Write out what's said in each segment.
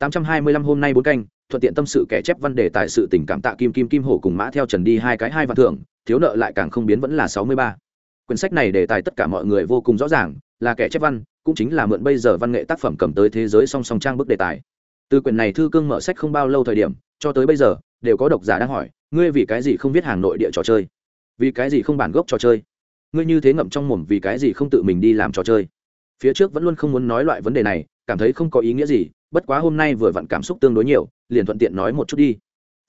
825 hôm nay bốn canh, thuận tiện tâm sự kẻ chép văn đề tài sự tình cảm tạ kim kim kim hổ cùng mã theo trần đi hai cái hai vạn thưởng, thiếu nợ lại càng không biến vẫn là 63. quyển sách này đề tài tất cả mọi người vô cùng rõ ràng, là kẻ chép văn, cũng chính là mượn bây giờ văn nghệ tác phẩm cầm tới thế giới song song trang bức đề tài. Từ quyển này thư cương mở sách không bao lâu thời điểm, cho tới bây giờ, đều có độc giả đang hỏi, ngươi vì cái gì không viết hàng nội địa trò chơi? Vì cái gì không bản gốc trò chơi? Ngươi như thế ngậm trong mồm vì cái gì không tự mình đi làm trò chơi? Phía trước vẫn luôn không muốn nói loại vấn đề này, cảm thấy không có ý nghĩa gì bất quá hôm nay vừa vặn cảm xúc tương đối nhiều, liền thuận tiện nói một chút đi.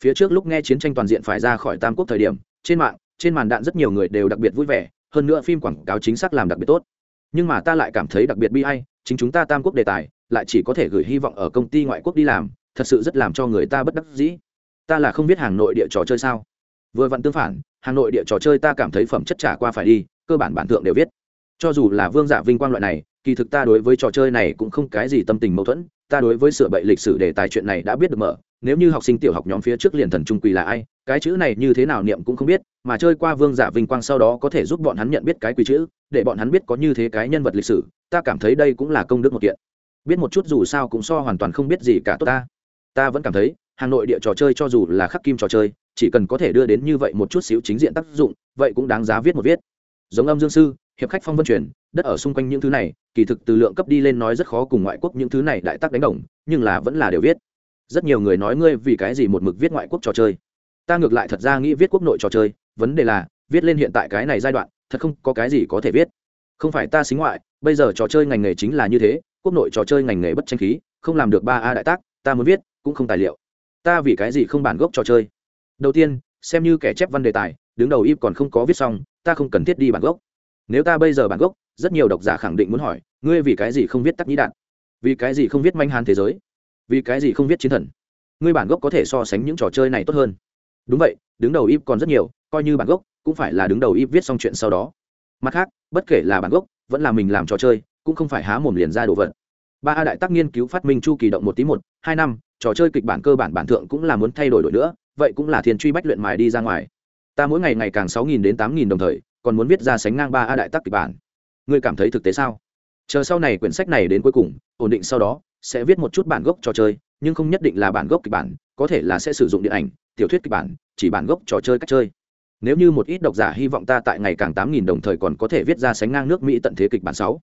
Phía trước lúc nghe chiến tranh toàn diện phải ra khỏi tam quốc thời điểm, trên mạng, trên màn đạn rất nhiều người đều đặc biệt vui vẻ, hơn nữa phim quảng cáo chính xác làm đặc biệt tốt. Nhưng mà ta lại cảm thấy đặc biệt bi hay chính chúng ta tam quốc đề tài, lại chỉ có thể gửi hy vọng ở công ty ngoại quốc đi làm, thật sự rất làm cho người ta bất đắc dĩ. Ta là không biết hàng nội địa trò chơi sao. Vừa vặn tương phản hàng nội địa trò chơi ta cảm thấy phẩm chất trả qua phải đi, cơ bản bản thượng đều viết. Cho dù là vương giả vinh quang loại này, kỳ thực ta đối với trò chơi này cũng không cái gì tâm tình mâu thuẫn ta đối với sửa bậy lịch sử đề tài chuyện này đã biết được mở, nếu như học sinh tiểu học nhóm phía trước liền thần trung quỳ là ai, cái chữ này như thế nào niệm cũng không biết, mà chơi qua vương giả vinh quang sau đó có thể giúp bọn hắn nhận biết cái quỳ chữ, để bọn hắn biết có như thế cái nhân vật lịch sử, ta cảm thấy đây cũng là công đức một kiện. Biết một chút dù sao cũng so hoàn toàn không biết gì cả tốt ta. Ta vẫn cảm thấy, hà nội địa trò chơi cho dù là khắc kim trò chơi, chỉ cần có thể đưa đến như vậy một chút xíu chính diện tác dụng, vậy cũng đáng giá viết một viết. Giống âm dương sư hiệp khách phong vân truyền, đất ở xung quanh những thứ này, kỳ thực từ lượng cấp đi lên nói rất khó cùng ngoại quốc những thứ này đại tác đánh đồng, nhưng là vẫn là đều viết. Rất nhiều người nói ngươi vì cái gì một mực viết ngoại quốc trò chơi. Ta ngược lại thật ra nghĩ viết quốc nội trò chơi, vấn đề là, viết lên hiện tại cái này giai đoạn, thật không có cái gì có thể viết. Không phải ta xính ngoại, bây giờ trò chơi ngành nghề chính là như thế, quốc nội trò chơi ngành nghề bất tranh khí, không làm được ba a đại tác, ta muốn viết, cũng không tài liệu. Ta vì cái gì không bản gốc trò chơi? Đầu tiên, xem như kẻ chép văn đề tài, đứng đầu im còn không có viết xong, ta không cần thiết đi bản gốc nếu ta bây giờ bản gốc, rất nhiều độc giả khẳng định muốn hỏi, ngươi vì cái gì không viết tắc nhĩ đạn? Vì cái gì không viết manh hàn thế giới? Vì cái gì không viết chiến thần? Ngươi bản gốc có thể so sánh những trò chơi này tốt hơn. Đúng vậy, đứng đầu ip còn rất nhiều, coi như bản gốc, cũng phải là đứng đầu ip viết xong chuyện sau đó. Mặt khác, bất kể là bản gốc, vẫn là mình làm trò chơi, cũng không phải há mồm liền ra đồ vật. Ba a đại tác nghiên cứu phát minh chu kỳ động một tí một, hai năm, trò chơi kịch bản cơ bản bản thượng cũng là muốn thay đổi đổi nữa, vậy cũng là thiên truy bách luyện mài đi ra ngoài. Ta mỗi ngày ngày càng sáu nghìn đến tám nghìn đồng thời còn muốn viết ra sánh ngang ba a đại tác kịch bản. Ngươi cảm thấy thực tế sao? Chờ sau này quyển sách này đến cuối cùng, ổn định sau đó, sẽ viết một chút bản gốc trò chơi, nhưng không nhất định là bản gốc kịch bản, có thể là sẽ sử dụng điện ảnh, tiểu thuyết kịch bản, chỉ bản gốc trò chơi cách chơi. Nếu như một ít độc giả hy vọng ta tại ngày càng tám nghìn đồng thời còn có thể viết ra sánh ngang nước mỹ tận thế kịch bản sáu.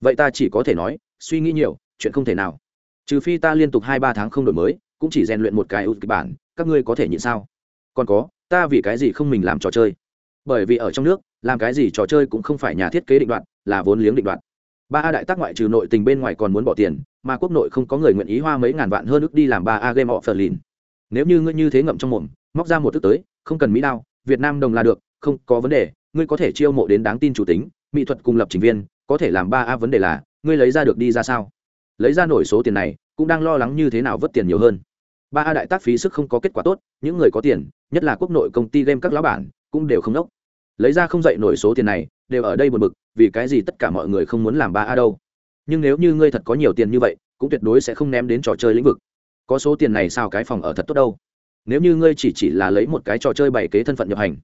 Vậy ta chỉ có thể nói, suy nghĩ nhiều, chuyện không thể nào. Trừ phi ta liên tục hai ba tháng không đổi mới, cũng chỉ rèn luyện một cái ưu kịch bản, các ngươi có thể nhịn sao? Còn có, ta vì cái gì không mình làm trò chơi? Bởi vì ở trong nước làm cái gì trò chơi cũng không phải nhà thiết kế định đoạn là vốn liếng định đoạn ba a đại tác ngoại trừ nội tình bên ngoài còn muốn bỏ tiền, mà quốc nội không có người nguyện ý hoa mấy ngàn vạn hơn ước đi làm ba a game họ phờ lìn nếu như ngươi như thế ngậm trong mồm, móc ra một thức tới, không cần mỹ đao, việt nam đồng là được, không có vấn đề, ngươi có thể chiêu mộ đến đáng tin chủ tính, mỹ thuật cùng lập trình viên, có thể làm ba a vấn đề là, ngươi lấy ra được đi ra sao? Lấy ra nổi số tiền này, cũng đang lo lắng như thế nào vớt tiền nhiều hơn. Ba a đại tác phí sức không có kết quả tốt, những người có tiền, nhất là quốc nội công ty game các lão bản, cũng đều không đốc lấy ra không dậy nổi số tiền này, đều ở đây một mực vì cái gì tất cả mọi người không muốn làm ba a đâu. Nhưng nếu như ngươi thật có nhiều tiền như vậy, cũng tuyệt đối sẽ không ném đến trò chơi lĩnh vực. Có số tiền này sao cái phòng ở thật tốt đâu? Nếu như ngươi chỉ chỉ là lấy một cái trò chơi bày kế thân phận nhập hành,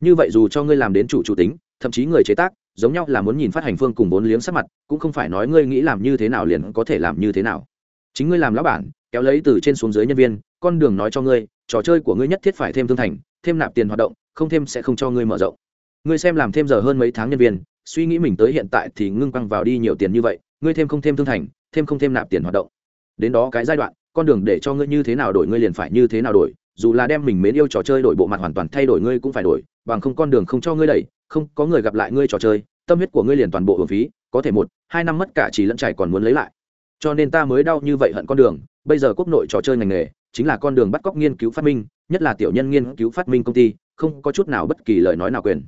như vậy dù cho ngươi làm đến chủ chủ tính, thậm chí người chế tác, giống nhau là muốn nhìn phát hành phương cùng vốn liếng sắc mặt, cũng không phải nói ngươi nghĩ làm như thế nào liền có thể làm như thế nào. Chính ngươi làm lão bản, kéo lấy từ trên xuống dưới nhân viên, con đường nói cho ngươi, trò chơi của ngươi nhất thiết phải thêm thương thành, thêm nạp tiền hoạt động, không thêm sẽ không cho ngươi mở rộng ngươi xem làm thêm giờ hơn mấy tháng nhân viên, suy nghĩ mình tới hiện tại thì ngưng quăng vào đi nhiều tiền như vậy, ngươi thêm không thêm thương thành, thêm không thêm nạp tiền hoạt động. Đến đó cái giai đoạn, con đường để cho ngươi như thế nào đổi ngươi liền phải như thế nào đổi, dù là đem mình mến yêu trò chơi đổi bộ mặt hoàn toàn thay đổi ngươi cũng phải đổi, bằng không con đường không cho ngươi đẩy, không, có người gặp lại ngươi trò chơi, tâm huyết của ngươi liền toàn bộ hưởng phí, có thể một, hai năm mất cả chỉ lẫn chảy còn muốn lấy lại. Cho nên ta mới đau như vậy hận con đường, bây giờ quốc nội trò chơi ngành nghề, chính là con đường bắt cóc nghiên cứu phát minh, nhất là tiểu nhân nghiên cứu phát minh công ty, không có chút nào bất kỳ lời nói nào quyền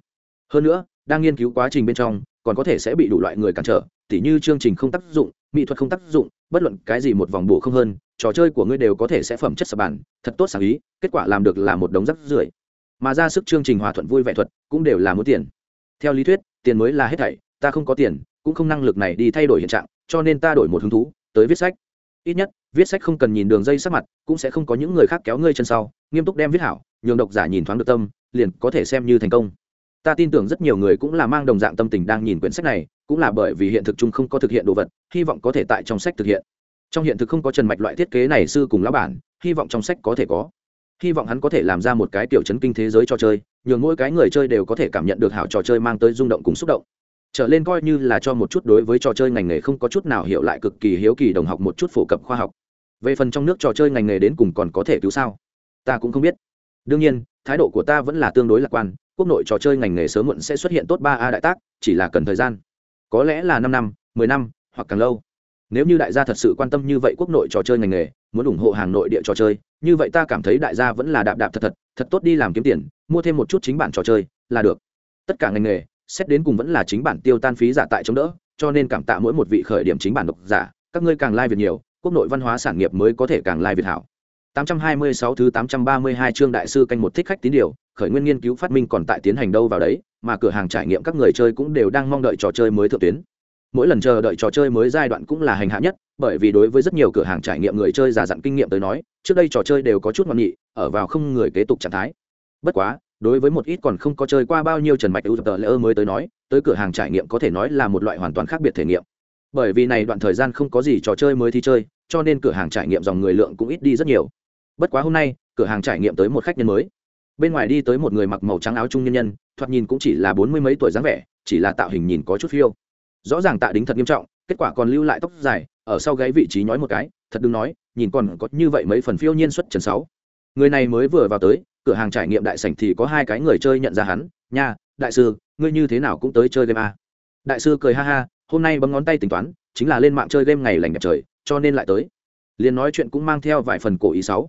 hơn nữa, đang nghiên cứu quá trình bên trong, còn có thể sẽ bị đủ loại người cản trở, tỉ như chương trình không tác dụng, mỹ thuật không tác dụng, bất luận cái gì một vòng bổ không hơn, trò chơi của ngươi đều có thể sẽ phẩm chất sập bản, thật tốt sáng ý, kết quả làm được là một đống rắc rưởi. Mà ra sức chương trình hòa thuận vui vẻ thuật cũng đều là muốn tiền. Theo lý thuyết, tiền mới là hết thảy, ta không có tiền, cũng không năng lực này đi thay đổi hiện trạng, cho nên ta đổi một hứng thú, tới viết sách. Ít nhất, viết sách không cần nhìn đường dây sắc mặt, cũng sẽ không có những người khác kéo ngươi chân sau, nghiêm túc đem viết hảo, nhường độc giả nhìn thoáng được tâm, liền có thể xem như thành công ta tin tưởng rất nhiều người cũng là mang đồng dạng tâm tình đang nhìn quyển sách này, cũng là bởi vì hiện thực chung không có thực hiện đồ vật, hy vọng có thể tại trong sách thực hiện. Trong hiện thực không có trần mạch loại thiết kế này sư cùng lão bản, hy vọng trong sách có thể có. Hy vọng hắn có thể làm ra một cái tiểu chấn kinh thế giới trò chơi, nhường mỗi cái người chơi đều có thể cảm nhận được hảo trò chơi mang tới rung động cùng xúc động. Trở lên coi như là cho một chút đối với trò chơi ngành nghề không có chút nào hiểu lại cực kỳ hiếu kỳ đồng học một chút phổ cập khoa học. Về phần trong nước trò chơi ngành nghề đến cùng còn có thể cứu sao? Ta cũng không biết. Đương nhiên, thái độ của ta vẫn là tương đối lạc quan quốc nội trò chơi ngành nghề sớm muộn sẽ xuất hiện tốt ba a đại tác chỉ là cần thời gian. Có lẽ là năm năm mười năm hoặc càng lâu. Nếu như đại gia thật sự quan tâm như vậy quốc nội trò chơi ngành nghề muốn ủng hộ hàng nội địa trò chơi như vậy ta cảm thấy đại gia vẫn là đạp đạp thật thật thật tốt đi làm kiếm tiền mua thêm một chút chính bản trò chơi là được. Tất cả ngành nghề xét đến cùng vẫn là chính bản tiêu tan phí giả tại chống đỡ cho nên cảm tạ mỗi một vị khởi điểm chính bản độc giả các ngươi càng lai、like、việt nhiều quốc nội văn hóa sản nghiệp mới có thể càng lai、like、việt hảo. 826 thứ 832 chương đại sư canh một thích khách tín điều, khởi nguyên nghiên cứu phát minh còn tại tiến hành đâu vào đấy, mà cửa hàng trải nghiệm các người chơi cũng đều đang mong đợi trò chơi mới thượng tuyến. Mỗi lần chờ đợi trò chơi mới giai đoạn cũng là hành hạ nhất, bởi vì đối với rất nhiều cửa hàng trải nghiệm người chơi già dặn kinh nghiệm tới nói, trước đây trò chơi đều có chút ngoan nghị, ở vào không người kế tục trạng thái. Bất quá, đối với một ít còn không có chơi qua bao nhiêu trần mạch ưu tập lỡ mới tới nói, tới cửa hàng trải nghiệm có thể nói là một loại hoàn toàn khác biệt thể nghiệm. Bởi vì này đoạn thời gian không có gì trò chơi mới thi chơi, cho nên cửa hàng trải nghiệm dòng người lượng cũng ít đi rất nhiều bất quá hôm nay cửa hàng trải nghiệm tới một khách nhân mới bên ngoài đi tới một người mặc màu trắng áo trung nhân nhân, thoạt nhìn cũng chỉ là bốn mươi mấy tuổi dáng vẻ, chỉ là tạo hình nhìn có chút phiêu. Rõ ràng tạ đính thật nghiêm trọng, kết quả còn lưu lại tóc dài, ở sau gáy vị trí nhói một cái, thật đừng nói, nhìn còn có như vậy mấy phần phiêu nhiên xuất trần sáu. Người này mới vừa vào tới, cửa hàng trải nghiệm đại sảnh thì có hai cái người chơi nhận ra hắn, nha, đại sư, ngươi như thế nào cũng tới chơi game a đại sư cười ha ha, hôm nay bấm ngón tay tính toán, chính là lên mạng chơi game ngày lành đẹp trời, cho nên lại tới. Liền nói chuyện cũng mang theo vài phần cổ ý sáu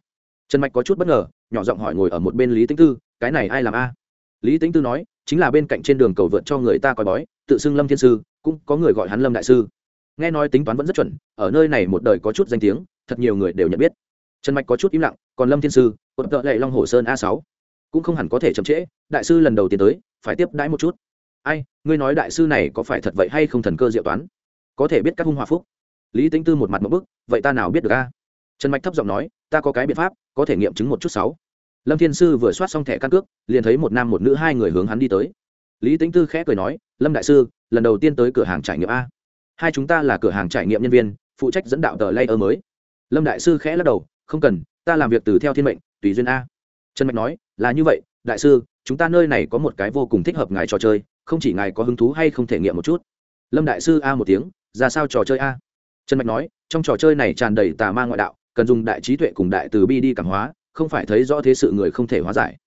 trần mạch có chút bất ngờ, nhỏ giọng hỏi ngồi ở một bên lý tính tư, cái này ai làm a? Lý tính tư nói, chính là bên cạnh trên đường cầu vượt cho người ta coi bói, tự xưng lâm thiên sư, cũng có người gọi hắn lâm đại sư. Nghe nói tính toán vẫn rất chuẩn, ở nơi này một đời có chút danh tiếng, thật nhiều người đều nhận biết. Trần mạch có chút im lặng, còn lâm thiên sư quận tợ lệ long hồ sơn a sáu, cũng không hẳn có thể chậm trễ, đại sư lần đầu tiên tới, phải tiếp đãi một chút. Ai, ngươi nói đại sư này có phải thật vậy hay không thần cơ diệu toán? Có thể biết các hung hòa phúc. Lý tính tư một mặt một bức, vậy ta nào biết được a? Trần mạch thấp giọng nói, ta có cái biện pháp, có thể nghiệm chứng một chút sáu. Lâm thiên sư vừa soát xong thẻ căn cước, liền thấy một nam một nữ hai người hướng hắn đi tới. Lý tính tư khẽ cười nói, lâm đại sư, lần đầu tiên tới cửa hàng trải nghiệm a. Hai chúng ta là cửa hàng trải nghiệm nhân viên, phụ trách dẫn đạo tờ layer mới. Lâm đại sư khẽ lắc đầu, không cần, ta làm việc từ theo thiên mệnh, tùy duyên a. Trần mạch nói, là như vậy, đại sư, chúng ta nơi này có một cái vô cùng thích hợp ngài trò chơi, không chỉ ngài có hứng thú hay không thể nghiệm một chút. Lâm đại sư a một tiếng, ra sao trò chơi a? Trần mạch nói, trong trò chơi này tràn đầy tà ma ngoại đạo cần dùng đại trí tuệ cùng đại từ bi đi cảm hóa, không phải thấy rõ thế sự người không thể hóa giải.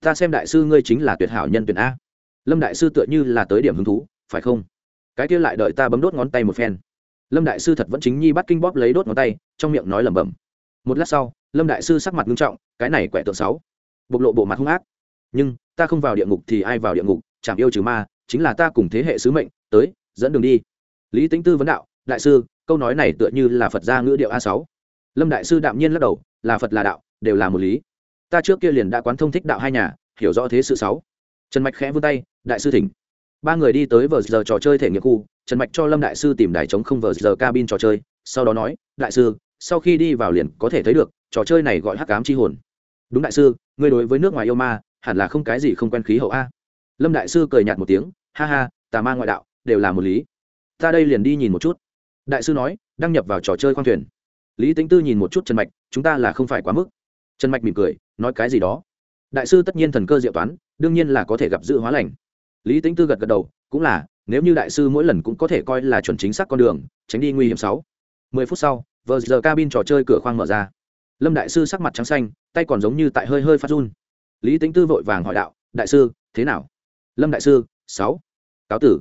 Ta xem đại sư ngươi chính là tuyệt hảo nhân tuyển a. Lâm đại sư tựa như là tới điểm hứng thú, phải không? Cái kia lại đợi ta bấm đốt ngón tay một phen. Lâm đại sư thật vẫn chính nhi bắt kinh bóp lấy đốt ngón tay, trong miệng nói lẩm bẩm. Một lát sau, lâm đại sư sắc mặt nghiêm trọng, cái này quẻ tượng sáu. Bộc lộ bộ mặt hung ác. Nhưng, ta không vào địa ngục thì ai vào địa ngục chảm yêu trừ ma, chính là ta cùng thế hệ sứ mệnh, tới, dẫn đường đi. Lý tính tư vấn đạo, đại sư, câu nói này tựa như là phật gia ngữ điệu a sáu lâm đại sư đạm nhiên lắc đầu, là phật là đạo, đều là một lý. Ta trước kia liền đã quán thông thích đạo hai nhà, hiểu rõ thế sự sáu. Trần mạch khẽ vươn tay, đại sư thỉnh. Ba người đi tới vờ giờ trò chơi thể nghiệm khu, trần mạch cho lâm đại sư tìm đài chống không vờ giờ cabin trò chơi, sau đó nói, đại sư, sau khi đi vào liền có thể thấy được, trò chơi này gọi hắc cám chi hồn. Đúng đại sư người đối với nước ngoài yêu ma, hẳn là không cái gì không quen khí hậu a. Lâm đại sư cười nhạt một tiếng, ha ha, tà ma ngoại đạo, đều là một lý. Ta đây liền đi nhìn một chút. Đại sư nói, đăng nhập vào trò chơi khoang thuyền lý tính tư nhìn một chút trần mạch, chúng ta là không phải quá mức. Trần mạch mỉm cười, nói cái gì đó. Đại sư tất nhiên thần cơ diệu toán, đương nhiên là có thể gặp dự hóa lành. Lý tính tư gật gật đầu, cũng là, nếu như đại sư mỗi lần cũng có thể coi là chuẩn chính xác con đường, tránh đi nguy hiểm sáu. Mười phút sau, vờ giờ cabin trò chơi cửa khoang mở ra. Lâm đại sư sắc mặt trắng xanh, tay còn giống như tại hơi hơi phát run. Lý tính tư vội vàng hỏi đạo, đại sư, thế nào? Lâm đại sư, sáu. Cáo tử.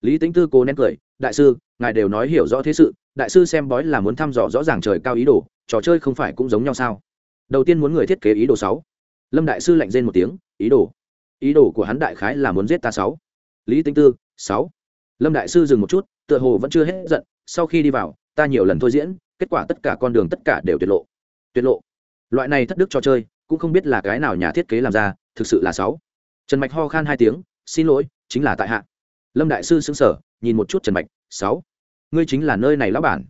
Lý tính tư cố nén cười, đại sư, ngài đều nói hiểu rõ thế sự đại sư xem bói là muốn thăm dò rõ ràng trời cao ý đồ, trò chơi không phải cũng giống nhau sao? Đầu tiên muốn người thiết kế ý đồ sáu. Lâm đại sư lạnh rên một tiếng, ý đồ. Ý đồ của hắn đại khái là muốn giết ta sáu. Lý tinh tư, sáu. Lâm đại sư dừng một chút, tựa hồ vẫn chưa hết giận, sau khi đi vào, ta nhiều lần thôi diễn, kết quả tất cả con đường tất cả đều tuyệt lộ. Tuyệt lộ. Loại này thất đức trò chơi, cũng không biết là cái nào nhà thiết kế làm ra, thực sự là sáu. Trần mạch ho khan hai tiếng, xin lỗi, chính là tại hạ. Lâm đại sư xứng sở nhìn một chút trần mạch, sáu ngươi chính là nơi này lão bản.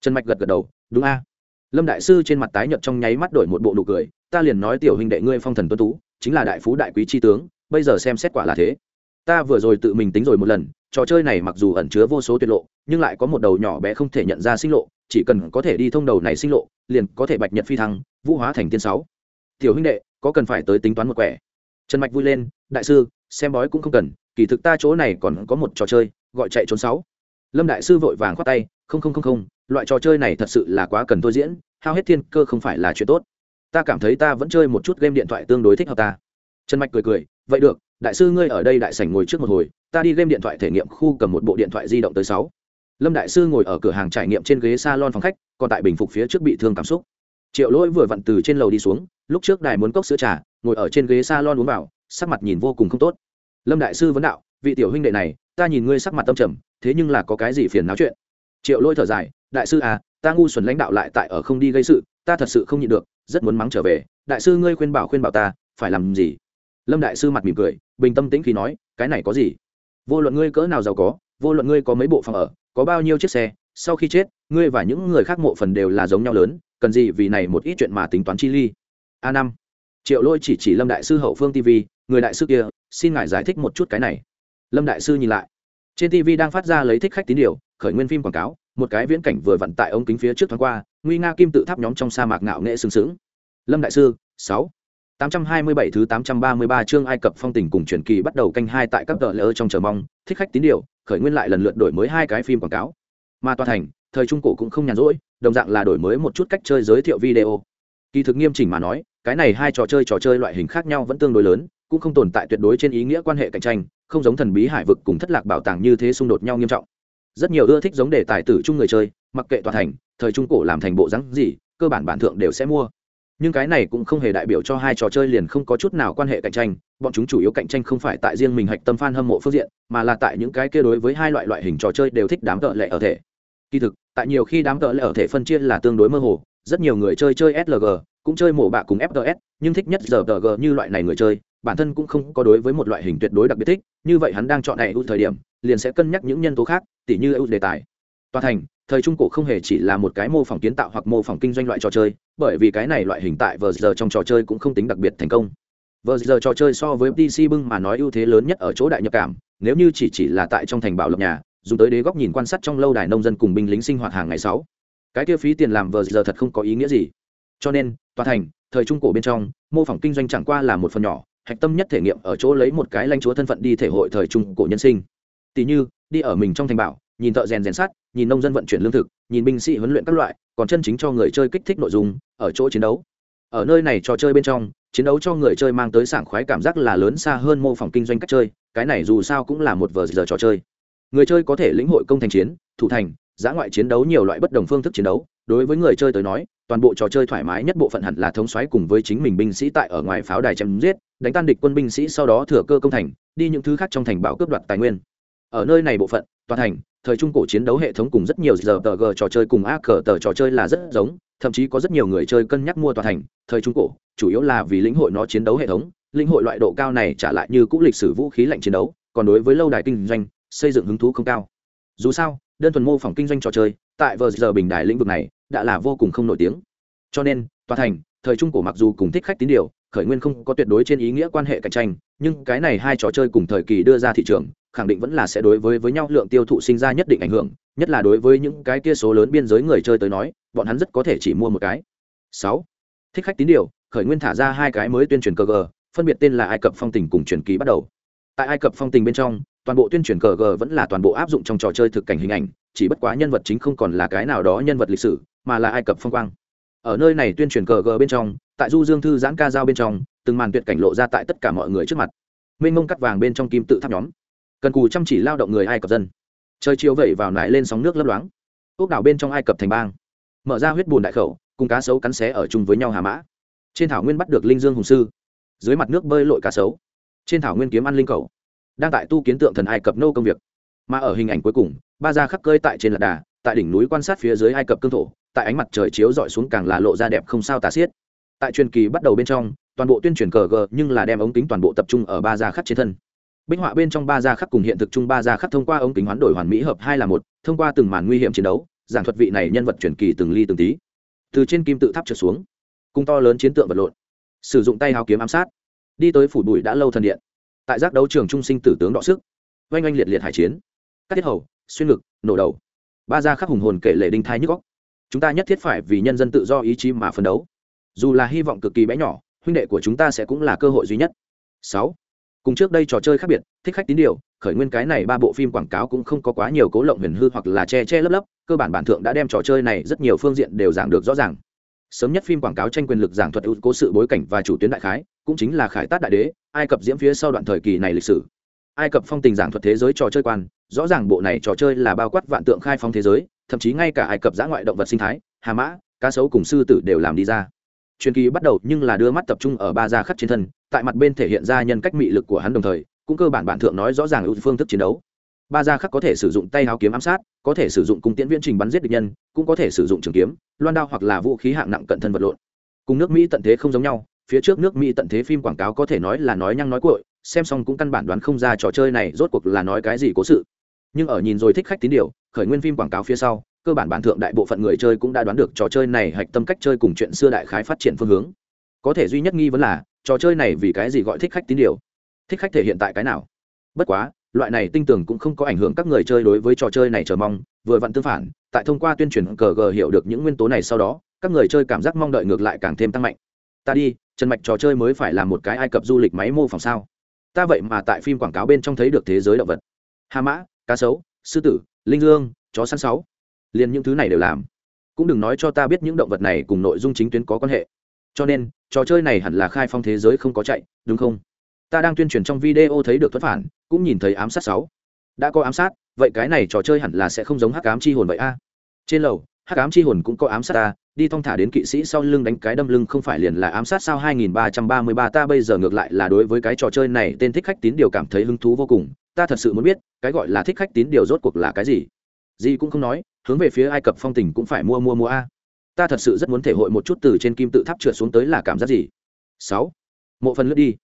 Trần mạch gật gật đầu, đúng a. Lâm đại sư trên mặt tái nhợt trong nháy mắt đổi một bộ nụ cười, ta liền nói tiểu huynh đệ ngươi phong thần tuân tú, chính là đại phú đại quý tri tướng, bây giờ xem xét quả là thế. Ta vừa rồi tự mình tính rồi một lần, trò chơi này mặc dù ẩn chứa vô số tuyệt lộ, nhưng lại có một đầu nhỏ bé không thể nhận ra sinh lộ, chỉ cần có thể đi thông đầu này sinh lộ, liền có thể bạch nhật phi thăng, vũ hóa thành tiên sáu. Tiểu huynh đệ, có cần phải tới tính toán một quẻ? Trần mạch vui lên, đại sư, xem bói cũng không cần, kỳ thực ta chỗ này còn có một trò chơi, gọi chạy trốn sáu lâm đại sư vội vàng khoát tay, không không không không, loại trò chơi này thật sự là quá cần tôi diễn, hao hết thiên cơ không phải là chuyện tốt. Ta cảm thấy ta vẫn chơi một chút game điện thoại tương đối thích hợp ta. Trần mạch cười cười, vậy được, đại sư ngươi ở đây đại sảnh ngồi trước một hồi, ta đi game điện thoại thể nghiệm khu cầm một bộ điện thoại di động tới sáu. Lâm đại sư ngồi ở cửa hàng trải nghiệm trên ghế salon phòng khách, còn tại bình phục phía trước bị thương cảm xúc. Triệu lỗi vừa vặn từ trên lầu đi xuống, lúc trước đài muốn cốc sữa trà, ngồi ở trên ghế salon uống vào, sắc mặt nhìn vô cùng không tốt. Lâm đại sư vấn đạo, vị tiểu huynh đệ này, ta nhìn ngươi sắc mặt tâm trầm thế nhưng là có cái gì phiền náo chuyện? Triệu lôi thở dài, đại sư à ta ngu xuẩn lãnh đạo lại tại ở không đi gây sự, ta thật sự không nhịn được, rất muốn mắng trở về. Đại sư ngươi khuyên bảo khuyên bảo ta, phải làm gì? Lâm đại sư mặt mỉm cười, bình tâm tĩnh khi nói, cái này có gì? Vô luận ngươi cỡ nào giàu có, vô luận ngươi có mấy bộ phòng ở, có bao nhiêu chiếc xe, sau khi chết, ngươi và những người khác mộ phần đều là giống nhau lớn, cần gì vì này một ít chuyện mà tính toán chi ly? A năm. Triệu lôi chỉ chỉ lâm đại sư hậu phương tv người đại sư kia, xin ngài giải thích một chút cái này. Lâm đại sư nhìn lại trên tv đang phát ra lấy thích khách tín điều khởi nguyên phim quảng cáo một cái viễn cảnh vừa vặn tại ống kính phía trước thoáng qua nguy nga kim tự tháp nhóm trong sa mạc ngạo nghệ sừng sững lâm đại sư sáu 827 thứ 833 chương Ai Cập phong tình cùng truyền kỳ bắt đầu canh hai tại các tờ lỡ trong chờ mong, thích khách tín điều, khởi nguyên lại lần lượt đổi mới hai cái phim quảng cáo. Mà toàn thành, thời trung cổ cũng không nhàn rỗi, đồng dạng là đổi mới một chút cách chơi giới thiệu video. Kỳ thực nghiêm chỉnh mà nói, cái này hai trò chơi trò chơi loại hình khác nhau vẫn tương đối lớn, cũng không tồn tại tuyệt đối trên ý nghĩa quan hệ cạnh tranh, không giống thần bí hải vực cùng thất lạc bảo tàng như thế xung đột nhau nghiêm trọng. Rất nhiều ưa thích giống đề tài tử chung người chơi, mặc kệ tòa thành, thời trung cổ làm thành bộ dáng gì, cơ bản bản thượng đều sẽ mua nhưng cái này cũng không hề đại biểu cho hai trò chơi liền không có chút nào quan hệ cạnh tranh bọn chúng chủ yếu cạnh tranh không phải tại riêng mình hạch tâm f a n hâm mộ phương diện mà là tại những cái kia đối với hai loại loại hình trò chơi đều thích đám tợ lệ ở thể kỳ thực tại nhiều khi đám tợ lệ ở thể phân chia là tương đối mơ hồ rất nhiều người chơi chơi slg cũng chơi mổ bạ cùng fts nhưng thích nhất giờ tờ g như loại này người chơi bản thân cũng không có đối với một loại hình tuyệt đối đặc biệt thích, như vậy hắn đang chọn này ưu thời điểm, liền sẽ cân nhắc những nhân tố khác, tỉ như ưu đề tài. Toàn thành, thời trung cổ không hề chỉ là một cái mô phỏng kiến tạo hoặc mô phỏng kinh doanh loại trò chơi, bởi vì cái này loại hình tại vờ giờ trong trò chơi cũng không tính đặc biệt thành công. Vờ giờ trò chơi so với pc bưng mà nói ưu thế lớn nhất ở chỗ đại nhập cảm, nếu như chỉ chỉ là tại trong thành bảo lập nhà, dùng tới đế góc nhìn quan sát trong lâu đài nông dân cùng binh lính sinh hoạt hàng ngày sáu. Cái tiêu phí tiền làm vờ giờ thật không có ý nghĩa gì. Cho nên tòa thành, thời trung cổ bên trong, mô phỏng kinh doanh chẳng qua là một phần nhỏ hạch tâm nhất thể nghiệm ở chỗ lấy một cái lãnh chúa thân phận đi thể hội thời trung cổ nhân sinh. Tỷ như, đi ở mình trong thành bảo, nhìn thợ rèn rèn sắt, nhìn nông dân vận chuyển lương thực, nhìn binh sĩ huấn luyện các loại, còn chân chính cho người chơi kích thích nội dung, ở chỗ chiến đấu. Ở nơi này trò chơi bên trong, chiến đấu cho người chơi mang tới sảng khoái cảm giác là lớn xa hơn mô phỏng kinh doanh cách chơi, cái này dù sao cũng là một vờ giờ trò chơi. Người chơi có thể lĩnh hội công thành chiến, thủ thành, giã ngoại chiến đấu nhiều loại bất đồng phương thức chiến đấu đối với người chơi tới nói, toàn bộ trò chơi thoải mái nhất bộ phận hẳn là thống xoáy cùng với chính mình binh sĩ tại ở ngoài pháo đài chém giết, đánh tan địch quân binh sĩ sau đó thừa cơ công thành, đi những thứ khác trong thành bão cướp đoạt tài nguyên. Ở nơi này bộ phận, toàn thành, thời trung cổ chiến đấu hệ thống cùng rất nhiều giờ tờ g trò chơi cùng a cờ tờ trò chơi là rất giống, thậm chí có rất nhiều người chơi cân nhắc mua tòa thành, thời trung cổ, chủ yếu là vì lĩnh hội nó chiến đấu hệ thống, lĩnh hội loại độ cao này trả lại như cũ lịch sử vũ khí lạnh chiến đấu, còn đối với lâu đài kinh doanh, xây dựng hứng thú không cao. Dù sao đơn thuần mô phỏng kinh doanh trò chơi, tại vờ giờ bình đài lĩnh vực này, đã là vô cùng không nổi tiếng. Cho nên, tòa thành, thời trung cổ mặc dù cùng thích khách tín điều, khởi nguyên không có tuyệt đối trên ý nghĩa quan hệ cạnh tranh, nhưng cái này hai trò chơi cùng thời kỳ đưa ra thị trường, khẳng định vẫn là sẽ đối với với nhau lượng tiêu thụ sinh ra nhất định ảnh hưởng, nhất là đối với những cái kia số lớn biên giới người chơi tới nói, bọn hắn rất có thể chỉ mua một cái. Sáu, thích khách tín điều, khởi nguyên thả ra hai cái mới tuyên truyền cờ g phân biệt tên là ai cập phong tình cùng truyền kỳ bắt đầu. Tại ai cập phong tình bên trong toàn bộ tuyên truyền cờ g vẫn là toàn bộ áp dụng trong trò chơi thực cảnh hình ảnh, chỉ bất quá nhân vật chính không còn là cái nào đó nhân vật lịch sử, mà là ai cập phong quang. Ở nơi này tuyên truyền cờ g bên trong, tại du dương thư giãn ca giao bên trong, từng màn tuyệt cảnh lộ ra tại tất cả mọi người trước mặt. Mênh mông cắt vàng bên trong kim tự tháp nhóm. Cần cù chăm chỉ lao động người ai cập dân. Trời chiều vẩy vào nải lên sóng nước lấp loáng. Ốc đảo bên trong ai cập thành bang. Mở ra huyết bùn đại khẩu, cùng cá sấu cắn xé ở chung với nhau hà mã. Trên thảo nguyên bắt được linh dương hùng sư. Dưới mặt nước bơi lội cá sấu. Trên thảo nguyên kiếm ăn linh cầu đang tại tu kiến tượng thần ai cập nô công việc. Mà ở hình ảnh cuối cùng, ba gia khắc cơi tại trên lạc đà, tại đỉnh núi quan sát phía dưới ai cập cương thổ, tại ánh mặt trời chiếu dọi xuống càng là lộ ra đẹp không sao tà xiết. Tại truyền kỳ bắt đầu bên trong, toàn bộ tuyên truyền cờ g nhưng là đem ống kính toàn bộ tập trung ở ba gia khắc trên thân. Bích họa bên trong ba gia khắc cùng hiện thực chung ba gia khắc thông qua ống kính hoán đổi hoàn mỹ hợp hai là một, thông qua từng màn nguy hiểm chiến đấu, giảng thuật vị này nhân vật truyền kỳ từng ly từng tí. Từ trên kim tự tháp trở xuống cung to lớn chiến tượng vật lộn, sử dụng tay hào kiếm ám sát, đi tới phủ bụi đã lâu thần điện tại giác đấu trường trung sinh tử tướng đọ sức. Oanh oanh liệt liệt hải chiến. Các tiết hầu, xuyên ngực, nổ đầu. Ba gia khắc hùng hồn kể lệ đinh thai nhức góc chúng ta nhất thiết phải vì nhân dân tự do ý chí mà phấn đấu. Dù là hy vọng cực kỳ bé nhỏ, huynh đệ của chúng ta sẽ cũng là cơ hội duy nhất. Sáu. Cùng trước đây trò chơi khác biệt, thích khách tín điều, khởi nguyên cái này ba bộ phim quảng cáo cũng không có quá nhiều cố lộng huyền hư hoặc là che che lấp lấp, cơ bản bản thượng đã đem trò chơi này rất nhiều phương diện đều giảng được rõ ràng sớm nhất phim quảng cáo tranh quyền lực giảng thuật ưu cố sự bối cảnh và chủ tuyến đại khái, cũng chính là khải tát đại đế, ai cập diễm phía sau đoạn thời kỳ này lịch sử. Ai cập phong tình giảng thuật thế giới trò chơi quan, rõ ràng bộ này trò chơi là bao quát vạn tượng khai phóng thế giới, thậm chí ngay cả ai cập giã ngoại động vật sinh thái, hà mã, cá sấu cùng sư tử đều làm đi ra. Truyền kỳ bắt đầu nhưng là đưa mắt tập trung ở ba gia khắc trên thân, tại mặt bên thể hiện ra nhân cách mị lực của hắn đồng thời, cũng cơ bản bản thượng nói rõ ràng ưu phương thức chiến đấu ba gia khắc có thể sử dụng tay háo kiếm ám sát, có thể sử dụng cung tiễn viễn trình bắn giết địch nhân, cũng có thể sử dụng trường kiếm, loan đao hoặc là vũ khí hạng nặng cận thân vật lộn. Cùng nước mỹ tận thế không giống nhau, phía trước nước mỹ tận thế phim quảng cáo có thể nói là nói nhăng nói cội xem xong cũng căn bản đoán không ra trò chơi này rốt cuộc là nói cái gì cố sự. Nhưng ở nhìn rồi thích khách tín điều, khởi nguyên phim quảng cáo phía sau, cơ bản bản thượng đại bộ phận người chơi cũng đã đoán được trò chơi này hạch tâm cách chơi cùng chuyện xưa đại khái phát triển phương hướng. Có thể duy nhất nghi vấn là, trò chơi này vì cái gì gọi thích khách tín điều? Thích khách thể hiện tại cái nào? Bất quá loại này tinh tưởng cũng không có ảnh hưởng các người chơi đối với trò chơi này chờ mong, vừa vặn tương phản, tại thông qua tuyên truyền cờ gờ hiểu được những nguyên tố này sau đó, các người chơi cảm giác mong đợi ngược lại càng thêm tăng mạnh. Ta đi, trần mạch trò chơi mới phải là một cái ai cập du lịch máy mô phỏng sao? Ta vậy mà tại phim quảng cáo bên trong thấy được thế giới động vật. Hà mã, cá sấu, sư tử, linh dương, chó săn sáu. Liền những thứ này đều làm. Cũng đừng nói cho ta biết những động vật này cùng nội dung chính tuyến có quan hệ. Cho nên, trò chơi này hẳn là khai phong thế giới không có chạy, đúng không? Ta đang tuyên truyền trong video thấy được thuất phản, cũng nhìn thấy ám sát sáu. Đã có ám sát, vậy cái này trò chơi hẳn là sẽ không giống hắc ám chi hồn vậy a. Trên lầu, hắc ám chi hồn cũng có ám sát ta, đi thong thả đến kỵ sĩ sau lưng đánh cái đâm lưng không phải liền là ám sát sao? 2333 ta bây giờ ngược lại là đối với cái trò chơi này, tên thích khách tín điều cảm thấy hứng thú vô cùng. Ta thật sự muốn biết, cái gọi là thích khách tín điều rốt cuộc là cái gì? Gì cũng không nói, hướng về phía ai cập phong tình cũng phải mua mua mua a. Ta thật sự rất muốn thể hội một chút từ trên kim tự tháp trượt xuống tới là cảm giác gì? Sáu. Mộ phần lướt đi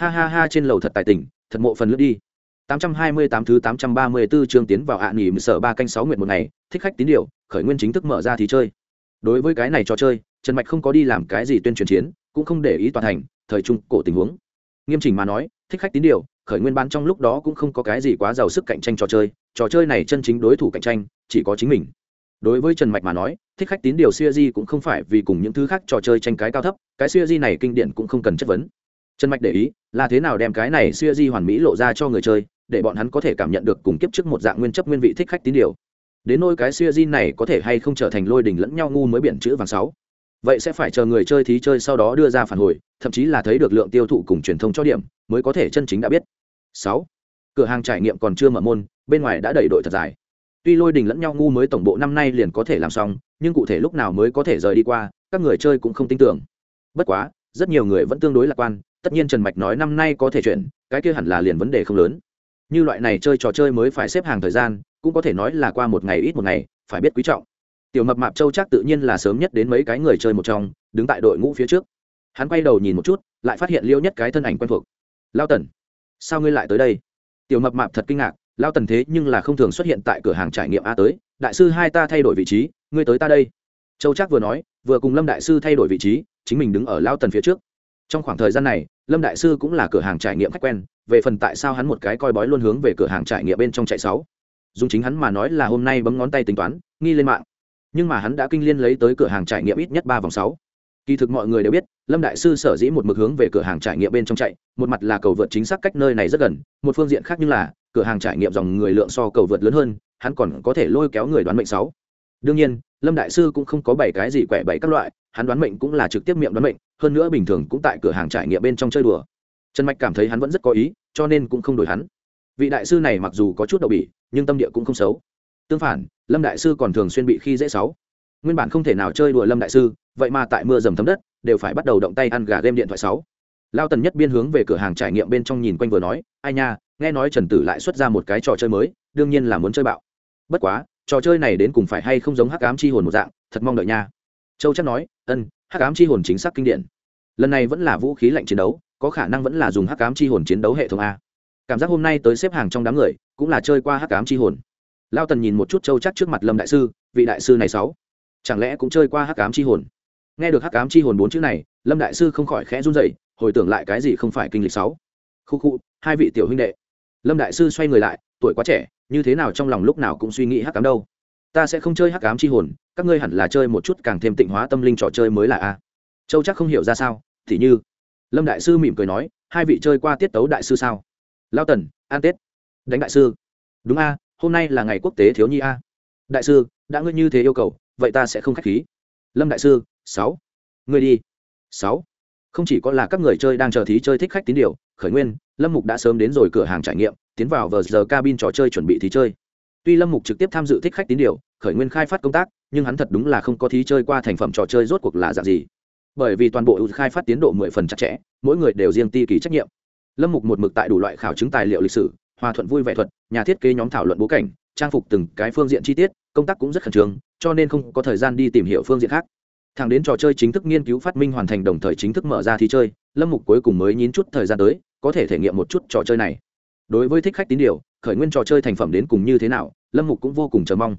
ha ha ha trên lầu thật tài tình thật mộ phần lướt đi 828 thứ 834 chương tiến vào ạ à nghỉ sở ba canh 6 nguyện một ngày, thích khách tín điều, khởi nguyên chính thức mở ra thì chơi. Đối với cái này trò chơi, Trần Mạch không có đi làm cái gì tuyên truyền chiến, cũng không để ý toàn thành, thời trung cổ tình huống. Nghiêm chỉnh mà nói, thích khách tín điều, khởi nguyên bán trong lúc đó cũng không có cái gì quá giàu sức cạnh tranh trò chơi, trò chơi này chân chính đối thủ cạnh tranh chỉ có chính mình. Đối với Trần Mạch mà nói, thích khách tín điều series cũng không phải vì cùng những thứ khác trò chơi tranh cái cao thấp, cái series này kinh điển cũng không cần chất vấn. Trần Mạch để ý, là thế nào đem cái này series hoàn mỹ lộ ra cho người chơi, để bọn hắn có thể cảm nhận được cùng kiếp trước một dạng nguyên chấp nguyên vị thích khách tín điều. Đến nôi cái siêu di này có thể hay không trở thành lôi đỉnh lẫn nhau ngu mới biển chữ vàng sáu. Vậy sẽ phải chờ người chơi thí chơi sau đó đưa ra phản hồi thậm chí là thấy được lượng tiêu thụ cùng truyền thông cho điểm mới có thể chân chính đã biết. Sáu. Cửa hàng trải nghiệm còn chưa mở môn bên ngoài đã đẩy đội thật dài. Tuy lôi đình lẫn nhau ngu mới tổng bộ năm nay liền có thể làm xong nhưng cụ thể lúc nào mới có thể rời đi qua các người chơi cũng không tin tưởng. Bất quá rất nhiều người vẫn tương đối lạc quan tất nhiên trần mạch nói năm nay có thể chuyển, cái kia hẳn là liền vấn đề không lớn. Như loại này chơi trò chơi mới phải xếp hàng thời gian, cũng có thể nói là qua một ngày ít một ngày, phải biết quý trọng. Tiểu mập mạp châu chắc tự nhiên là sớm nhất đến mấy cái người chơi một trong, đứng tại đội ngũ phía trước. Hắn quay đầu nhìn một chút, lại phát hiện liêu nhất cái thân ảnh quen thuộc. Lao tần, sao ngươi lại tới đây? Tiểu mập mạp thật kinh ngạc, lao tần thế nhưng là không thường xuất hiện tại cửa hàng trải nghiệm a tới, đại sư hai ta thay đổi vị trí, ngươi tới ta đây. Châu chắc vừa nói, vừa cùng lâm đại sư thay đổi vị trí, chính mình đứng ở lao tần phía trước trong khoảng thời gian này, lâm đại sư cũng là cửa hàng trải nghiệm khách quen, về phần tại sao hắn một cái coi bói luôn hướng về cửa hàng trải nghiệm bên trong chạy sáu. Dùng chính hắn mà nói là hôm nay bấm ngón tay tính toán, nghi lên mạng. Nhưng mà hắn đã kinh liên lấy tới cửa hàng trải nghiệm ít nhất ba vòng sáu. Kỳ thực mọi người đều biết, lâm đại sư sở dĩ một mực hướng về cửa hàng trải nghiệm bên trong chạy, một mặt là cầu vượt chính xác cách nơi này rất gần, một phương diện khác như là, cửa hàng trải nghiệm dòng người lượng so cầu vượt lớn hơn, hắn còn có thể lôi kéo người đoán mệnh sáu. Đương nhiên, lâm đại sư cũng không có bảy cái gì quẻ bảy các loại, hắn đoán mệnh cũng là trực tiếp miệng đoán mệnh hơn nữa bình thường cũng tại cửa hàng trải nghiệm bên trong chơi đùa. Trần mạch cảm thấy hắn vẫn rất có ý, cho nên cũng không đổi hắn. Vị đại sư này mặc dù có chút đậu bỉ, nhưng tâm địa cũng không xấu. Tương phản, lâm đại sư còn thường xuyên bị khi dễ xấu nguyên bản không thể nào chơi đùa lâm đại sư, vậy mà tại mưa dầm thấm đất, đều phải bắt đầu động tay ăn gà game điện thoại sáu. Lao tần nhất biên hướng về cửa hàng trải nghiệm bên trong nhìn quanh vừa nói, ai nha, nghe nói trần tử lại xuất ra một cái trò chơi mới, đương nhiên là muốn chơi bạo. Bất quá, trò chơi này đến cùng phải hay không giống hắc ám chi hồn một dạng, thật mong đợi nha châu chắc nói, ân, hắc ám chi hồn chính xác kinh điển. Lần này vẫn là vũ khí lạnh chiến đấu, có khả năng vẫn là dùng hắc ám chi hồn chiến đấu hệ thống a. Cảm giác hôm nay tới xếp hàng trong đám người, cũng là chơi qua hắc ám chi hồn. Lao tần nhìn một chút châu chắc trước mặt lâm đại sư, vị đại sư này sáu, chẳng lẽ cũng chơi qua hắc ám chi hồn? Nghe được hắc ám chi hồn bốn chữ này, lâm đại sư không khỏi khẽ run rẩy, hồi tưởng lại cái gì không phải kinh lịch sáu. Khu khu, hai vị tiểu huynh đệ. Lâm đại sư xoay người lại, tuổi quá trẻ, như thế nào trong lòng lúc nào cũng suy nghĩ hắc ám đâu ta sẽ không chơi hắc ám chi hồn, các ngươi hẳn là chơi một chút càng thêm tịnh hóa tâm linh trò chơi mới là a. Châu chắc không hiểu ra sao, thì như, lâm đại sư mỉm cười nói, hai vị chơi qua tiết tấu đại sư sao? Lao tần, an tết, đánh đại sư. Đúng a, hôm nay là ngày quốc tế thiếu nhi a. Đại sư, đã ngươi như thế yêu cầu, vậy ta sẽ không k h á c h khí. Lâm đại sư, sáu, ngươi đi. Sáu, không chỉ có là các người chơi đang chờ thí chơi thích khách tín điều, khởi nguyên, lâm mục đã sớm đến rồi cửa hàng trải nghiệm, tiến vào vờ giờ cabin trò chơi chuẩn bị thí chơi tuy lâm mục trực tiếp tham dự thích khách tín điều, khởi nguyên khai phát công tác, nhưng hắn thật đúng là không có thí chơi qua thành phẩm trò chơi rốt cuộc là dạng gì. Bởi vì toàn bộ khai phát tiến độ mười phần chặt chẽ, mỗi người đều riêng ti kỳ trách nhiệm. Lâm mục một mực tại đủ loại khảo chứng tài liệu lịch sử, hòa thuận vui vẻ thuật, nhà thiết kế nhóm thảo luận bố cảnh, trang phục từng cái phương diện chi tiết, công tác cũng rất khẩn trương, cho nên không có thời gian đi tìm hiểu phương diện khác. Thẳng đến trò chơi chính thức nghiên cứu phát minh hoàn thành đồng thời chính thức mở ra thi chơi, lâm mục cuối cùng mới nhín chút thời gian tới, có thể thể nghiệm một chút trò chơi này. Đối với thích khách tín điều khởi nguyên trò chơi thành phẩm đến cùng như thế nào, lâm mục cũng vô cùng chờ mong.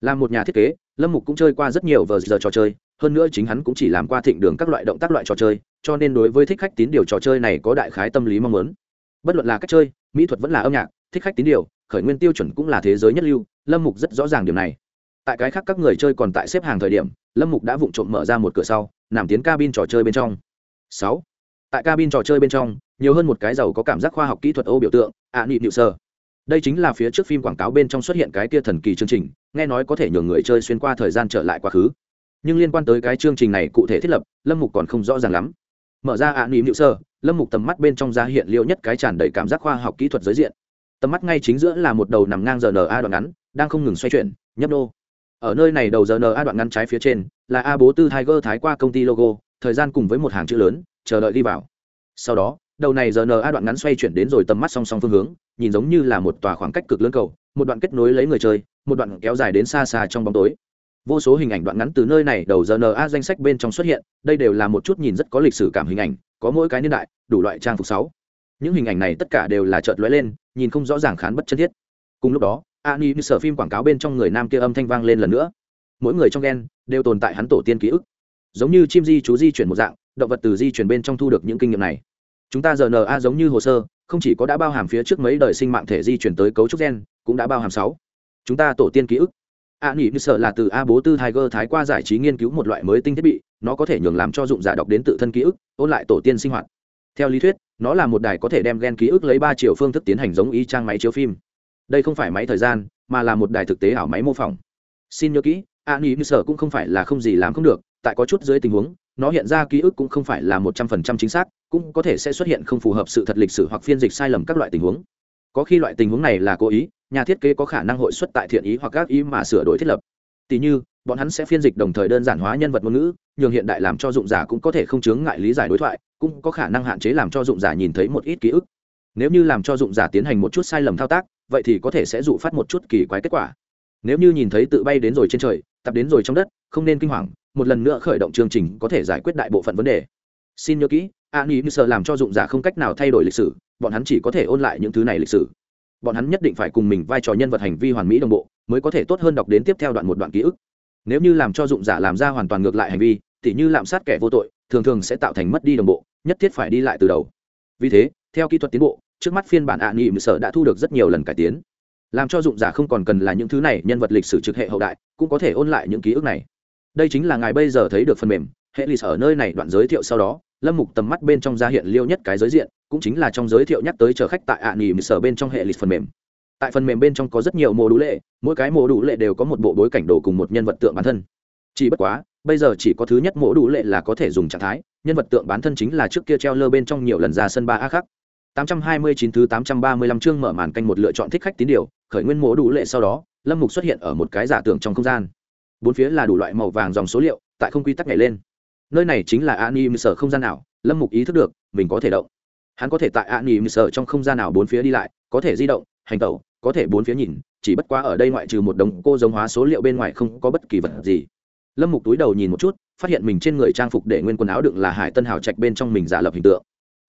Là một nhà thiết kế, lâm mục cũng chơi qua rất nhiều vờ giờ trò chơi, hơn nữa chính hắn cũng chỉ làm qua thịnh đường các loại động tác loại trò chơi, cho nên đối với thích khách tín điều trò chơi này có đại khái tâm lý mong muốn. Bất luận là cách chơi, mỹ thuật vẫn là âm nhạc, thích khách tín điều, khởi nguyên tiêu chuẩn cũng là thế giới nhất lưu, lâm mục rất rõ ràng điều này. Tại cái khác các người chơi còn tại xếp hàng thời điểm, lâm mục đã vụng trộm mở ra một cửa sau, nằm tiến cabin trò chơi bên trong. Sáu. Tại cabin trò chơi bên trong, nhiều hơn một cái giàu có cảm giác khoa học kỹ thuật ô biểu tượng, ạ nị nịu sơ đây chính là phía trước phim quảng cáo bên trong xuất hiện cái tia thần kỳ chương trình, nghe nói có thể nhường người chơi xuyên qua thời gian trở lại quá khứ. Nhưng liên quan tới cái chương trình này cụ thể thiết lập, lâm mục còn không rõ ràng lắm. Mở ra ạ nỉm hữu sơ, lâm mục tầm mắt bên trong ra hiện liệu nhất cái tràn đầy cảm giác khoa học kỹ thuật giới diện. Tầm mắt ngay chính giữa là một đầu nằm ngang giờ na đoạn ngắn, đang không ngừng xoay chuyển, nhấp nô. Ở nơi này đầu giờ na đoạn ngắn trái phía trên, là a bố tư tiger thái qua công ty logo, thời gian cùng với một hàng chữ lớn, chờ đợi đi vào. Sau đó đầu này giờ na đoạn ngắn xoay chuyển đến rồi tầm mắt song song phương hướng, nhìn giống như là một tòa khoảng cách cực lớn cầu, một đoạn kết nối lấy người chơi, một đoạn kéo dài đến xa xa trong bóng tối. Vô số hình ảnh đoạn ngắn từ nơi này đầu giờ na danh sách bên trong xuất hiện, đây đều là một chút nhìn rất có lịch sử cảm hình ảnh, có mỗi cái niên đại, đủ loại trang phục sáu. Những hình ảnh này tất cả đều là chợt lóe lên, nhìn không rõ ràng khán bất chân thiết. Cùng lúc đó, ani như sở phim quảng cáo bên trong người nam kia âm thanh vang lên lần nữa. Mỗi người trong gen đều tồn tại hắn tổ tiên ký ức. Giống như chim di chú di chuyển một dạng, động vật từ di chuyển bên trong thu được những kinh nghiệm này chúng ta giờ giống như hồ sơ, không chỉ có đã bao hàm phía trước mấy đời sinh mạng thể di chuyển tới cấu trúc gen, cũng đã bao hàm sáu. Chúng ta tổ tiên ký ức. A nghỉ như sợ là từ a bố tư tiger thái qua giải trí nghiên cứu một loại mới tinh thiết bị, nó có thể nhường làm cho dụng giả đọc đến tự thân ký ức, ôn lại tổ tiên sinh hoạt. Theo lý thuyết, nó là một đài có thể đem gen ký ức lấy ba chiều phương thức tiến hành giống y trang máy chiếu phim. Đây không phải máy thời gian, mà là một đài thực tế ảo máy mô phỏng. Xin nhớ kỹ, a nghỉ như sợ cũng không phải là không gì làm không được, tại có chút dưới tình huống nó hiện ra ký ức cũng không phải là một trăm phần trăm chính xác, cũng có thể sẽ xuất hiện không phù hợp sự thật lịch sử hoặc phiên dịch sai lầm các loại tình huống. Có khi loại tình huống này là cố ý, nhà thiết kế có khả năng hội xuất tại thiện ý hoặc các ý mà sửa đổi thiết lập. Tỷ như, bọn hắn sẽ phiên dịch đồng thời đơn giản hóa nhân vật ngôn ngữ, nhường hiện đại làm cho dụng giả cũng có thể không chướng ngại lý giải đối thoại, cũng có khả năng hạn chế làm cho dụng giả nhìn thấy một ít ký ức. Nếu như làm cho dụng giả tiến hành một chút sai lầm thao tác, vậy thì có thể sẽ dụ phát một chút kỳ quái kết quả. Nếu như nhìn thấy tự bay đến rồi trên trời, tập đến rồi trong đất, không nên kinh hoàng một lần nữa khởi động chương trình có thể giải quyết đại bộ phận vấn đề. Xin nhớ kỹ an ý như sợ làm cho dụng giả không cách nào thay đổi lịch sử, bọn hắn chỉ có thể ôn lại những thứ này lịch sử. Bọn hắn nhất định phải cùng mình vai trò nhân vật hành vi hoàn mỹ đồng bộ, mới có thể tốt hơn đọc đến tiếp theo đoạn một đoạn ký ức. Nếu như làm cho dụng giả làm ra hoàn toàn ngược lại hành vi, tỉ như lạm sát kẻ vô tội, thường thường sẽ tạo thành mất đi đồng bộ, nhất thiết phải đi lại từ đầu. Vì thế, theo kỹ thuật tiến bộ, trước mắt phiên bản ạ nghị sở đã thu được rất nhiều lần cải tiến. Làm cho dụng giả không còn cần là những thứ này nhân vật lịch sử trực hệ hậu đại, cũng có thể ôn lại những ký ức này đây chính là ngài bây giờ thấy được phần mềm. Hệ lịch ở nơi này đoạn giới thiệu sau đó, lâm mục tầm mắt bên trong ra hiện liêu nhất cái giới diện, cũng chính là trong giới thiệu nhắc tới chở khách tại ạ nghỉ sở bên trong hệ lịch phần mềm. Tại phần mềm bên trong có rất nhiều mô đủ lệ, mỗi cái mô đủ lệ đều có một bộ bối cảnh đồ cùng một nhân vật tượng bản thân. Chỉ bất quá, bây giờ chỉ có thứ nhất mô đủ lệ là có thể dùng trạng thái, nhân vật tượng bản thân chính là trước kia treo lơ bên trong nhiều lần ra sân ba a khác 829 thứ 835 chương mở màn canh một lựa chọn thích khách tín điều, khởi nguyên mô đủ lệ sau đó, lâm mục xuất hiện ở một cái giả tưởng trong không gian bốn phía là đủ loại màu vàng dòng số liệu, tại không quy tắc nhảy lên. Nơi này chính là anim sở không gian nào, lâm mục ý thức được, mình có thể động. Hắn có thể tại anim sở trong không gian nào bốn phía đi lại, có thể di động, hành tẩu, có thể bốn phía nhìn, chỉ bất quá ở đây ngoại trừ một đống cô giống hóa số liệu bên ngoài không có bất kỳ vật gì. Lâm mục túi đầu nhìn một chút, phát hiện mình trên người trang phục để nguyên quần áo đựng là hải tân hào trạch bên trong mình giả lập hình tượng.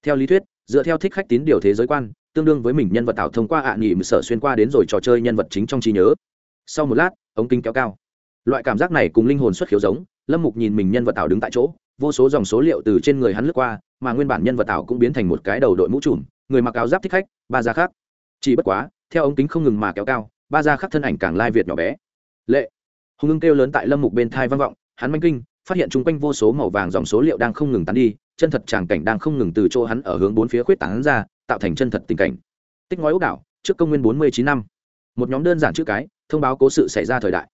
Theo lý thuyết, dựa theo thích khách tín điều thế giới quan, tương đương với mình nhân vật tạo thông qua ạ à nghỉ sở xuyên qua đến rồi trò chơi nhân vật chính trong trí nhớ. Sau một lát, ống kính kéo cao loại cảm giác này cùng linh hồn xuất khiếu giống, lâm mục nhìn mình nhân vật ảo đứng tại chỗ, vô số dòng số liệu từ trên người hắn lướt qua, mà nguyên bản nhân vật ảo cũng biến thành một cái đầu đội mũ trùm, người mặc áo giáp thích khách, ba gia khác. Chỉ bất quá, theo ống kính không ngừng mà kéo cao, ba gia khác thân ảnh càng lai việt nhỏ bé. Lệ. Hùng ưng kêu lớn tại lâm mục bên thai vang vọng, hắn manh kinh, phát hiện chung quanh vô số màu vàng dòng số liệu đang không ngừng tán đi, chân thật tràng cảnh đang không ngừng từ chỗ hắn ở hướng bốn phía khuyết tán ra, tạo thành chân thật tình cảnh. Tích ngói ốc đảo, trước công nguyên bốn mươi chín năm. Một nhóm đơn giản chữ cái, thông báo cố sự xảy ra thời đại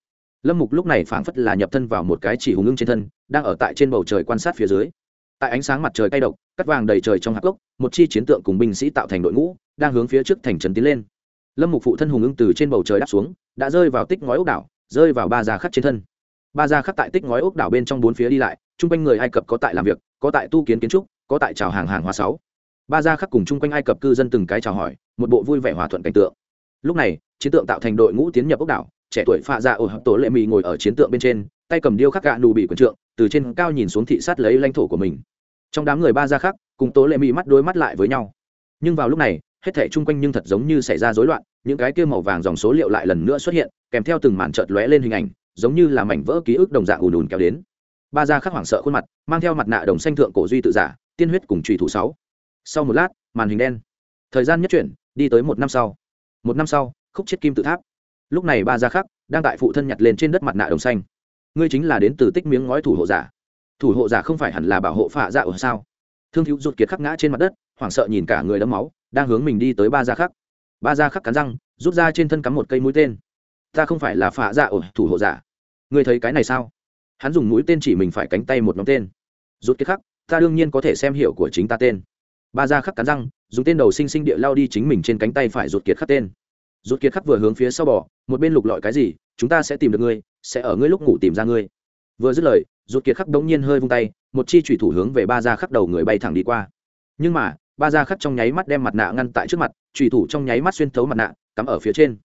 lâm mục lúc này phảng phất là nhập thân vào một cái chỉ hùng ưng trên thân, đang ở tại trên bầu trời quan sát phía dưới. Tại ánh sáng mặt trời cay độc, cắt vàng đầy trời trong hạt gốc, một chi chiến tượng cùng binh sĩ tạo thành đội ngũ, đang hướng phía trước thành trấn tiến lên. Lâm mục phụ thân hùng ưng từ trên bầu trời đáp xuống, đã rơi vào tích ngói ốc đảo, rơi vào ba gia khắc trên thân. Ba gia khắc tại tích ngói ốc đảo bên trong bốn phía đi lại, chung quanh người ai cập có tại làm việc, có tại tu kiến kiến trúc, có tại chào hàng hàng hóa sáu. Ba gia khắc cùng chung quanh ai cập cư dân từng cái chào hỏi, một bộ vui vẻ hòa thuận cảnh tượng. Lúc này, chiến tượng tạo thành đội ngũ tiến nhập ốc đảo trẻ tuổi phạ dạ ổ hợp tổ lệ mì ngồi ở chiến tượng bên trên tay cầm điêu khắc gạ nù bị quần trượng từ trên cao nhìn xuống thị sát lấy lãnh thổ của mình. Trong đám người ba gia khác, cùng tố lệ mì mắt đôi mắt lại với nhau. Nhưng vào lúc này hết thể chung quanh nhưng thật giống như xảy ra rối loạn những cái kia màu vàng dòng số liệu lại lần nữa xuất hiện kèm theo từng màn trợt lóe lên hình ảnh giống như là mảnh vỡ ký ức đồng dạng ùn ùn kéo đến. Ba gia khắc hoảng sợ khuôn mặt mang theo mặt nạ đồng xanh thượng cổ duy tự giả tiên huyết cùng trùy thủ sáu. Sau một lát màn hình đen. Thời gian nhất chuyển đi tới một năm sau. Một năm sau khúc chết kim tự tháp lúc này ba gia khắc đang tại phụ thân nhặt lên trên đất mặt nạ đồng xanh. Ngươi chính là đến từ tích miếng ngói thủ hộ giả. Thủ hộ giả không phải hẳn là bảo hộ phạ dạ ở sao? Thương thiếu rụt kiệt khắc ngã trên mặt đất, hoảng sợ nhìn cả người đấm máu, đang hướng mình đi tới ba gia khắc ba gia khắc cắn răng, rút ra trên thân cắm một cây mũi tên. Ta không phải là phạ dạ ở thủ hộ giả. Ngươi thấy cái này sao? Hắn dùng mũi tên chỉ mình phải cánh tay một nhóm tên. Rút kiệt khắc, ta đương nhiên có thể xem hiểu của chính ta tên. Ba gia khắc cắn răng, dùng tên đầu sinh sinh địa lao đi chính mình trên cánh tay phải rụt kiệt khắc tên rút kiệt khắc vừa hướng phía sau bò, một bên lục lọi cái gì chúng ta sẽ tìm được ngươi sẽ ở ngươi lúc ngủ tìm ra ngươi. Vừa dứt lời rút kiệt khắc đống nhiên hơi vung tay một chi thủy thủ hướng về ba gia khắc đầu người bay thẳng đi qua. Nhưng mà ba gia khắc trong nháy mắt đem mặt nạ ngăn tại trước mặt thủy thủ trong nháy mắt xuyên thấu mặt nạ cắm ở phía trên.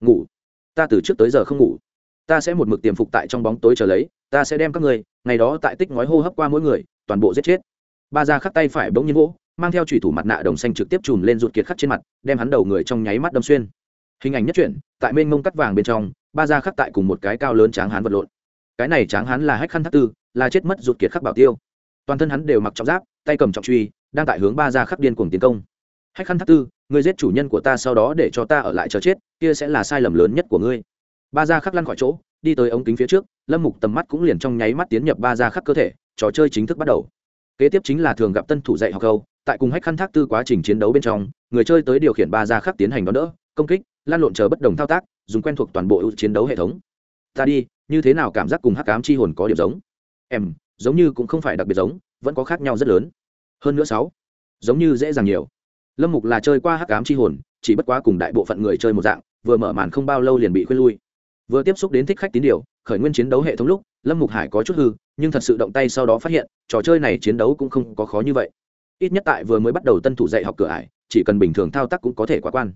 Ngủ. Ta từ trước tới giờ không ngủ. Ta sẽ một mực tiềm phục tại trong bóng tối chờ lấy ta sẽ đem các người ngày đó tại tích ngói hô hấp qua mỗi người toàn bộ giết chết. Ba gia khắc tay phải bỗng nhiên vỗ mang theo thủy thủ mặt nạ đồng xanh trực tiếp chùm lên ruột kiệt khắc trên mặt đem hắn đầu người trong nháy mắt đâm xuyên hình ảnh nhất truyện, tại mênh mông cắt vàng bên trong, ba gia khắc tại cùng một cái cao lớn tráng hán vật lộn. Cái này tráng hán là hách khăn thắt tư, là chết mất ruột kiệt khắc bảo tiêu. Toàn thân hắn đều mặc trọng giáp, tay cầm trọng truy, đang tại hướng ba gia khắc điên cuồng tiến công. Hách khăn thắt tư, ngươi giết chủ nhân của ta sau đó để cho ta ở lại chờ chết, kia sẽ là sai lầm lớn nhất của ngươi. Ba gia khắc lăn khỏi chỗ, đi tới ống kính phía trước, lâm mục tầm mắt cũng liền trong nháy mắt tiến nhập ba gia khắc cơ thể, trò chơi chính thức bắt đầu. Kế tiếp chính là thường gặp tân thủ dạy học câu, tại cùng hách khăn thác tư quá trình chiến đấu bên trong, người chơi tới điều khiển ba gia khắc tiến hành đón đỡ, công kích lan lộn chờ bất đồng thao tác, dùng quen thuộc toàn bộ chiến đấu hệ thống. Ta đi, như thế nào cảm giác cùng hắc cám chi hồn có điểm giống? Em, giống như cũng không phải đặc biệt giống, vẫn có khác nhau rất lớn. Hơn nữa sáu, giống như dễ dàng nhiều. Lâm mục là chơi qua hắc cám chi hồn, chỉ bất quá cùng đại bộ phận người chơi một dạng, vừa mở màn không bao lâu liền bị khuyên lui. Vừa tiếp xúc đến thích khách tín điều, khởi nguyên chiến đấu hệ thống lúc, lâm mục hải có chút hư, nhưng thật sự động tay sau đó phát hiện, trò chơi này chiến đấu cũng không có khó như vậy. Ít nhất tại vừa mới bắt đầu tân thủ dạy học cửa ải, chỉ cần bình thường thao tác cũng có thể quá quan.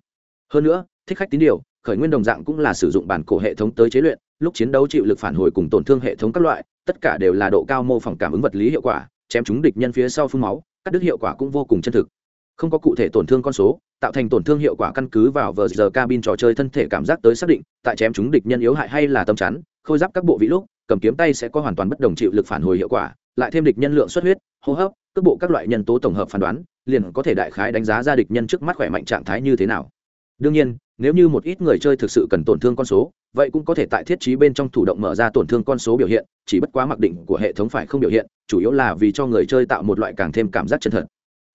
Hơn nữa thích khách tín điều, khởi nguyên đồng dạng cũng là sử dụng bản cổ hệ thống tới chế luyện, lúc chiến đấu chịu lực phản hồi cùng tổn thương hệ thống các loại, tất cả đều là độ cao mô phỏng cảm ứng vật lý hiệu quả, chém chúng địch nhân phía sau phun máu, cắt đứt hiệu quả cũng vô cùng chân thực. Không có cụ thể tổn thương con số, tạo thành tổn thương hiệu quả căn cứ vào vờ giờ cabin trò chơi thân thể cảm giác tới xác định, tại chém chúng địch nhân yếu hại hay là tâm chắn, khôi giáp các bộ vị lúc, cầm kiếm tay sẽ có hoàn toàn bất đồng chịu lực phản hồi hiệu quả, lại thêm địch nhân lượng xuất huyết, hô hấp, cước bộ các loại nhân tố tổng hợp phán đoán, liền có thể đại khái đánh giá ra địch nhân trước mắt khỏe mạnh trạng thái như thế nào. Đương nhiên nếu như một ít người chơi thực sự cần tổn thương con số, vậy cũng có thể tại thiết trí bên trong thủ động mở ra tổn thương con số biểu hiện, chỉ bất quá mặc định của hệ thống phải không biểu hiện, chủ yếu là vì cho người chơi tạo một loại càng thêm cảm giác chân thật.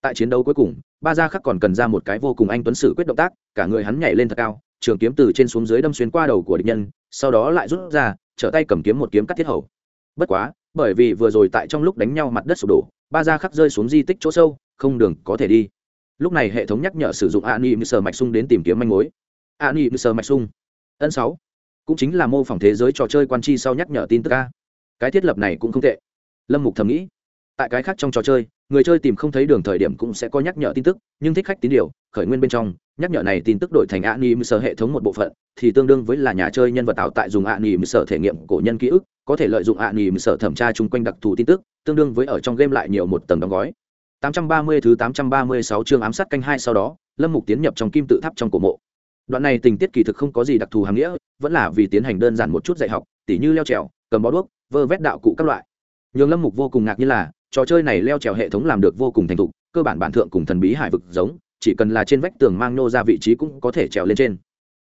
Tại chiến đấu cuối cùng, ba gia khắc còn cần ra một cái vô cùng anh tuấn sử quyết động tác, cả người hắn nhảy lên thật cao, trường kiếm từ trên xuống dưới đâm xuyên qua đầu của địch nhân, sau đó lại rút ra, trở tay cầm kiếm một kiếm cắt thiết hầu. Bất quá, bởi vì vừa rồi tại trong lúc đánh nhau mặt đất sụp đổ, ba gia khắc rơi xuống di tích chỗ sâu, không đường có thể đi. Lúc này hệ thống nhắc nhở sử dụng ani mười sờ mạch sung đến tìm kiếm manh mối ani mười sơ mạch sung. Ân sáu. Cũng chính là mô phỏng thế giới trò chơi quan chi sau nhắc nhở tin tức a. Cái thiết lập này cũng không tệ. Lâm mục thầm nghĩ. Tại cái khác trong trò chơi, người chơi tìm không thấy đường thời điểm cũng sẽ có nhắc nhở tin tức, nhưng thích khách tín điều, khởi nguyên bên trong, nhắc nhở này tin tức đổi thành ani mười sở hệ thống một bộ phận, thì tương đương với là nhà chơi nhân vật tạo tại dùng ani mười sở thể nghiệm cổ nhân ký ức, có thể lợi dụng ani mười sở thẩm tra chung quanh đặc thù tin tức, tương đương với ở trong game lại nhiều một tầng đóng gói. 830 thứ 836 chương ám sát canh hai sau đó, lâm mục tiến nhập trong kim tự tháp trong cổ mộ đoạn này tình tiết kỳ thực không có gì đặc thù hàng nghĩa, vẫn là vì tiến hành đơn giản một chút dạy học, tỉ như leo trèo, cầm bó đuốc, vơ vét đạo cụ các loại. Nhường lâm mục vô cùng ngạc như là, trò chơi này leo trèo hệ thống làm được vô cùng thành thục, cơ bản bản thượng cùng thần bí hải vực giống, chỉ cần là trên vách tường mang nô ra vị trí cũng có thể trèo lên trên.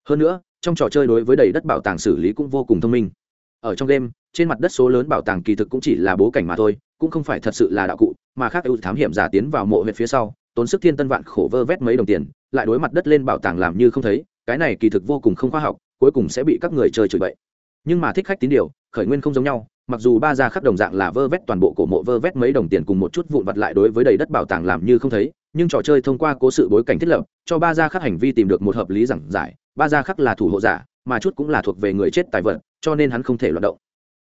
Hơn nữa, trong trò chơi đối với đầy đất bảo tàng xử lý cũng vô cùng thông minh. Ở trong game, trên mặt đất số lớn bảo tàng kỳ thực cũng chỉ là bố cảnh mà thôi, cũng không phải thật sự là đạo cụ, mà khác ưu thám hiểm giả tiến vào mộ huyệt phía sau, tốn sức thiên tân vạn khổ vơ vét mấy đồng tiền, lại đối mặt đất lên bảo tàng làm như không thấy cái này kỳ thực vô cùng không khoa học, cuối cùng sẽ bị các người chơi chửi bậy. Nhưng mà thích khách tín điều, khởi nguyên không giống nhau, mặc dù ba gia khắc đồng dạng là vơ vét toàn bộ cổ mộ vơ vét mấy đồng tiền cùng một chút vụn vặt lại đối với đầy đất bảo tàng làm như không thấy, nhưng trò chơi thông qua cố sự bối cảnh thiết lập, cho ba gia khắc hành vi tìm được một hợp lý giảng giải, ba gia khắc là thủ hộ giả, mà chút cũng là thuộc về người chết tài vật, cho nên hắn không thể loạt động.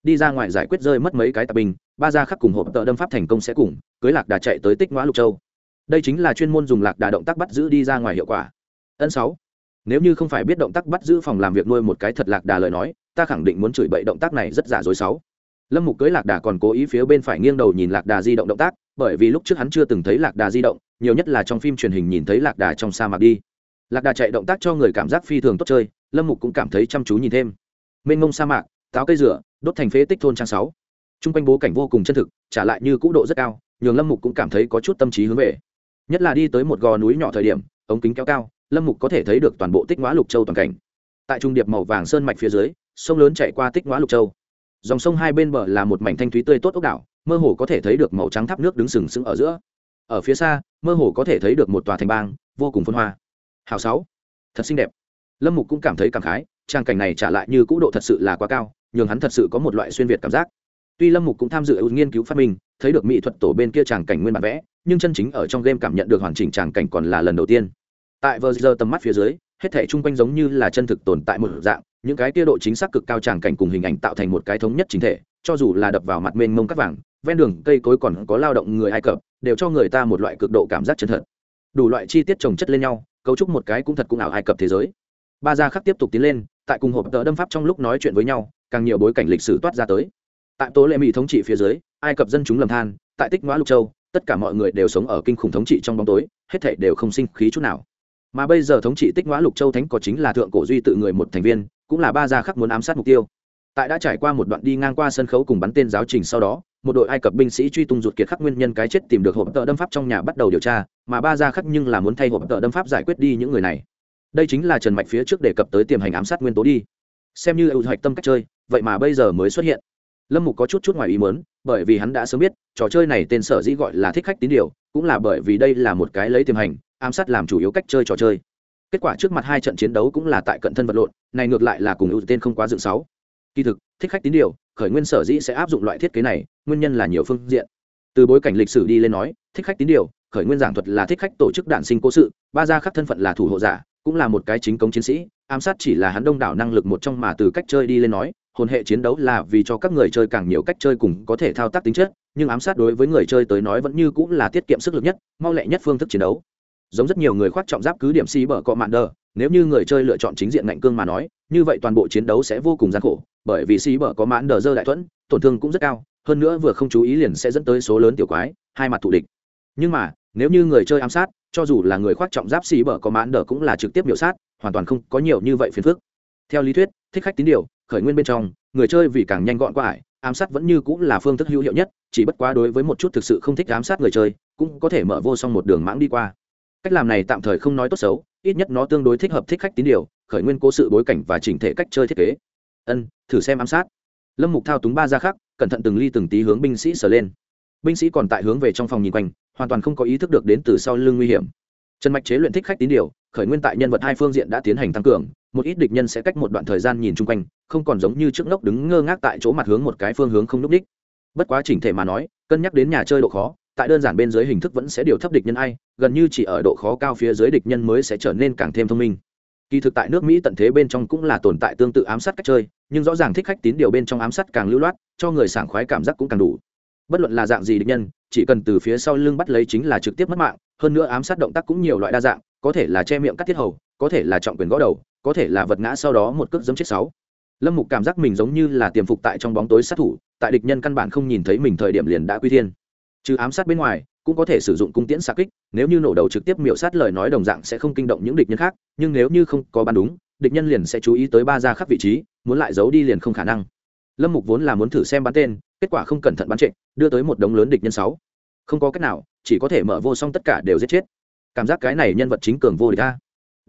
Đi ra ngoài giải quyết rơi mất mấy cái tạp binh, ba gia khắc cùng hộp tợ đâm pháp thành công sẽ cùng, cưới lạc đà chạy tới tích ngoã lục châu. Đây chính là chuyên môn dùng lạc đà động tác bắt giữ đi ra ngoài hiệu quả. Ân sáu nếu như không phải biết động tác bắt giữ phòng làm việc nuôi một cái thật lạc đà lời nói, ta khẳng định muốn chửi bậy động tác này rất giả dối sáu lâm mục cưới lạc đà còn cố ý phía bên phải nghiêng đầu nhìn lạc đà di động động tác, bởi vì lúc trước hắn chưa từng thấy lạc đà di động, nhiều nhất là trong phim truyền hình nhìn thấy lạc đà trong sa mạc đi. Lạc đà chạy động tác cho người cảm giác phi thường tốt chơi, lâm mục cũng cảm thấy chăm chú nhìn thêm. Mênh mông sa mạc, táo cây rửa, đốt thành phế tích thôn trang sáu. Trung quanh bố cảnh vô cùng chân thực, trả lại như cũ độ rất cao, nhường lâm mục cũng cảm thấy có chút tâm trí hướng về. Nhất là đi tới một gò núi nhỏ thời điểm, ống kính kéo cao lâm mục có thể thấy được toàn bộ tích ngõ lục châu toàn cảnh. Tại trung điệp màu vàng sơn mạch phía dưới, sông lớn chảy qua tích ngõ lục châu. Dòng sông hai bên bờ là một mảnh thanh thúy tươi tốt ốc đảo, mơ hồ có thể thấy được màu trắng tháp nước đứng sừng sững ở giữa. Ở phía xa, mơ hồ có thể thấy được một tòa thành bang, vô cùng phân hoa. Hào sáu. Thật xinh đẹp. Lâm mục cũng cảm thấy cảm khái, trang cảnh này trả lại như cũ độ thật sự là quá cao nhưng hắn thật sự có một loại xuyên việt cảm giác. Tuy lâm mục cũng tham dự nghiên cứu phát minh, thấy được mỹ thuật tổ bên kia tràng cảnh nguyên bản vẽ, nhưng chân chính ở trong game cảm nhận được hoàn chỉnh tràng cảnh còn là lần đầu tiên tại vờ giờ tầm mắt phía dưới, hết thể chung quanh giống như là chân thực tồn tại một dạng, những cái tia độ chính xác cực cao tràng cảnh cùng hình ảnh tạo thành một cái thống nhất chính thể, cho dù là đập vào mặt mênh mông cắt vàng, ven đường cây cối còn có lao động người ai cập, đều cho người ta một loại cực độ cảm giác chân thật. Đủ loại chi tiết trồng chất lên nhau, cấu trúc một cái cũng thật cũng ảo ai cập thế giới. Ba gia khắc tiếp tục tiến lên, tại cùng hộp tờ đâm pháp trong lúc nói chuyện với nhau, càng nhiều bối cảnh lịch sử toát ra tới. Tại tố lệ mỹ thống trị phía dưới, ai cập dân chúng lầm than, tại tích ngoã lục châu, tất cả mọi người đều sống ở kinh khủng thống trị trong bóng tối, hết thảy đều không sinh khí chút nào mà bây giờ thống trị tích ngõa lục châu thánh có chính là thượng cổ duy tự người một thành viên, cũng là ba gia khắc muốn ám sát mục tiêu. Tại đã trải qua một đoạn đi ngang qua sân khấu cùng bắn tên giáo trình sau đó, một đội ai cập binh sĩ truy tung ruột kiệt khắc nguyên nhân cái chết tìm được hộp tợ đâm pháp trong nhà bắt đầu điều tra, mà ba gia khắc nhưng là muốn thay hộp tợ đâm pháp giải quyết đi những người này. Đây chính là trần mạch phía trước đề cập tới tiềm hành ám sát nguyên tố đi. Xem như ưu hoạch tâm cách chơi, vậy mà bây giờ mới xuất hiện. Lâm mục có chút chút ngoài ý mớn bởi vì hắn đã sớm biết, trò chơi này tên sở dĩ gọi là thích khách tín điều, cũng là bởi vì đây là một cái lấy tiềm hành, ám sát làm chủ yếu cách chơi trò chơi. Kết quả trước mặt hai trận chiến đấu cũng là tại cận thân vật lộn, này ngược lại là cùng ưu tên không quá dựng sáu. Kỳ thực, thích khách tín điều, khởi nguyên sở dĩ sẽ áp dụng loại thiết kế này, nguyên nhân là nhiều phương diện. Từ bối cảnh lịch sử đi lên nói, thích khách tín điều, khởi nguyên giảng thuật là thích khách tổ chức đản sinh cố sự, ba gia khắc thân phận là thủ hộ giả, cũng là một cái chính công chiến sĩ, ám sát chỉ là hắn đông đảo năng lực một trong mà từ cách chơi đi lên nói hồn hệ chiến đấu là vì cho các người chơi càng nhiều cách chơi cùng có thể thao tác tính chất, nhưng ám sát đối với người chơi tới nói vẫn như cũng là tiết kiệm sức lực nhất, mau lẹ nhất phương thức chiến đấu. Giống rất nhiều người khoác trọng giáp cứ điểm xì bở cọ mạn đờ, nếu như người chơi lựa chọn chính diện ngạnh cương mà nói, như vậy toàn bộ chiến đấu sẽ vô cùng gian khổ, bởi vì xì bở có mãn đờ dơ đại thuẫn, tổn thương cũng rất cao, hơn nữa vừa không chú ý liền sẽ dẫn tới số lớn tiểu quái, hai mặt thù địch. Nhưng mà, nếu như người chơi ám sát, cho dù là người khoác trọng giáp xì bở có mãn đờ cũng là trực tiếp biểu sát, hoàn toàn không có nhiều như vậy phiền phức. Theo lý thuyết, thích khách tín điều khởi nguyên bên trong, người chơi vì càng nhanh gọn qua ải, ám sát vẫn như cũng là phương thức hữu hiệu nhất, chỉ bất quá đối với một chút thực sự không thích ám sát người chơi, cũng có thể mở vô song một đường mãng đi qua. Cách làm này tạm thời không nói tốt xấu, ít nhất nó tương đối thích hợp thích khách tín điều, khởi nguyên cố sự bối cảnh và chỉnh thể cách chơi thiết kế. Ân, thử xem ám sát. Lâm mục thao túng ba ra khác, cẩn thận từng ly từng tí hướng binh sĩ sờ lên. Binh sĩ còn tại hướng về trong phòng nhìn quanh, hoàn toàn không có ý thức được đến từ sau lưng nguy hiểm trần mạch chế luyện thích khách tín điều, khởi nguyên tại nhân vật hai phương diện đã tiến hành tăng cường, một ít địch nhân sẽ cách một đoạn thời gian nhìn chung quanh, không còn giống như trước ngốc đứng ngơ ngác tại chỗ mặt hướng một cái phương hướng không núp đích. Bất quá chỉnh thể mà nói, cân nhắc đến nhà chơi độ khó, tại đơn giản bên dưới hình thức vẫn sẽ điều thấp địch nhân ai, gần như chỉ ở độ khó cao phía dưới địch nhân mới sẽ trở nên càng thêm thông minh. Kỳ thực tại nước mỹ tận thế bên trong cũng là tồn tại tương tự ám sát cách chơi, nhưng rõ ràng thích khách tín điều bên trong ám sát càng lưu loát, cho người sảng khoái cảm giác cũng càng đủ. Bất luận là dạng gì địch nhân chỉ cần từ phía sau lưng bắt lấy chính là trực tiếp mất mạng, hơn nữa ám sát động tác cũng nhiều loại đa dạng, có thể là che miệng cắt thiết hầu, có thể là trọng quyền gõ đầu, có thể là vật ngã sau đó một cước giấm chết sáu. Lâm mục cảm giác mình giống như là tiềm phục tại trong bóng tối sát thủ, tại địch nhân căn bản không nhìn thấy mình thời điểm liền đã quy thiên. Trừ ám sát bên ngoài, cũng có thể sử dụng cung tiễn xạ kích, nếu như nổ đầu trực tiếp miểu sát lời nói đồng dạng sẽ không kinh động những địch nhân khác, nhưng nếu như không có bắn đúng, địch nhân liền sẽ chú ý tới ba ra khắc vị trí, muốn lại giấu đi liền không khả năng lâm mục vốn là muốn thử xem bắn tên, kết quả không cẩn thận bắn trệ đưa tới một đống lớn địch nhân sáu. Không có cách nào, chỉ có thể mở vô song tất cả đều giết chết. Cảm giác cái này nhân vật chính cường vô địch ta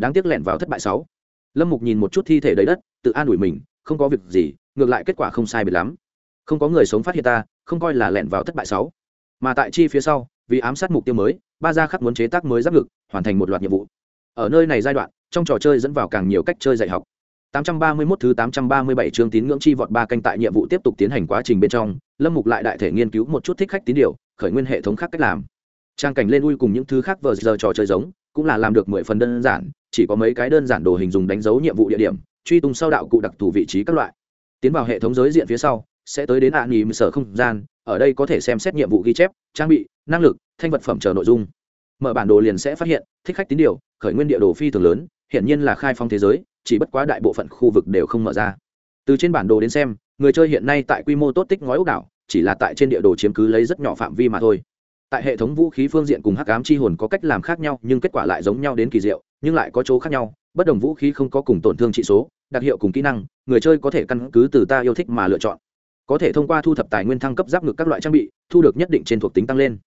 đáng tiếc lẹn vào thất bại sáu. Lâm mục nhìn một chút thi thể đầy đất, tự an ủi mình, không có việc gì, ngược lại kết quả không sai biệt lắm. Không có người sống phát hiện ta, không coi là lẹn vào thất bại sáu. Mà tại chi phía sau, vì ám sát mục tiêu mới, ba gia khắc muốn chế tác mới giáp ngực, hoàn thành một loạt nhiệm vụ. Ở nơi này giai đoạn, trong trò chơi dẫn vào càng nhiều cách chơi dạy học. 831 thứ 837 chương tín ngưỡng chi vọt ba canh tại nhiệm vụ tiếp tục tiến hành quá trình bên trong, Lâm Mục lại đại thể nghiên cứu một chút thích khách tín điều, khởi nguyên hệ thống khác cách làm. Trang cảnh lên ui cùng những thứ khác vừa giờ trò chơi giống, cũng là làm được 10 phần đơn giản, chỉ có mấy cái đơn giản đồ hình dùng đánh dấu nhiệm vụ địa điểm, truy tung sau đạo cụ đặc thù vị trí các loại. Tiến vào hệ thống giới diện phía sau, sẽ tới đến ạ nhìm sở không gian, ở đây có thể xem xét nhiệm vụ ghi chép, trang bị, năng lực, thanh vật phẩm chờ nội dung. Mở bản đồ liền sẽ phát hiện, thích khách tín điều, khởi nguyên địa đồ phi thường lớn, hiện nhiên là khai phong thế giới, chỉ bất quá đại bộ phận khu vực đều không mở ra. Từ trên bản đồ đến xem người chơi hiện nay tại quy mô tốt tích ngói ốc đảo chỉ là tại trên địa đồ chiếm cứ lấy rất nhỏ phạm vi mà thôi. Tại hệ thống vũ khí phương diện cùng hắc ám chi hồn có cách làm khác nhau nhưng kết quả lại giống nhau đến kỳ diệu nhưng lại có chỗ khác nhau. Bất đồng vũ khí không có cùng tổn thương trị số đặc hiệu cùng kỹ năng người chơi có thể căn cứ từ ta yêu thích mà lựa chọn. Có thể thông qua thu thập tài nguyên thăng cấp giáp ngực các loại trang bị thu được nhất định trên thuộc tính tăng lên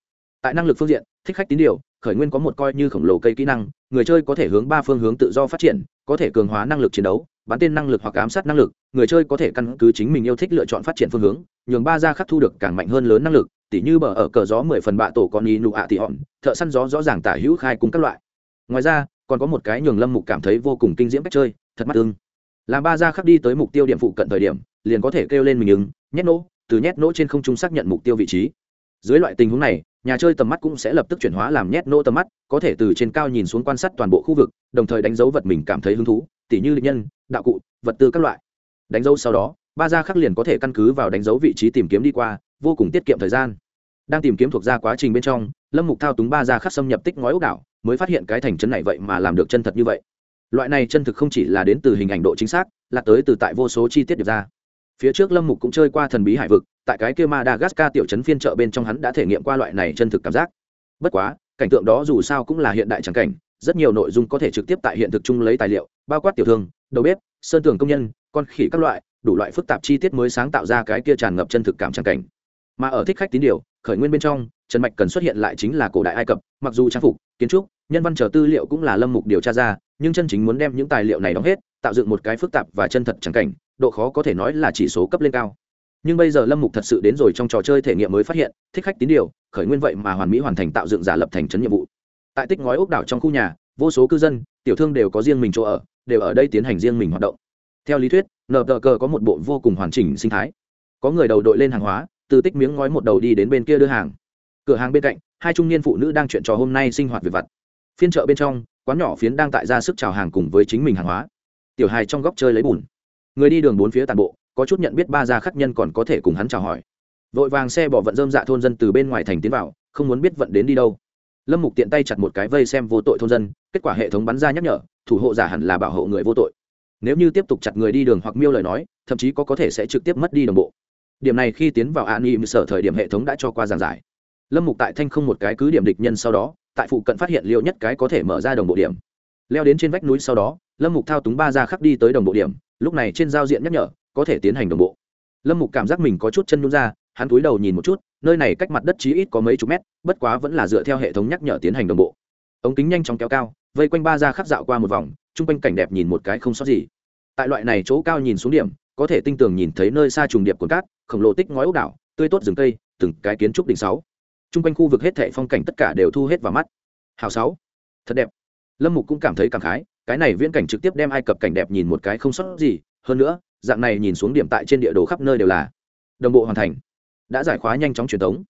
tại năng lực phương diện, thích khách tín điều, khởi nguyên có một coi như khổng lồ cây kỹ năng, người chơi có thể hướng ba phương hướng tự do phát triển, có thể cường hóa năng lực chiến đấu, bắn tên năng lực hoặc ám sát năng lực, người chơi có thể căn cứ chính mình yêu thích lựa chọn phát triển phương hướng, nhường ba ra khắc thu được càng mạnh hơn lớn năng lực, tỉ như bờ ở cờ gió mười phần bạ tổ con y nụ ạ tỉ hòn, thợ săn gió rõ ràng tả hữu khai cùng các loại. Ngoài ra, còn có một cái nhường lâm mục cảm thấy vô cùng kinh diễm cách chơi, thật mắt ưng. Làm ba ra khắc đi tới mục tiêu điểm phụ cận thời điểm, liền có thể kêu lên mình ứng, nhét nỗ, từ nhét nỗ trên không trung xác nhận mục tiêu vị trí. Dưới loại tình huống này nhà chơi tầm mắt cũng sẽ lập tức chuyển hóa làm nhét nô tầm mắt, có thể từ trên cao nhìn xuống quan sát toàn bộ khu vực, đồng thời đánh dấu vật mình cảm thấy hứng thú, tỉ như định nhân, đạo cụ, vật tư các loại. Đánh dấu sau đó, ba gia khắc liền có thể căn cứ vào đánh dấu vị trí tìm kiếm đi qua, vô cùng tiết kiệm thời gian. Đang tìm kiếm thuộc ra quá trình bên trong, lâm mục thao túng ba gia khắc xâm nhập tích ngói ốc đảo, mới phát hiện cái thành chân này vậy mà làm được chân thật như vậy. Loại này chân thực không chỉ là đến từ hình ảnh độ chính xác, là tới từ tại vô số chi tiết được ra phía trước lâm mục cũng chơi qua thần bí hải vực, tại cái kia madagascar tiểu trấn phiên chợ bên trong hắn đã thể nghiệm qua loại này chân thực cảm giác. Bất quá, cảnh tượng đó dù sao cũng là hiện đại trắng cảnh, rất nhiều nội dung có thể trực tiếp tại hiện thực chung lấy tài liệu, bao quát tiểu thương, đầu bếp, sơn tường công nhân, con khỉ các loại, đủ loại phức tạp chi tiết mới sáng tạo ra cái kia tràn ngập chân thực cảm trắng cảnh. Mà ở thích khách tín điều, khởi nguyên bên trong, trần mạch cần xuất hiện lại chính là cổ đại ai cập, mặc dù trang phục, kiến trúc, nhân văn chờ tư liệu cũng là lâm mục điều tra ra nhưng chân chính muốn đem những tài liệu này đóng hết, tạo dựng một cái phức tạp và chân thật trắng cảnh, độ khó có thể nói là chỉ số cấp lên cao. Nhưng bây giờ lâm mục thật sự đến rồi trong trò chơi thể nghiệm mới phát hiện, thích khách tín điều, khởi nguyên vậy mà hoàn mỹ hoàn thành tạo dựng giả lập thành trấn nhiệm vụ. Tại tích ngói ốc đảo trong khu nhà, vô số cư dân, tiểu thương đều có riêng mình chỗ ở, đều ở đây tiến hành riêng mình hoạt động. Theo lý thuyết, nờ tờ cờ có một bộ vô cùng hoàn chỉnh sinh thái. Có người đầu đội lên hàng hóa, từ tích miếng ngói một đầu đi đến bên kia đưa hàng. Cửa hàng bên cạnh, hai trung niên phụ nữ đang chuyện trò hôm nay sinh hoạt về vặt. Phiên chợ bên trong quán nhỏ phiến đang tại ra sức chào hàng cùng với chính mình hàng hóa. Tiểu hài trong góc chơi lấy bùn. Người đi đường bốn phía tàn bộ, có chút nhận biết ba gia khắc nhân còn có thể cùng hắn chào hỏi. Vội vàng xe bỏ vận dơm dạ thôn dân từ bên ngoài thành tiến vào, không muốn biết vận đến đi đâu. Lâm mục tiện tay chặt một cái vây xem vô tội thôn dân, kết quả hệ thống bắn ra nhắc nhở, thủ hộ giả hẳn là bảo hộ người vô tội. Nếu như tiếp tục chặt người đi đường hoặc miêu lời nói, thậm chí có có thể sẽ trực tiếp mất đi đồng bộ. Điểm này khi tiến vào an im sở thời điểm hệ thống đã cho qua giảng giải. Lâm mục tại thanh không một cái cứ điểm địch nhân sau đó tại phụ cận phát hiện liệu nhất cái có thể mở ra đồng bộ điểm. Leo đến trên vách núi sau đó, lâm mục thao túng ba ra khắc đi tới đồng bộ điểm, lúc này trên giao diện nhắc nhở, có thể tiến hành đồng bộ. Lâm mục cảm giác mình có chút chân nhún ra, hắn cúi đầu nhìn một chút, nơi này cách mặt đất chí ít có mấy chục mét, bất quá vẫn là dựa theo hệ thống nhắc nhở tiến hành đồng bộ. Ống kính nhanh chóng kéo cao, vây quanh ba ra khắc dạo qua một vòng, chung quanh cảnh đẹp nhìn một cái không sót gì. Tại loại này chỗ cao nhìn xuống điểm, có thể tinh tường nhìn thấy nơi xa trùng điệp cồn cát, khổng lồ tích ngói ốc đảo, tươi tốt rừng cây, từng cái kiến trúc đỉnh sáu chung quanh khu vực hết thệ phong cảnh tất cả đều thu hết vào mắt. Hào sáu. Thật đẹp. Lâm mục cũng cảm thấy cảm khái, cái này viễn cảnh trực tiếp đem ai cập cảnh đẹp nhìn một cái không sót gì, hơn nữa, dạng này nhìn xuống điểm tại trên địa đồ khắp nơi đều là đồng bộ hoàn thành. Đã giải khóa nhanh chóng truyền thống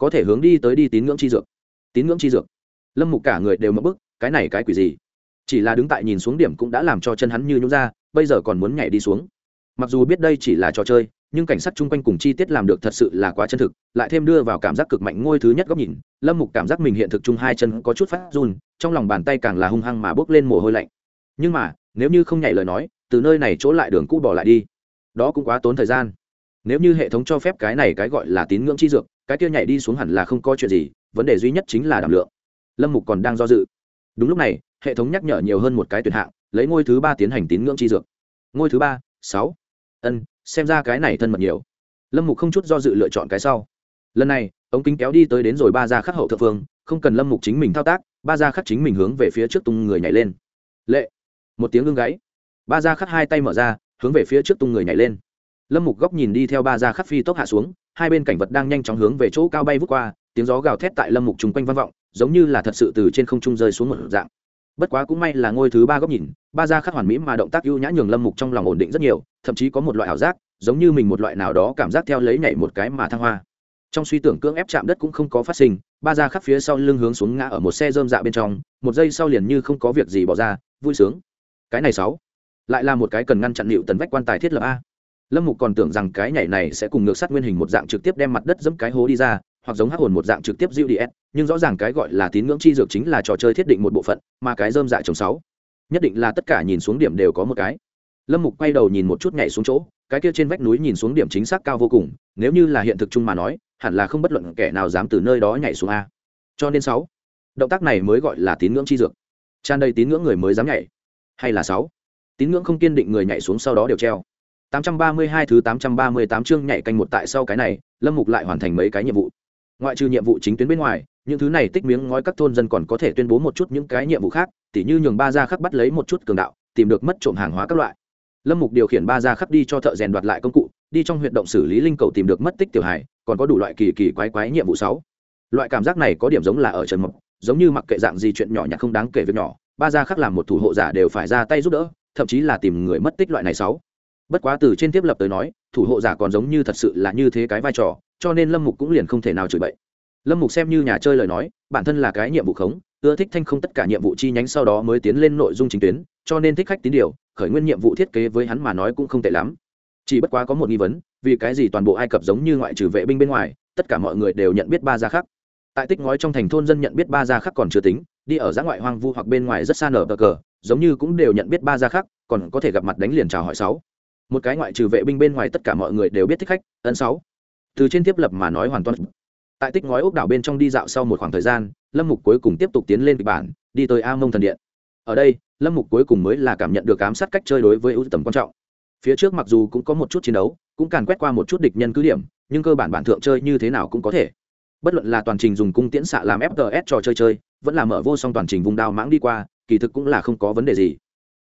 có thể hướng đi tới đi tín ngưỡng chi dược. Tín ngưỡng chi dược. Lâm mục cả người đều mất bức, cái này cái quỷ gì? Chỉ là đứng tại nhìn xuống điểm cũng đã làm cho chân hắn như nhún ra, bây giờ còn muốn nhảy đi xuống mặc dù biết đây chỉ là trò chơi, nhưng cảnh sát chung quanh cùng chi tiết làm được thật sự là quá chân thực, lại thêm đưa vào cảm giác cực mạnh ngôi thứ nhất góc nhìn, lâm mục cảm giác mình hiện thực chung hai chân có chút phát run, trong lòng bàn tay càng là hung hăng mà bước lên mồ hôi lạnh. Nhưng mà, nếu như không nhảy lời nói, từ nơi này chỗ lại đường cũ bỏ lại đi. Đó cũng quá tốn thời gian. Nếu như hệ thống cho phép cái này cái gọi là tín ngưỡng chi dược, cái kia nhảy đi xuống hẳn là không có chuyện gì, vấn đề duy nhất chính là đảm lượng. Lâm mục còn đang do dự. Đúng lúc này, hệ thống nhắc nhở nhiều hơn một cái tuyển hạng, lấy ngôi thứ ba tiến hành tín ngưỡng chi dược. Ngôi thứ ba, sáu ân, xem ra cái này thân mật nhiều. Lâm mục không chút do dự lựa chọn cái sau. Lần này, ống kính kéo đi tới đến rồi ba gia khắc hậu thượng phương, không cần lâm mục chính mình thao tác, ba gia khắc chính mình hướng về phía trước tung người nhảy lên. Lệ. Một tiếng gương gáy. Ba gia khắc hai tay mở ra, hướng về phía trước tung người nhảy lên. Lâm mục góc nhìn đi theo ba gia khắc phi tốc hạ xuống, hai bên cảnh vật đang nhanh chóng hướng về chỗ cao bay vút qua, tiếng gió gào thét tại lâm mục chung quanh vang vọng, giống như là thật sự từ trên không trung rơi xuống một dạng bất quá cũng may là ngôi thứ ba góc nhìn, ba gia khắc hoàn mỹ mà động tác ưu nhã nhường lâm mục trong lòng ổn định rất nhiều, thậm chí có một loại ảo giác, giống như mình một loại nào đó cảm giác theo lấy nhảy một cái mà thăng hoa. Trong suy tưởng cưỡng ép chạm đất cũng không có phát sinh, ba gia khắc phía sau lưng hướng xuống ngã ở một xe rơm dạ bên trong, một giây sau liền như không có việc gì bỏ ra, vui sướng. Cái này sáu, lại là một cái cần ngăn chặn liệu tần vách quan tài thiết lập a. Lâm mục còn tưởng rằng cái nhảy này sẽ cùng ngược sát nguyên hình một dạng trực tiếp đem mặt đất dẫm cái hố đi ra hoặc giống hắc hồn một dạng trực tiếp diệu DS, nhưng rõ ràng cái gọi là tín ngưỡng chi dược chính là trò chơi thiết định một bộ phận mà cái dơm dạ trồng sáu. Nhất định là tất cả nhìn xuống điểm đều có một cái. Lâm mục quay đầu nhìn một chút nhảy xuống chỗ cái kia trên vách núi nhìn xuống điểm chính xác cao vô cùng nếu như là hiện thực chung mà nói hẳn là không bất luận kẻ nào dám từ nơi đó nhảy xuống a. Cho nên sáu động tác này mới gọi là tín ngưỡng chi dược. Tràn đầy tín ngưỡng người mới dám nhảy. Hay là sáu tín ngưỡng không kiên định người nhảy xuống sau đó đều treo. 832 thứ 838 chương nhảy canh một tại sau cái này lâm mục lại hoàn thành mấy cái nhiệm vụ ngoại trừ nhiệm vụ chính tuyến bên ngoài những thứ này tích miếng ngói các thôn dân còn có thể tuyên bố một chút những cái nhiệm vụ khác tỉ như nhường ba gia khắc bắt lấy một chút cường đạo tìm được mất trộm hàng hóa các loại. Lâm mục điều khiển ba gia khắc đi cho thợ rèn đoạt lại công cụ đi trong huyệt động xử lý linh cầu tìm được mất tích tiểu hải, còn có đủ loại kỳ kỳ quái quái nhiệm vụ sáu. Loại cảm giác này có điểm giống là ở trần mộc giống như mặc kệ dạng gì chuyện nhỏ nhặt không đáng kể việc nhỏ ba gia khắc làm một thủ hộ giả đều phải ra tay giúp đỡ thậm chí là tìm người mất tích loại này sáu. Bất quá từ trên tiếp lập tới nói thủ hộ giả còn giống như thật sự là như thế cái vai trò cho nên lâm mục cũng liền không thể nào chửi bậy. Lâm mục xem như nhà chơi lời nói, bản thân là cái nhiệm vụ khống, ưa thích thanh không tất cả nhiệm vụ chi nhánh sau đó mới tiến lên nội dung chính tuyến, cho nên thích khách tín điều, khởi nguyên nhiệm vụ thiết kế với hắn mà nói cũng không tệ lắm. Chỉ bất quá có một nghi vấn, vì cái gì toàn bộ ai cập giống như ngoại trừ vệ binh bên ngoài, tất cả mọi người đều nhận biết ba gia khắc? Tại tích ngói trong thành thôn dân nhận biết ba gia khắc còn chưa tính, đi ở giã ngoại hoang vu hoặc bên ngoài rất xa nở cờ cờ, giống như cũng đều nhận biết ba gia khắc, còn có thể gặp mặt đánh liền chào hỏi sáu. Một cái ngoại trừ vệ binh bên ngoài tất cả mọi người đều biết thích khách ấn sáu từ trên tiếp lập mà nói hoàn toàn. Tại tích ngói ốc đảo bên trong đi dạo sau một khoảng thời gian, lâm mục cuối cùng tiếp tục tiến lên kịch bản, đi tới a mông thần điện. Ở đây, lâm mục cuối cùng mới là cảm nhận được ám sát cách chơi đối với ưu tầm quan trọng. Phía trước mặc dù cũng có một chút chiến đấu, cũng càn quét qua một chút địch nhân cứ điểm, nhưng cơ bản bản thượng chơi như thế nào cũng có thể. Bất luận là toàn trình dùng cung tiễn xạ làm fts trò chơi chơi, vẫn là mở vô song toàn trình vùng đao mãng đi qua, kỳ thực cũng là không có vấn đề gì.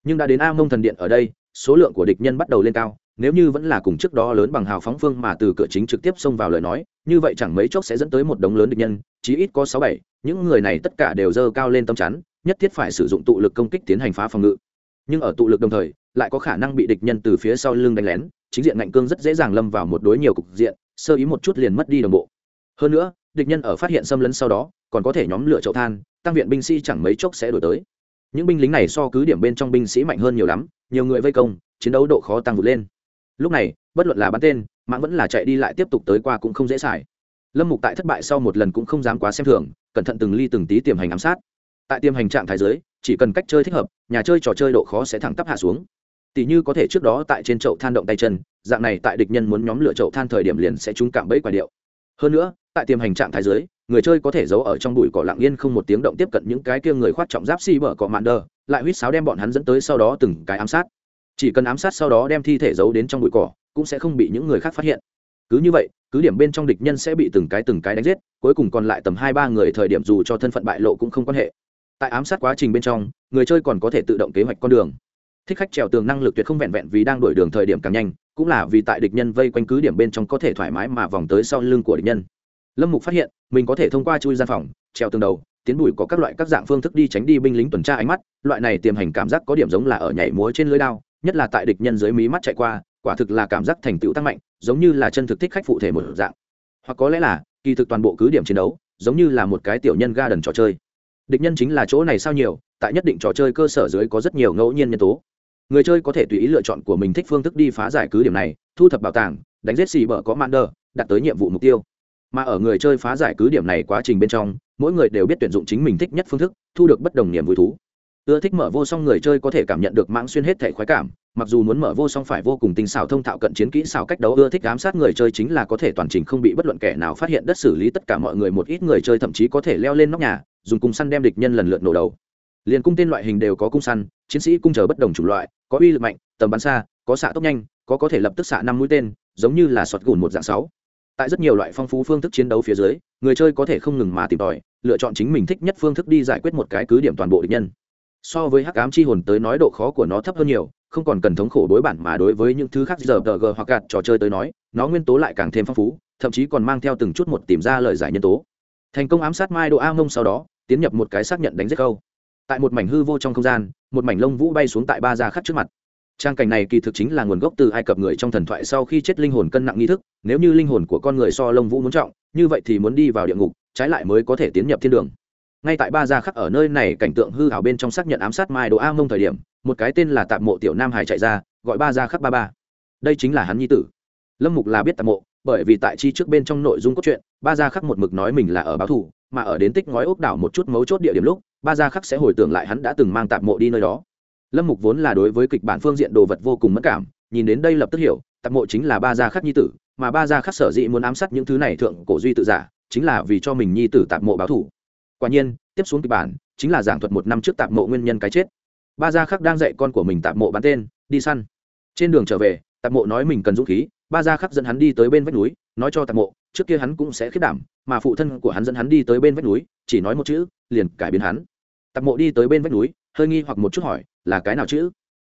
Nhưng đã đến a mông thần điện ở đây, số lượng của địch nhân bắt đầu lên cao nếu như vẫn là cùng trước đó lớn bằng hào phóng phương mà từ cửa chính trực tiếp xông vào lời nói, như vậy chẳng mấy chốc sẽ dẫn tới một đống lớn địch nhân, chí ít có sáu bảy, những người này tất cả đều dơ cao lên tâm chắn, nhất thiết phải sử dụng tụ lực công kích tiến hành phá phòng ngự. Nhưng ở tụ lực đồng thời, lại có khả năng bị địch nhân từ phía sau lưng đánh lén, chính diện ngạnh cương rất dễ dàng lâm vào một đối nhiều cục diện, sơ ý một chút liền mất đi đồng bộ. Hơn nữa, địch nhân ở phát hiện xâm lấn sau đó, còn có thể nhóm lửa chậu than, tăng viện binh sĩ chẳng mấy chốc sẽ đổi tới. Những binh lính này so cứ điểm bên trong binh sĩ mạnh hơn nhiều lắm, nhiều người vây công, chiến đấu độ khó tăng vượt lên lúc này, bất luận là bắn tên mạng vẫn là chạy đi lại tiếp tục tới qua cũng không dễ xài. Lâm mục tại thất bại sau một lần cũng không dám quá xem thường, cẩn thận từng ly từng tí tiềm hành ám sát. Tại tiềm hành trạng thái giới, chỉ cần cách chơi thích hợp, nhà chơi trò chơi độ khó sẽ thẳng tắp hạ xuống. Tỷ như có thể trước đó tại trên chậu than động tay chân, dạng này tại địch nhân muốn nhóm lửa chậu than thời điểm liền sẽ trúng cảm bẫy quả điệu. Hơn nữa, tại tiềm hành trạng thái giới, người chơi có thể giấu ở trong bụi cỏ lặng yên không một tiếng động tiếp cận những cái kia người khoát trọng giáp xi si bở cỏ mạn đờ, lại huýt sáo đem bọn hắn dẫn tới sau đó từng cái ám sát chỉ cần ám sát sau đó đem thi thể giấu đến trong bụi cỏ, cũng sẽ không bị những người khác phát hiện. Cứ như vậy, cứ điểm bên trong địch nhân sẽ bị từng cái từng cái đánh giết, cuối cùng còn lại tầm hai ba người thời điểm dù cho thân phận bại lộ cũng không quan hệ. Tại ám sát quá trình bên trong, người chơi còn có thể tự động kế hoạch con đường. Thích khách trèo tường năng lực tuyệt không vẹn vẹn vì đang đổi đường thời điểm càng nhanh, cũng là vì tại địch nhân vây quanh cứ điểm bên trong có thể thoải mái mà vòng tới sau lưng của địch nhân. Lâm mục phát hiện, mình có thể thông qua chui gian phòng, trèo tường đầu, tiến bùi có các loại các dạng phương thức đi tránh đi binh lính tuần tra ánh mắt, loại này tiềm hành cảm giác có điểm giống là ở nhảy múa trên lưới đao nhất là tại địch nhân dưới mí mắt chạy qua, quả thực là cảm giác thành tựu tăng mạnh, giống như là chân thực thích khách phụ thể một dạng. Hoặc có lẽ là, kỳ thực toàn bộ cứ điểm chiến đấu, giống như là một cái tiểu nhân ga đần trò chơi. Địch nhân chính là chỗ này sao nhiều, tại nhất định trò chơi cơ sở dưới có rất nhiều ngẫu nhiên nhân tố. Người chơi có thể tùy ý lựa chọn của mình thích phương thức đi phá giải cứ điểm này, thu thập bảo tàng, đánh giết xì bở có mạn đờ đạt tới nhiệm vụ mục tiêu. Mà ở người chơi phá giải cứ điểm này quá trình bên trong, mỗi người đều biết tuyển dụng chính mình thích nhất phương thức, thu được bất đồng niềm vui thú ưa thích mở vô song người chơi có thể cảm nhận được mãng xuyên hết thể khoái cảm, mặc dù muốn mở vô song phải vô cùng tinh xảo thông thạo cận chiến kỹ xảo cách đấu, ưa thích giám sát người chơi chính là có thể toàn trình không bị bất luận kẻ nào phát hiện đất xử lý tất cả mọi người, một ít người chơi thậm chí có thể leo lên nóc nhà, dùng cung săn đem địch nhân lần lượt nổ đầu. Liền cung tên loại hình đều có cung săn, chiến sĩ cung chờ bất đồng chủng loại, có uy lực mạnh, tầm bắn xa, có xạ tốc nhanh, có có thể lập tức xạ năm mũi tên, giống như là sọt gùn một dạng sáu. Tại rất nhiều loại phong phú phương thức chiến đấu phía dưới, người chơi có thể không ngừng mà tìm tòi, lựa chọn chính mình thích nhất phương thức đi giải quyết một cái cứ điểm toàn bộ địch nhân so với hắc ám chi hồn tới nói độ khó của nó thấp hơn nhiều, không còn cần thống khổ đối bản mà đối với những thứ khác giờ tờ g hoặc gạt trò chơi tới nói, nó nguyên tố lại càng thêm phong phú, thậm chí còn mang theo từng chút một tìm ra lời giải nhân tố. Thành công ám sát mai độ a mông sau đó, tiến nhập một cái xác nhận đánh giết câu tại một mảnh hư vô trong không gian, một mảnh lông vũ bay xuống tại ba gia khắc trước mặt. Trang cảnh này kỳ thực chính là nguồn gốc từ ai cập người trong thần thoại sau khi chết linh hồn cân nặng nghi thức, nếu như linh hồn của con người so lông vũ muốn trọng, như vậy thì muốn đi vào địa ngục, trái lại mới có thể tiến nhập thiên đường ngay tại ba gia khắc ở nơi này, cảnh tượng hư hảo bên trong xác nhận ám sát mai Đồ a mông thời điểm, một cái tên là tạm mộ tiểu nam hải chạy ra, gọi ba gia khắc ba ba. Đây chính là hắn nhi tử. Lâm mục là biết tạm mộ, bởi vì tại chi trước bên trong nội dung cốt truyện, ba gia khắc một mực nói mình là ở báo thủ mà ở đến tích ngói ốc đảo một chút mấu chốt địa điểm lúc, ba gia khắc sẽ hồi tưởng lại hắn đã từng mang tạm mộ đi nơi đó. Lâm mục vốn là đối với kịch bản phương diện đồ vật vô cùng mất cảm, nhìn đến đây lập tức hiểu tạm mộ chính là ba gia khắc nhi tử, mà ba gia khắc sở dĩ muốn ám sát những thứ này thượng cổ duy tự giả, chính là vì cho mình nhi tử tạm mộ báo thủ quả nhiên tiếp xuống kịch bản chính là giảng thuật một năm trước tạm mộ nguyên nhân cái chết. Ba gia khắc đang dạy con của mình tạm mộ bắn tên đi săn. Trên đường trở về tạm mộ nói mình cần dũng khí ba gia khắc dẫn hắn đi tới bên vách núi nói cho tạm mộ trước kia hắn cũng sẽ khiết đảm mà phụ thân của hắn dẫn hắn đi tới bên vách núi chỉ nói một chữ liền cải biến hắn. Tạm mộ đi tới bên vách núi hơi nghi hoặc một chút hỏi là cái nào chữ?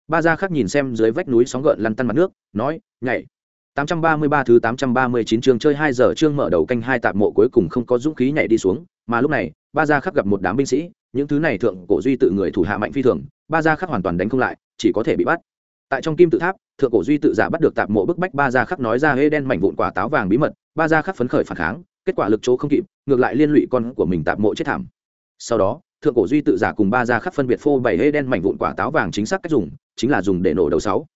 Ba gia khắc nhìn xem dưới vách núi sóng gợn lăn tăn mặt nước nói nhảy. 833 thứ 839 chương chơi 2 giờ chương mở đầu canh hai tạm mộ cuối cùng không có dũng khí nhảy đi xuống, mà lúc này, ba gia khắc gặp một đám binh sĩ, những thứ này thượng cổ duy tự người thủ hạ mạnh phi thường, ba gia khắc hoàn toàn đánh không lại, chỉ có thể bị bắt. Tại trong kim tự tháp, thượng cổ duy tự giả bắt được tạm mộ bức bách ba gia khắc nói ra hê đen mảnh vụn quả táo vàng bí mật, ba gia khắc phấn khởi phản kháng, kết quả lực chỗ không kịp, ngược lại liên lụy con của mình tạm mộ chết thảm. Sau đó, thượng cổ duy tự giả cùng ba gia khắc phân biệt phô bảy hê đen mảnh vụn quả táo vàng chính xác cách dùng, chính là dùng để nổ đầu sáu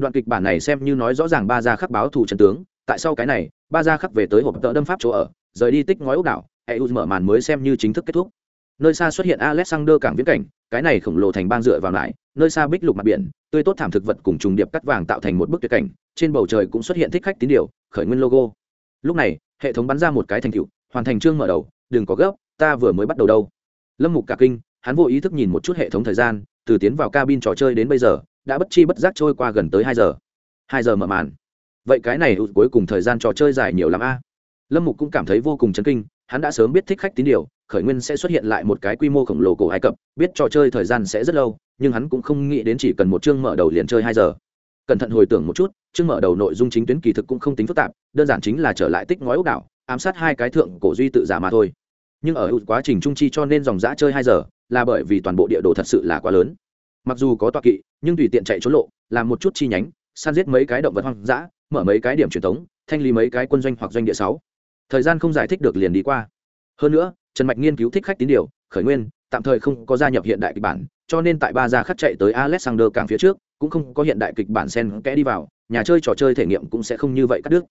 đoạn kịch bản này xem như nói rõ ràng ba gia khắc báo thù trần tướng tại sau cái này ba gia khắc về tới hộp tợ đâm pháp chỗ ở rời đi tích ngói ốc đảo hệ mở màn mới xem như chính thức kết thúc. Nơi xa xuất hiện alexander cảng viễn cảnh, cái này khổng lồ thành bang dựa vào lại, nơi xa bích lục mặt biển, tươi tốt thảm thực vật cùng trùng điệp cắt vàng tạo thành một bức tuyệt cảnh, trên bầu trời cũng xuất hiện thích khách tín điều, khởi nguyên logo. Lúc này, hệ thống bắn ra một cái thành tựu, hoàn thành chương mở đầu, đừng có gấp, ta vừa mới bắt đầu đâu. Lâm mục cả kinh, hắn vô ý thức nhìn một chút hệ thống thời gian, từ tiến vào cabin trò chơi đến bây giờ, đã bất chi bất giác trôi qua gần tới hai giờ. Hai giờ mở màn. Vậy cái này cuối cùng thời gian trò chơi dài nhiều lắm a? Lâm mục cũng cảm thấy vô cùng chấn kinh hắn đã sớm biết thích khách tín điều, khởi nguyên sẽ xuất hiện lại một cái quy mô khổng lồ cổ ai cập, biết trò chơi thời gian sẽ rất lâu, nhưng hắn cũng không nghĩ đến chỉ cần một chương mở đầu liền chơi hai giờ. Cẩn thận hồi tưởng một chút, chương mở đầu nội dung chính tuyến kỳ thực cũng không tính phức tạp, đơn giản chính là trở lại tích ngói ốc đảo, ám sát hai cái thượng cổ duy tự giả mà thôi. Nhưng ở quá trình trung chi cho nên dòng giã chơi hai giờ, là bởi vì toàn bộ địa đồ thật sự là quá lớn. Mặc dù có tọa kỵ, nhưng tùy tiện chạy trốn lộ, làm một chút chi nhánh, săn giết mấy cái động vật hoang dã, mở mấy cái điểm truyền thống, thanh lý mấy cái quân doanh hoặc doanh địa sáu thời gian không giải thích được liền đi qua. Hơn nữa, trần mạch nghiên cứu thích khách tín điều, khởi nguyên, tạm thời không có gia nhập hiện đại kịch bản, cho nên tại ba gia khắc chạy tới alexander càng phía trước, cũng không có hiện đại kịch bản sen kẽ đi vào, nhà chơi trò chơi thể nghiệm cũng sẽ không như vậy cắt đứt.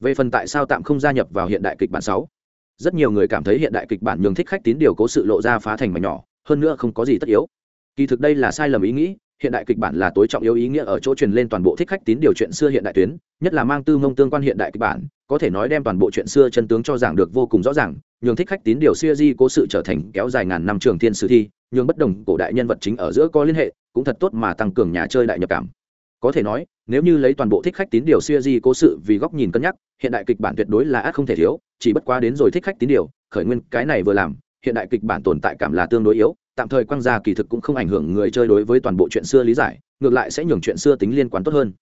Về phần tại sao tạm không gia nhập vào hiện đại kịch bản sáu, rất nhiều người cảm thấy hiện đại kịch bản nhường thích khách tín điều cố sự lộ ra phá thành mảnh nhỏ, hơn nữa không có gì tất yếu. Kỳ thực đây là sai lầm ý nghĩ, hiện đại kịch bản là tối trọng yếu ý nghĩa ở chỗ truyền lên toàn bộ thích khách tín điều chuyện xưa hiện đại tuyến, nhất là mang tư mông tương quan hiện đại kịch bản có thể nói đem toàn bộ chuyện xưa chân tướng cho giảng được vô cùng rõ ràng, nhường thích khách tín điều xưa di cố sự trở thành kéo dài ngàn năm trường thiên sử thi, nhường bất đồng cổ đại nhân vật chính ở giữa có liên hệ, cũng thật tốt mà tăng cường nhà chơi đại nhập cảm. Có thể nói, nếu như lấy toàn bộ thích khách tín điều xưa di cố sự vì góc nhìn cân nhắc, hiện đại kịch bản tuyệt đối là ác không thể thiếu, chỉ bất quá đến rồi thích khách tín điều, khởi nguyên cái này vừa làm, hiện đại kịch bản tồn tại cảm là tương đối yếu, tạm thời quăng ra kỳ thực cũng không ảnh hưởng người chơi đối với toàn bộ chuyện xưa lý giải, ngược lại sẽ nhường chuyện xưa tính liên quan tốt hơn.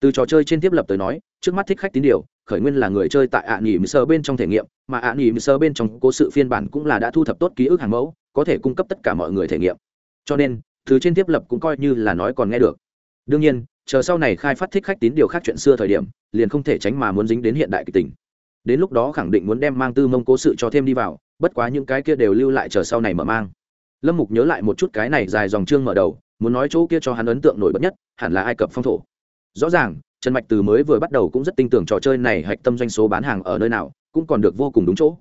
Từ trò chơi trên tiếp lập tới nói, trước mắt thích khách tín điều khởi nguyên là người chơi tại ạ nghỉ mười sơ bên trong thể nghiệm, mà ạ nghỉ mười sơ bên trong cố sự phiên bản cũng là đã thu thập tốt ký ức hàng mẫu, có thể cung cấp tất cả mọi người thể nghiệm. Cho nên, thứ trên tiếp lập cũng coi như là nói còn nghe được. Đương nhiên, chờ sau này khai phát thích khách tín điều khác chuyện xưa thời điểm, liền không thể tránh mà muốn dính đến hiện đại kịch tình. Đến lúc đó khẳng định muốn đem mang tư mông cố sự cho thêm đi vào, bất quá những cái kia đều lưu lại chờ sau này mở mang. Lâm mục nhớ lại một chút cái này dài dòng chương mở đầu, muốn nói chỗ kia cho hắn ấn tượng nổi bật nhất, hẳn là ai cập phong thổ. Rõ ràng trần mạch từ mới vừa bắt đầu cũng rất tin tưởng trò chơi này hạch tâm doanh số bán hàng ở nơi nào, cũng còn được vô cùng đúng chỗ.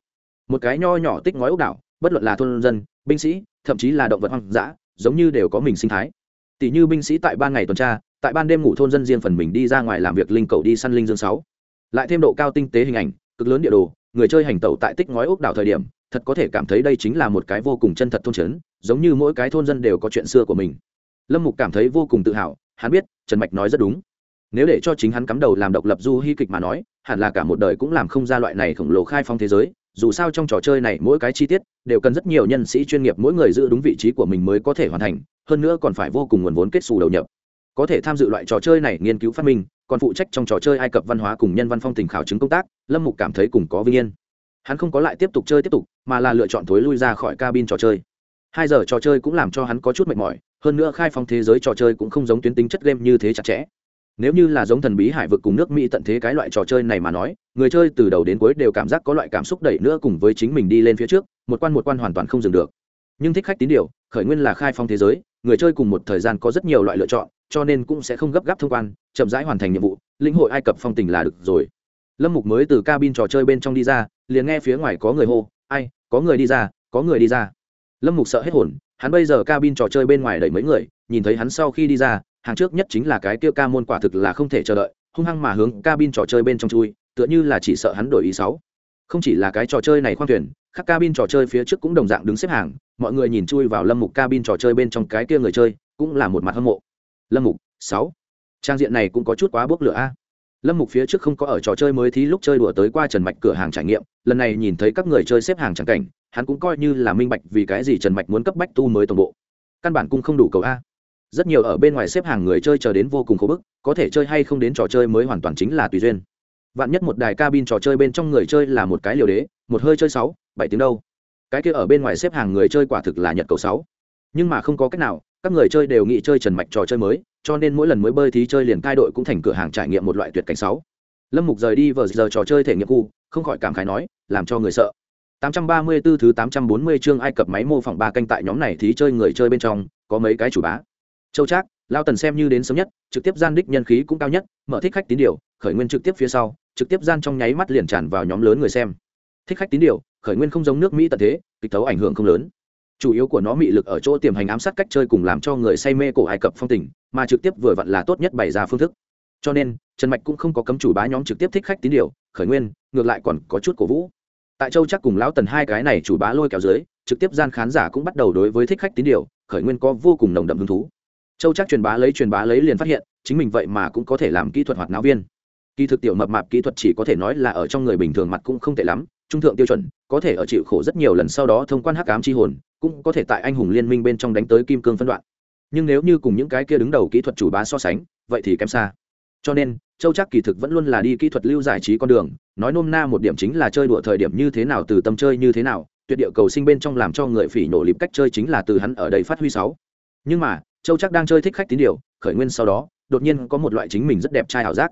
Một cái nho nhỏ tích ngói ốc đảo, bất luận là thôn dân, binh sĩ, thậm chí là động vật hoang dã, giống như đều có mình sinh thái. Tỷ như binh sĩ tại ban ngày tuần tra, tại ban đêm ngủ thôn dân riêng phần mình đi ra ngoài làm việc linh cầu đi săn linh dương sáu. Lại thêm độ cao tinh tế hình ảnh, cực lớn địa đồ, người chơi hành tẩu tại tích ngói ốc đảo thời điểm, thật có thể cảm thấy đây chính là một cái vô cùng chân thật thôn trấn, giống như mỗi cái thôn dân đều có chuyện xưa của mình. Lâm mục cảm thấy vô cùng tự hào, hắn biết, trần mạch nói rất đúng nếu để cho chính hắn cắm đầu làm độc lập du hy kịch mà nói, hẳn là cả một đời cũng làm không ra loại này khổng lồ khai phong thế giới. Dù sao trong trò chơi này mỗi cái chi tiết đều cần rất nhiều nhân sĩ chuyên nghiệp mỗi người giữ đúng vị trí của mình mới có thể hoàn thành, hơn nữa còn phải vô cùng nguồn vốn kết xù đầu nhập. Có thể tham dự loại trò chơi này nghiên cứu phát minh, còn phụ trách trong trò chơi ai cập văn hóa cùng nhân văn phong tình khảo chứng công tác, lâm mục cảm thấy cùng có vinh yên. Hắn không có lại tiếp tục chơi tiếp tục, mà là lựa chọn thối lui ra khỏi cabin trò chơi. Hai giờ trò chơi cũng làm cho hắn có chút mệt mỏi, hơn nữa khai phong thế giới trò chơi cũng không giống tuyến tính chất game như thế chặt chẽ nếu như là giống thần bí hải vực cùng nước mỹ tận thế cái loại trò chơi này mà nói, người chơi từ đầu đến cuối đều cảm giác có loại cảm xúc đẩy nữa cùng với chính mình đi lên phía trước, một quan một quan hoàn toàn không dừng được. Nhưng thích khách tín điều, khởi nguyên là khai phong thế giới, người chơi cùng một thời gian có rất nhiều loại lựa chọn, cho nên cũng sẽ không gấp gáp thông quan, chậm rãi hoàn thành nhiệm vụ, lĩnh hội ai cập phong tình là được rồi. Lâm mục mới từ cabin trò chơi bên trong đi ra, liền nghe phía ngoài có người hô, ai, có người đi ra, có người đi ra. Lâm mục sợ hết hồn, hắn bây giờ cabin trò chơi bên ngoài đẩy mấy người, nhìn thấy hắn sau khi đi ra hàng trước nhất chính là cái kia ca môn quả thực là không thể chờ đợi, hung hăng mà hướng cabin trò chơi bên trong chui, tựa như là chỉ sợ hắn đổi ý sáu không chỉ là cái trò chơi này khoang thuyền các cabin trò chơi phía trước cũng đồng dạng đứng xếp hàng, mọi người nhìn chui vào lâm mục cabin trò chơi bên trong cái kia người chơi, cũng là một mặt hâm mộ. Lâm mục, sáu. Trang diện này cũng có chút quá bốc lửa a. Lâm mục phía trước không có ở trò chơi mới thì lúc chơi đùa tới qua trần mạch cửa hàng trải nghiệm, lần này nhìn thấy các người chơi xếp hàng chẳng cảnh, hắn cũng coi như là minh bạch vì cái gì trần mạch muốn cấp bách tu mới toàn bộ. Căn bản cũng không đủ cầu a rất nhiều ở bên ngoài xếp hàng người chơi chờ đến vô cùng khổ bức, có thể chơi hay không đến trò chơi mới hoàn toàn chính là tùy duyên. Vạn nhất một đài cabin trò chơi bên trong người chơi là một cái liều đế, một hơi chơi sáu, bảy tiếng đâu. Cái kia ở bên ngoài xếp hàng người chơi quả thực là nhật cầu sáu. Nhưng mà không có cách nào, các người chơi đều nghĩ chơi trần mạch trò chơi mới, cho nên mỗi lần mới bơi thì chơi liền cai đội cũng thành cửa hàng trải nghiệm một loại tuyệt cảnh sáu. Lâm mục rời đi vờ giờ trò chơi thể nghiệm khu, không khỏi cảm khái nói, làm cho người sợ. 834 thứ 840 chương ai cập máy mô phỏng ba canh tại nhóm này thí chơi người chơi bên trong, có mấy cái chủ bá châu trác, lao tần xem như đến sớm nhất, trực tiếp gian đích nhân khí cũng cao nhất, mở thích khách tín điều, khởi nguyên trực tiếp phía sau, trực tiếp gian trong nháy mắt liền tràn vào nhóm lớn người xem. Thích khách tín điều, khởi nguyên không giống nước mỹ tận thế, kịch tấu ảnh hưởng không lớn. Chủ yếu của nó mị lực ở chỗ tiềm hành ám sát cách chơi cùng làm cho người say mê cổ ai cập phong tình, mà trực tiếp vừa vặn là tốt nhất bày ra phương thức. Cho nên, trần mạch cũng không có cấm chủ bá nhóm trực tiếp thích khách tín điều, khởi nguyên, ngược lại còn có chút cổ vũ. Tại châu chắc cùng lão tần hai cái này chủ bá lôi kéo dưới, trực tiếp gian khán giả cũng bắt đầu đối với thích khách tín điều, khởi nguyên có vô cùng nồng đậm hứng thú châu chắc truyền bá lấy truyền bá lấy liền phát hiện, chính mình vậy mà cũng có thể làm kỹ thuật hoạt náo viên. Kỳ thực tiểu mập mạp kỹ thuật chỉ có thể nói là ở trong người bình thường mặt cũng không tệ lắm, trung thượng tiêu chuẩn, có thể ở chịu khổ rất nhiều lần sau đó thông quan hắc ám chi hồn, cũng có thể tại anh hùng liên minh bên trong đánh tới kim cương phân đoạn. Nhưng nếu như cùng những cái kia đứng đầu kỹ thuật chủ bá so sánh, vậy thì kém xa. Cho nên, châu chắc kỳ thực vẫn luôn là đi kỹ thuật lưu giải trí con đường, nói nôm na một điểm chính là chơi đùa thời điểm như thế nào, từ tâm chơi như thế nào, tuyệt địa cầu sinh bên trong làm cho người phỉ nổ lịp cách chơi chính là từ hắn ở đây phát huy sáu. Nhưng mà châu chắc đang chơi thích khách tín điều, khởi nguyên sau đó, đột nhiên có một loại chính mình rất đẹp trai ảo giác.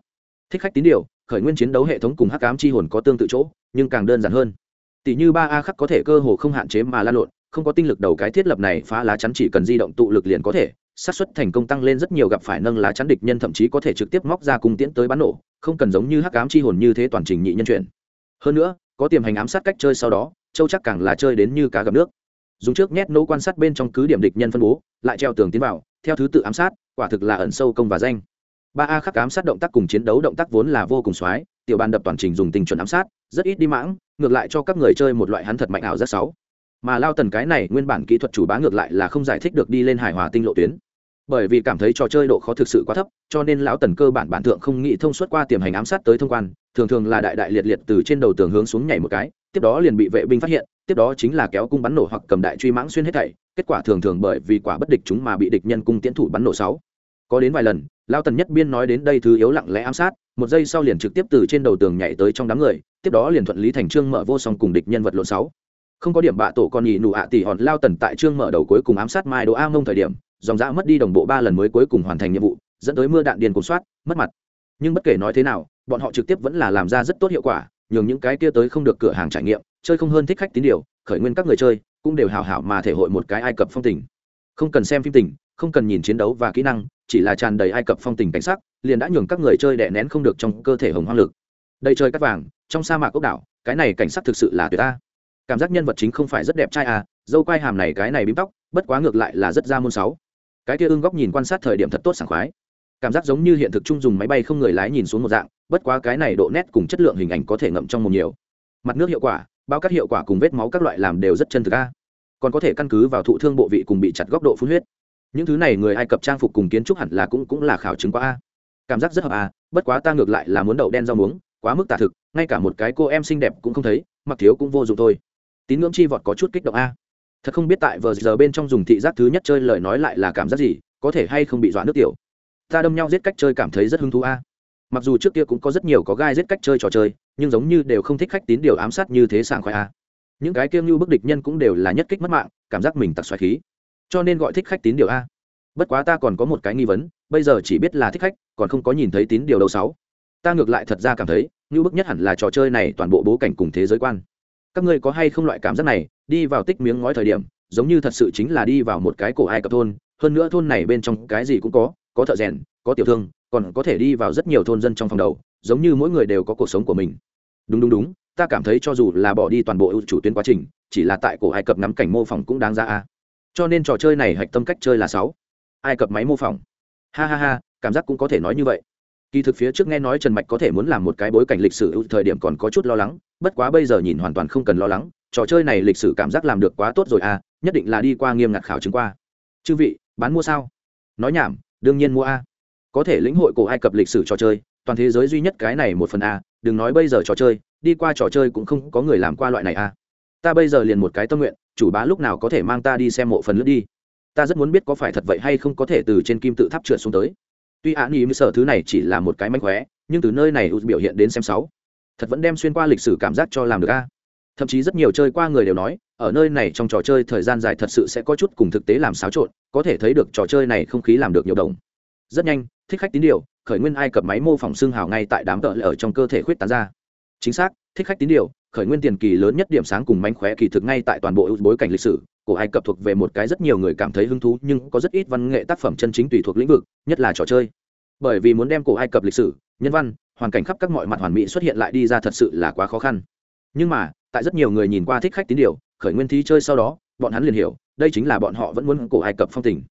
Thích khách tín điều, khởi nguyên chiến đấu hệ thống cùng hắc ám chi hồn có tương tự chỗ, nhưng càng đơn giản hơn. Tỷ như ba a khắc có thể cơ hồ không hạn chế mà lan lộn, không có tinh lực đầu cái thiết lập này phá lá chắn chỉ cần di động tụ lực liền có thể, xác suất thành công tăng lên rất nhiều gặp phải nâng lá chắn địch nhân thậm chí có thể trực tiếp móc ra cung tiễn tới bắn nổ, không cần giống như hắc ám chi hồn như thế toàn trình nhị nhân chuyển. Hơn nữa, có tiềm hành ám sát cách chơi sau đó, châu chắc càng là chơi đến như cá gặp nước dùng trước nhét nỗ quan sát bên trong cứ điểm địch nhân phân bố, lại treo tường tiến vào, theo thứ tự ám sát, quả thực là ẩn sâu công và danh. Ba a khắc ám sát động tác cùng chiến đấu động tác vốn là vô cùng soái, tiểu ban đập toàn trình dùng tình chuẩn ám sát, rất ít đi mãng, ngược lại cho các người chơi một loại hắn thật mạnh ảo rất sáu. Mà lao tần cái này nguyên bản kỹ thuật chủ bá ngược lại là không giải thích được đi lên hài hòa tinh lộ tuyến. Bởi vì cảm thấy trò chơi độ khó thực sự quá thấp, cho nên lão tần cơ bản bản thượng không nghĩ thông suốt qua tiềm hành ám sát tới thông quan, thường thường là đại đại liệt liệt từ trên đầu tường hướng xuống nhảy một cái, tiếp đó liền bị vệ binh phát hiện tiếp đó chính là kéo cung bắn nổ hoặc cầm đại truy mãng xuyên hết thảy, kết quả thường thường bởi vì quả bất địch chúng mà bị địch nhân cung tiến thủ bắn nổ sáu. Có đến vài lần, lao tần nhất biên nói đến đây thứ yếu lặng lẽ ám sát, một giây sau liền trực tiếp từ trên đầu tường nhảy tới trong đám người, tiếp đó liền thuận lý thành trương mở vô song cùng địch nhân vật lộn sáu. Không có điểm bạ tổ con nhì nụ ạ tỷ hòn lao tần tại trương mở đầu cuối cùng ám sát mai đồ a mông thời điểm, dòng dã mất đi đồng bộ ba lần mới cuối cùng hoàn thành nhiệm vụ, dẫn tới mưa đạn điền cột soát, mất mặt. Nhưng bất kể nói thế nào, bọn họ trực tiếp vẫn là làm ra rất tốt hiệu quả, nhường những cái kia tới không được cửa hàng trải nghiệm chơi không hơn thích khách tín điều, khởi nguyên các người chơi, cũng đều hào hảo mà thể hội một cái ai cập phong tình. Không cần xem phim tình, không cần nhìn chiến đấu và kỹ năng, chỉ là tràn đầy ai cập phong tình cảnh sắc, liền đã nhường các người chơi đè nén không được trong cơ thể hồng hoang lực. Đây chơi cắt vàng, trong sa mạc ốc đảo, cái này cảnh sắc thực sự là tuyệt ta. Cảm giác nhân vật chính không phải rất đẹp trai à dâu quai hàm này cái này bím tóc, bất quá ngược lại là rất ra môn sáu. Cái kia ưng góc nhìn quan sát thời điểm thật tốt sảng khoái. Cảm giác giống như hiện thực chung dùng máy bay không người lái nhìn xuống một dạng, bất quá cái này độ nét cùng chất lượng hình ảnh có thể ngậm trong một nhiều. Mặt nước hiệu quả bao các hiệu quả cùng vết máu các loại làm đều rất chân thực a. Còn có thể căn cứ vào thụ thương bộ vị cùng bị chặt góc độ phun huyết. Những thứ này người ai cập trang phục cùng kiến trúc hẳn là cũng cũng là khảo chứng quá a. Cảm giác rất hợp a, bất quá ta ngược lại là muốn đậu đen rau muống, quá mức tả thực, ngay cả một cái cô em xinh đẹp cũng không thấy, mặc thiếu cũng vô dụng thôi. Tín ngưỡng chi vọt có chút kích động a. Thật không biết tại vờ giờ bên trong dùng thị giác thứ nhất chơi lời nói lại là cảm giác gì, có thể hay không bị dọa nước tiểu. Ta đâm nhau giết cách chơi cảm thấy rất hứng thú a mặc dù trước kia cũng có rất nhiều có gai giết cách chơi trò chơi, nhưng giống như đều không thích khách tín điều ám sát như thế sảng khoái a. Những cái kiêng như bức địch nhân cũng đều là nhất kích mất mạng, cảm giác mình tặc xoài khí. Cho nên gọi thích khách tín điều a. Bất quá ta còn có một cái nghi vấn, bây giờ chỉ biết là thích khách, còn không có nhìn thấy tín điều đầu sáu. Ta ngược lại thật ra cảm thấy, như bức nhất hẳn là trò chơi này toàn bộ bố cảnh cùng thế giới quan. Các ngươi có hay không loại cảm giác này, đi vào tích miếng ngói thời điểm, giống như thật sự chính là đi vào một cái cổ ai cập thôn, hơn nữa thôn này bên trong cái gì cũng có có thợ rèn, có tiểu thương còn có thể đi vào rất nhiều thôn dân trong phòng đầu, giống như mỗi người đều có cuộc sống của mình. Đúng đúng đúng, ta cảm thấy cho dù là bỏ đi toàn bộ ưu chủ tuyến quá trình, chỉ là tại cổ ai cập nắm cảnh mô phỏng cũng đáng ra a. Cho nên trò chơi này hạch tâm cách chơi là sáu. Ai cập máy mô phỏng. Ha ha ha, cảm giác cũng có thể nói như vậy. Kỳ thực phía trước nghe nói trần mạch có thể muốn làm một cái bối cảnh lịch sử ưu thời điểm còn có chút lo lắng, bất quá bây giờ nhìn hoàn toàn không cần lo lắng, trò chơi này lịch sử cảm giác làm được quá tốt rồi à nhất định là đi qua nghiêm ngặt khảo chứng qua. Chư vị, bán mua sao? Nói nhảm, đương nhiên mua a có thể lĩnh hội cổ ai cập lịch sử trò chơi, toàn thế giới duy nhất cái này một phần a, đừng nói bây giờ trò chơi, đi qua trò chơi cũng không có người làm qua loại này a. Ta bây giờ liền một cái tâm nguyện, chủ bá lúc nào có thể mang ta đi xem mộ phần lướt đi. Ta rất muốn biết có phải thật vậy hay không có thể từ trên kim tự tháp trượt xuống tới. Tuy ạ nghĩ sở thứ này chỉ là một cái mánh khóe, nhưng từ nơi này biểu hiện đến xem sáu, thật vẫn đem xuyên qua lịch sử cảm giác cho làm được a. Thậm chí rất nhiều chơi qua người đều nói, ở nơi này trong trò chơi thời gian dài thật sự sẽ có chút cùng thực tế làm xáo trộn, có thể thấy được trò chơi này không khí làm được nhiều đồng rất nhanh, thích khách tín điều, khởi nguyên ai cập máy mô phỏng xương hào ngay tại đám tợ ở trong cơ thể khuyết tán ra. Chính xác, thích khách tín điều, khởi nguyên tiền kỳ lớn nhất điểm sáng cùng mánh khóe kỳ thực ngay tại toàn bộ bối cảnh lịch sử, cổ ai cập thuộc về một cái rất nhiều người cảm thấy hứng thú nhưng có rất ít văn nghệ tác phẩm chân chính tùy thuộc lĩnh vực, nhất là trò chơi. Bởi vì muốn đem cổ ai cập lịch sử, nhân văn, hoàn cảnh khắp các mọi mặt hoàn mỹ xuất hiện lại đi ra thật sự là quá khó khăn. Nhưng mà, tại rất nhiều người nhìn qua thích khách tín điều, khởi nguyên thi chơi sau đó, bọn hắn liền hiểu, đây chính là bọn họ vẫn muốn cổ ai cập phong tình.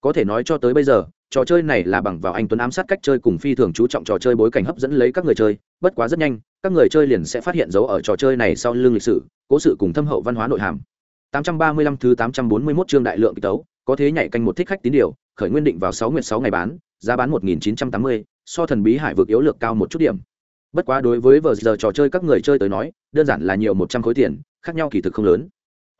Có thể nói cho tới bây giờ trò chơi này là bằng vào anh tuấn ám sát cách chơi cùng phi thường chú trọng trò chơi bối cảnh hấp dẫn lấy các người chơi. Bất quá rất nhanh các người chơi liền sẽ phát hiện dấu ở trò chơi này sau lưng lịch sử cố sự cùng thâm hậu văn hóa nội hàm. 835 thứ 841 chương đại lượng kịch tấu có thế nhảy canh một thích khách tín điều khởi nguyên định vào 6 nguyệt 6 ngày bán giá bán 1980, so thần bí hải vực yếu lược cao một chút điểm. Bất quá đối với vờ giờ trò chơi các người chơi tới nói đơn giản là nhiều một trăm khối tiền khác nhau kỳ thực không lớn.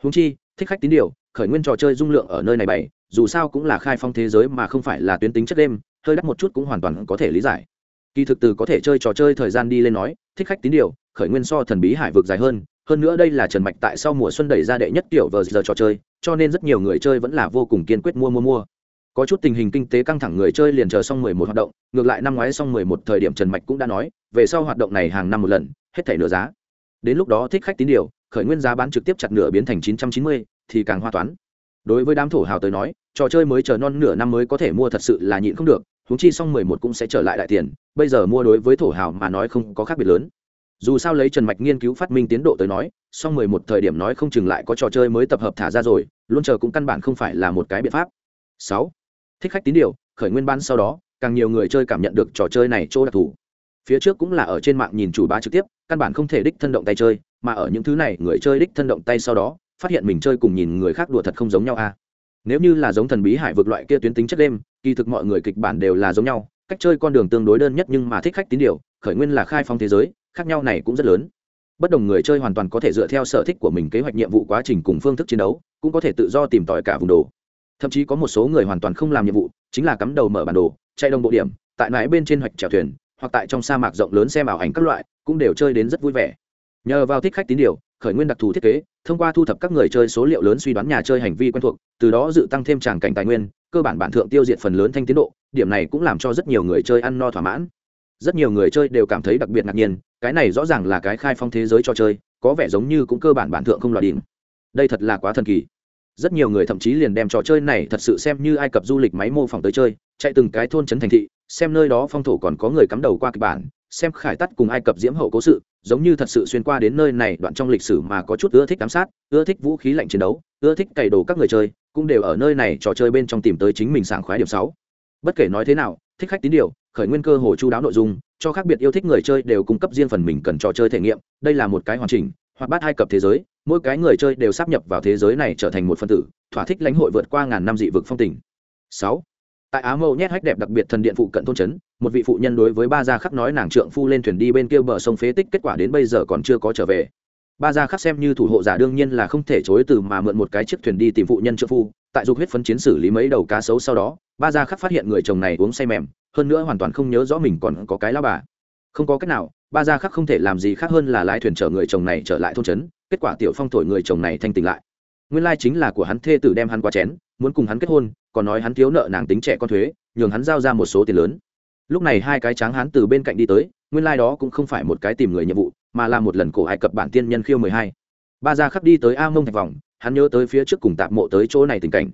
Húng chi thích khách tín điều khởi nguyên trò chơi dung lượng ở nơi này bày dù sao cũng là khai phong thế giới mà không phải là tuyến tính chất đêm, hơi đắt một chút cũng hoàn toàn có thể lý giải. Kỳ thực từ có thể chơi trò chơi thời gian đi lên nói, thích khách tín điều, khởi nguyên so thần bí hải vực dài hơn hơn nữa đây là trần mạch tại sau mùa xuân đẩy ra đệ nhất kiểu vờ giờ trò chơi, cho nên rất nhiều người chơi vẫn là vô cùng kiên quyết mua mua mua. Có chút tình hình kinh tế căng thẳng người chơi liền chờ xong mười một hoạt động, ngược lại năm ngoái xong mười một thời điểm trần mạch cũng đã nói, về sau hoạt động này hàng năm một lần, hết thảy nửa giá. Đến lúc đó thích khách tín điều, khởi nguyên giá bán trực tiếp chặt nửa biến thành chín trăm chín mươi, thì càng hoa toán đối với đám thổ hào tới nói, trò chơi mới chờ non nửa năm mới có thể mua thật sự là nhịn không được húng chi xong mười một cũng sẽ trở lại đại tiền, bây giờ mua đối với thổ hào mà nói không có khác biệt lớn. Dù sao lấy trần mạch nghiên cứu phát minh tiến độ tới nói, xong mười một thời điểm nói không chừng lại có trò chơi mới tập hợp thả ra rồi, luôn chờ cũng căn bản không phải là một cái biện pháp. Sáu, thích khách tín điều, khởi nguyên ban sau đó, càng nhiều người chơi cảm nhận được trò chơi này chỗ đặc thù. Phía trước cũng là ở trên mạng nhìn chủ ba trực tiếp, căn bản không thể đích thân động tay chơi, mà ở những thứ này người chơi đích thân động tay sau đó phát hiện mình chơi cùng nhìn người khác đùa thật không giống nhau a à. nếu như là giống thần bí hải vực loại kia tuyến tính chất đêm, kỳ thực mọi người kịch bản đều là giống nhau, cách chơi con đường tương đối đơn nhất nhưng mà thích khách tín điều, khởi nguyên là khai phong thế giới, khác nhau này cũng rất lớn. Bất đồng người chơi hoàn toàn có thể dựa theo sở thích của mình kế hoạch nhiệm vụ quá trình cùng phương thức chiến đấu, cũng có thể tự do tìm tòi cả vùng đồ. Thậm chí có một số người hoàn toàn không làm nhiệm vụ, chính là cắm đầu mở bản đồ, chạy đồng bộ điểm, tại mãi bên trên hoạch chèo thuyền, hoặc tại trong sa mạc rộng lớn xem ảo ảnh các loại, cũng đều chơi đến rất vui vẻ. Nhờ vào thích khách tín điều, khởi nguyên đặc thù thiết kế thông qua thu thập các người chơi số liệu lớn suy đoán nhà chơi hành vi quen thuộc, từ đó dự tăng thêm tràng cảnh tài nguyên, cơ bản bản thượng tiêu diệt phần lớn thanh tiến độ, điểm này cũng làm cho rất nhiều người chơi ăn no thỏa mãn. Rất nhiều người chơi đều cảm thấy đặc biệt ngạc nhiên, cái này rõ ràng là cái khai phong thế giới cho chơi, có vẻ giống như cũng cơ bản bản thượng không loại đỉnh. Đây thật là quá thần kỳ. Rất nhiều người thậm chí liền đem trò chơi này thật sự xem như ai cập du lịch máy mô phỏng tới chơi, chạy từng cái thôn trấn thành thị, xem nơi đó phong thổ còn có người cắm đầu qua kịch bản xem khải tắt cùng ai cập diễm hậu cố sự, giống như thật sự xuyên qua đến nơi này, đoạn trong lịch sử mà có chút ưa thích giám sát, ưa thích vũ khí lạnh chiến đấu, ưa thích cày đồ các người chơi, cũng đều ở nơi này trò chơi bên trong tìm tới chính mình sảng khoái điểm sáu. Bất kể nói thế nào, thích khách tín điều, khởi nguyên cơ hồ chu đáo nội dung, cho khác biệt yêu thích người chơi đều cung cấp riêng phần mình cần trò chơi thể nghiệm, đây là một cái hoàn chỉnh hoặc bát hai cập thế giới, mỗi cái người chơi đều sắp nhập vào thế giới này trở thành một phân tử, thỏa thích lãnh hội vượt qua ngàn năm dị vực phong tình. Sáu tại á mâu nhét hách đẹp đặc biệt thần điện phụ cận thôn trấn, một vị phụ nhân đối với ba gia khắc nói nàng trượng phu lên thuyền đi bên kia bờ sông phế tích, kết quả đến bây giờ còn chưa có trở về. Ba gia khắc xem như thủ hộ giả đương nhiên là không thể chối từ mà mượn một cái chiếc thuyền đi tìm phụ nhân trượng phu, tại dục huyết phấn chiến xử lý mấy đầu cá sấu sau đó, ba gia khắc phát hiện người chồng này uống say mềm, hơn nữa hoàn toàn không nhớ rõ mình còn có cái lao bà. Không có cách nào, ba gia khắc không thể làm gì khác hơn là lái thuyền chở người chồng này trở lại thôn trấn, kết quả tiểu phong thổi người chồng này thanh tỉnh lại. Nguyên lai chính là của hắn thê tử đem hắn qua chén, muốn cùng hắn kết hôn còn nói hắn thiếu nợ nàng tính trẻ con thuế, nhường hắn giao ra một số tiền lớn. Lúc này hai cái tráng hắn từ bên cạnh đi tới, nguyên lai、like、đó cũng không phải một cái tìm người nhiệm vụ, mà là một lần cổ hải cập bản tiên nhân khiêu mười hai. Ba gia khắp đi tới a mông thạch vòng, hắn nhớ tới phía trước cùng tạp mộ tới chỗ này tình cảnh.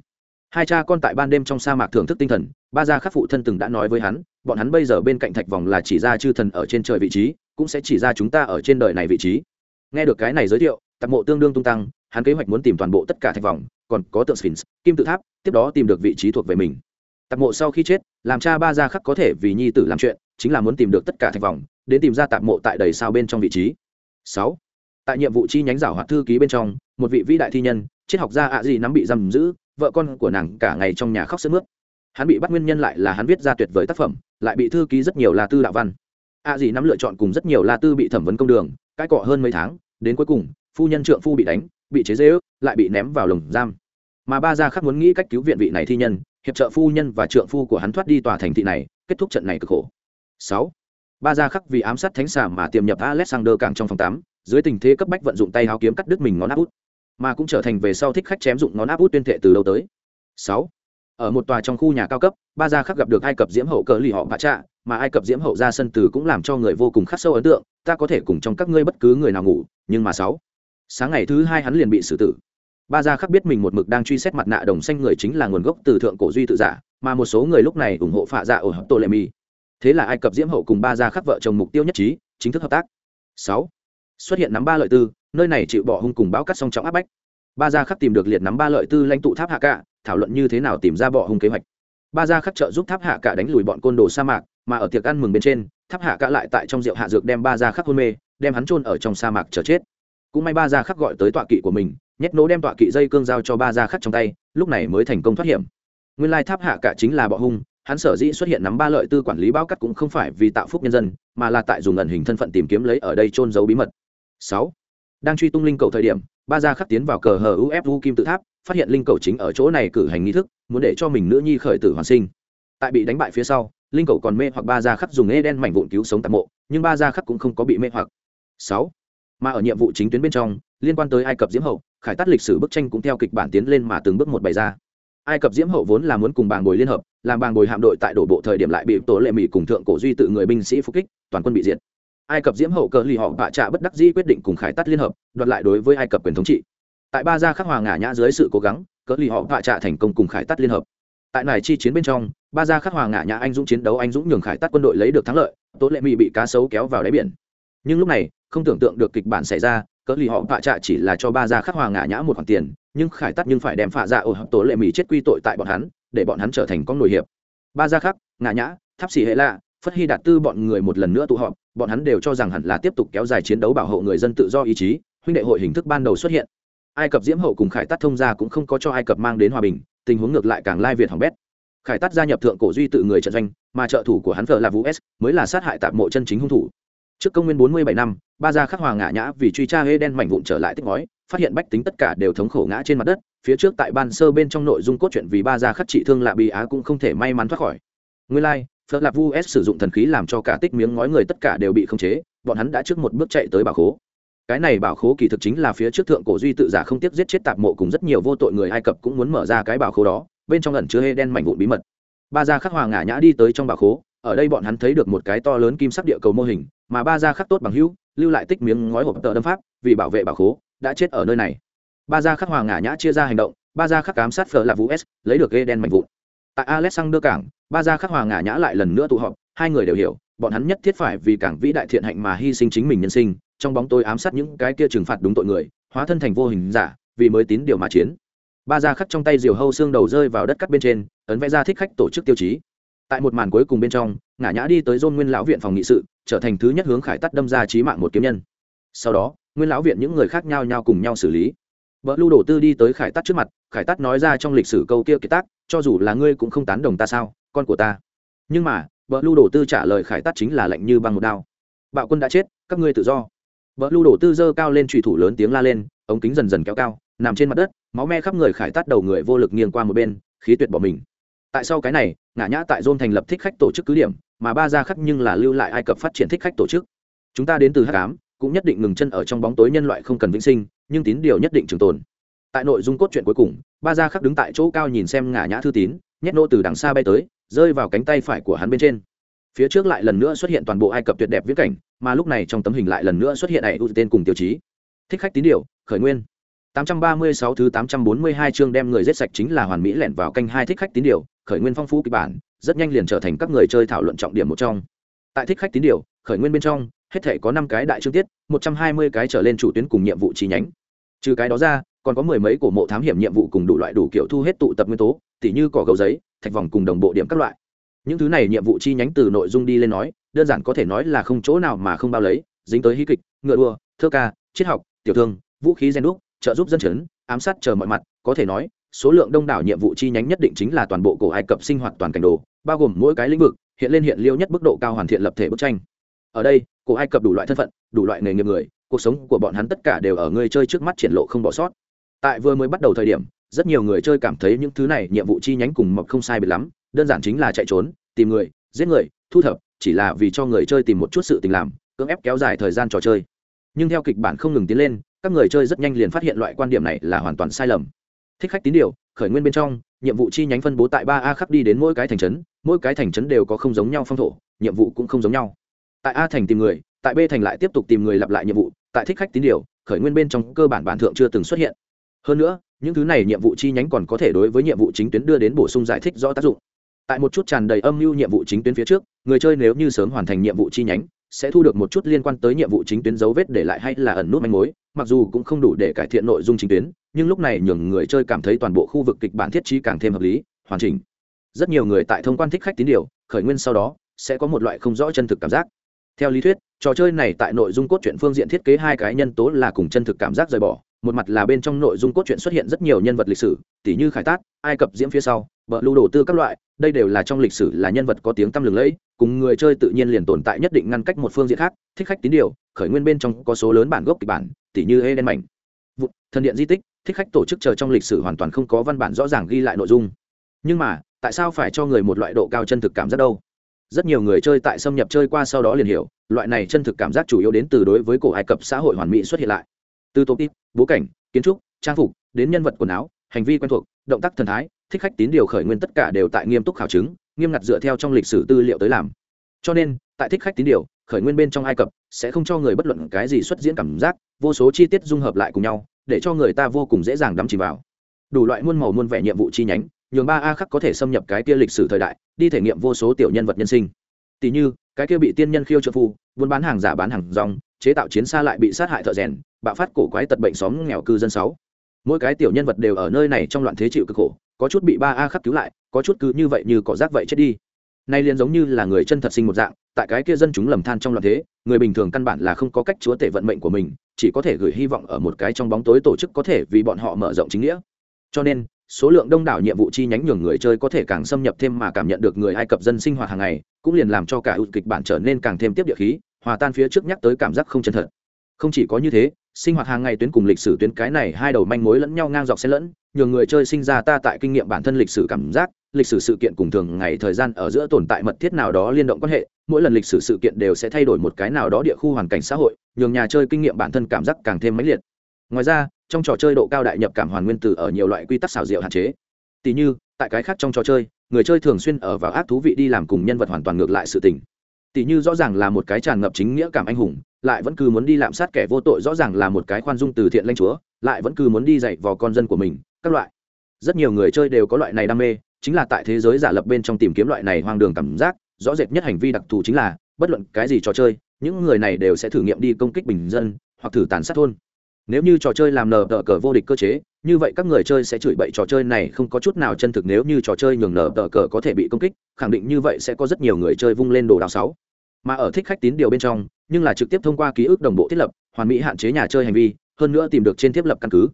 Hai cha con tại ban đêm trong sa mạc thưởng thức tinh thần, ba gia khắc phụ thân từng đã nói với hắn, bọn hắn bây giờ bên cạnh thạch vòng là chỉ ra chư thần ở trên trời vị trí, cũng sẽ chỉ ra chúng ta ở trên đời này vị trí. Nghe được cái này giới thiệu, tạp mộ tương đương tung tăng, hắn kế hoạch muốn tìm toàn bộ tất cả thạch vòng còn có tượng sphinx, kim tự tháp, tiếp đó tìm được vị trí thuộc về mình. Tạp mộ sau khi chết, làm cha ba gia khắc có thể vì nhi tử làm chuyện, chính là muốn tìm được tất cả thành vòng, đến tìm ra tạp mộ tại đầy sao bên trong vị trí. Sáu. Tại nhiệm vụ chi nhánh giảo hoạt thư ký bên trong, một vị vĩ đại thi nhân, triết học gia ạ gì nắm bị giam giữ, vợ con của nàng cả ngày trong nhà khóc sướt mướt. Hắn bị bắt nguyên nhân lại là hắn viết ra tuyệt vời tác phẩm, lại bị thư ký rất nhiều la tư đạo văn. Ạ gì nắm lựa chọn cùng rất nhiều la tư bị thẩm vấn công đường, cãi cọ hơn mấy tháng, đến cuối cùng, phu nhân trượng phu bị đánh bị chế dễ ước, lại bị ném vào lồng giam. Mà ba gia khắc muốn nghĩ cách cứu viện vị này thi nhân, hiệp trợ phu nhân và trượng phu của hắn thoát đi tòa thành thị này, kết thúc trận này cực khổ. Sáu, ba gia khắc vì ám sát thánh xà mà tiềm nhập alexander càng trong phòng tám dưới tình thế cấp bách vận dụng tay háo kiếm cắt đứt mình ngón áp út, mà cũng trở thành về sau thích khách chém dụng ngón áp út tuyên thệ từ lâu tới. Sáu, ở một tòa trong khu nhà cao cấp, ba gia khắc gặp được ai cập diễm hậu cờ lì họ bạ trạ, mà ai cập diễm hậu ra sân từ cũng làm cho người vô cùng khắc sâu ấn tượng, ta có thể cùng trong các ngươi bất cứ người nào ngủ, nhưng mà sáu sáng ngày thứ hai hắn liền bị xử tử. Ba gia khắc biết mình một mực đang truy xét mặt nạ đồng xanh người chính là nguồn gốc từ thượng cổ duy tự giả, mà một số người lúc này ủng hộ phạ dạ ở hợp tô lệ mi. Thế là ai cập diễm hậu cùng ba gia khắc vợ chồng mục tiêu nhất trí, chính thức hợp tác. Sáu, xuất hiện nắm ba lợi tư, nơi này chịu bỏ hung cùng báo cắt song trọng áp bách. Ba gia khắc tìm được liệt nắm ba lợi tư lãnh tụ tháp hạ cả thảo luận như thế nào tìm ra bỏ hung kế hoạch. Ba gia khắc trợ giúp tháp hạ cả đánh lùi bọn côn đồ sa mạc, mà ở tiệc ăn mừng bên trên, tháp hạ cả lại tại trong rượu hạ dược đem ba gia khắc hôn mê, đem hắn chôn ở trong sa mạc chờ chết cũng may ba gia khắc gọi tới tọa kỵ của mình, nhét nỗ đem tọa kỵ dây cương giao cho ba gia khắc trong tay, lúc này mới thành công thoát hiểm. Nguyên lai tháp hạ cả chính là bọ hung, hắn sở dĩ xuất hiện nắm ba lợi tư quản lý bao cắt cũng không phải vì tạo phúc nhân dân, mà là tại dùng ẩn hình thân phận tìm kiếm lấy ở đây trôn giấu bí mật. Sáu, đang truy tung linh cầu thời điểm, ba gia khắc tiến vào cờ hờ ufu kim tự tháp, phát hiện linh cầu chính ở chỗ này cử hành nghi thức, muốn để cho mình nữ nhi khởi tử hoàn sinh. Tại bị đánh bại phía sau, linh cầu còn mê hoặc ba gia khắc dùng ê đen mảnh vụn cứu sống tạm mộ, nhưng ba gia khắc cũng không có bị mê hoặc. Sáu mà ở nhiệm vụ chính tuyến bên trong, liên quan tới ai cập diễm hậu, khải tắt lịch sử bức tranh cũng theo kịch bản tiến lên mà từng bước một bày ra. Ai cập diễm hậu vốn là muốn cùng bàng bồi liên hợp, làm bàng bồi hạm đội tại đổ bộ thời điểm lại bị tổ lệ mỹ cùng thượng cổ duy tự người binh sĩ phục kích, toàn quân bị diệt. Ai cập diễm hậu cờ lì họ bạ trạ bất đắc dĩ quyết định cùng khải tắt liên hợp, đoạt lại đối với ai cập quyền thống trị. Tại ba gia khắc hòa ngả nhã dưới sự cố gắng, cờ lì họ bạ trạ thành công cùng khải tắt liên hợp. Tại này chi chiến bên trong, ba gia khắc hòa ngả nhã anh dũng chiến đấu anh dũng nhường khải tắt quân đội lấy được thắng lợi, tổ lệ mỹ bị cá sấu kéo vào đáy biển nhưng lúc này, không tưởng tượng được kịch bản xảy ra, cỡ lì họ vạ trạ chỉ là cho ba gia khắc hòa ngã nhã một khoản tiền, nhưng khải tắt nhưng phải đem phạ ra ở hợp tố lệ mỹ chết quy tội tại bọn hắn, để bọn hắn trở thành con nổi hiệp. Ba gia khắc, ngã nhã, tháp xỉ hệ lạ, phất hy đạt tư bọn người một lần nữa tụ họp, bọn hắn đều cho rằng hẳn là tiếp tục kéo dài chiến đấu bảo hộ người dân tự do ý chí, huynh đệ hội hình thức ban đầu xuất hiện. Ai cập diễm hậu cùng khải tắt thông gia cũng không có cho ai cập mang đến hòa bình, tình huống ngược lại càng lai việt hỏng bét. Khải tắt gia nhập thượng cổ duy tự người trận doanh, mà trợ thủ của hắn vợ là vũ s mới là sát hại tạp mộ chân chính hung thủ trước công nguyên bốn mươi bảy năm ba gia khắc hòa ngã nhã vì truy tra hê đen mảnh vụn trở lại tích ngói phát hiện bách tính tất cả đều thống khổ ngã trên mặt đất phía trước tại ban sơ bên trong nội dung cốt truyện vì ba gia khắc trị thương lạ bị á cũng không thể may mắn thoát khỏi. Nguyên lai、like, phật lạc vu s sử dụng thần khí làm cho cả tích miếng ngói người tất cả đều bị khống chế bọn hắn đã trước một bước chạy tới bảo khố. Cái này bảo khố kỳ thực chính là phía trước thượng cổ duy tự giả không tiếc giết chết tạp mộ cùng rất nhiều vô tội người ai cập cũng muốn mở ra cái bảo khố đó bên trong ẩn chứa hê đen mảnh vụn bí mật. Ba gia khắc hòa ngã nhã đi tới trong bảo khố ở đây bọn hắn thấy được một cái to lớn kim sắc địa cầu mô hình mà ba gia khắc tốt bằng hữu, lưu lại tích miếng ngói hộp tờ đâm pháp, vì bảo vệ bảo khố, đã chết ở nơi này. Ba gia khắc hoàng ngả nhã chia ra hành động, ba gia khắc cám sát phở là vũ s, lấy được ghê đen mạnh vụn. Tại alexander cảng, ba gia khắc hoàng ngả nhã lại lần nữa tụ họp, hai người đều hiểu, bọn hắn nhất thiết phải vì cảng vĩ đại thiện hạnh mà hy sinh chính mình nhân sinh, trong bóng tôi ám sát những cái kia trừng phạt đúng tội người, hóa thân thành vô hình giả, vì mới tín điều mà chiến. Ba gia khắc trong tay diều hâu xương đầu rơi vào đất cắt bên trên, ấn vẽ ra thích khách tổ chức tiêu chí tại một màn cuối cùng bên trong, ngã nhã đi tới dôn nguyên lão viện phòng nghị sự, trở thành thứ nhất hướng khải tắt đâm ra trí mạng một kiếm nhân. Sau đó, nguyên lão viện những người khác nhau nhau cùng nhau xử lý. Vợ lưu đổ tư đi tới khải tắt trước mặt, khải tắt nói ra trong lịch sử câu kia kiệt tác, cho dù là ngươi cũng không tán đồng ta sao, con của ta. Nhưng mà vợ lưu đổ tư trả lời khải tắt chính là lạnh như băng một đao. Bạo quân đã chết, các ngươi tự do. Vợ lưu đổ tư giơ cao lên trùy thủ lớn tiếng la lên, ống kính dần dần kéo cao, nằm trên mặt đất, máu me khắp người khải tắt đầu người vô lực nghiêng qua một bên, khí tuyệt bỏ mình tại sau cái này, ngã nhã tại dôn thành lập thích khách tổ chức cứ điểm, mà ba gia khắc nhưng là lưu lại ai cập phát triển thích khách tổ chức. Chúng ta đến từ h tám cũng nhất định ngừng chân ở trong bóng tối nhân loại không cần vĩnh sinh, nhưng tín điều nhất định trường tồn. Tại nội dung cốt truyện cuối cùng, ba gia khắc đứng tại chỗ cao nhìn xem ngã nhã thư tín, nhét nô từ đằng xa bay tới, rơi vào cánh tay phải của hắn bên trên. Phía trước lại lần nữa xuất hiện toàn bộ ai cập tuyệt đẹp viễn cảnh, mà lúc này trong tấm hình lại lần nữa xuất hiện ảy ưu tên cùng tiêu chí. Thích khách tín điều, khởi nguyên. 836 thứ 842 chương đem người giết sạch chính là hoàn mỹ lẻn vào canh hai thích khách tín điều khởi nguyên phong phú kịch bản, rất nhanh liền trở thành các người chơi thảo luận trọng điểm một trong. Tại thích khách tín điều, khởi nguyên bên trong, hết thể có năm cái đại chương tiết 120 cái trở lên chủ tuyến cùng nhiệm vụ chi nhánh. Trừ cái đó ra, còn có mười mấy cổ mộ thám hiểm nhiệm vụ cùng đủ loại đủ kiểu thu hết tụ tập nguyên tố, tỉ như cỏ gầu giấy, thạch vòng cùng đồng bộ điểm các loại. Những thứ này nhiệm vụ chi nhánh từ nội dung đi lên nói, đơn giản có thể nói là không chỗ nào mà không bao lấy, dính tới hí kịch, ngựa đua, thơ ca, triết học, tiểu thương, vũ khí gen đúc, trợ giúp dân chấn, ám sát chờ mọi mặt, có thể nói số lượng đông đảo nhiệm vụ chi nhánh nhất định chính là toàn bộ cổ ai cập sinh hoạt toàn cảnh đồ, bao gồm mỗi cái lĩnh vực, hiện lên hiện liêu nhất mức độ cao hoàn thiện lập thể bức tranh. Ở đây, cổ ai cập đủ loại thân phận, đủ loại nghề nghiệp người, cuộc sống của bọn hắn tất cả đều ở người chơi trước mắt triển lộ không bỏ sót. Tại vừa mới bắt đầu thời điểm, rất nhiều người chơi cảm thấy những thứ này nhiệm vụ chi nhánh cùng mập không sai biệt lắm, đơn giản chính là chạy trốn, tìm người, giết người, thu thập, chỉ là vì cho người chơi tìm một chút sự tình làm, cưỡng ép kéo dài thời gian trò chơi. Nhưng theo kịch bản không ngừng tiến lên, các người chơi rất nhanh liền phát hiện loại quan điểm này là hoàn toàn sai lầm thích khách tín điều, khởi nguyên bên trong, nhiệm vụ chi nhánh phân bố tại ba a khắp đi đến mỗi cái thành trấn, mỗi cái thành trấn đều có không giống nhau phong thổ, nhiệm vụ cũng không giống nhau. Tại a thành tìm người, tại b thành lại tiếp tục tìm người lặp lại nhiệm vụ, tại thích khách tín điều, khởi nguyên bên trong cơ bản bản thượng chưa từng xuất hiện. Hơn nữa, những thứ này nhiệm vụ chi nhánh còn có thể đối với nhiệm vụ chính tuyến đưa đến bổ sung giải thích rõ tác dụng. Tại một chút tràn đầy âm mưu nhiệm vụ chính tuyến phía trước, người chơi nếu như sớm hoàn thành nhiệm vụ chi nhánh, sẽ thu được một chút liên quan tới nhiệm vụ chính tuyến dấu vết để lại hay là ẩn nút manh mối, mặc dù cũng không đủ để cải thiện nội dung chính tuyến nhưng lúc này nhường người chơi cảm thấy toàn bộ khu vực kịch bản thiết trí càng thêm hợp lý, hoàn chỉnh. Rất nhiều người tại thông quan thích khách tín điều, khởi nguyên sau đó, sẽ có một loại không rõ chân thực cảm giác. Theo lý thuyết, trò chơi này tại nội dung cốt truyện phương diện thiết kế hai cái nhân tố là cùng chân thực cảm giác rời bỏ, một mặt là bên trong nội dung cốt truyện xuất hiện rất nhiều nhân vật lịch sử tỷ như khải tát, ai cập diễm phía sau bờ lưu đồ tư các loại, đây đều là trong lịch sử là nhân vật có tiếng tăm lừng lẫy, cùng người chơi tự nhiên liền tồn tại nhất định ngăn cách một phương diện khác, thích khách tín điều, khởi nguyên bên trong có số lớn bản gốc kịch bản tỷ như eden mảnh. Vụ, thần điện di tích thích khách tổ chức chờ trong lịch sử hoàn toàn không có văn bản rõ ràng ghi lại nội dung. Nhưng mà tại sao phải cho người một loại độ cao chân thực cảm giác đâu? Rất nhiều người chơi tại xâm nhập chơi qua sau đó liền hiểu loại này chân thực cảm giác chủ yếu đến từ đối với cổ ai cập xã hội hoàn mỹ xuất hiện lại. Từ tổ tiết, bố cảnh kiến trúc trang phục đến nhân vật quần áo hành vi quen thuộc động tác thần thái thích khách tín điều khởi nguyên tất cả đều tại nghiêm túc khảo chứng nghiêm ngặt dựa theo trong lịch sử tư liệu tới làm. Cho nên tại thích khách tín điều khởi nguyên bên trong ai cập sẽ không cho người bất luận cái gì xuất diễn cảm giác vô số chi tiết dung hợp lại cùng nhau để cho người ta vô cùng dễ dàng đắm chìm vào. Đủ loại muôn màu muôn vẻ nhiệm vụ chi nhánh, nhường ba a khắc có thể xâm nhập cái kia lịch sử thời đại, đi thể nghiệm vô số tiểu nhân vật nhân sinh. Tỷ như, cái kia bị tiên nhân khiêu trợ phu, buôn bán hàng giả bán hàng rong, chế tạo chiến xa lại bị sát hại thợ rèn, bạo phát cổ quái tật bệnh xóm nghèo cư dân sáu. Mỗi cái tiểu nhân vật đều ở nơi này trong loạn thế chịu cực khổ, có chút bị ba a khắc cứu lại, có chút cứ như vậy như cỏ rác vậy chết đi. Nay liền giống như là người chân thật sinh một dạng, tại cái kia dân chúng lầm than trong loạn thế, người bình thường căn bản là không có cách chúa tể vận mệnh của mình chỉ có thể gửi hy vọng ở một cái trong bóng tối tổ chức có thể vì bọn họ mở rộng chính nghĩa. Cho nên, số lượng đông đảo nhiệm vụ chi nhánh nhường người chơi có thể càng xâm nhập thêm mà cảm nhận được người ai cập dân sinh hoạt hàng ngày, cũng liền làm cho cả ưu kịch bản trở nên càng thêm tiếp địa khí, hòa tan phía trước nhắc tới cảm giác không chân thật. Không chỉ có như thế, sinh hoạt hàng ngày tuyến cùng lịch sử tuyến cái này hai đầu manh mối lẫn nhau ngang dọc xen lẫn, nhường người chơi sinh ra ta tại kinh nghiệm bản thân lịch sử cảm giác lịch sử sự kiện cùng thường ngày thời gian ở giữa tồn tại mật thiết nào đó liên động quan hệ, mỗi lần lịch sử sự kiện đều sẽ thay đổi một cái nào đó địa khu hoàn cảnh xã hội, nhường nhà chơi kinh nghiệm bản thân cảm giác càng thêm mãnh liệt. Ngoài ra, trong trò chơi độ cao đại nhập cảm hoàn nguyên tử ở nhiều loại quy tắc xảo diệu hạn chế. Tỷ như, tại cái khác trong trò chơi, người chơi thường xuyên ở vào ác thú vị đi làm cùng nhân vật hoàn toàn ngược lại sự tình. Tỷ như rõ ràng là một cái tràn ngập chính nghĩa cảm anh hùng, lại vẫn cứ muốn đi lạm sát kẻ vô tội, rõ ràng là một cái khoan dung từ thiện lanh chúa, lại vẫn cứ muốn đi dạy vào con dân của mình, các loại. Rất nhiều người chơi đều có loại này đam mê chính là tại thế giới giả lập bên trong tìm kiếm loại này hoang đường cảm giác, rõ rệt nhất hành vi đặc thù chính là, bất luận cái gì trò chơi, những người này đều sẽ thử nghiệm đi công kích bình dân, hoặc thử tàn sát thôn. Nếu như trò chơi làm nở tờ cờ vô địch cơ chế, như vậy các người chơi sẽ chửi bậy trò chơi này không có chút nào chân thực nếu như trò chơi nhường nở tờ cờ có thể bị công kích, khẳng định như vậy sẽ có rất nhiều người chơi vung lên đồ đào sáu mà ở thích khách tín điều bên trong, nhưng là trực tiếp thông qua ký ức đồng bộ thiết lập, hoàn mỹ hạn chế nhà chơi hành vi, hơn nữa tìm được trên thiết lập căn cứ.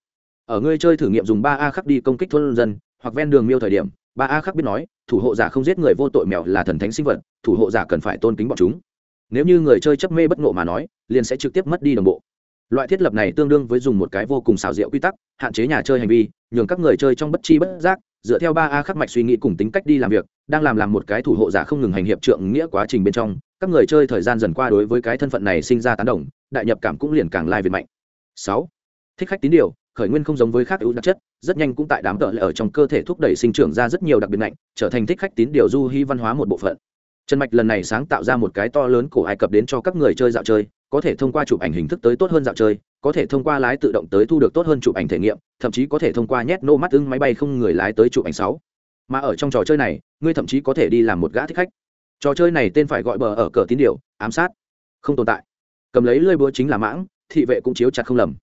Ở người chơi thử nghiệm dùng ba a khắc đi công kích thôn dân, hoặc ven đường miêu thời điểm ba a khắc biết nói, thủ hộ giả không giết người vô tội mèo là thần thánh sinh vật, thủ hộ giả cần phải tôn kính bọn chúng. Nếu như người chơi chấp mê bất ngộ mà nói, liền sẽ trực tiếp mất đi đồng bộ. Loại thiết lập này tương đương với dùng một cái vô cùng xảo diệu quy tắc, hạn chế nhà chơi hành vi, nhường các người chơi trong bất chi bất giác, dựa theo ba a khắc mạch suy nghĩ cùng tính cách đi làm việc, đang làm làm một cái thủ hộ giả không ngừng hành hiệp trượng nghĩa quá trình bên trong, các người chơi thời gian dần qua đối với cái thân phận này sinh ra tán đồng, đại nhập cảm cũng liền càng lai việt mạnh. Sáu, thích khách tín điều khởi nguyên không giống với khác ưu đặc chất, rất nhanh cũng tại đám tợ lệ ở trong cơ thể thúc đẩy sinh trưởng ra rất nhiều đặc biệt mạnh trở thành thích khách tín điều du hy văn hóa một bộ phận. Trần mạch lần này sáng tạo ra một cái to lớn cổ ai cập đến cho các người chơi dạo chơi, có thể thông qua chụp ảnh hình thức tới tốt hơn dạo chơi, có thể thông qua lái tự động tới thu được tốt hơn chụp ảnh thể nghiệm, thậm chí có thể thông qua nhét nô mắt ưng máy bay không người lái tới chụp ảnh sáu. Mà ở trong trò chơi này, ngươi thậm chí có thể đi làm một gã thích khách. Trò chơi này tên phải gọi bờ ở cờ tín điều, ám sát. Không tồn tại. Cầm lấy lơi búa chính là mãng, thị vệ cũng chiếu chặt không lầm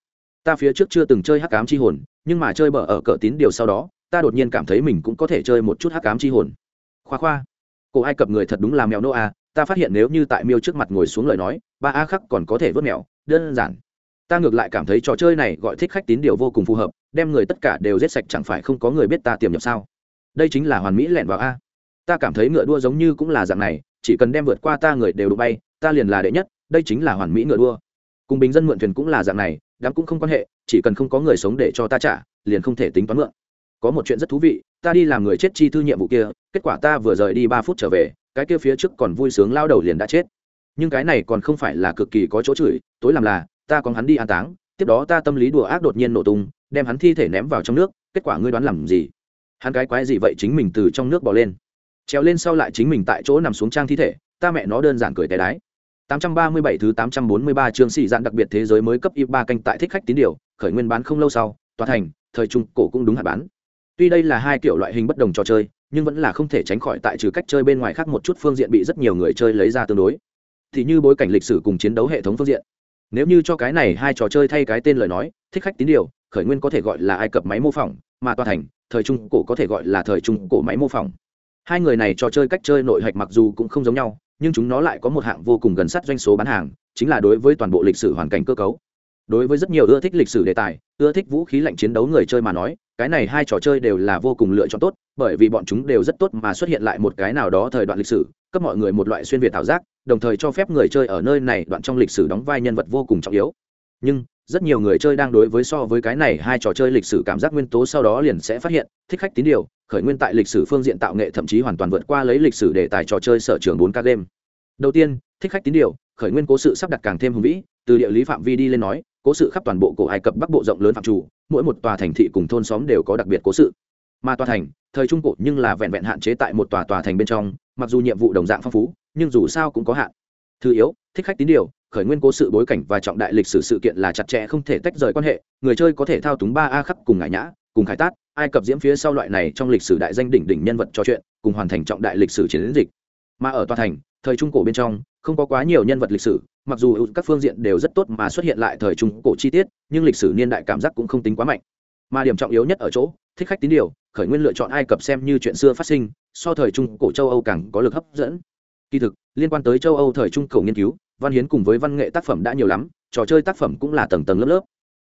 ta phía trước chưa từng chơi hắc ám chi hồn, nhưng mà chơi bờ ở cờ tín điều sau đó, ta đột nhiên cảm thấy mình cũng có thể chơi một chút hắc ám chi hồn. Khoa khoa. Cổ ai cập người thật đúng là mèo nô a, ta phát hiện nếu như tại miêu trước mặt ngồi xuống lời nói, ba a khắc còn có thể vớt mèo, đơn giản. Ta ngược lại cảm thấy trò chơi này gọi thích khách tín điều vô cùng phù hợp, đem người tất cả đều giết sạch chẳng phải không có người biết ta tiềm nhập sao? Đây chính là hoàn mỹ lẹn vào a. Ta cảm thấy ngựa đua giống như cũng là dạng này, chỉ cần đem vượt qua ta người đều đụng bay, ta liền là đệ nhất, đây chính là hoàn mỹ ngựa đua. Cùng bình dân mượn thuyền cũng là dạng này đám cũng không quan hệ, chỉ cần không có người sống để cho ta trả, liền không thể tính toán mượn. Có một chuyện rất thú vị, ta đi làm người chết chi thư nhiệm vụ kia, kết quả ta vừa rời đi ba phút trở về, cái kia phía trước còn vui sướng lao đầu liền đã chết. Nhưng cái này còn không phải là cực kỳ có chỗ chửi, tối làm là, ta còn hắn đi an táng, tiếp đó ta tâm lý đùa ác đột nhiên nổ tung, đem hắn thi thể ném vào trong nước, kết quả ngươi đoán làm gì? Hắn cái quái gì vậy chính mình từ trong nước bỏ lên. Trèo lên sau lại chính mình tại chỗ nằm xuống trang thi thể, ta mẹ nó đơn giản cười té đái. 837 thứ 843 chương sĩ dạng đặc biệt thế giới mới cấp y ba canh tại thích khách tín điều, khởi nguyên bán không lâu sau, tòa thành, thời trung cổ cũng đúng hạn bán. Tuy đây là hai kiểu loại hình bất đồng trò chơi, nhưng vẫn là không thể tránh khỏi tại trừ cách chơi bên ngoài khác một chút phương diện bị rất nhiều người chơi lấy ra tương đối. Thì như bối cảnh lịch sử cùng chiến đấu hệ thống phương diện. Nếu như cho cái này hai trò chơi thay cái tên lời nói, thích khách tín điều, khởi nguyên có thể gọi là ai cập máy mô phỏng, mà tòa thành, thời trung cổ có thể gọi là thời trung cổ máy mô phỏng. Hai người này trò chơi cách chơi nội hạch mặc dù cũng không giống nhau nhưng chúng nó lại có một hạng vô cùng gần sát doanh số bán hàng, chính là đối với toàn bộ lịch sử hoàn cảnh cơ cấu. Đối với rất nhiều ưa thích lịch sử đề tài, ưa thích vũ khí lạnh chiến đấu người chơi mà nói, cái này hai trò chơi đều là vô cùng lựa chọn tốt, bởi vì bọn chúng đều rất tốt mà xuất hiện lại một cái nào đó thời đoạn lịch sử, cấp mọi người một loại xuyên việt thảo giác, đồng thời cho phép người chơi ở nơi này đoạn trong lịch sử đóng vai nhân vật vô cùng trọng yếu. Nhưng rất nhiều người chơi đang đối với so với cái này hai trò chơi lịch sử cảm giác nguyên tố sau đó liền sẽ phát hiện, thích khách tín điều, khởi nguyên tại lịch sử phương diện tạo nghệ thậm chí hoàn toàn vượt qua lấy lịch sử đề tài trò chơi sở trường bốn k game. Đầu tiên, thích khách tín điều, khởi nguyên cố sự sắp đặt càng thêm hùng vĩ, từ địa lý phạm vi đi lên nói, cố sự khắp toàn bộ cổ ai cập bắc bộ rộng lớn phạm chủ, mỗi một tòa thành thị cùng thôn xóm đều có đặc biệt cố sự. Mà tòa thành, thời trung cổ nhưng là vẹn vẹn hạn chế tại một tòa tòa thành bên trong, mặc dù nhiệm vụ đồng dạng phong phú, nhưng dù sao cũng có hạn. Thứ yếu, thích khách tín điều khởi nguyên cố sự bối cảnh và trọng đại lịch sử sự kiện là chặt chẽ không thể tách rời quan hệ, người chơi có thể thao túng ba a khắc cùng ngải nhã, cùng khải tát, ai cập diễm phía sau loại này trong lịch sử đại danh đỉnh đỉnh nhân vật trò chuyện, cùng hoàn thành trọng đại lịch sử chiến dịch. Mà ở tòa thành, thời trung cổ bên trong, không có quá nhiều nhân vật lịch sử, mặc dù các phương diện đều rất tốt mà xuất hiện lại thời trung cổ chi tiết, nhưng lịch sử niên đại cảm giác cũng không tính quá mạnh. Mà điểm trọng yếu nhất ở chỗ, thích khách tín điều, khởi nguyên lựa chọn ai cập xem như chuyện xưa phát sinh, so thời trung cổ châu âu càng có lực hấp dẫn. Kỳ thực, liên quan tới châu âu thời trung cổ nghiên cứu văn hiến cùng với văn nghệ tác phẩm đã nhiều lắm, trò chơi tác phẩm cũng là tầng tầng lớp lớp.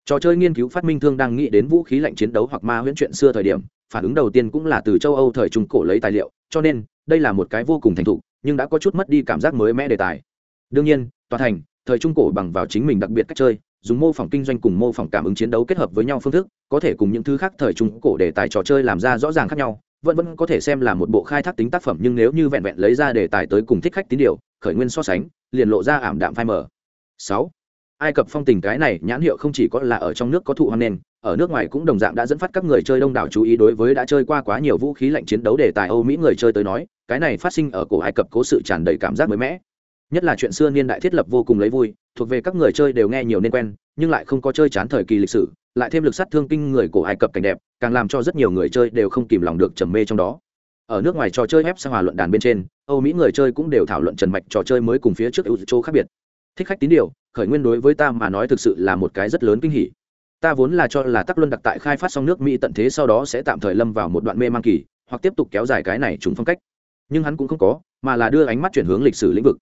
Trò chơi nghiên cứu phát minh thương đang nghĩ đến vũ khí lạnh chiến đấu hoặc ma huyễn chuyện xưa thời điểm, phản ứng đầu tiên cũng là từ châu âu thời trung cổ lấy tài liệu, cho nên, đây là một cái vô cùng thành thục, nhưng đã có chút mất đi cảm giác mới mẻ đề tài. Đương nhiên, tòa thành, thời trung cổ bằng vào chính mình đặc biệt cách chơi, dùng mô phỏng kinh doanh cùng mô phỏng cảm ứng chiến đấu kết hợp với nhau phương thức, có thể cùng những thứ khác thời trung cổ đề tài trò chơi làm ra rõ ràng khác nhau vẫn vẫn có thể xem là một bộ khai thác tính tác phẩm, nhưng nếu như vẹn vẹn lấy ra đề tài tới cùng thích khách tín điều, khởi nguyên so sánh, liền lộ ra ảm đạm phai mờ. Sáu, ai cập phong tình cái này, nhãn hiệu không chỉ có là ở trong nước có thụ hoan nền ở nước ngoài cũng đồng dạng đã dẫn phát các người chơi đông đảo chú ý đối với đã chơi qua quá nhiều vũ khí lạnh chiến đấu đề tài âu mỹ người chơi tới nói, cái này phát sinh ở cổ ai cập cố sự tràn đầy cảm giác mới mẻ. Nhất là chuyện xưa niên đại thiết lập vô cùng lấy vui, thuộc về các người chơi đều nghe nhiều nên quen nhưng lại không có chơi chán thời kỳ lịch sử, lại thêm lực sát thương kinh người cổ ai cập cảnh đẹp, càng làm cho rất nhiều người chơi đều không kìm lòng được trầm mê trong đó. Ở nước ngoài trò chơi ép sang hòa luận đàn bên trên, âu mỹ người chơi cũng đều thảo luận trần mạch trò chơi mới cùng phía trước ưu chỗ khác biệt. Thích khách tín điều, khởi nguyên đối với ta mà nói thực sự là một cái rất lớn kinh hỉ. Ta vốn là cho là tắc luân đặc tại khai phát xong nước mỹ tận thế sau đó sẽ tạm thời lâm vào một đoạn mê mang kỳ, hoặc tiếp tục kéo dài cái này trùng phong cách. Nhưng hắn cũng không có, mà là đưa ánh mắt chuyển hướng lịch sử lĩnh vực.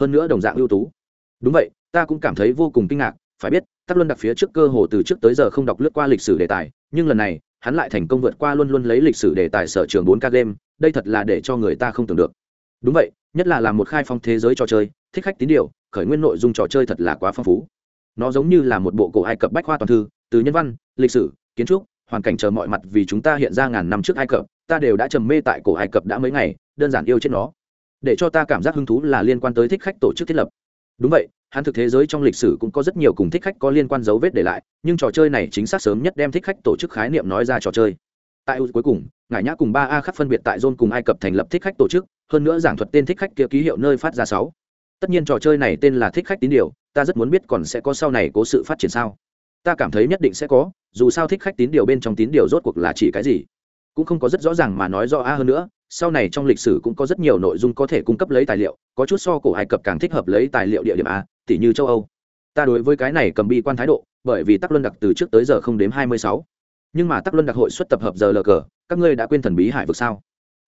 Hơn nữa đồng dạng ưu tú. Đúng vậy, ta cũng cảm thấy vô cùng kinh ngạc, phải biết tắc luân đặc phía trước cơ hồ từ trước tới giờ không đọc lướt qua lịch sử đề tài, nhưng lần này, hắn lại thành công vượt qua luôn luôn lấy lịch sử đề tài sở trường bốn k game, đây thật là để cho người ta không tưởng được. Đúng vậy, nhất là làm một khai phong thế giới trò chơi, thích khách tín điều, khởi nguyên nội dung trò chơi thật là quá phong phú. Nó giống như là một bộ cổ ai cập bách khoa toàn thư, từ nhân văn, lịch sử, kiến trúc, hoàn cảnh chờ mọi mặt vì chúng ta hiện ra ngàn năm trước ai cập, ta đều đã trầm mê tại cổ ai cập đã mấy ngày, đơn giản yêu chết nó. Để cho ta cảm giác hứng thú là liên quan tới thích khách tổ chức thiết lập. Đúng vậy hắn thực thế giới trong lịch sử cũng có rất nhiều cùng thích khách có liên quan dấu vết để lại, nhưng trò chơi này chính xác sớm nhất đem thích khách tổ chức khái niệm nói ra trò chơi. Tại cuối cùng, ngải nhã cùng ba a khắc phân biệt tại zone cùng ai cập thành lập thích khách tổ chức, hơn nữa giảng thuật tên thích khách kia ký hiệu nơi phát ra sáu. Tất nhiên trò chơi này tên là thích khách tín điều, ta rất muốn biết còn sẽ có sau này có sự phát triển sao. Ta cảm thấy nhất định sẽ có, dù sao thích khách tín điều bên trong tín điều rốt cuộc là chỉ cái gì? Cũng không có rất rõ ràng mà nói rõ a hơn nữa, sau này trong lịch sử cũng có rất nhiều nội dung có thể cung cấp lấy tài liệu, có chút so cổ ai cập càng thích hợp lấy tài liệu địa điểm a tỉ như châu âu. Ta đối với cái này cầm bi quan thái độ, bởi vì tắc luân đặc từ trước tới giờ không đếm hai mươi sáu. Nhưng mà tắc luân đặc hội xuất tập hợp giờ lờ cờ, các ngươi đã quên thần bí hải vực sao?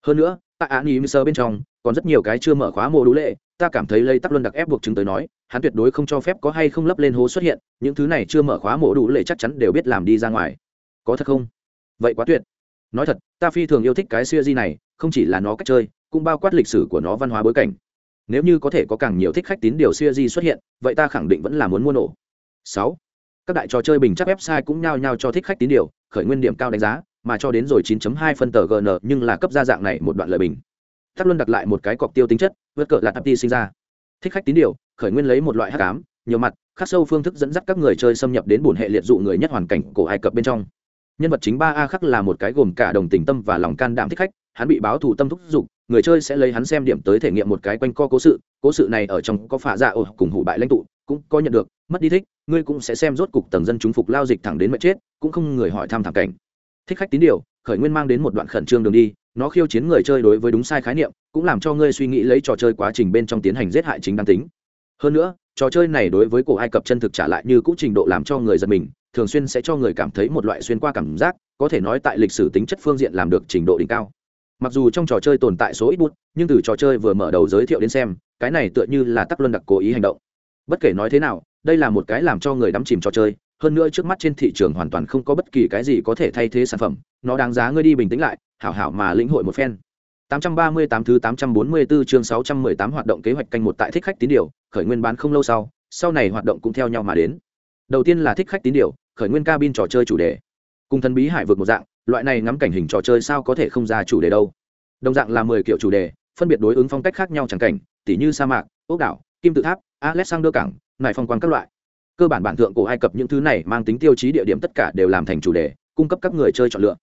Hơn nữa, tại án ý sơ bên trong, còn rất nhiều cái chưa mở khóa mô đũ lệ, ta cảm thấy lây tắc luân đặc ép buộc chứng tới nói, hắn tuyệt đối không cho phép có hay không lấp lên hố xuất hiện, những thứ này chưa mở khóa mổ đủ lệ chắc chắn đều biết làm đi ra ngoài. Có thật không? Vậy quá tuyệt. Nói thật, ta phi thường yêu thích cái siêu di này, không chỉ là nó cách chơi, cũng bao quát lịch sử của nó văn hóa bối cảnh nếu như có thể có càng nhiều thích khách tín điều siêu di xuất hiện, vậy ta khẳng định vẫn là muốn mua nổ. Sáu, các đại trò chơi bình chắc website cũng nhao nhao cho thích khách tín điều, khởi nguyên điểm cao đánh giá, mà cho đến rồi 9.2 phân tờ gn nhưng là cấp ra dạng này một đoạn lời bình. Tháp luân đặt lại một cái cọc tiêu tính chất, vượt cỡ là tập ti sinh ra. Thích khách tín điều, khởi nguyên lấy một loại hắc ám, nhiều mặt, khắc sâu phương thức dẫn dắt các người chơi xâm nhập đến bổn hệ liệt dụ người nhất hoàn cảnh cổ ai cập bên trong. Nhân vật chính ba a khắc là một cái gồm cả đồng tình tâm và lòng can đảm thích khách hắn bị báo thù tâm thúc giục, người chơi sẽ lấy hắn xem điểm tới thể nghiệm một cái quanh co cố sự cố sự này ở trong có phả dạ ồ cùng hủ bại lãnh tụ, cũng có nhận được, mất đi thích, ngươi cũng sẽ xem rốt cục tầng dân chúng phục lao dịch thẳng đến mệt chết, cũng không người hỏi thăm thẳng cảnh. Thích khách tín điều, khởi nguyên mang đến một đoạn khẩn trương đường đi, nó khiêu chiến người chơi đối với đúng sai khái niệm, cũng làm cho ngươi suy nghĩ lấy trò chơi quá trình bên trong tiến hành giết hại chính đáng tính. Hơn nữa, trò chơi này đối với cổ ai cập chân thực trả lại như cũ trình độ làm cho người giật mình, thường xuyên sẽ cho người cảm thấy một loại xuyên qua cảm giác, có thể nói tại lịch sử tính chất phương diện làm được trình độ đỉnh cao mặc dù trong trò chơi tồn tại số ít bút nhưng từ trò chơi vừa mở đầu giới thiệu đến xem cái này tựa như là tắc luân đặc cố ý hành động bất kể nói thế nào đây là một cái làm cho người đắm chìm trò chơi hơn nữa trước mắt trên thị trường hoàn toàn không có bất kỳ cái gì có thể thay thế sản phẩm nó đáng giá ngươi đi bình tĩnh lại hảo hảo mà lĩnh hội một phen 838 thứ 844 chương 618 hoạt động kế hoạch canh một tại thích khách tín điều, khởi nguyên bán không lâu sau, sau này hoạt động cũng theo nhau mà đến. Đầu tiên là thích khách tín điều, khởi nguyên cabin trò chơi chủ đề. Cùng thần bí hải vượt một dạng, loại này ngắm cảnh hình trò chơi sao có thể không ra chủ đề đâu. Đồng dạng là 10 kiểu chủ đề, phân biệt đối ứng phong cách khác nhau chẳng cảnh, tỉ như sa mạc, ốc đảo, kim tự tháp, Alexander cảng, nải phong quang các loại. Cơ bản bản thượng cổ Ai Cập những thứ này mang tính tiêu chí địa điểm tất cả đều làm thành chủ đề, cung cấp các người chơi chọn lựa.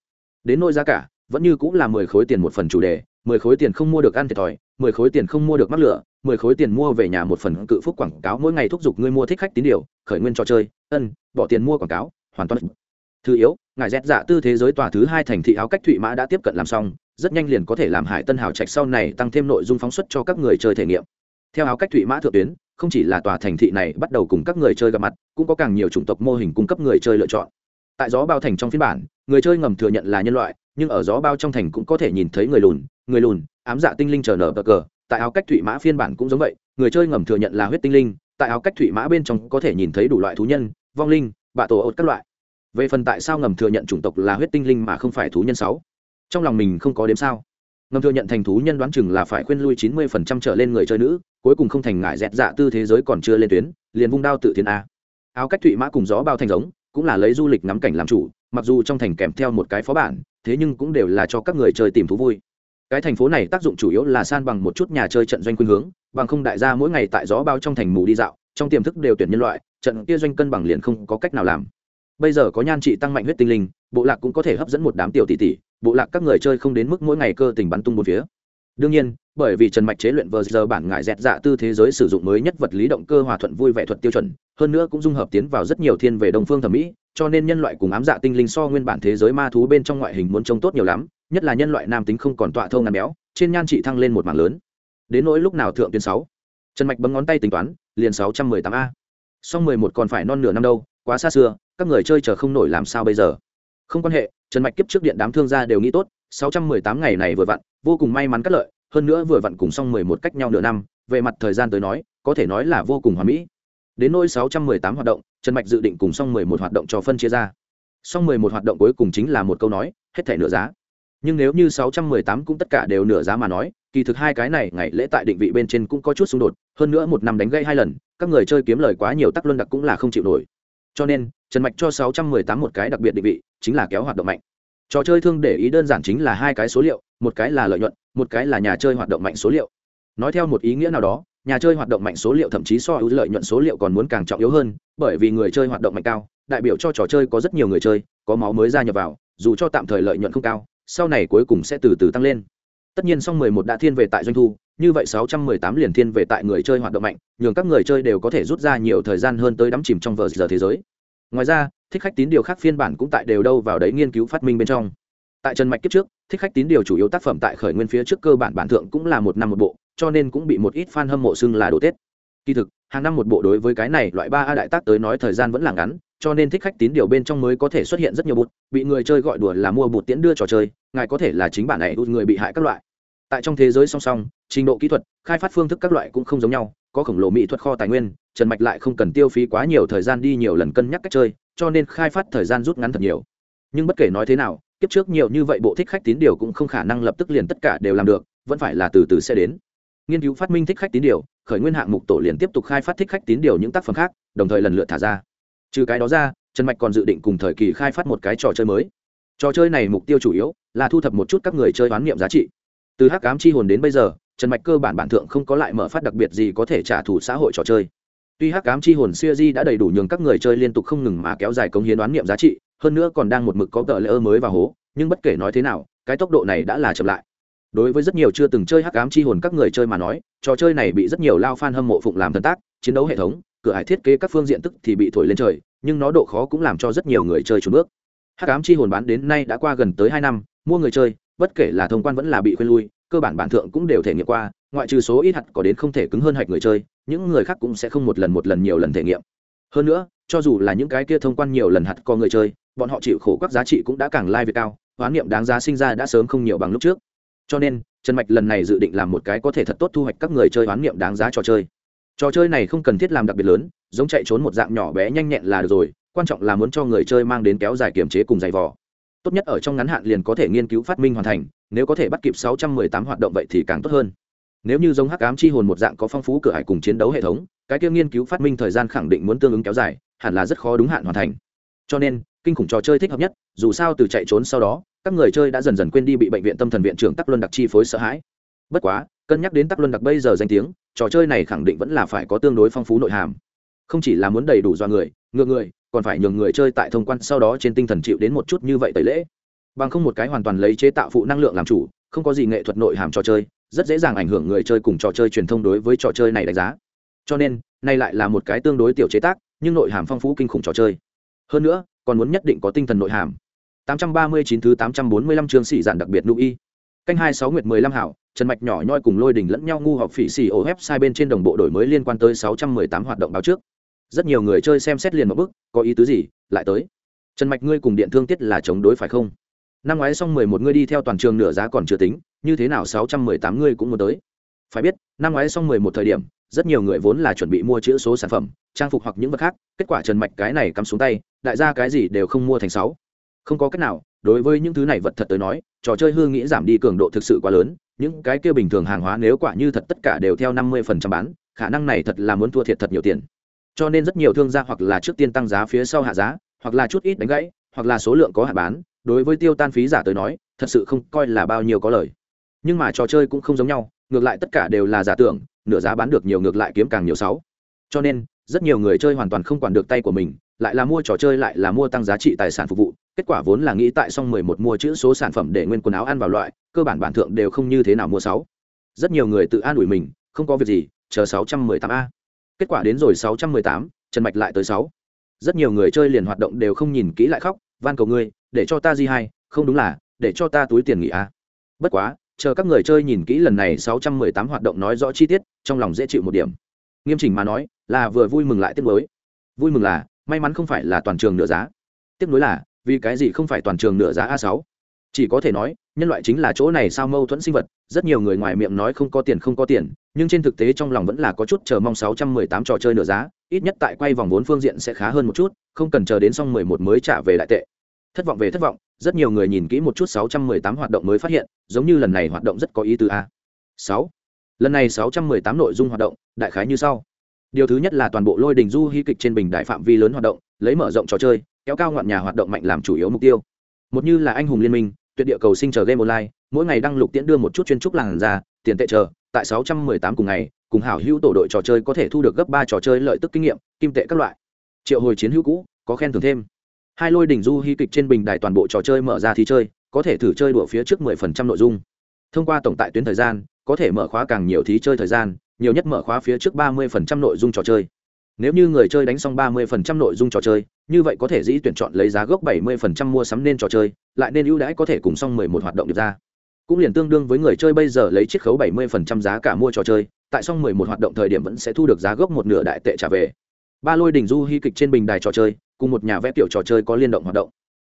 Đến nỗi giá cả, vẫn như cũng là 10 khối tiền một phần chủ đề, mười khối tiền không mua được ăn thiệt thòi mười khối tiền không mua được mắc lửa mười khối tiền mua về nhà một phần cự phúc quảng cáo mỗi ngày thúc giục ngươi mua thích khách tín điều khởi nguyên trò chơi ân bỏ tiền mua quảng cáo hoàn toàn thứ yếu ngài dẹt dạ tư thế giới tòa thứ hai thành thị áo cách thụy mã đã tiếp cận làm xong, rất nhanh liền có thể làm hải tân hào trạch sau này tăng thêm nội dung phóng xuất cho các người chơi thể nghiệm. Theo áo cách thụy mã thượng tuyến, không chỉ là tòa thành thị này bắt đầu cùng các người chơi gặp mặt, cũng có càng nhiều chủng tộc mô hình cung cấp người chơi lựa chọn. Tại gió bao thành trong phiên bản, người chơi ngầm thừa nhận là nhân loại, nhưng ở gió bao trong thành cũng có thể nhìn thấy người lùn người lùn, ám dạ tinh linh chờ nở bờ cờ. Tại áo cách thụy mã phiên bản cũng giống vậy, người chơi ngầm thừa nhận là huyết tinh linh, tại áo cách thụy mã bên trong có thể nhìn thấy đủ loại thú nhân, vong linh, bạ tổ ột các loại về phần tại sao ngầm thừa nhận chủng tộc là huyết tinh linh mà không phải thú nhân sáu? Trong lòng mình không có đếm sao. Ngầm thừa nhận thành thú nhân đoán chừng là phải khuyên lui chín mươi phần trăm trở lên người chơi nữ, cuối cùng không thành ngại dẹt dạ tư thế giới còn chưa lên tuyến, liền vung đao tự tiến a. Áo cách thụy mã cùng gió bao thành giống, cũng là lấy du lịch ngắm cảnh làm chủ, mặc dù trong thành kèm theo một cái phó bản, thế nhưng cũng đều là cho các người chơi tìm thú vui. Cái thành phố này tác dụng chủ yếu là san bằng một chút nhà chơi trận doanh khuynh hướng, bằng không đại gia mỗi ngày tại gió bao trong thành mù đi dạo, trong tiềm thức đều tuyển nhân loại, trận kia doanh cân bằng liền không có cách nào làm bây giờ có nhan trị tăng mạnh huyết tinh linh, bộ lạc cũng có thể hấp dẫn một đám tiểu tỷ tỷ, bộ lạc các người chơi không đến mức mỗi ngày cơ tình bắn tung một phía. Đương nhiên, bởi vì trần mạch chế luyện vờ giờ bản ngại dẹt dạ tư thế giới sử dụng mới nhất vật lý động cơ hòa thuận vui vẻ thuật tiêu chuẩn, hơn nữa cũng dung hợp tiến vào rất nhiều thiên về đồng phương thẩm mỹ, cho nên nhân loại cùng ám dạ tinh linh so nguyên bản thế giới ma thú bên trong ngoại hình muốn trông tốt nhiều lắm, nhất là nhân loại nam tính không còn tọa thâu ngàn béo, trên nhan trị thăng lên một mảng lớn. Đến nỗi lúc nào thượng tuyến sáu, trần mạch bấm ngón tay tính toán, liền sáu trăm mười tám a. Song mười một còn phải non nửa năm đâu quá xa xưa, các người chơi chờ không nổi làm sao bây giờ? Không quan hệ, trần mạch kiếp trước điện đám thương gia đều nghĩ tốt, sáu trăm mười tám ngày này vừa vặn, vô cùng may mắn cắt lợi, hơn nữa vừa vặn cùng xong mười một cách nhau nửa năm, về mặt thời gian tới nói, có thể nói là vô cùng hoàn mỹ. Đến nỗi sáu trăm mười tám hoạt động, trần mạch dự định cùng xong mười một hoạt động cho phân chia ra. Xong mười một hoạt động cuối cùng chính là một câu nói, hết thể nửa giá. Nhưng nếu như 618 cũng tất cả đều nửa giá mà nói, kỳ thực hai cái này ngày lễ tại định vị bên trên cũng có chút xung đột, hơn nữa một năm đánh gây hai lần, các người chơi kiếm lời quá nhiều tắc luân đặc cũng là không chịu nổi cho nên, trần mạch cho 618 một cái đặc biệt định vị, chính là kéo hoạt động mạnh. Trò chơi thương để ý đơn giản chính là hai cái số liệu, một cái là lợi nhuận, một cái là nhà chơi hoạt động mạnh số liệu. Nói theo một ý nghĩa nào đó, nhà chơi hoạt động mạnh số liệu thậm chí so ưu lợi nhuận số liệu còn muốn càng trọng yếu hơn, bởi vì người chơi hoạt động mạnh cao, đại biểu cho trò chơi có rất nhiều người chơi, có máu mới gia nhập vào, dù cho tạm thời lợi nhuận không cao, sau này cuối cùng sẽ từ từ tăng lên tất nhiên song 11 đã thiên về tại doanh thu, như vậy 618 liền thiên về tại người chơi hoạt động mạnh, nhường các người chơi đều có thể rút ra nhiều thời gian hơn tới đắm chìm trong vờ giờ thế giới. Ngoài ra, thích khách tín điều khác phiên bản cũng tại đều đâu vào đấy nghiên cứu phát minh bên trong. Tại trần mạch kiếp trước, thích khách tín điều chủ yếu tác phẩm tại khởi nguyên phía trước cơ bản bản thượng cũng là một năm một bộ, cho nên cũng bị một ít fan hâm mộ xưng là đồ tết. Kỳ thực, hàng năm một bộ đối với cái này loại ba a đại tác tới nói thời gian vẫn là ngắn, cho nên thích khách tín điều bên trong mới có thể xuất hiện rất nhiều bụt, bị người chơi gọi đùa là mua bụt tiễn đưa trò chơi, ngài có thể là chính bản này, người bị hại các loại tại trong thế giới song song, trình độ kỹ thuật, khai phát phương thức các loại cũng không giống nhau, có khổng lồ mỹ thuật kho tài nguyên, trần mạch lại không cần tiêu phí quá nhiều thời gian đi nhiều lần cân nhắc cách chơi, cho nên khai phát thời gian rút ngắn thật nhiều. Nhưng bất kể nói thế nào, kiếp trước nhiều như vậy bộ thích khách tín điều cũng không khả năng lập tức liền tất cả đều làm được, vẫn phải là từ từ sẽ đến. Nghiên cứu phát minh thích khách tín điều, khởi nguyên hạng mục tổ liền tiếp tục khai phát thích khách tín điều những tác phẩm khác, đồng thời lần lượt thả ra. Trừ cái đó ra, trần mạch còn dự định cùng thời kỳ khai phát một cái trò chơi mới. Trò chơi này mục tiêu chủ yếu là thu thập một chút các người chơi oán niệm giá trị từ hắc ám chi hồn đến bây giờ, trần mạch cơ bản bản thượng không có lại mở phát đặc biệt gì có thể trả thù xã hội trò chơi. Tuy hắc ám chi hồn siêu di đã đầy đủ nhường các người chơi liên tục không ngừng mà kéo dài công hiến đoán niệm giá trị, hơn nữa còn đang một mực có tờ lễ ơ mới và hố, nhưng bất kể nói thế nào, cái tốc độ này đã là chậm lại. Đối với rất nhiều chưa từng chơi hắc ám chi hồn các người chơi mà nói, trò chơi này bị rất nhiều lao fan hâm mộ phụng làm thần tác, chiến đấu hệ thống, cửa hải thiết kế các phương diện tức thì bị thổi lên trời, nhưng nó độ khó cũng làm cho rất nhiều người chơi trùn bước. Hắc ám chi hồn bán đến nay đã qua gần tới hai năm, mua người chơi bất kể là thông quan vẫn là bị khuyên lui, cơ bản bản thượng cũng đều thể nghiệm qua, ngoại trừ số ít hạt có đến không thể cứng hơn hạch người chơi, những người khác cũng sẽ không một lần một lần nhiều lần thể nghiệm. Hơn nữa, cho dù là những cái kia thông quan nhiều lần hạt có người chơi, bọn họ chịu khổ các giá trị cũng đã càng lai việc cao, hoán niệm đáng giá sinh ra đã sớm không nhiều bằng lúc trước. Cho nên, trần mạch lần này dự định làm một cái có thể thật tốt thu hoạch các người chơi hoán niệm đáng giá trò chơi. Trò chơi này không cần thiết làm đặc biệt lớn, giống chạy trốn một dạng nhỏ bé nhanh nhẹn là được rồi, quan trọng là muốn cho người chơi mang đến kéo dài kiểm chế cùng giày vò tốt nhất ở trong ngắn hạn liền có thể nghiên cứu phát minh hoàn thành, nếu có thể bắt kịp 618 hoạt động vậy thì càng tốt hơn. Nếu như giống hắc ám chi hồn một dạng có phong phú cửa hải cùng chiến đấu hệ thống, cái kia nghiên cứu phát minh thời gian khẳng định muốn tương ứng kéo dài, hẳn là rất khó đúng hạn hoàn thành. Cho nên, kinh khủng trò chơi thích hợp nhất, dù sao từ chạy trốn sau đó, các người chơi đã dần dần quên đi bị bệnh viện tâm thần viện trưởng tắc luân đặc chi phối sợ hãi. Bất quá, cân nhắc đến tắc luân đặc bây giờ danh tiếng, trò chơi này khẳng định vẫn là phải có tương đối phong phú nội hàm không chỉ là muốn đầy đủ do người, ngược người, còn phải nhường người chơi tại thông quan sau đó trên tinh thần chịu đến một chút như vậy tẩy lễ. Bằng không một cái hoàn toàn lấy chế tạo phụ năng lượng làm chủ, không có gì nghệ thuật nội hàm trò chơi, rất dễ dàng ảnh hưởng người chơi cùng trò chơi truyền thông đối với trò chơi này đánh giá. Cho nên, nay lại là một cái tương đối tiểu chế tác, nhưng nội hàm phong phú kinh khủng trò chơi. Hơn nữa, còn muốn nhất định có tinh thần nội hàm. 839 thứ 845 chương sĩ giản đặc biệt lưu y. Canh 26 nguyệt 15 hảo, trần mạch nhỏ nhoi cùng lôi đỉnh lẫn nhau ngu học phỉ xì ổ website bên trên đồng bộ đổi mới liên quan tới 618 hoạt động báo trước rất nhiều người chơi xem xét liền một bức có ý tứ gì, lại tới. Trần mạch, ngươi cùng điện thương tiết là chống đối phải không? Năm ngoái xong mười một ngươi đi theo toàn trường nửa giá còn chưa tính, như thế nào sáu trăm mười tám ngươi cũng muốn tới. Phải biết, năm ngoái xong mười một thời điểm, rất nhiều người vốn là chuẩn bị mua chữ số sản phẩm, trang phục hoặc những vật khác, kết quả trần mạch cái này cắm xuống tay, đại gia cái gì đều không mua thành sáu. Không có cách nào, đối với những thứ này vật thật tới nói, trò chơi hương nghĩ giảm đi cường độ thực sự quá lớn, những cái kia bình thường hàng hóa nếu quả như thật tất cả đều theo năm mươi phần trăm bán, khả năng này thật là muốn thua thiệt thật nhiều tiền cho nên rất nhiều thương gia hoặc là trước tiên tăng giá phía sau hạ giá, hoặc là chút ít đánh gãy, hoặc là số lượng có hạ bán, đối với tiêu tan phí giả tới nói, thật sự không coi là bao nhiêu có lời. Nhưng mà trò chơi cũng không giống nhau, ngược lại tất cả đều là giả tưởng, nửa giá bán được nhiều ngược lại kiếm càng nhiều sáu. Cho nên, rất nhiều người chơi hoàn toàn không quản được tay của mình, lại là mua trò chơi lại là mua tăng giá trị tài sản phục vụ, kết quả vốn là nghĩ tại xong mười một mua chữ số sản phẩm để nguyên quần áo ăn vào loại, cơ bản bản thượng đều không như thế nào mua sáu. Rất nhiều người tự an ủi mình, không có việc gì, chờ sáu trăm mười tám a kết quả đến rồi sáu trăm mười tám, trần mạch lại tới sáu. Rất nhiều người chơi liền hoạt động đều không nhìn kỹ lại khóc, van cầu ngươi, để cho ta di hai, không đúng là, để cho ta túi tiền nghỉ a bất quá, chờ các người chơi nhìn kỹ lần này sáu trăm mười tám hoạt động nói rõ chi tiết, trong lòng dễ chịu một điểm. Nghiêm chỉnh mà nói, là vừa vui mừng lại tiếc nuối. Vui mừng là, may mắn không phải là toàn trường nửa giá. Tiếc nuối là, vì cái gì không phải toàn trường nửa giá a sáu? Chỉ có thể nói nhân loại chính là chỗ này sao mâu thuẫn sinh vật, rất nhiều người ngoài miệng nói không có tiền không có tiền, nhưng trên thực tế trong lòng vẫn là có chút chờ mong 618 trò chơi nửa giá, ít nhất tại quay vòng vốn phương diện sẽ khá hơn một chút, không cần chờ đến xong 11 mới trả về đại tệ. Thất vọng về thất vọng, rất nhiều người nhìn kỹ một chút 618 hoạt động mới phát hiện, giống như lần này hoạt động rất có ý tứ a. 6. lần này 618 nội dung hoạt động, đại khái như sau. Điều thứ nhất là toàn bộ lôi đình du hy kịch trên bình đại phạm vi lớn hoạt động, lấy mở rộng trò chơi, kéo cao ngọn nhà hoạt động mạnh làm chủ yếu mục tiêu. Một như là anh hùng liên minh tuyệt địa cầu sinh chờ game online, mỗi ngày đăng lục tiễn đưa một chút chuyên trúc làng ra, tiền tệ chờ, tại 618 cùng ngày, cùng hảo hữu tổ đội trò chơi có thể thu được gấp ba trò chơi lợi tức kinh nghiệm, kim tệ các loại. Triệu hồi chiến hữu cũ, có khen thưởng thêm. Hai lôi đỉnh du hy kịch trên bình đài toàn bộ trò chơi mở ra thi chơi, có thể thử chơi đùa phía trước 10% nội dung. Thông qua tổng tại tuyến thời gian, có thể mở khóa càng nhiều thí chơi thời gian, nhiều nhất mở khóa phía trước 30% nội dung trò chơi nếu như người chơi đánh xong 30% nội dung trò chơi, như vậy có thể dĩ tuyển chọn lấy giá gốc 70% mua sắm nên trò chơi, lại nên ưu đãi có thể cùng xong 11 hoạt động được ra. Cũng liền tương đương với người chơi bây giờ lấy chiết khấu 70% giá cả mua trò chơi, tại xong 11 hoạt động thời điểm vẫn sẽ thu được giá gốc một nửa đại tệ trả về. Ba lôi đỉnh du hy kịch trên bình đài trò chơi, cùng một nhà vẽ tiểu trò chơi có liên động hoạt động.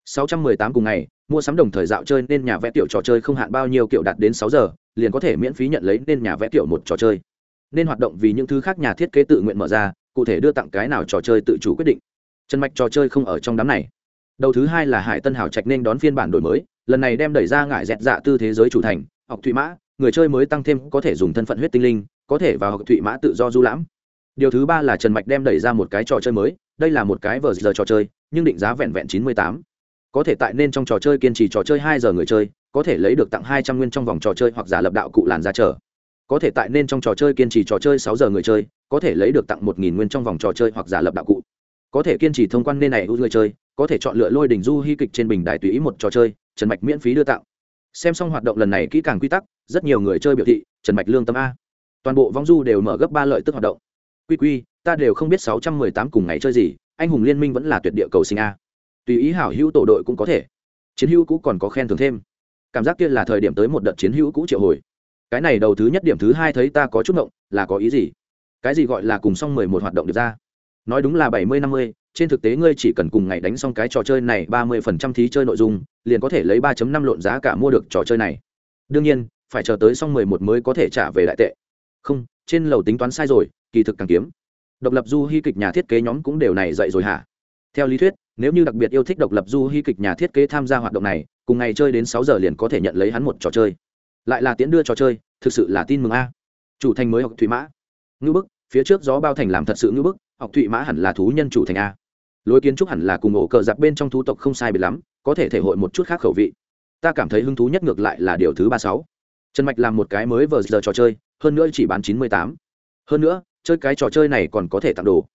618 cùng ngày, mua sắm đồng thời dạo chơi nên nhà vẽ tiểu trò chơi không hạn bao nhiêu kiểu đạt đến 6 giờ, liền có thể miễn phí nhận lấy nên nhà vẽ tiểu một trò chơi. Nên hoạt động vì những thứ khác nhà thiết kế tự nguyện mở ra cụ thể đưa tặng cái nào trò chơi tự chủ quyết định. Trần mạch trò chơi không ở trong đám này. Đầu thứ hai là hải tân hảo trạch nên đón phiên bản đổi mới, lần này đem đẩy ra ngại dẹt dạ tư thế giới chủ thành, học thụy mã, người chơi mới tăng thêm có thể dùng thân phận huyết tinh linh, có thể vào học thụy mã tự do du lãm. Điều thứ ba là trần mạch đem đẩy ra một cái trò chơi mới, đây là một cái vờ giờ trò chơi, nhưng định giá vẹn vẹn chín mươi tám. Có thể tại nên trong trò chơi kiên trì trò chơi hai giờ người chơi, có thể lấy được tặng hai trăm nguyên trong vòng trò chơi hoặc giả lập đạo cụ làn ra chờ có thể tại nên trong trò chơi kiên trì trò chơi sáu giờ người chơi, có thể lấy được tặng một nghìn nguyên trong vòng trò chơi hoặc giả lập đạo cụ. Có thể kiên trì thông quan nên này ưu người chơi, có thể chọn lựa lôi đỉnh du hy kịch trên bình đại tùy ý một trò chơi, trần mạch miễn phí đưa tặng. Xem xong hoạt động lần này kỹ càng quy tắc, rất nhiều người chơi biểu thị, trần mạch lương tâm a. Toàn bộ vong du đều mở gấp ba lợi tức hoạt động. Quy quy, ta đều không biết sáu trăm mười tám cùng ngày chơi gì, anh hùng liên minh vẫn là tuyệt địa cầu sinh a. Tùy ý hảo hữu tổ đội cũng có thể. Chiến hữu cũ còn có khen thưởng thêm. Cảm giác kia là thời điểm tới một đợt chiến hữu cũ triệu hồi cái này đầu thứ nhất điểm thứ hai thấy ta có chút ngộng, là có ý gì? Cái gì gọi là cùng xong mười một hoạt động được ra? Nói đúng là bảy mươi, năm mươi, trên thực tế ngươi chỉ cần cùng ngày đánh xong cái trò chơi này ba mươi phần trăm thí chơi nội dung, liền có thể lấy ba năm lộn giá cả mua được trò chơi này. Đương nhiên, phải chờ tới xong mười một mới có thể trả về đại tệ. Không, trên lầu tính toán sai rồi, kỳ thực càng kiếm. Độc lập du hy kịch nhà thiết kế nhóm cũng đều này dậy rồi hả? Theo lý thuyết, nếu như đặc biệt yêu thích độc lập du hy kịch nhà thiết kế tham gia hoạt động này, cùng ngày chơi đến sáu giờ liền có thể nhận lấy hắn một trò chơi lại là tiễn đưa trò chơi, thực sự là tin mừng a. Chủ thành mới học thủy mã. Ngư bức, phía trước gió bao thành làm thật sự ngư bức, học thụy mã hẳn là thú nhân chủ thành a. Lối kiến trúc hẳn là cùng ổ cờ giặc bên trong thú tộc không sai biệt lắm, có thể thể hội một chút khác khẩu vị. Ta cảm thấy hứng thú nhất ngược lại là điều thứ ba sáu. Trần mạch làm một cái mới vờ giờ trò chơi, hơn nữa chỉ bán chín mươi tám. Hơn nữa, chơi cái trò chơi này còn có thể tặng đồ.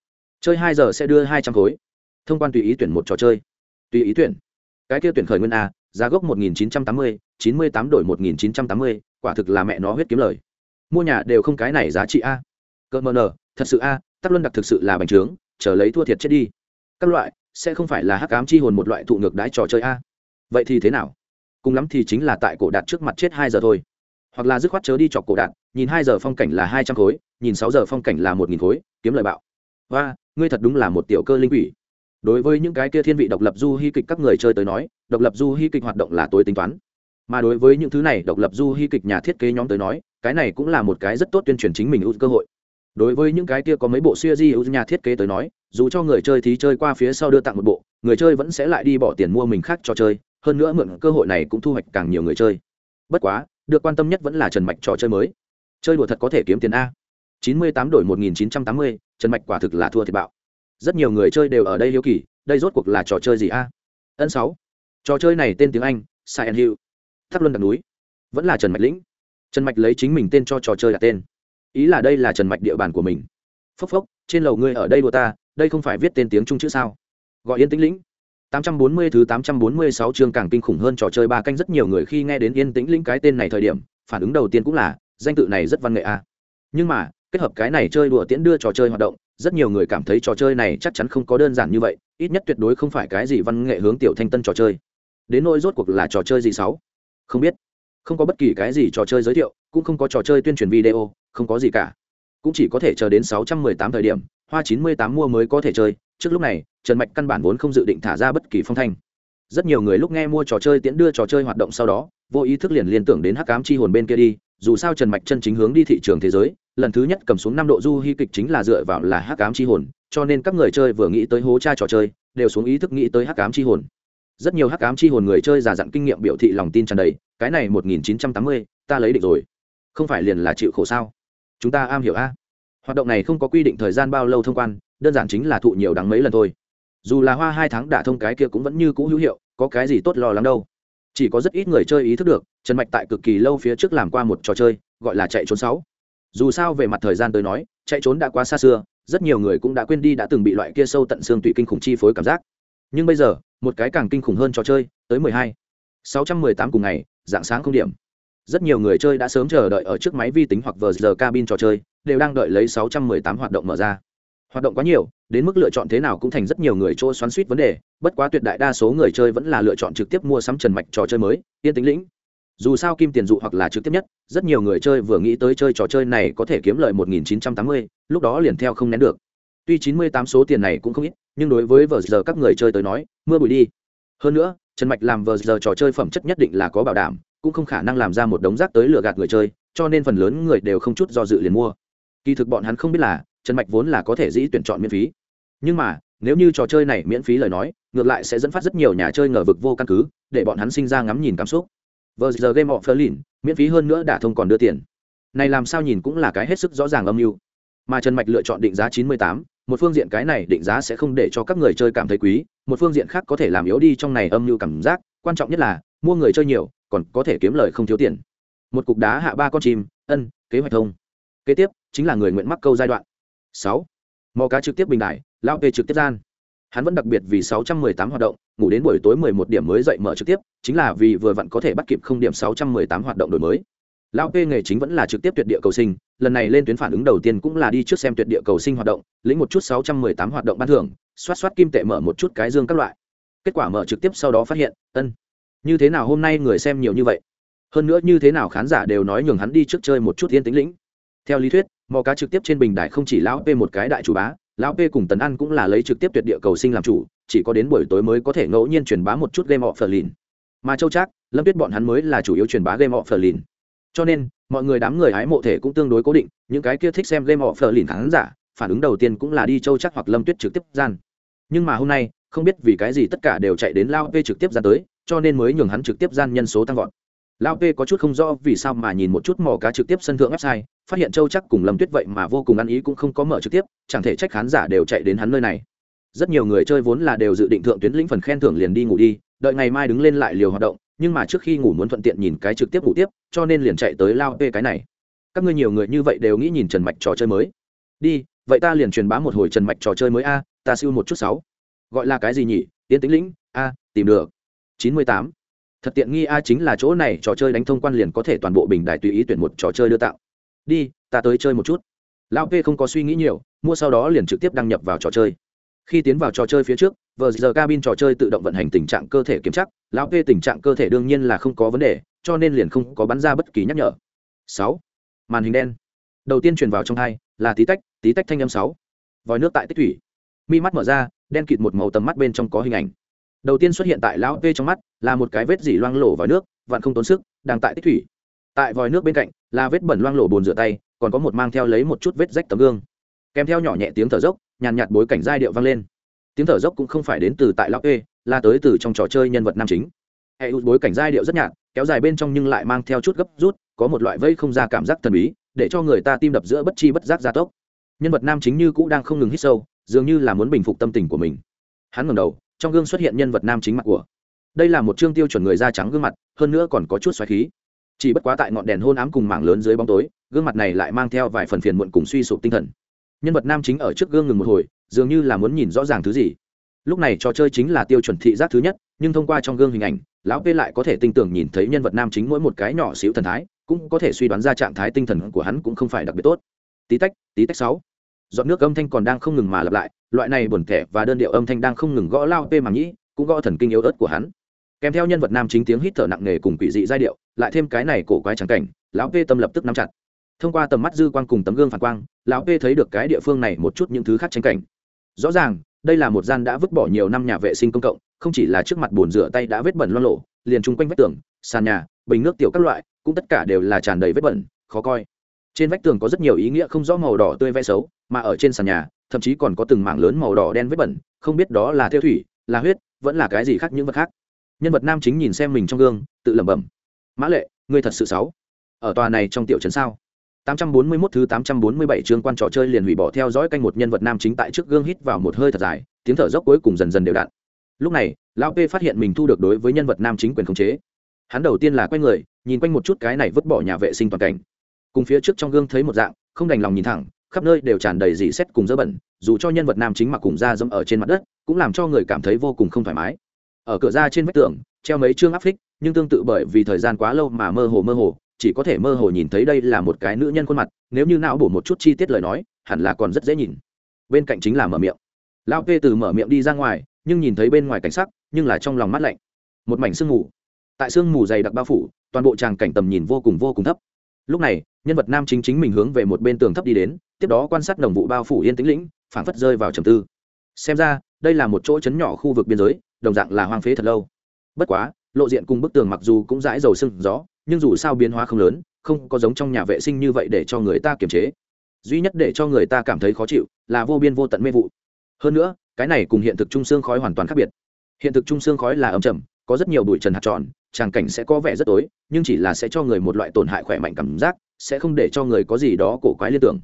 Chơi hai giờ sẽ đưa hai trăm khối. Thông quan tùy ý tuyển một trò chơi. Tùy ý tuyển cái kia tuyển khởi nguyên a, giá gốc một nghìn chín trăm tám mươi, chín mươi tám đổi một nghìn chín trăm tám mươi, quả thực là mẹ nó huyết kiếm lời. Mua nhà đều không cái này giá trị a. Cỡ mờ nờ, thật sự a, tắc luân đặc thực sự là bành trướng, chờ lấy thua thiệt chết đi. Các loại, sẽ không phải là hắc ám chi hồn một loại thụ ngược đái trò chơi a. Vậy thì thế nào? Cùng lắm thì chính là tại cổ đạt trước mặt chết hai giờ thôi. Hoặc là dứt khoát chớ đi chọc cổ đạt, nhìn hai giờ phong cảnh là hai trăm khối, nhìn sáu giờ phong cảnh là một nghìn khối, kiếm lời bạo. Và ngươi thật đúng là một tiểu cơ linh quỷ đối với những cái kia thiên vị độc lập du hy kịch các người chơi tới nói, độc lập du hy kịch hoạt động là tối tính toán. Mà đối với những thứ này độc lập du hy kịch nhà thiết kế nhóm tới nói, cái này cũng là một cái rất tốt tuyên truyền chính mình ưu cơ hội. Đối với những cái kia có mấy bộ siêu di ưu nhà thiết kế tới nói, dù cho người chơi thí chơi qua phía sau đưa tặng một bộ, người chơi vẫn sẽ lại đi bỏ tiền mua mình khác cho chơi, hơn nữa mượn cơ hội này cũng thu hoạch càng nhiều người chơi. Bất quá, được quan tâm nhất vẫn là trần mạch trò chơi mới. Chơi đùa thật có thể kiếm tiền a. Chín mươi tám đổi một nghìn chín trăm tám mươi, trần mạch quả thực là thua thiệt bạo rất nhiều người chơi đều ở đây hiếu kỳ, đây rốt cuộc là trò chơi gì a? Ân sáu. Trò chơi này tên tiếng anh, Silent Hill. Tháp luân đặt núi. Vẫn là trần mạch lĩnh. Trần mạch lấy chính mình tên cho trò chơi đặt tên. Ý là đây là trần mạch địa bàn của mình. Phốc phốc, trên lầu ngươi ở đây đùa ta, đây không phải viết tên tiếng trung chữ sao? Gọi yên tĩnh lĩnh. 840 thứ 846 chương càng kinh khủng hơn trò chơi ba canh rất nhiều người khi nghe đến yên tĩnh lĩnh cái tên này thời điểm, phản ứng đầu tiên cũng là, danh tự này rất văn nghệ a. À. nhưng mà, kết hợp cái này chơi đùa tiễn đưa trò chơi hoạt động rất nhiều người cảm thấy trò chơi này chắc chắn không có đơn giản như vậy, ít nhất tuyệt đối không phải cái gì văn nghệ hướng tiểu thanh tân trò chơi. Đến nỗi rốt cuộc là trò chơi gì sáu? Không biết. Không có bất kỳ cái gì trò chơi giới thiệu, cũng không có trò chơi tuyên truyền video, không có gì cả. Cũng chỉ có thể chờ đến 618 thời điểm, hoa 98 mua mới có thể chơi. Trước lúc này, trần mạch căn bản vốn không dự định thả ra bất kỳ phong thanh. Rất nhiều người lúc nghe mua trò chơi tiễn đưa trò chơi hoạt động sau đó, vô ý thức liền liên tưởng đến hắc ám chi hồn bên kia đi. Dù sao trần mạch chân chính hướng đi thị trường thế giới lần thứ nhất cầm xuống năm độ du hy kịch chính là dựa vào là hắc ám chi hồn, cho nên các người chơi vừa nghĩ tới hố cha trò chơi, đều xuống ý thức nghĩ tới hắc ám chi hồn. Rất nhiều hắc ám chi hồn người chơi già dặn kinh nghiệm biểu thị lòng tin tràn đầy, cái này một nghìn chín trăm tám mươi, ta lấy địch rồi. Không phải liền là chịu khổ sao? Chúng ta am hiểu a. Hoạt động này không có quy định thời gian bao lâu thông quan, đơn giản chính là thụ nhiều đáng mấy lần thôi. Dù là hoa hai tháng đả thông cái kia cũng vẫn như cũ hữu hiệu, có cái gì tốt lo lắng đâu. Chỉ có rất ít người chơi ý thức được, trần mạch tại cực kỳ lâu phía trước làm qua một trò chơi, gọi là chạy trốn sáu dù sao về mặt thời gian tới nói, chạy trốn đã quá xa xưa, rất nhiều người cũng đã quên đi đã từng bị loại kia sâu tận xương tụy kinh khủng chi phối cảm giác. Nhưng bây giờ, một cái càng kinh khủng hơn trò chơi, tới mười hai. Sáu trăm mười tám cùng ngày, dạng sáng không điểm. Rất nhiều người chơi đã sớm chờ đợi ở trước máy vi tính hoặc vờ giờ cabin trò chơi, đều đang đợi lấy 618 hoạt động mở ra. Hoạt động quá nhiều, đến mức lựa chọn thế nào cũng thành rất nhiều người chỗ xoắn suýt vấn đề, bất quá tuyệt đại đa số người chơi vẫn là lựa chọn trực tiếp mua sắm trần mạch trò chơi mới, yên tính lĩnh dù sao kim tiền dụ hoặc là trực tiếp nhất rất nhiều người chơi vừa nghĩ tới chơi trò chơi này có thể kiếm lợi 1980, lúc đó liền theo không nén được. Tuy 98 số tiền này cũng không ít nhưng đối với vờ giờ các người chơi tới nói mưa bụi đi. Hơn nữa trần mạch làm vờ giờ trò chơi phẩm chất nhất định là có bảo đảm cũng không khả năng làm ra một đống rác tới lừa gạt người chơi cho nên phần lớn người đều không chút do dự liền mua. Kỳ thực bọn hắn không biết là trần mạch vốn là có thể dĩ tuyển chọn miễn phí. Nhưng mà nếu như trò chơi này miễn phí lời nói ngược lại sẽ dẫn phát rất nhiều nhà chơi ngờ vực vô căn cứ để bọn hắn sinh ra ngắm nhìn cảm xúc vờ giờ game of berlin, miễn phí hơn nữa đã thông còn đưa tiền. Này làm sao nhìn cũng là cái hết sức rõ ràng âm mưu. Mà trần mạch lựa chọn định giá chín mươi tám, một phương diện cái này định giá sẽ không để cho các người chơi cảm thấy quý, một phương diện khác có thể làm yếu đi trong này âm mưu cảm giác, quan trọng nhất là, mua người chơi nhiều, còn có thể kiếm lời không thiếu tiền. Một cục đá hạ ba con chim, ân, kế hoạch thông. Kế tiếp, chính là người nguyện mắc câu giai đoạn. Sáu. Mò cá trực tiếp bình đại lao về trực tiếp gian. Hắn vẫn đặc biệt vì 618 hoạt động ngủ đến buổi tối 11 điểm mới dậy mở trực tiếp, chính là vì vừa vặn có thể bắt kịp không điểm 618 hoạt động đổi mới. Lão p nghề chính vẫn là trực tiếp tuyệt địa cầu sinh, lần này lên tuyến phản ứng đầu tiên cũng là đi trước xem tuyệt địa cầu sinh hoạt động, lĩnh một chút 618 hoạt động ban thưởng, xoát xoát kim tệ mở một chút cái dương các loại. Kết quả mở trực tiếp sau đó phát hiện, ân, như thế nào hôm nay người xem nhiều như vậy? Hơn nữa như thế nào khán giả đều nói nhường hắn đi trước chơi một chút yên tĩnh lĩnh. Theo lý thuyết, mò cá trực tiếp trên bình đài không chỉ lão p một cái đại chủ bá lão p cùng tấn ăn cũng là lấy trực tiếp tuyệt địa cầu sinh làm chủ, chỉ có đến buổi tối mới có thể ngẫu nhiên truyền bá một chút game phở lìn. mà châu trác, lâm tuyết bọn hắn mới là chủ yếu truyền bá game phở lìn. cho nên, mọi người đám người hái mộ thể cũng tương đối cố định, những cái kia thích xem game phở lìn khán giả, phản ứng đầu tiên cũng là đi châu trác hoặc lâm tuyết trực tiếp gian nhưng mà hôm nay, không biết vì cái gì tất cả đều chạy đến lao p trực tiếp ra tới, cho nên mới nhường hắn trực tiếp gian nhân số tăng vọt lao p có chút không rõ vì sao mà nhìn một chút mò cá trực tiếp sân thượng website, phát hiện châu chắc cùng lâm tuyết vậy mà vô cùng ăn ý cũng không có mở trực tiếp, chẳng thể trách khán giả đều chạy đến hắn nơi này. Rất nhiều người chơi vốn là đều dự định thượng tuyến lĩnh phần khen thưởng liền đi ngủ đi, đợi ngày mai đứng lên lại liều hoạt động, nhưng mà trước khi ngủ muốn thuận tiện nhìn cái trực tiếp ngủ tiếp, cho nên liền chạy tới lao p cái này. Các ngươi nhiều người như vậy đều nghĩ nhìn trần mạch trò chơi mới. Đi, vậy ta liền truyền bá một hồi trần mạch trò chơi mới a, ta siêu một chút sáu. Gọi là cái gì nhỉ? Tiến Tĩnh lĩnh, a, tìm được. Chín mươi tám thật tiện nghi a, chính là chỗ này, trò chơi đánh thông quan liền có thể toàn bộ bình đài tùy ý tuyển một trò chơi đưa tạo. Đi, ta tới chơi một chút. Lão p không có suy nghĩ nhiều, mua sau đó liền trực tiếp đăng nhập vào trò chơi. Khi tiến vào trò chơi phía trước vờ giờ cabin trò chơi tự động vận hành tình trạng cơ thể kiểm chắc lão p tình trạng cơ thể đương nhiên là không có vấn đề, cho nên liền không có bắn ra bất kỳ nhắc nhở. Sáu. Màn hình đen. Đầu tiên truyền vào trong hai, là tí tách tí tách thanh âm sáu. Vòi nước tại tích thủy. Mi mắt mở ra, đen kịt một màu tầm mắt bên trong có hình ảnh đầu tiên xuất hiện tại lão p trong mắt là một cái vết dỉ loang lổ vòi nước, vặn không tốn sức, đang tại tích thủy. Tại vòi nước bên cạnh là vết bẩn loang lổ bồn rửa tay, còn có một mang theo lấy một chút vết rách tấm gương. Kèm theo nhỏ nhẹ tiếng thở dốc, nhàn nhạt bối cảnh giai điệu vang lên. Tiếng thở dốc cũng không phải đến từ tại lão p, là tới từ trong trò chơi nhân vật nam chính. Hệ bối cảnh giai điệu rất nhạt, kéo dài bên trong nhưng lại mang theo chút gấp rút, có một loại vây không ra cảm giác thần bí, để cho người ta tim đập giữa bất chi bất giác gia tốc. Nhân vật nam chính như cũ đang không ngừng hít sâu, dường như là muốn bình phục tâm tình của mình. Hắn ngẩng đầu trong gương xuất hiện nhân vật nam chính mặt của. Đây là một chương tiêu chuẩn người da trắng gương mặt, hơn nữa còn có chút xoáy khí. Chỉ bất quá tại ngọn đèn hôn ám cùng mảng lớn dưới bóng tối, gương mặt này lại mang theo vài phần phiền muộn cùng suy sụp tinh thần. Nhân vật nam chính ở trước gương ngừng một hồi, dường như là muốn nhìn rõ ràng thứ gì. Lúc này trò chơi chính là tiêu chuẩn thị giác thứ nhất, nhưng thông qua trong gương hình ảnh, lão p lại có thể tinh tưởng nhìn thấy nhân vật nam chính mỗi một cái nhỏ xíu thần thái, cũng có thể suy đoán ra trạng thái tinh thần của hắn cũng không phải đặc biệt tốt. Tí tách tí tách sáu. Giọt nước âm thanh còn đang không ngừng mà lặp lại loại này buồn thẻ và đơn điệu âm thanh đang không ngừng gõ lao pê màng nhĩ cũng gõ thần kinh yếu ớt của hắn. Kèm theo nhân vật nam chính tiếng hít thở nặng nề cùng quỷ dị giai điệu, lại thêm cái này cổ quái trắng cảnh, lão pê tâm lập tức nắm chặt. Thông qua tầm mắt dư quang cùng tấm gương phản quang, lão pê thấy được cái địa phương này một chút những thứ khác tranh cảnh. Rõ ràng, đây là một gian đã vứt bỏ nhiều năm nhà vệ sinh công cộng, không chỉ là trước mặt bồn rửa tay đã vết bẩn loang lộ liền chung quanh vách tường, sàn nhà, bình nước tiểu các loại, cũng tất cả đều là tràn đầy vết bẩn, khó coi. Trên vách tường có rất nhiều ý nghĩa không rõ màu đỏ tươi vẽ xấu, mà ở trên sàn nhà thậm chí còn có từng mảng lớn màu đỏ đen vết bẩn không biết đó là theo thủy là huyết vẫn là cái gì khác những vật khác nhân vật nam chính nhìn xem mình trong gương tự lẩm bẩm mã lệ ngươi thật sự xấu ở tòa này trong tiểu trấn sao 841 thứ 847 chương quan trò chơi liền hủy bỏ theo dõi canh một nhân vật nam chính tại trước gương hít vào một hơi thật dài, tiếng thở dốc cuối cùng dần dần đều đặn. Lúc này, lão P phát hiện mình thu được đối với nhân vật nam chính quyền khống chế. Hắn đầu tiên là quay người, nhìn quanh một chút cái này vứt bỏ nhà vệ sinh toàn cảnh. Cùng phía trước trong gương thấy một dạng, không đành lòng nhìn thẳng, khắp nơi đều tràn đầy dỉ xét cùng dơ bẩn, dù cho nhân vật nam chính mặc cùng da dẫm ở trên mặt đất, cũng làm cho người cảm thấy vô cùng không thoải mái. Ở cửa ra trên vách tường, treo mấy chương áp phích, nhưng tương tự bởi vì thời gian quá lâu mà mơ hồ mơ hồ, chỉ có thể mơ hồ nhìn thấy đây là một cái nữ nhân khuôn mặt nếu như não bổ một chút chi tiết lời nói hẳn là còn rất dễ nhìn. Bên cạnh chính là mở miệng. Lao p từ mở miệng đi ra ngoài nhưng nhìn thấy bên ngoài cảnh sắc nhưng là trong lòng mắt lạnh. Một mảnh sương mù. Tại sương mù dày đặc bao phủ toàn bộ tràng cảnh tầm nhìn vô cùng vô cùng thấp lúc này, nhân vật nam chính chính mình hướng về một bên tường thấp đi đến, tiếp đó quan sát đồng vụ bao phủ yên tĩnh lĩnh, phảng phất rơi vào trầm tư. Xem ra, đây là một chỗ chấn nhỏ khu vực biên giới, đồng dạng là hoang phế thật lâu. Bất quá, lộ diện cùng bức tường mặc dù cũng dãi dầu sưng gió, nhưng dù sao biến hóa không lớn, không có giống trong nhà vệ sinh như vậy để cho người ta kiềm chế. Duy nhất để cho người ta cảm thấy khó chịu, là vô biên vô tận mê vụ. Hơn nữa, cái này cùng hiện thực trung xương khói hoàn toàn khác biệt. Hiện thực trung xương khói là âm trầm có rất nhiều bụi trần hạt tròn tràng cảnh sẽ có vẻ rất tối, nhưng chỉ là sẽ cho người một loại tổn hại khỏe mạnh cảm giác, sẽ không để cho người có gì đó cổ quái liên tưởng.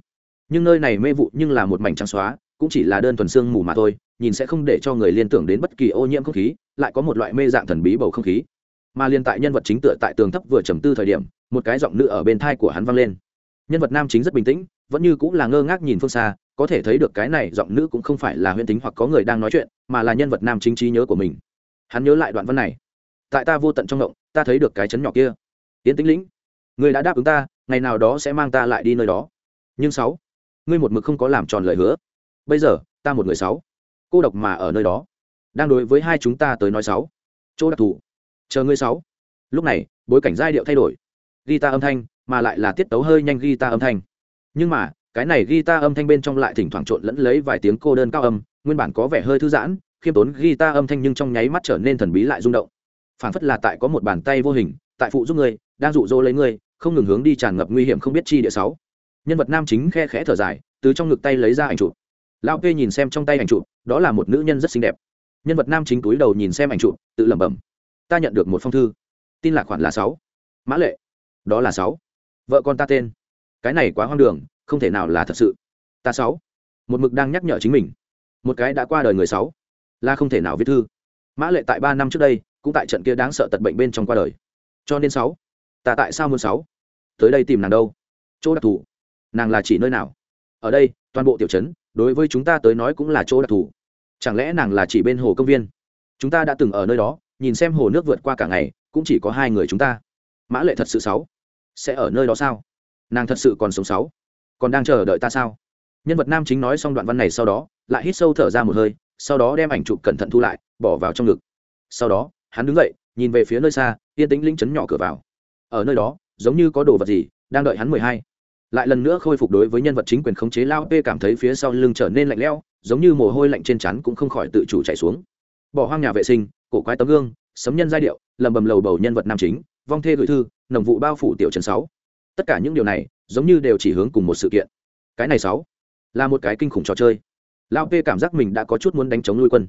Nhưng nơi này mê vụ nhưng là một mảnh trắng xóa, cũng chỉ là đơn thuần xương mù mà thôi, nhìn sẽ không để cho người liên tưởng đến bất kỳ ô nhiễm không khí, lại có một loại mê dạng thần bí bầu không khí. Mà liên tại nhân vật chính tựa tại tường thấp vừa trầm tư thời điểm, một cái giọng nữ ở bên thai của hắn vang lên. Nhân vật nam chính rất bình tĩnh, vẫn như cũng là ngơ ngác nhìn phương xa, có thể thấy được cái này giọng nữ cũng không phải là huyễn tính hoặc có người đang nói chuyện, mà là nhân vật nam chính trí nhớ của mình. Hắn nhớ lại đoạn văn này tại ta vô tận trong động ta thấy được cái chấn nhỏ kia. Tiến tĩnh lĩnh người đã đáp ứng ta, ngày nào đó sẽ mang ta lại đi nơi đó. Nhưng sáu, ngươi một mực không có làm tròn lời hứa. Bây giờ, ta một người sáu. Cô độc mà ở nơi đó. Đang đối với hai chúng ta tới nói sáu. Chỗ đặc thù. Chờ ngươi sáu. Lúc này, bối cảnh giai điệu thay đổi. Ghi ta âm thanh, mà lại là tiết tấu hơi nhanh ghi ta âm thanh. Nhưng mà, cái này ghi ta âm thanh bên trong lại thỉnh thoảng trộn lẫn lấy vài tiếng cô đơn cao âm, nguyên bản có vẻ hơi thư giãn, khiêm tốn ghi ta âm thanh nhưng trong nháy mắt trở nên thần bí lại rung động phản phất là tại có một bàn tay vô hình, tại phụ giúp ngươi, đang dụ dỗ lấy ngươi, không ngừng hướng đi tràn ngập nguy hiểm không biết chi địa sáu. Nhân vật nam chính khe khẽ thở dài, từ trong ngực tay lấy ra ảnh chụp. Lão kê nhìn xem trong tay ảnh chụp, đó là một nữ nhân rất xinh đẹp. Nhân vật nam chính túi đầu nhìn xem ảnh chụp, tự lẩm bẩm, ta nhận được một phong thư. Tin lạc khoản là sáu. Mã lệ. Đó là sáu. Vợ con ta tên. Cái này quá hoang đường, không thể nào là thật sự. Ta sáu. Một mực đang nhắc nhở chính mình. Một cái đã qua đời người sáu, là không thể nào viết thư. Mã lệ tại ba năm trước đây cũng tại trận kia đáng sợ tật bệnh bên trong qua đời. Cho nên sáu, ta tại sao muốn sáu? Tới đây tìm nàng đâu? Chỗ đặc thù, nàng là chỉ nơi nào? Ở đây, toàn bộ tiểu trấn, đối với chúng ta tới nói cũng là chỗ đặc thù. Chẳng lẽ nàng là chỉ bên hồ công viên? Chúng ta đã từng ở nơi đó, nhìn xem hồ nước vượt qua cả ngày, cũng chỉ có hai người chúng ta. Mã lệ thật sự sáu? Sẽ ở nơi đó sao? Nàng thật sự còn sống sáu? Còn đang chờ đợi ta sao? Nhân vật nam chính nói xong đoạn văn này sau đó, lại hít sâu thở ra một hơi, sau đó đem ảnh chụp cẩn thận thu lại, bỏ vào trong ngực. Sau đó hắn đứng dậy, nhìn về phía nơi xa, yên tĩnh linh chấn nhỏ cửa vào. Ở nơi đó, giống như có đồ vật gì đang đợi hắn mười hai. Lại lần nữa khôi phục đối với nhân vật chính quyền khống chế lao p cảm thấy phía sau lưng trở nên lạnh lẽo, giống như mồ hôi lạnh trên chắn cũng không khỏi tự chủ chạy xuống. Bỏ hoang nhà vệ sinh, cổ quái tấm gương, sấm nhân giai điệu, lầm bầm lầu bầu nhân vật nam chính, vong thê gửi thư, nồng vụ bao phủ tiểu trần sáu. Tất cả những điều này, giống như đều chỉ hướng cùng một sự kiện. Cái này sáu, là một cái kinh khủng trò chơi. Lao p cảm giác mình đã có chút muốn đánh chống nuôi quân.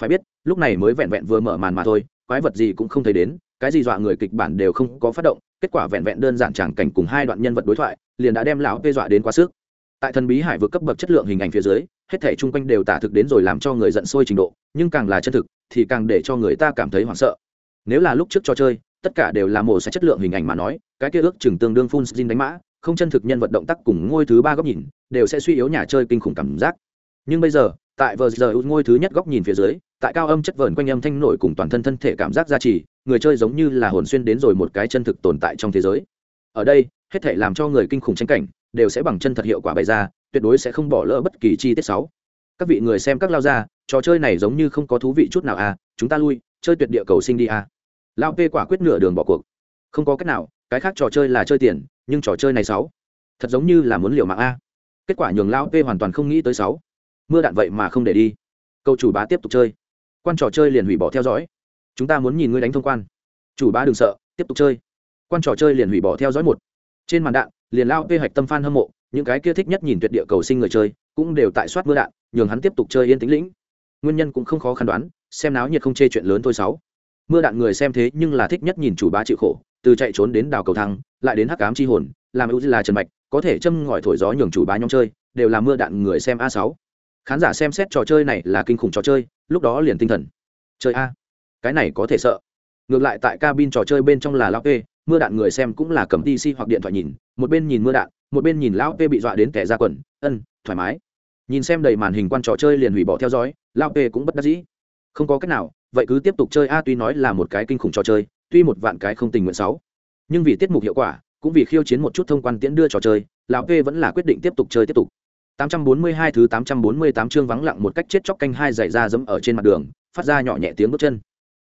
Phải biết, lúc này mới vẹn vẹn vừa mở màn mà thôi quái vật gì cũng không thấy đến, cái gì dọa người kịch bản đều không có phát động, kết quả vẹn vẹn đơn giản chẳng cảnh cùng hai đoạn nhân vật đối thoại, liền đã đem lão p dọa đến quá sức. Tại thần bí hải vượt cấp bậc chất lượng hình ảnh phía dưới, hết thể chung quanh đều tả thực đến rồi làm cho người giận sôi trình độ, nhưng càng là chân thực, thì càng để cho người ta cảm thấy hoảng sợ. Nếu là lúc trước trò chơi, tất cả đều là mổ sẽ chất lượng hình ảnh mà nói, cái kia ước chừng tương đương phun xin đánh mã, không chân thực nhân vật động tác cùng ngôi thứ ba góc nhìn, đều sẽ suy yếu nhà chơi kinh khủng cảm giác. Nhưng bây giờ, tại vờ giờ ngôi thứ nhất góc nhìn phía dưới tại cao âm chất vờn quanh âm thanh nổi cùng toàn thân thân thể cảm giác gia trì, người chơi giống như là hồn xuyên đến rồi một cái chân thực tồn tại trong thế giới. Ở đây, hết thể làm cho người kinh khủng tranh cảnh, đều sẽ bằng chân thật hiệu quả bày ra, tuyệt đối sẽ không bỏ lỡ bất kỳ chi tiết sáu các vị người xem các lao ra trò chơi này giống như không có thú vị chút nào à chúng ta lui, chơi tuyệt địa cầu sinh đi à. Lao p quả quyết nửa đường bỏ cuộc. Không có cách nào, cái khác trò chơi là chơi tiền, nhưng trò chơi này sáu thật giống như là muốn liều mạng a. Kết quả nhường lao p hoàn toàn không nghĩ tới sáu mưa đạn vậy mà không để đi. Câu chủ bá tiếp tục chơi quan trò chơi liền hủy bỏ theo dõi. Chúng ta muốn nhìn ngươi đánh thông quan. Chủ bá đừng sợ, tiếp tục chơi. Quan trò chơi liền hủy bỏ theo dõi một. Trên màn đạn, liền lao p hạch tâm f hâm mộ, những cái kia thích nhất nhìn tuyệt địa cầu sinh người chơi, cũng đều tại soát mưa đạn, nhường hắn tiếp tục chơi yên tĩnh lĩnh. Nguyên nhân cũng không khó khăn đoán, xem náo nhiệt không chê chuyện lớn thôi sáu. Mưa đạn người xem thế nhưng là thích nhất nhìn chủ bá chịu khổ, từ chạy trốn đến đào cầu thăng lại đến hắc cám chi hồn, làm ưu là trần mạch, có thể châm ngòi thổi gió nhường chủ bá nhóm chơi, đều là mưa đạn người xem a sáu khán giả xem xét trò chơi này là kinh khủng trò chơi, lúc đó liền tinh thần. Chơi a, cái này có thể sợ. Ngược lại tại cabin trò chơi bên trong là lao p, mưa đạn người xem cũng là cầm pc hoặc điện thoại nhìn, một bên nhìn mưa đạn, một bên nhìn lão p bị dọa đến kẻ ra quần, ân, thoải mái. Nhìn xem đầy màn hình quan trò chơi liền hủy bỏ theo dõi lao p cũng bất đắc dĩ. Không có cách nào, vậy cứ tiếp tục chơi a, tuy nói là một cái kinh khủng trò chơi, tuy một vạn cái không tình nguyện sáu. Nhưng vì tiết mục hiệu quả, cũng vì khiêu chiến một chút thông quan tiễn đưa trò chơi, lão p vẫn là quyết định tiếp tục chơi tiếp tục. 842 thứ 848 chương vắng lặng một cách chết chóc canh hai giày ra dẫm ở trên mặt đường, phát ra nhỏ nhẹ tiếng bước chân.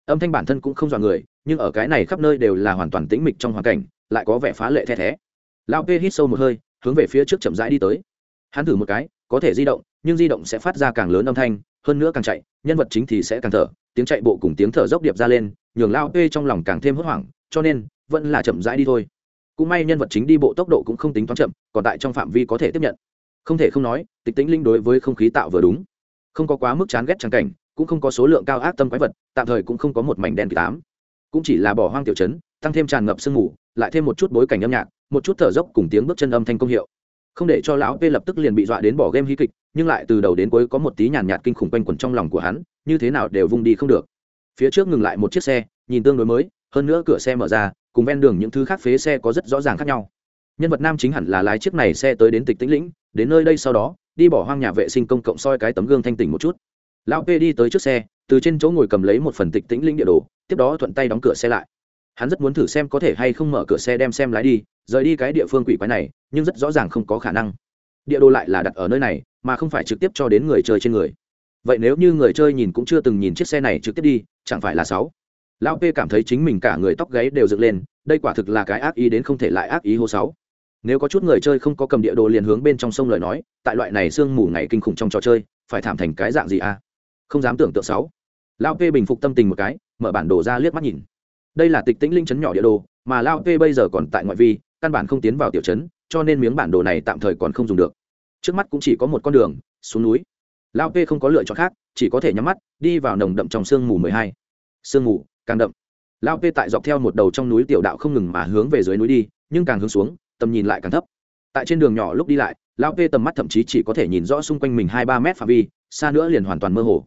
Âm thanh bản thân cũng không dọa người, nhưng ở cái này khắp nơi đều là hoàn toàn tĩnh mịch trong hoàn cảnh, lại có vẻ phá lệ the thé. Lão Pê hít sâu một hơi, hướng về phía trước chậm rãi đi tới. Hắn thử một cái, có thể di động, nhưng di động sẽ phát ra càng lớn âm thanh, hơn nữa càng chạy, nhân vật chính thì sẽ càng thở, tiếng chạy bộ cùng tiếng thở dốc điệp ra lên, nhường Lão Pê trong lòng càng thêm hốt hoảng, cho nên, vẫn là chậm rãi đi thôi. Cũng may nhân vật chính đi bộ tốc độ cũng không tính toán chậm, còn tại trong phạm vi có thể tiếp nhận không thể không nói, tịch tĩnh linh đối với không khí tạo vừa đúng. Không có quá mức chán ghét trắng cảnh, cũng không có số lượng cao ác tâm quái vật, tạm thời cũng không có một mảnh đen kỳ tám cũng chỉ là bỏ hoang tiểu chấn tăng thêm tràn ngập sương mù, lại thêm một chút bối cảnh âm nhạc, một chút thở dốc cùng tiếng bước chân âm thanh công hiệu. Không để cho lão p lập tức liền bị dọa đến bỏ game hí kịch, nhưng lại từ đầu đến cuối có một tí nhàn nhạt kinh khủng quanh quẩn trong lòng của hắn, như thế nào đều vung đi không được. Phía trước ngừng lại một chiếc xe, nhìn tương đối mới, hơn nữa cửa xe mở ra, cùng ven đường những thứ khác phế xe có rất rõ ràng khác nhau. Nhân vật nam chính hẳn là lái chiếc này xe tới đến tịch tĩnh lĩnh đến nơi đây sau đó, đi bỏ hoang nhà vệ sinh công cộng soi cái tấm gương thanh tỉnh một chút. Lão p đi tới trước xe, từ trên chỗ ngồi cầm lấy một phần tịch tĩnh linh địa đồ, tiếp đó thuận tay đóng cửa xe lại. Hắn rất muốn thử xem có thể hay không mở cửa xe đem xem lái đi, rời đi cái địa phương quỷ quái này, nhưng rất rõ ràng không có khả năng. Địa đồ lại là đặt ở nơi này, mà không phải trực tiếp cho đến người chơi trên người. Vậy nếu như người chơi nhìn cũng chưa từng nhìn chiếc xe này trực tiếp đi, chẳng phải là sáu lão p cảm thấy chính mình cả người tóc gáy đều dựng lên, đây quả thực là cái ác ý đến không thể lại ác ý hô sáu nếu có chút người chơi không có cầm địa đồ liền hướng bên trong sông lời nói, tại loại này sương mù ngày kinh khủng trong trò chơi, phải thảm thành cái dạng gì a không dám tưởng tượng sáu. Lão p bình phục tâm tình một cái, mở bản đồ ra liếc mắt nhìn. Đây là tịch tĩnh linh chấn nhỏ địa đồ, mà lão p bây giờ còn tại ngoại vi, căn bản không tiến vào tiểu chấn, cho nên miếng bản đồ này tạm thời còn không dùng được. Trước mắt cũng chỉ có một con đường, xuống núi. Lão p không có lựa chọn khác, chỉ có thể nhắm mắt, đi vào nồng đậm trong sương mù mười hai. Sương mù càng đậm. Lão p tại dọc theo một đầu trong núi tiểu đạo không ngừng mà hướng về dưới núi đi, nhưng càng hướng xuống tầm nhìn lại càng thấp. Tại trên đường nhỏ lúc đi lại, lão p tầm mắt thậm chí chỉ có thể nhìn rõ xung quanh mình hai ba mét phạm vi, xa nữa liền hoàn toàn mơ hồ.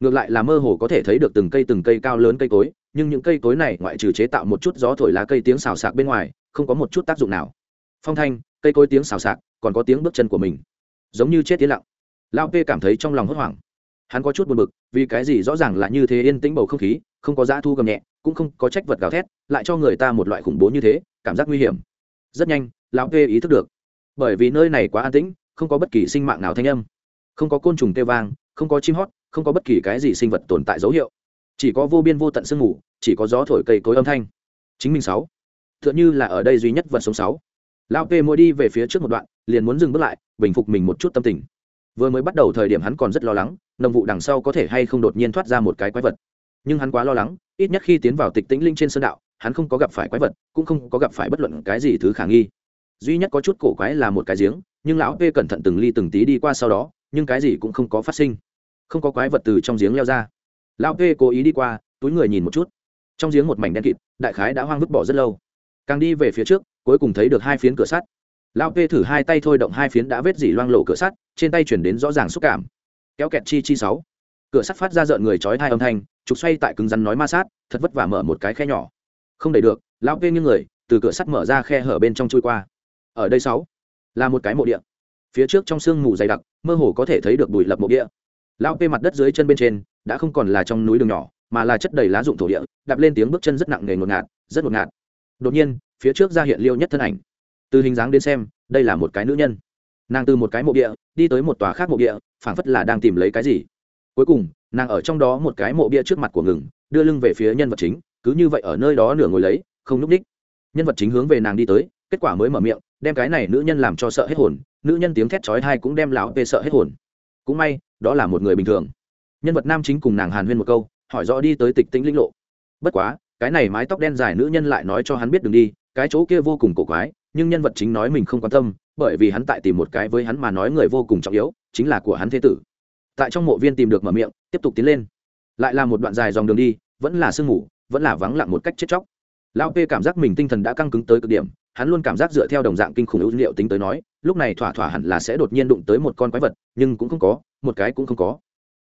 Ngược lại là mơ hồ có thể thấy được từng cây từng cây cao lớn cây cối, nhưng những cây cối này ngoại trừ chế tạo một chút gió thổi lá cây tiếng xào xạc bên ngoài, không có một chút tác dụng nào. Phong thanh, cây cối tiếng xào xạc, còn có tiếng bước chân của mình. Giống như chết tiến lặng. Lao p cảm thấy trong lòng hốt hoảng. Hắn có chút buồn bực, vì cái gì rõ ràng là như thế yên tĩnh bầu không khí, không có dã thu gầm nhẹ, cũng không có trách vật gào thét, lại cho người ta một loại khủng bố như thế, cảm giác nguy hiểm rất nhanh, lão p ý thức được. Bởi vì nơi này quá an tĩnh, không có bất kỳ sinh mạng nào thanh âm. Không có côn trùng tê vang, không có chim hót, không có bất kỳ cái gì sinh vật tồn tại dấu hiệu. Chỉ có vô biên vô tận sương mù, chỉ có gió thổi cây cối âm thanh. Chính mình sáu. T h ư ợ n như là ở đây duy nhất vật sống sáu. Lão p mỗi đi về phía trước một đoạn, liền muốn dừng bước lại, bình phục mình một chút tâm tình. Vừa mới bắt đầu thời điểm hắn còn rất lo lắng nồng vụ đằng sau có thể hay không đột nhiên thoát ra một cái quái vật. Nhưng hắn quá lo lắng, ít nhất khi tiến vào tịch tĩnh linh trên sơn đạo hắn không có gặp phải quái vật, cũng không có gặp phải bất luận cái gì thứ khả nghi. Duy nhất có chút cổ quái là một cái giếng, nhưng lão p cẩn thận từng ly từng tí đi qua sau đó, nhưng cái gì cũng không có phát sinh. Không có quái vật từ trong giếng leo ra. Lão p cố ý đi qua, túi người nhìn một chút. Trong giếng một mảnh đen kịt, đại khái đã hoang vứt bỏ rất lâu. Càng đi về phía trước, cuối cùng thấy được hai phiến cửa sắt. Lão p thử hai tay thôi động hai phiến đã vết dỉ loang lộ cửa sắt, trên tay chuyển đến rõ ràng xúc cảm. Kéo kẹt chi chi sáu. Cửa sắt phát ra rợn người chói hai âm thanh, trục xoay tại cứng rắn nói ma sát, thật vất vả mở một cái khe nhỏ không đẩy được, lão p nghiêng người, từ cửa sắt mở ra khe hở bên trong chui qua. Ở đây sáu, là một cái mộ địa. Phía trước trong sương mù dày đặc, mơ hồ có thể thấy được bụi lập mộ địa. Lão p mặt đất dưới chân bên trên, đã không còn là trong núi đường nhỏ, mà là chất đầy lá dụng thổ địa, đạp lên tiếng bước chân rất nặng nề ngột ngạt, rất ngột ngạt. Đột nhiên, phía trước ra hiện liêu nhất thân ảnh. Từ hình dáng đến xem, đây là một cái nữ nhân. Nàng từ một cái mộ địa, đi tới một tòa khác mộ địa, phảng phất là đang tìm lấy cái gì. Cuối cùng, nàng ở trong đó một cái mộ bia trước mặt của ngừng, đưa lưng về phía nhân vật chính cứ như vậy ở nơi đó nửa ngồi lấy, không núp đích nhân vật chính hướng về nàng đi tới, kết quả mới mở miệng, đem cái này nữ nhân làm cho sợ hết hồn, nữ nhân tiếng thét chói thai cũng đem lão về sợ hết hồn. Cũng may, đó là một người bình thường. Nhân vật nam chính cùng nàng hàn huyên một câu, hỏi rõ đi tới tịch tĩnh linh lộ. Bất quá, cái này mái tóc đen dài nữ nhân lại nói cho hắn biết đường đi, cái chỗ kia vô cùng cổ quái, nhưng nhân vật chính nói mình không quan tâm, bởi vì hắn tại tìm một cái với hắn mà nói người vô cùng trọng yếu, chính là của hắn thế tử. Tại trong mộ viên tìm được mở miệng, tiếp tục tiến lên. Lại là một đoạn dài dòng đường đi, vẫn là sương ngủ vẫn là vắng lặng một cách chết chóc. Lão p cảm giác mình tinh thần đã căng cứng tới cực điểm, hắn luôn cảm giác dựa theo đồng dạng kinh khủng ưu liệu tính tới nói, lúc này thỏa thỏa hẳn là sẽ đột nhiên đụng tới một con quái vật, nhưng cũng không có, một cái cũng không có.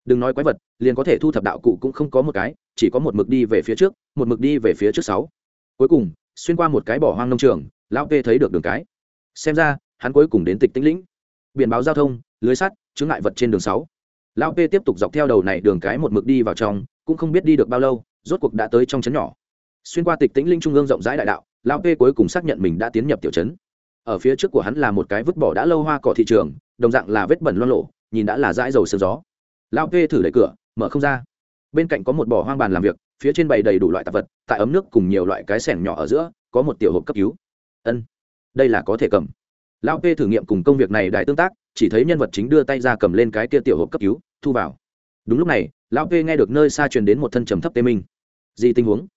Đừng nói quái vật, liền có thể thu thập đạo cụ cũng không có một cái, chỉ có một mực đi về phía trước, một mực đi về phía trước sáu. Cuối cùng, xuyên qua một cái bỏ hoang nông trường, lão p thấy được đường cái. Xem ra, hắn cuối cùng đến tịch tĩnh lĩnh. Biển báo giao thông, lưới sắt chứng ngại vật trên đường sáu. Lão p tiếp tục dọc theo đầu này đường cái một mực đi vào trong, cũng không biết đi được bao lâu rốt cuộc đã tới trong trấn nhỏ. Xuyên qua tịch tĩnh linh trung ương rộng rãi đại đạo, lão p cuối cùng xác nhận mình đã tiến nhập tiểu trấn. Ở phía trước của hắn là một cái vứt bỏ đã lâu hoa cỏ thị trường, đồng dạng là vết bẩn loan lộ nhìn đã là dãi dầu sương gió. Lão p thử đẩy cửa, mở không ra. Bên cạnh có một bỏ hoang bàn làm việc, phía trên bày đầy đủ loại tạp vật, tại ấm nước cùng nhiều loại cái sẻng nhỏ ở giữa, có một tiểu hộp cấp cứu. Ân, đây là có thể cầm. Lão p thử nghiệm cùng công việc này đại tương tác, chỉ thấy nhân vật chính đưa tay ra cầm lên cái kia tiểu hộp cấp cứu, thu vào. Đúng lúc này lão p nghe được nơi xa truyền đến một thân trầm thấp tê minh. Gì tình huống?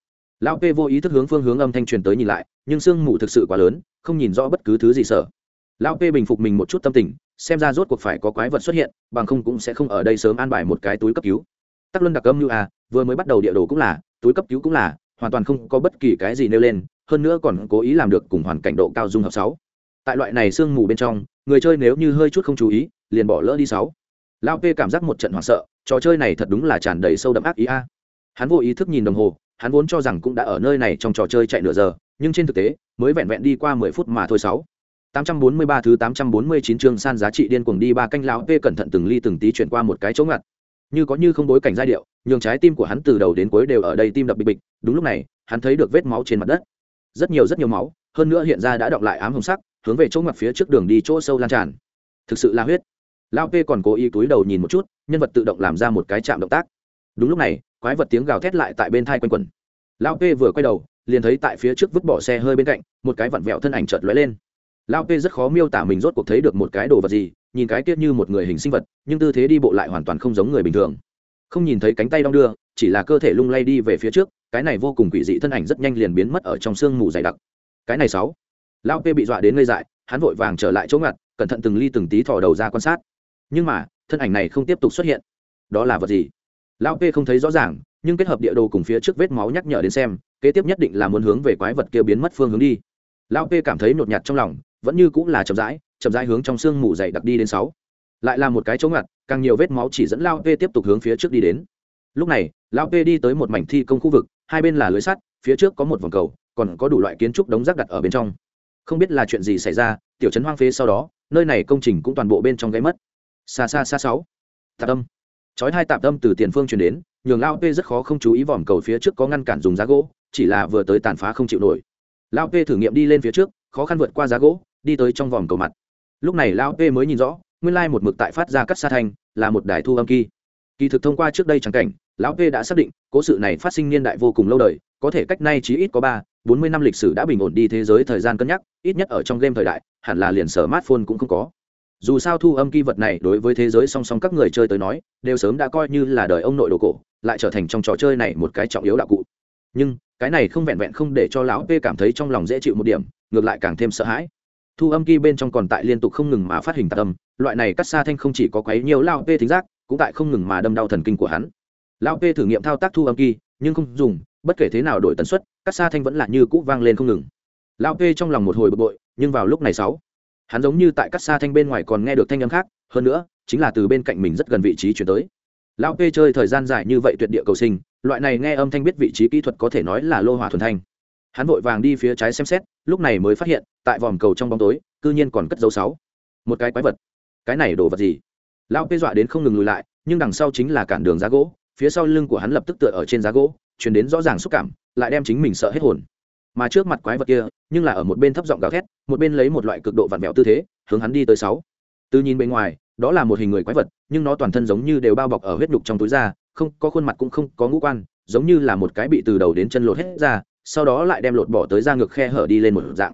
Lão p vô ý thức hướng phương hướng âm thanh truyền tới nhìn lại, nhưng sương mù thực sự quá lớn, không nhìn rõ bất cứ thứ gì sợ. Lão p bình phục mình một chút tâm tình, xem ra rốt cuộc phải có quái vật xuất hiện, bằng không cũng sẽ không ở đây sớm an bài một cái túi cấp cứu. Tắc luân đặc âm như à vừa mới bắt đầu địa đồ cũng là, túi cấp cứu cũng là, hoàn toàn không có bất kỳ cái gì nêu lên, hơn nữa còn cố ý làm được cùng hoàn cảnh độ cao dung hợp sáu. Tại loại này sương mù bên trong, người chơi nếu như hơi chút không chú ý, liền bỏ lỡ đi sáu. Lão p cảm giác một trận hoảng sợ trò chơi này thật đúng là tràn đầy sâu đậm ác ý a. Hắn vô ý thức nhìn đồng hồ, hắn vốn cho rằng cũng đã ở nơi này trong trò chơi chạy nửa giờ, nhưng trên thực tế, mới vẹn vẹn đi qua mười phút mà thôi sáu. 843 thứ 849 chương san giá trị điên cuồng đi ba canh lão p cẩn thận từng ly từng tí chuyển qua một cái chỗ ngặt. Như có như không bối cảnh giai điệu, nhường trái tim của hắn từ đầu đến cuối đều ở đây tim đập bịch bịch, đúng lúc này, hắn thấy được vết máu trên mặt đất. Rất nhiều rất nhiều máu, hơn nữa hiện ra đã đọng lại ám hồng sắc, hướng về chỗ ngặt phía trước đường đi chỗ sâu lan tràn. Thực sự là huyết. Lão p còn cố ý túi đầu nhìn một chút nhân vật tự động làm ra một cái chạm động tác. Đúng lúc này, quái vật tiếng gào thét lại tại bên thai quanh quần lao p vừa quay đầu, liền thấy tại phía trước vứt bỏ xe hơi bên cạnh, một cái vặn vẹo thân ảnh chợt lóe lên. Lao p rất khó miêu tả mình rốt cuộc thấy được một cái đồ vật gì, nhìn cái tiết như một người hình sinh vật, nhưng tư thế đi bộ lại hoàn toàn không giống người bình thường. Không nhìn thấy cánh tay đong đưa, chỉ là cơ thể lung lay đi về phía trước, cái này vô cùng quỷ dị thân ảnh rất nhanh liền biến mất ở trong sương mù dày đặc. Cái này sáu. Lao p bị dọa đến ngây dại, hắn vội vàng trở lại chỗ ngặt, cẩn thận từng ly từng tí thò đầu ra quan sát. Nhưng mà thân ảnh này không tiếp tục xuất hiện. Đó là vật gì? Lão p không thấy rõ ràng, nhưng kết hợp địa đồ cùng phía trước vết máu nhắc nhở đến xem, kế tiếp nhất định là muốn hướng về quái vật kia biến mất phương hướng đi. Lão p cảm thấy nhột nhạt trong lòng, vẫn như cũng là chậm rãi chậm rãi hướng trong sương mù dày đặc đi đến sáu. Lại là một cái chỗ ngặt, càng nhiều vết máu chỉ dẫn lao p tiếp tục hướng phía trước đi đến. Lúc này lao p đi tới một mảnh thi công khu vực, hai bên là lưới sắt, phía trước có một vòng cầu, còn có đủ loại kiến trúc đống rác đặt ở bên trong. Không biết là chuyện gì xảy ra, tiểu trấn hoang phế sau đó, nơi này công trình cũng toàn bộ bên trong gáy mất xa xa xa sáu. Tạp âm. Chói hai tạp âm từ tiền phương truyền đến, nhường lao p rất khó không chú ý vòm cầu phía trước có ngăn cản dùng giá gỗ, chỉ là vừa tới tàn phá không chịu nổi. Lao p thử nghiệm đi lên phía trước, khó khăn vượt qua giá gỗ, đi tới trong vòm cầu mặt. Lúc này lao p mới nhìn rõ, nguyên lai một mực tại phát ra cắt xa thanh, là một đài thu âm kỳ kỳ thực thông qua trước đây trắng cảnh lão p đã xác định, cố sự này phát sinh niên đại vô cùng lâu đời, có thể cách nay chí ít có ba, bốn mươi năm lịch sử đã bình ổn đi thế giới thời gian cân nhắc, ít nhất ở trong game thời đại, hẳn là liền sở smartphone cũng không có dù sao thu âm kỳ vật này đối với thế giới song song các người chơi tới nói, đều sớm đã coi như là đời ông nội đồ cổ, lại trở thành trong trò chơi này một cái trọng yếu đạo cụ. Nhưng, cái này không vẹn vẹn không để cho lão p cảm thấy trong lòng dễ chịu một điểm, ngược lại càng thêm sợ hãi. Thu âm kỳ bên trong còn tại liên tục không ngừng mà phát hình tạc âm, loại này cắt xa thanh không chỉ có quấy nhiều lao p thính giác, cũng tại không ngừng mà đâm đau thần kinh của hắn. Lao p thử nghiệm thao tác thu âm kỳ nhưng không dùng, bất kể thế nào đổi tần suất, cắt xa thanh vẫn là như cũ vang lên không ngừng. Lao p trong lòng một hồi bực bội, nhưng vào lúc này sáu hắn giống như tại cắt xa thanh bên ngoài còn nghe được thanh âm khác, hơn nữa, chính là từ bên cạnh mình rất gần vị trí chuyển tới. Lão p chơi thời gian dài như vậy tuyệt địa cầu sinh, loại này nghe âm thanh biết vị trí kỹ thuật có thể nói là lô hỏa thuần thanh. Hắn vội vàng đi phía trái xem xét, lúc này mới phát hiện, tại vòm cầu trong bóng tối, cư nhiên còn cất dấu sáu. Một cái quái vật. Cái này đổ vật gì? Lão p dọa đến không ngừng lùi lại, nhưng đằng sau chính là cản đường giá gỗ, phía sau lưng của hắn lập tức tựa ở trên giá gỗ chuyển đến rõ ràng xúc cảm, lại đem chính mình sợ hết hồn mà trước mặt quái vật kia, nhưng là ở một bên thấp giọng gào thét, một bên lấy một loại cực độ vặn vẹo tư thế, hướng hắn đi tới sáu. Từ nhìn bên ngoài, đó là một hình người quái vật, nhưng nó toàn thân giống như đều bao bọc ở huyết nhục trong túi da, không, có khuôn mặt cũng không có ngũ quan, giống như là một cái bị từ đầu đến chân lột hết ra, sau đó lại đem lột bỏ tới da ngược khe hở đi lên một dạng.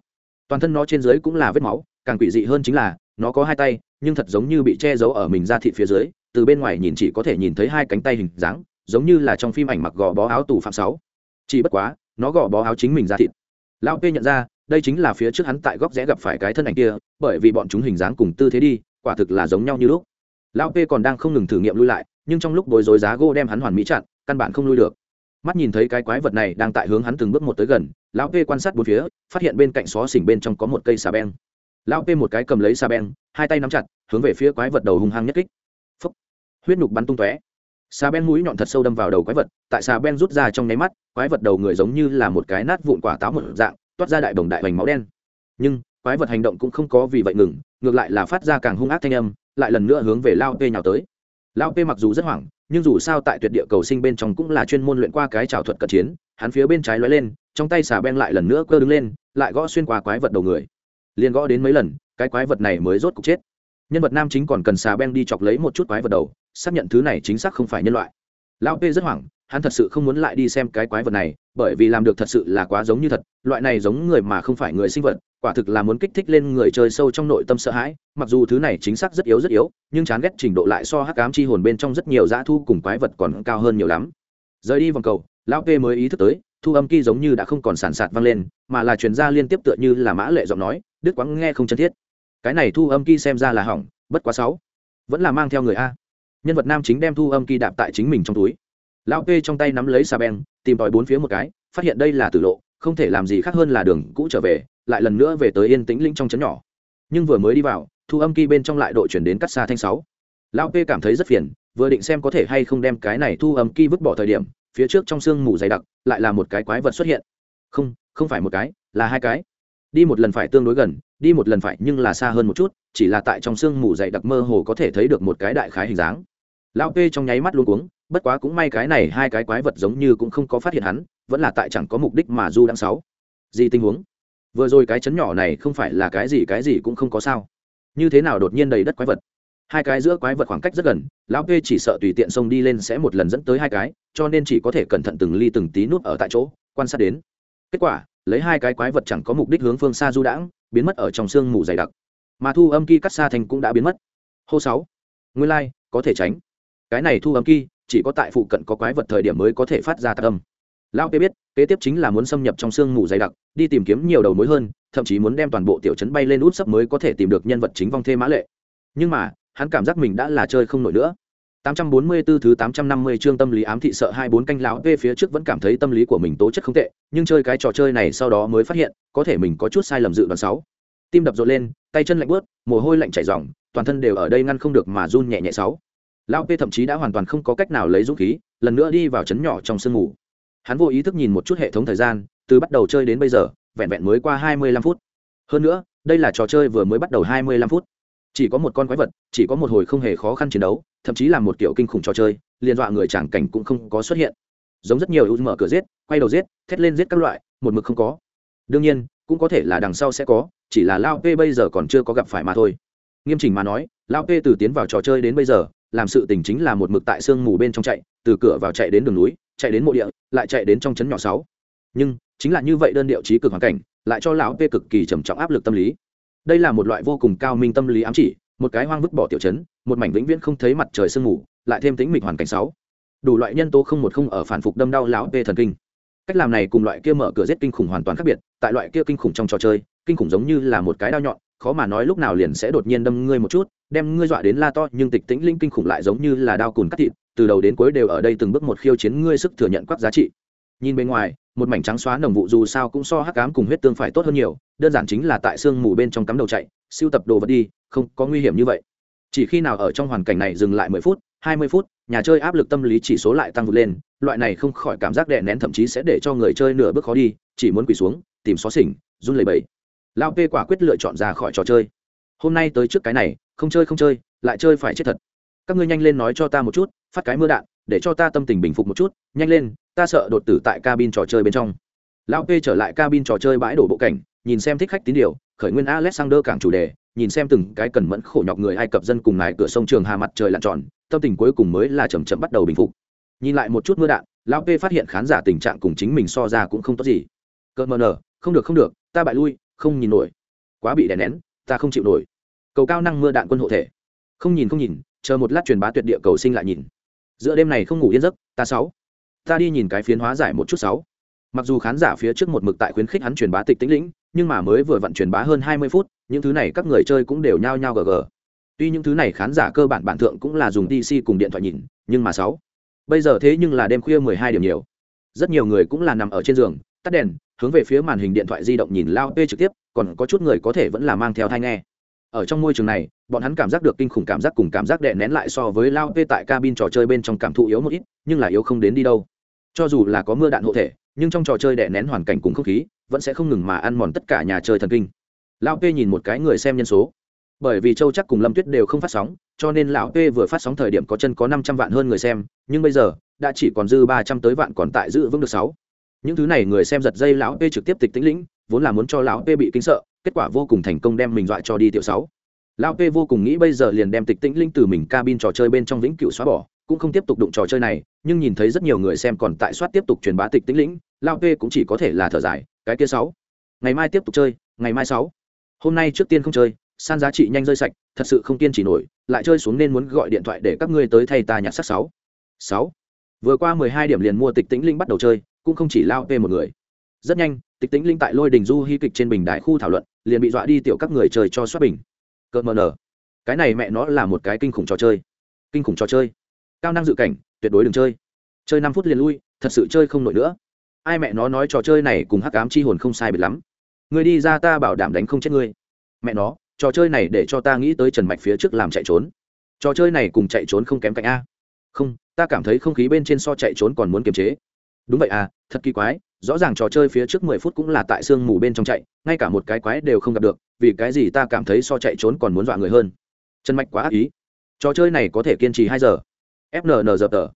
Toàn thân nó trên dưới cũng là vết máu, càng quỷ dị hơn chính là, nó có hai tay, nhưng thật giống như bị che giấu ở mình da thịt phía dưới, từ bên ngoài nhìn chỉ có thể nhìn thấy hai cánh tay hình dáng, giống như là trong phim ảnh mặc gò bó áo tù phạm sáu. Chỉ bất quá nó gò bó áo chính mình ra thịt. Lão p nhận ra đây chính là phía trước hắn tại góc rẽ gặp phải cái thân ảnh kia bởi vì bọn chúng hình dáng cùng tư thế đi quả thực là giống nhau như lúc. Lão p còn đang không ngừng thử nghiệm lui lại nhưng trong lúc bối rối giá gỗ đem hắn hoàn mỹ chặn căn bản không lui được. Mắt nhìn thấy cái quái vật này đang tại hướng hắn từng bước một tới gần lão p quan sát bốn phía phát hiện bên cạnh xó xỉnh bên trong có một cây xà beng. Lão p một cái cầm lấy xà beng hai tay nắm chặt hướng về phía quái vật đầu hung hăng nhất kích. Phấp, huyết nhục bắn tung tóe xà ben mũi nhọn thật sâu đâm vào đầu quái vật, tại xà ben rút ra trong nháy mắt, quái vật đầu người giống như là một cái nát vụn quả táo một dạng, toát ra đại đồng đại hoành máu đen. Nhưng, quái vật hành động cũng không có vì vậy ngừng, ngược lại là phát ra càng hung ác thanh âm, lại lần nữa hướng về lao p nhào tới. Lao p mặc dù rất hoảng, nhưng dù sao tại tuyệt địa cầu sinh bên trong cũng là chuyên môn luyện qua cái trào thuật cận chiến, hắn phía bên trái lóe lên, trong tay xà ben lại lần nữa cơ đứng lên, lại gõ xuyên qua quái vật đầu người. Liền gõ đến mấy lần, cái quái vật này mới rốt cục chết. Nhân vật nam chính còn cần xà ben đi chọc lấy một chút quái vật đầu xác nhận thứ này chính xác không phải nhân loại. Lão p rất hoảng, hắn thật sự không muốn lại đi xem cái quái vật này, bởi vì làm được thật sự là quá giống như thật, loại này giống người mà không phải người sinh vật, quả thực là muốn kích thích lên người chơi sâu trong nội tâm sợ hãi, mặc dù thứ này chính xác rất yếu rất yếu, nhưng chán ghét trình độ lại so hắc ám chi hồn bên trong rất nhiều dã thu cùng quái vật còn cao hơn nhiều lắm. Rời đi vòng cầu, lão p mới ý thức tới, thu âm kỳ giống như đã không còn sản sạt vang lên, mà là truyền ra liên tiếp tựa như là mã lệ giọng nói đứt quãng nghe không chân thiết. Cái này thu âm kỳ xem ra là hỏng, bất quá sáu, vẫn là mang theo người a nhân vật nam chính đem thu âm kỳ đạp tại chính mình trong túi. Lão p trong tay nắm lấy xà beng, tìm tòi bốn phía một cái, phát hiện đây là tử lộ, không thể làm gì khác hơn là đường cũ trở về, lại lần nữa về tới yên tĩnh linh trong chấn nhỏ. Nhưng vừa mới đi vào, thu âm kỳ bên trong lại đội chuyển đến cắt xa thanh sáu. Lão p cảm thấy rất phiền, vừa định xem có thể hay không đem cái này thu âm kỳ vứt bỏ thời điểm, phía trước trong sương mù dày đặc, lại là một cái quái vật xuất hiện. Không không phải một cái, là hai cái. Đi một lần phải tương đối gần, đi một lần phải nhưng là xa hơn một chút, chỉ là tại trong sương mù dày đặc mơ hồ có thể thấy được một cái đại khái hình dáng lão p trong nháy mắt luôn cuống bất quá cũng may cái này hai cái quái vật giống như cũng không có phát hiện hắn vẫn là tại chẳng có mục đích mà du đang sáu. Gì tình huống? Vừa rồi cái chấn nhỏ này không phải là cái gì cái gì cũng không có sao. Như thế nào đột nhiên đầy đất quái vật? Hai cái giữa quái vật khoảng cách rất gần lão p chỉ sợ tùy tiện xông đi lên sẽ một lần dẫn tới hai cái cho nên chỉ có thể cẩn thận từng ly từng tí nút ở tại chỗ quan sát đến. Kết quả lấy hai cái quái vật chẳng có mục đích hướng phương xa du đãng biến mất ở trong sương mù dày đặc. Mà thu âm kỳ cắt xa thành cũng đã biến mất. Hô sáu. Nguyên lai、like, có thể tránh cái này thu âm kỳ chỉ có tại phụ cận có quái vật thời điểm mới có thể phát ra tạc âm lão p biết kế tiếp chính là muốn xâm nhập trong sương mù dày đặc đi tìm kiếm nhiều đầu mối hơn thậm chí muốn đem toàn bộ tiểu trấn bay lên út sấp mới có thể tìm được nhân vật chính vong thê mã lệ nhưng mà hắn cảm giác mình đã là chơi không nổi nữa 844 thứ 850 chương tâm lý ám thị sợ hai bốn canh lão về phía trước vẫn cảm thấy tâm lý của mình tố chất không tệ, nhưng chơi cái trò chơi này sau đó mới phát hiện, có thể mình có chút sai lầm dự đoán sáu. Tim đập rộn lên, tay chân lạnh buốt, mồ hôi lạnh chảy ròng, toàn thân đều ở đây ngăn không được mà run nhẹ nhẹ sáu. Lão P thậm chí đã hoàn toàn không có cách nào lấy dũng khí, lần nữa đi vào chấn nhỏ trong sương ngủ. Hắn vô ý thức nhìn một chút hệ thống thời gian, từ bắt đầu chơi đến bây giờ, vẹn vẹn mới qua 25 phút. Hơn nữa, đây là trò chơi vừa mới bắt đầu 25 phút chỉ có một con quái vật chỉ có một hồi không hề khó khăn chiến đấu thậm chí là một kiểu kinh khủng trò chơi liên dọa người chẳng cảnh cũng không có xuất hiện giống rất nhiều ưu mở cửa giết quay đầu giết thét lên giết các loại một mực không có đương nhiên cũng có thể là đằng sau sẽ có chỉ là lao p bây giờ còn chưa có gặp phải mà thôi nghiêm chỉnh mà nói lao p từ tiến vào trò chơi đến bây giờ làm sự tình chính là một mực tại sương mù bên trong chạy, từ cửa vào chạy đến đường núi, chạy đến mộ địa, lại chạy đến trong trấn nhỏ sáu. Nhưng, chính là như vậy đơn điệu trí cực hoàn cảnh, lại cho lão p cực kỳ trầm trọng áp lực tâm lý. Đây là một loại vô cùng cao minh tâm lý ám chỉ, một cái hoang vứt bỏ tiểu chấn một mảnh vĩnh viễn không thấy mặt trời sương mù, lại thêm tính mịch hoàn cảnh sáu. Đủ loại nhân tố không một không ở phản phục đâm đau lão về thần kinh. Cách làm này cùng loại kia mở cửa giết kinh khủng hoàn toàn khác biệt, tại loại kia kinh khủng trong trò chơi, kinh khủng giống như là một cái đao nhọn khó mà nói lúc nào liền sẽ đột nhiên đâm ngươi một chút, đem ngươi dọa đến la to, nhưng tịch tĩnh linh kinh khủng lại giống như là đao cùn cắt thịt, từ đầu đến cuối đều ở đây từng bước một khiêu chiến ngươi sức thừa nhận quắc giá trị. Nhìn bên ngoài, một mảnh trắng xóa nồng vụ dù sao cũng so hắc cám cùng huyết tương phải tốt hơn nhiều, đơn giản chính là tại sương mù bên trong cắm đầu chạy, siêu tập đồ vật đi, không có nguy hiểm như vậy. Chỉ khi nào ở trong hoàn cảnh này dừng lại mười phút, hai mươi phút, nhà chơi áp lực tâm lý chỉ số lại tăng vượt lên, loại này không khỏi cảm giác đè nén thậm chí sẽ để cho người chơi nửa bước khó đi, chỉ muốn quỳ xuống, tìm xó xỉnh, run lẩy bẩy lao p quả quyết lựa chọn ra khỏi trò chơi. Hôm nay tới trước cái này, không chơi không chơi, lại chơi phải chết thật. Các ngươi nhanh lên nói cho ta một chút, phát cái mưa đạn, để cho ta tâm tình bình phục một chút, nhanh lên, ta sợ đột tử tại cabin trò chơi bên trong. Lão p trở lại cabin trò chơi bãi đổ bộ cảnh, nhìn xem thích khách tín điều, khởi nguyên alexander cảng chủ đề, nhìn xem từng cái cần mẫn khổ nhọc người ai cập dân cùng ngài cửa sông trường hà mặt trời lặn tròn, tâm tình cuối cùng mới là chầm chậm bắt đầu bình phục. Nhìn lại một chút mưa đạn, lão p phát hiện khán giả tình trạng cùng chính mình so ra cũng không tốt gì. Cợt mờ nở, không được không được, ta bại lui không nhìn nổi. Quá bị đè nén ta không chịu nổi. Cầu cao năng mưa đạn quân hộ thể. Không nhìn không nhìn chờ một lát truyền bá tuyệt địa cầu sinh lại nhìn. Giữa đêm này không ngủ yên giấc ta sáu. Ta đi nhìn cái phiến hóa giải một chút sáu. Mặc dù khán giả phía trước một mực tại khuyến khích hắn truyền bá tịch tĩnh lĩnh nhưng mà mới vừa vặn truyền bá hơn hai mươi phút những thứ này các người chơi cũng đều nhao nhao gờ gờ, tuy những thứ này khán giả cơ bản bản thượng cũng là dùng dc cùng điện thoại nhìn nhưng mà sáu. Bây giờ thế nhưng là đêm khuya mười hai điểm nhiều. Rất nhiều người cũng là nằm ở trên giường tắt đèn hướng về phía màn hình điện thoại di động nhìn lao Tê trực tiếp, còn có chút người có thể vẫn là mang theo thai nghe. Ở trong môi trường này, bọn hắn cảm giác được kinh khủng cảm giác cùng cảm giác đè nén lại so với lao Tê tại cabin trò chơi bên trong cảm thụ yếu một ít, nhưng là yếu không đến đi đâu. Cho dù là có mưa đạn hộ thể, nhưng trong trò chơi đè nén hoàn cảnh cùng không khí, vẫn sẽ không ngừng mà ăn mòn tất cả nhà chơi thần kinh. Lão p nhìn một cái người xem nhân số. Bởi vì châu chắc cùng lâm tuyết đều không phát sóng, cho nên lão p vừa phát sóng thời điểm có chân có năm trăm vạn hơn người xem, nhưng bây giờ, đã chỉ còn dư ba trăm tới vạn còn tại giữ vững được sáu những thứ này người xem giật dây lão p trực tiếp tịch tĩnh lĩnh, vốn là muốn cho lão p bị kinh sợ, kết quả vô cùng thành công đem mình dọa cho đi tiểu sáu. Lão p vô cùng nghĩ bây giờ liền đem tịch tĩnh linh từ mình cabin trò chơi bên trong vĩnh cửu xóa bỏ, cũng không tiếp tục đụng trò chơi này, nhưng nhìn thấy rất nhiều người xem còn tại soát tiếp tục truyền bá tịch tĩnh lĩnh, lão p cũng chỉ có thể là thở dài, cái kia sáu. Ngày mai tiếp tục chơi, ngày mai sáu. Hôm nay trước tiên không chơi, san giá trị nhanh rơi sạch, thật sự không kiên trì nổi, lại chơi xuống nên muốn gọi điện thoại để các ngươi tới thay ta nhặt sắc sáu. Sáu. Vừa qua mười hai điểm liền mua tịch tĩnh linh bắt đầu chơi cũng không chỉ lao p một người. Rất nhanh, tịch tĩnh linh tại lôi đình du hy kịch trên bình đại khu thảo luận, liền bị dọa đi tiểu các người chơi cho xuất bình. Cợt mờ nở. Cái này mẹ nó là một cái kinh khủng trò chơi. Kinh khủng trò chơi. Cao năng dự cảnh, tuyệt đối đừng chơi. Chơi năm phút liền lui, thật sự chơi không nổi nữa. Ai mẹ nó nói trò chơi này cùng hắc ám chi hồn không sai biệt lắm. Người đi ra ta bảo đảm đánh không chết ngươi. Mẹ nó, trò chơi này để cho ta nghĩ tới trần mạch phía trước làm chạy trốn. Trò chơi này cùng chạy trốn không kém cạnh a. Không, ta cảm thấy không khí bên trên so chạy trốn còn muốn kiềm chế đúng vậy à thật kỳ quái, rõ ràng trò chơi phía trước mười phút cũng là tại sương mù bên trong chạy, ngay cả một cái quái đều không gặp được, vì cái gì ta cảm thấy so chạy trốn còn muốn dọa người hơn. Trần mạch quá ác ý. Trò chơi này có thể kiên trì hai giờ. Fnn giờ tờ.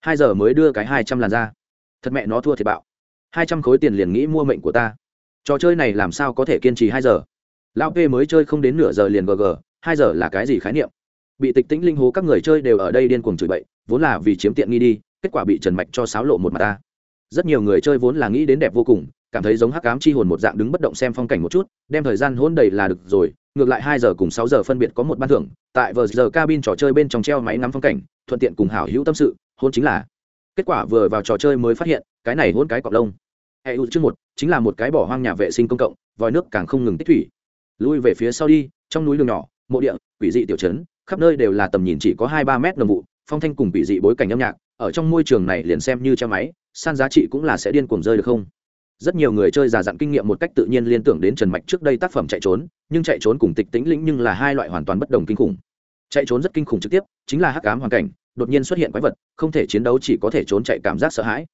Hai giờ mới đưa cái hai trăm làn ra. Thật mẹ nó thua thiệt bạo. Hai trăm khối tiền liền nghĩ mua mệnh của ta. Trò chơi này làm sao có thể kiên trì hai giờ? Lão p mới chơi không đến nửa giờ liền gg hai giờ là cái gì khái niệm? Bị tịch tĩnh linh hố các người chơi đều ở đây điên cuồng chửi bậy, vốn là vì chiếm tiện nghi đi, kết quả bị trần mạch cho sáo lộ một mặt ta rất nhiều người chơi vốn là nghĩ đến đẹp vô cùng, cảm thấy giống hắc cám chi hồn một dạng đứng bất động xem phong cảnh một chút, đem thời gian hôn đầy là được rồi, ngược lại hai giờ cùng sáu giờ phân biệt có một ban thưởng, tại vờ giờ cabin trò chơi bên trong treo máy ngắm phong cảnh, thuận tiện cùng hảo hữu tâm sự, hôn chính là. Kết quả vừa vào trò chơi mới phát hiện, cái này hôn cái cọc lông. Hệ ưu chương một, chính là một cái bỏ hoang nhà vệ sinh công cộng, vòi nước càng không ngừng tích thủy. Lui về phía sau đi, trong núi đường nhỏ, mộ địa, quỷ dị tiểu trấn, khắp nơi đều là tầm nhìn chỉ có hai ba mét đồng vụ, phong thanh cùng quỷ dị bối cảnh âm nhạc ở trong môi trường này liền xem như treo máy, san giá trị cũng là sẽ điên cuồng rơi được không? Rất nhiều người chơi già dặn kinh nghiệm một cách tự nhiên liên tưởng đến trần mạch trước đây tác phẩm chạy trốn, nhưng chạy trốn cùng tịch tĩnh lĩnh nhưng là hai loại hoàn toàn bất đồng kinh khủng. Chạy trốn rất kinh khủng trực tiếp, chính là hắc ám hoàn cảnh, đột nhiên xuất hiện quái vật, không thể chiến đấu chỉ có thể trốn chạy cảm giác sợ hãi.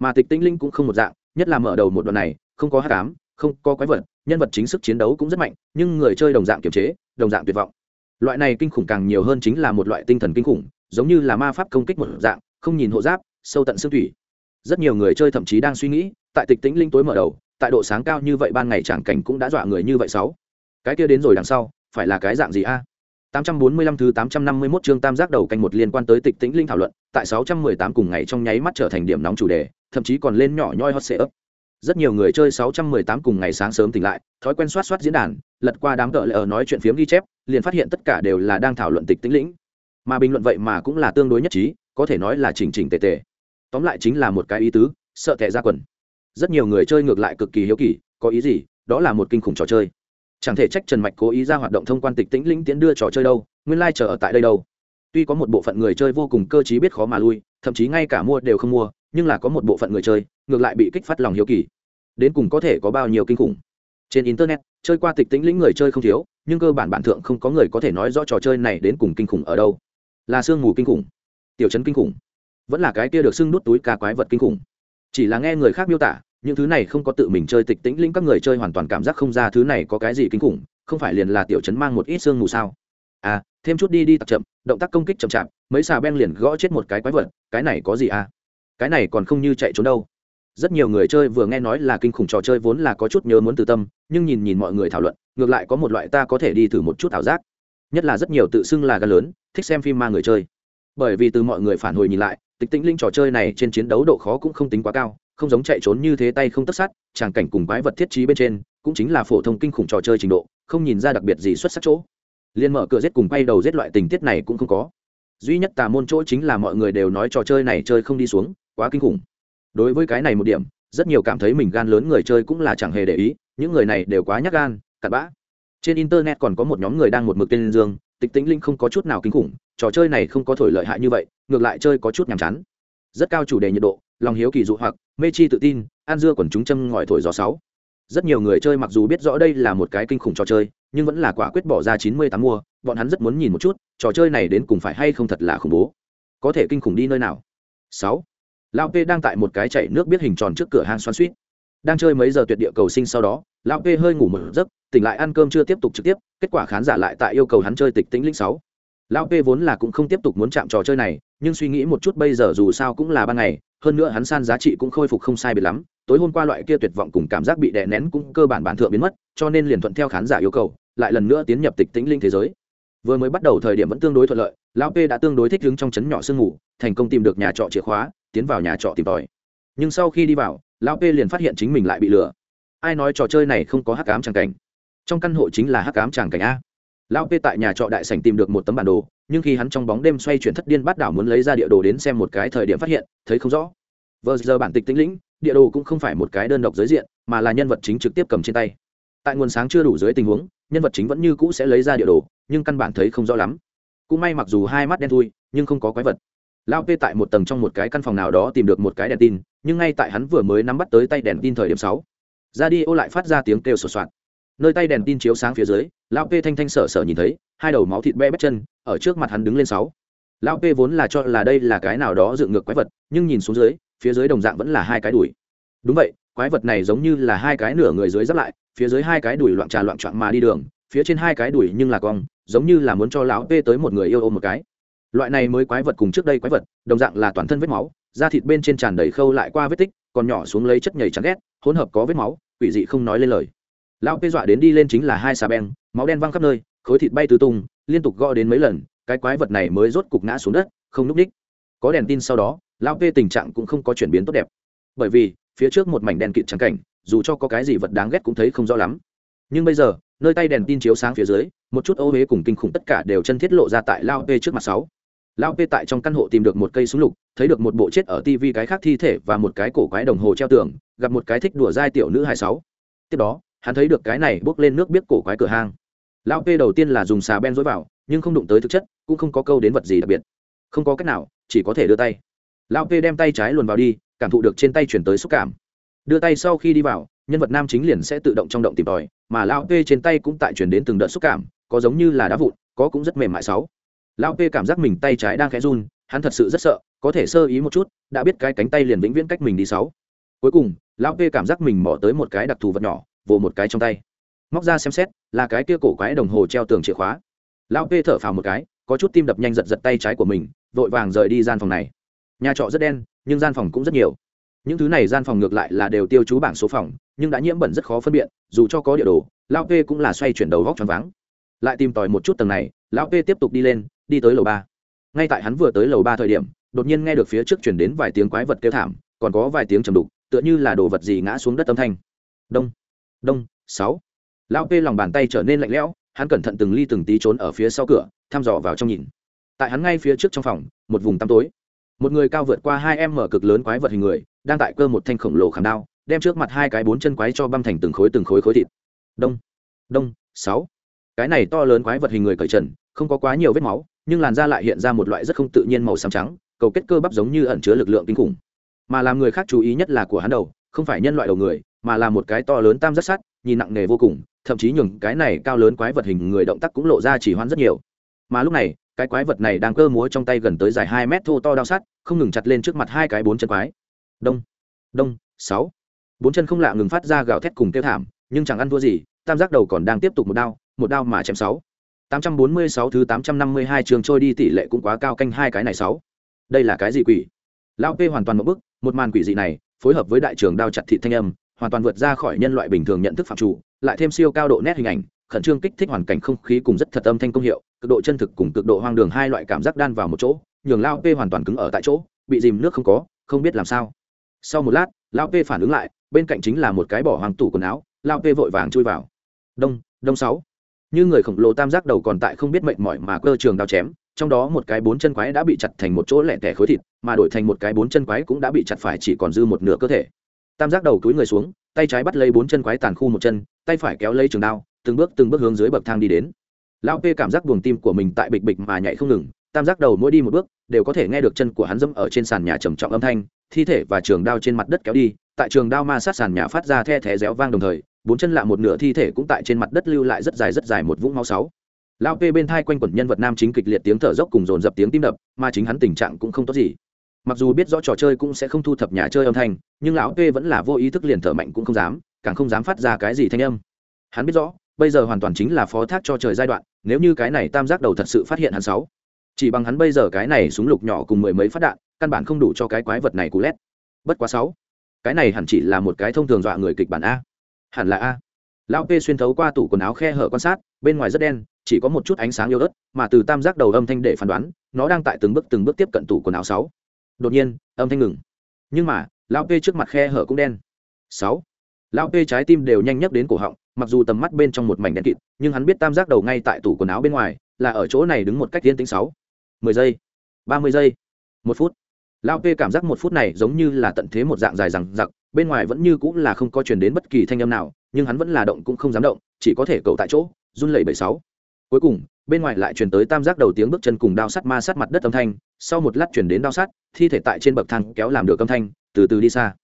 Mà tịch tĩnh linh cũng không một dạng, nhất là mở đầu một đoạn này, không có hắc ám, không có quái vật, nhân vật chính sức chiến đấu cũng rất mạnh, nhưng người chơi đồng dạng kiềm chế, đồng dạng tuyệt vọng. Loại này kinh khủng càng nhiều hơn chính là một loại tinh thần kinh khủng, giống như là ma pháp công kích một dạng không nhìn hộ giáp sâu tận xương thủy rất nhiều người chơi thậm chí đang suy nghĩ tại tịch tĩnh linh tối mở đầu tại độ sáng cao như vậy ban ngày chẳng cảnh cũng đã dọa người như vậy sáu cái kia đến rồi đằng sau phải là cái dạng gì a 845 thứ 851 chương tam giác đầu canh một liên quan tới tịch tĩnh linh thảo luận, tại 618 cùng ngày trong nháy mắt trở thành điểm nóng chủ đề, thậm chí còn lên nhỏ nhoi hot ấp. Rất nhiều người chơi 618 cùng ngày sáng sớm tỉnh lại, thói quen soát soát diễn đàn, lật qua đám tợ lệ ở nói chuyện phiếm ghi chép, liền phát hiện tất cả đều là đang thảo luận tịch tĩnh lĩnh. Mà bình luận vậy mà cũng là tương đối nhất trí, có thể nói là chỉnh chỉnh tề tề. Tóm lại chính là một cái ý tứ, sợ tệ ra quần. Rất nhiều người chơi ngược lại cực kỳ hiếu kỳ, có ý gì? Đó là một kinh khủng trò chơi chẳng thể trách trần mạch cố ý ra hoạt động thông quan tịch tĩnh lĩnh tiến đưa trò chơi đâu nguyên lai、like、chờ ở tại đây đâu tuy có một bộ phận người chơi vô cùng cơ t r í biết khó mà lui thậm chí ngay cả mua đều không mua nhưng là có một bộ phận người chơi ngược lại bị kích phát lòng hiếu kỳ đến cùng có thể có bao nhiêu kinh khủng trên internet chơi qua tịch tĩnh lĩnh người chơi không thiếu nhưng cơ bản bản thượng không có người có thể nói rõ trò chơi này đến cùng kinh khủng ở đâu là sương mù kinh khủng tiểu chấn kinh khủng. Vẫn là cái kia được xưng đút túi ca quái vật kinh khủng. Chỉ là nghe người khác miêu tả, những thứ này không có tự mình chơi tịch tĩnh linh các người chơi hoàn toàn cảm giác không ra thứ này có cái gì kinh khủng, không phải liền là tiểu chấn mang một ít xương mù sao? À thêm chút đi đi tặc chậm, động tác công kích chậm chạp, mấy xà ben liền gõ chết một cái quái vật, cái này có gì à? Cái này còn không như chạy trốn đâu. Rất nhiều người chơi vừa nghe nói là kinh khủng trò chơi vốn là có chút nhớ muốn từ tâm, nhưng nhìn nhìn mọi người thảo luận, ngược lại có một loại ta có thể đi thử một chút ảo giác. Nhất là rất nhiều tự xưng là gan lớn, thích xem phim ma người chơi bởi vì từ mọi người phản hồi nhìn lại, tịch tĩnh linh trò chơi này trên chiến đấu độ khó cũng không tính quá cao, không giống chạy trốn như thế tay không tất sát, tràng cảnh cùng quái vật thiết trí bên trên, cũng chính là phổ thông kinh khủng trò chơi trình độ, không nhìn ra đặc biệt gì xuất sắc chỗ. Liên mở cửa giết cùng quay đầu giết loại tình tiết này cũng không có. Duy nhất tà môn chỗ chính là mọi người đều nói trò chơi này chơi không đi xuống, quá kinh khủng. Đối với cái này một điểm, rất nhiều cảm thấy mình gan lớn người chơi cũng là chẳng hề để ý, những người này đều quá nhắc gan, cặn bã. Trên internet còn có một nhóm người đang một mực tên dương tịch tĩnh linh không có chút nào kinh khủng, trò chơi này không có thổi lợi hại như vậy, ngược lại chơi có chút nhàm chán. Rất cao chủ đề nhiệt độ, lòng hiếu kỳ dụ hoặc, mê chi tự tin an dưa quần chúng châm ngòi thổi gió sáu. Rất nhiều người chơi mặc dù biết rõ đây là một cái kinh khủng trò chơi, nhưng vẫn là quả quyết bỏ ra chín mươi tám mua, bọn hắn rất muốn nhìn một chút, trò chơi này đến cùng phải hay không thật là khủng bố. Có thể kinh khủng đi nơi nào? Sáu. Lao p đang tại một cái chạy nước biết hình tròn trước cửa hang xoan suýt. Đang chơi mấy giờ tuyệt địa cầu sinh sau đó lão p hơi ngủ một giấc, tỉnh lại ăn cơm chưa tiếp tục trực tiếp, kết quả khán giả lại tại yêu cầu hắn chơi tịch tĩnh linh sáu. Lão p vốn là cũng không tiếp tục muốn chạm trò chơi này, nhưng suy nghĩ một chút bây giờ dù sao cũng là ban ngày, hơn nữa hắn san giá trị cũng khôi phục không sai biệt lắm, tối hôm qua loại kia tuyệt vọng cùng cảm giác bị đè nén cũng cơ bản bản thượng biến mất, cho nên liền thuận theo khán giả yêu cầu, lại lần nữa tiến nhập tịch tĩnh linh thế giới. Vừa mới bắt đầu thời điểm vẫn tương đối thuận lợi, lão p đã tương đối thích đứng trong chấn nhỏ sương ngủ, thành công tìm được nhà trọ chìa khóa, tiến vào nhà trọ tìm tòi. Nhưng sau khi đi vào, lão p liền phát hiện chính mình lại bị lừa ai nói trò chơi này không có hắc ám tràng cảnh? Trong căn hộ chính là hắc ám tràng cảnh a. Lão p tại nhà trọ đại sảnh tìm được một tấm bản đồ, nhưng khi hắn trong bóng đêm xoay chuyển thất điên bắt đảo muốn lấy ra địa đồ đến xem một cái thời điểm phát hiện, thấy không rõ. Vờ giờ bản tịch tĩnh lĩnh, địa đồ cũng không phải một cái đơn độc giới diện, mà là nhân vật chính trực tiếp cầm trên tay. Tại nguồn sáng chưa đủ dưới tình huống, nhân vật chính vẫn như cũ sẽ lấy ra địa đồ, nhưng căn bản thấy không rõ lắm. Cũng may mặc dù hai mắt đen thui, nhưng không có quái vật. Lao p tại một tầng trong một cái căn phòng nào đó tìm được một cái đèn tin, nhưng ngay tại hắn vừa mới nắm bắt tới tay đèn tin thời điểm sáu ra đi, ô lại phát ra tiếng kêu sột soạt. Nơi tay đèn tin chiếu sáng phía dưới, Lão p thanh thanh sở sở nhìn thấy, hai đầu máu thịt be bét chân, ở trước mặt hắn đứng lên sáu. Lão p vốn là cho là đây là cái nào đó dựng ngược quái vật, nhưng nhìn xuống dưới, phía dưới đồng dạng vẫn là hai cái đùi. Đúng vậy, quái vật này giống như là hai cái nửa người dưới giáp lại, phía dưới hai cái đùi loạn trà loạn trọn mà đi đường, phía trên hai cái đùi nhưng là cong, giống như là muốn cho lão p tới một người yêu ôm một cái. Loại này mới quái vật cùng trước đây quái vật, đồng dạng là toàn thân vết máu da thịt bên trên tràn đầy khâu lại qua vết tích, còn nhỏ xuống lấy chất nhầy chắn ghét, hỗn hợp có vết máu, quỷ dị không nói lên lời. Lão p dọa đến đi lên chính là hai xà beng, máu đen văng khắp nơi, khối thịt bay tứ tung, liên tục gõ đến mấy lần, cái quái vật này mới rốt cục ngã xuống đất, không núp ních. Có đèn tin sau đó, lão p tình trạng cũng không có chuyển biến tốt đẹp. Bởi vì, phía trước một mảnh đèn kịt trắng cảnh, dù cho có cái gì vật đáng ghét cũng thấy không rõ lắm. Nhưng bây giờ, nơi tay đèn tin chiếu sáng phía dưới, một chút ô huế cùng kinh khủng tất cả đều chân thiết lộ ra tại lao p trước mặt sáu. Lão p tại trong căn hộ tìm được một cây súng lục, thấy được một bộ chết ở tivi cái khác thi thể và một cái cổ quái đồng hồ treo tường, gặp một cái thích đùa dai tiểu nữ hai sáu. Tiếp đó, hắn thấy được cái này bước lên nước biết cổ quái cửa hang. Lão p đầu tiên là dùng xà ben dối vào, nhưng không đụng tới thực chất, cũng không có câu đến vật gì đặc biệt. Không có cách nào, chỉ có thể đưa tay. Lão p đem tay trái luồn vào đi, cảm thụ được trên tay chuyển tới xúc cảm. Đưa tay sau khi đi vào, nhân vật nam chính liền sẽ tự động trong động tìm tòi, mà Lão p trên tay cũng tại chuyển đến từng đợt xúc cảm, có giống như là đá vụn, có cũng rất mềm mại sáu. Lão p cảm giác mình tay trái đang khẽ run, hắn thật sự rất sợ, có thể sơ ý một chút, đã biết cái cánh tay liền vĩnh viễn cách mình đi sáu. Cuối cùng, lão p cảm giác mình mỏ tới một cái đặc thù vật nhỏ, vồ một cái trong tay. Móc ra xem xét, là cái kia cổ quái đồng hồ treo tường chìa khóa. Lão p thở phào một cái, có chút tim đập nhanh giật giật tay trái của mình, vội vàng rời đi gian phòng này. Nhà trọ rất đen, nhưng gian phòng cũng rất nhiều. Những thứ này gian phòng ngược lại là đều tiêu chú bảng số phòng, nhưng đã nhiễm bẩn rất khó phân biệt, dù cho có địa đồ, lão p cũng là xoay chuyển đầu góc choáng váng. Lại tìm tòi một chút tầng này lão p tiếp tục đi lên, đi tới lầu ba. Ngay tại hắn vừa tới lầu ba thời điểm, đột nhiên nghe được phía trước chuyển đến vài tiếng quái vật kêu thảm, còn có vài tiếng trầm đục, tựa như là đồ vật gì ngã xuống đất âm thanh. Đông đông, sáu. Lão p lòng bàn tay trở nên lạnh lẽo, hắn cẩn thận từng ly từng tí trốn ở phía sau cửa, thăm dò vào trong nhìn. Tại hắn ngay phía trước trong phòng, một vùng tăm tối. Một người cao vượt qua hai em mở cực lớn quái vật hình người, đang tại cơ một thanh khổng lồ khảm đao, đem trước mặt hai cái bốn chân quái cho băm thành từng khối từng khối khối thịt. Đông đông, sáu. Cái này to lớn quái vật hình người cởi trần không có quá nhiều vết máu, nhưng làn da lại hiện ra một loại rất không tự nhiên màu xám trắng, cầu kết cơ bắp giống như ẩn chứa lực lượng kinh khủng. Mà làm người khác chú ý nhất là của hắn đầu, không phải nhân loại đầu người, mà là một cái to lớn tam giác sắt, nhìn nặng nề vô cùng, thậm chí nhường cái này cao lớn quái vật hình người động tác cũng lộ ra chỉ hoan rất nhiều. Mà lúc này, cái quái vật này đang cơ múa trong tay gần tới dài hai mét thô to đao sắt, không ngừng chặt lên trước mặt hai cái bốn chân quái. Đông đông, sáu. Bốn chân không lạ ngừng phát ra gào thét cùng kêu thảm, nhưng chẳng ăn thua gì, tam giác đầu còn đang tiếp tục một đao một đao mà chém sáu tám trăm bốn mươi sáu thứ tám trăm năm mươi hai trường trôi đi tỷ lệ cũng quá cao canh hai cái này sáu. Đây là cái gì quỷ? Lão p hoàn toàn một bức, một màn quỷ dị này, phối hợp với đại trường đao chặt thị thanh âm, hoàn toàn vượt ra khỏi nhân loại bình thường nhận thức phạm chủ, lại thêm siêu cao độ nét hình ảnh, khẩn trương kích thích hoàn cảnh không khí cùng rất thật âm thanh công hiệu, cực độ chân thực cùng cực độ hoang đường hai loại cảm giác đan vào một chỗ, nhường lao p hoàn toàn cứng ở tại chỗ, bị dìm nước không có, không biết làm sao. Sau một lát lao p phản ứng lại, bên cạnh chính là một cái bỏ hoàng tủ quần áo lao p vội vàng chui vào. Đông đông sáu như người khổng lồ tam giác đầu còn tại không biết mệnh mỏi mà cơ trường đao chém, trong đó một cái bốn chân quái đã bị chặt thành một chỗ lẻ tẻ khối thịt, mà đổi thành một cái bốn chân quái cũng đã bị chặt phải chỉ còn dư một nửa cơ thể. Tam giác đầu túi người xuống, tay trái bắt lấy bốn chân quái tàn khu một chân, tay phải kéo lấy trường đao, từng bước từng bước hướng dưới bậc thang đi đến. Lão p cảm giác buồng tim của mình tại bịch bịch mà nhảy không ngừng, tam giác đầu mỗi đi một bước, đều có thể nghe được chân của hắn dẫm ở trên sàn nhà trầm trọng âm thanh, thi thể và trường đao trên mặt đất kéo đi, tại trường đao ma sát sàn nhà phát ra the thé réo vang đồng thời bốn chân lạ một nửa thi thể cũng tại trên mặt đất lưu lại rất dài rất dài một vũng máu sáu. Lao p bên thai quanh quẩn nhân vật nam chính kịch liệt tiếng thở dốc cùng dồn dập tiếng tim đập, mà chính hắn tình trạng cũng không tốt gì. Mặc dù biết rõ trò chơi cũng sẽ không thu thập nhà chơi âm thanh, nhưng lão p vẫn là vô ý thức liền thở mạnh cũng không dám, càng không dám phát ra cái gì thanh âm. Hắn biết rõ, bây giờ hoàn toàn chính là phó thác cho trời giai đoạn, nếu như cái này tam giác đầu thật sự phát hiện hắn sáu. Chỉ bằng hắn bây giờ cái này súng lục nhỏ cùng mười mấy phát đạn, căn bản không đủ cho cái quái vật này cú lét. Bất quá sáu, cái này hẳn chỉ là một cái thông thường dọa người kịch bản a hẳn là a. Lão p xuyên thấu qua tủ quần áo khe hở quan sát, bên ngoài rất đen, chỉ có một chút ánh sáng yếu ớt, mà từ tam giác đầu âm thanh để phán đoán, nó đang tại từng bước từng bước tiếp cận tủ quần áo sáu. Đột nhiên, âm thanh ngừng. Nhưng mà, lão p trước mặt khe hở cũng đen. Sáu. Lão p trái tim đều nhanh nhắc đến cổ họng, mặc dù tầm mắt bên trong một mảnh đen kịt, nhưng hắn biết tam giác đầu ngay tại tủ quần áo bên ngoài, là ở chỗ này đứng một cách yên tính sáu. Mười giây. Ba mươi giây. Một phút. Lão p cảm giác một phút này giống như là tận thế một dạng dài rằng giặc bên ngoài vẫn như cũng là không có truyền đến bất kỳ thanh âm nào, nhưng hắn vẫn là động cũng không dám động, chỉ có thể cầu tại chỗ, run lẩy bẩy sáu. Cuối cùng, bên ngoài lại truyền tới tam giác đầu tiếng bước chân cùng đao sắt ma sát mặt đất âm thanh, sau một lát chuyển đến đao sắt, thi thể tại trên bậc thang kéo làm được âm thanh, từ từ đi xa.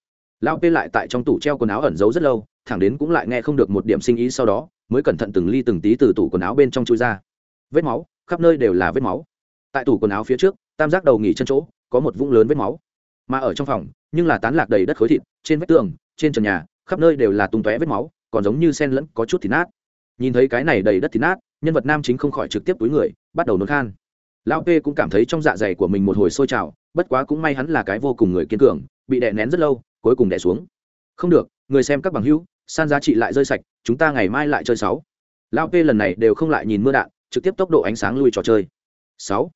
Lão p lại tại trong tủ treo quần áo ẩn giấu rất lâu, thẳng đến cũng lại nghe không được một điểm sinh ý sau đó, mới cẩn thận từng ly từng tí từ tủ quần áo bên trong chui ra. Vết máu, khắp nơi đều là vết máu. Tại tủ quần áo phía trước, tam giác đầu nghỉ chân chỗ, có một vũng lớn vết máu mà ở trong phòng, nhưng là tán lạc đầy đất khối thịt, trên vách tường, trên trần nhà, khắp nơi đều là tung tóe vết máu, còn giống như sen lẫn có chút thịt nát. Nhìn thấy cái này đầy đất thịt nát, nhân vật nam chính không khỏi trực tiếp túi người, bắt đầu nôn khan. Lão p cũng cảm thấy trong dạ dày của mình một hồi sôi trào, bất quá cũng may hắn là cái vô cùng người kiên cường, bị đè nén rất lâu, cuối cùng đè xuống. Không được, người xem các bằng hữu, san giá trị lại rơi sạch, chúng ta ngày mai lại chơi sáu. Lão p lần này đều không lại nhìn mưa đạn, trực tiếp tốc độ ánh sáng lui trò chơi. Sáu.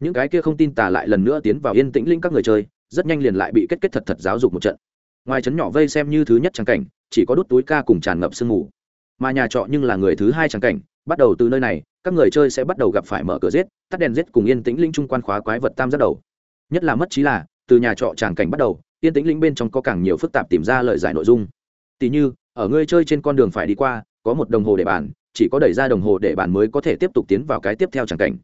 Những cái kia không tin tà lại lần nữa tiến vào yên tĩnh linh các người chơi rất nhanh liền lại bị kết kết thật thật giáo dục một trận. Ngoài trấn nhỏ vây xem như thứ nhất trắng cảnh, chỉ có đốt túi ca cùng tràn ngập sương mù. Mà nhà trọ nhưng là người thứ hai trắng cảnh, bắt đầu từ nơi này, các người chơi sẽ bắt đầu gặp phải mở cửa giết, tắt đèn giết cùng yên tĩnh linh trung quan khóa quái vật tam giác đầu. Nhất là mất trí là, từ nhà trọ tràng cảnh bắt đầu, yên tĩnh linh bên trong có càng nhiều phức tạp tìm ra lời giải nội dung. Tỷ như, ở người chơi trên con đường phải đi qua, có một đồng hồ để bàn, chỉ có đẩy ra đồng hồ để bàn mới có thể tiếp tục tiến vào cái tiếp theo tràng cảnh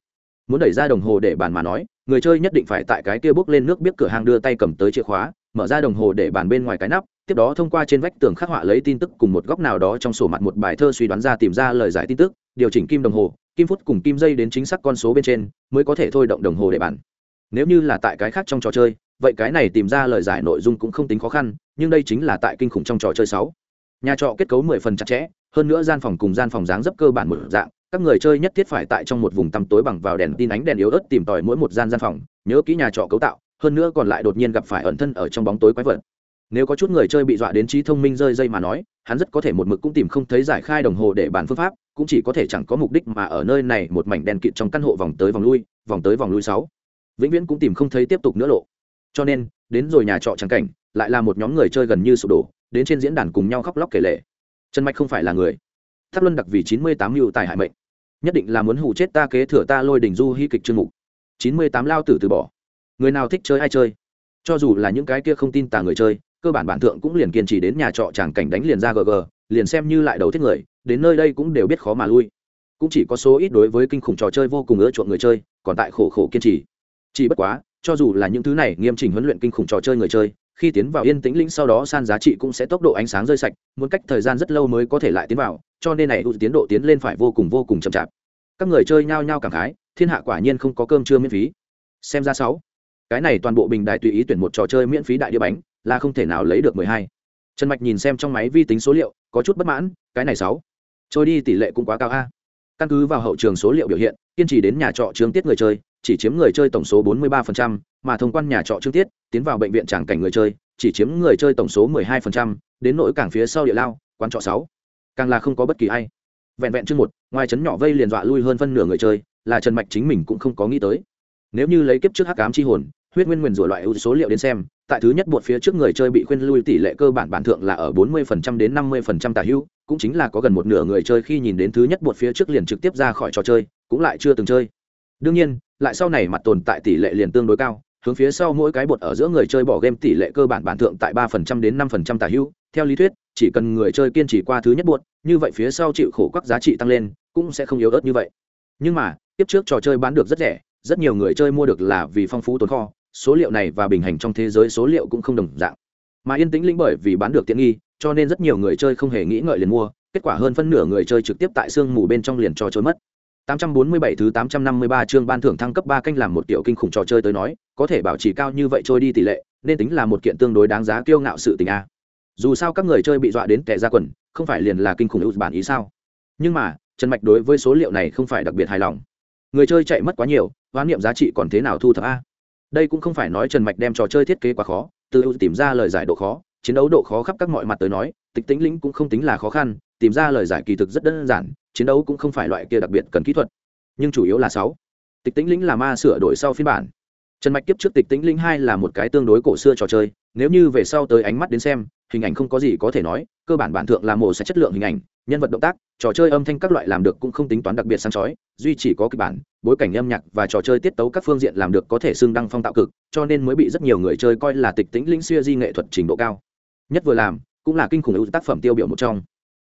muốn đẩy ra đồng hồ để bàn mà nói, người chơi nhất định phải tại cái kia bước lên nước biết cửa hàng đưa tay cầm tới chìa khóa, mở ra đồng hồ để bàn bên ngoài cái nắp, tiếp đó thông qua trên vách tường khắc họa lấy tin tức cùng một góc nào đó trong sổ mặt một bài thơ suy đoán ra tìm ra lời giải tin tức, điều chỉnh kim đồng hồ, kim phút cùng kim dây đến chính xác con số bên trên, mới có thể thôi động đồng hồ để bàn. Nếu như là tại cái khác trong trò chơi, vậy cái này tìm ra lời giải nội dung cũng không tính khó khăn, nhưng đây chính là tại kinh khủng trong trò chơi sáu. Nhà trọ kết cấu mười phần chặt chẽ, hơn nữa gian phòng cùng gian phòng dáng dấp cơ bản một dạng các người chơi nhất thiết phải tại trong một vùng tăm tối bằng vào đèn tin ánh đèn yếu ớt tìm tòi mỗi một gian gian phòng, nhớ kỹ nhà trọ cấu tạo, hơn nữa còn lại đột nhiên gặp phải ẩn thân ở trong bóng tối quái vật. Nếu có chút người chơi bị dọa đến trí thông minh rơi dây mà nói, hắn rất có thể một mực cũng tìm không thấy giải khai đồng hồ để bàn phương pháp, cũng chỉ có thể chẳng có mục đích mà ở nơi này một mảnh đèn kịt trong căn hộ vòng tới vòng lui, vòng tới vòng lui sáu. Vĩnh viễn cũng tìm không thấy tiếp tục nữa lộ. Cho nên, đến rồi nhà trọ trắng cảnh, lại là một nhóm người chơi gần như sụp đổ, đến trên diễn đàn cùng nhau khóc lóc kể lệ trần mạch không phải là người. Tháp luân đặc vì chín mươi tám mưu tài hại mệnh nhất định là muốn hù chết ta kế thừa ta lôi đỉnh du hy kịch chương mục. Chín mươi tám lao tử từ bỏ. Người nào thích chơi ai chơi. Cho dù là những cái kia không tin tà người chơi, cơ bản bản thượng cũng liền kiên trì đến nhà trọ chàng cảnh đánh liền ra gg liền xem như lại đầu thiết người, đến nơi đây cũng đều biết khó mà lui. Cũng chỉ có số ít đối với kinh khủng trò chơi vô cùng ưa chuộng người chơi, còn tại khổ khổ kiên trì. Chỉ bất quá, cho dù là những thứ này nghiêm chỉnh huấn luyện kinh khủng trò chơi người chơi khi tiến vào yên tĩnh lĩnh sau đó san giá trị cũng sẽ tốc độ ánh sáng rơi sạch muốn cách thời gian rất lâu mới có thể lại tiến vào cho nên này ưu tiến độ tiến lên phải vô cùng vô cùng chậm chạp. Các người chơi nhao nhao cảm khái thiên hạ quả nhiên không có cơm trưa miễn phí. Xem ra sáu. Cái này toàn bộ bình đại tùy ý tuyển một trò chơi miễn phí đại đĩa bánh là không thể nào lấy được mười hai. Trần mạch nhìn xem trong máy vi tính số liệu có chút bất mãn cái này sáu. Trôi đi tỷ lệ cũng quá cao a. Căn cứ vào hậu trường số liệu biểu hiện kiên trì đến nhà trọ trường tiết người chơi chỉ chiếm người chơi tổng số 43%, mà thông quan nhà trọ trương tiết tiến vào bệnh viện tràng cảnh người chơi chỉ chiếm người chơi tổng số 12%, đến nỗi cảng phía sau địa lao quán trọ sáu. Càng là không có bất kỳ ai. Vẹn vẹn chương một ngoài trấn nhỏ vây liền dọa lui hơn phân nửa người chơi là trần mạch chính mình cũng không có nghĩ tới. Nếu như lấy kiếp trước hắc ám chi hồn huyết nguyên nguyền rủa loại ưu số liệu đến xem tại thứ nhất bột phía trước người chơi bị khuyên lui tỷ lệ cơ bản bản thượng là ở 40% đến 50% tả hữu cũng chính là có gần một nửa người chơi khi nhìn đến thứ nhất bột phía trước liền trực tiếp ra khỏi trò chơi cũng lại chưa từng chơi. Đương nhiên lại sau này mặt tồn tại tỷ lệ liền tương đối cao hướng phía sau mỗi cái bột ở giữa người chơi bỏ game tỷ lệ cơ bản bản thượng tại 3% đến 5% tả hữu. Theo lý thuyết, chỉ cần người chơi kiên trì qua thứ nhất bột, như vậy phía sau chịu khổ các giá trị tăng lên, cũng sẽ không yếu ớt như vậy. Nhưng mà, tiếp trước trò chơi bán được rất rẻ, rất nhiều người chơi mua được là vì phong phú tồn kho, số liệu này và bình hành trong thế giới số liệu cũng không đồng dạng. Mà yên tĩnh lĩnh bởi vì bán được tiện nghi, cho nên rất nhiều người chơi không hề nghĩ ngợi liền mua, kết quả hơn phân nửa người chơi trực tiếp tại sương mù bên trong liền cho trôi mất. 847 thứ 853 chương ban thưởng thăng cấp 3 canh làm một tiểu kinh khủng trò chơi tới nói, có thể bảo trì cao như vậy trôi đi tỷ lệ, nên tính là một kiện tương đối đáng giá kiêu ngạo sự tình a. Dù sao các người chơi bị dọa đến tè ra quần, không phải liền là kinh khủng ưu bản ý sao? Nhưng mà, Trần Mạch đối với số liệu này không phải đặc biệt hài lòng. Người chơi chạy mất quá nhiều, quán niệm giá trị còn thế nào thu thập a? Đây cũng không phải nói Trần Mạch đem trò chơi thiết kế quá khó, từ ưu tìm ra lời giải độ khó, chiến đấu độ khó khắp các mọi mặt tới nói, tịch tĩnh lĩnh cũng không tính là khó khăn, tìm ra lời giải kỳ thực rất đơn giản, chiến đấu cũng không phải loại kia đặc biệt cần kỹ thuật. Nhưng chủ yếu là sáu. Tịch tĩnh lĩnh là ma sửa đổi sau phiên bản. Trần mạch kiếp trước tịch tĩnh lĩnh hai là một cái tương đối cổ xưa trò chơi, nếu như về sau tới ánh mắt đến xem, hình ảnh không có gì có thể nói, cơ bản bản thượng là mổ sẽ chất lượng hình ảnh, nhân vật động tác, trò chơi âm thanh các loại làm được cũng không tính toán đặc biệt sáng chói, duy chỉ có kịch bản, bối cảnh âm nhạc và trò chơi tiết tấu các phương diện làm được có thể xưng đăng phong tạo cực, cho nên mới bị rất nhiều người chơi coi là tịch tĩnh lĩnh xuya di nghệ thuật trình độ cao. Nhất vừa làm, cũng là kinh khủng ưu tác phẩm tiêu biểu một trong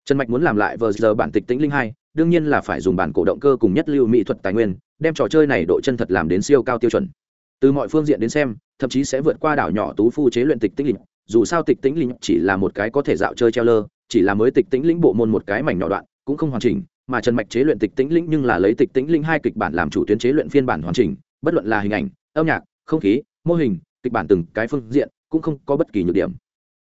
trần mạch muốn làm lại vờ giờ bản tịch tĩnh linh hai, đương nhiên là phải dùng bản cổ động cơ cùng nhất lưu mỹ thuật tài nguyên, đem trò chơi này độ chân thật làm đến siêu cao tiêu chuẩn. Từ mọi phương diện đến xem, thậm chí sẽ vượt qua đảo nhỏ tú phu chế luyện tịch tĩnh linh. Dù sao tịch tĩnh linh chỉ là một cái có thể dạo chơi treo lơ, chỉ là mới tịch tĩnh Linh bộ môn một cái mảnh nhỏ đoạn, cũng không hoàn chỉnh, mà trần mạch chế luyện tịch tĩnh Linh nhưng là lấy tịch tĩnh linh hai kịch bản làm chủ tuyến chế luyện phiên bản hoàn chỉnh, bất luận là hình ảnh, âm nhạc, không khí, mô hình, kịch bản từng cái phương diện, cũng không có bất kỳ nhược điểm.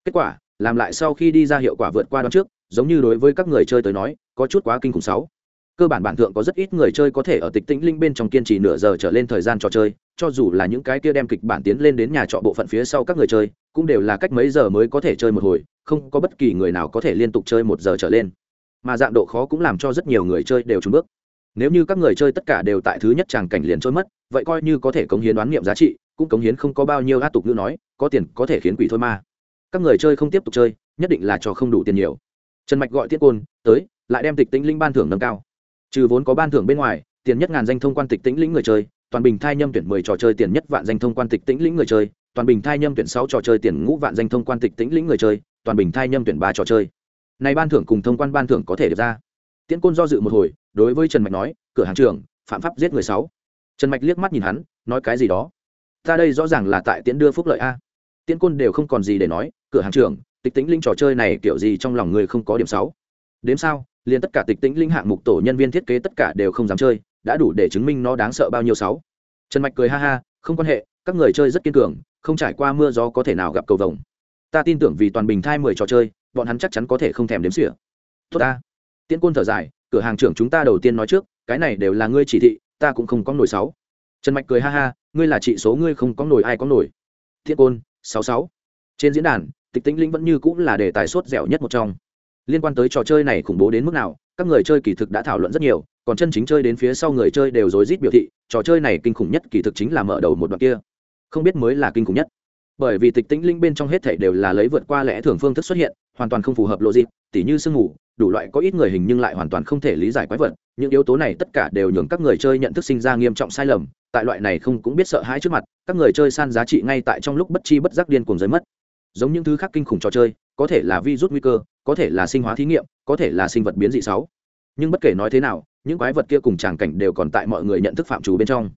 Kết quả, làm lại sau khi đi ra hiệu quả vượt qua đón trước giống như đối với các người chơi tới nói, có chút quá kinh khủng sáu. Cơ bản bản thượng có rất ít người chơi có thể ở tịch tĩnh linh bên trong kiên trì nửa giờ trở lên thời gian trò chơi, cho dù là những cái kia đem kịch bản tiến lên đến nhà trọ bộ phận phía sau các người chơi, cũng đều là cách mấy giờ mới có thể chơi một hồi, không có bất kỳ người nào có thể liên tục chơi một giờ trở lên. Mà dạng độ khó cũng làm cho rất nhiều người chơi đều trúng bước. Nếu như các người chơi tất cả đều tại thứ nhất tràng cảnh liền trôi mất, vậy coi như có thể cống hiến đoán nghiệm giá trị, cũng cống hiến không có bao nhiêu át tục ngữ nói, có tiền có thể khiến quỷ thôi mà. các người chơi không tiếp tục chơi, nhất định là cho không đủ tiền nhiều trần mạch gọi tiết côn, tới, lại đem tịch tĩnh linh ban thưởng nâng cao. Trừ vốn có ban thưởng bên ngoài, tiền nhất ngàn danh thông quan tịch tĩnh lĩnh người chơi, toàn bình thai nhâm tuyển mười trò chơi tiền nhất vạn danh thông quan tịch tĩnh lĩnh người chơi, toàn bình thai nhâm tuyển sáu trò chơi tiền ngũ vạn danh thông quan tịch tĩnh lĩnh người chơi, toàn bình thai nhâm tuyển ba trò chơi. Này ban thưởng cùng thông quan ban thưởng có thể được ra. Tiễn côn do dự một hồi, đối với trần mạch nói, cửa hàng trưởng, phạm pháp giết người sáu. Trần mạch liếc mắt nhìn hắn, nói cái gì đó? Ta đây rõ ràng là tại tiễn đưa phúc lợi a. Tiễn côn đều không còn gì để nói, cửa hàng trưởng tịch tĩnh linh trò chơi này kiểu gì trong lòng người không có điểm sáu? Đếm sao? Liền tất cả tịch tĩnh linh hạng mục tổ nhân viên thiết kế tất cả đều không dám chơi, đã đủ để chứng minh nó đáng sợ bao nhiêu sáu? Trần mạch cười ha ha, không quan hệ, các người chơi rất kiên cường, không trải qua mưa gió có thể nào gặp cầu vồng. Ta tin tưởng vì toàn bình thai mười trò chơi, bọn hắn chắc chắn có thể không thèm đếm xỉa. Tốt ta. Tiễn côn thở dài, cửa hàng trưởng chúng ta đầu tiên nói trước, cái này đều là ngươi chỉ thị, ta cũng không có nổi sáu. Trần mạch cười ha ha, ngươi là trị số, ngươi không có nổi, ai có nổi? Thiết côn, sáu sáu. Trên diễn đàn tịch tĩnh linh vẫn như cũng là đề tài sốt dẻo nhất một trong. Liên quan tới trò chơi này khủng bố đến mức nào, các người chơi kỳ thực đã thảo luận rất nhiều, còn chân chính chơi đến phía sau người chơi đều rối rít biểu thị, trò chơi này kinh khủng nhất kỳ thực chính là mở đầu một đoạn kia. Không biết mới là kinh khủng nhất. Bởi vì tịch tĩnh linh bên trong hết thảy đều là lấy vượt qua lẽ thường phương thức xuất hiện, hoàn toàn không phù hợp lộ dịp tỉ như sương ngủ đủ loại có ít người hình nhưng lại hoàn toàn không thể lý giải quái vật, những yếu tố này tất cả đều nhường các người chơi nhận thức sinh ra nghiêm trọng sai lầm, tại loại này không cũng biết sợ hãi trước mặt, các người chơi san giá trị ngay tại trong lúc bất chi bất giác điên cuồng giới mất giống những thứ khác kinh khủng trò chơi, có thể là virus nguy cơ, có thể là sinh hóa thí nghiệm, có thể là sinh vật biến dị sáu. Nhưng bất kể nói thế nào, những quái vật kia cùng tràng cảnh đều còn tại mọi người nhận thức phạm trù bên trong.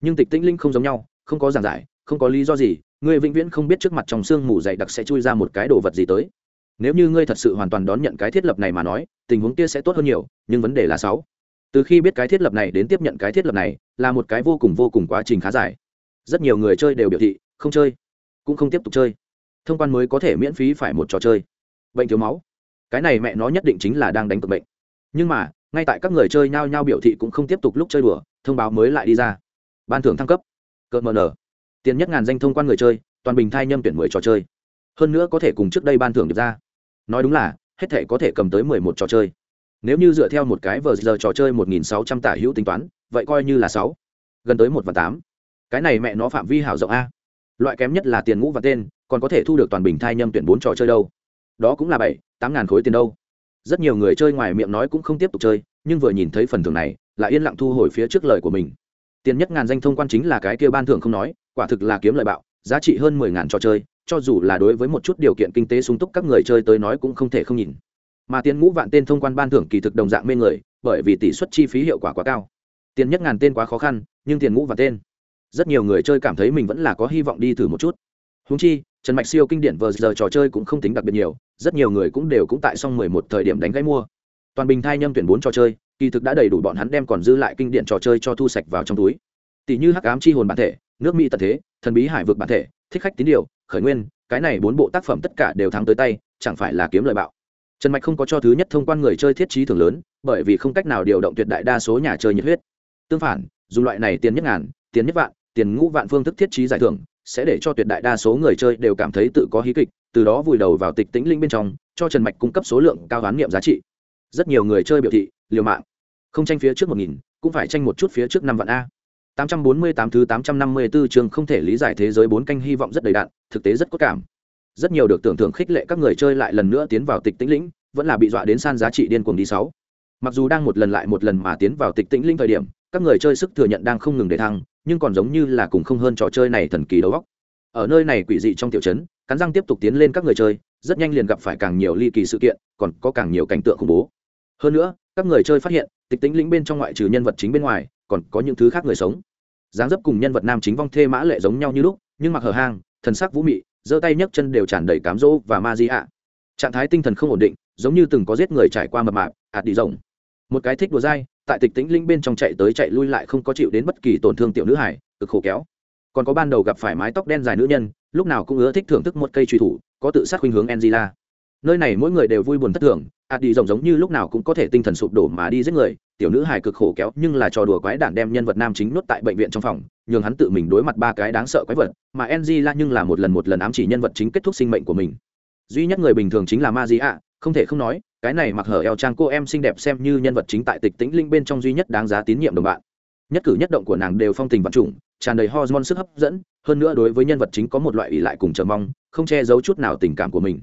Nhưng tịch tĩnh linh không giống nhau, không có giảng giải, không có lý do gì người vĩnh viễn không biết trước mặt trong xương mù dày đặc sẽ chui ra một cái đồ vật gì tới. Nếu như ngươi thật sự hoàn toàn đón nhận cái thiết lập này mà nói, tình huống kia sẽ tốt hơn nhiều, nhưng vấn đề là sáu. Từ khi biết cái thiết lập này đến tiếp nhận cái thiết lập này, là một cái vô cùng vô cùng quá trình khá dài. Rất nhiều người chơi đều biểu thị, không chơi, cũng không tiếp tục chơi thông quan mới có thể miễn phí phải một trò chơi. Bệnh thiếu máu. Cái này mẹ nó nhất định chính là đang đánh cực bệnh. Nhưng mà, ngay tại các người chơi nhao nhao biểu thị cũng không tiếp tục lúc chơi đùa, thông báo mới lại đi ra. Ban thưởng thăng cấp. Cợt mờ nở. Tiền nhất ngàn danh thông quan người chơi, toàn bình thai nhâm tuyển mười trò chơi. Hơn nữa có thể cùng trước đây ban thưởng được ra. Nói đúng là, hết thể có thể cầm tới mười một trò chơi. Nếu như dựa theo một cái vờ giờ trò chơi một nghìn sáu trăm tả hữu tính toán, vậy coi như là sáu. Gần tới một và tám. Cái này mẹ nó phạm vi hảo rộng a. Loại kém nhất là tiền ngũ và tên còn có thể thu được toàn bình thai nhâm tuyển bốn trò chơi đâu. Đó cũng là bảy, tám ngàn khối tiền đâu. Rất nhiều người chơi ngoài miệng nói cũng không tiếp tục chơi, nhưng vừa nhìn thấy phần thưởng này, lại yên lặng thu hồi phía trước lời của mình. Tiền nhất ngàn danh thông quan chính là cái kia ban thưởng không nói, quả thực là kiếm lời bạo, giá trị hơn mười ngàn trò chơi, cho dù là đối với một chút điều kiện kinh tế sung túc các người chơi tới nói cũng không thể không nhìn. Mà tiền ngũ vạn tên thông quan ban thưởng kỳ thực đồng dạng mê người, bởi vì tỷ suất chi phí hiệu quả quá cao. Tiền nhất ngàn tên quá khó khăn, nhưng tiền ngũ vạn tên. Rất nhiều người chơi cảm thấy mình vẫn là có hy vọng đi thử một chút húng chi, trần mạch siêu kinh điển vờ giờ trò chơi cũng không tính đặc biệt nhiều, rất nhiều người cũng đều cũng tại xong mười một thời điểm đánh gãy mua. Toàn bình thai nhâm tuyển bốn trò chơi, kỳ thực đã đầy đủ bọn hắn đem còn dư lại kinh điển trò chơi cho thu sạch vào trong túi. Tỷ như hắc ám chi hồn bản thể, nước mỹ tật thế, thần bí hải vực bản thể, thích khách tín điều, khởi nguyên, cái này bốn bộ tác phẩm tất cả đều thắng tới tay, chẳng phải là kiếm lời bạo. Trần mạch không có cho thứ nhất thông quan người chơi thiết trí thường lớn, bởi vì không cách nào điều động tuyệt đại đa số nhà chơi nhiệt huyết. Tương phản dù loại này tiền nhất ngàn, tiền nhất vạn, tiền ngũ vạn phương thức thiết trí giải thưởng sẽ để cho tuyệt đại đa số người chơi đều cảm thấy tự có hí kịch từ đó vùi đầu vào tịch tĩnh linh bên trong cho trần mạch cung cấp số lượng cao đoán niệm giá trị rất nhiều người chơi biểu thị liều mạng không tranh phía trước một nghìn cũng phải tranh một chút phía trước năm vạn a 848 thứ 854 chương không thể lý giải thế giới bốn canh hy vọng rất đầy đạn, thực tế rất có cảm. Rất nhiều được tưởng tượng khích lệ các người chơi lại lần nữa tiến vào tịch tĩnh lĩnh, vẫn là bị dọa đến san giá trị điên cuồng đi sáu. Mặc dù đang một lần lại một lần mà tiến vào tịch tĩnh lĩnh thời điểm, các người chơi sức thừa nhận đang không ngừng để thăng, nhưng còn giống như là cùng không hơn trò chơi này thần kỳ đầu góc Ở nơi này quỷ dị trong tiểu trấn, cắn răng tiếp tục tiến lên các người chơi, rất nhanh liền gặp phải càng nhiều ly kỳ sự kiện, còn có càng nhiều cảnh tượng khủng bố. Hơn nữa, các người chơi phát hiện, tịch tĩnh lĩnh bên trong ngoại trừ nhân vật chính bên ngoài, còn có những thứ khác người sống. Dáng dấp cùng nhân vật nam chính vong thê mã lệ giống nhau như lúc nhưng mặc hở hang thần sắc vũ mị giơ tay nhấc chân đều tràn đầy cám dỗ và ma di ạ. Trạng thái tinh thần không ổn định giống như từng có giết người trải qua mập mạp ạt đi rồng một cái thích đùa dai tại tịch tĩnh linh bên trong chạy tới chạy lui lại không có chịu đến bất kỳ tổn thương tiểu nữ hải cực khổ kéo. Còn có ban đầu gặp phải mái tóc đen dài nữ nhân, lúc nào cũng ưa thích thưởng thức một cây truy thủ, có tự sát khuynh hướng angela. Nơi này mỗi người đều vui buồn thất thường ạt đi rồng giống như lúc nào cũng có thể tinh thần sụp đổ mà đi giết người, tiểu nữ hài cực khổ kéo nhưng là trò đùa quái đản đem nhân vật nam chính nuốt tại bệnh viện trong phòng, nhường hắn tự mình đối mặt ba cái đáng sợ quái vật, mà Angela nhưng là một lần một lần ám chỉ nhân vật chính kết thúc sinh mệnh của mình. Duy nhất người bình thường chính là ma di ạ không thể không nói cái này mặc hở eo trang cô em xinh đẹp xem như nhân vật chính tại tịch tĩnh linh bên trong duy nhất đáng giá tín nhiệm đồng bạn. Nhất cử nhất động của nàng đều phong tình vật chủng tràn đầy hormone sức hấp dẫn, hơn nữa đối với nhân vật chính có một loại ỷ lại cùng chờ mong, không che giấu chút nào tình cảm của mình.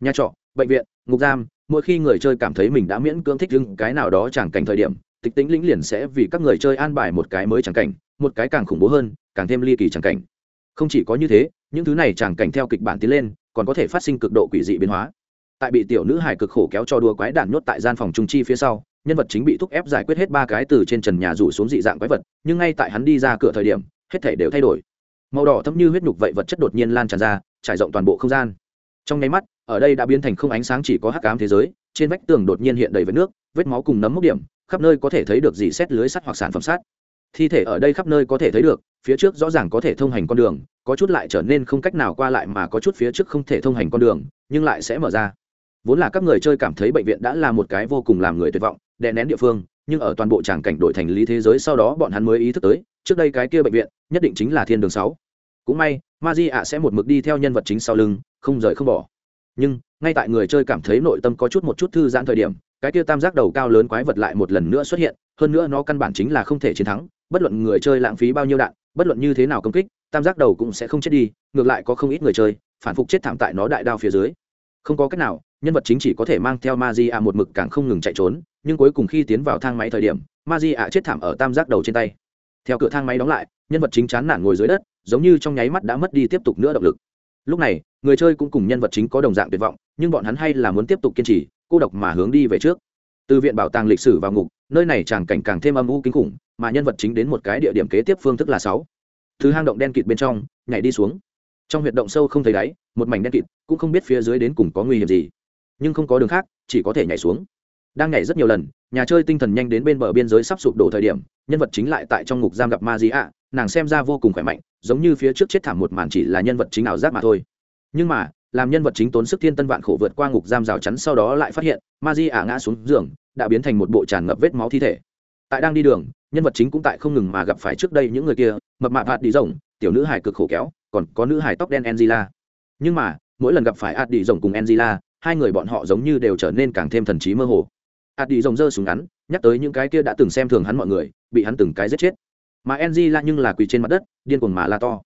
Nhà trọ, bệnh viện, ngục giam, mỗi khi người chơi cảm thấy mình đã miễn cưỡng thích đứng cái nào đó chẳng cảnh thời điểm, tịch tĩnh lĩnh liền sẽ vì các người chơi an bài một cái mới chẳng cảnh, một cái càng khủng bố hơn, càng thêm ly kỳ chẳng cảnh. Không chỉ có như thế, những thứ này chẳng cảnh theo kịch bản tiến lên, còn có thể phát sinh cực độ quỷ dị biến hóa tại bị tiểu nữ hải cực khổ kéo cho đua quái đản nhốt tại gian phòng trung chi phía sau, nhân vật chính bị thúc ép giải quyết hết ba cái từ trên trần nhà rủ xuống dị dạng quái vật, nhưng ngay tại hắn đi ra cửa thời điểm, hết thể đều thay đổi. Màu đỏ thấm như huyết nhục vậy vật chất đột nhiên lan tràn ra, trải rộng toàn bộ không gian. Trong nháy mắt, ở đây đã biến thành không ánh sáng chỉ có hắc ám thế giới, trên vách tường đột nhiên hiện đầy vết nước, vết máu cùng nấm mốc điểm, khắp nơi có thể thấy được dì xét lưới sắt hoặc sản phẩm sắt. Thi thể ở đây khắp nơi có thể thấy được, phía trước rõ ràng có thể thông hành con đường, có chút lại trở nên không cách nào qua lại mà có chút phía trước không thể thông hành con đường, nhưng lại sẽ mở ra vốn là các người chơi cảm thấy bệnh viện đã là một cái vô cùng làm người tuyệt vọng, đè nén địa phương, nhưng ở toàn bộ tràng cảnh đổi thành lý thế giới sau đó bọn hắn mới ý thức tới, trước đây cái kia bệnh viện, nhất định chính là thiên đường sáu. Cũng may ma di ạ sẽ một mực đi theo nhân vật chính sau lưng, không rời không bỏ. Nhưng, ngay tại người chơi cảm thấy nội tâm có chút một chút thư giãn thời điểm, cái kia tam giác đầu cao lớn quái vật lại một lần nữa xuất hiện, hơn nữa nó căn bản chính là không thể chiến thắng, bất luận người chơi lãng phí bao nhiêu đạn, bất luận như thế nào công kích, tam giác đầu cũng sẽ không chết đi, ngược lại có không ít người chơi, phản phục chết thảm tại nó đại đao phía dưới. Không có cách nào nhân vật chính chỉ có thể mang theo ma di ạ một mực càng không ngừng chạy trốn, nhưng cuối cùng khi tiến vào thang máy thời điểm, ma di ạ chết thảm ở tam giác đầu trên tay. Theo cửa thang máy đóng lại, nhân vật chính chán nản ngồi dưới đất, giống như trong nháy mắt đã mất đi tiếp tục nữa động lực. Lúc này, người chơi cũng cùng nhân vật chính có đồng dạng tuyệt vọng, nhưng bọn hắn hay là muốn tiếp tục kiên trì, cô độc mà hướng đi về trước. Từ viện bảo tàng lịch sử vào ngục, nơi này tràng cảnh càng thêm âm u kinh khủng, mà nhân vật chính đến một cái địa điểm kế tiếp phương thức là sáu. Thứ hang động đen kịt bên trong, nhảy đi xuống. Trong huyệt động sâu không thấy đáy, một mảnh đen kịt, cũng không biết phía dưới đến cùng có nguy hiểm gì nhưng không có đường khác, chỉ có thể nhảy xuống. Đang nhảy rất nhiều lần, nhà chơi tinh thần nhanh đến bên bờ biên giới sắp sụp đổ thời điểm, nhân vật chính lại tại trong ngục giam gặp ma di ạ nàng xem ra vô cùng khỏe mạnh, giống như phía trước chết thảm một màn chỉ là nhân vật chính ảo giác mà thôi. Nhưng mà, làm nhân vật chính tốn sức thiên tân vạn khổ vượt qua ngục giam rào chắn sau đó lại phát hiện, ma di ả ngã xuống giường, đã biến thành một bộ tràn ngập vết máu thi thể. Tại đang đi đường, nhân vật chính cũng tại không ngừng mà gặp phải trước đây những người kia, mập mạp hạt đi rồng, tiểu nữ hải cực khổ kéo, còn có nữ hải tóc đen angela. Nhưng mà, mỗi lần gặp phải hạt đi rồng cùng angela hai người bọn họ giống như đều trở nên càng thêm thần trí mơ hồ. Hạt đi rồng giơ súng ngắn, nhắc tới những cái kia đã từng xem thường hắn mọi người, bị hắn từng cái giết chết. Mà angela nhưng là quỳ trên mặt đất, điên cuồng mà la to.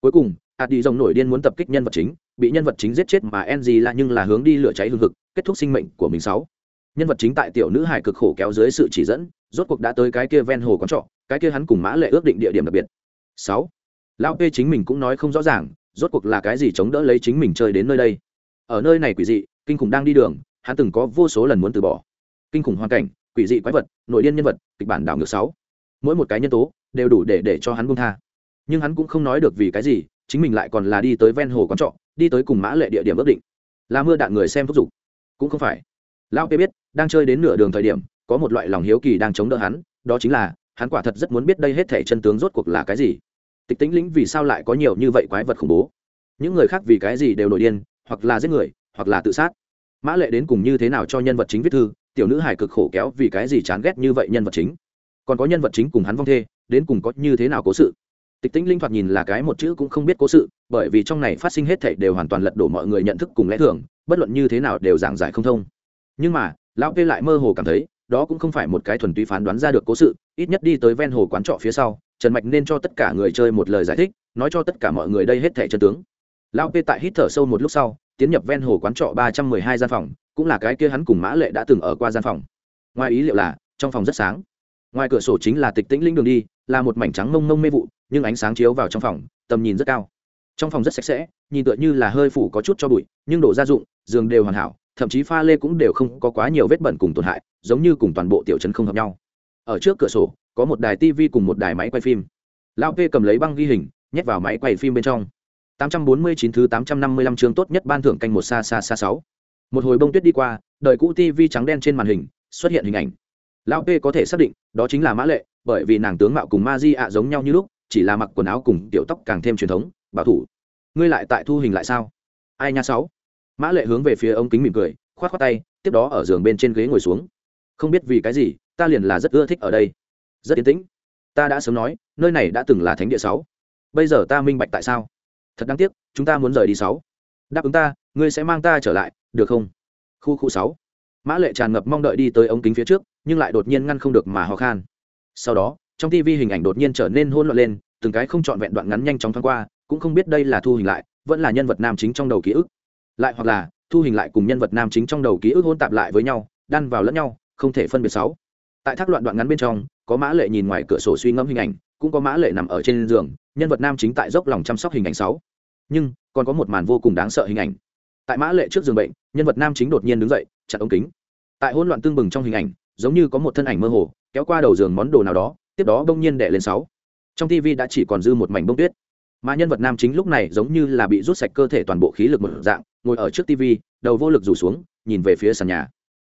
Cuối cùng, hạt đi rồng nổi điên muốn tập kích nhân vật chính, bị nhân vật chính giết chết mà enzy là nhưng là hướng đi lửa cháy hương thực kết thúc sinh mệnh của mình sáu. Nhân vật chính tại tiểu nữ hải cực khổ kéo dưới sự chỉ dẫn, rốt cuộc đã tới cái kia ven hồ quán trọ, cái kia hắn cùng mã lệ ước định địa điểm đặc biệt. Sáu. Lão p chính mình cũng nói không rõ ràng, rốt cuộc là cái gì chống đỡ lấy chính mình chơi đến nơi đây. Ở nơi này quỷ dị kinh khủng đang đi đường, hắn từng có vô số lần muốn từ bỏ. Kinh khủng hoàn cảnh, quỷ dị quái vật, nội điên nhân vật, kịch bản đảo ngược sáu. Mỗi một cái nhân tố đều đủ để để cho hắn buông tha. Nhưng hắn cũng không nói được vì cái gì, chính mình lại còn là đi tới ven hồ quán trọ, đi tới cùng mã lệ địa điểm ước định. Là mưa đạn người xem thúc giục. Cũng không phải. Lão kê biết, đang chơi đến nửa đường thời điểm, có một loại lòng hiếu kỳ đang chống đỡ hắn, đó chính là, hắn quả thật rất muốn biết đây hết thể chân tướng rốt cuộc là cái gì. Tịch tĩnh lĩnh vì sao lại có nhiều như vậy quái vật khủng bố? Những người khác vì cái gì đều nổi điên, hoặc là giết người hoặc là tự sát. Mã lệ đến cùng như thế nào cho nhân vật chính viết thư, tiểu nữ hải cực khổ kéo vì cái gì chán ghét như vậy nhân vật chính? Còn có nhân vật chính cùng hắn vong thê, đến cùng có như thế nào cố sự? Tịch tĩnh linh thoạt nhìn là cái một chữ cũng không biết cố sự, bởi vì trong này phát sinh hết thảy đều hoàn toàn lật đổ mọi người nhận thức cùng lẽ thường, bất luận như thế nào đều giảng giải không thông. Nhưng mà, lão p lại mơ hồ cảm thấy, đó cũng không phải một cái thuần túy phán đoán ra được cố sự, ít nhất đi tới ven hồ quán trọ phía sau, trần mạch nên cho tất cả người chơi một lời giải thích, nói cho tất cả mọi người đây hết thẻ chân tướng. Lão p tại hít thở sâu một lúc sau tiến nhập ven hồ quán trọ ba trăm mười hai gian phòng, cũng là cái kia hắn cùng mã lệ đã từng ở qua gian phòng. Ngoài ý liệu là, trong phòng rất sáng. Ngoài cửa sổ chính là tịch tĩnh linh đường đi, là một mảnh trắng mông mông mê vụ, nhưng ánh sáng chiếu vào trong phòng, tầm nhìn rất cao. Trong phòng rất sạch sẽ, nhìn tựa như là hơi phủ có chút cho bụi, nhưng đồ gia dụng, giường đều hoàn hảo, thậm chí pha lê cũng đều không có quá nhiều vết bẩn cùng tổn hại, giống như cùng toàn bộ tiểu trấn không hợp nhau. Ở trước cửa sổ, có một đài tivi cùng một đài máy quay phim. Lão p cầm lấy băng ghi hình, nhét vào máy quay phim bên trong. 849 thứ 855 chương tốt nhất ban thưởng canh một xa xa xa sáu. Một hồi bông tuyết đi qua, đời cũ tv trắng đen trên màn hình, xuất hiện hình ảnh. Lão p có thể xác định, đó chính là mã lệ, bởi vì nàng tướng mạo cùng ma di ạ giống nhau như lúc, chỉ là mặc quần áo cùng tiểu tóc càng thêm truyền thống, bảo thủ. Ngươi lại tại thu hình lại sao? Ai nha sáu. Mã lệ hướng về phía ông kính mỉm cười, khoát khoát tay, tiếp đó ở giường bên trên ghế ngồi xuống. Không biết vì cái gì, ta liền là rất ưa thích ở đây. Rất yên tĩnh. Ta đã sớm nói, nơi này đã từng là thánh địa sáu. Bây giờ ta minh bạch tại sao? Thật đáng tiếc, chúng ta muốn rời đi sáu. Đáp ứng ta, ngươi sẽ mang ta trở lại, được không? Khu khu sáu. Mã lệ tràn ngập mong đợi đi tới ống kính phía trước, nhưng lại đột nhiên ngăn không được mà ho khan. Sau đó, trong tivi hình ảnh đột nhiên trở nên hôn loạn lên, từng cái không trọn vẹn đoạn ngắn nhanh chóng thoáng qua, cũng không biết đây là thu hình lại, vẫn là nhân vật nam chính trong đầu ký ức. Lại hoặc là, thu hình lại cùng nhân vật nam chính trong đầu ký ức hôn tạp lại với nhau, đan vào lẫn nhau, không thể phân biệt sáu. Tại thác loạn đoạn ngắn bên trong, có mã lệ nhìn ngoài cửa sổ suy ngẫm hình ảnh cũng có mã lệ nằm ở trên giường, nhân vật nam chính tại dốc lòng chăm sóc hình ảnh sáu. Nhưng, còn có một màn vô cùng đáng sợ hình ảnh. Tại mã lệ trước giường bệnh, nhân vật nam chính đột nhiên đứng dậy chặt ống kính. Tại hỗn loạn tương bừng trong hình ảnh, giống như có một thân ảnh mơ hồ, kéo qua đầu giường món đồ nào đó, tiếp đó bỗng nhiên đè lên sáu. Trong tv đã chỉ còn dư một mảnh bông tuyết. Mà nhân vật nam chính lúc này giống như là bị rút sạch cơ thể toàn bộ khí lực một dạng, ngồi ở trước tv đầu vô lực rủ xuống, nhìn về phía sàn nhà.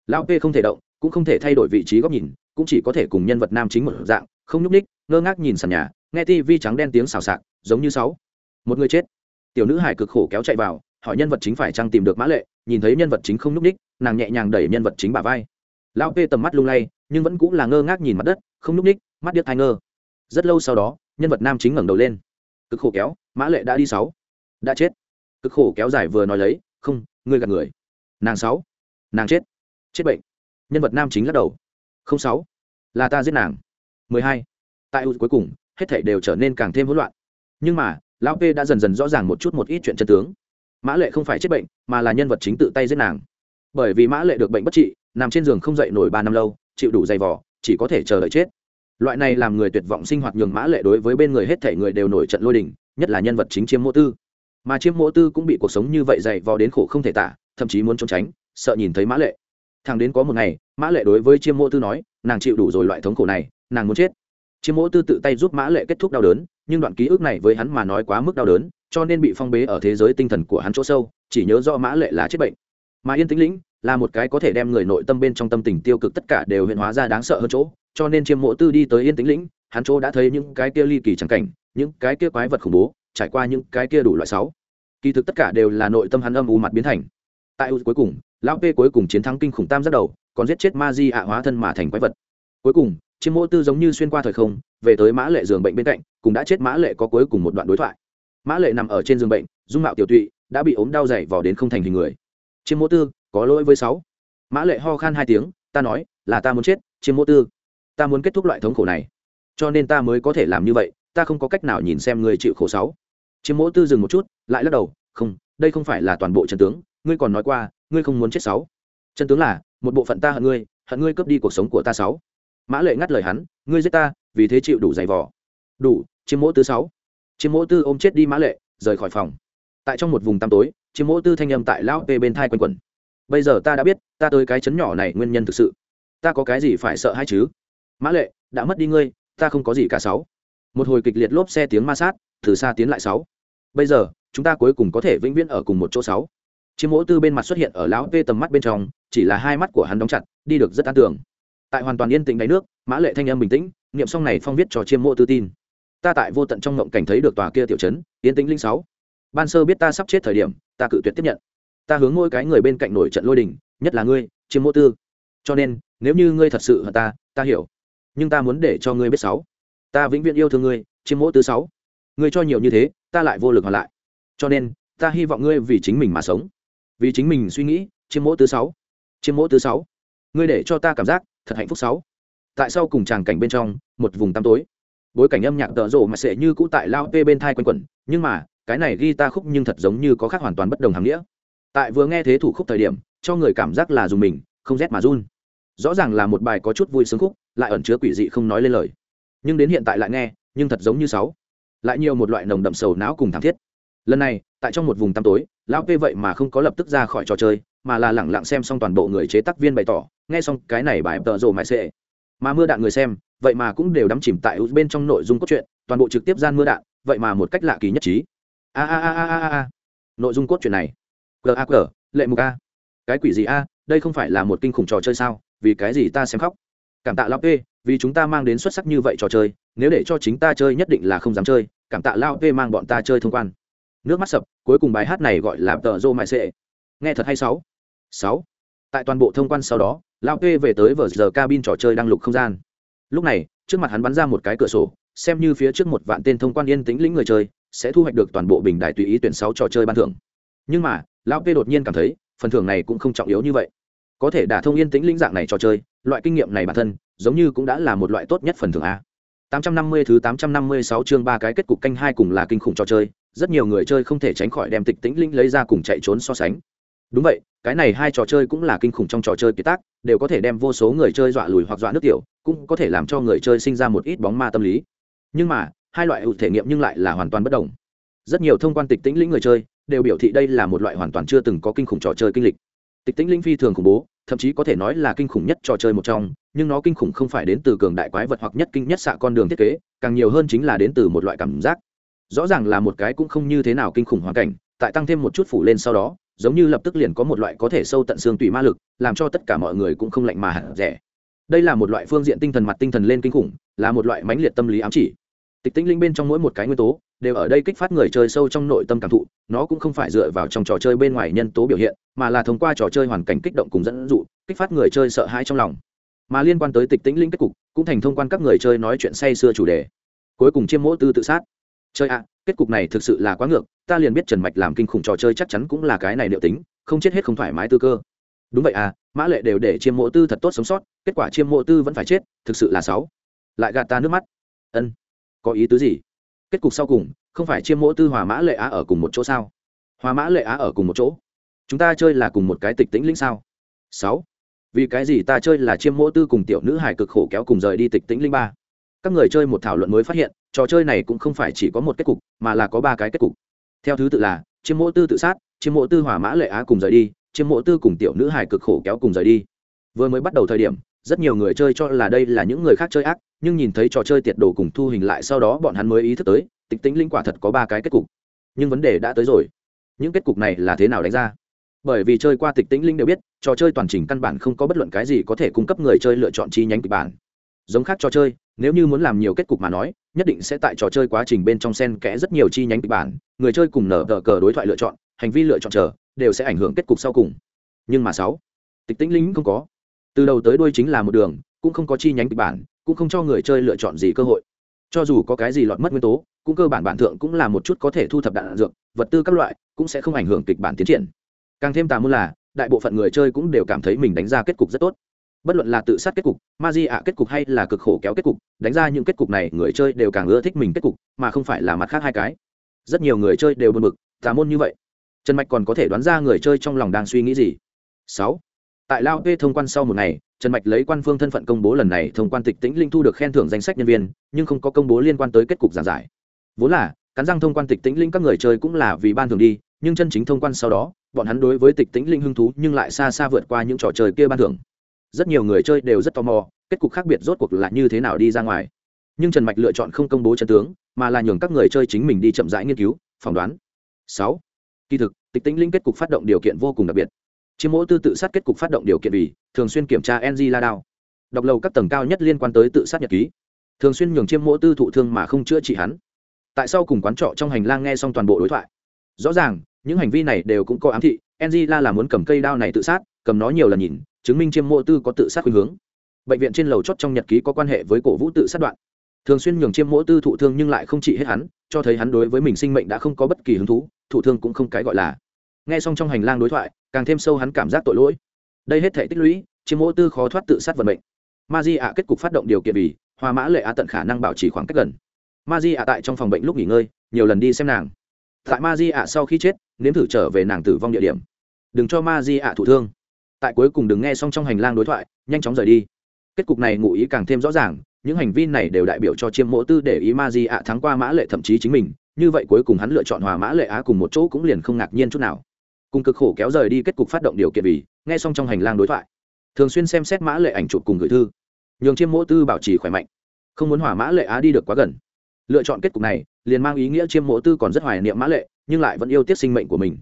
Lão p không thể động, cũng không thể thay đổi vị trí góc nhìn, cũng chỉ có thể cùng nhân vật nam chính một dạng không nhúc ních ngơ ngác nhìn sàn nhà, nghe tv trắng đen tiếng xào xạc, giống như sáu. Một người chết. Tiểu nữ hải cực khổ kéo chạy vào, hỏi nhân vật chính phải chăng tìm được mã lệ, nhìn thấy nhân vật chính không nhúc ních nàng nhẹ nhàng đẩy nhân vật chính bà vai. Lão p tầm mắt lung lay, nhưng vẫn cũng là ngơ ngác nhìn mặt đất, không nhúc ních mắt điếc thai ngơ. Rất lâu sau đó, nhân vật nam chính ngẩng đầu lên. Cực khổ kéo, mã lệ đã đi sáu. Đã chết. Cực khổ kéo dài vừa nói lấy, không, ngươi gạt người. Nàng sáu. Nàng chết. Chết bệnh. Nhân vật nam chính lắc đầu. Không sáu. Là ta giết nàng mười hai. Tại cuối cùng hết thảy đều trở nên càng thêm hỗn loạn. Nhưng mà lão p đã dần dần rõ ràng một chút một ít chuyện chân tướng. Mã lệ không phải chết bệnh mà là nhân vật chính tự tay giết nàng. Bởi vì mã lệ được bệnh bất trị nằm trên giường không dậy nổi ba năm lâu chịu đủ dày vò, chỉ có thể chờ đợi chết. Loại này làm người tuyệt vọng sinh hoạt nhường mã lệ đối với bên người hết thảy người đều nổi trận lôi đình nhất là nhân vật chính chiêm mỗ tư. Mà chiêm mỗ tư cũng bị cuộc sống như vậy dày vò đến khổ không thể tả thậm chí muốn trốn tránh sợ nhìn thấy mã lệ. Thằng đến có một ngày mã lệ đối với chiêm mỗ tư nói nàng chịu đủ rồi loại thống khổ này nàng muốn chết. Chiêm mỗ tư tự tay giúp mã lệ kết thúc đau đớn, nhưng đoạn ký ức này với hắn mà nói quá mức đau đớn, cho nên bị phong bế ở thế giới tinh thần của hắn chỗ sâu, chỉ nhớ do mã lệ là chết bệnh. Mà yên tĩnh lĩnh là một cái có thể đem người nội tâm bên trong tâm tình tiêu cực tất cả đều hiện hóa ra đáng sợ hơn chỗ, cho nên chiêm mộ tư đi tới yên tĩnh lĩnh, hắn chỗ đã thấy những cái kia ly kỳ trắng cảnh, những cái kia quái vật khủng bố, trải qua những cái kia đủ loại sáu. Kỳ thực tất cả đều là nội tâm hắn âm u mặt biến thành. Tại u cuối cùng, lão p cuối cùng chiến thắng kinh khủng tam giác đầu, còn giết chết ma di ạ hóa thân mà thành quái vật. Cuối cùng chiêm mộ tư giống như xuyên qua thời không, về tới mã lệ giường bệnh bên cạnh cũng đã chết mã lệ có cuối cùng một đoạn đối thoại. Mã lệ nằm ở trên giường bệnh, dung mạo tiểu tụy, đã bị ốm đau dày vò đến không thành hình người. Chiêm mộ tư, có lỗi với sáu. Mã lệ ho khan hai tiếng, ta nói, là ta muốn chết, chiêm mộ tư. Ta muốn kết thúc loại thống khổ này. Cho nên ta mới có thể làm như vậy, ta không có cách nào nhìn xem người chịu khổ sáu. Chiêm mộ tư dừng một chút, lại lắc đầu, không, đây không phải là toàn bộ chân tướng, ngươi còn nói qua, ngươi không muốn chết sáu. Chân tướng là, một bộ phận ta hận ngươi hận ngươi cướp đi cuộc sống của ta sáu mã lệ ngắt lời hắn, ngươi giết ta, vì thế chịu đủ giày vò. Đủ chiêm mộ tư sáu. Chiêm mộ tư ôm chết đi mã lệ, rời khỏi phòng. Tại trong một vùng tăm tối chiêm mộ tư thanh âm tại lão p bên thai quanh quẩn. Bây giờ ta đã biết, ta tới cái chấn nhỏ này nguyên nhân thực sự. Ta có cái gì phải sợ hay chứ? Mã lệ, đã mất đi ngươi, ta không có gì cả sáu. Một hồi kịch liệt lốp xe tiếng ma sát, từ xa tiến lại sáu. Bây giờ, chúng ta cuối cùng có thể vĩnh viễn ở cùng một chỗ sáu. Chiêm mỗ tư bên mặt xuất hiện ở lão p tầm mắt bên trong, chỉ là hai mắt của hắn đóng chặt, đi được rất an tưởng tại hoàn toàn yên tĩnh đáy nước, mã lệ thanh âm bình tĩnh, niệm xong này phong viết cho chiêm mộ tư tin. Ta tại vô tận trong ngộng cảnh thấy được tòa kia tiểu trấn yên tĩnh linh sáu. Ban sơ biết ta sắp chết thời điểm, ta cự tuyệt tiếp nhận. Ta hướng ngôi cái người bên cạnh nổi trận lôi đình, nhất là ngươi, chiêm mộ tư. Cho nên, nếu như ngươi thật sự hận ta ta hiểu. Nhưng ta muốn để cho ngươi biết sáu. Ta vĩnh viễn yêu thương ngươi, chiêm mộ tư sáu. Ngươi cho nhiều như thế, ta lại vô lực hoàn lại. Cho nên, ta hy vọng ngươi vì chính mình mà sống. Vì chính mình suy nghĩ, chiêm mộ tư sáu. Chiêm mộ tư sáu. Ngươi để cho ta cảm giác thật hạnh phúc sáu. Tại sao cùng tràng cảnh bên trong, một vùng tăm tối. Bối cảnh âm nhạc tợ rộ mà sẽ như cũ tại lao p bên thai quanh quẩn, nhưng mà, cái này ghi ta khúc nhưng thật giống như có khác hoàn toàn bất đồng hàm nghĩa. Tại vừa nghe thế thủ khúc thời điểm, cho người cảm giác là dùng mình, không rét mà run. Rõ ràng là một bài có chút vui sướng khúc, lại ẩn chứa quỷ dị không nói lên lời. Nhưng đến hiện tại lại nghe, nhưng thật giống như sáu. Lại nhiều một loại nồng đậm sầu não cùng thảm thiết. Lần này, tại trong một vùng tăm tối lão p vậy mà không có lập tức ra khỏi trò chơi, mà là lẳng lặng xem xong toàn bộ người chế tác viên bày tỏ nghe xong cái này bài tợ rồ mại sệ mà mưa đạn người xem, vậy mà cũng đều đắm chìm tại bên trong nội dung cốt truyện, toàn bộ trực tiếp gian mưa đạn, vậy mà một cách lạ kỳ nhất trí. A a a a a a. Nội dung cốt truyện này. G, a, g, lệ mục a. Cái quỷ gì a, đây không phải là một kinh khủng trò chơi sao? Vì cái gì ta xem khóc? Cảm tạ lao p, vì chúng ta mang đến xuất sắc như vậy trò chơi, nếu để cho chính ta chơi nhất định là không dám chơi, cảm tạ lao p mang bọn ta chơi thông quan. Nước mắt sập, cuối cùng bài hát này gọi là tợ rô mại sệ nghe thật hay sáu? Sáu tại toàn bộ thông quan sau đó lao kê về tới vờ giờ cabin trò chơi đăng lục không gian. Lúc này, trước mặt hắn bắn ra một cái cửa sổ, xem như phía trước một vạn tên thông quan yên tĩnh lĩnh người chơi, sẽ thu hoạch được toàn bộ bình đài tùy ý tuyển sáu trò chơi ban thưởng. Nhưng mà, lão p đột nhiên cảm thấy, phần thưởng này cũng không trọng yếu như vậy. Có thể đả thông yên tĩnh lĩnh dạng này trò chơi, loại kinh nghiệm này bản thân, giống như cũng đã là một loại tốt nhất phần thưởng a. 850 thứ 856 chương ba cái kết cục canh hai cùng là kinh khủng trò chơi, rất nhiều người chơi không thể tránh khỏi đem tịch tĩnh linh lấy ra cùng chạy trốn so sánh đúng vậy, cái này hai trò chơi cũng là kinh khủng trong trò chơi kiệt tác, đều có thể đem vô số người chơi dọa lùi hoặc dọa nước tiểu, cũng có thể làm cho người chơi sinh ra một ít bóng ma tâm lý. Nhưng mà, hai loại ưu thể nghiệm nhưng lại là hoàn toàn bất đồng. Rất nhiều thông quan tịch tĩnh lĩnh người chơi, đều biểu thị đây là một loại hoàn toàn chưa từng có kinh khủng trò chơi kinh lịch. Tịch tĩnh linh phi thường khủng bố, thậm chí có thể nói là kinh khủng nhất trò chơi một trong, nhưng nó kinh khủng không phải đến từ cường đại quái vật hoặc nhất kinh nhất xạ con đường thiết kế, càng nhiều hơn chính là đến từ một loại cảm giác. Rõ ràng là một cái cũng không như thế nào kinh khủng hoàn cảnh, tại tăng thêm một chút phủ lên sau đó giống như lập tức liền có một loại có thể sâu tận xương tùy ma lực, làm cho tất cả mọi người cũng không lạnh mà hẳn rẻ. Đây là một loại phương diện tinh thần mặt tinh thần lên kinh khủng, là một loại mãnh liệt tâm lý ám chỉ. Tịch tĩnh linh bên trong mỗi một cái nguyên tố, đều ở đây kích phát người chơi sâu trong nội tâm cảm thụ, nó cũng không phải dựa vào trong trò chơi bên ngoài nhân tố biểu hiện, mà là thông qua trò chơi hoàn cảnh kích động cùng dẫn dụ, kích phát người chơi sợ hãi trong lòng. Mà liên quan tới tịch tĩnh linh kết cục, cũng thành thông quan các người chơi nói chuyện say xưa chủ đề. Cuối cùng chiêm mỗ tư tự sát chơi ạ, kết cục này thực sự là quá ngược, ta liền biết trần mạch làm kinh khủng trò chơi chắc chắn cũng là cái này liệu tính, không chết hết không thoải mái tư cơ. Đúng vậy à mã lệ đều để chiêm mộ tư thật tốt sống sót, kết quả chiêm mộ tư vẫn phải chết, thực sự là sáu lại gạt ta nước mắt. Ân, có ý tứ gì? Kết cục sau cùng, không phải chiêm mộ tư hòa mã lệ á ở cùng một chỗ sao? Hòa mã lệ á ở cùng một chỗ. Chúng ta chơi là cùng một cái tịch tĩnh lĩnh sao? Sáu. Vì cái gì ta chơi là chiêm mộ tư cùng tiểu nữ hải cực khổ kéo cùng rời đi tịch tĩnh linh ba? Các người chơi một thảo luận mới phát hiện trò chơi này cũng không phải chỉ có một kết cục, mà là có ba cái kết cục. Theo thứ tự là, chiêm mộ tư tự sát, chiêm mộ tư hỏa mã lệ á cùng rời đi, chiêm mộ tư cùng tiểu nữ hải cực khổ kéo cùng rời đi. Vừa mới bắt đầu thời điểm, rất nhiều người chơi cho là đây là những người khác chơi ác, nhưng nhìn thấy trò chơi tiệt đồ cùng thu hình lại sau đó bọn hắn mới ý thức tới tịch tính linh quả thật có ba cái kết cục. Nhưng vấn đề đã tới rồi. Những kết cục này là thế nào đánh ra? Bởi vì chơi qua tịch tĩnh linh đều biết, trò chơi toàn trình căn bản không có bất luận cái gì có thể cung cấp người chơi lựa chọn chi nhánh kịch bản. Giống khác trò chơi nếu như muốn làm nhiều kết cục mà nói, nhất định sẽ tại trò chơi quá trình bên trong sen kẽ rất nhiều chi nhánh kịch bản, người chơi cùng nở tờ cờ đối thoại lựa chọn, hành vi lựa chọn chờ, đều sẽ ảnh hưởng kết cục sau cùng. Nhưng mà sáu, tịch tĩnh lính không có. Từ đầu tới đuôi chính là một đường, cũng không có chi nhánh kịch bản, cũng không cho người chơi lựa chọn gì cơ hội. Cho dù có cái gì lọt mất nguyên tố, cũng cơ bản bản thượng cũng là một chút có thể thu thập đạn dược, vật tư các loại, cũng sẽ không ảnh hưởng kịch bản tiến triển. Càng thêm tà môn là, đại bộ phận người chơi cũng đều cảm thấy mình đánh ra kết cục rất tốt bất luận là tự sát kết cục, ma di ạ kết cục hay là cực khổ kéo kết cục, đánh ra những kết cục này, người chơi đều càng ưa thích mình kết cục, mà không phải là mặt khác hai cái. Rất nhiều người chơi đều buồn bực, tà môn như vậy. Trần mạch còn có thể đoán ra người chơi trong lòng đang suy nghĩ gì? Sáu. Tại lao p thông quan sau một ngày, trần mạch lấy quan phương thân phận công bố lần này thông quan tịch tĩnh linh thu được khen thưởng danh sách nhân viên, nhưng không có công bố liên quan tới kết cục giảng giải. Vốn là, cắn răng thông quan tịch tĩnh linh các người chơi cũng là vì ban thường đi, nhưng chân chính thông quan sau đó, bọn hắn đối với tịch tĩnh linh hưng thú nhưng lại xa xa vượt qua những trò chơi kia ban thưởng rất nhiều người chơi đều rất tò mò, kết cục khác biệt rốt cuộc là như thế nào đi ra ngoài. Nhưng trần mạch lựa chọn không công bố chân tướng, mà là nhường các người chơi chính mình đi chậm rãi nghiên cứu, phỏng đoán. Sáu, kỳ thực, tịch tĩnh linh kết cục phát động điều kiện vô cùng đặc biệt. Chiếm mỗ tư tự sát kết cục phát động điều kiện vì thường xuyên kiểm tra ng la đao. Đọc lầu các tầng cao nhất liên quan tới tự sát nhật ký. Thường xuyên nhường chiêm mỗ tư thụ thương mà không chữa trị hắn. Tại sao cùng quán trọ trong hành lang nghe xong toàn bộ đối thoại. Rõ ràng, những hành vi này đều cũng có ám thị ng la là muốn cầm cây đao này tự sát, cầm nó nhiều lần nhìn chứng minh chiêm mỗ tư có tự sát khuynh hướng. Bệnh viện trên lầu chót trong nhật ký có quan hệ với cổ vũ tự sát đoạn. Thường xuyên nhường chiêm mỗ tư thụ thương nhưng lại không trị hết hắn, cho thấy hắn đối với mình sinh mệnh đã không có bất kỳ hứng thú, thụ thương cũng không cái gọi là. Nghe xong trong hành lang đối thoại, càng thêm sâu hắn cảm giác tội lỗi. Đây hết thể tích lũy, chiêm mỗ tư khó thoát tự sát vận mệnh. Ma di ạ kết cục phát động điều kiện vì, hoa mã lệ ạ tận khả năng bảo trì khoảng cách gần. Ma di ạ tại trong phòng bệnh lúc nghỉ ngơi, nhiều lần đi xem nàng. Tại ma di ạ sau khi chết, nếm thử trở về nàng tử vong địa điểm. Đừng cho ma di ạ thụ thương tại cuối cùng đừng nghe xong trong hành lang đối thoại, nhanh chóng rời đi. Kết cục này ngụ ý càng thêm rõ ràng, những hành vi này đều đại biểu cho chiêm mộ tư để ý ma di ạ thắng qua mã lệ thậm chí chính mình, như vậy cuối cùng hắn lựa chọn hòa mã lệ á cùng một chỗ cũng liền không ngạc nhiên chút nào. Cùng cực khổ kéo rời đi kết cục phát động điều kiện vì, nghe xong trong hành lang đối thoại, thường xuyên xem xét mã lệ ảnh chụp cùng gửi thư. Nhường chiêm mộ tư bảo trì khỏe mạnh, không muốn hỏa mã lệ á đi được quá gần. Lựa chọn kết cục này, liền mang ý nghĩa chiêm mộ tư còn rất hoài niệm mã lệ, nhưng lại vẫn yêu tiếc sinh mệnh của mình.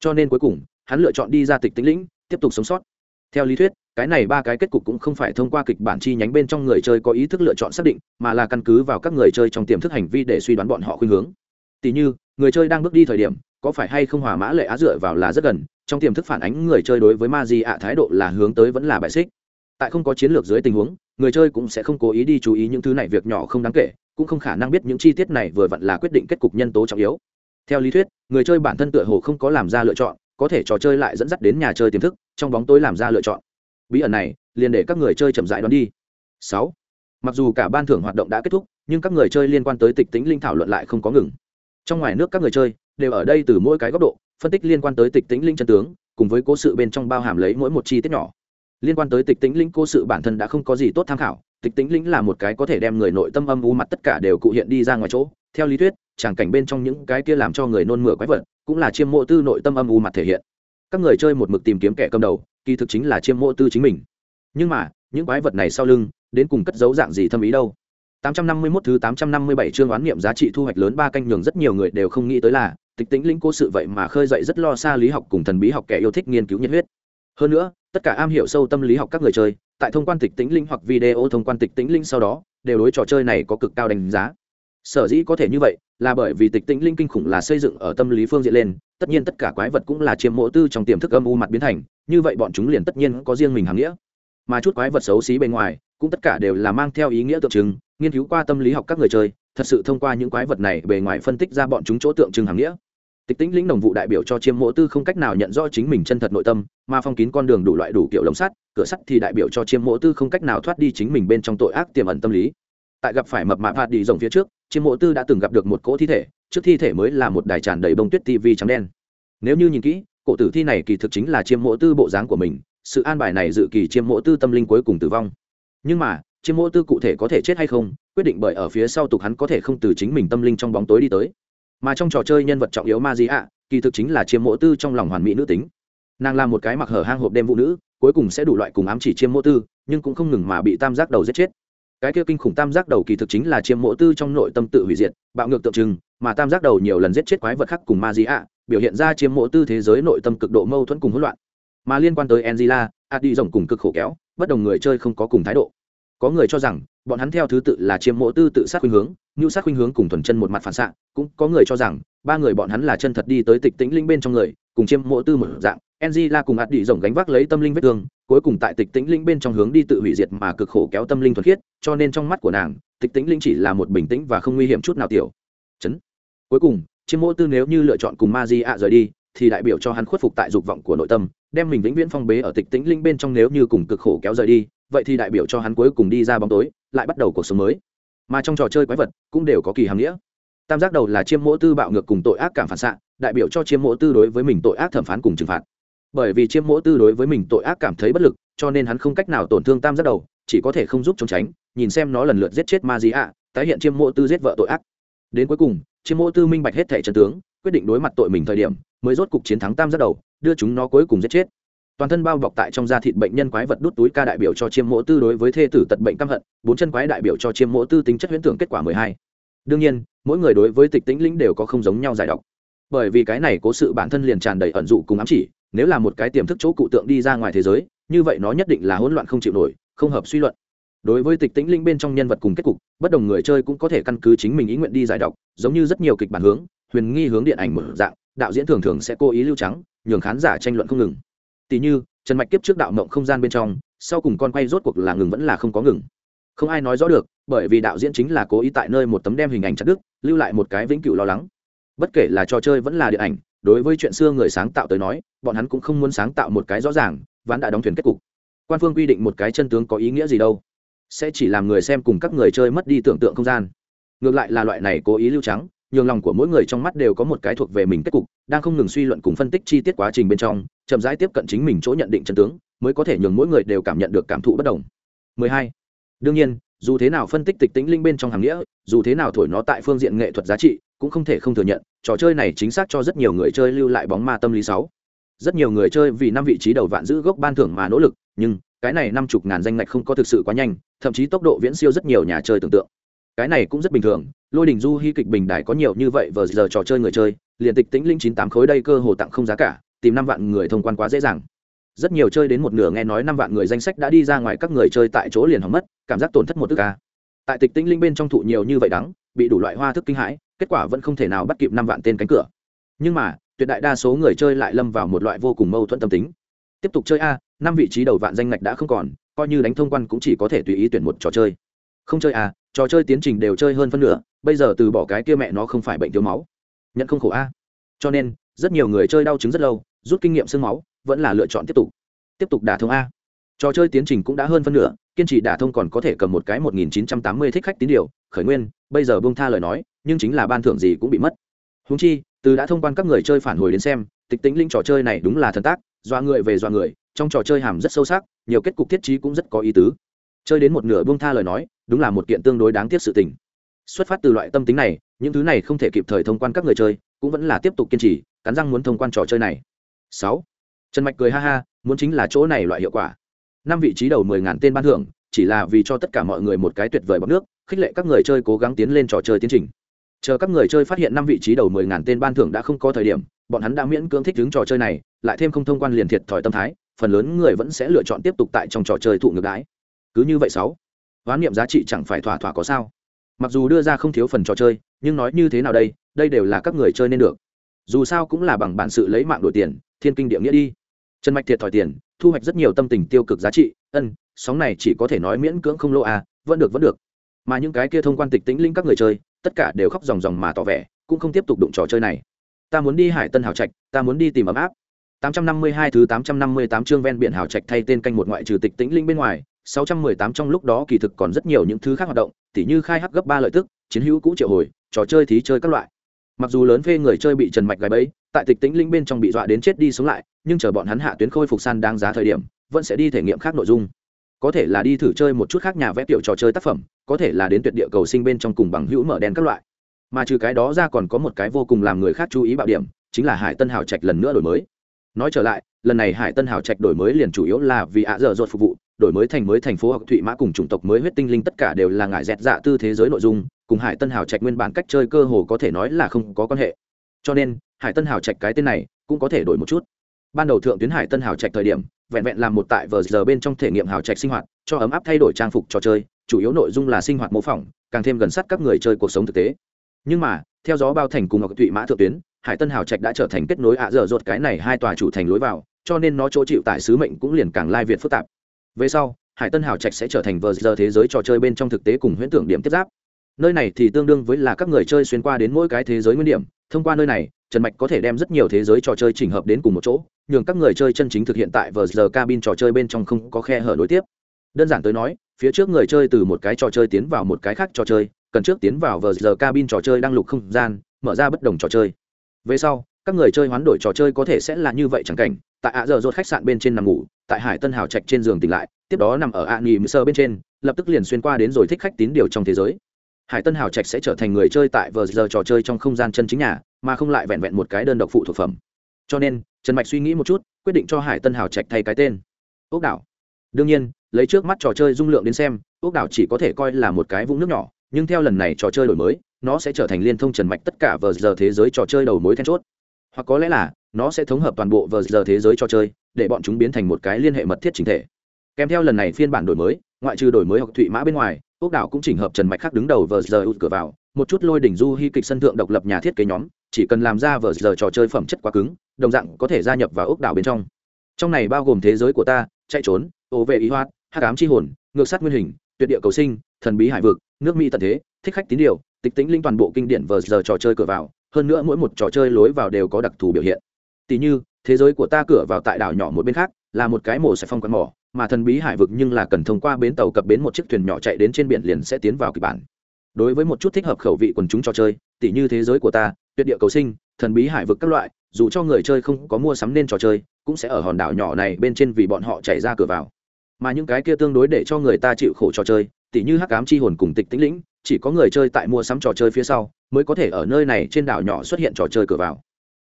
Cho nên cuối cùng, hắn lựa chọn đi ra tịch tĩnh lĩnh tiếp tục sống sót. Theo lý thuyết, cái này ba cái kết cục cũng không phải thông qua kịch bản chi nhánh bên trong người chơi có ý thức lựa chọn xác định, mà là căn cứ vào các người chơi trong tiềm thức hành vi để suy đoán bọn họ khuynh hướng. Tỷ như, người chơi đang bước đi thời điểm, có phải hay không hòa mã lệ á dựa vào là rất gần, trong tiềm thức phản ánh người chơi đối với ma di ạ thái độ là hướng tới vẫn là bài xích. Tại không có chiến lược dưới tình huống, người chơi cũng sẽ không cố ý đi chú ý những thứ này việc nhỏ không đáng kể, cũng không khả năng biết những chi tiết này vừa vặn là quyết định kết cục nhân tố trọng yếu. Theo lý thuyết, người chơi bản thân tựa hồ không có làm ra lựa chọn có thể trò chơi lại dẫn dắt đến nhà chơi tiềm thức, trong bóng tối làm ra lựa chọn. Bí ẩn này, liền để các người chơi chậm rãi đón đi. Sáu, mặc dù cả ban thưởng hoạt động đã kết thúc, nhưng các người chơi liên quan tới tịch tính linh thảo luận lại không có ngừng. Trong ngoài nước các người chơi đều ở đây từ mỗi cái góc độ, phân tích liên quan tới tịch tính linh chân tướng, cùng với cố sự bên trong bao hàm lấy mỗi một chi tiết nhỏ. Liên quan tới tịch tính linh cố sự bản thân đã không có gì tốt tham khảo, tịch tính linh là một cái có thể đem người nội tâm âm u mặt tất cả đều cụ hiện đi ra ngoài chỗ. Theo lý thuyết, tràng cảnh bên trong những cái kia làm cho người nôn mửa quái vật cũng là chiêm mộ tư nội tâm âm u mặt thể hiện. Các người chơi một mực tìm kiếm kẻ cầm đầu, kỳ thực chính là chiêm mộ tư chính mình. Nhưng mà, những quái vật này sau lưng, đến cùng cất dấu dạng gì thâm ý đâu? 851 thứ 857 chương oán niệm giá trị thu hoạch lớn ba canh nhường rất nhiều người đều không nghĩ tới là, tịch tĩnh lĩnh cố sự vậy mà khơi dậy rất lo xa lý học cùng thần bí học kẻ yêu thích nghiên cứu nhiệt huyết. Hơn nữa, tất cả am hiểu sâu tâm lý học các người chơi, tại thông quan tịch tĩnh linh hoặc video thông quan tịch tĩnh linh sau đó, đều đối trò chơi này có cực cao đánh giá sở dĩ có thể như vậy là bởi vì tịch tĩnh linh kinh khủng là xây dựng ở tâm lý phương diện lên, tất nhiên tất cả quái vật cũng là chiếm mộ tư trong tiềm thức âm u mặt biến thành, như vậy bọn chúng liền tất nhiên có riêng mình hàm nghĩa. Mà chút quái vật xấu xí bên ngoài cũng tất cả đều là mang theo ý nghĩa tượng trưng, nghiên cứu qua tâm lý học các người chơi, thật sự thông qua những quái vật này bề ngoài phân tích ra bọn chúng chỗ tượng trưng hàm nghĩa. Tịch tĩnh lĩnh đồng vụ đại biểu cho chiêm mộ tư không cách nào nhận rõ chính mình chân thật nội tâm, mà phong kín con đường đủ loại đủ kiểu lồng sắt, cửa sắt thì đại biểu cho chiêm mộ tư không cách nào thoát đi chính mình bên trong tội ác tiềm ẩn tâm lý. Tại gặp phải mập mạp hạt đi rồng phía trước chiêm mộ tư đã từng gặp được một cỗ thi thể, trước thi thể mới là một đài tràn đầy bông tuyết tv trắng đen. Nếu như nhìn kỹ, cổ tử thi này kỳ thực chính là chiêm mộ tư bộ dáng của mình, sự an bài này dự kỳ chiêm mộ tư tâm linh cuối cùng tử vong. Nhưng mà, chiêm mộ tư cụ thể có thể chết hay không, quyết định bởi ở phía sau tục hắn có thể không từ chính mình tâm linh trong bóng tối đi tới. Mà trong trò chơi nhân vật trọng yếu ma di ạ, kỳ thực chính là chiêm mộ tư trong lòng hoàn mỹ nữ tính. Nàng là một cái mặc hở hang hộp đêm vũ nữ, cuối cùng sẽ đủ loại cùng ám chỉ chiêm mộ tư, nhưng cũng không ngừng mà bị tam giác đầu giết chết cái kia kinh khủng tam giác đầu kỳ thực chính là chiêm mộ tư trong nội tâm tự hủy diệt, bạo ngược tượng trưng, mà tam giác đầu nhiều lần giết chết quái vật khác cùng ma di ạ, biểu hiện ra chiêm mộ tư thế giới nội tâm cực độ mâu thuẫn cùng hỗn loạn. Mà liên quan tới angela adi rồng cùng cực khổ kéo, bất đồng người chơi không có cùng thái độ. Có người cho rằng, bọn hắn theo thứ tự là chiêm mộ tư tự sát khuynh hướng, ngưu sát khuynh hướng cùng thuần chân một mặt phản xạ, cũng có người cho rằng, ba người bọn hắn là chân thật đi tới tịch tĩnh linh bên trong người, cùng chiêm mộ tư một dạng angela cùng ạt đi rồng gánh vác lấy tâm linh vết thương, cuối cùng tại tịch tĩnh linh bên trong hướng đi tự hủy diệt mà cực khổ kéo tâm linh thuần khiết, cho nên trong mắt của nàng, tịch tĩnh linh chỉ là một bình tĩnh và không nguy hiểm chút nào tiểu. Chấn. Cuối cùng chiêm mộ tư nếu như lựa chọn cùng ma di ạ rời đi, thì đại biểu cho hắn khuất phục tại dục vọng của nội tâm, đem mình vĩnh viễn phong bế ở tịch tĩnh linh bên trong nếu như cùng cực khổ kéo rời đi, vậy thì đại biểu cho hắn cuối cùng đi ra bóng tối, lại bắt đầu cuộc sống mới. Mà trong trò chơi quái vật cũng đều có kỳ hàm nghĩa. Tam giác đầu là chiêm mộ tư bạo ngược cùng tội ác cảm phản xạ, đại biểu cho chiêm mộ tư đối với mình tội ác thẩm phán cùng trừng phạt bởi vì chiêm mỗ tư đối với mình tội ác cảm thấy bất lực, cho nên hắn không cách nào tổn thương tam giác đầu, chỉ có thể không giúp chống tránh, nhìn xem nó lần lượt giết chết ma di ạ, tái hiện chiêm mỗ tư giết vợ tội ác. Đến cuối cùng, chiêm mỗ tư minh bạch hết thẻ chân tướng, quyết định đối mặt tội mình thời điểm, mới rốt cục chiến thắng tam giác đầu, đưa chúng nó cuối cùng giết chết. Toàn thân bao bọc tại trong da thịt bệnh nhân quái vật đút túi ca đại biểu cho chiêm mỗ tư đối với thê tử tật bệnh căm hận, bốn chân quái đại biểu cho chiêm mỗ tư tính chất huyễn tưởng kết quả mười hai. Đương nhiên, mỗi người đối với tịch tĩnh lĩnh đều có không giống nhau giải độc. Bởi vì cái này cố sự bản thân liền tràn đầy ẩn dụ cùng ám chỉ nếu là một cái tiềm thức chỗ cụ tượng đi ra ngoài thế giới, như vậy nó nhất định là hỗn loạn không chịu nổi, không hợp suy luận. Đối với tịch tĩnh linh bên trong nhân vật cùng kết cục, bất đồng người chơi cũng có thể căn cứ chính mình ý nguyện đi giải độc giống như rất nhiều kịch bản hướng, huyền nghi hướng điện ảnh mở dạng, đạo diễn thường thường sẽ cố ý lưu trắng, nhường khán giả tranh luận không ngừng. Tỷ như, trần mạch kiếp trước đạo mộng không gian bên trong, sau cùng con quay rốt cuộc là ngừng vẫn là không có ngừng. Không ai nói rõ được, bởi vì đạo diễn chính là cố ý tại nơi một tấm đem hình ảnh chặt đức lưu lại một cái vĩnh cửu lo lắng. Bất kể là trò chơi vẫn là điện ảnh đối với chuyện xưa người sáng tạo tới nói, bọn hắn cũng không muốn sáng tạo một cái rõ ràng, ván đã đóng thuyền kết cục. Quan phương quy định một cái chân tướng có ý nghĩa gì đâu? Sẽ chỉ làm người xem cùng các người chơi mất đi tưởng tượng không gian. Ngược lại là loại này cố ý lưu trắng, nhường lòng của mỗi người trong mắt đều có một cái thuộc về mình kết cục, đang không ngừng suy luận cùng phân tích chi tiết quá trình bên trong, chậm rãi tiếp cận chính mình chỗ nhận định chân tướng, mới có thể nhường mỗi người đều cảm nhận được cảm thụ bất đồng. 12. đương nhiên, dù thế nào phân tích tịch tĩnh linh bên trong hàng nghĩa, dù thế nào thổi nó tại phương diện nghệ thuật giá trị cũng không thể không thừa nhận, trò chơi này chính xác cho rất nhiều người chơi lưu lại bóng ma tâm lý sáu rất nhiều người chơi vì năm vị trí đầu vạn giữ gốc ban thưởng mà nỗ lực, nhưng cái này năm chục ngàn danh ngạch không có thực sự quá nhanh, thậm chí tốc độ viễn siêu rất nhiều nhà chơi tưởng tượng. Cái này cũng rất bình thường, lôi đình du hy kịch bình đài có nhiều như vậy vừa giờ trò chơi người chơi, liền tịch tĩnh linh chín tám khối đây cơ hồ tặng không giá cả, tìm năm vạn người thông quan quá dễ dàng. Rất nhiều chơi đến một nửa nghe nói năm vạn người danh sách đã đi ra ngoài các người chơi tại chỗ liền hỏng mất, cảm giác tổn thất một tức ca tại tịch tĩnh linh bên trong thụ nhiều như vậy đắng, bị đủ loại hoa thức kinh hãi kết quả vẫn không thể nào bắt kịp năm vạn tên cánh cửa. Nhưng mà, tuyệt đại đa số người chơi lại lâm vào một loại vô cùng mâu thuẫn tâm tính. Tiếp tục chơi a, năm vị trí đầu vạn danh ngạch đã không còn, coi như đánh thông quan cũng chỉ có thể tùy ý tuyển một trò chơi. Không chơi a, trò chơi tiến trình đều chơi hơn phân nửa, bây giờ từ bỏ cái kia mẹ nó không phải bệnh thiếu máu. Nhận không khổ a. Cho nên, rất nhiều người chơi đau chứng rất lâu, rút kinh nghiệm sương máu, vẫn là lựa chọn tiếp tục. Tiếp tục đả thông a. Trò chơi tiến trình cũng đã hơn phân nửa, kiên trì đả thông còn có thể cầm một cái một nghìn chín trăm tám mươi thích khách tín điều, khởi nguyên, bây giờ bông tha lời nói nhưng chính là ban thưởng gì cũng bị mất. Húng chi, từ đã thông quan các người chơi phản hồi đến xem, tịch tính linh trò chơi này đúng là thần tác doa người về doa người, trong trò chơi hàm rất sâu sắc, nhiều kết cục thiết trí cũng rất có ý tứ. Chơi đến một nửa buông tha lời nói, đúng là một kiện tương đối đáng tiếc sự tình. Xuất phát từ loại tâm tính này, những thứ này không thể kịp thời thông quan các người chơi, cũng vẫn là tiếp tục kiên trì, cắn răng muốn thông quan trò chơi này. Sáu. Trần mạch cười ha ha, muốn chính là chỗ này loại hiệu quả. Năm vị trí đầu mười ngàn tên ban thưởng, chỉ là vì cho tất cả mọi người một cái tuyệt vời bọc nước, khích lệ các người chơi cố gắng tiến lên trò chơi tiến trình chờ các người chơi phát hiện năm vị trí đầu mười ngàn tên ban thưởng đã không có thời điểm, bọn hắn đã miễn cưỡng thích ứng trò chơi này, lại thêm không thông quan liền thiệt thòi tâm thái, phần lớn người vẫn sẽ lựa chọn tiếp tục tại trong trò chơi thụ ngược đái cứ như vậy sáu, hoán niệm giá trị chẳng phải thỏa thỏa có sao. Mặc dù đưa ra không thiếu phần trò chơi, nhưng nói như thế nào đây đây đều là các người chơi nên được. Dù sao cũng là bằng bản sự lấy mạng đổi tiền, thiên kinh địa nghĩa đi. Trần mạch thiệt thòi tiền, thu hoạch rất nhiều tâm tình tiêu cực giá trị, ân, sóng này chỉ có thể nói miễn cưỡng không lỗ à vẫn được vẫn được mà những cái kia thông quan tịch tĩnh linh các người chơi, tất cả đều khóc ròng ròng mà tỏ vẻ, cũng không tiếp tục đụng trò chơi này. Ta muốn đi hải tân hào trạch, ta muốn đi tìm ấm áp. 852 thứ 858 chương ven biển hào trạch thay tên canh một ngoại trừ tịch tĩnh linh bên ngoài 618 trong lúc đó kỳ thực còn rất nhiều những thứ khác hoạt động, tỉ như khai hắc gấp ba lợi tức, chiến hữu cũ triệu hồi, trò chơi thí chơi các loại. Mặc dù lớn phê người chơi bị trần mạch gài bẫy, tại tịch tĩnh linh bên trong bị dọa đến chết đi sống lại, nhưng chờ bọn hắn hạ tuyến khôi phục san đang giá thời điểm, vẫn sẽ đi thể nghiệm khác nội dung có thể là đi thử chơi một chút khác nhà vẽ tiểu trò chơi tác phẩm, có thể là đến tuyệt địa cầu sinh bên trong cùng bằng hữu mở đen các loại. Mà trừ cái đó ra còn có một cái vô cùng làm người khác chú ý bạo điểm, chính là hải tân hào trạch lần nữa đổi mới. Nói trở lại, lần này hải tân hào trạch đổi mới liền chủ yếu là vì ạ dở dột phục vụ, đổi mới thành mới thành phố học thụy mã cùng chủng tộc mới huyết tinh linh tất cả đều là ngại dẹt dạ tư thế giới nội dung, cùng hải tân hào trạch nguyên bản cách chơi cơ hồ có thể nói là không có quan hệ. Cho nên, hải tân hào trạch cái tên này cũng có thể đổi một chút. Ban đầu thượng tuyến hải tân hào trạch thời điểm vẹn vẹn làm một tại vờ giờ bên trong thể nghiệm hào trạch sinh hoạt, cho ấm áp thay đổi trang phục trò chơi, chủ yếu nội dung là sinh hoạt mô phỏng, càng thêm gần sát các người chơi cuộc sống thực tế. Nhưng mà, theo gió bao thành cùng ngọc thụy mã thượng tuyến, hải tân hào trạch đã trở thành kết nối ạ dở dột cái này hai tòa chủ thành lối vào, cho nên nó chỗ chịu tại sứ mệnh cũng liền càng lai việt phức tạp. Về sau, hải tân hào trạch sẽ trở thành vờ giờ thế giới trò chơi bên trong thực tế cùng huyễn tưởng điểm tiếp giáp. Nơi này thì tương đương với là các người chơi xuyên qua đến mỗi cái thế giới nguyên điểm, thông qua nơi này, trần mạch có thể đem rất nhiều thế giới trò chơi chỉnh hợp đến cùng một chỗ nhường các người chơi chân chính thực hiện tại vờ giờ cabin trò chơi bên trong không có khe hở nối tiếp. Đơn giản tới nói, phía trước người chơi từ một cái trò chơi tiến vào một cái khác trò chơi, cần trước tiến vào vờ giờ cabin trò chơi đang lục không gian, mở ra bất đồng trò chơi. Về sau, các người chơi hoán đổi trò chơi có thể sẽ là như vậy chẳng cảnh, tại ạ giờ rột khách sạn bên trên nằm ngủ, tại hải tân hào trạch trên giường tỉnh lại, tiếp đó nằm ở ạ nghỉ mơ sơ bên trên, lập tức liền xuyên qua đến rồi thích khách tín điều trong thế giới. Hải tân hào trạch sẽ trở thành người chơi tại vờ giờ trò chơi trong không gian chân chính nhà, mà không lại vẹn vẹn một cái đơn độc phụ thuộc phẩm cho nên, trần mạch suy nghĩ một chút, quyết định cho hải tân hào trạch thay cái tên. Ốc đảo. Đương nhiên, lấy trước mắt trò chơi dung lượng đến xem ốc đảo chỉ có thể coi là một cái vũng nước nhỏ, nhưng theo lần này trò chơi đổi mới, nó sẽ trở thành liên thông trần mạch tất cả vờ giờ thế giới trò chơi đầu mối then chốt. Hoặc có lẽ là, nó sẽ thống hợp toàn bộ vờ giờ thế giới trò chơi, để bọn chúng biến thành một cái liên hệ mật thiết chính thể. Kèm theo lần này phiên bản đổi mới, ngoại trừ đổi mới học thụy mã bên ngoài ốc đảo cũng chỉnh hợp trần mạch khác đứng đầu vờ giờ ụt cửa vào, một chút lôi đỉnh du hy kịch sân thượng độc lập nhà thiết kế nhóm, chỉ cần làm ra vờ giờ trò chơi phẩm chất quá cứng, đồng dạng có thể gia nhập vào ốc đảo bên trong. Trong này bao gồm thế giới của ta, chạy trốn, ô vệ ý hoát hát cám chi hồn, ngược sát nguyên hình, tuyệt địa cầu sinh, thần bí hải vực, nước mỹ tận thế, thích khách tín điều, tịch tĩnh linh toàn bộ kinh điển vờ giờ trò chơi cửa vào, hơn nữa mỗi một trò chơi lối vào đều có đặc thù biểu hiện. Tỷ như, thế giới của ta cửa vào tại đảo nhỏ một bên khác, là một cái mổ sẽ phong quán mỏ mà thần bí hải vực nhưng là cần thông qua bến tàu cập bến một chiếc thuyền nhỏ chạy đến trên biển liền sẽ tiến vào kịch bản. Đối với một chút thích hợp khẩu vị quần chúng trò chơi tỷ như thế giới của ta, tuyệt địa cầu sinh, thần bí hải vực các loại, dù cho người chơi không có mua sắm nên trò chơi, cũng sẽ ở hòn đảo nhỏ này bên trên vì bọn họ chạy ra cửa vào. Mà những cái kia tương đối để cho người ta chịu khổ trò chơi, tỉ như hắc cám chi hồn cùng tịch tĩnh lĩnh, chỉ có người chơi tại mua sắm trò chơi phía sau, mới có thể ở nơi này trên đảo nhỏ xuất hiện trò chơi cửa vào.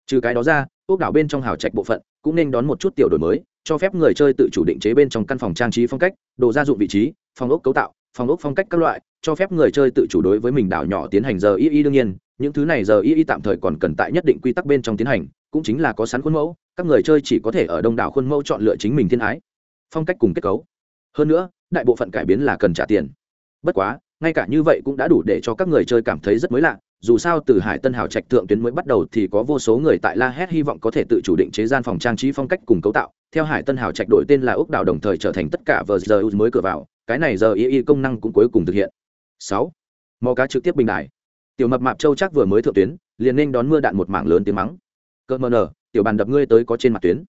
Trừ cái đó ra, ốc đảo bên trong hào trạch bộ phận cũng nên đón một chút tiểu đổi mới cho phép người chơi tự chủ định chế bên trong căn phòng trang trí phong cách, đồ gia dụng vị trí, phòng ốc cấu tạo, phòng ốc phong cách các loại, cho phép người chơi tự chủ đối với mình đảo nhỏ tiến hành giờ y y đương nhiên. Những thứ này giờ y y tạm thời còn cần tại nhất định quy tắc bên trong tiến hành, cũng chính là có sẵn khuôn mẫu, các người chơi chỉ có thể ở đông đảo khuôn mẫu chọn lựa chính mình thiên ái, phong cách cùng kết cấu. Hơn nữa, đại bộ phận cải biến là cần trả tiền. Bất quá, ngay cả như vậy cũng đã đủ để cho các người chơi cảm thấy rất mới lạ, dù sao từ hải tân hào trạch thượng tuyến mới bắt đầu thì có vô số người tại la hét hy vọng có thể tự chủ định chế gian phòng trang trí phong cách cùng cấu tạo theo hải tân hào trạch đổi tên là ốc đảo đồng thời trở thành tất cả vờ giờ mới cửa vào, cái này giờ y y công năng cũng cuối cùng thực hiện. Sáu, mò cá trực tiếp bình đại tiểu mập mạp châu chắc vừa mới thượng tuyến, liền nên đón mưa đạn một mảng lớn tiếng mắng. Cỡ mờ nở tiểu bàn đập ngươi tới có trên mặt tuyến.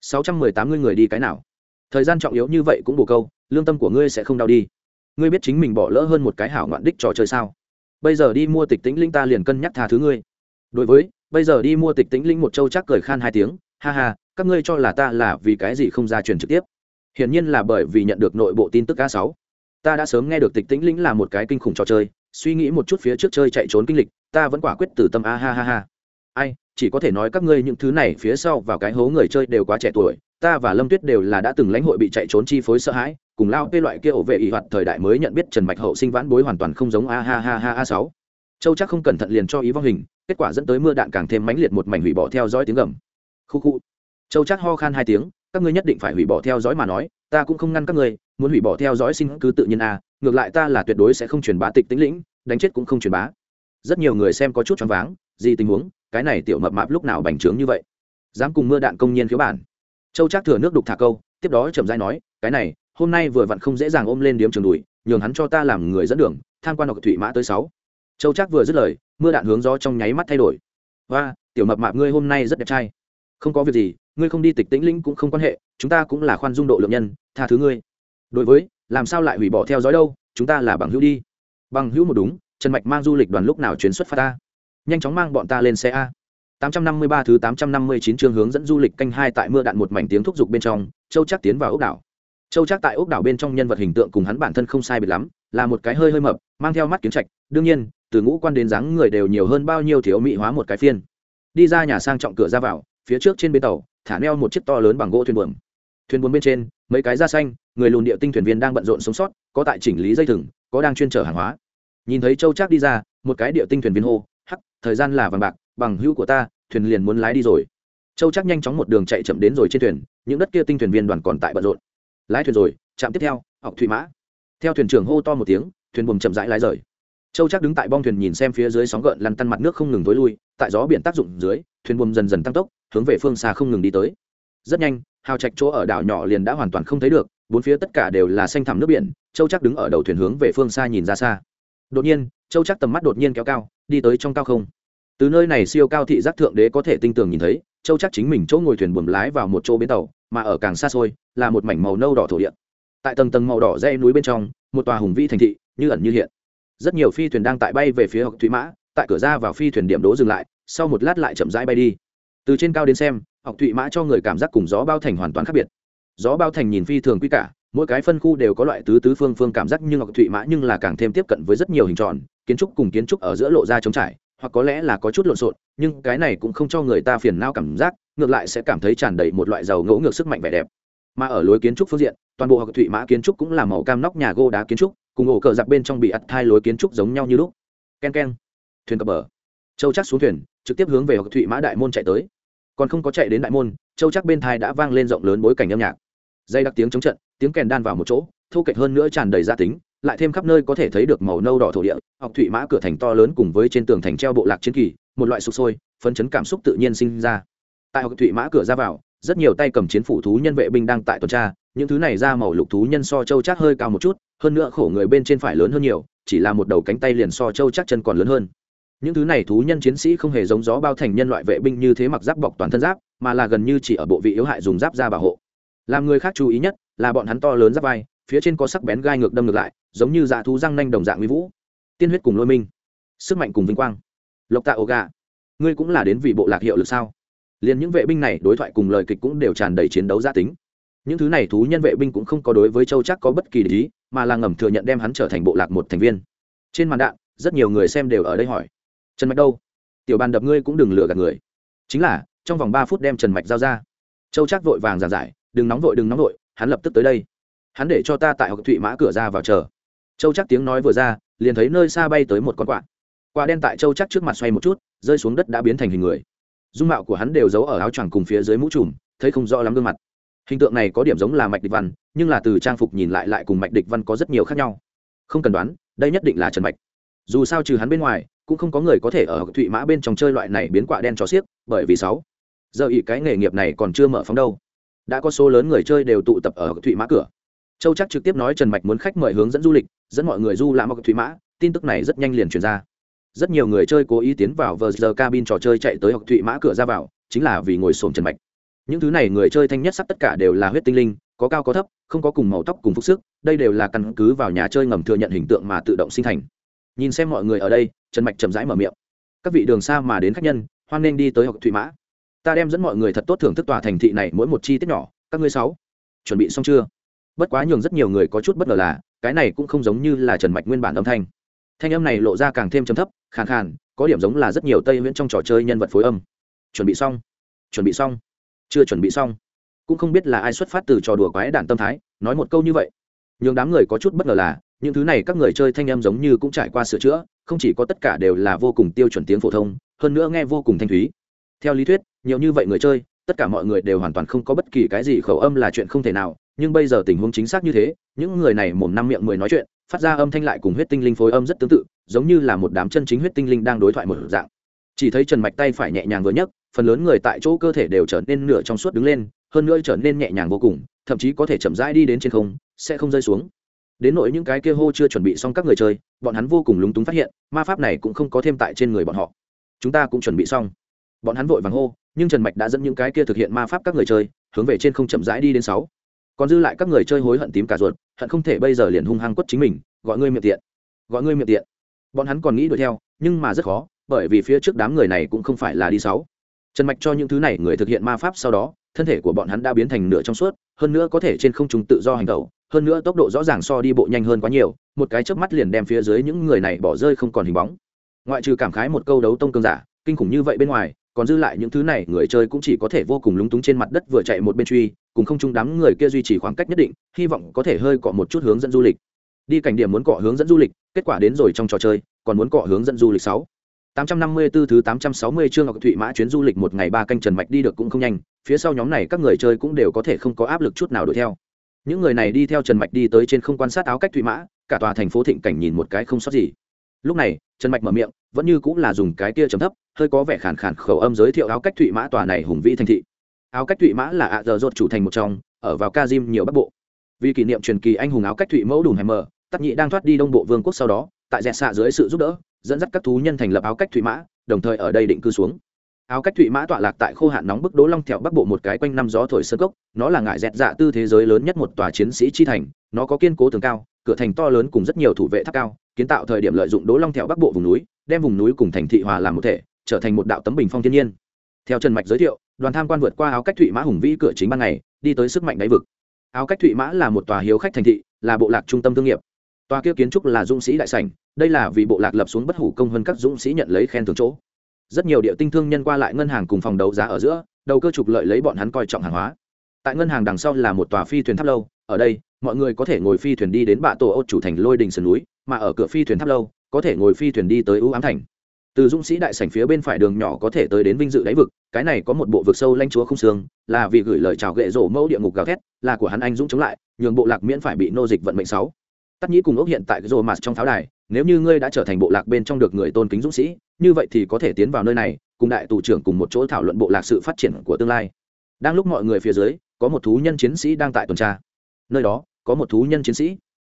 Sáu trăm mười tám ngươi người đi cái nào? Thời gian trọng yếu như vậy cũng bù câu, lương tâm của ngươi sẽ không đau đi. Ngươi biết chính mình bỏ lỡ hơn một cái hảo ngoạn đích trò chơi sao? Bây giờ đi mua tịch tĩnh linh ta liền cân nhắc tha thứ ngươi. Đối với, bây giờ đi mua tịch tĩnh linh một châu chắc cười khan hai tiếng, ha ha các ngươi cho là ta là vì cái gì không ra truyền trực tiếp? Hiển nhiên là bởi vì nhận được nội bộ tin tức a sáu. Ta đã sớm nghe được tịch tĩnh lĩnh là một cái kinh khủng trò chơi, suy nghĩ một chút phía trước chơi chạy trốn kinh lịch, ta vẫn quả quyết từ tâm a ha ha ha. Ai, chỉ có thể nói các ngươi những thứ này phía sau vào cái hố người chơi đều quá trẻ tuổi, ta và lâm tuyết đều là đã từng lãnh hội bị chạy trốn chi phối sợ hãi, cùng lao tê loại kia ổ vệ ỷ hoạt thời đại mới nhận biết trần mạch hậu sinh vãn bối hoàn toàn không giống a ha ha ha a sáu. Châu chắc không cẩn thận liền cho ý vong hình, kết quả dẫn tới mưa đạn càng thêm mãnh liệt một mảnh hủy bỏ theo dõi tiếng gầm. Khu khu châu chắc ho khan hai tiếng, các ngươi nhất định phải hủy bỏ theo dõi mà nói, ta cũng không ngăn các ngươi, muốn hủy bỏ theo dõi xin cứ tự nhiên a ngược lại ta là tuyệt đối sẽ không truyền bá tịch tính lĩnh, đánh chết cũng không truyền bá. Rất nhiều người xem có chút choáng váng, gì tình huống, cái này tiểu mập mạp lúc nào bành trướng như vậy? Dám cùng mưa đạn công nhiên khiếu bản. Châu chắc thừa nước đục thả câu, tiếp đó chậm dai nói, cái này, hôm nay vừa vặn không dễ dàng ôm lên điếm trường đùi, nhường hắn cho ta làm người dẫn đường, tham quan học thủy mã tới sáu. Châu chắc vừa dứt lời, mưa đạn hướng gió trong nháy mắt thay đổi. Và tiểu mập mạp ngươi hôm nay rất đẹp trai. Không có việc gì ngươi không đi tịch tĩnh linh cũng không quan hệ chúng ta cũng là khoan dung độ lượng nhân tha thứ ngươi đối với làm sao lại hủy bỏ theo dõi đâu chúng ta là bằng hữu đi bằng hữu một đúng trần mạch mang du lịch đoàn lúc nào chuyến xuất phát ta nhanh chóng mang bọn ta lên xe a 853 thứ 859 chương hướng dẫn du lịch canh hai tại mưa đạn một mảnh tiếng thúc dục bên trong, Châu Trác tiến vào ốc đảo. Châu Trác tại ốc đảo bên trong nhân vật hình tượng cùng hắn bản thân không sai biệt lắm, là một cái hơi hơi mập, mang theo mắt kiến trạch, đương nhiên, từ ngũ quan đến dáng người đều nhiều hơn bao nhiêu thiếu mỹ hóa một cái phiên. Đi ra nhà sang trọng cửa ra vào, phía trước trên bến tàu, thả neo một chiếc to lớn bằng gỗ thuyền buồm. Thuyền buồm bên trên, mấy cái da xanh, người lùn địa tinh thuyền viên đang bận rộn sống sót, có tại chỉnh lý dây thừng, có đang chuyên chở hàng hóa. Nhìn thấy Châu Trác đi ra, một cái địa tinh thuyền viên hô, "Hắc, thời gian là vàng bạc, bằng hữu của ta, thuyền liền muốn lái đi rồi châu Trác nhanh chóng một đường chạy chậm đến rồi trên thuyền những đất kia tinh thuyền viên đoàn còn tại bận rộn lái thuyền rồi chạm tiếp theo học thủy mã theo thuyền trưởng hô to một tiếng thuyền buồm chậm rãi lái rời châu Trác đứng tại bong thuyền nhìn xem phía dưới sóng gợn lăn tăn mặt nước không ngừng tối lui tại gió biển tác dụng dưới thuyền buồm dần dần tăng tốc hướng về phương xa không ngừng đi tới. Rất nhanh, hào trạch chỗ ở đảo nhỏ liền đã hoàn toàn không thấy được, bốn phía tất cả đều là xanh thẳm nước biển, châu chắc đứng ở đầu thuyền hướng về phương xa nhìn ra xa. Đột nhiên, châu chắc tầm mắt đột nhiên kéo cao, đi tới trong cao không. Từ nơi này siêu cao thị giác thượng đế có thể tinh tường nhìn thấy, châu chắc chính mình chỗ ngồi thuyền buồm lái vào một chỗ bến tàu, mà ở càng xa xôi, là một mảnh màu nâu đỏ thổ địa. Tại tầng tầng màu đỏ dây núi bên trong, một tòa hùng vĩ thành thị, như ẩn như hiện. Rất nhiều phi thuyền đang tại bay về phía học thủy mã, tại cửa ra vào phi thuyền điểm đỗ dừng lại, sau một lát lại chậm rãi bay đi từ trên cao đến xem, học thụy mã cho người cảm giác cùng gió bao thành hoàn toàn khác biệt. Gió bao thành nhìn phi thường quy cả, mỗi cái phân khu đều có loại tứ tứ phương phương cảm giác nhưng học thụy mã nhưng là càng thêm tiếp cận với rất nhiều hình tròn, kiến trúc cùng kiến trúc ở giữa lộ ra trống trải, hoặc có lẽ là có chút lộn xộn, nhưng cái này cũng không cho người ta phiền não cảm giác, ngược lại sẽ cảm thấy tràn đầy một loại giàu ngỗ ngược sức mạnh vẻ đẹp. Mà ở lối kiến trúc phương diện, toàn bộ học thụy mã kiến trúc cũng là màu cam nóc nhà gỗ đá kiến trúc, cùng ổ cờ giặc bên trong bị ắt hai lối kiến trúc giống nhau như lúc. Ken ken thuyền cập bờ. Châu chắc xuống thuyền, trực tiếp hướng về học thụy mã đại môn chạy tới còn không có chạy đến đại môn, châu chắc bên thai đã vang lên rộng lớn bối cảnh âm nhạc. Dây đặc tiếng chống trận, tiếng kèn đan vào một chỗ, thô kệch hơn nữa tràn đầy gia tính, lại thêm khắp nơi có thể thấy được màu nâu đỏ thổ địa, học thụy mã cửa thành to lớn cùng với trên tường thành treo bộ lạc chiến kỳ, một loại sụp sôi, phấn chấn cảm xúc tự nhiên sinh ra. Tại học thụy mã cửa ra vào, rất nhiều tay cầm chiến phủ thú nhân vệ binh đang tại tuần tra, những thứ này ra màu lục thú nhân so châu chắc hơi cao một chút, hơn nữa khổ người bên trên phải lớn hơn nhiều, chỉ là một đầu cánh tay liền so châu chắc chân còn lớn hơn những thứ này thú nhân chiến sĩ không hề giống gió bao thành nhân loại vệ binh như thế mặc giáp bọc toàn thân giáp, mà là gần như chỉ ở bộ vị yếu hại dùng giáp ra bảo hộ. Làm người khác chú ý nhất là bọn hắn to lớn giáp vai, phía trên có sắc bén gai ngược đâm ngược lại, giống như dạ thú răng nanh đồng dạng nguy vũ. Tiên huyết cùng lôi minh, sức mạnh cùng vinh quang. Lộc tạ ô gà ngươi cũng là đến vì bộ lạc hiệu lực sao? Liền những vệ binh này đối thoại cùng lời kịch cũng đều tràn đầy chiến đấu gia tính. Những thứ này thú nhân vệ binh cũng không có đối với châu chắc có bất kỳ lý mà là ngầm thừa nhận đem hắn trở thành bộ lạc một thành viên. Trên màn đạn, rất nhiều người xem đều ở đây hỏi trần mạch đâu? Tiểu bàn đập ngươi cũng đừng lừa gạt người. Chính là, trong vòng ba phút đem trần mạch giao ra. Châu chắc vội vàng giàn giải, đừng nóng vội, đừng nóng vội, hắn lập tức tới đây. Hắn để cho ta tại học thụy mã cửa ra vào chờ. Châu chắc tiếng nói vừa ra, liền thấy nơi xa bay tới một con quạ. Quạ đen tại châu chắc trước mặt xoay một chút, rơi xuống đất đã biến thành hình người. Dung mạo của hắn đều giấu ở áo choàng cùng phía dưới mũ trùm, thấy không rõ lắm gương mặt. Hình tượng này có điểm giống là mạch địch văn, nhưng là từ trang phục nhìn lại lại cùng mạch địch văn có rất nhiều khác nhau. Không cần đoán, đây nhất định là trần mạch. Dù sao trừ hắn bên ngoài cũng không có người có thể ở thụy mã bên trong chơi loại này biến quạ đen cho xiếc, bởi vì sáu, giờ ý cái nghề nghiệp này còn chưa mở phóng đâu. Đã có số lớn người chơi đều tụ tập ở thụy mã cửa. Châu chắc trực tiếp nói trần mạch muốn khách mời hướng dẫn du lịch, dẫn mọi người du lãm ở thụy mã, tin tức này rất nhanh liền truyền ra. Rất nhiều người chơi cố ý tiến vào vờ giờ cabin trò chơi chạy tới học thụy mã cửa ra vào, chính là vì ngồi xổm trần mạch. Những thứ này người chơi thanh nhất sắc tất cả đều là huyết tinh linh, có cao có thấp, không có cùng màu tóc cùng phúc sức, đây đều là căn cứ vào nhà chơi ngầm thừa nhận hình tượng mà tự động sinh thành. Nhìn xem mọi người ở đây trần mạch chậm rãi mở miệng. Các vị đường xa mà đến khách nhân, hoan nên đi tới học thụy mã. Ta đem dẫn mọi người thật tốt thưởng thức tòa thành thị này mỗi một chi tiết nhỏ. Các ngươi sáu, chuẩn bị xong chưa? Bất quá nhường rất nhiều người có chút bất ngờ là, cái này cũng không giống như là trần mạch nguyên bản âm thanh. Thanh âm này lộ ra càng thêm chấm thấp, khàn khàn, có điểm giống là rất nhiều tây viễn trong trò chơi nhân vật phối âm. Chuẩn bị xong, chuẩn bị xong, chưa chuẩn bị xong. Cũng không biết là ai xuất phát từ trò đùa quái đản tâm thái, nói một câu như vậy. Nhường đám người có chút bất ngờ là những thứ này các người chơi thanh âm giống như cũng trải qua sửa chữa, không chỉ có tất cả đều là vô cùng tiêu chuẩn tiếng phổ thông, hơn nữa nghe vô cùng thanh thúy. Theo lý thuyết, nhiều như vậy người chơi, tất cả mọi người đều hoàn toàn không có bất kỳ cái gì khẩu âm là chuyện không thể nào, nhưng bây giờ tình huống chính xác như thế, những người này mồm năm miệng mười nói chuyện, phát ra âm thanh lại cùng huyết tinh linh phối âm rất tương tự, giống như là một đám chân chính huyết tinh linh đang đối thoại một dạng. Chỉ thấy trần mạch tay phải nhẹ nhàng vừa nhấc, phần lớn người tại chỗ cơ thể đều trở nên nửa trong suốt đứng lên, hơn nữa trở nên nhẹ nhàng vô cùng, thậm chí có thể chậm rãi đi đến trên không, sẽ không rơi xuống đến nỗi những cái kia hô chưa chuẩn bị xong các người chơi, bọn hắn vô cùng lúng túng phát hiện, ma pháp này cũng không có thêm tại trên người bọn họ. Chúng ta cũng chuẩn bị xong. Bọn hắn vội vàng hô, nhưng trần mạch đã dẫn những cái kia thực hiện ma pháp các người chơi, hướng về trên không chậm rãi đi đến sáu. Còn dư lại các người chơi hối hận tím cả ruột, hận không thể bây giờ liền hung hăng quất chính mình, gọi ngươi miệng tiện. Gọi ngươi miệng tiện. Bọn hắn còn nghĩ đuổi theo, nhưng mà rất khó, bởi vì phía trước đám người này cũng không phải là đi sáu. Trần mạch cho những thứ này người thực hiện ma pháp sau đó thân thể của bọn hắn đã biến thành nửa trong suốt, hơn nữa có thể trên không trung tự do hành tẩu, hơn nữa tốc độ rõ ràng so đi bộ nhanh hơn quá nhiều, một cái chớp mắt liền đem phía dưới những người này bỏ rơi không còn hình bóng. Ngoại trừ cảm khái một câu đấu tông cương giả, kinh khủng như vậy bên ngoài, còn dư lại những thứ này, người chơi cũng chỉ có thể vô cùng lúng túng trên mặt đất vừa chạy một bên truy, cùng không chung đám người kia duy trì khoảng cách nhất định, hy vọng có thể hơi cọ một chút hướng dẫn du lịch. Đi cảnh điểm muốn cọ hướng dẫn du lịch, kết quả đến rồi trong trò chơi, còn muốn cọ hướng dẫn du lịch sáu. 854 thứ 860 chương Ngọc Thụy Mã chuyến du lịch một ngày ba canh Trần Mạch đi được cũng không nhanh, phía sau nhóm này các người chơi cũng đều có thể không có áp lực chút nào đuổi theo. Những người này đi theo Trần Mạch đi tới trên không quan sát áo cách Thụy Mã, cả tòa thành phố thịnh cảnh nhìn một cái không sót gì. Lúc này, Trần Mạch mở miệng, vẫn như cũng là dùng cái kia trầm thấp, hơi có vẻ khàn khàn khẩu âm giới thiệu áo cách Thụy Mã tòa này hùng vĩ thành thị. Áo cách Thụy Mã là ạ giờ rốt chủ thành một trong, ở vào Kazim nhiều bắc bộ. Vì kỷ niệm truyền kỳ anh hùng áo cách Thụy mẫu đùn mở Tắc Nhị đang thoát đi Đông Bộ Vương quốc sau đó, tại dẹt xạ dưới sự giúp đỡ, dẫn dắt các thú nhân thành lập áo cách Thụy Mã, đồng thời ở đây định cư xuống. Áo cách thụy mã tọa lạc tại khô hạn nóng bức đố long thẹo bắc bộ một cái quanh năm gió thổi sơn cốc nó là ngại dẹt dạ tư thế giới lớn nhất một tòa chiến sĩ chi thành nó có kiên cố tường cao cửa thành to lớn cùng rất nhiều thủ vệ tháp cao kiến tạo thời điểm lợi dụng đố long thẹo bắc bộ vùng núi đem vùng núi cùng thành thị hòa làm một thể trở thành một đạo tấm bình phong thiên nhiên. Theo trần mạch giới thiệu đoàn tham quan vượt qua áo cách thụy mã hùng vĩ cửa chính ban ngày đi tới sức mạnh đáy vực. Áo cách thụy mã là một tòa hiếu khách thành thị là bộ lạc trung tâm thương nghiệp tòa kia kiến trúc là dũng sĩ đại sảnh, đây là vì bộ lạc lập xuống bất hủ công hơn các dũng sĩ nhận lấy khen thưởng chỗ. Rất nhiều địa tinh thương nhân qua lại ngân hàng cùng phòng đấu giá ở giữa, đầu cơ trục lợi lấy bọn hắn coi trọng hàng hóa. Tại ngân hàng đằng sau là một tòa phi thuyền tháp lâu, ở đây, mọi người có thể ngồi phi thuyền đi đến bạ tổ ốt chủ thành lôi đình sườn núi, mà ở cửa phi thuyền tháp lâu, có thể ngồi phi thuyền đi tới ưu ám thành. Từ dũng sĩ đại sảnh phía bên phải đường nhỏ có thể tới đến vinh dự đáy vực, cái này có một bộ vực sâu lanh chúa không xương, là vì gửi lời chào ghệ rổ mẫu địa ngục gào thét, là của hắn anh dũng chống lại, nhường bộ lạc miễn phải bị nô dịch vận mệnh sáu tắt nhĩ cùng ốc hiện tại rô mạt trong pháo đài, nếu như ngươi đã trở thành bộ lạc bên trong được người tôn kính dũng sĩ, như vậy thì có thể tiến vào nơi này, cùng đại tù trưởng cùng một chỗ thảo luận bộ lạc sự phát triển của tương lai. Đang lúc mọi người phía dưới, có một thú nhân chiến sĩ đang tại tuần tra. Nơi đó, có một thú nhân chiến sĩ.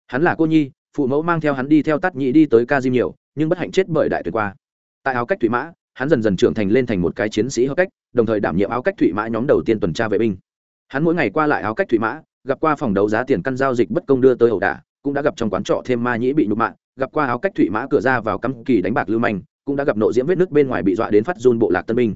Hắn là cô nhi, phụ mẫu mang theo hắn đi theo tắt nhĩ đi tới ca diêm nhiều nhưng bất hạnh chết bởi đại tuyệt qua. Tại áo cách thủy mã, hắn dần dần trưởng thành lên thành một cái chiến sĩ hợp cách, đồng thời đảm nhiệm áo cách thủy mã nhóm đầu tiên tuần tra vệ binh. Hắn mỗi ngày qua lại áo cách thủy mã, gặp qua phòng đấu giá tiền căn giao dịch bất công đưa tới ẩu đả cũng đã gặp trong quán trọ thêm ma nhĩ bị nhục mạng gặp qua áo cách thủy mã cửa ra vào cắm kỳ đánh bạc lưu manh, cũng đã gặp nộ diễm vết nước bên ngoài bị dọa đến phát run bộ lạc tân binh.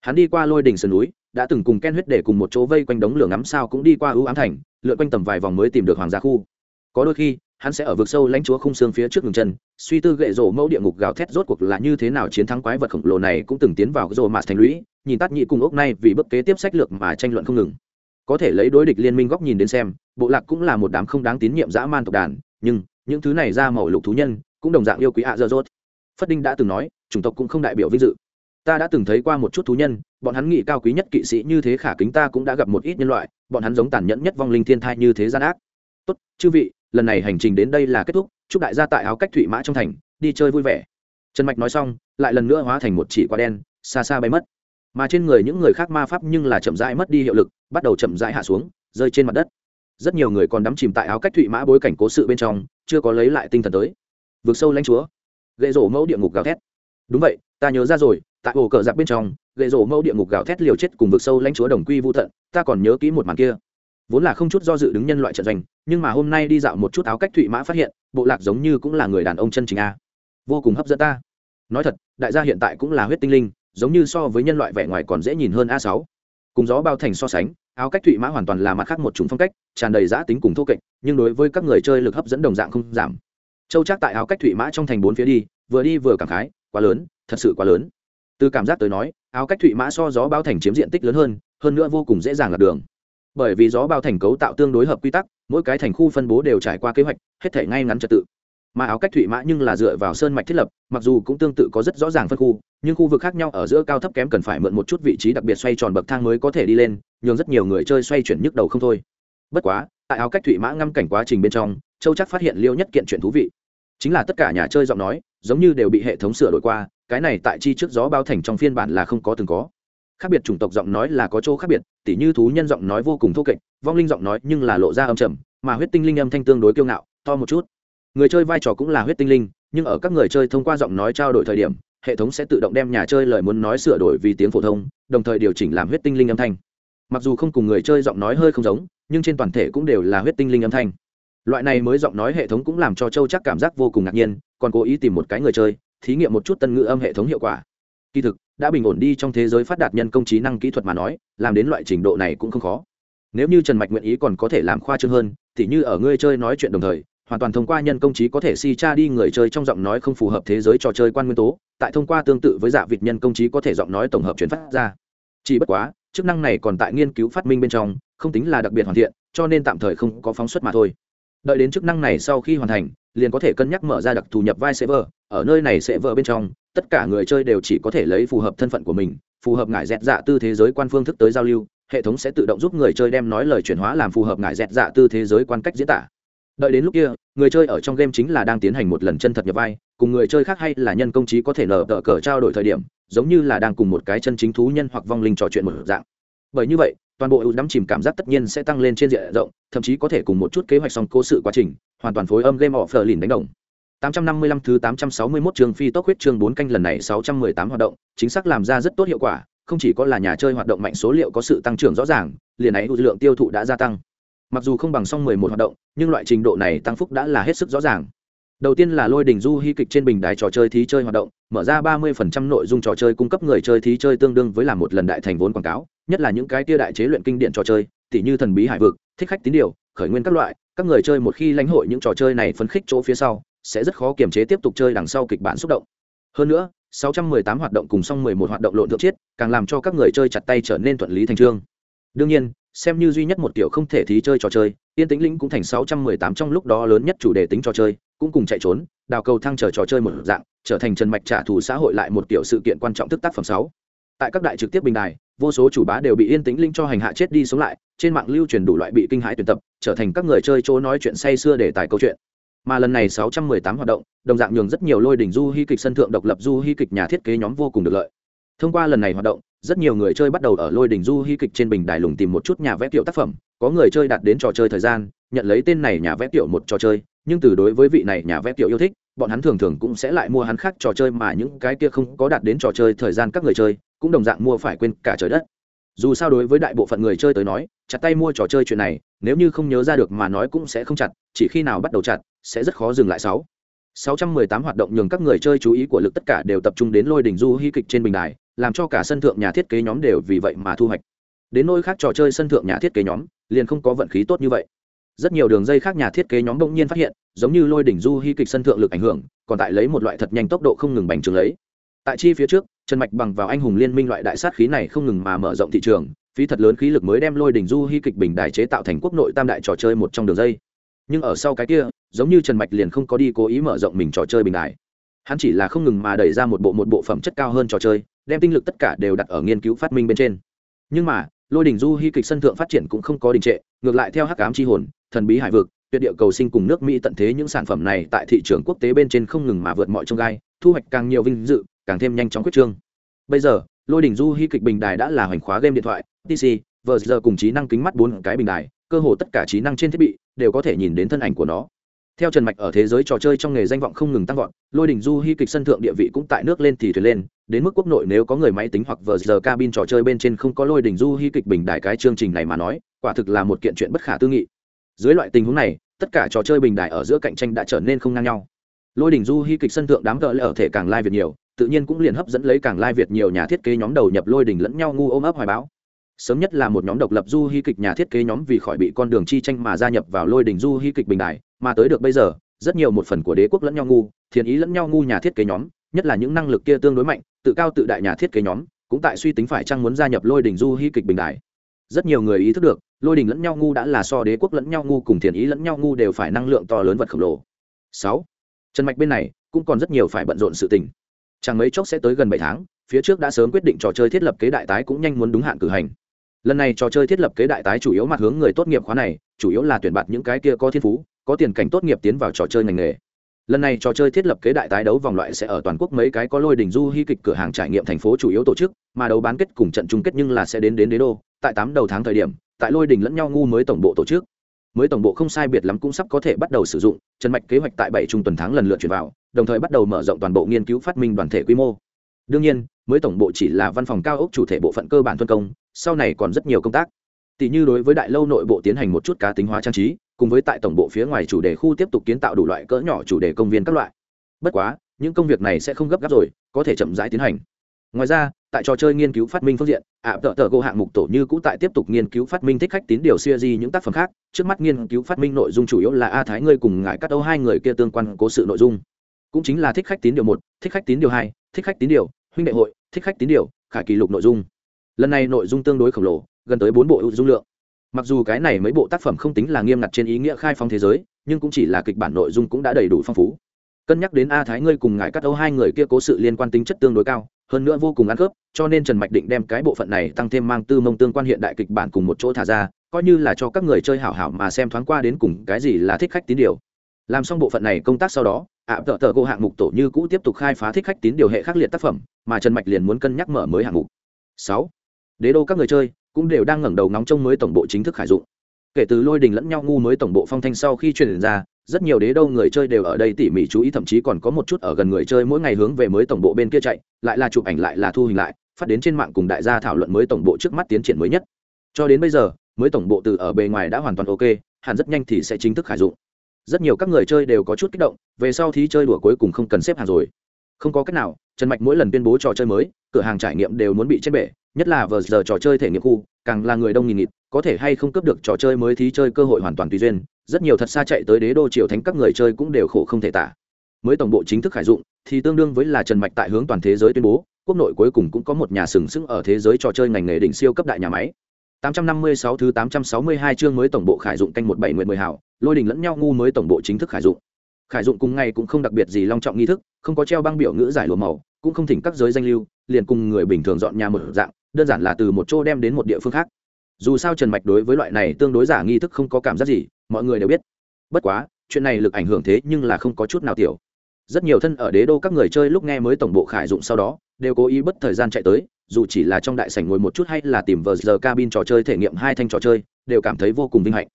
Hắn đi qua lôi đỉnh sườn núi, đã từng cùng ken huyết để cùng một chỗ vây quanh đống lửa ngắm sao cũng đi qua ưu ám thành, lượn quanh tầm vài vòng mới tìm được hoàng gia khu. Có đôi khi, hắn sẽ ở vực sâu lãnh chúa khung xương phía trước ngừng chân, suy tư gậy rổ mẫu địa ngục gào thét rốt cuộc là như thế nào chiến thắng quái vật khổng lồ này cũng từng tiến vào rổ mạt thành lũy, nhìn tắt nhị cùng ốc nay vì bức kế tiếp sách lược mà tranh luận không ngừng. Có thể lấy đối địch liên minh góc nhìn đến xem bộ lạc cũng là một đám không đáng tín nhiệm dã man tộc đàn, nhưng những thứ này ra màu lục thú nhân cũng đồng dạng yêu quý ạ dơ dốt phất đinh đã từng nói, chủng tộc cũng không đại biểu vinh dự. Ta đã từng thấy qua một chút thú nhân, bọn hắn nghĩ cao quý nhất kỵ sĩ như thế khả kính ta cũng đã gặp một ít nhân loại, bọn hắn giống tàn nhẫn nhất vong linh thiên thai như thế gian ác. Tốt, chư vị, lần này hành trình đến đây là kết thúc, chúc đại gia tại áo cách thụy mã trong thành, đi chơi vui vẻ. Trần mạch nói xong, lại lần nữa hóa thành một chỉ quả đen, xa xa bay mất. Mà trên người những người khác ma pháp nhưng là chậm rãi mất đi hiệu lực, bắt đầu chậm rãi hạ xuống, rơi trên mặt đất rất nhiều người còn đắm chìm tại áo cách thụy mã bối cảnh cố sự bên trong, chưa có lấy lại tinh thần tới. Vượt sâu lãnh chúa. Gậy rổ mẫu địa ngục gào thét. Đúng vậy, ta nhớ ra rồi, tại ổ cờ giặc bên trong, gậy rổ mẫu địa ngục gào thét liều chết cùng vượt sâu lãnh chúa đồng quy vô tận, ta còn nhớ kỹ một màn kia. Vốn là không chút do dự đứng nhân loại trận giành nhưng mà hôm nay đi dạo một chút áo cách thụy mã phát hiện, bộ lạc giống như cũng là người đàn ông chân chính a. Vô cùng hấp dẫn ta. Nói thật, đại gia hiện tại cũng là huyết tinh linh, giống như so với nhân loại vẻ ngoài còn dễ nhìn hơn a sáu cùng gió bao thành so sánh, áo cách thụy mã hoàn toàn là mặt khác một chủng phong cách, tràn đầy giã tính cùng thô kệch, nhưng đối với các người chơi lực hấp dẫn đồng dạng không giảm. Châu chắc tại áo cách thụy mã trong thành bốn phía đi, vừa đi vừa cảm khái, quá lớn, thật sự quá lớn. Từ cảm giác tới nói, áo cách thụy mã so gió bao thành chiếm diện tích lớn hơn hơn nữa vô cùng dễ dàng lạc đường. Bởi vì gió bao thành cấu tạo tương đối hợp quy tắc, mỗi cái thành khu phân bố đều trải qua kế hoạch, hết thể ngay ngắn trật tự. Mà áo cách thụy mã nhưng là dựa vào sơn mạch thiết lập, mặc dù cũng tương tự có rất rõ ràng phân khu nhưng khu vực khác nhau ở giữa cao thấp kém cần phải mượn một chút vị trí đặc biệt xoay tròn bậc thang mới có thể đi lên, nhường rất nhiều người chơi xoay chuyển nhức đầu không thôi. Bất quá, tại áo cách thụy mã ngâm cảnh quá trình bên trong, châu chắc phát hiện liêu nhất kiện chuyện thú vị. Chính là tất cả nhà chơi giọng nói, giống như đều bị hệ thống sửa đổi qua, cái này tại chi trước gió bao thành trong phiên bản là không có từng có. Khác biệt chủng tộc giọng nói là có chỗ khác biệt, tỉ như thú nhân giọng nói vô cùng thô kệch, vong linh giọng nói nhưng là lộ ra âm trầm, mà huyết tinh linh âm thanh tương đối kiêu ngạo, to một chút. Người chơi vai trò cũng là huyết tinh linh, nhưng ở các người chơi thông qua giọng nói trao đổi thời điểm hệ thống sẽ tự động đem nhà chơi lời muốn nói sửa đổi vì tiếng phổ thông, đồng thời điều chỉnh làm huyết tinh linh âm thanh. Mặc dù không cùng người chơi giọng nói hơi không giống, nhưng trên toàn thể cũng đều là huyết tinh linh âm thanh. Loại này mới giọng nói hệ thống cũng làm cho châu chắc cảm giác vô cùng ngạc nhiên, còn cố ý tìm một cái người chơi, thí nghiệm một chút tân ngữ âm hệ thống hiệu quả. Kỳ thực, đã bình ổn đi trong thế giới phát đạt nhân công trí năng kỹ thuật mà nói, làm đến loại trình độ này cũng không khó. Nếu như trần mạch nguyện ý còn có thể làm khoa trương hơn, thì như ở ngươi chơi nói chuyện đồng thời hoàn toàn thông qua nhân công trí có thể si cha đi người chơi trong giọng nói không phù hợp thế giới trò chơi quan nguyên tố, tại thông qua tương tự với giả vịt nhân công trí có thể giọng nói tổng hợp chuyển phát ra. Chỉ bất quá, chức năng này còn tại nghiên cứu phát minh bên trong, không tính là đặc biệt hoàn thiện, cho nên tạm thời không có phóng xuất mà thôi. Đợi đến chức năng này sau khi hoàn thành, liền có thể cân nhắc mở ra đặc thù nhập vai server, ở nơi này sẽ vỡ bên trong, tất cả người chơi đều chỉ có thể lấy phù hợp thân phận của mình, phù hợp ngại dẹt dạ tư thế giới quan phương thức tới giao lưu, hệ thống sẽ tự động giúp người chơi đem nói lời chuyển hóa làm phù hợp ngại dẹt dạ tư thế giới quan cách diễn tả đợi đến lúc kia người chơi ở trong game chính là đang tiến hành một lần chân thật nhập vai cùng người chơi khác hay là nhân công trí có thể nở tờ cờ trao đổi thời điểm giống như là đang cùng một cái chân chính thú nhân hoặc vong linh trò chuyện một dạng bởi như vậy toàn bộ ưu đắm chìm cảm giác tất nhiên sẽ tăng lên trên diện rộng thậm chí có thể cùng một chút kế hoạch xong cố sự quá trình hoàn toàn phối âm game offer lìn đánh đồng 855 thứ 861 trường phi tốc huyết chương 4 canh lần này 618 hoạt động, chính xác làm ra rất tốt hiệu quả, không chỉ có là nhà chơi hoạt động mạnh số liệu có sự tăng trưởng rõ ràng, liền ấy lượng tiêu thụ đã gia tăng. Mặc dù không bằng song 11 hoạt động, nhưng loại trình độ này tăng phúc đã là hết sức rõ ràng. Đầu tiên là lôi đỉnh du hy kịch trên bình đài trò chơi thí chơi hoạt động, mở ra 30% nội dung trò chơi cung cấp người chơi thí chơi tương đương với làm một lần đại thành vốn quảng cáo, nhất là những cái tia đại chế luyện kinh điển trò chơi, tỉ như thần bí hải vực, thích khách tín điều, khởi nguyên các loại, các người chơi một khi lãnh hội những trò chơi này phấn khích chỗ phía sau, sẽ rất khó kiềm chế tiếp tục chơi đằng sau kịch bản xúc động hơn nữa 618 hoạt động cùng xong 11 hoạt động lộn thượng chiết, càng làm cho các người chơi chặt tay trở nên thuận lý thành trương. Đương nhiên, xem như duy nhất một tiểu không thể thí chơi trò chơi, yên Tĩnh Linh cũng thành 618 trong lúc đó lớn nhất chủ đề tính trò chơi, cũng cùng chạy trốn, đào cầu thăng chờ trò chơi một dạng, trở thành trần mạch trả thù xã hội lại một tiểu sự kiện quan trọng thức tác phẩm 6. Tại các đại trực tiếp bình đài, vô số chủ bá đều bị Yên Tĩnh Linh cho hành hạ chết đi sống lại, trên mạng lưu truyền đủ loại bị kinh hãi tuyển tập, trở thành các người chơi chỗ nói chuyện say xưa để tài câu chuyện mà lần này 618 hoạt động đồng dạng nhường rất nhiều lôi đỉnh du hy kịch sân thượng độc lập du hy kịch nhà thiết kế nhóm vô cùng được lợi thông qua lần này hoạt động rất nhiều người chơi bắt đầu ở lôi đỉnh du hy kịch trên bình đài lùng tìm một chút nhà vẽ kiểu tác phẩm, có người chơi đạt đến trò chơi thời gian, nhận lấy tên này nhà vẽ kiểu một trò chơi, nhưng từ đối với vị này nhà vẽ kiểu yêu thích, bọn hắn thường thường cũng sẽ lại mua hắn khác trò chơi mà những cái kia không có đạt đến trò chơi thời gian các người chơi cũng đồng dạng mua phải quên cả trời đất. Dù sao đối với đại bộ phận người chơi tới nói, chặt tay mua trò chơi chuyện này, nếu như không nhớ ra được mà nói cũng sẽ không chặt, chỉ khi nào bắt đầu chặt, sẽ rất khó dừng lại sáu. 618 hoạt động nhường các người chơi chú ý của lực tất cả đều tập trung đến lôi đỉnh du hí kịch trên bình đài làm cho cả sân thượng nhà thiết kế nhóm đều vì vậy mà thu hoạch. Đến nỗi khác trò chơi sân thượng nhà thiết kế nhóm, liền không có vận khí tốt như vậy. Rất nhiều đường dây khác nhà thiết kế nhóm bỗng nhiên phát hiện, giống như lôi đỉnh du hy kịch sân thượng lực ảnh hưởng, còn tại lấy một loại thật nhanh tốc độ không ngừng bành trướng lấy. Tại chi phía trước, trần mạch bằng vào anh hùng liên minh loại đại sát khí này không ngừng mà mở rộng thị trường, phí thật lớn khí lực mới đem lôi đỉnh du hy kịch bình đài chế tạo thành quốc nội tam đại trò chơi một trong đường dây. Nhưng ở sau cái kia, giống như trần mạch liền không có đi cố ý mở rộng mình trò chơi bình đại hắn chỉ là không ngừng mà đẩy ra một bộ một bộ phẩm chất cao hơn trò chơi đem tinh lực tất cả đều đặt ở nghiên cứu phát minh bên trên. Nhưng mà lôi đình du hy kịch sân thượng phát triển cũng không có đình trệ ngược lại theo hắc ám c hồn thần bí hải vực tuyệt địa cầu sinh cùng nước mỹ tận thế những sản phẩm này tại thị trường quốc tế bên trên không ngừng mà vượt mọi trông gai thu hoạch càng nhiều vinh dự càng thêm nhanh chóng quyết trương. Bây giờ lôi đình du hy kịch bình đài đã là hoành khóa game điện thoại pc, vờ giờ cùng trí năng kính mắt bốn cái bình đài cơ hồ tất cả trí năng trên thiết bị đều có thể nhìn đến thân ảnh của nó theo trần mạch ở thế giới trò chơi trong nghề danh vọng không ngừng tăng vọt, lôi đình du hy kịch sân thượng địa vị cũng tại nước lên thì thuyền lên, đến mức quốc nội nếu có người máy tính hoặc vờ giờ cabin trò chơi bên trên không có lôi đình du hy kịch bình đại cái chương trình này mà nói, quả thực là một kiện chuyện bất khả tư nghị. Dưới loại tình huống này, tất cả trò chơi bình đại ở giữa cạnh tranh đã trở nên không ngang nhau. Lôi đình du hy kịch sân thượng đám cỡ ở thể càng lai việt nhiều, tự nhiên cũng liền hấp dẫn lấy càng lai việt nhiều nhà thiết kế nhóm đầu nhập lôi đình lẫn nhau ngu ôm ấp hoài báo sớm nhất là một nhóm độc lập du hy kịch nhà thiết kế nhóm vì khỏi bị con đường chi tranh mà gia nhập vào lôi đình du hy kịch bình đại mà tới được bây giờ, rất nhiều một phần của đế quốc lẫn nhau ngu, thiền ý lẫn nhau ngu nhà thiết kế nhóm, nhất là những năng lực kia tương đối mạnh, tự cao tự đại nhà thiết kế nhóm, cũng tại suy tính phải chăng muốn gia nhập lôi đình du hy kịch bình đại. Rất nhiều người ý thức được, lôi đình lẫn nhau ngu đã là so đế quốc lẫn nhau ngu cùng thiền ý lẫn nhau ngu đều phải năng lượng to lớn vật khổng lồ. Sáu, trần mạch bên này cũng còn rất nhiều phải bận rộn sự tình. Chẳng mấy chốc sẽ tới gần bảy tháng, phía trước đã sớm quyết định trò chơi thiết lập kế đại tái cũng nhanh muốn đúng hạn cử hành. Lần này trò chơi thiết lập kế đại tái chủ yếu mặt hướng người tốt nghiệp khóa này, chủ yếu là tuyển bạt những cái kia có thiên phú có tiền cảnh tốt nghiệp tiến vào trò chơi ngành nghề. Lần này trò chơi thiết lập kế đại tái đấu vòng loại sẽ ở toàn quốc mấy cái có lôi đình du hy kịch cửa hàng trải nghiệm thành phố chủ yếu tổ chức, mà đấu bán kết cùng trận chung kết nhưng là sẽ đến đến đế đô, tại tám đầu tháng thời điểm, tại lôi đình lẫn nhau ngu mới tổng bộ tổ chức. Mới tổng bộ không sai biệt lắm cũng sắp có thể bắt đầu sử dụng, trần mạch kế hoạch tại bảy trung tuần tháng lần lượt chuyển vào, đồng thời bắt đầu mở rộng toàn bộ nghiên cứu phát minh đoàn thể quy mô. Đương nhiên, mới tổng bộ chỉ là văn phòng cao ốc chủ thể bộ phận cơ bản thuân công, sau này còn rất nhiều công tác tỷ như đối với đại lâu nội bộ tiến hành một chút cá tính hóa trang trí, cùng với tại tổng bộ phía ngoài chủ đề khu tiếp tục kiến tạo đủ loại cỡ nhỏ chủ đề công viên các loại. Bất quá, những công việc này sẽ không gấp gáp rồi, có thể chậm rãi tiến hành. Ngoài ra, tại trò chơi nghiên cứu phát minh phương diện, ạ tợ tợ gỗ hạng mục tổ như cũ tại tiếp tục nghiên cứu phát minh thích khách tín điều siêu di những tác phẩm khác. Trước mắt nghiên cứu phát minh nội dung chủ yếu là a thái ngươi cùng ngài cắt âu hai người kia tương quan cố sự nội dung. Cũng chính là thích khách tín điều một, thích khách tín điều hai, thích khách tín điều, huynh đệ hội, thích khách tín điều, khải kỷ lục nội dung. Lần này nội dung tương đối khổng lồ gần tới bốn bộ ưu dung lượng. Mặc dù cái này mấy bộ tác phẩm không tính là nghiêm ngặt trên ý nghĩa khai phóng thế giới, nhưng cũng chỉ là kịch bản nội dung cũng đã đầy đủ phong phú. Cân nhắc đến a thái ngươi cùng ngài cắt âu hai người kia cố sự liên quan tính chất tương đối cao, hơn nữa vô cùng ăn khớp, cho nên trần mạch định đem cái bộ phận này tăng thêm mang tư mông tương quan hiện đại kịch bản cùng một chỗ thả ra, coi như là cho các người chơi hảo hảo mà xem thoáng qua đến cùng cái gì là thích khách tín điều. Làm xong bộ phận này công tác sau đó, ạ, tợ tợ gỗ hạng mục tổ như cũ tiếp tục khai phá thích khách tín điều hệ khắc liệt tác phẩm, mà trần mạch liền muốn cân nhắc mở mới hạng mục. Sáu. Đế đô các người chơi cũng đều đang ngẩng đầu ngóng trông mới tổng bộ chính thức khải dụng. Kể từ lôi đình lẫn nhau ngu mới tổng bộ phong thanh sau khi truyền ra, rất nhiều đế đô người chơi đều ở đây tỉ mỉ chú ý, thậm chí còn có một chút ở gần người chơi mỗi ngày hướng về mới tổng bộ bên kia chạy, lại là chụp ảnh, lại là thu hình lại, phát đến trên mạng cùng đại gia thảo luận mới tổng bộ trước mắt tiến triển mới nhất. Cho đến bây giờ, mới tổng bộ từ ở bề ngoài đã hoàn toàn ok, hẳn rất nhanh thì sẽ chính thức khải dụng. Rất nhiều các người chơi đều có chút kích động, về sau thì chơi đùa cuối cùng không cần xếp hàng rồi. Không có cách nào, trần mạch mỗi lần tuyên bố trò chơi mới, cửa hàng trải nghiệm đều muốn bị chết bể nhất là vờ giờ trò chơi thể nghiệm khu càng là người đông nghìn nghịt có thể hay không cướp được trò chơi mới thí chơi cơ hội hoàn toàn tùy duyên rất nhiều thật xa chạy tới đế đô triều thánh các người chơi cũng đều khổ không thể tả mới tổng bộ chính thức khải dụng thì tương đương với là trần mạch tại hướng toàn thế giới tuyên bố quốc nội cuối cùng cũng có một nhà sừng sững ở thế giới trò chơi ngành nghề đỉnh siêu cấp đại nhà máy 856 thứ 862 chương mới tổng bộ khải dụng canh 17 nguyện 10 hảo, lôi đình lẫn nhau ngu mới tổng bộ chính thức khải dụng. Khải dụng cùng ngày cũng không đặc biệt gì long trọng nghi thức, không có treo băng biểu ngữ giải lụa màu, cũng không thỉnh các giới danh lưu, liền cùng người bình thường dọn nhà một dạng, đơn giản là từ một chỗ đem đến một địa phương khác. Dù sao Trần Mạch đối với loại này tương đối giả nghi thức không có cảm giác gì, mọi người đều biết. Bất quá, chuyện này lực ảnh hưởng thế nhưng là không có chút nào tiểu. Rất nhiều thân ở đế đô các người chơi lúc nghe mới tổng bộ khải dụng sau đó, đều cố ý bất thời gian chạy tới, dù chỉ là trong đại sảnh ngồi một chút hay là tìm vờ giờ cabin trò chơi thể nghiệm hai thanh trò chơi đều cảm thấy vô cùng vinh hạnh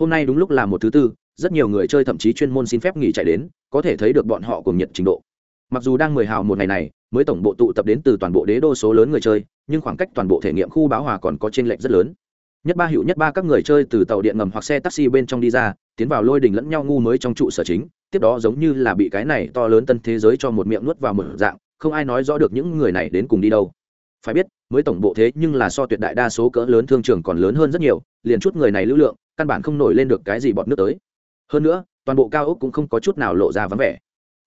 hôm nay đúng lúc là một thứ tư rất nhiều người chơi thậm chí chuyên môn xin phép nghỉ chạy đến có thể thấy được bọn họ cùng nhiệt trình độ mặc dù đang mười hào một ngày này mới tổng bộ tụ tập đến từ toàn bộ đế đô số lớn người chơi, nhưng khoảng cách toàn bộ thể nghiệm khu báo hòa còn có t r ê n lệch rất lớn. Nhất ba hiệu nhất ba các người chơi từ tàu điện ngầm hoặc xe taxi bên trong đi ra, tiến vào lôi đình lẫn nhau ngu mới trong trụ sở chính, tiếp đó giống như là bị cái này to lớn tân thế giới cho một miệng nuốt vào một dạng, không ai nói rõ được những người này đến cùng đi đâu. Phải biết, mới tổng bộ thế nhưng là so tuyệt đại đa số cỡ lớn thương trường còn lớn hơn rất nhiều, liền chút người này lưu lượng, căn bản không nổi lên được cái gì bọt nước tới. Hơn nữa, toàn bộ cao ốc cũng không có chút nào lộ ra vắng vẻ.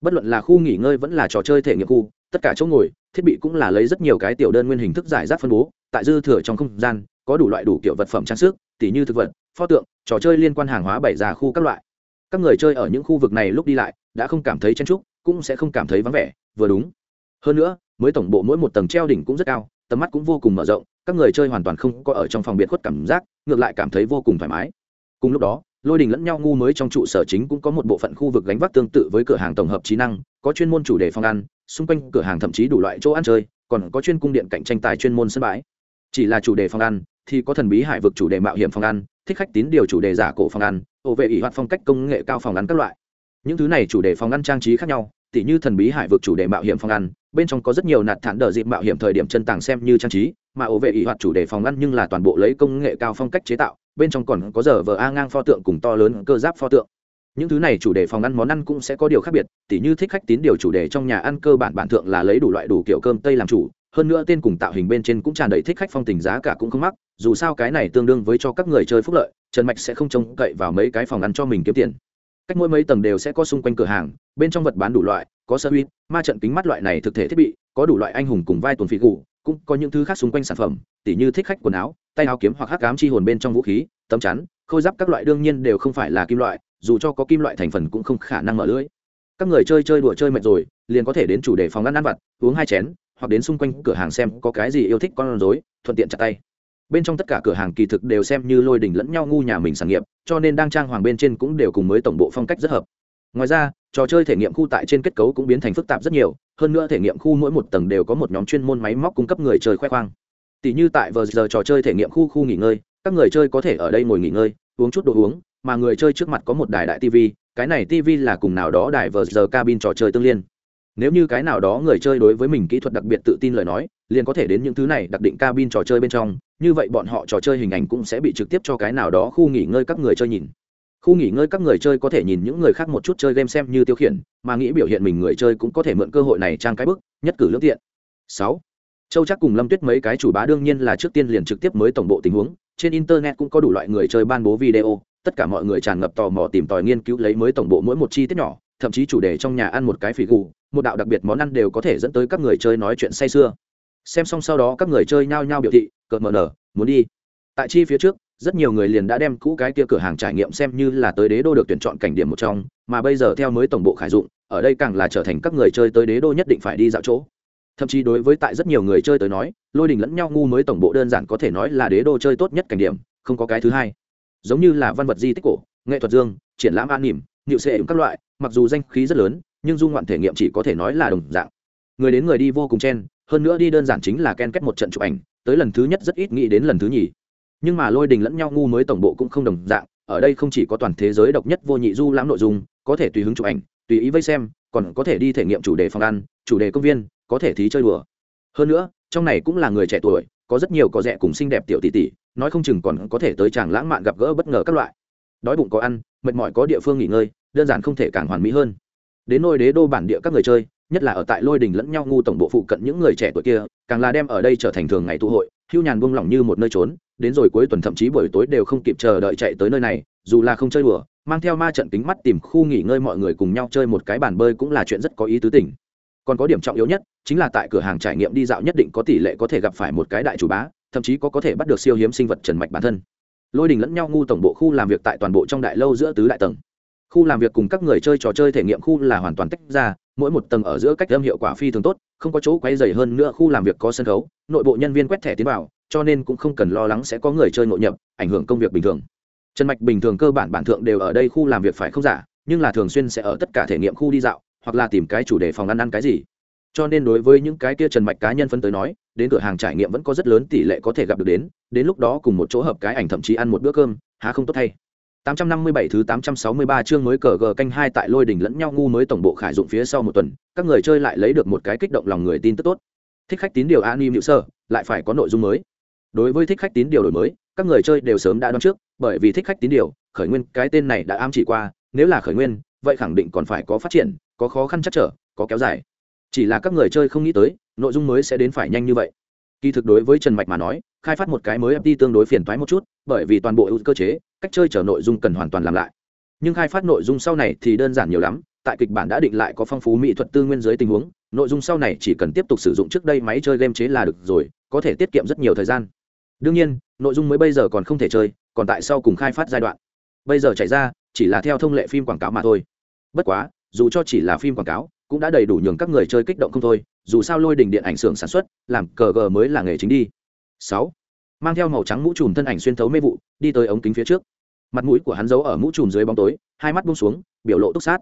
Bất luận là khu nghỉ ngơi vẫn là trò chơi thể nghiệm khu tất cả chỗ ngồi, thiết bị cũng là lấy rất nhiều cái tiểu đơn nguyên hình thức giải rác phân bố, tại dư thừa trong không gian, có đủ loại đủ kiểu vật phẩm trang sức, tỉ như thực vật, pho tượng, trò chơi liên quan hàng hóa bày ra khu các loại. Các người chơi ở những khu vực này lúc đi lại, đã không cảm thấy chen trúc cũng sẽ không cảm thấy vắng vẻ, vừa đúng. Hơn nữa, mới tổng bộ mỗi một tầng treo đỉnh cũng rất cao, tầm mắt cũng vô cùng mở rộng, các người chơi hoàn toàn không có ở trong phòng biệt khuất cảm giác, ngược lại cảm thấy vô cùng thoải mái. Cùng lúc đó, lôi đình lẫn nhau ngu mới trong trụ sở chính cũng có một bộ phận khu vực gánh vác tương tự với cửa hàng tổng hợp trí năng, có chuyên môn chủ đề phòng ăn xung quanh cửa hàng thậm chí đủ loại chỗ ăn chơi, còn có chuyên cung điện cạnh tranh tài chuyên môn sân bãi. Chỉ là chủ đề phòng ăn, thì có thần bí hải vực chủ đề mạo hiểm phòng ăn, thích khách tín điều chủ đề giả cổ phòng ăn ổ vệ ỷ hoạt phong cách công nghệ cao phòng ăn các loại. Những thứ này chủ đề phòng ăn trang trí khác nhau, tỉ như thần bí hải vực chủ đề mạo hiểm phòng ăn, bên trong có rất nhiều nạt thản đờ dịp mạo hiểm thời điểm chân tàng xem như trang trí, mà ổ vệ ỷ hoạt chủ đề phòng ăn nhưng là toàn bộ lấy công nghệ cao phong cách chế tạo, bên trong còn có giờ vờ a ngang pho tượng cùng to lớn cơ giáp pho tượng những thứ này chủ đề phòng ăn món ăn cũng sẽ có điều khác biệt tỉ như thích khách tín điều chủ đề trong nhà ăn cơ bản bản thượng là lấy đủ loại đủ kiểu cơm tây làm chủ hơn nữa tên cùng tạo hình bên trên cũng tràn đầy thích khách phong tình giá cả cũng không mắc dù sao cái này tương đương với cho các người chơi phúc lợi trần mạch sẽ không trông cậy vào mấy cái phòng ăn cho mình kiếm tiền. Cách mỗi mấy tầng đều sẽ có xung quanh cửa hàng bên trong vật bán đủ loại có sơ huy, ma trận kính mắt loại này thực thể thiết bị có đủ loại anh hùng cùng vai tuần phí gù cũng có những thứ khác xung quanh sản phẩm tỉ như thích khách quần áo tay áo kiếm hoặc hắc ám chi hồn bên trong vũ khí tấm chắn khôi giáp các loại đương nhiên đều không phải là kim loại, dù cho có kim loại thành phần cũng không khả năng mở lưỡi các người chơi chơi đùa chơi mệt rồi, liền có thể đến chủ đề phòng ăn ăn vặt, uống hai chén, hoặc đến xung quanh cửa hàng xem có cái gì yêu thích con rối, thuận tiện chặt tay. Bên trong tất cả cửa hàng kỳ thực đều xem như lôi đỉnh lẫn nhau ngu nhà mình sản nghiệp, cho nên đang trang hoàng bên trên cũng đều cùng mới tổng bộ phong cách rất hợp. Ngoài ra, trò chơi thể nghiệm khu tại trên kết cấu cũng biến thành phức tạp rất nhiều, hơn nữa thể nghiệm khu mỗi một tầng đều có một nhóm chuyên môn máy móc cung cấp người chơi khoe khoang. Tỷ như tại vờ giờ trò chơi thể nghiệm khu khu nghỉ ngơi các người chơi có thể ở đây ngồi nghỉ ngơi, uống chút đồ uống, mà người chơi trước mặt có một đài đại tv cái này tv là cùng nào đó đài vờ giờ cabin trò chơi tương liên. Nếu như cái nào đó người chơi đối với mình kỹ thuật đặc biệt tự tin lời nói, liền có thể đến những thứ này đặc định cabin trò chơi bên trong, như vậy bọn họ trò chơi hình ảnh cũng sẽ bị trực tiếp cho cái nào đó khu nghỉ ngơi các người chơi nhìn. Khu nghỉ ngơi các người chơi có thể nhìn những người khác một chút chơi game xem như tiêu khiển, mà nghĩ biểu hiện mình người chơi cũng có thể mượn cơ hội này trang cái bức nhất cử lương tiện. Sáu, châu chắc cùng lâm tuyết mấy cái chủ bá đương nhiên là trước tiên liền trực tiếp mới tổng bộ tình huống trên internet cũng có đủ loại người chơi ban bố video, tất cả mọi người tràn ngập tò mò tìm tòi nghiên cứu lấy mới tổng bộ mỗi một chi tiết nhỏ, thậm chí chủ đề trong nhà ăn một cái phỉ gù, một đạo đặc biệt món ăn đều có thể dẫn tới các người chơi nói chuyện say sưa. Xem xong sau đó các người chơi nhao nhao biểu thị, cợt mờ nở, muốn đi. Tại chi phía trước, rất nhiều người liền đã đem cũ cái kia cửa hàng trải nghiệm xem như là tới đế đô được tuyển chọn cảnh điểm một trong, mà bây giờ theo mới tổng bộ khải dụng, ở đây càng là trở thành các người chơi tới đế đô nhất định phải đi dạo chỗ. Thậm chí đối với tại rất nhiều người chơi tới nói lôi đình lẫn nhau ngu mới tổng bộ đơn giản có thể nói là đế đô chơi tốt nhất cảnh điểm, không có cái thứ hai. Giống như là văn vật di tích cổ, nghệ thuật dương, triển lãm an nỉm nhịu xệ các loại, mặc dù danh khí rất lớn, nhưng du ngoạn thể nghiệm chỉ có thể nói là đồng dạng. Người đến người đi vô cùng chen, hơn nữa đi đơn giản chính là ken kết một trận chụp ảnh, tới lần thứ nhất rất ít nghĩ đến lần thứ nhì. Nhưng mà lôi đình lẫn nhau ngu mới tổng bộ cũng không đồng dạng, ở đây không chỉ có toàn thế giới độc nhất vô nhị du lãm nội dung, có thể tùy hứng chụp ảnh, tùy ý vây xem, còn có thể đi thể nghiệm chủ đề phòng ăn, chủ đề công viên, có thể thí chơi đùa. Hơn nữa trong này cũng là người trẻ tuổi, có rất nhiều có rẻ cùng xinh đẹp tiểu tỷ tỷ, nói không chừng còn có thể tới chàng lãng mạn gặp gỡ bất ngờ các loại. Đói bụng có ăn, mệt mỏi có địa phương nghỉ ngơi, đơn giản không thể càng hoàn mỹ hơn. Đến nôi đế đô bản địa các người chơi, nhất là ở tại lôi đình lẫn nhau ngu tổng bộ phụ cận những người trẻ tuổi kia, càng là đem ở đây trở thành thường ngày tụ hội, hưu nhàn buông lỏng như một nơi trốn, đến rồi cuối tuần thậm chí buổi tối đều không kịp chờ đợi chạy tới nơi này, dù là không chơi đùa, mang theo ma trận kính mắt tìm khu nghỉ ngơi mọi người cùng nhau chơi một cái bàn bơi cũng là chuyện rất có ý tứ tình còn có điểm trọng yếu nhất, chính là tại cửa hàng trải nghiệm đi dạo nhất định có tỷ lệ có thể gặp phải một cái đại chủ bá, thậm chí có có thể bắt được siêu hiếm sinh vật trần mạch bản thân. Lôi đình lẫn nhau ngu tổng bộ khu làm việc tại toàn bộ trong đại lâu giữa tứ đại tầng. Khu làm việc cùng các người chơi trò chơi thể nghiệm khu là hoàn toàn tách ra, mỗi một tầng ở giữa cách âm hiệu quả phi thường tốt, không có chỗ quay dày hơn nữa khu làm việc có sân khấu, nội bộ nhân viên quét thẻ tiến vào, cho nên cũng không cần lo lắng sẽ có người chơi nội nhập, ảnh hưởng công việc bình thường. Trần mạch bình thường cơ bản bản thượng đều ở đây khu làm việc phải không giả, nhưng là thường xuyên sẽ ở tất cả thể nghiệm khu đi dạo hoặc là tìm cái chủ đề phòng ăn ăn cái gì cho nên đối với những cái kia trần mạch cá nhân phân tới nói đến cửa hàng trải nghiệm vẫn có rất lớn tỷ lệ có thể gặp được đến đến lúc đó cùng một chỗ hợp cái ảnh thậm chí ăn một bữa cơm há không tốt thay 857 thứ 863 chương mới cờ gờ canh hai tại lôi đỉnh lẫn nhau ngu mới tổng bộ khải dụng phía sau một tuần, các người chơi lại lấy được một cái kích động lòng người tin tức tốt. Thích khách tín điều anime sơ, lại phải có nội dung mới. Đối với thích khách tín điều đổi mới, các người chơi đều sớm đã đoán trước, bởi vì thích khách tín điều, khởi nguyên cái tên này đã ám chỉ qua, nếu là khởi nguyên, vậy khẳng định còn phải có phát triển, có khó khăn chắc trở, có kéo dài. Chỉ là các người chơi không nghĩ tới, nội dung mới sẽ đến phải nhanh như vậy. Kỳ thực đối với Trần Mạch mà nói, khai phát một cái mới FT tương đối phiền toái một chút, bởi vì toàn bộ ưu cơ chế, cách chơi trở nội dung cần hoàn toàn làm lại nhưng khai phát nội dung sau này thì đơn giản nhiều lắm tại kịch bản đã định lại có phong phú mỹ thuật tư nguyên dưới tình huống nội dung sau này chỉ cần tiếp tục sử dụng trước đây máy chơi game chế là được rồi có thể tiết kiệm rất nhiều thời gian đương nhiên nội dung mới bây giờ còn không thể chơi còn tại sau cùng khai phát giai đoạn bây giờ chạy ra chỉ là theo thông lệ phim quảng cáo mà thôi bất quá dù cho chỉ là phim quảng cáo, cũng đã đầy đủ nhường các người chơi kích động không thôi, dù sao lôi đình điện ảnh xưởng sản xuất, làm cờ gờ mới là nghề chính đi. Sáu, mang theo màu trắng mũ trùm thân ảnh xuyên thấu mê vụ, đi tới ống kính phía trước. Mặt mũi của hắn giấu ở mũ trùm dưới bóng tối, hai mắt bung xuống, biểu lộ túc sát.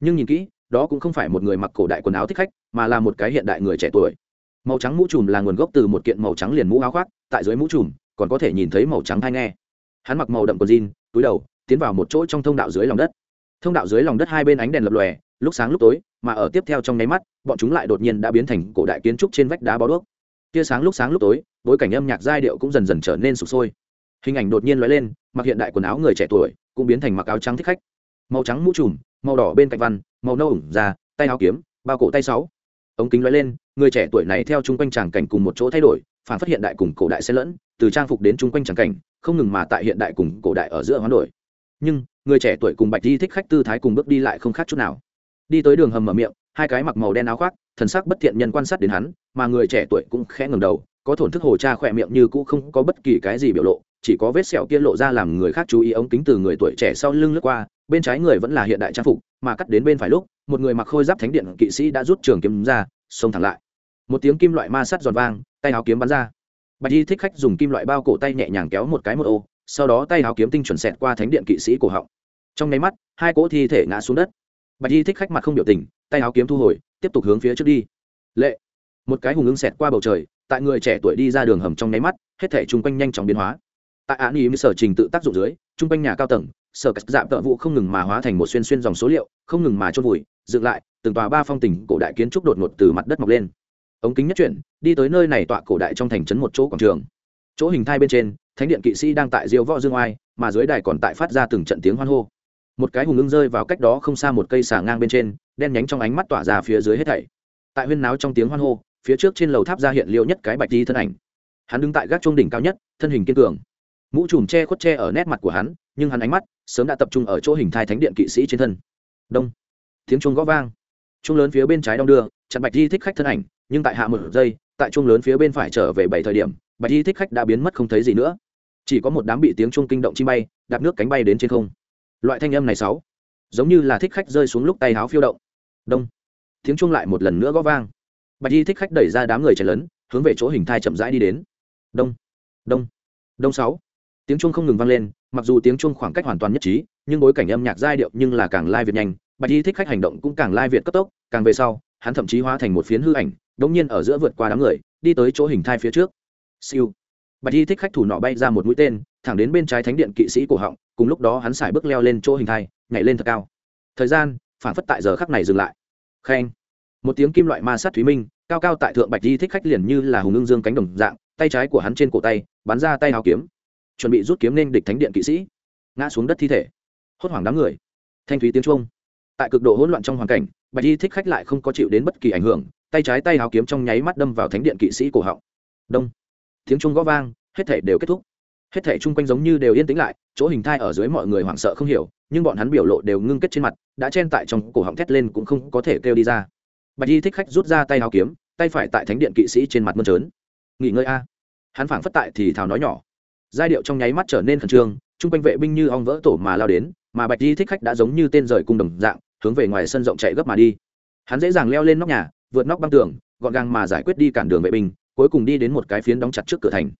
Nhưng nhìn kỹ, đó cũng không phải một người mặc cổ đại quần áo thích khách, mà là một cái hiện đại người trẻ tuổi. Màu trắng mũ trùm là nguồn gốc từ một kiện màu trắng liền mũ áo khoác, tại dưới mũ trùm, còn có thể nhìn thấy màu trắng thai nghe. Hắn mặc màu đậm quần jean, túi đầu, tiến vào một chỗ trong thông đạo dưới lòng đất thông đạo dưới lòng đất hai bên ánh đèn lập lòe, lúc sáng lúc tối, mà ở tiếp theo trong nháy mắt, bọn chúng lại đột nhiên đã biến thành cổ đại kiến trúc trên vách đá bó đuốc. Tia sáng lúc sáng lúc tối, bối cảnh âm nhạc giai điệu cũng dần dần trở nên sụp sôi. Hình ảnh đột nhiên lóe lên, mặc hiện đại quần áo người trẻ tuổi, cũng biến thành mặc áo trắng thích khách. Màu trắng mũ trùm, màu đỏ bên cạnh văn, màu nâu ủng da, tay áo kiếm, bao cổ tay sáu. Ống kính lóe lên, người trẻ tuổi này theo chung quanh tràng cảnh cùng một chỗ thay đổi, phản phát hiện đại cùng cổ đại xen lẫn, từ trang phục đến chung quanh tràng cảnh, không ngừng mà tại hiện đại cùng cổ đại ở giữa hoán đổi. Nhưng người trẻ tuổi cùng bạch di thích khách tư thái cùng bước đi lại không khác chút nào. Đi tới đường hầm mở miệng, hai cái mặc màu đen áo khoác, thần sắc bất thiện nhân quan sát đến hắn, mà người trẻ tuổi cũng khẽ ngầm đầu, có thổn thức hồ cha khỏe miệng như cũ không có bất kỳ cái gì biểu lộ, chỉ có vết sẹo kia lộ ra làm người khác chú ý ống kính từ người tuổi trẻ sau lưng lướt qua, bên trái người vẫn là hiện đại trang phục, mà cắt đến bên phải lúc, một người mặc khôi giáp thánh điện kỵ sĩ đã rút trường kiếm ra, xông thẳng lại. Một tiếng kim loại ma sắt giòn vang, tay áo kiếm bắn ra. Bạch y thích khách dùng kim loại bao cổ tay nhẹ nhàng kéo một cái một ô sau đó tay áo kiếm tinh chuẩn xẹt qua thánh điện kỵ sĩ cổ họng. Trong nháy mắt, hai cỗ thi thể ngã xuống đất. Bạch y thích khách mặt không biểu tình, tay áo kiếm thu hồi, tiếp tục hướng phía trước đi. Lệ. Một cái hùng ứng xẹt qua bầu trời, tại người trẻ tuổi đi ra đường hầm trong nháy mắt, hết thể chung quanh nhanh chóng biến hóa. Tại án ý sở trình tự tác dụng dưới, chung quanh nhà cao tầng, sở cắt dạm tợ vụ không ngừng mà hóa thành một xuyên xuyên dòng số liệu, không ngừng mà chôn vùi, dựng lại, từng tòa ba phong tình cổ đại kiến trúc đột ngột từ mặt đất mọc lên. Ống kính nhất chuyển, đi tới nơi này tọa cổ đại trong thành trấn một chỗ quảng trường. Chỗ hình thai bên trên thánh điện kỵ sĩ đang tại diêu võ dương oai, mà dưới đài còn tại phát ra từng trận tiếng hoan hô. Một cái hùng ưng rơi vào cách đó không xa một cây xà ngang bên trên, đen nhánh trong ánh mắt tỏa ra phía dưới hết thảy. Tại huyên náo trong tiếng hoan hô, phía trước trên lầu tháp ra hiện liêu nhất cái bạch đi thân ảnh. Hắn đứng tại gác trung đỉnh cao nhất, thân hình kiên cường. Mũ trùm che khuất che ở nét mặt của hắn, nhưng hắn ánh mắt sớm đã tập trung ở chỗ hình thai thánh điện kỵ sĩ trên thân. Đông. Tiếng chuông gõ vang. Chuông lớn phía bên trái đong đưa, chặn bạch di thích khách thân ảnh, nhưng tại hạ một giây, tại chuông lớn phía bên phải trở về bảy thời điểm bạch di thích khách đã biến mất không thấy gì nữa. Chỉ có một đám bị tiếng chuông kinh động chi bay, đạp nước cánh bay đến trên không. Loại thanh âm này sáu, giống như là thích khách rơi xuống lúc tay háo phiêu động. Đông. Tiếng chuông lại một lần nữa gõ vang. Bạch di thích khách đẩy ra đám người chạy lớn, hướng về chỗ hình thai chậm rãi đi đến. Đông. Đông. Đông sáu. Tiếng chuông không ngừng vang lên, mặc dù tiếng chuông khoảng cách hoàn toàn nhất trí, nhưng bối cảnh âm nhạc giai điệu nhưng là càng lai việt nhanh. Bạch di thích khách hành động cũng càng lai việt cấp tốc, càng về sau, hắn thậm chí hóa thành một phiến hư ảnh đống nhiên ở giữa vượt qua đám người, đi tới chỗ hình thai phía trước siêu. Bạch di thích khách thủ nọ bay ra một mũi tên, thẳng đến bên trái thánh điện kỵ sĩ cổ họng, cùng lúc đó hắn xài bước leo lên chỗ hình thai, nhảy lên thật cao. Thời gian, phản phất tại giờ khắc này dừng lại. Khen. Một tiếng kim loại ma sát thúy minh, cao cao tại thượng bạch di thích khách liền như là hùng ngưng dương cánh đồng dạng, tay trái của hắn trên cổ tay, bắn ra tay hào kiếm. Chuẩn bị rút kiếm nên địch thánh điện kỵ sĩ. Ngã xuống đất thi thể. Hốt hoảng đám người. Thanh thúy tiếng trung tại cực độ hỗn loạn trong hoàn cảnh, bạch di thích khách lại không có chịu đến bất kỳ ảnh hưởng, tay trái tay hào kiếm trong nháy mắt đâm vào thánh điện kỵ sĩ cổ họng. Đông tiếng trung gõ vang, hết thể đều kết thúc. Hết thể chung quanh giống như đều yên tĩnh lại, chỗ hình thai ở dưới mọi người hoảng sợ không hiểu, nhưng bọn hắn biểu lộ đều ngưng kết trên mặt, đã chen tại trong cổ họng thét lên cũng không có thể kêu đi ra. Bạch y thích khách rút ra tay hào kiếm, tay phải tại thánh điện kỵ sĩ trên mặt mơn trớn. Nghỉ ngơi a. Hắn phảng phất tại thì thào nói nhỏ. Giai điệu trong nháy mắt trở nên khẩn trương, chung quanh vệ binh như ong vỡ tổ mà lao đến, mà bạch y thích khách đã giống như tên rời cung đồng dạng, hướng về ngoài sân rộng chạy gấp mà đi. Hắn dễ dàng leo lên nóc nhà, vượt nóc băng tường, gọn gàng mà giải quyết đi cản đường vệ binh cuối cùng đi đến một cái phiến đóng chặt trước cửa thành.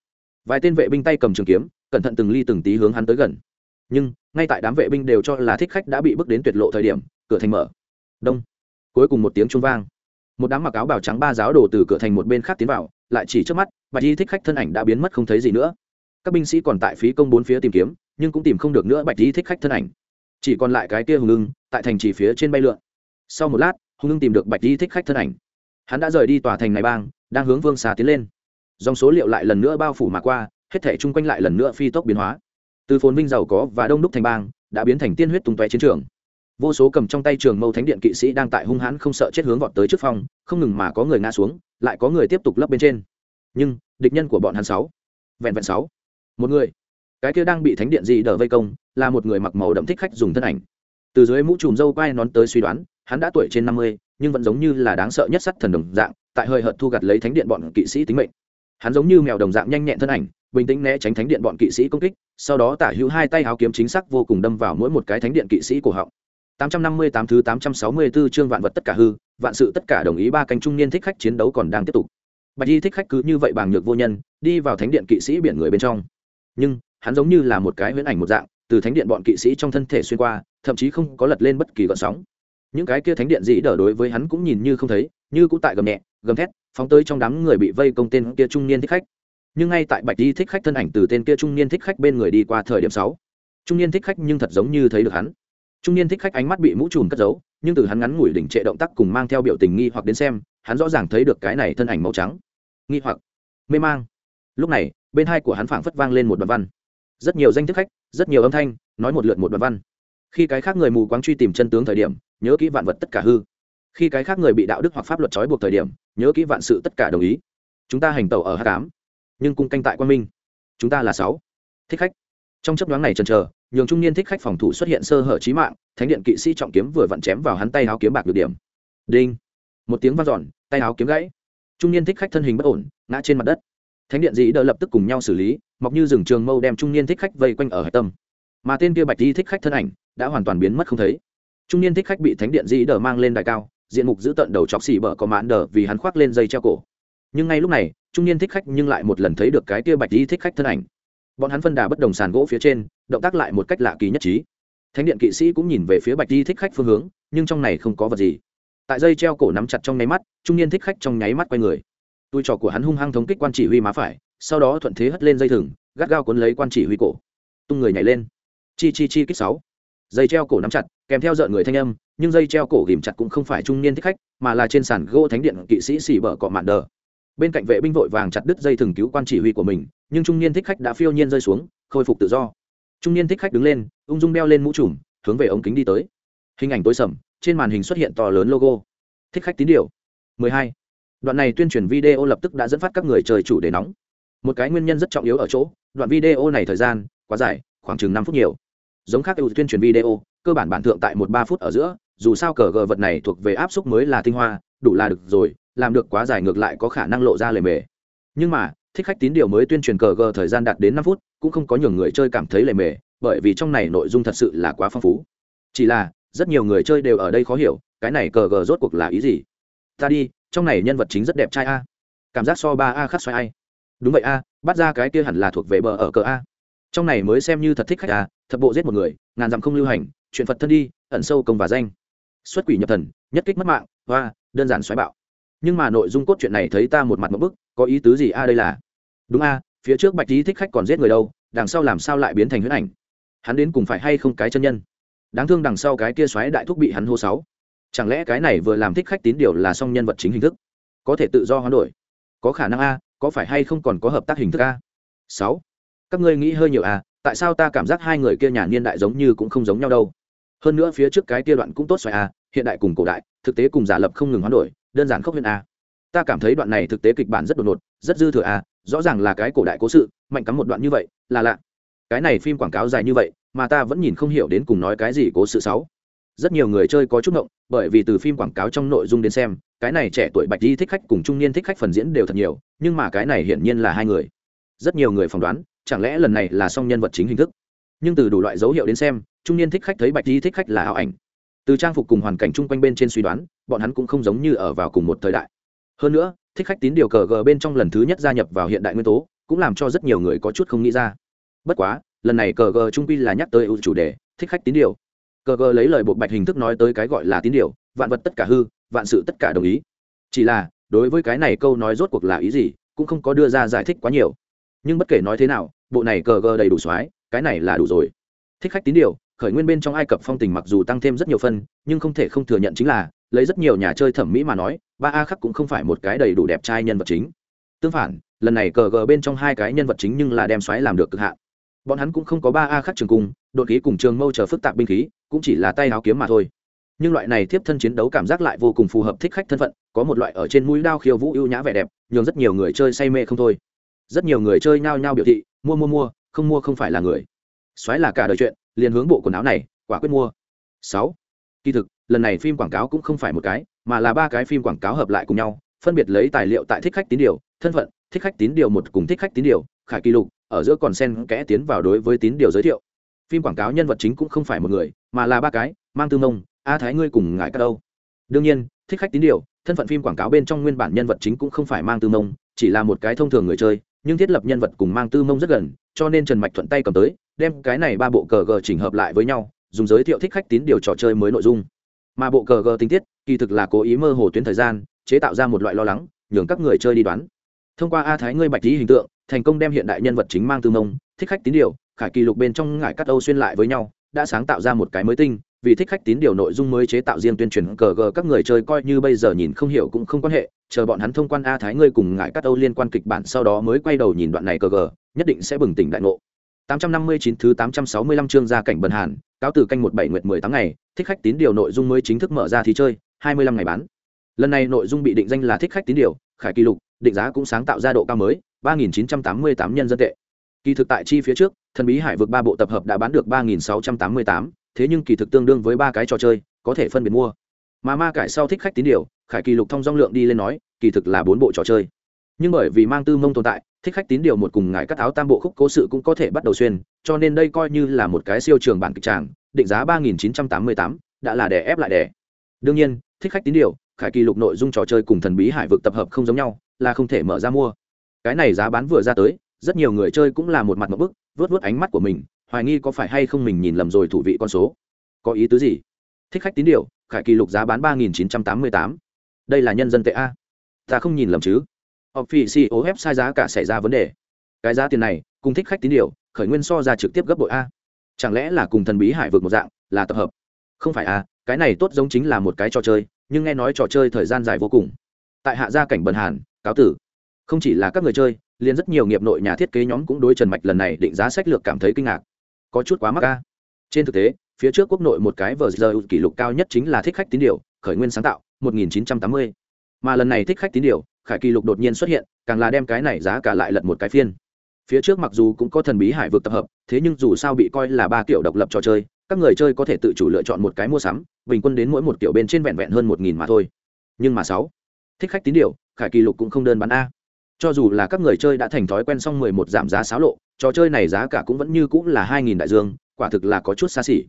Vài tên vệ binh tay cầm trường kiếm, cẩn thận từng ly từng tí hướng hắn tới gần. Nhưng, ngay tại đám vệ binh đều cho là thích khách đã bị bước đến tuyệt lộ thời điểm, cửa thành mở. Đông. Cuối cùng một tiếng trung vang. Một đám mặc áo bào trắng ba giáo đổ từ cửa thành một bên khác tiến vào, lại chỉ trước mắt bạch y thích khách thân ảnh đã biến mất không thấy gì nữa. Các binh sĩ còn tại phí công bốn phía tìm kiếm, nhưng cũng tìm không được nữa bạch y thích khách thân ảnh. Chỉ còn lại cái kia hùng ưng, tại thành chỉ phía trên bay lượn. Sau một lát, hùng ưng tìm được bạch y thích khách thân ảnh. Hắn đã rời đi tòa thành này bang đang hướng vương xà tiến lên. Dòng số liệu lại lần nữa bao phủ mà qua hết thể chung quanh lại lần nữa phi tốc biến hóa. Từ phồn vinh giàu có và đông đúc thành bang đã biến thành tiên huyết tung tóe chiến trường. Vô số cầm trong tay trường mâu thánh điện kỵ sĩ đang tại hung hãn không sợ chết hướng vọt tới trước phòng, không ngừng mà có người ngã xuống lại có người tiếp tục lấp bên trên. Nhưng địch nhân của bọn hắn sáu vẹn vẹn sáu một người. Cái kia đang bị thánh điện dị đờ vây công là một người mặc màu đậm thích khách dùng thân ảnh. Từ dưới mũ trùm dâu quai nón tới suy đoán hắn đã tuổi trên năm mươi nhưng vẫn giống như là đáng sợ nhất sắt thần đồng dạng tại hơi hợt thu gặt lấy thánh điện bọn kỵ sĩ tính mệnh hắn giống như mèo đồng dạng nhanh nhẹn thân ảnh bình tĩnh né tránh thánh điện bọn kỵ sĩ công kích sau đó tả hữu hai tay áo kiếm chính xác vô cùng đâm vào mỗi một cái thánh điện kỵ sĩ cổ họng 858 thứ 864 chương vạn vật tất cả hư, vạn sự tất cả đồng ý ba canh trung niên thích khách chiến đấu còn đang tiếp tục. Bạch Y thích khách cứ như vậy bàng nhược vô nhân, đi vào thánh điện kỵ sĩ biển người bên trong. Nhưng, hắn giống như là một cái huyễn ảnh một dạng, từ thánh điện bọn kỵ sĩ trong thân thể xuyên qua, thậm chí không có lật lên bất kỳ gợn sóng. Những cái kia thánh điện dĩ đỡ đối với hắn cũng nhìn như không thấy, như cũ tại gầm nhẹ, gầm thét, phóng tới trong đám người bị vây công tên kia trung niên thích khách. Nhưng ngay tại Bạch đi thích khách thân ảnh từ tên kia trung niên thích khách bên người đi qua thời điểm sáu, Trung niên thích khách nhưng thật giống như thấy được hắn. Trung niên thích khách ánh mắt bị mũ trùm cất giấu nhưng từ hắn ngắn ngủi đỉnh trệ động tác cùng mang theo biểu tình nghi hoặc đến xem hắn rõ ràng thấy được cái này thân ảnh màu trắng. Nghi hoặc mê mang. Lúc này bên hai của hắn phảng phất vang lên một đoạn văn. Rất nhiều danh thức khách rất nhiều âm thanh nói một lượt một đoạn văn khi cái khác người mù quáng truy tìm chân tướng thời điểm, nhớ kỹ vạn vật tất cả hư. Khi cái khác người bị đạo đức hoặc pháp luật trói buộc thời điểm, nhớ kỹ vạn sự tất cả đồng ý. Chúng ta hành tẩu ở h tám nhưng cung canh tại quan minh. Chúng ta là sáu. Thích khách. Trong chấp đoán này trần chờ, nhường trung niên thích khách phòng thủ xuất hiện sơ hở trí mạng, thánh điện kỵ sĩ trọng kiếm vừa vặn chém vào hắn tay áo kiếm bạc được điểm. Đinh. Một tiếng vang dọn, tay áo kiếm gãy. Trung niên thích khách thân hình bất ổn, ngã trên mặt đất. Thánh điện dĩ đỡ lập tức cùng nhau xử lý, mọc như rừng trường mâu đem trung niên thích khách vây quanh ở hải tâm. Mà tên kia bạch di thích khách thân ảnh đã hoàn toàn biến mất không thấy. Trung niên thích khách bị thánh điện dĩ đờ mang lên đài cao, diện mục giữ tận đầu chọc xỉ bờ có mãn đờ vì hắn khoác lên dây treo cổ. Nhưng ngay lúc này, trung niên thích khách nhưng lại một lần thấy được cái kia bạch di thích khách thân ảnh. Bọn hắn phân đà bất đồng sàn gỗ phía trên, động tác lại một cách lạ kỳ nhất trí. Thánh điện kỵ sĩ cũng nhìn về phía bạch di thích khách phương hướng, nhưng trong này không có vật gì. Tại dây treo cổ nắm chặt trong nháy mắt, trung niên thích khách trong nháy mắt quay người. Tôi trò của hắn hung hăng thống kích quan chỉ huy má phải, sau đó thuận thế hất lên dây thừng, gắt gao cuốn lấy quan chỉ huy cổ. Tung người nhảy lên. Chi chi chi kích sáu dây treo cổ nắm chặt, kèm theo dợn người thanh âm, nhưng dây treo cổ ghìm chặt cũng không phải trung niên thích khách, mà là trên sàn gỗ thánh điện kỵ sĩ xỉ bở cọ mạn đờ. Bên cạnh vệ binh vội vàng chặt đứt dây thừng cứu quan chỉ huy của mình, nhưng trung niên thích khách đã phiêu nhiên rơi xuống, khôi phục tự do. Trung niên thích khách đứng lên, ung dung đeo lên mũ trùm, hướng về ống kính đi tới. Hình ảnh tối sầm, trên màn hình xuất hiện to lớn logo. Thích khách tín điều. 12. đoạn này tuyên truyền video lập tức đã dẫn phát các người chơi chủ đề nóng. Một cái nguyên nhân rất trọng yếu ở chỗ, đoạn video này thời gian quá dài, khoảng chừng năm phút nhiều giống khác ưu tuyên truyền video, cơ bản bản thượng tại một ba phút ở giữa, dù sao cờ gờ vật này thuộc về áp xúc mới là tinh hoa, đủ là được rồi, làm được quá dài ngược lại có khả năng lộ ra lề mề. Nhưng mà, thích khách tín điều mới tuyên truyền cờ gờ thời gian đạt đến năm phút, cũng không có nhiều người chơi cảm thấy lề mề, bởi vì trong này nội dung thật sự là quá phong phú. Chỉ là, rất nhiều người chơi đều ở đây khó hiểu, cái này cờ gờ rốt cuộc là ý gì? Ta đi, trong này nhân vật chính rất đẹp trai a. Cảm giác so ba a khắc xoay ai đúng vậy a, bắt ra cái kia hẳn là thuộc về bờ ở cờ a trong này mới xem như thật thích khách à, thập bộ giết một người ngàn dặm không lưu hành chuyện phật thân đi ẩn sâu công và danh. Xuất quỷ nhập thần nhất kích mất mạng hoa đơn giản xoáy bạo. Nhưng mà nội dung cốt truyện này thấy ta một mặt một bức có ý tứ gì a đây là? Đúng a phía trước bạch lý thích khách còn giết người đâu đằng sau làm sao lại biến thành huyết ảnh? Hắn đến cùng phải hay không cái chân nhân? Đáng thương đằng sau cái kia xoáy đại thúc bị hắn hô sáu. Chẳng lẽ cái này vừa làm thích khách tín điều là song nhân vật chính hình thức? Có thể tự do hoán đổi. Có khả năng a có phải hay không còn có hợp tác hình thức a? Sáu các ngươi nghĩ hơi nhiều à? tại sao ta cảm giác hai người kia nhà niên đại giống như cũng không giống nhau đâu hơn nữa phía trước cái kia đoạn cũng tốt xoài à? hiện đại cùng cổ đại, thực tế cùng giả lập không ngừng hoán đổi, đơn giản khốc huyền à? ta cảm thấy đoạn này thực tế kịch bản rất đột ngột, rất dư thừa à? rõ ràng là cái cổ đại cố sự, mạnh cắm một đoạn như vậy, là lạ cái này phim quảng cáo dài như vậy, mà ta vẫn nhìn không hiểu đến cùng nói cái gì cố sự sáu rất nhiều người chơi có chút ngộng, bởi vì từ phim quảng cáo trong nội dung đến xem, cái này trẻ tuổi bạch đi thích khách cùng trung niên thích khách phần diễn đều thật nhiều, nhưng mà cái này hiển nhiên là hai người rất nhiều người phỏng đoán chẳng lẽ lần này là song nhân vật chính hình thức? Nhưng từ đủ loại dấu hiệu đến xem, trung niên thích khách thấy bạch di thích khách là ảo ảnh. Từ trang phục cùng hoàn cảnh chung quanh bên trên suy đoán, bọn hắn cũng không giống như ở vào cùng một thời đại. Hơn nữa, thích khách tín điều cờ g bên trong lần thứ nhất gia nhập vào hiện đại nguyên tố, cũng làm cho rất nhiều người có chút không nghĩ ra. Bất quá, lần này cờ g trung quy là nhắc tới ưu chủ đề, thích khách tín điều. Cờ g lấy lời bộ bạch hình thức nói tới cái gọi là tín điều, vạn vật tất cả hư, vạn sự tất cả đồng ý. Chỉ là, đối với cái này câu nói rốt cuộc là ý gì, cũng không có đưa ra giải thích quá nhiều nhưng bất kể nói thế nào, bộ này cờ gờ đầy đủ soái, cái này là đủ rồi. Thích khách tín điều, khởi nguyên bên trong ai cập phong tình mặc dù tăng thêm rất nhiều phân, nhưng không thể không thừa nhận chính là, lấy rất nhiều nhà chơi thẩm mỹ mà nói, ba a khắc cũng không phải một cái đầy đủ đẹp trai nhân vật chính. Tương phản, lần này cờ gờ bên trong hai cái nhân vật chính nhưng là đem xoáy làm được cực hạn. Bọn hắn cũng không có ba a khắc trường cung đội khí cùng trường mâu chờ phức tạp binh khí, cũng chỉ là tay áo kiếm mà thôi. Nhưng loại này tiếp thân chiến đấu cảm giác lại vô cùng phù hợp thích khách thân phận, có một loại ở trên mũi đao khiêu vũ ưu nhã vẻ đẹp, nhường rất nhiều người chơi say mê không thôi rất nhiều người chơi nhao nhao biểu thị, mua mua mua, không mua không phải là người. Xoáy là cả đời chuyện, liền hướng bộ quần áo này, quả quyết mua. Sáu, kỳ thực, lần này phim quảng cáo cũng không phải một cái, mà là ba cái phim quảng cáo hợp lại cùng nhau, phân biệt lấy tài liệu tại thích khách tín điều, thân phận, thích khách tín điều một cùng thích khách tín điều, khải kỷ lục, ở giữa còn sen kẽ tiến vào đối với tín điều giới thiệu. Phim quảng cáo nhân vật chính cũng không phải một người, mà là ba cái, mang tư mông, a thái ngươi cùng ngại các đâu đương nhiên, thích khách tín điều, thân phận phim quảng cáo bên trong nguyên bản nhân vật chính cũng không phải mang tư mông, chỉ là một cái thông thường người chơi nhưng thiết lập nhân vật cùng mang tư mông rất gần, cho nên trần mạch thuận tay cầm tới, đem cái này ba bộ cờ gờ chỉnh hợp lại với nhau, dùng giới thiệu thích khách tín điều trò chơi mới nội dung. Mà bộ cờ gờ tình tiết, kỳ thực là cố ý mơ hồ tuyến thời gian, chế tạo ra một loại lo lắng, nhường các người chơi đi đoán. Thông qua a thái ngươi bạch lý hình tượng, thành công đem hiện đại nhân vật chính mang tư mông, thích khách tín điều, khải kỳ lục bên trong ngải cắt âu xuyên lại với nhau, đã sáng tạo ra một cái mới tinh vì thích khách tín điều nội dung mới chế tạo riêng tuyên truyền cờ gờ các người chơi coi như bây giờ nhìn không hiểu cũng không quan hệ chờ bọn hắn thông quan a thái ngươi cùng ngải cắt âu liên quan kịch bản sau đó mới quay đầu nhìn đoạn này cờ gờ nhất định sẽ bừng tỉnh đại ngộ 859 thứ 865 chương gia cảnh bần hàn, cáo từ canh một bảy nguyệt 18 ngày, thích khách tín điều nội dung mới chính thức mở ra thì chơi, 25 ngày bán. Lần này nội dung bị định danh là thích khách tín điều, khải kỳ lục, định giá cũng sáng tạo ra độ cao mới, 3988 nhân dân tệ. Kỳ thực tại chi phía trước, thần bí hải vực ba bộ tập hợp đã bán được 3688, thế nhưng kỳ thực tương đương với ba cái trò chơi, có thể phân biệt mua. Mà ma cải sau thích khách tín điều, khải kỳ lục thông dong lượng đi lên nói, kỳ thực là bốn bộ trò chơi. Nhưng bởi vì mang tư mông tồn tại, thích khách tín điều một cùng ngài cắt áo tam bộ khúc cố sự cũng có thể bắt đầu xuyên cho nên đây coi như là một cái siêu trường bản kịch tràng định giá ba nghìn chín trăm tám mươi tám đã là đè ép lại đè đương nhiên thích khách tín điều khải kỳ lục nội dung trò chơi cùng thần bí hải vực tập hợp không giống nhau là không thể mở ra mua cái này giá bán vừa ra tới rất nhiều người chơi cũng là một mặt một bức vớt vớt ánh mắt của mình hoài nghi có phải hay không mình nhìn lầm rồi thủ vị con số. Có ý tứ gì? Thích khách tín điều, khải kỳ lục giá bán ba nghìn chín trăm tám mươi tám. Đây là nhân dân tệ a. Ta không nhìn lầm chứ. Officio website giá cả xảy ra vấn đề. Cái giá tiền này, cùng thích khách tín điều, khởi nguyên so ra trực tiếp gấp bội a. Chẳng lẽ là cùng thần bí hải vực một dạng, là tập hợp? Không phải a, cái này tốt giống chính là một cái trò chơi, nhưng nghe nói trò chơi thời gian dài vô cùng. Tại hạ gia cảnh bần hàn, cáo tử. Không chỉ là các người chơi, liền rất nhiều nghiệp nội nhà thiết kế nhóm cũng đối trần mạch lần này định giá sách lược cảm thấy kinh ngạc có chút quá mắc ca trên thực tế, phía trước quốc nội một cái vờ giờ kỷ lục cao nhất chính là thích khách tín điều, khởi nguyên sáng tạo 1980. mà lần này thích khách tín điều, khải kỳ lục đột nhiên xuất hiện, càng là đem cái này giá cả lại lật một cái phiên. Phía trước mặc dù cũng có thần bí hải vực tập hợp, thế nhưng dù sao bị coi là ba kiểu độc lập trò chơi, các người chơi có thể tự chủ lựa chọn một cái mua sắm, bình quân đến mỗi một kiểu bên trên vẹn vẹn hơn một nghìn mà thôi. Nhưng mà sáu, thích khách tín điều, khải kỳ lục cũng không đơn bán a cho dù là các người chơi đã thành thói quen xong mười một giảm giá xáo lộ, trò chơi này giá cả cũng vẫn như cũng là hai nghìn đại dương, quả thực là có chút xa xỉ.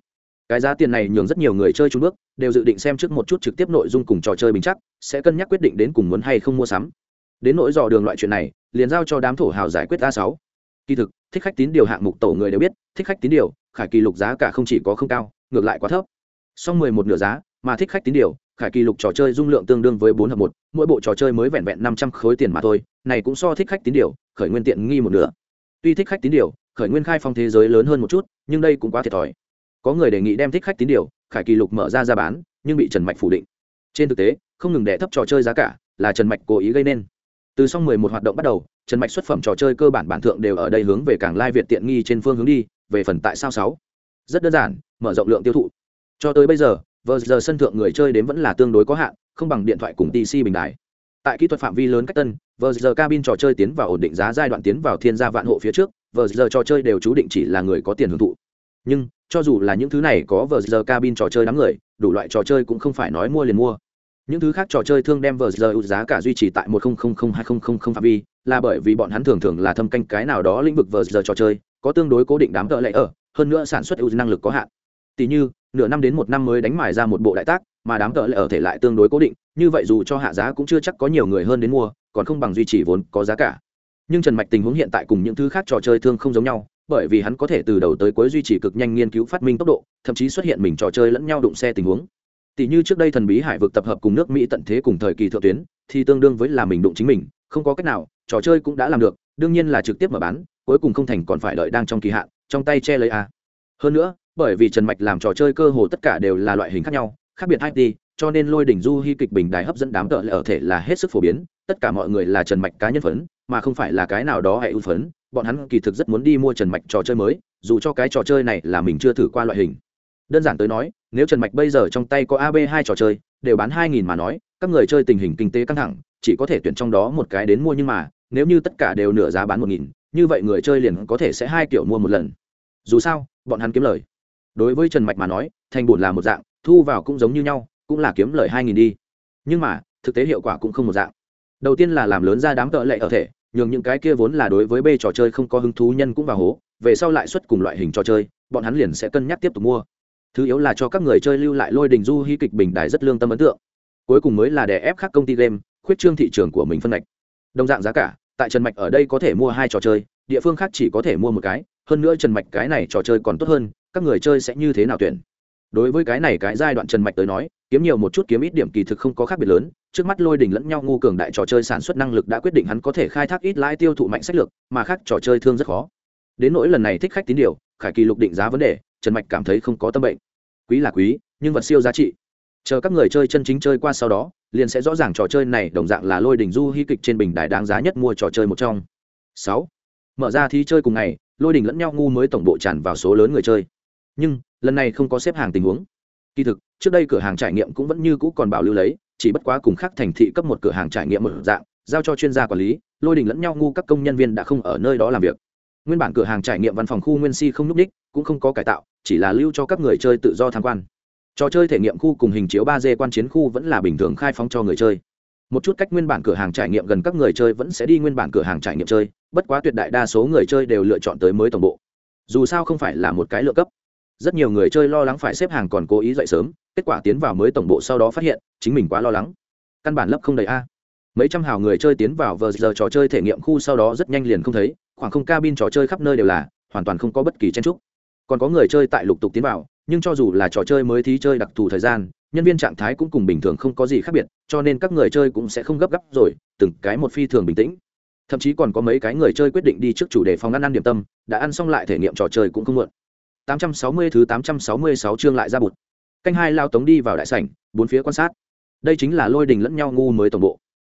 Cái giá tiền này nhường rất nhiều người chơi trung bước, đều dự định xem trước một chút trực tiếp nội dung cùng trò chơi bình chắc, sẽ cân nhắc quyết định đến cùng muốn hay không mua sắm. Đến nỗi dò đường loại chuyện này, liền giao cho đám thổ hào giải quyết a sáu. Kỳ thực, thích khách tín điều hạng mục tổ người đều biết, thích khách tín điều, khải kỳ lục giá cả không chỉ có không cao, ngược lại quá thấp. Song mười một nửa giá, mà thích khách tín điều khải kỳ lục trò chơi dung lượng tương đương với bốn hợp một, mỗi bộ trò chơi mới vẹn vẹn năm trăm khối tiền mà thôi, này cũng so thích khách tín điều, khởi nguyên tiện nghi một nửa. Tuy thích khách tín điều, khởi nguyên khai phong thế giới lớn hơn một chút, nhưng đây cũng quá thiệt thòi. Có người đề nghị đem thích khách tín điều, khải kỳ lục mở ra ra bán, nhưng bị trần mạch phủ định. Trên thực tế, không ngừng đẻ thấp trò chơi giá cả, là trần mạch cố ý gây nên. Từ sau mười một hoạt động bắt đầu, trần mạch xuất phẩm trò chơi cơ bản bản thượng đều ở đây hướng về cảng lai việt tiện nghi trên phương hướng đi, về phần tại sao sáu. Rất đơn giản, mở rộng lượng tiêu thụ. Cho tới bây giờ vờ giờ sân thượng người chơi đến vẫn là tương đối có hạn, không bằng điện thoại cùng tc bình đại tại kỹ thuật phạm vi lớn cách tân, vờ giờ cabin trò chơi tiến vào ổn định giá giai đoạn tiến vào thiên gia vạn hộ phía trước, vờ giờ trò chơi đều chú định chỉ là người có tiền hưởng thụ. Nhưng, cho dù là những thứ này có vờ giờ cabin trò chơi đám người, đủ loại trò chơi cũng không phải nói mua liền mua. Những thứ khác trò chơi thương đem vờ giờ giá cả duy trì tại một hai phạm vi, là bởi vì bọn hắn thường thường là thâm canh cái nào đó lĩnh vực vờ giờ trò chơi, có tương đối cố định đám tợ lệ ở, hơn nữa sản xuất ưu năng lực có hạn. Tỷ như nửa năm đến một năm mới đánh mài ra một bộ đại tác, mà đám tợ lệ ở thể lại tương đối cố định, như vậy dù cho hạ giá cũng chưa chắc có nhiều người hơn đến mua, còn không bằng duy trì vốn có giá cả. Nhưng trần mạch tình huống hiện tại cùng những thứ khác trò chơi thương không giống nhau, bởi vì hắn có thể từ đầu tới cuối duy trì cực nhanh nghiên cứu phát minh tốc độ, thậm chí xuất hiện mình trò chơi lẫn nhau đụng xe tình huống. Tỷ như trước đây thần bí hải vực tập hợp cùng nước mỹ tận thế cùng thời kỳ thượng tuyến, thì tương đương với là mình đụng chính mình, không có cách nào, trò chơi cũng đã làm được, đương nhiên là trực tiếp mở bán, cuối cùng không thành còn phải đợi đang trong kỳ hạn, trong tay che lấy a hơn nữa bởi vì trần mạch làm trò chơi cơ hồ tất cả đều là loại hình khác nhau, khác biệt it cho nên lôi đỉnh du hy kịch bình đài hấp dẫn đám tợ ở thể là hết sức phổ biến, tất cả mọi người là trần mạch cá nhân phấn, mà không phải là cái nào đó hay ưu phấn, bọn hắn kỳ thực rất muốn đi mua trần mạch trò chơi mới, dù cho cái trò chơi này là mình chưa thử qua loại hình. Đơn giản tới nói, nếu trần mạch bây giờ trong tay có ab hai trò chơi, đều bán hai nghìn mà nói, các người chơi tình hình kinh tế căng thẳng, chỉ có thể tuyển trong đó một cái đến mua nhưng mà, nếu như tất cả đều nửa giá bán một nghìn, như vậy người chơi liền có thể sẽ hai kiểu mua một lần. Dù sao, bọn hắn kiếm lời đối với trần mạch mà nói, thành bổn là một dạng, thu vào cũng giống như nhau, cũng là kiếm lời hai nghìn đi. Nhưng mà, thực tế hiệu quả cũng không một dạng. Đầu tiên là làm lớn ra đám tợ lệ ở thể, nhường những cái kia vốn là đối với b trò chơi không có hứng thú nhân cũng vào hố, về sau lại xuất cùng loại hình trò chơi, bọn hắn liền sẽ cân nhắc tiếp tục mua. Thứ yếu là cho các người chơi lưu lại lôi đình du hy kịch bình đài rất lương tâm ấn tượng. Cuối cùng mới là đè ép các công ty game, khuyết trương thị trường của mình phân ngạch. Đồng dạng giá cả, tại trần mạch ở đây có thể mua hai trò chơi, địa phương khác chỉ có thể mua một cái, hơn nữa trần mạch cái này trò chơi còn tốt hơn các người chơi sẽ như thế nào tuyển? Đối với cái này cái giai đoạn trần mạch tới nói, kiếm nhiều một chút kiếm ít điểm kỳ thực không có khác biệt lớn. Trước mắt lôi đình lẫn nhau ngu cường đại trò chơi sản xuất năng lực đã quyết định hắn có thể khai thác ít lãi tiêu thụ mạnh sách lược, mà khác trò chơi thương rất khó. Đến nỗi lần này thích khách tín điều, khải kỳ lục định giá vấn đề, trần mạch cảm thấy không có tâm bệnh. Quý là quý, nhưng vật siêu giá trị. Chờ các người chơi chân chính chơi qua sau đó, liền sẽ rõ ràng trò chơi này đồng dạng là lôi đình du hy kịch trên bình đài đáng giá nhất mua trò chơi một trong. Sáu. Mở ra thi chơi cùng ngày, lôi đình lẫn nhau ngu mới tổng bộ tràn vào số lớn người chơi nhưng, lần này không có xếp hàng tình huống. Kỳ thực, trước đây cửa hàng trải nghiệm cũng vẫn như cũ còn bảo lưu lấy, chỉ bất quá cùng khác thành thị cấp một cửa hàng trải nghiệm một dạng, giao cho chuyên gia quản lý, lôi đình lẫn nhau ngu các công nhân viên đã không ở nơi đó làm việc. Nguyên bản cửa hàng trải nghiệm văn phòng khu nguyên si không n ú c ních cũng không có cải tạo, chỉ là lưu cho các người chơi tự do tham quan. Trò chơi thể nghiệm khu cùng hình chiếu ba d quan chiến khu vẫn là bình thường khai phóng cho người chơi. Một chút cách nguyên bản cửa hàng trải nghiệm gần các người chơi vẫn sẽ đi nguyên bản cửa hàng trải nghiệm chơi, bất quá tuyệt đại đa số người chơi đều lựa chọn tới mới tổng bộ. Dù sao không phải là một cái lựa cấp rất nhiều người chơi lo lắng phải xếp hàng còn cố ý dậy sớm, kết quả tiến vào mới tổng bộ sau đó phát hiện, chính mình quá lo lắng. Căn bản lấp không đầy a. Mấy trăm hào người chơi tiến vào vờ giờ trò chơi thể nghiệm khu sau đó rất nhanh liền không thấy, khoảng không cabin trò chơi khắp nơi đều là, hoàn toàn không có bất kỳ chen trúc còn có người chơi tại lục tục tiến vào, nhưng cho dù là trò chơi mới thí chơi đặc thù thời gian, nhân viên trạng thái cũng cùng bình thường không có gì khác biệt, cho nên các người chơi cũng sẽ không gấp gáp rồi, từng cái một phi thường bình tĩnh. Thậm chí còn có mấy cái người chơi quyết định đi trước chủ đề phòng ăn ăn điểm tâm, đã ăn xong lại thể nghiệm trò chơi cũng không muộn. 860 thứ 866 chương lại ra bụt. Canh hai lao tống đi vào đại sảnh, bốn phía quan sát. Đây chính là lôi đình lẫn nhau ngu mới tổng bộ.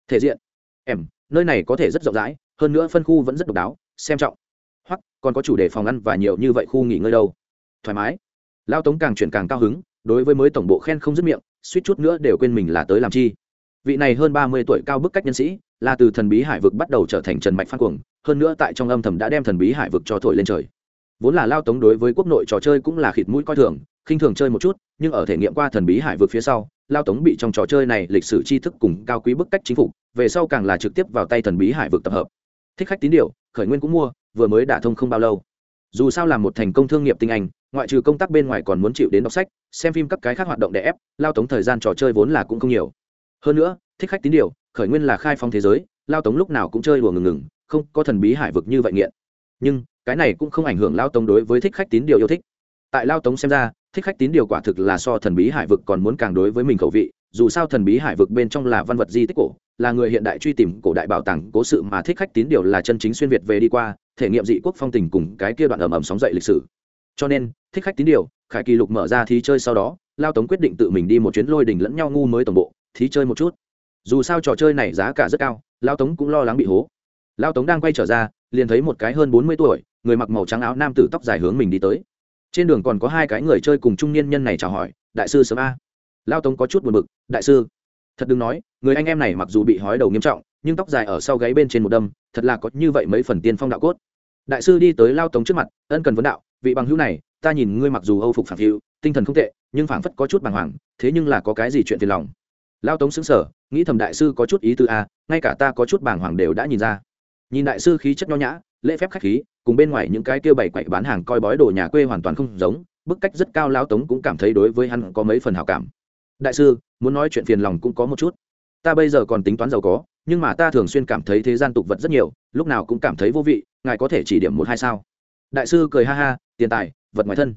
Thể diện. Em, nơi này có thể rất rộng rãi, hơn nữa phân khu vẫn rất độc đáo, xem trọng. Hoặc còn có chủ đề phòng ăn và nhiều như vậy khu nghỉ ngơi đâu. Thoải mái. Lao tống càng chuyển càng cao hứng, đối với mới tổng bộ khen không dứt miệng, suýt chút nữa đều quên mình là tới làm chi. Vị này hơn 30 tuổi cao bức cách nhân sĩ, là từ thần bí hải vực bắt đầu trở thành trần mạch phan cuồng, hơn nữa tại trong âm thầm đã đem thần bí hải vực cho thổi lên trời vốn là lao tống đối với quốc nội trò chơi cũng là khịt mũi coi thường, khinh thường chơi một chút, nhưng ở thể nghiệm qua thần bí hải vực phía sau, lao tống bị trong trò chơi này lịch sử tri thức cùng cao quý bức cách chính phủ về sau càng là trực tiếp vào tay thần bí hải vực tập hợp. Thích khách tín điều, khởi nguyên cũng mua, vừa mới đả thông không bao lâu. Dù sao là một thành công thương nghiệp tinh anh, ngoại trừ công tác bên ngoài còn muốn chịu đến đọc sách, xem phim các cái khác hoạt động đẻ ép, lao tống thời gian trò chơi vốn là cũng không nhiều. Hơn nữa, thích khách tín điều, khởi nguyên là khai phong thế giới, lao tống lúc nào cũng chơi đùa ngừng ngừng, không có thần bí hải vực như vậy nghiện. Nhưng cái này cũng không ảnh hưởng lao tống đối với thích khách tín điều yêu thích. Tại lao tống xem ra, thích khách tín điều quả thực là so thần bí hải vực còn muốn càng đối với mình khẩu vị, dù sao thần bí hải vực bên trong là văn vật di tích cổ, là người hiện đại truy tìm cổ đại bảo tàng cố sự mà thích khách tín điều là chân chính xuyên việt về đi qua, thể nghiệm dị quốc phong tình cùng cái kia đoạn ầm ầm sóng dậy lịch sử. Cho nên, thích khách tín điều, khải kỳ lục mở ra thí chơi sau đó, lao tống quyết định tự mình đi một chuyến lôi đình lẫn nhau ngu mới tổng bộ, thí chơi một chút. Dù sao trò chơi này giá cả rất cao, lao tống cũng lo lắng bị hố. Lao tống đang quay trở ra liền thấy một cái hơn bốn mươi tuổi, người mặc màu trắng áo nam tử tóc dài hướng mình đi tới. Trên đường còn có hai cái người chơi cùng trung niên nhân này chào hỏi, đại sư sớm a. Lao tống có chút buồn bực, đại sư, thật đừng nói, người anh em này mặc dù bị hói đầu nghiêm trọng, nhưng tóc dài ở sau gáy bên trên một đâm, thật là có như vậy mấy phần tiên phong đạo cốt. Đại sư đi tới lao tống trước mặt, ân cần vấn đạo, vị bằng hữu này, ta nhìn ngươi mặc dù âu phục phản hữu tinh thần không tệ, nhưng phảng phất có chút bàng hoàng, thế nhưng là có cái gì chuyện phiền lòng? Lao tống xứng sở nghĩ thầm đại sư có chút ý tư a, ngay cả ta có chút bàng hoàng đều đã nhìn ra nhìn đại sư khí chất nho nhã, lễ phép khách khí, cùng bên ngoài những cái kia bảy quậy bán hàng coi bói đồ nhà quê hoàn toàn không giống, bức cách rất cao lao tống cũng cảm thấy đối với hắn có mấy phần hảo cảm. Đại sư, muốn nói chuyện phiền lòng cũng có một chút. Ta bây giờ còn tính toán giàu có, nhưng mà ta thường xuyên cảm thấy thế gian tục vật rất nhiều, lúc nào cũng cảm thấy vô vị, ngài có thể chỉ điểm một hai sao? Đại sư cười ha ha, tiền tài, vật ngoài thân.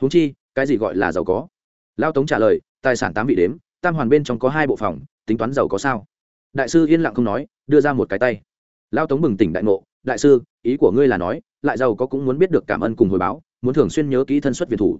Huống chi, cái gì gọi là giàu có? Lao tống trả lời, tài sản tám vị đếm, tam hoàn bên trong có hai bộ phòng, tính toán giàu có sao? Đại sư yên lặng không nói, đưa ra một cái tay lao tống bừng tỉnh đại ngộ, đại sư, ý của ngươi là nói, lại giàu có cũng muốn biết được cảm ơn cùng hồi báo, muốn thường xuyên nhớ kỹ thân xuất việt thủ.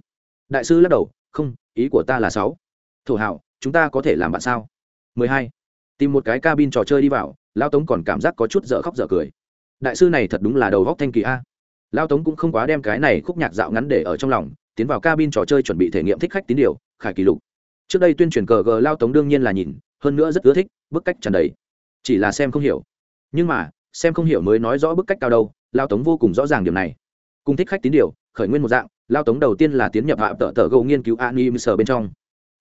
Đại sư lắc đầu, không, ý của ta là sáu. Thổ hảo chúng ta có thể làm bạn sao? Mười hai. Tìm một cái cabin trò chơi đi vào, lao tống còn cảm giác có chút dở khóc dở cười. Đại sư này thật đúng là đầu góc thanh kỳ a. Lao tống cũng không quá đem cái này khúc nhạc dạo ngắn để ở trong lòng, tiến vào cabin trò chơi chuẩn bị thể nghiệm thích khách tín điều, khải kỷ lục. Trước đây tuyên truyền cờ g lao tống đương nhiên là nhìn, hơn nữa rất ưa thích, bức cách tràn đầy. Chỉ là xem không hiểu. Nhưng mà xem không hiểu mới nói rõ bức cách cao đâu, lao tống vô cùng rõ ràng điểm này. Cùng thích khách tín điều, khởi nguyên một dạng, lao tống đầu tiên là tiến nhập hạ tợ tờ gấu nghiên cứu anim sờ bên trong.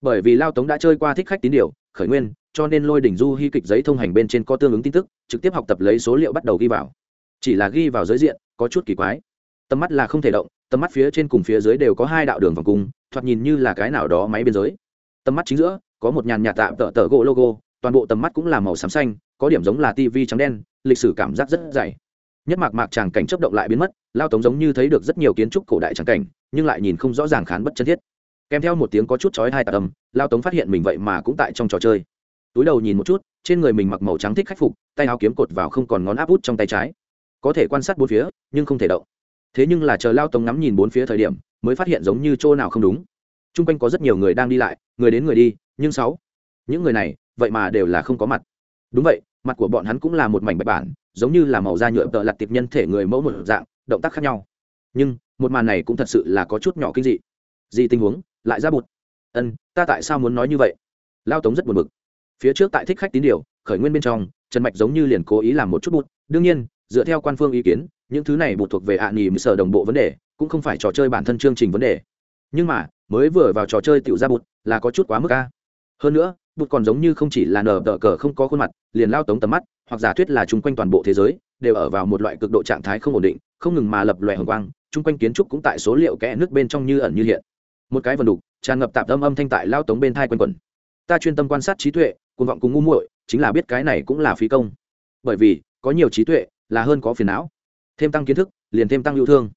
Bởi vì lao tống đã chơi qua thích khách tín điều, khởi nguyên, cho nên lôi đỉnh du hy kịch giấy thông hành bên trên có tương ứng tin tức, trực tiếp học tập lấy số liệu bắt đầu ghi vào. Chỉ là ghi vào giới diện, có chút kỳ quái. Tầm mắt là không thể động, tầm mắt phía trên cùng phía dưới đều có hai đạo đường vòng cung, thoạt nhìn như là cái nào đó máy biên giới. Tầm mắt chính giữa, có một nhàn nhạt tạm tợ tợ gỗ logo, toàn bộ tầm mắt cũng là màu xám xanh có điểm giống là tv trắng đen, lịch sử cảm giác rất dày. Nhất mạc mạc tràng cảnh chấp động lại biến mất, lao tống giống như thấy được rất nhiều kiến trúc cổ đại tràng cảnh, nhưng lại nhìn không rõ ràng khán bất chân thiết. Kèm theo một tiếng có chút chói hai tạ tâm lao tống phát hiện mình vậy mà cũng tại trong trò chơi. Túi đầu nhìn một chút, trên người mình mặc màu trắng thích khắc phục, tay áo kiếm cột vào không còn ngón áp út trong tay trái. Có thể quan sát bốn phía, nhưng không thể động. Thế nhưng là chờ lao tống ngắm nhìn bốn phía thời điểm, mới phát hiện giống như chỗ nào không đúng. T r u n g quanh có rất nhiều người đang đi lại, người đến người đi, nhưng sáu. Những người này, vậy mà đều là không có mặt đúng vậy, mặt của bọn hắn cũng là một mảnh bạch bản, giống như là màu da nhựa tợ lặt tiệp nhân thể người mẫu một dạng, động tác khác nhau. Nhưng, một màn này cũng thật sự là có chút nhỏ kinh dị. Gì tình huống? Lại ra bụt. Ân, ta tại sao muốn nói như vậy? Lao tống rất buồn bực. Phía trước tại thích khách tín điều, khởi nguyên bên trong, trần mạch giống như liền cố ý làm một chút bụt. Đương nhiên, dựa theo quan phương ý kiến, những thứ này bụt thuộc về ạ à nỉ sở đồng bộ vấn đề, cũng không phải trò chơi bản thân chương trình vấn đề. Nhưng mà, mới vừa vào trò chơi tiểu ra bụt, là có chút quá mức ca hơn nữa bụt còn giống như không chỉ là nở tờ cờ không có khuôn mặt, liền lao tống tầm mắt, hoặc giả thuyết là chung quanh toàn bộ thế giới, đều ở vào một loại cực độ trạng thái không ổn định, không ngừng mà lập loại hồng quang, chung quanh kiến trúc cũng tại số liệu kẽ nước bên trong như ẩn như hiện. Một cái vần đục, tràn ngập tạp âm âm thanh tại lao tống bên thai quanh quẩn. Ta chuyên tâm quan sát trí tuệ, cuồng vọng cùng ngu muội, chính là biết cái này cũng là phí công. Bởi vì, có nhiều trí tuệ là hơn có phiền não. Thêm tăng kiến thức, liền thêm tăng yêu thương.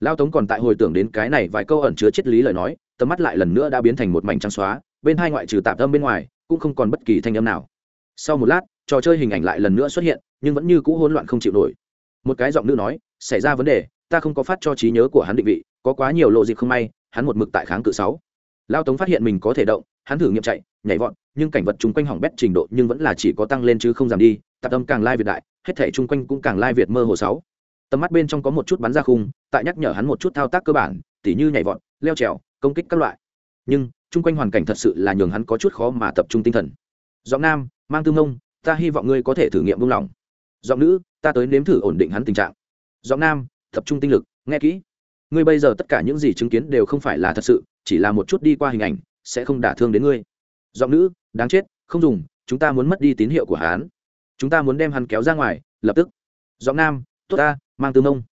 Lao tống còn tại hồi tưởng đến cái này vài câu ẩn chứa triết lý lời nói, tầm mắt lại lần nữa đã biến thành một mảnh trắng xóa, bên hai ngoại trừ tạp âm bên ngoài cũng không còn bất kỳ thanh âm nào. Sau một lát, trò chơi hình ảnh lại lần nữa xuất hiện, nhưng vẫn như cũ hỗn loạn không chịu nổi. Một cái giọng nữ nói, xảy ra vấn đề, ta không có phát cho trí nhớ của hắn định vị, có quá nhiều lộ dịp không may, hắn một mực tại kháng cự sáu. Lao tống phát hiện mình có thể động, hắn thử nghiệm chạy, nhảy vọt, nhưng cảnh vật chung quanh hỏng bét trình độ nhưng vẫn là chỉ có tăng lên chứ không giảm đi tạp tâm càng lai việt đại, hết thể chung quanh cũng càng lai việt mơ hồ sáu. Tầm mắt bên trong có một chút bắn ra khung, tại nhắc nhở hắn một chút thao tác cơ bản, tỉ như nhảy vọt, leo trèo, công kích các loại. Nhưng chung quanh hoàn cảnh thật sự là nhường hắn có chút khó mà tập trung tinh thần. Giọng nam, mang tư mông, ta hy vọng ngươi có thể thử nghiệm buông lỏng. Giọng nữ, ta tới nếm thử ổn định hắn tình trạng. Giọng nam, tập trung tinh lực, nghe kỹ. Ngươi bây giờ tất cả những gì chứng kiến đều không phải là thật sự, chỉ là một chút đi qua hình ảnh, sẽ không đả thương đến ngươi. Giọng nữ, đáng chết, không dùng, chúng ta muốn mất đi tín hiệu của hắn. Chúng ta muốn đem hắn kéo ra ngoài, lập tức. Giọng nam, tốt ta, mang tư mông.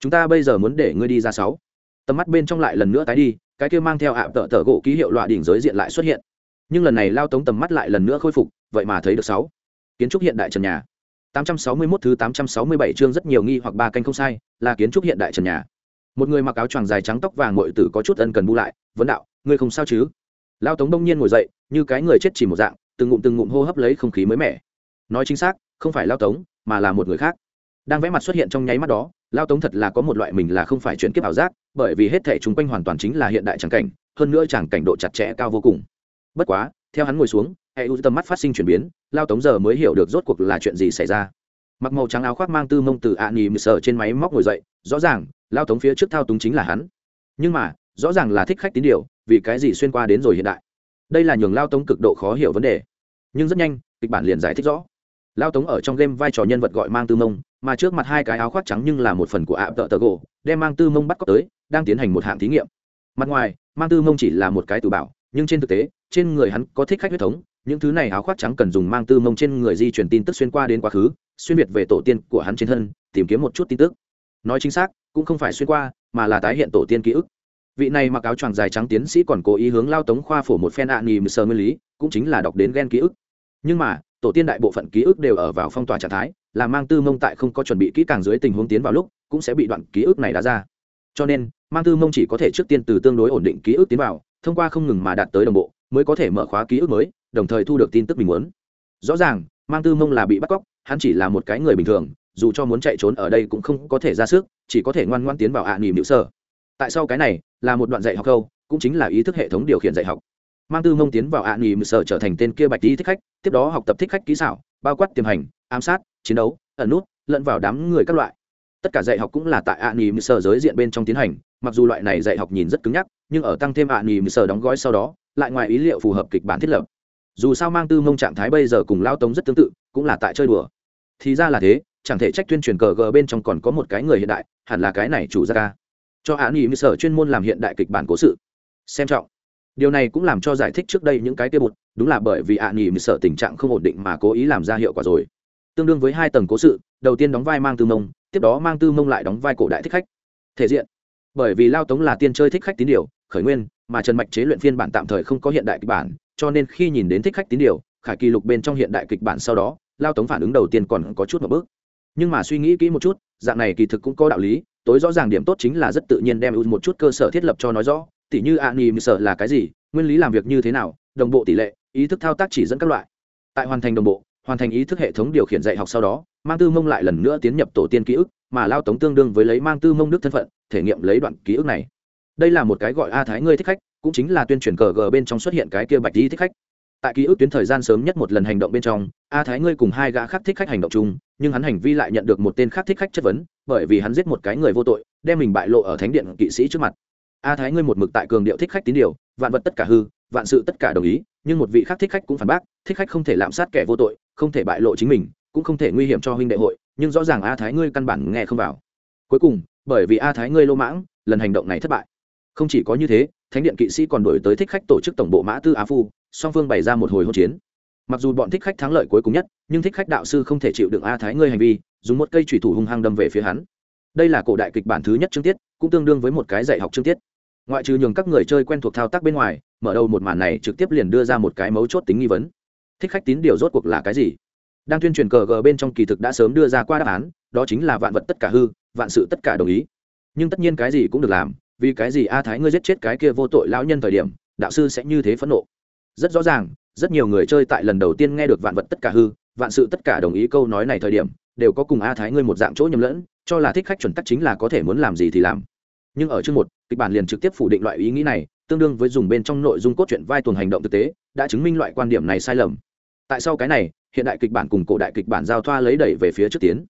Chúng ta bây giờ muốn để ngươi đi ra sáu. Tầm mắt bên trong lại lần nữa tái đi cái kia mang theo ạ, tợ tợ gỗ ký hiệu loại đỉnh giới diện lại xuất hiện. Nhưng lần này lao tống tầm mắt lại lần nữa khôi phục, vậy mà thấy được sáu. Kiến trúc hiện đại trần nhà. 861 thứ 867 chương rất nhiều nghi hoặc ba canh không sai, là kiến trúc hiện đại trần nhà. Một người mặc áo choàng dài trắng tóc vàng muội tử có chút ân cần bu lại, vấn đạo, ngươi không sao chứ? Lao tống đông nhiên ngồi dậy, như cái người chết chỉ một dạng, từng ngụm từng ngụm hô hấp lấy không khí mới mẻ. Nói chính xác, không phải lao tống, mà là một người khác đang vẽ mặt xuất hiện trong nháy mắt đó, lao tống thật là có một loại mình là không phải chuyển kiếp ảo giác, bởi vì hết thể chúng quanh hoàn toàn chính là hiện đại tràng cảnh, hơn nữa tràng cảnh độ chặt chẽ cao vô cùng. Bất quá, theo hắn ngồi xuống hệ u tầm mắt phát sinh chuyển biến, lao tống giờ mới hiểu được rốt cuộc là chuyện gì xảy ra. Mặc màu trắng áo khoác mang tư mông từ ạ nỉ mờ sờ trên máy móc ngồi dậy, rõ ràng, lao tống phía trước thao túng chính là hắn. Nhưng mà, rõ ràng là thích khách tín điều, vì cái gì xuyên qua đến rồi hiện đại? Đây là nhường lao tống cực độ khó hiểu vấn đề. Nhưng rất nhanh, kịch bản liền giải thích rõ. Lao tống ở trong game vai trò nhân vật gọi mang tư mông mà trước mặt hai cái áo khoác trắng nhưng là một phần của ạ tợ tờ gỗ, đem mang tư mông bắt cóc tới, đang tiến hành một hạng thí nghiệm. Mặt ngoài, mang tư mông chỉ là một cái từ bảo, nhưng trên thực tế, trên người hắn có thích khách huyết thống, những thứ này áo khoác trắng cần dùng mang tư mông trên người di chuyển tin tức xuyên qua đến quá khứ, xuyên việt về tổ tiên của hắn trên thân, tìm kiếm một chút tin tức. Nói chính xác, cũng không phải xuyên qua, mà là tái hiện tổ tiên ký ức. Vị này mặc áo choàng dài trắng tiến sĩ còn cố ý hướng lao tống khoa phổ một phen ạ à nìm sờ nguyên lý, cũng chính là đọc đến ghen ký ức. Nhưng mà tổ tiên đại bộ phận ký ức đều ở vào phong tỏa trạng thái, là mang tư mông tại không có chuẩn bị kỹ càng dưới tình huống tiến vào lúc, cũng sẽ bị đoạn ký ức này đá ra. Cho nên, mang tư mông chỉ có thể trước tiên từ tương đối ổn định ký ức tiến vào, thông qua không ngừng mà đạt tới đồng bộ, mới có thể mở khóa ký ức mới, đồng thời thu được tin tức mình muốn. Rõ ràng, mang tư mông là bị bắt cóc, hắn chỉ là một cái người bình thường, dù cho muốn chạy trốn ở đây cũng không có thể ra sức, chỉ có thể ngoan ngoan tiến vào ạ à nỉm nữ sơ tại sau cái này, là một đoạn dạy học câu, cũng chính là ý thức hệ thống điều khiển dạy học mang tư mông tiến vào ạ nghỉ nỉm sở trở thành tên kia bạch đi thích khách, tiếp đó học tập thích khách kỹ xảo, bao quát tiềm hành, ám sát, chiến đấu, ẩn nút, lẫn vào đám người các loại. Tất cả dạy học cũng là tại ạ nỉm sở giới diện bên trong tiến hành, mặc dù loại này dạy học nhìn rất cứng nhắc, nhưng ở tăng thêm ạ nỉm sở đóng gói sau đó, lại ngoài ý liệu phù hợp kịch bản thiết lập. Dù sao mang tư mông trạng thái bây giờ cùng lao tống rất tương tự, cũng là tại chơi đùa. Thì ra là thế, chẳng thể trách tuyên truyền cờ gờ bên trong còn có một cái người hiện đại, hẳn là cái này chủ ra ca. Cho án ý sở chuyên môn làm hiện đại kịch bản cố sự. Xem trọng điều này cũng làm cho giải thích trước đây những cái kia bụt, đúng là bởi vì ạ nghỉ sợ tình trạng không ổn định mà cố ý làm ra hiệu quả rồi. Tương đương với hai tầng cố sự, đầu tiên đóng vai mang tư mông, tiếp đó mang tư mông lại đóng vai cổ đại thích khách. Thể diện. Bởi vì lao tống là tiên chơi thích khách tín điều, khởi nguyên, mà trần mạch chế luyện phiên bản tạm thời không có hiện đại kịch bản, cho nên khi nhìn đến thích khách tín điều, khải kỳ lục bên trong hiện đại kịch bản sau đó, lao tống phản ứng đầu tiên còn có chút một bước. Nhưng mà suy nghĩ kỹ một chút, dạng này kỳ thực cũng có đạo lý, tối rõ ràng điểm tốt chính là rất tự nhiên đem ưu một chút cơ sở thiết lập cho nói rõ tỉ như ạ nỉ sợ là cái gì, nguyên lý làm việc như thế nào, đồng bộ tỷ lệ, ý thức thao tác chỉ dẫn các loại. Tại hoàn thành đồng bộ, hoàn thành ý thức hệ thống điều khiển dạy học sau đó, mang tư mông lại lần nữa tiến nhập tổ tiên ký ức, mà lao tống tương đương với lấy mang tư mông đức thân phận, thể nghiệm lấy đoạn ký ức này. Đây là một cái gọi a thái ngươi thích khách, cũng chính là tuyên truyền cờ g bên trong xuất hiện cái kia bạch đi thích khách. Tại ký ức tuyến thời gian sớm nhất một lần hành động bên trong, a thái ngươi cùng hai gã khác thích khách hành động chung, nhưng hắn hành vi lại nhận được một tên khác thích khách chất vấn, bởi vì hắn giết một cái người vô tội, đem mình bại lộ ở thánh điện kỵ sĩ trước mặt a thái ngươi một mực tại cường điệu thích khách tín điều, vạn vật tất cả hư, vạn sự tất cả đồng ý, nhưng một vị khác thích khách cũng phản bác, thích khách không thể lạm sát kẻ vô tội, không thể bại lộ chính mình, cũng không thể nguy hiểm cho huynh đệ hội, nhưng rõ ràng a thái ngươi căn bản nghe không vào. Cuối cùng, bởi vì a thái ngươi lô mãng, lần hành động này thất bại. Không chỉ có như thế, thánh điện kỵ sĩ còn đổi tới thích khách tổ chức tổng bộ mã tư á phu, song phương bày ra một hồi hỗn chiến. Mặc dù bọn thích khách thắng lợi cuối cùng nhất, nhưng thích khách đạo sư không thể chịu đựng a thái ngươi hành vi, dùng một cây thủy thủ hung hăng đâm về phía hắn đây là cổ đại kịch bản thứ nhất chương tiết, cũng tương đương với một cái dạy học chương tiết. Ngoại trừ nhường các người chơi quen thuộc thao tác bên ngoài, mở đầu một màn này trực tiếp liền đưa ra một cái mấu chốt tính nghi vấn. Thích khách tín điều rốt cuộc là cái gì? Đang tuyên truyền cờ gờ bên trong kỳ thực đã sớm đưa ra qua đáp án, đó chính là vạn vật tất cả hư, vạn sự tất cả đồng ý. Nhưng tất nhiên cái gì cũng được làm, vì cái gì a thái ngươi giết chết cái kia vô tội lão nhân thời điểm, đạo sư sẽ như thế phẫn nộ? Rất rõ ràng, rất nhiều người chơi tại lần đầu tiên nghe được vạn vật tất cả hư, vạn sự tất cả đồng ý câu nói này thời điểm, đều có cùng a thái ngươi một dạng chỗ nhầm lẫn cho là thích khách chuẩn tắc chính là có thể muốn làm gì thì làm. Nhưng ở chương một, kịch bản liền trực tiếp phủ định loại ý nghĩ này, tương đương với dùng bên trong nội dung cốt truyện vai tuần hành động thực tế, đã chứng minh loại quan điểm này sai lầm. Tại sao cái này, hiện đại kịch bản cùng cổ đại kịch bản giao thoa lấy đẩy về phía trước tiến.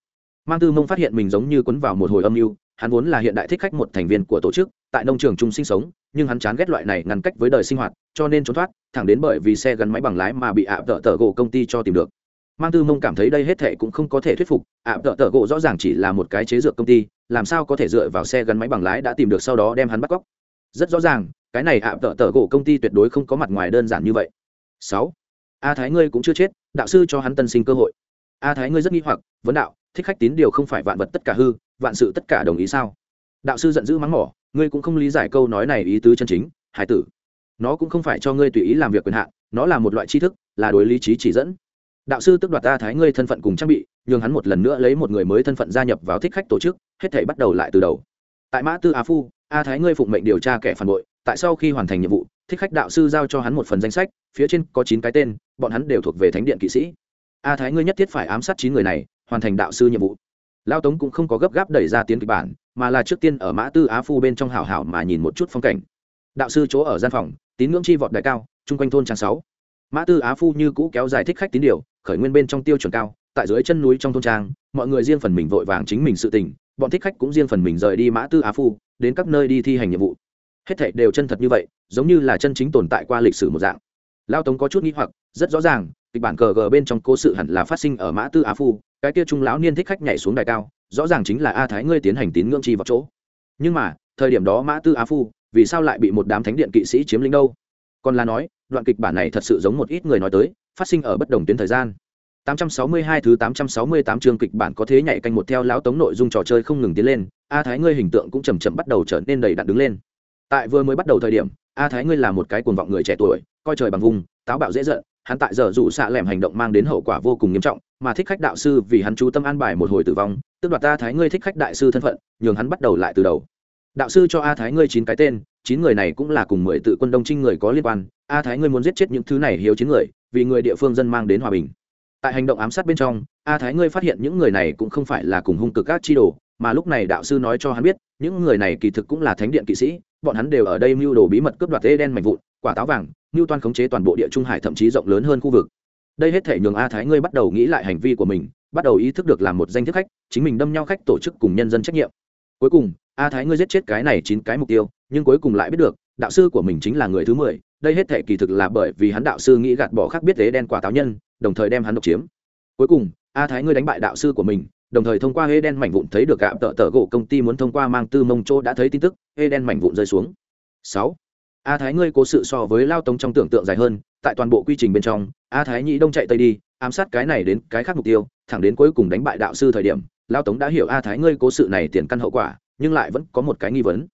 Mang tư mông phát hiện mình giống như quấn vào một hồi âm mưu, hắn vốn là hiện đại thích khách một thành viên của tổ chức, tại nông trường chung sinh sống, nhưng hắn chán ghét loại này ngăn cách với đời sinh hoạt, cho nên trốn thoát, thẳng đến bởi vì xe gắn máy bằng lái mà bị ạ tợ tợ gỗ công ty cho tìm được mang tư mông cảm thấy đây hết thệ cũng không có thể thuyết phục, ạ, tợ tợ gỗ rõ ràng chỉ là một cái chế dược công ty, làm sao có thể dựa vào xe gắn máy bằng lái đã tìm được sau đó đem hắn bắt cóc? Rất rõ ràng, cái này ạ, tợ tợ gỗ công ty tuyệt đối không có mặt ngoài đơn giản như vậy. Sáu, a thái ngươi cũng chưa chết, đạo sư cho hắn tân sinh cơ hội. A thái ngươi rất nghi hoặc, vấn đạo, thích khách tín điều không phải vạn vật tất cả hư, vạn sự tất cả đồng ý sao? Đạo sư giận dữ mắng mỏ, ngươi cũng không lý giải câu nói này ý tứ chân chính, hải tử. Nó cũng không phải cho ngươi tùy ý làm việc quyền hạn, nó là một loại tri thức, là đối lý trí chỉ dẫn đạo sư tức đoạt ta thái ngươi thân phận cùng trang bị, nhường hắn một lần nữa lấy một người mới thân phận gia nhập vào thích khách tổ chức, hết thể bắt đầu lại từ đầu. Tại mã tư á phu, a thái ngươi phụng mệnh điều tra kẻ phản bội, tại sau khi hoàn thành nhiệm vụ, thích khách đạo sư giao cho hắn một phần danh sách, phía trên có chín cái tên, bọn hắn đều thuộc về thánh điện kỵ sĩ. A thái ngươi nhất thiết phải ám sát chín người này, hoàn thành đạo sư nhiệm vụ. Lao tống cũng không có gấp gáp đẩy ra tiến kịch bản, mà là trước tiên ở mã tư á phu bên trong hảo hảo mà nhìn một chút phong cảnh. Đạo sư chỗ ở gian phòng, tín ngưỡng chi vọt đại cao, chung quanh thôn trang sáu. Mã tư á phu như cũ kéo dài thích khách tín điều khởi nguyên bên trong tiêu chuẩn cao, tại dưới chân núi trong thôn trang, mọi người riêng phần mình vội vàng chính mình sự tình, bọn thích khách cũng riêng phần mình rời đi mã tư á phu, đến các nơi đi thi hành nhiệm vụ. Hết thảy đều chân thật như vậy, giống như là chân chính tồn tại qua lịch sử một dạng. Lao tống có chút nghĩ hoặc, rất rõ ràng, kịch bản cờ gờ bên trong cố sự hẳn là phát sinh ở mã tư á phu, cái kia trung lão niên thích khách nhảy xuống đài cao, rõ ràng chính là a thái ngươi tiến hành tín ngưỡng chi vào chỗ. Nhưng mà, thời điểm đó mã tư á phu, vì sao lại bị một đám thánh điện kỵ sĩ chiếm lĩnh đâu? Còn là nói đoạn kịch bản này thật sự giống một ít người nói tới phát sinh ở bất đồng tuyến thời gian 862 thứ 868 chương kịch bản có thế nhảy canh một theo lão tống nội dung trò chơi không ngừng tiến lên, A Thái ngươi hình tượng cũng chậm chậm bắt đầu trở nên đầy đặn đứng lên. Tại vừa mới bắt đầu thời điểm, A Thái ngươi là một cái cuồng vọng người trẻ tuổi, coi trời bằng vùng, táo bạo dễ giận, hắn tại giờ dụ xạ lẻm hành động mang đến hậu quả vô cùng nghiêm trọng, mà thích khách đạo sư vì hắn chú tâm an bài một hồi tử vong, tức đoạt A Thái ngươi thích khách đại sư thân phận, nhường hắn bắt đầu lại từ đầu. Đạo sư cho A Thái ngươi chín cái tên, chín người này cũng là cùng mười tự quân đông trinh người có liên quan, A Thái ngươi muốn giết chết những thứ này hiếu chiến người, vì người địa phương dân mang đến hòa bình. Tại hành động ám sát bên trong a thái ngươi phát hiện những người này cũng không phải là cùng hung cực các chi đồ mà lúc này đạo sư nói cho hắn biết những người này kỳ thực cũng là thánh điện kỵ sĩ bọn hắn đều ở đây mưu đồ bí mật cướp đoạt tê đen mạnh vụn quả táo vàng mưu toan khống chế toàn bộ địa trung hải thậm chí rộng lớn hơn khu vực. Đây hết thể nhường a thái ngươi bắt đầu nghĩ lại hành vi của mình bắt đầu ý thức được làm một danh thức khách chính mình đâm nhau khách tổ chức cùng nhân dân trách nhiệm. Cuối cùng a thái ngươi giết chết cái này chín cái mục tiêu, nhưng cuối cùng lại biết được, đạo sư của mình chính là người thứ mười, đây hết thể kỳ thực là bởi vì hắn đạo sư nghĩ gạt bỏ khác biết tế đen quả táo nhân, đồng thời đem hắn độc chiếm. Cuối cùng, a thái ngươi đánh bại đạo sư của mình, đồng thời thông qua hê đen mảnh vụn thấy được gạo tợ tợ gỗ công ty muốn thông qua mang tư mông chỗ đã thấy tin tức, hê đen mảnh vụn rơi xuống. Sáu, a thái ngươi cố sự so với lao tống trong tưởng tượng dài hơn, tại toàn bộ quy trình bên trong, a thái nhĩ đông chạy tây đi, ám sát cái này đến cái khác mục tiêu, thẳng đến cuối cùng đánh bại đạo sư thời điểm, lao tống đã hiểu a thái ngươi cố sự này tiền căn hậu quả nhưng lại vẫn có một cái nghi vấn.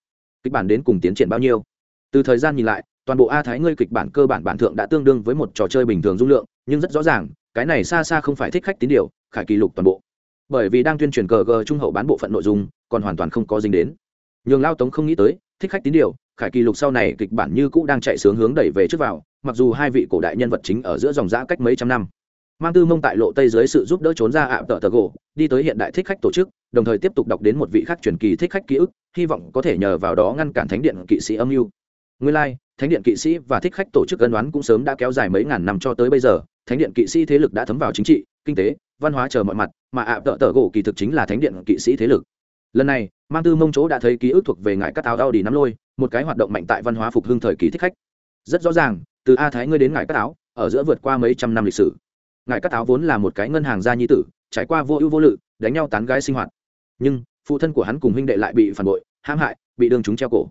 Kịch bản đến cùng tiến triển bao nhiêu? Từ thời gian nhìn lại, toàn bộ a thái ngươi kịch bản cơ bản bản thượng đã tương đương với một trò chơi bình thường dung lượng, nhưng rất rõ ràng, cái này xa xa không phải thích khách tín điều, khải kỷ lục toàn bộ. Bởi vì đang tuyên truyền cờ gờ trung hậu bán bộ phận nội dung, còn hoàn toàn không có dính đến. Nhường lao tống không nghĩ tới, thích khách tín điều, khải kỷ lục sau này kịch bản như cũ đang chạy sướng hướng đẩy về trước vào, mặc dù hai vị cổ đại nhân vật chính ở giữa dòng giã cách mấy trăm năm. Mang tư mông tại lộ tây dưới sự giúp đỡ trốn ra ạ tợ tờ gỗ, đi tới hiện đại thích khách tổ chức đồng thời tiếp tục đọc đến một vị khách truyền kỳ thích khách ký ức, hy vọng có thể nhờ vào đó ngăn cản thánh điện kỵ sĩ âm mưu. Nguyên lai, thánh điện kỵ sĩ và thích khách tổ chức cân đoán cũng sớm đã kéo dài mấy ngàn năm cho tới bây giờ, thánh điện kỵ sĩ thế lực đã thấm vào chính trị, kinh tế, văn hóa chờ mọi mặt, mà ạ tợ tợ gỗ kỳ thực chính là thánh điện kỵ sĩ thế lực. Lần này, mang tư mông chỗ đã thấy ký ức thuộc về ngại các áo đau đi nắm lôi, một cái hoạt động mạnh tại văn hóa phục hưng thời kỳ thích khách. Rất rõ ràng, từ a thái ngươi đến ngại các áo, ở giữa vượt qua mấy trăm năm lịch sử. Ngại các áo vốn là một cái ngân hàng gia nhi tử, trải qua vô ưu vô lự, đánh nhau tán gái sinh hoạt nhưng phụ thân của hắn cùng huynh đệ lại bị phản bội, hãm hại, bị đương chúng treo cổ.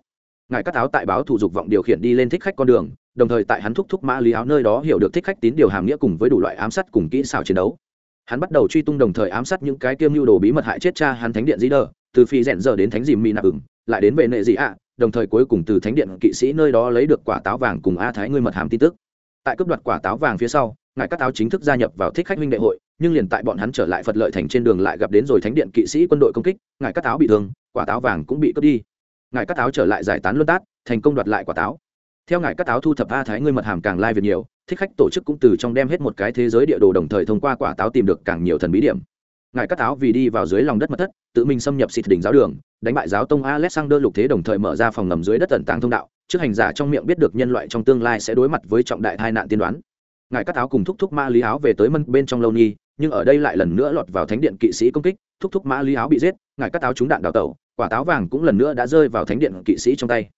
Ngài cắt áo tại báo thủ dục vọng điều khiển đi lên thích khách con đường, đồng thời tại hắn thúc thúc mã lý áo nơi đó hiểu được thích khách tín điều hàm nghĩa cùng với đủ loại ám sát cùng kỹ xảo chiến đấu. Hắn bắt đầu truy tung đồng thời ám sát những cái tiêm mưu đồ bí mật hại chết cha hắn thánh điện dĩ đờ từ phi rẽn giờ đến thánh dìm mỹ nạp ửng lại đến vệ nệ dị ạ, đồng thời cuối cùng từ thánh điện kỵ sĩ nơi đó lấy được quả táo vàng cùng a thái ngươi mật hàm tin tức. Tại cấp đoạt quả táo vàng phía sau, ngài các táo chính thức gia nhập vào thích khách minh đệ hội nhưng liền tại bọn hắn trở lại phật lợi thành trên đường lại gặp đến rồi thánh điện kỵ sĩ quân đội công kích, ngài các táo bị thương, quả táo vàng cũng bị cướp đi. Ngài cắt táo trở lại giải tán luân tát, thành công đoạt lại quả táo. Theo ngài cắt táo thu thập a thái, ngươi mật hàm càng lai、like、việc nhiều, thích khách tổ chức cũng từ trong đem hết một cái thế giới địa đồ đồng thời thông qua quả táo tìm được càng nhiều thần bí điểm. Ngài cắt táo vì đi vào dưới lòng đất mật thất, tự mình xâm nhập xịt đỉnh giáo đường, đánh bại giáo tông alexander lục thế đồng thời mở ra phòng ngầm dưới đất tận tàng thông đạo, trước hành giả trong miệng biết được nhân loại trong tương lai sẽ đối mặt với trọng đại tai nạn tiên đoán. Ngài cắt áo cùng thúc thúc ma lý áo về tới mân bên trong lâu nhi nhưng ở đây lại lần nữa lọt vào thánh điện kỵ sĩ công kích, thúc thúc mã lý áo bị giết, ngài cắt áo trúng đạn đào tẩu, quả táo vàng cũng lần nữa đã rơi vào thánh điện kỵ sĩ trong tay.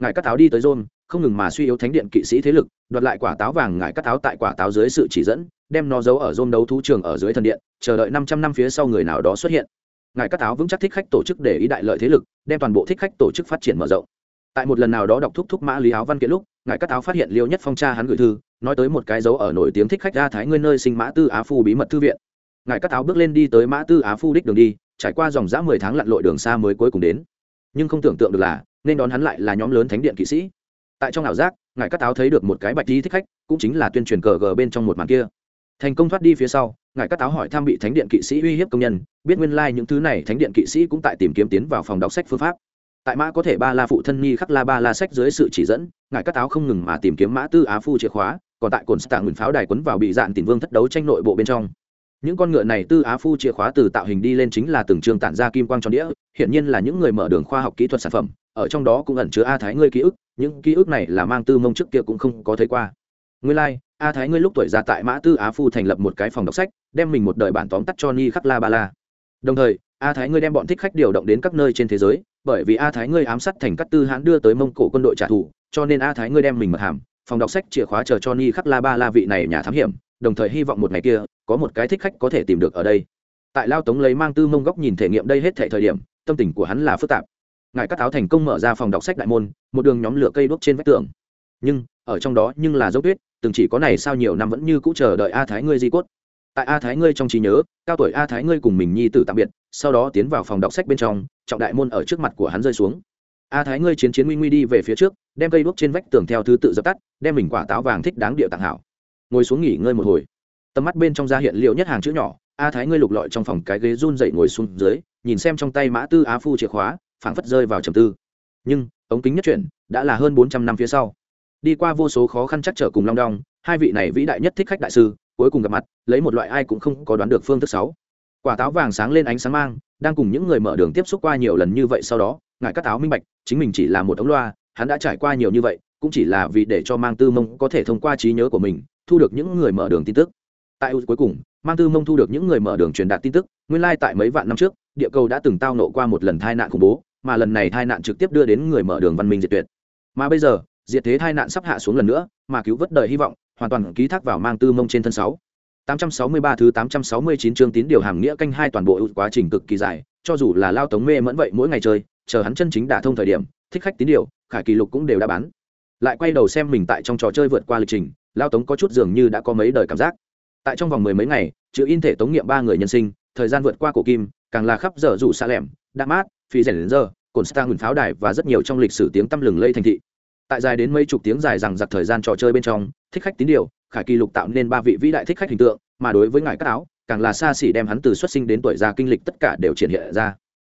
Ngài cắt táo đi tới rôn không ngừng mà suy yếu thánh điện kỵ sĩ thế lực, đoạt lại quả táo vàng ngài cắt táo tại quả táo dưới sự chỉ dẫn, đem nó giấu ở rôn đấu thú trường ở dưới thần điện, chờ đợi năm trăm năm phía sau người nào đó xuất hiện. Ngài cắt táo vững chắc thích khách tổ chức để ý đại lợi thế lực, đem toàn bộ thích khách tổ chức phát triển mở rộng. Tại một lần nào đó đọc thúc thúc mã lý áo văn kiện lúc, ngài cắt táo phát hiện liêu nhất phong cha hắn gửi thư nói tới một cái dấu ở nổi tiếng thích khách a thái ngươi nơi sinh mã tư á phu bí mật thư viện. Ngài cắt táo bước lên đi tới mã tư á phu đích đường đi, trải qua dòng dã mười tháng lặn lội đường xa mới cuối cùng đến. Nhưng không tưởng tượng được là, nên đón hắn lại là nhóm lớn thánh điện kỵ sĩ. Tại trong ảo giác, ngài cắt táo thấy được một cái bạch đi thích khách, cũng chính là tuyên truyền cờ gờ bên trong một màn kia. Thành công thoát đi phía sau, ngài cắt táo hỏi tham bị thánh điện kỵ sĩ uy hiếp công nhân, biết nguyên lai、like、những thứ này thánh điện kỵ sĩ cũng tại tìm kiếm tiến vào phòng đọc sách phương pháp tại mã có thể ba la phụ thân nhi khắc la ba la sách dưới sự chỉ dẫn ngài cắt táo không ngừng mà tìm kiếm mã tư á phu chìa khóa còn tại cồn stạng ngừng pháo đài quấn vào bị dạn tìm vương thất đấu tranh nội bộ bên trong. Những con ngựa này tư á phu chìa khóa từ tạo hình đi lên chính là từng trường tản ra kim quang tròn đĩa hiện nhiên là những người mở đường khoa học kỹ thuật sản phẩm ở trong đó cũng ẩn chứa a thái ngươi ký ức những ký ức này là mang tư mông trước kia cũng không có thấy qua. Ngươi lai、like, a thái ngươi lúc tuổi ra tại mã tư á phu thành lập một cái phòng đọc sách đem mình một đời bản tóm tắt cho ni khắc la ba la đồng thời, a thái ngươi đem bọn thích khách điều động đến các nơi trên thế giới, bởi vì a thái ngươi ám sát thành các tư hãn đưa tới mông cổ quân đội trả thù, cho nên a thái ngươi đem mình mật hàm, phòng đọc sách chìa khóa chờ cho ni khắc la ba la vị này nhà thám hiểm, đồng thời hy vọng một ngày kia, có một cái thích khách có thể tìm được ở đây. Tại lao tống lấy mang tư mông góc nhìn thể nghiệm đây hết thể thời điểm, tâm tình của hắn là phức tạp. Ngài cắt áo thành công mở ra phòng đọc sách đại môn, một đường nhóm lửa cây đuốc trên vách tường. Nhưng, ở trong đó nhưng là dấu tuyết từng chỉ có này sao nhiều năm vẫn như cũ chờ đợi a thái ngươi di cốt tại a thái ngươi trong trí nhớ, cao tuổi a thái ngươi cùng mình nhi tử tạm biệt, sau đó tiến vào phòng đọc sách bên trong, trọng đại môn ở trước mặt của hắn rơi xuống. A thái ngươi chiến chiến nguy nguy đi về phía trước, đem cây đuốc trên vách tường theo thứ tự dập tắt, đem mình quả táo vàng thích đáng địa tặng hảo. Ngồi xuống nghỉ ngơi một hồi. Tầm mắt bên trong ra hiện liệu nhất hàng chữ nhỏ, a thái ngươi lục lọi trong phòng cái ghế run dậy ngồi xuống dưới, nhìn xem trong tay mã tư á phu chìa khóa, phảng phất rơi vào trầm tư. Nhưng, ống kính nhất chuyển, đã là hơn bốn trăm năm phía sau. Đi qua vô số khó khăn chắc trở cùng long đong, hai vị này vĩ đại nhất thích khách đại sư cuối cùng gặp mặt, lấy một loại ai cũng không có đoán được phương thức sáu. Quả táo vàng sáng lên ánh sáng mang, đang cùng những người mở đường tiếp xúc qua nhiều lần như vậy sau đó, ngài cắt táo minh bạch, chính mình chỉ là một ống loa, hắn đã trải qua nhiều như vậy, cũng chỉ là vì để cho mang tư mông có thể thông qua trí nhớ của mình, thu được những người mở đường tin tức. Tại cuối cùng, mang tư mông thu được những người mở đường truyền đạt tin tức, nguyên lai tại mấy vạn năm trước, địa cầu đã từng tao nộ qua một lần tai nạn khủng bố, mà lần này tai nạn trực tiếp đưa đến người mở đường văn minh diệt tuyệt. Mà bây giờ diệt thế tai nạn sắp hạ xuống lần nữa mà cứu vớt đời hy vọng hoàn toàn ký thác vào mang tư mông trên thân sáu 863 thứ 869 chương tín điều hàm nghĩa canh hai toàn bộ quá trình cực kỳ dài, cho dù là lao tống mê mẫn vậy mỗi ngày chơi, chờ hắn chân chính đả thông thời điểm, thích khách tín điều, khải kỳ lục cũng đều đã bán. Lại quay đầu xem mình tại trong trò chơi vượt qua lịch trình, lao tống có chút dường như đã có mấy đời cảm giác. Tại trong vòng mười mấy ngày, chữ in thể tống nghiệm ba người nhân sinh, thời gian vượt qua cổ kim, càng là khắp giờ rủ xa lẻm, đã mát, phi rèn đến giờ, cồn star nguyền pháo đài và rất nhiều trong lịch sử tiếng tăm lừng lây thành thị. Tại dài đến mấy chục tiếng dài rằng giặc thời gian trò chơi bên trong, thích khách tín điều, khải kỳ lục tạo nên ba vị vĩ đại thích khách hình tượng mà đối với ngài các áo càng là xa xỉ đem hắn từ xuất sinh đến tuổi già kinh lịch tất cả đều triển hiện ra.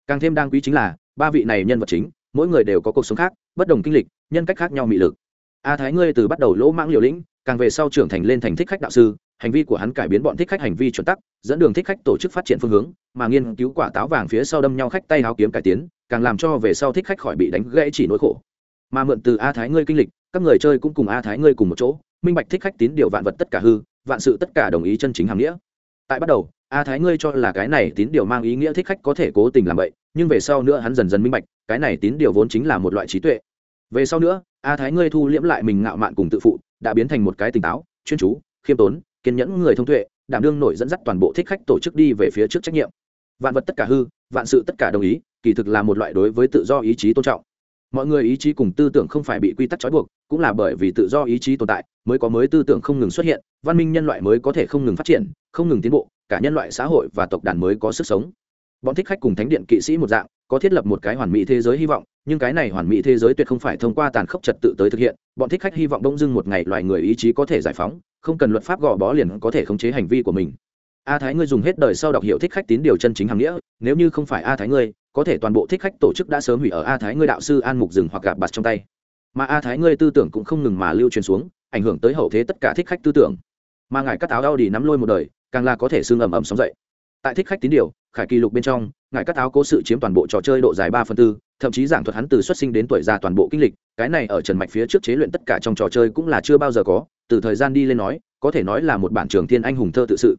Càng thêm đáng quý chính là ba vị này nhân vật chính mỗi người đều có cuộc sống khác bất đồng kinh lịch nhân cách khác nhau mị lực. A thái ngươi từ bắt đầu lỗ mãng liều lĩnh càng về sau trưởng thành lên thành thích khách đạo sư hành vi của hắn cải biến bọn thích khách hành vi chuẩn tắc dẫn đường thích khách tổ chức phát triển phương hướng mà nghiên cứu quả táo vàng phía sau đâm nhau khách tay háo kiếm cải tiến càng làm cho về sau thích khách khỏi bị đánh gãy chỉ nỗi khổ mà mượn từ a thái ngươi kinh lịch, các người chơi cũng cùng a thái ngươi cùng một chỗ, minh bạch thích khách tín điều vạn vật tất cả hư, vạn sự tất cả đồng ý chân chính hàm nghĩa. Tại bắt đầu, a thái ngươi cho là cái này tín điều mang ý nghĩa thích khách có thể cố tình làm vậy nhưng về sau nữa hắn dần dần minh bạch, cái này tín điều vốn chính là một loại trí tuệ. Về sau nữa, a thái ngươi thu liễm lại mình ngạo mạn cùng tự phụ, đã biến thành một cái tỉnh táo, chuyên chú, khiêm tốn, kiên nhẫn người thông tuệ, đảm đương nổi dẫn dắt toàn bộ thích khách tổ chức đi về phía trước trách nhiệm. Vạn vật tất cả hư, vạn sự tất cả đồng ý, kỳ thực là một loại đối với tự do ý chí tôn trọng mọi người ý chí cùng tư tưởng không phải bị quy tắc trói buộc, cũng là bởi vì tự do ý chí tồn tại mới có mới tư tưởng không ngừng xuất hiện, văn minh nhân loại mới có thể không ngừng phát triển, không ngừng tiến bộ, cả nhân loại, xã hội và tộc đàn mới có sức sống. Bọn thích khách cùng thánh điện kỵ sĩ một dạng, có thiết lập một cái hoàn mỹ thế giới hy vọng, nhưng cái này hoàn mỹ thế giới tuyệt không phải thông qua tàn khốc trật tự tới thực hiện. Bọn thích khách hy vọng đông dưng một ngày loài người ý chí có thể giải phóng, không cần luật pháp gò bó liền có thể khống chế hành vi của mình. A thái, ngươi dùng hết đời sau đọc hiệu thích khách tín điều chân chính hàng nghĩa, nếu như không phải a thái ngươi có thể toàn bộ thích khách tổ chức đã sớm hủy ở a thái ngươi đạo sư an mục rừng hoặc gạp bạt trong tay. Mà a thái ngươi tư tưởng cũng không ngừng mà lưu truyền xuống, ảnh hưởng tới hậu thế tất cả thích khách tư tưởng. Mà ngài cắt áo đau đi nắm lôi một đời, càng là có thể xương ầm ầm sóng dậy. Tại thích khách tín điều, khải kỳ lục bên trong, ngài cắt áo cố sự chiếm toàn bộ trò chơi độ dài ba phần tư, thậm chí giảng thuật hắn từ xuất sinh đến tuổi già toàn bộ kinh lịch, cái này ở trần mạch phía trước chế luyện tất cả trong trò chơi cũng là chưa bao giờ có, từ thời gian đi lên nói, có thể nói là một bản trường thiên anh hùng thơ tự sự.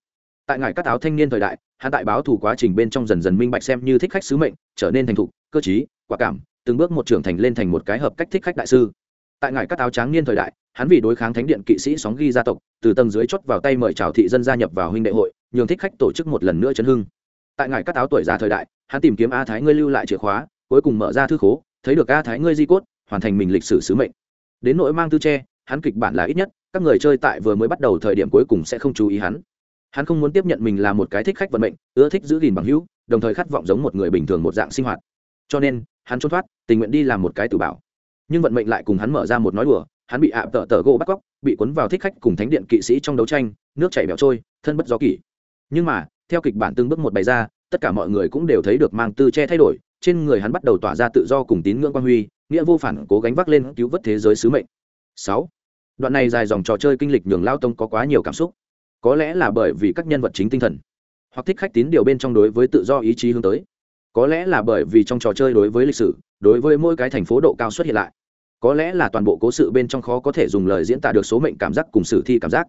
Tại ngài cắt áo thanh niên thời đại, hắn tại báo thủ quá trình bên trong dần dần minh bạch xem như thích khách sứ mệnh trở nên thành thục, cơ chí quả cảm, từng bước một trưởng thành lên thành một cái hợp cách thích khách đại sư. Tại ngài các áo tráng niên thời đại, hắn vì đối kháng thánh điện kỵ sĩ sóng ghi gia tộc, từ tầng dưới chót vào tay mời chào thị dân gia nhập vào huynh đệ hội, nhường thích khách tổ chức một lần nữa chấn hưng. Tại ngài các áo tuổi già thời đại, hắn tìm kiếm a thái ngươi lưu lại chìa khóa, cuối cùng mở ra thư khố, thấy được a thái ngươi di cốt, hoàn thành mình lịch sử sứ mệnh. Đến nỗi mang tư tre, hắn kịch bản là ít nhất, các người chơi tại vừa mới bắt đầu thời điểm cuối cùng sẽ không chú ý hắn hắn không muốn tiếp nhận mình là một cái thích khách vận mệnh, ưa thích giữ gìn bằng hữu, đồng thời khát vọng giống một người bình thường một dạng sinh hoạt. Cho nên, hắn trốn thoát, tình nguyện đi làm một cái tử bảo. Nhưng vận mệnh lại cùng hắn mở ra một nói đùa, hắn bị ạ tờ tờ gỗ bắt cóc, bị cuốn vào thích khách cùng thánh điện kỵ sĩ trong đấu tranh, nước chảy bẻo trôi, thân bất gió kỷ. Nhưng mà, theo kịch bản tương bước một bày ra, tất cả mọi người cũng đều thấy được mang tư che thay đổi, trên người hắn bắt đầu tỏa ra tự do cùng tín ngưỡng quan huy, nghĩa vô phản cố gánh vác lên cứu vớt thế giới sứ mệnh. Sáu. Đoạn này dài dòng trò chơi kinh lịch nhường lao tông có quá nhiều cảm xúc có lẽ là bởi vì các nhân vật chính tinh thần, hoặc thích khách tín điều bên trong đối với tự do ý chí hướng tới. Có lẽ là bởi vì trong trò chơi đối với lịch sử, đối với mỗi cái thành phố độ cao xuất hiện lại. Có lẽ là toàn bộ cố sự bên trong khó có thể dùng lời diễn tả được số mệnh cảm giác cùng sử thi cảm giác.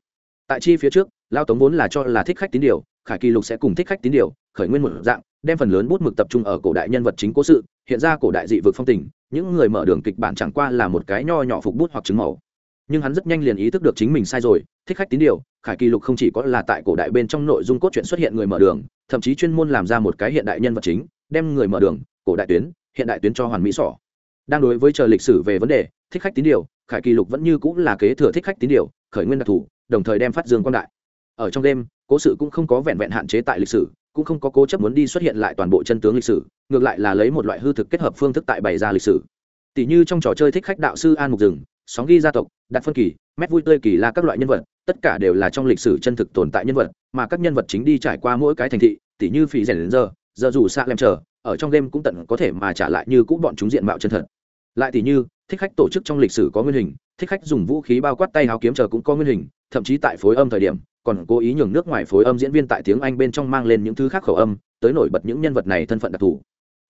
Tại chi phía trước, lao tống vốn là cho là thích khách tín điều, khải kỳ lục sẽ cùng thích khách tín điều, khởi nguyên một dạng, đem phần lớn bút mực tập trung ở cổ đại nhân vật chính cố sự, hiện ra cổ đại dị vực phong tình, những người mở đường kịch bản chẳng qua là một cái nho nhỏ phục bút hoặc chứng màu nhưng hắn rất nhanh liền ý thức được chính mình sai rồi, thích khách tín điều, khải kỳ lục không chỉ có là tại cổ đại bên trong nội dung cốt truyện xuất hiện người mở đường, thậm chí chuyên môn làm ra một cái hiện đại nhân vật chính, đem người mở đường, cổ đại tuyến, hiện đại tuyến cho hoàn mỹ sỏ. Đang đối với chờ lịch sử về vấn đề, thích khách tín điều, khải kỳ lục vẫn như cũng là kế thừa thích khách tín điều, khởi nguyên đặc thù, đồng thời đem phát dương quan đại. Ở trong đêm, cố sự cũng không có vẹn vẹn hạn chế tại lịch sử, cũng không có cố chấp muốn đi xuất hiện lại toàn bộ chân tướng lịch sử, ngược lại là lấy một loại hư thực kết hợp phương thức tại bày ra lịch sử. Tỷ như trong trò chơi thích khách đạo sư an mục rừng sóng ghi gia tộc, đặt phân kỳ, mét vui tươi kỳ là các loại nhân vật, tất cả đều là trong lịch sử chân thực tồn tại nhân vật, mà các nhân vật chính đi trải qua mỗi cái thành thị tỷ như phỉ rèn đến giờ giờ dù xa lem chờ, ở trong game cũng tận có thể mà trả lại như cũng bọn chúng diện mạo chân thật. Lại tỷ như, thích khách tổ chức trong lịch sử có nguyên hình, thích khách dùng vũ khí bao quát tay háo kiếm chờ cũng có nguyên hình, thậm chí tại phối âm thời điểm, còn cố ý nhường nước ngoài phối âm diễn viên tại tiếng anh bên trong mang lên những thứ khác khẩu âm, tới nổi bật những nhân vật này thân phận đặc thù.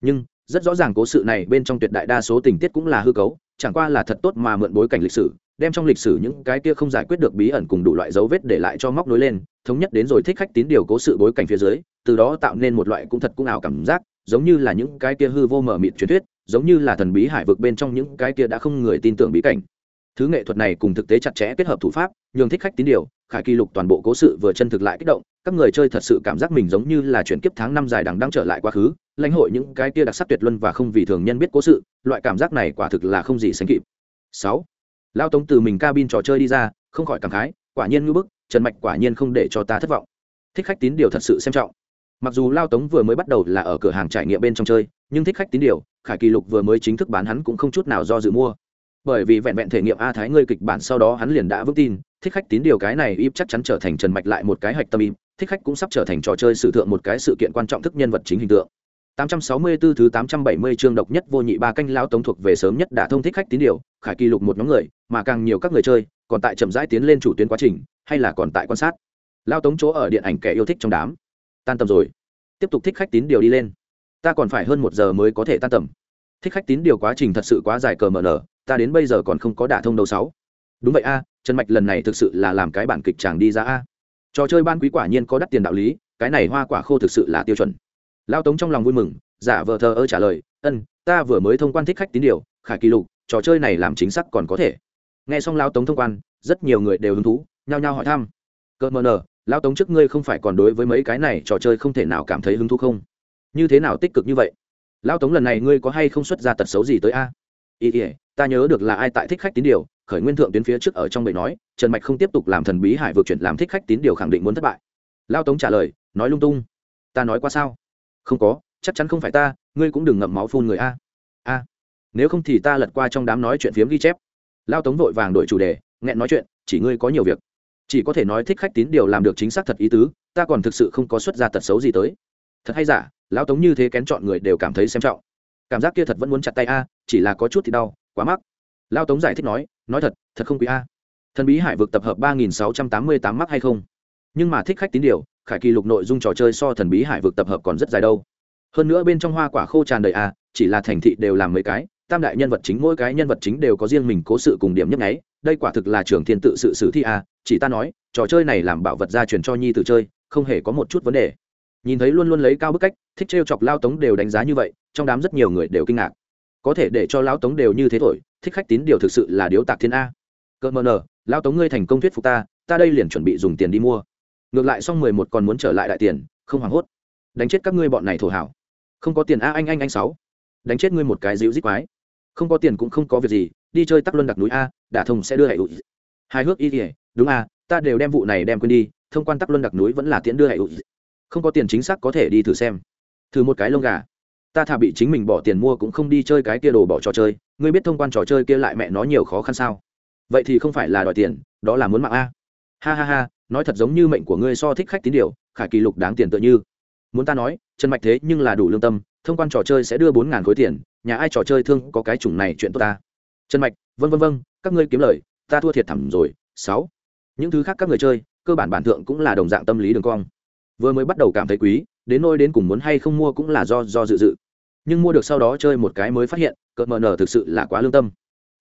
Nhưng rất rõ ràng cố sự này bên trong tuyệt đại đa số tình tiết cũng là hư cấu, chẳng qua là thật tốt mà mượn bối cảnh lịch sử, đem trong lịch sử những cái kia không giải quyết được bí ẩn cùng đủ loại dấu vết để lại cho móc nối lên, thống nhất đến rồi thích khách tín điều cố sự bối cảnh phía dưới, từ đó tạo nên một loại cũng thật cũng ảo cảm giác, giống như là những cái kia hư vô mở mịt truyền thuyết, giống như là thần bí hải vực bên trong những cái kia đã không người tin tưởng bí cảnh. Thứ nghệ thuật này cùng thực tế chặt chẽ kết hợp thủ pháp, nhường thích khách tín điều, khải kỳ lục toàn bộ cố sự vừa chân thực lại kích động, các người chơi thật sự cảm giác mình giống như là chuyển kiếp tháng năm dài đằng đang trở lại quá khứ lãnh hội những cái kia đặc sắc tuyệt luân và không vì thường nhân biết cố sự, loại cảm giác này quả thực là không gì sánh kịp. Sáu, lao tống từ mình cabin trò chơi đi ra, không khỏi cảm khái, quả nhiên ngưỡng bức, trần mạch quả nhiên không để cho ta thất vọng. Thích khách tín điều thật sự xem trọng. Mặc dù lao tống vừa mới bắt đầu là ở cửa hàng trải nghiệm bên trong chơi, nhưng thích khách tín điều, khải kỳ lục vừa mới chính thức bán hắn cũng không chút nào do dự mua. Bởi vì vẹn vẹn thể nghiệm a thái ngươi kịch bản sau đó hắn liền đã vững tin, thích khách tín điều cái này im chắc chắn trở thành trần mạch lại một cái hạch tâm im, thích khách cũng sắp trở thành trò chơi sử thượng một cái sự kiện quan trọng thức nhân vật chính hình tượng. 864 thứ 870 chương độc nhất vô nhị ba canh lão tống thuộc về sớm nhất đã thông thích khách tín điều, khải kỳ lục một nhóm người, mà càng nhiều các người chơi, còn tại chậm rãi tiến lên chủ tuyến quá trình, hay là còn tại quan sát. lão tống chỗ ở điện ảnh kẻ yêu thích trong đám. Tan tầm rồi, tiếp tục thích khách tín điều đi lên. Ta còn phải hơn một giờ mới có thể tan tầm. Thích khách tín điều quá trình thật sự quá dài cờ mở nở, ta đến bây giờ còn không có đả thông đầu sáu. Đúng vậy a, Trần Mạch lần này thực sự là làm cái bản kịch chàng đi ra a. Trò chơi ban quý quả nhiên có đắt tiền đạo lý, cái này hoa quả khô thực sự là tiêu chuẩn lao tống trong lòng vui mừng, giả vờ thờ ơ trả lời, ân, ta vừa mới thông quan thích khách tín điều, khải kỷ lục, trò chơi này làm chính xác còn có thể. Nghe xong lao tống thông quan, rất nhiều người đều hứng thú, nhao nhao hỏi thăm. Cợt mờ nờ, lao tống trước ngươi không phải còn đối với mấy cái này trò chơi không thể nào cảm thấy hứng thú không? Như thế nào tích cực như vậy? Lao tống lần này ngươi có hay không xuất ra tật xấu gì tới a? Ý ỉa ta nhớ được là ai tại thích khách tín điều, khởi nguyên thượng tuyến phía trước ở trong bệ nói, trần mạch không tiếp tục làm thần bí hải vượt chuyển làm thích khách tín điều khẳng định muốn thất bại. Lao tống trả lời, nói lung tung. Ta nói qua sao? Không có, chắc chắn không phải ta, ngươi cũng đừng ngậm máu phun người a. A. Nếu không thì ta lật qua trong đám nói chuyện phiếm ghi chép. Lao tống vội vàng đổi chủ đề, nghẹn nói chuyện, chỉ ngươi có nhiều việc. Chỉ có thể nói thích khách tín điều làm được chính xác thật ý tứ, ta còn thực sự không có xuất ra tật xấu gì tới. Thật hay giả, lao tống như thế kén chọn người đều cảm thấy xem trọng. Cảm giác kia thật vẫn muốn chặt tay a, chỉ là có chút thì đau, quá mắc. Lao tống giải thích nói nói thật thật không quý a. Thần bí hải vực tập hợp ba nghìn sáu trăm tám mươi tám mắc hay không? Nhưng mà thích khách tín điều khải kỳ lục nội dung trò chơi so thần bí hải vực tập hợp còn rất dài đâu. Hơn nữa bên trong hoa quả khô tràn đầy à chỉ là thành thị đều làm mấy cái, tam đại nhân vật chính mỗi cái nhân vật chính đều có riêng mình cố sự cùng điểm nhấp nháy, đây quả thực là trường thiên tự sự sử thi à chỉ ta nói, trò chơi này làm bảo vật gia truyền cho nhi tự chơi, không hề có một chút vấn đề. Nhìn thấy luôn luôn lấy cao bức cách, thích trêu chọc lao tống đều đánh giá như vậy, trong đám rất nhiều người đều kinh ngạc. Có thể để cho lao tống đều như thế thổi, thích khách tín điều thực sự là điếu tạc thiên a. Cỡ mờ nờ, lao tống ngươi thành công thuyết phục ta ta đây liền chuẩn bị dùng tiền đi mua ngược lại xong mười một còn muốn trở lại đại tiền, không hoảng hốt. Đánh chết các ngươi bọn này thổ hảo. Không có tiền a anh anh anh sáu. Đánh chết ngươi một cái dịu dít quái. Không có tiền cũng không có việc gì, đi chơi tắc luân đặc núi a, đả thông sẽ đưa hệ ụi hai hước y kỉa đúng a, ta đều đem vụ này đem quên đi, thông quan tắc luân đặc núi vẫn là tiễn đưa hệ ụi không có tiền chính xác có thể đi thử xem. Thử một cái lông gà. Ta thà bị chính mình bỏ tiền mua cũng không đi chơi cái kia đồ bỏ trò chơi, ngươi biết thông quan trò chơi kia lại mẹ nó nhiều khó khăn sao? Vậy thì không phải là đòi tiền, đó là muốn mạng a ha ha ha, nói thật giống như mệnh của ngươi so thích khách tín điều, khải kỳ lục đáng tiền tựa như. Muốn ta nói, trần mạch thế nhưng là đủ lương tâm, thông quan trò chơi sẽ đưa bốn ngàn khối tiền, nhà ai trò chơi thương có cái chủng này chuyện tốt ta. Trần mạch vân vân vân các ngươi kiếm lời, ta thua thiệt thẳm rồi, sáu. Những thứ khác các người chơi, cơ bản bản thượng cũng là đồng dạng tâm lý đường cong. Vừa mới bắt đầu cảm thấy quý, đến nôi đến cùng muốn hay không mua cũng là do do dự dự. Nhưng mua được sau đó chơi một cái mới phát hiện, cợt mờ nở thực sự là quá lương tâm.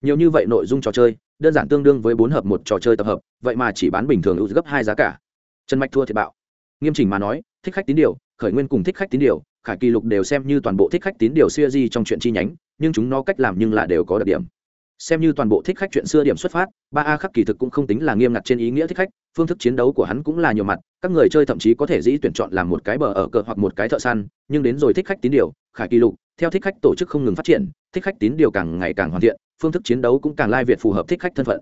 Nhiều như vậy nội dung trò chơi đơn giản tương đương với bốn hợp một trò chơi tập hợp, vậy mà chỉ bán bình thường ưu gấp hai giá cả. Trần mạch thua thiệt bạo. Nghiêm chỉnh mà nói, thích khách tín điều, khởi nguyên cùng thích khách tín điều, khải kỳ lục đều xem như toàn bộ thích khách tín điều xưa di trong chuyện chi nhánh, nhưng chúng nó cách làm nhưng là đều có đặc điểm. Xem như toàn bộ thích khách chuyện xưa điểm xuất phát, ba a khắc kỳ thực cũng không tính là nghiêm ngặt trên ý nghĩa thích khách phương thức chiến đấu của hắn cũng là nhiều mặt, các người chơi thậm chí có thể dĩ tuyển chọn làm một cái bờ ở cờ hoặc một cái thợ săn, nhưng đến rồi thích khách tín điều, khải kỳ lục, theo thích khách tổ chức không ngừng phát triển, thích khách tín điều càng ngày càng hoàn thiện, phương thức chiến đấu cũng càng lai việt phù hợp thích khách thân phận.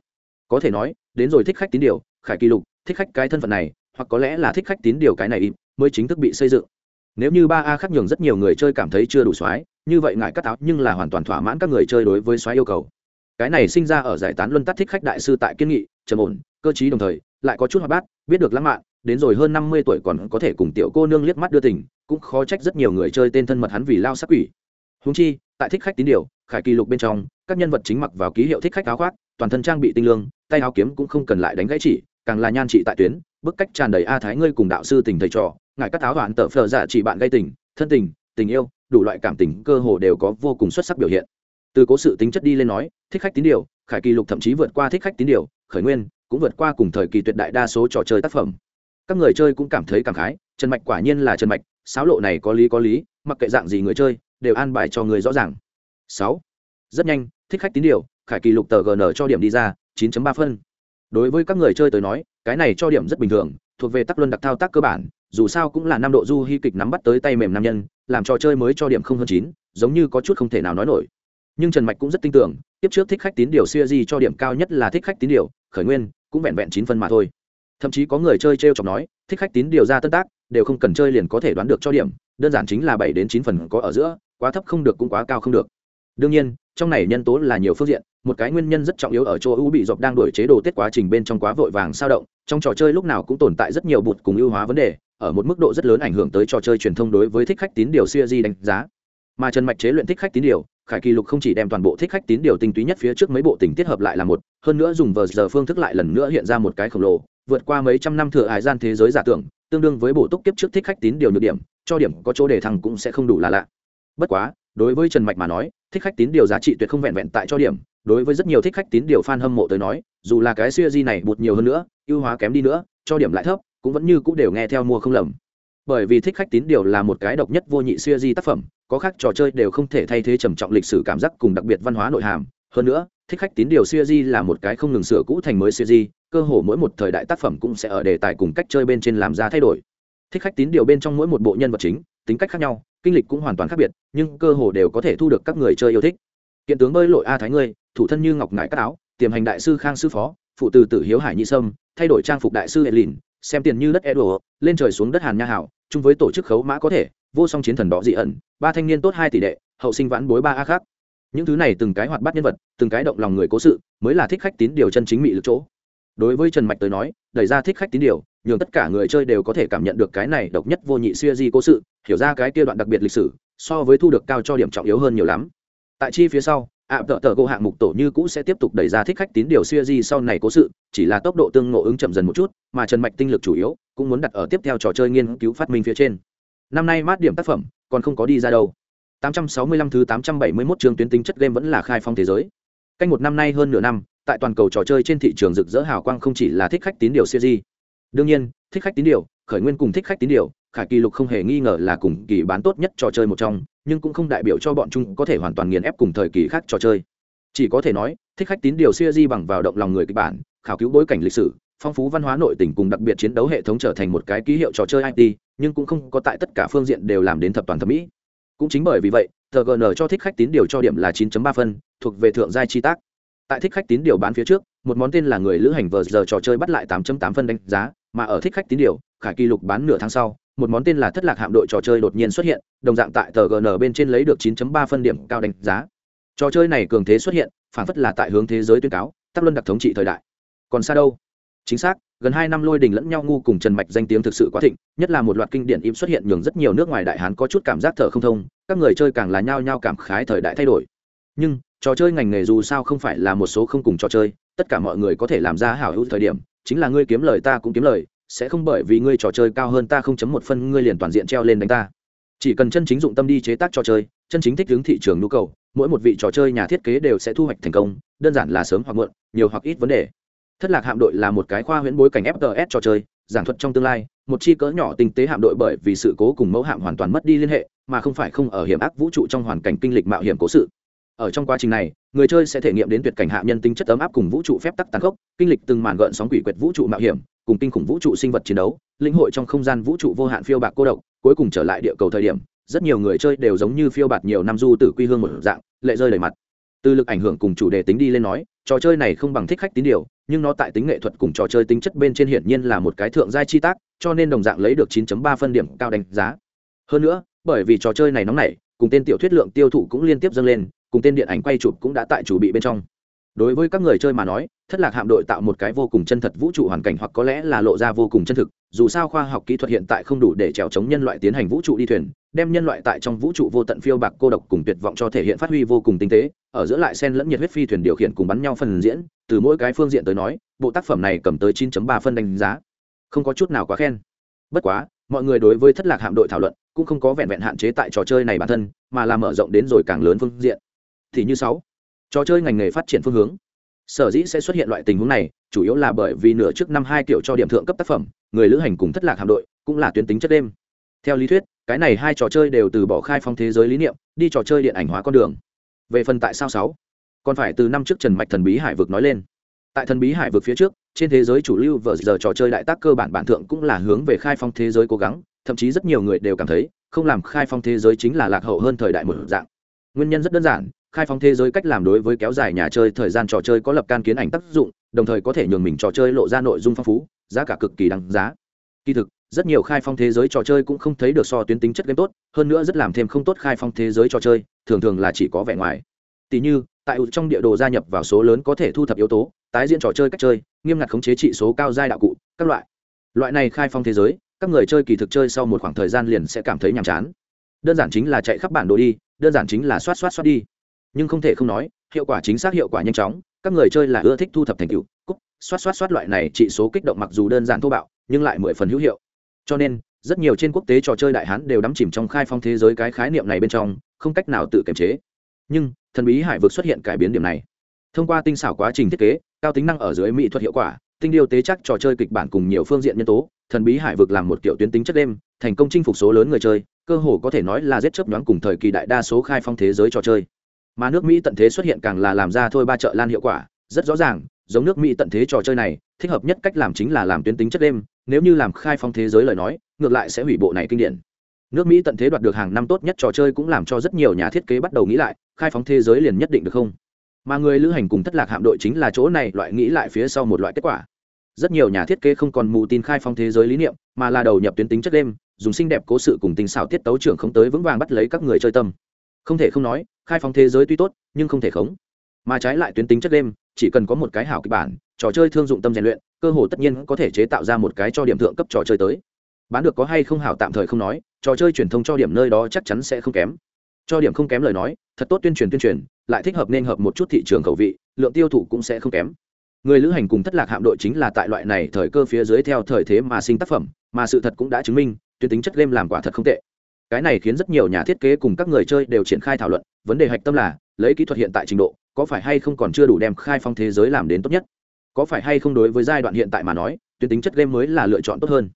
Có thể nói, đến rồi thích khách tín điều, khải kỷ lục, thích khách cái thân phận này, hoặc có lẽ là thích khách tín điều cái này mới chính thức bị xây dựng. Nếu như ba a khắc nhường rất nhiều người chơi cảm thấy chưa đủ soái, như vậy ngại cắt áo nhưng là hoàn toàn thỏa mãn các người chơi đối với soái yêu cầu. Cái này sinh ra ở giải tán luân tắt thích khách đại sư tại kiên nghị, trầm ổn, cơ chí đồng thời lại có chút hoạt bát, biết được lãng mạn, đến rồi hơn năm mươi tuổi còn có thể cùng tiểu cô nương liếc mắt đưa tình, cũng khó trách rất nhiều người chơi tên thân mật hắn vì lao sắc quỷ. Húng chi, tại thích khách tín điều, khải kỳ lục bên trong, các nhân vật chính mặc vào ký hiệu thích khách áo khoác, toàn thân trang bị tinh lương, tay áo kiếm cũng không cần lại đánh gãy chỉ, càng là nhan trị tại tuyến, bức cách tràn đầy a thái ngươi cùng đạo sư tình thầy trò ngài các áo đoạn tờ phờ giả chỉ bạn gây tình, thân tình tình yêu, đủ loại cảm tình cơ hồ đều có vô cùng xuất sắc biểu hiện. Từ cố sự tính chất đi lên nói, thích khách tín điều, khải kỳ lục thậm chí vượt qua thích khách tín điều, khởi nguyên cũng vượt qua cùng thời kỳ tuyệt đại đa số trò chơi tác phẩm. Các người chơi cũng cảm thấy cảm khái, trần mạch quả nhiên là trần mạch, sáo lộ này có lý có lý, mặc kệ dạng gì người chơi, đều an bài cho người rõ ràng. Sáu, rất nhanh, thích khách tín điều, khải kỳ lục tờ gn cho điểm đi ra 9 ba phân. Đối với các người chơi tới nói, cái này cho điểm rất bình thường, thuộc về tắc luân đặc thao tác cơ bản, dù sao cũng là năm độ du hy kịch nắm bắt tới tay mềm nam nhân, làm trò chơi mới cho điểm không hơn chín, giống như có chút không thể nào nói nổi. Nhưng trần mạch cũng rất tin tưởng, tiếp trước thích khách tín điều siêu di cho điểm cao nhất là thích khách tín điều, khởi nguyên cũng vẹn vẹn chín phân mà thôi. Thậm chí có người chơi t r e o chọc nói, thích khách tín điều ra tân tác, đều không cần chơi liền có thể đoán được cho điểm, đơn giản chính là bảy đến chín phần có ở giữa, quá thấp không được cũng quá cao không được. Đương nhiên, trong này nhân tố là nhiều phương diện, một cái nguyên nhân rất trọng yếu ở chỗ ưu bị dọc đang đổi chế độ tiết quá trình bên trong quá vội vàng sao động, trong trò chơi lúc nào cũng tồn tại rất nhiều bụt cùng ưu hóa vấn đề, ở một mức độ rất lớn ảnh hưởng tới trò chơi truyền thông đối với thích khách tín điều siêu di đánh giá mà trần mạch chế luyện thích khách tín điều, khải kỳ lục không chỉ đem toàn bộ thích khách tín điều tinh túy nhất phía trước mấy bộ tình tiết hợp lại là một, hơn nữa dùng vờ giờ phương thức lại lần nữa hiện ra một cái khổng lồ, vượt qua mấy trăm năm thừa hải gian thế giới giả tưởng, tương đương với bộ túc kiếp trước thích khách tín điều nhược điểm, cho điểm có chỗ để thăng cũng sẽ không đủ là lạ. Bất quá, đối với trần mạch mà nói, thích khách tín điều giá trị tuyệt không vẹn vẹn tại cho điểm, đối với rất nhiều thích khách tín điều fan hâm mộ tới nói, dù là cái siêu di này bụt nhiều hơn nữa, ưu hóa kém đi nữa, cho điểm lại thấp, cũng vẫn như cũng đều nghe theo mua không lầm bởi vì thích khách tín điều là một cái độc nhất vô nhị siêu di tác phẩm, có khác trò chơi đều không thể thay thế trầm trọng lịch sử cảm giác cùng đặc biệt văn hóa nội hàm. Hơn nữa, thích khách tín điều siêu di là một cái không ngừng sửa cũ thành mới siêu di, cơ hồ mỗi một thời đại tác phẩm cũng sẽ ở đề tài cùng cách chơi bên trên làm ra thay đổi. Thích khách tín điều bên trong mỗi một bộ nhân vật chính, tính cách khác nhau, kinh lịch cũng hoàn toàn khác biệt, nhưng cơ hồ đều có thể thu được các người chơi yêu thích. Kiện tướng bơi lội a thái ngươi, thủ thân như ngọc ngải cắt áo, tiềm hành đại sư khang sư phó, phụ từ tử hiếu hải nhị sâm, thay đổi trang phục đại sư hệ lìn xem tiền như đất edo lên trời xuống đất hàn nha hảo, chung với tổ chức khấu mã có thể, vô song chiến thần đó dị ẩn, ba thanh niên tốt hai tỷ đệ, hậu sinh vãn bối ba a khác. Những thứ này từng cái hoạt bát nhân vật, từng cái động lòng người cố sự, mới là thích khách tín điều chân chính mị lực chỗ. Đối với trần mạch tới nói, đẩy ra thích khách tín điều, nhường tất cả người chơi đều có thể cảm nhận được cái này độc nhất vô nhị xuya di cố sự, hiểu ra cái kia đoạn đặc biệt lịch sử, so với thu được cao cho điểm trọng yếu hơn nhiều lắm. Tại chi phía sau ạ tợ tờ, gỗ hạng mục tổ như cũ sẽ tiếp tục đẩy ra thích khách tín điều xuya di sau này cố sự, chỉ là tốc độ tương ngộ ứng chậm dần một chút, mà trần mạch tinh lực chủ yếu cũng muốn đặt ở tiếp theo trò chơi nghiên cứu phát minh phía trên. Năm nay mát điểm tác phẩm, còn không có đi ra đâu. 865 thứ 871 trường tuyến tính chất game vẫn là khai phong thế giới. Cách một năm nay hơn nửa năm, tại toàn cầu trò chơi trên thị trường rực rỡ hào quang không chỉ là thích khách tín điều siêu di. Đương nhiên, thích khách tín điều, khởi nguyên cùng thích khách tín điều khải kỳ lục không hề nghi ngờ là cùng kỳ bán tốt nhất trò chơi một trong nhưng cũng không đại biểu cho bọn chúng có thể hoàn toàn nghiền ép cùng thời kỳ khác trò chơi. Chỉ có thể nói, thích khách tín điều xuya di bằng vào động lòng người kịch bản, khảo cứu bối cảnh lịch sử, phong phú văn hóa nội tình cùng đặc biệt chiến đấu hệ thống trở thành một cái ký hiệu trò chơi it nhưng cũng không có tại tất cả phương diện đều làm đến thập toàn thẩm mỹ. Cũng chính bởi vì vậy tgn cho thích khách tín điều cho điểm là 9.3 phân, thuộc về thượng giai chi tác. Tại thích khách tín điều bán phía trước, một món tên là người lữ hành vờ giờ trò chơi bắt lại 8.8 phân đánh giá, mà ở thích khách tín điều, khải kỳ lục bán nửa tháng sau một món tên là thất lạc hạm đội trò chơi đột nhiên xuất hiện, đồng dạng tại tờ gn bên trên lấy được 9.3 phân điểm cao đánh giá. Trò chơi này cường thế xuất hiện, phản phất là tại hướng thế giới tuyên cáo, tắc luân đặc thống trị thời đại. Còn xa đâu? Chính xác, gần hai năm lôi đình lẫn nhau ngu cùng trần mạch danh tiếng thực sự quá thịnh, nhất là một loạt kinh điển im xuất hiện nhường rất nhiều nước ngoài đại hán có chút cảm giác thở không thông, các người chơi càng là nhao nhao cảm khái thời đại thay đổi. Nhưng, trò chơi ngành nghề dù sao không phải là một số không cùng trò chơi, tất cả mọi người có thể làm ra hảo hữu thời điểm, chính là ngươi kiếm lời ta cũng kiếm lời sẽ không bởi vì ngươi trò chơi cao hơn ta không chấm một phân, ngươi liền toàn diện treo lên đánh ta. Chỉ cần chân chính dụng tâm đi chế tác trò chơi, chân chính thích ứng thị trường nhu cầu, mỗi một vị trò chơi nhà thiết kế đều sẽ thu hoạch thành công, đơn giản là sớm hoặc muộn, nhiều hoặc ít vấn đề. Thất lạc hạm đội là một cái khoa huyễn bối cảnh fts trò chơi, giảng thuật trong tương lai, một chi cỡ nhỏ tinh tế hạm đội bởi vì sự cố cùng mẫu hạm hoàn toàn mất đi liên hệ, mà không phải không ở hiểm ác vũ trụ trong hoàn cảnh kinh lịch mạo hiểm cố sự. Ở trong quá trình này, người chơi sẽ thể nghiệm đến tuyệt cảnh hạ nhân tính chất ấm áp cùng vũ trụ phép tắc tàn khốc, kinh lịch từng màn gợn sóng quỷ quyệt vũ trụ mạo hiểm cùng kinh khủng vũ trụ sinh vật chiến đấu, lĩnh hội trong không gian vũ trụ vô hạn phiêu bạc cô độc, cuối cùng trở lại địa cầu thời điểm, rất nhiều người chơi đều giống như phiêu bạt nhiều năm du tử quy hương một dạng, lệ rơi đầy mặt. Từ lực ảnh hưởng cùng chủ đề tính đi lên nói, trò chơi này không bằng thích khách tín điều, nhưng nó tại tính nghệ thuật cùng trò chơi tính chất bên trên hiển nhiên là một cái thượng giai chi tác, cho nên đồng dạng lấy được 9.3 phân điểm cao đánh giá. Hơn nữa, bởi vì trò chơi này nóng nảy, cùng tên tiểu thuyết lượng tiêu thụ cũng liên tiếp dâng lên, cùng tên điện ảnh quay chụp cũng đã tại chủ bị bên trong đối với các người chơi mà nói, thất lạc hạm đội tạo một cái vô cùng chân thật vũ trụ hoàn cảnh hoặc có lẽ là lộ ra vô cùng chân thực, dù sao khoa học kỹ thuật hiện tại không đủ để trèo chống nhân loại tiến hành vũ trụ đi thuyền, đem nhân loại tại trong vũ trụ vô tận phiêu bạc cô độc cùng tuyệt vọng cho thể hiện phát huy vô cùng tinh tế, ở giữa lại sen lẫn nhiệt huyết phi thuyền điều khiển cùng bắn nhau phần diễn, từ mỗi cái phương diện tới nói, bộ tác phẩm này cầm tới 9.3 phân đánh giá. Không có chút nào quá khen. Bất quá, mọi người đối với thất lạc hạm đội thảo luận cũng không có vẹn vẹn hạn chế tại trò chơi này bản thân, mà là mở rộng đến rồi càng lớn phương diện. Thì như sáu trò chơi ngành nghề phát triển phương hướng. Sở dĩ sẽ xuất hiện loại tình huống này, chủ yếu là bởi vì nửa trước năm hai kiểu cho điểm thượng cấp tác phẩm, người lữ hành cùng thất lạc hạm đội, cũng là tuyến tính chất đêm. Theo lý thuyết, cái này hai trò chơi đều từ bỏ khai phong thế giới lý niệm, đi trò chơi điện ảnh hóa con đường. Về phần tại sao sáu, còn phải từ năm trước trần mạch thần bí hải vực nói lên. Tại thần bí hải vực phía trước, trên thế giới chủ lưu vờ giờ trò chơi đại tác cơ bản bản thượng cũng là hướng về khai phong thế giới cố gắng, thậm chí rất nhiều người đều cảm thấy, không làm khai phong thế giới chính là lạc hậu hơn thời đại một dạng. Nguyên nhân rất đơn giản khai phóng thế giới cách làm đối với kéo dài nhà chơi, thời gian trò chơi có lập can kiến ảnh tác dụng, đồng thời có thể nhường mình trò chơi lộ ra nội dung phong phú, giá cả cực kỳ đáng giá. Kỳ thực, rất nhiều khai phong thế giới trò chơi cũng không thấy được so tuyến tính chất game tốt, hơn nữa rất làm thêm không tốt khai phong thế giới trò chơi, thường thường là chỉ có vẻ ngoài. Tỷ như, tại trong địa đồ gia nhập vào số lớn có thể thu thập yếu tố, tái diễn trò chơi cách chơi, nghiêm ngặt khống chế trị số cao giai đạo cụ, các loại. Loại này khai phong thế giới, các người chơi kỳ thực chơi sau một khoảng thời gian liền sẽ cảm thấy nhàm chán. Đơn giản chính là chạy khắp bản đồ đi, đơn giản chính là xoát xoát xoát đi nhưng không thể không nói, hiệu quả chính xác, hiệu quả nhanh chóng, các người chơi là ưa thích thu thập thành tựu cúc xoát xoát xoát loại này trị số kích động mặc dù đơn giản thô bạo, nhưng lại mười phần hữu hiệu. Cho nên, rất nhiều trên quốc tế trò chơi đại hán đều đắm chìm trong khai phong thế giới cái khái niệm này bên trong, không cách nào tự kiềm chế. Nhưng, thần bí hải vực xuất hiện cải biến điểm này. Thông qua tinh xảo quá trình thiết kế, cao tính năng ở dưới mỹ thuật hiệu quả, tinh điều tế chắc trò chơi kịch bản cùng nhiều phương diện nhân tố, thần bí hải vực làm một kiểu tuyến tính chất đêm, thành công chinh phục số lớn người chơi, cơ hồ có thể nói là giết chớp nhoáng cùng thời kỳ đại đa số khai phong thế giới trò chơi mà nước mỹ tận thế xuất hiện càng là làm ra thôi ba chợ lan hiệu quả, rất rõ ràng, giống nước mỹ tận thế trò chơi này, thích hợp nhất cách làm chính là làm tuyến tính chất đêm, nếu như làm khai phong thế giới lời nói, ngược lại sẽ hủy bộ này kinh điển. Nước mỹ tận thế đoạt được hàng năm tốt nhất trò chơi cũng làm cho rất nhiều nhà thiết kế bắt đầu nghĩ lại, khai phóng thế giới liền nhất định được không? Mà người lữ hành cùng thất lạc hạm đội chính là chỗ này, loại nghĩ lại phía sau một loại kết quả. Rất nhiều nhà thiết kế không còn mù tin khai phóng thế giới lý niệm, mà là đầu nhập tuyến tính chất đêm, dùng xinh đẹp cố sự cùng tình xảo tiết tấu trưởng không tới vững vàng bắt lấy các người chơi tâm không thể không nói, khai phóng thế giới tuy tốt, nhưng không thể khống. Mà trái lại tuyến tính chất đêm chỉ cần có một cái hảo kịch bản, trò chơi thương dụng tâm rèn luyện, cơ hồ tất nhiên có thể chế tạo ra một cái cho điểm thượng cấp trò chơi tới. Bán được có hay không hảo tạm thời không nói, trò chơi truyền thông cho điểm nơi đó chắc chắn sẽ không kém. Cho điểm không kém lời nói, thật tốt tuyên truyền tuyên truyền, lại thích hợp nên hợp một chút thị trường khẩu vị, lượng tiêu thụ cũng sẽ không kém. Người lữ hành cùng thất lạc hạm đội chính là tại loại này thời cơ phía dưới theo thời thế mà sinh tác phẩm, mà sự thật cũng đã chứng minh, tuyến tính chất game làm quả thật không tệ cái này khiến rất nhiều nhà thiết kế cùng các người chơi đều triển khai thảo luận, vấn đề hạch tâm là, lấy kỹ thuật hiện tại trình độ, có phải hay không còn chưa đủ đem khai phong thế giới làm đến tốt nhất? Có phải hay không đối với giai đoạn hiện tại mà nói, tuyến tính chất game mới là lựa chọn tốt hơn?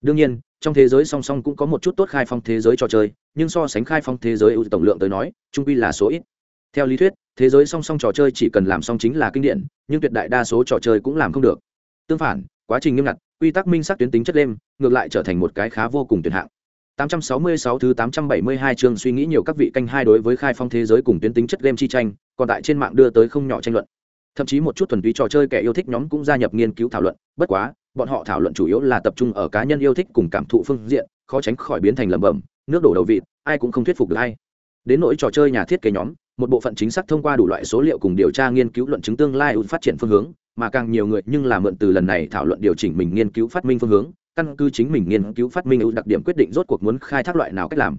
Đương nhiên, trong thế giới song song cũng có một chút tốt khai phong thế giới trò chơi, nhưng so sánh khai phong thế giới ưu tổng lượng tới nói, trung quy là số ít. Theo lý thuyết, thế giới song song trò chơi chỉ cần làm song chính là kinh điển, nhưng tuyệt đại đa số trò chơi cũng làm không được. Tương phản, quá trình nghiêm ngặt, quy tắc minh sắc tuyến tính chất game, ngược lại trở thành một cái khá vô cùng tuyệt hạng. 866 thứ 872 chương suy nghĩ nhiều các vị canh hai đối với khai phong thế giới cùng tuyến tính chất game chi tranh, còn tại trên mạng đưa tới không nhỏ tranh luận. Thậm chí một chút thuần túy trò chơi kẻ yêu thích nhóm cũng gia nhập nghiên cứu thảo luận, bất quá, bọn họ thảo luận chủ yếu là tập trung ở cá nhân yêu thích cùng cảm thụ phương diện, khó tránh khỏi biến thành lẩm bẩm, nước đổ đầu vịt, ai cũng không thuyết phục được ai. Đến nỗi trò chơi nhà thiết kế nhóm, một bộ phận chính xác thông qua đủ loại số liệu cùng điều tra nghiên cứu luận chứng tương lai phát triển phương hướng, mà càng nhiều người nhưng là mượn từ lần này thảo luận điều chỉnh mình nghiên cứu phát minh phương hướng, căn cứ chính mình nghiên cứu phát minh ưu đặc điểm quyết định rốt cuộc muốn khai thác loại nào cách làm.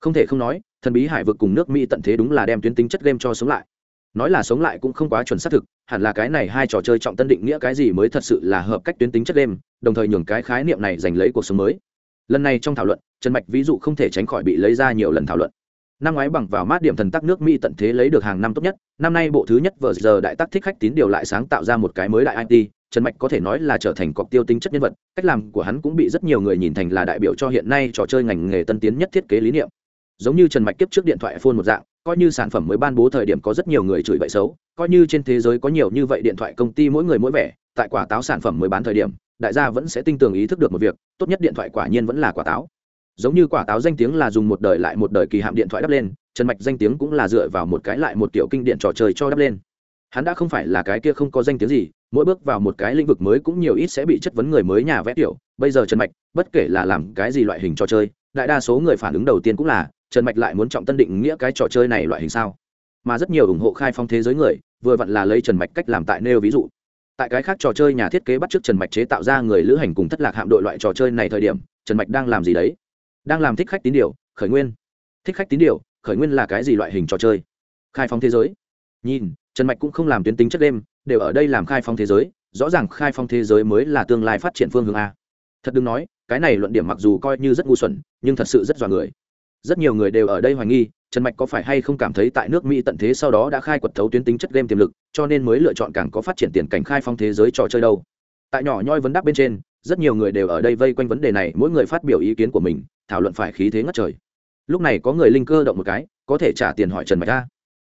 Không thể không nói, thần bí hải vực cùng nước mỹ tận thế đúng là đem tuyến tính chất game cho sống lại. Nói là sống lại cũng không quá chuẩn xác thực, hẳn là cái này hai trò chơi trọng tân định nghĩa cái gì mới thật sự là hợp cách tuyến tính chất game, đồng thời nhường cái khái niệm này giành lấy cuộc sống mới. Lần này trong thảo luận, trần mạch ví dụ không thể tránh khỏi bị lấy ra nhiều lần thảo luận. Năm ngoái bằng vào mát điểm thần tắc nước mỹ tận thế lấy được hàng năm tốt nhất, năm nay bộ thứ nhất vờ giờ đại tắc thích khách tín điều lại sáng tạo ra một cái mới đại it trần mạch có thể nói là trở thành cọc tiêu tính chất nhân vật, cách làm của hắn cũng bị rất nhiều người nhìn thành là đại biểu cho hiện nay trò chơi ngành nghề tân tiến nhất thiết kế lý niệm. Giống như trần mạch kiếp trước điện thoại phone một dạng, coi như sản phẩm mới ban bố thời điểm có rất nhiều người chửi bậy xấu, coi như trên thế giới có nhiều như vậy điện thoại công ty mỗi người mỗi vẻ, tại quả táo sản phẩm mới bán thời điểm, đại gia vẫn sẽ tinh tường ý thức được một việc, tốt nhất điện thoại quả nhiên vẫn là quả táo. Giống như quả táo danh tiếng là dùng một đời lại một đời kỳ hạm điện thoại đắp lên, trần mạch danh tiếng cũng là dựa vào một cái lại một kiểu kinh điện trò chơi cho đắp lên hắn đã không phải là cái kia không có danh tiếng gì, mỗi bước vào một cái lĩnh vực mới cũng nhiều ít sẽ bị chất vấn người mới nhà vẽ tiểu. Bây giờ trần mạch, bất kể là làm cái gì loại hình trò chơi, đại đa số người phản ứng đầu tiên cũng là, trần mạch lại muốn trọng tân định nghĩa cái trò chơi này loại hình sao? Mà rất nhiều ủng hộ khai phong thế giới người, vừa vặn là lấy trần mạch cách làm tại nêu ví dụ. Tại cái khác trò chơi nhà thiết kế bắt t r ư ớ c trần mạch chế tạo ra người lữ hành cùng thất lạc hạm đội loại trò chơi này thời điểm, trần mạch đang làm gì đấy? Đang làm thích khách tín điều, khởi nguyên. Thích khách tín điều, khởi nguyên là cái gì loại hình trò chơi? Khai phong thế giới. Nhìn trần mạch cũng không làm tuyến tính chất đêm, đều ở đây làm khai phong thế giới, rõ ràng khai phong thế giới mới là tương lai phát triển phương hướng a. Thật đừng nói, cái này luận điểm mặc dù coi như rất ngu xuẩn, nhưng thật sự rất dọa người. Rất nhiều người đều ở đây hoài nghi, trần mạch có phải hay không cảm thấy tại nước mỹ tận thế sau đó đã khai quật thấu tuyến tính chất game tiềm lực, cho nên mới lựa chọn càng có phát triển tiền cảnh khai phong thế giới trò chơi đâu. Tại nhỏ nhoi vấn đáp bên trên, rất nhiều người đều ở đây vây quanh vấn đề này, mỗi người phát biểu ý kiến của mình, thảo luận phải khí thế ngất trời. Lúc này có người linh cơ động một cái, có thể trả tiền hỏi trần mạch ra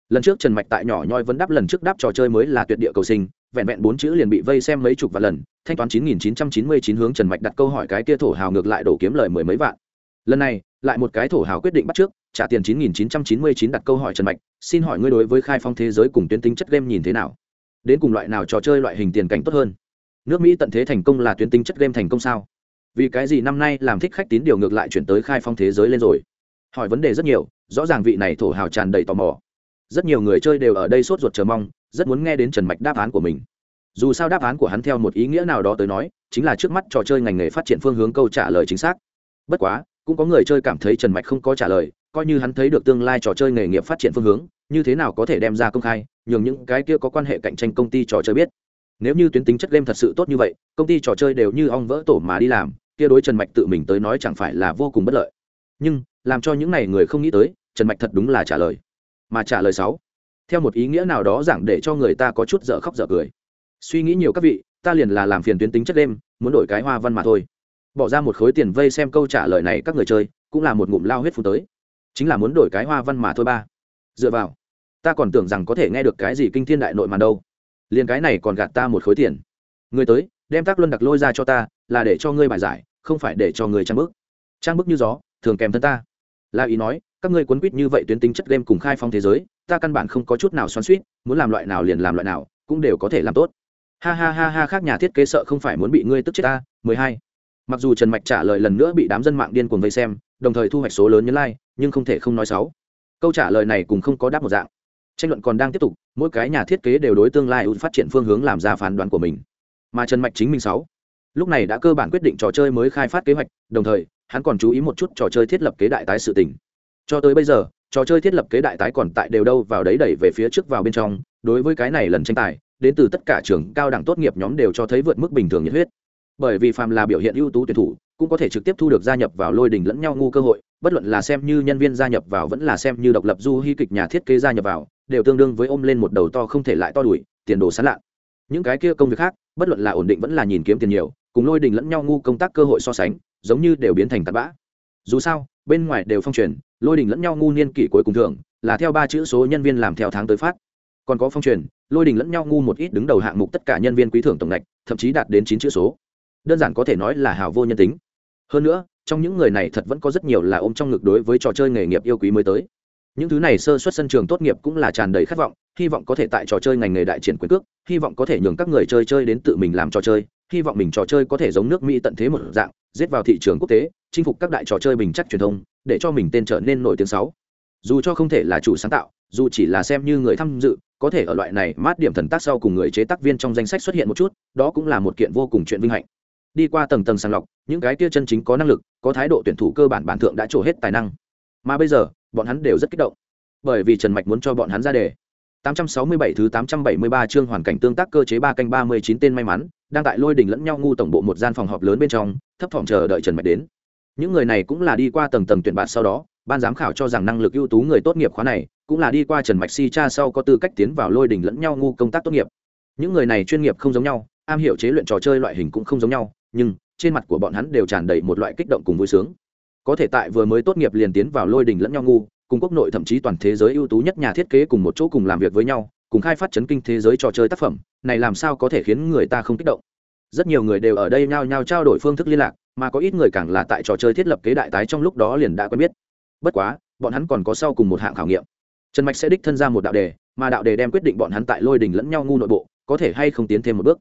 lần trước trần mạch tại nhỏ nhoi vẫn đáp lần trước đáp trò chơi mới là tuyệt địa cầu sinh, vẹn vẹn bốn chữ liền bị vây xem mấy chục vạn lần, thanh toán chín nghìn chín trăm chín mươi chín hướng trần mạch đặt câu hỏi cái kia thổ hào ngược lại đổ kiếm lời mười mấy vạn. Lần này, lại một cái thổ hào quyết định bắt trước, trả tiền chín nghìn chín trăm chín mươi chín đặt câu hỏi trần mạch, xin hỏi ngươi đối với khai phong thế giới cùng tuyến tính chất game nhìn thế nào? Đến cùng loại nào trò chơi loại hình tiền cảnh tốt hơn? Nước mỹ tận thế thành công là tuyến tính chất game thành công sao? Vì cái gì năm nay làm thích khách tín điều ngược lại chuyển tới khai phong thế giới lên rồi? Hỏi vấn đề rất nhiều, rõ ràng vị này thổ hào tràn đầy tò mò rất nhiều người chơi đều ở đây sốt ruột chờ mong, rất muốn nghe đến trần mạch đáp án của mình. Dù sao đáp án của hắn theo một ý nghĩa nào đó tới nói, chính là trước mắt trò chơi ngành nghề phát triển phương hướng câu trả lời chính xác. Bất quá, cũng có người chơi cảm thấy trần mạch không có trả lời, coi như hắn thấy được tương lai trò chơi nghề nghiệp phát triển phương hướng, như thế nào có thể đem ra công khai, nhường những cái kia có quan hệ cạnh tranh công ty trò chơi biết. Nếu như tuyến tính chất game thật sự tốt như vậy, công ty trò chơi đều như ong vỡ tổ mà đi làm, kia đối trần mạch tự mình tới nói chẳng phải là vô cùng bất lợi. Nhưng, làm cho những n à y người không nghĩ tới, trần mạch thật đúng là trả lời mà trả lời sáu. Theo một ý nghĩa nào đó giảng để cho người ta có chút dở khóc dở cười. Suy nghĩ nhiều các vị, ta liền là làm phiền tuyến tính chất đêm, muốn đổi cái hoa văn mà thôi. Bỏ ra một khối tiền vây xem câu trả lời này các người chơi, cũng là một ngụm lao huyết phù tới. Chính là muốn đổi cái hoa văn mà thôi ba. Dựa vào, ta còn tưởng rằng có thể nghe được cái gì kinh thiên đại nội mà đâu. Liền cái này còn gạt ta một khối tiền. Người tới, đem tác luân đặc lôi ra cho ta, là để cho ngươi bài giải, không phải để cho người trang bức. Trang bức như gió, thường kèm thân ta la ý nói, các ngươi cuốn quýt như vậy tuyến tính chất game cùng khai phong thế giới, ta căn bản không có chút nào xoắn suýt, muốn làm loại nào liền làm loại nào, cũng đều có thể làm tốt. Ha ha ha ha, khác nhà thiết kế sợ không phải muốn bị ngươi tức chết ta, mười hai. Mặc dù trần mạch trả lời lần nữa bị đám dân mạng điên cuồng vây xem, đồng thời thu hoạch số lớn nhấn like, nhưng không thể không nói xấu câu trả lời này cũng không có đáp một dạng. Tranh luận còn đang tiếp tục, mỗi cái nhà thiết kế đều đối tương lai phát triển phương hướng làm ra phán đoán của mình. Mà trần mạch chính mình sáu lúc này đã cơ bản quyết định trò chơi mới khai phát kế hoạch, đồng thời, hắn còn chú ý một chút trò chơi thiết lập kế đại tái sự tỉnh cho tới bây giờ, trò chơi thiết lập kế đại tái còn tại đều đâu vào đấy đẩy về phía trước vào bên trong, đối với cái này lần tranh tài, đến từ tất cả trường cao đẳng tốt nghiệp nhóm đều cho thấy vượt mức bình thường nhiệt huyết. Bởi vì phàm là biểu hiện ưu tú tuyển thủ, cũng có thể trực tiếp thu được gia nhập vào lôi đình lẫn nhau ngu cơ hội, bất luận là xem như nhân viên gia nhập vào vẫn là xem như độc lập du hy kịch nhà thiết kế gia nhập vào, đều tương đương với ôm lên một đầu to không thể lại to đuổi, tiền đồ sán lạ. Những cái kia công việc khác bất luận là ổn định vẫn là nhìn kiếm tiền nhiều, cùng lôi đình lẫn nhau ngu công tác cơ hội so sánh, giống như đều biến thành tạt bã. Dù sao, bên ngoài đều phong truyền, lôi đình lẫn nhau ngu niên kỷ cuối cùng thường, là theo ba chữ số nhân viên làm theo tháng tới phát. Còn có phong truyền, lôi đình lẫn nhau ngu một ít đứng đầu hạng mục tất cả nhân viên quý thưởng tổng ngạch, thậm chí đạt đến chín chữ số. Đơn giản có thể nói là hào vô nhân tính. Hơn nữa, trong những người này thật vẫn có rất nhiều là ôm trong ngực đối với trò chơi nghề nghiệp yêu quý mới tới. Những thứ này sơ xuất sân trường tốt nghiệp cũng là tràn đầy khát vọng hy vọng có thể tại trò chơi ngành nghề đại triển quyền cước, hy vọng có thể nhường các người chơi chơi đến tự mình làm trò chơi, hy vọng mình trò chơi có thể giống nước mỹ tận thế một dạng, giết vào thị trường quốc tế, chinh phục các đại trò chơi bình chắc truyền thông, để cho mình tên trở nên nổi tiếng sáu. Dù cho không thể là chủ sáng tạo, dù chỉ là xem như người tham dự, có thể ở loại này mát điểm thần tác sau cùng người chế tác viên trong danh sách xuất hiện một chút, đó cũng là một kiện vô cùng chuyện vinh hạnh. Đi qua tầng tầng sàng lọc, những cái kia chân chính có năng lực, có thái độ tuyển thủ cơ bản bản thượng đã trổ hết tài năng. Mà bây giờ, bọn hắn đều rất kích động. Bởi vì trần mạch muốn cho bọn hắn ra đề. 867 thứ 873 chương hoàn cảnh tương tác cơ chế ba canh 39 tên may mắn, đang tại lôi đỉnh lẫn nhau ngu tổng bộ một gian phòng họp lớn bên trong, thấp thỏm chờ đợi Trần Mạch đến. Những người này cũng là đi qua tầng tầng tuyển bạn sau đó, ban giám khảo cho rằng năng lực ưu tú người tốt nghiệp khóa này, cũng là đi qua Trần Mạch si cha sau có tư cách tiến vào lôi đỉnh lẫn nhau ngu công tác tốt nghiệp. Những người này chuyên nghiệp không giống nhau, am hiểu chế luyện trò chơi loại hình cũng không giống nhau, nhưng trên mặt của bọn hắn đều tràn đầy một loại kích động cùng vui sướng. Có thể tại vừa mới tốt nghiệp liền tiến vào lôi đỉnh lẫn nhau ngu, cùng quốc nội thậm chí toàn thế giới ưu tú nhất nhà thiết kế cùng một chỗ cùng làm việc với nhau, cùng khai phát chấn kinh thế giới trò chơi tác phẩm, này làm sao có thể khiến người ta không kích động? Rất nhiều người đều ở đây nhao nhao trao đổi phương thức liên lạc, mà có ít người càng là tại trò chơi thiết lập kế đại tái trong lúc đó liền đã quen biết. Bất quá, bọn hắn còn có sau cùng một hạng khảo nghiệm. Trần mạch sẽ đích thân ra một đạo đề, mà đạo đề đem quyết định bọn hắn tại lôi đình lẫn nhau ngu nội bộ, có thể hay không tiến thêm một bước.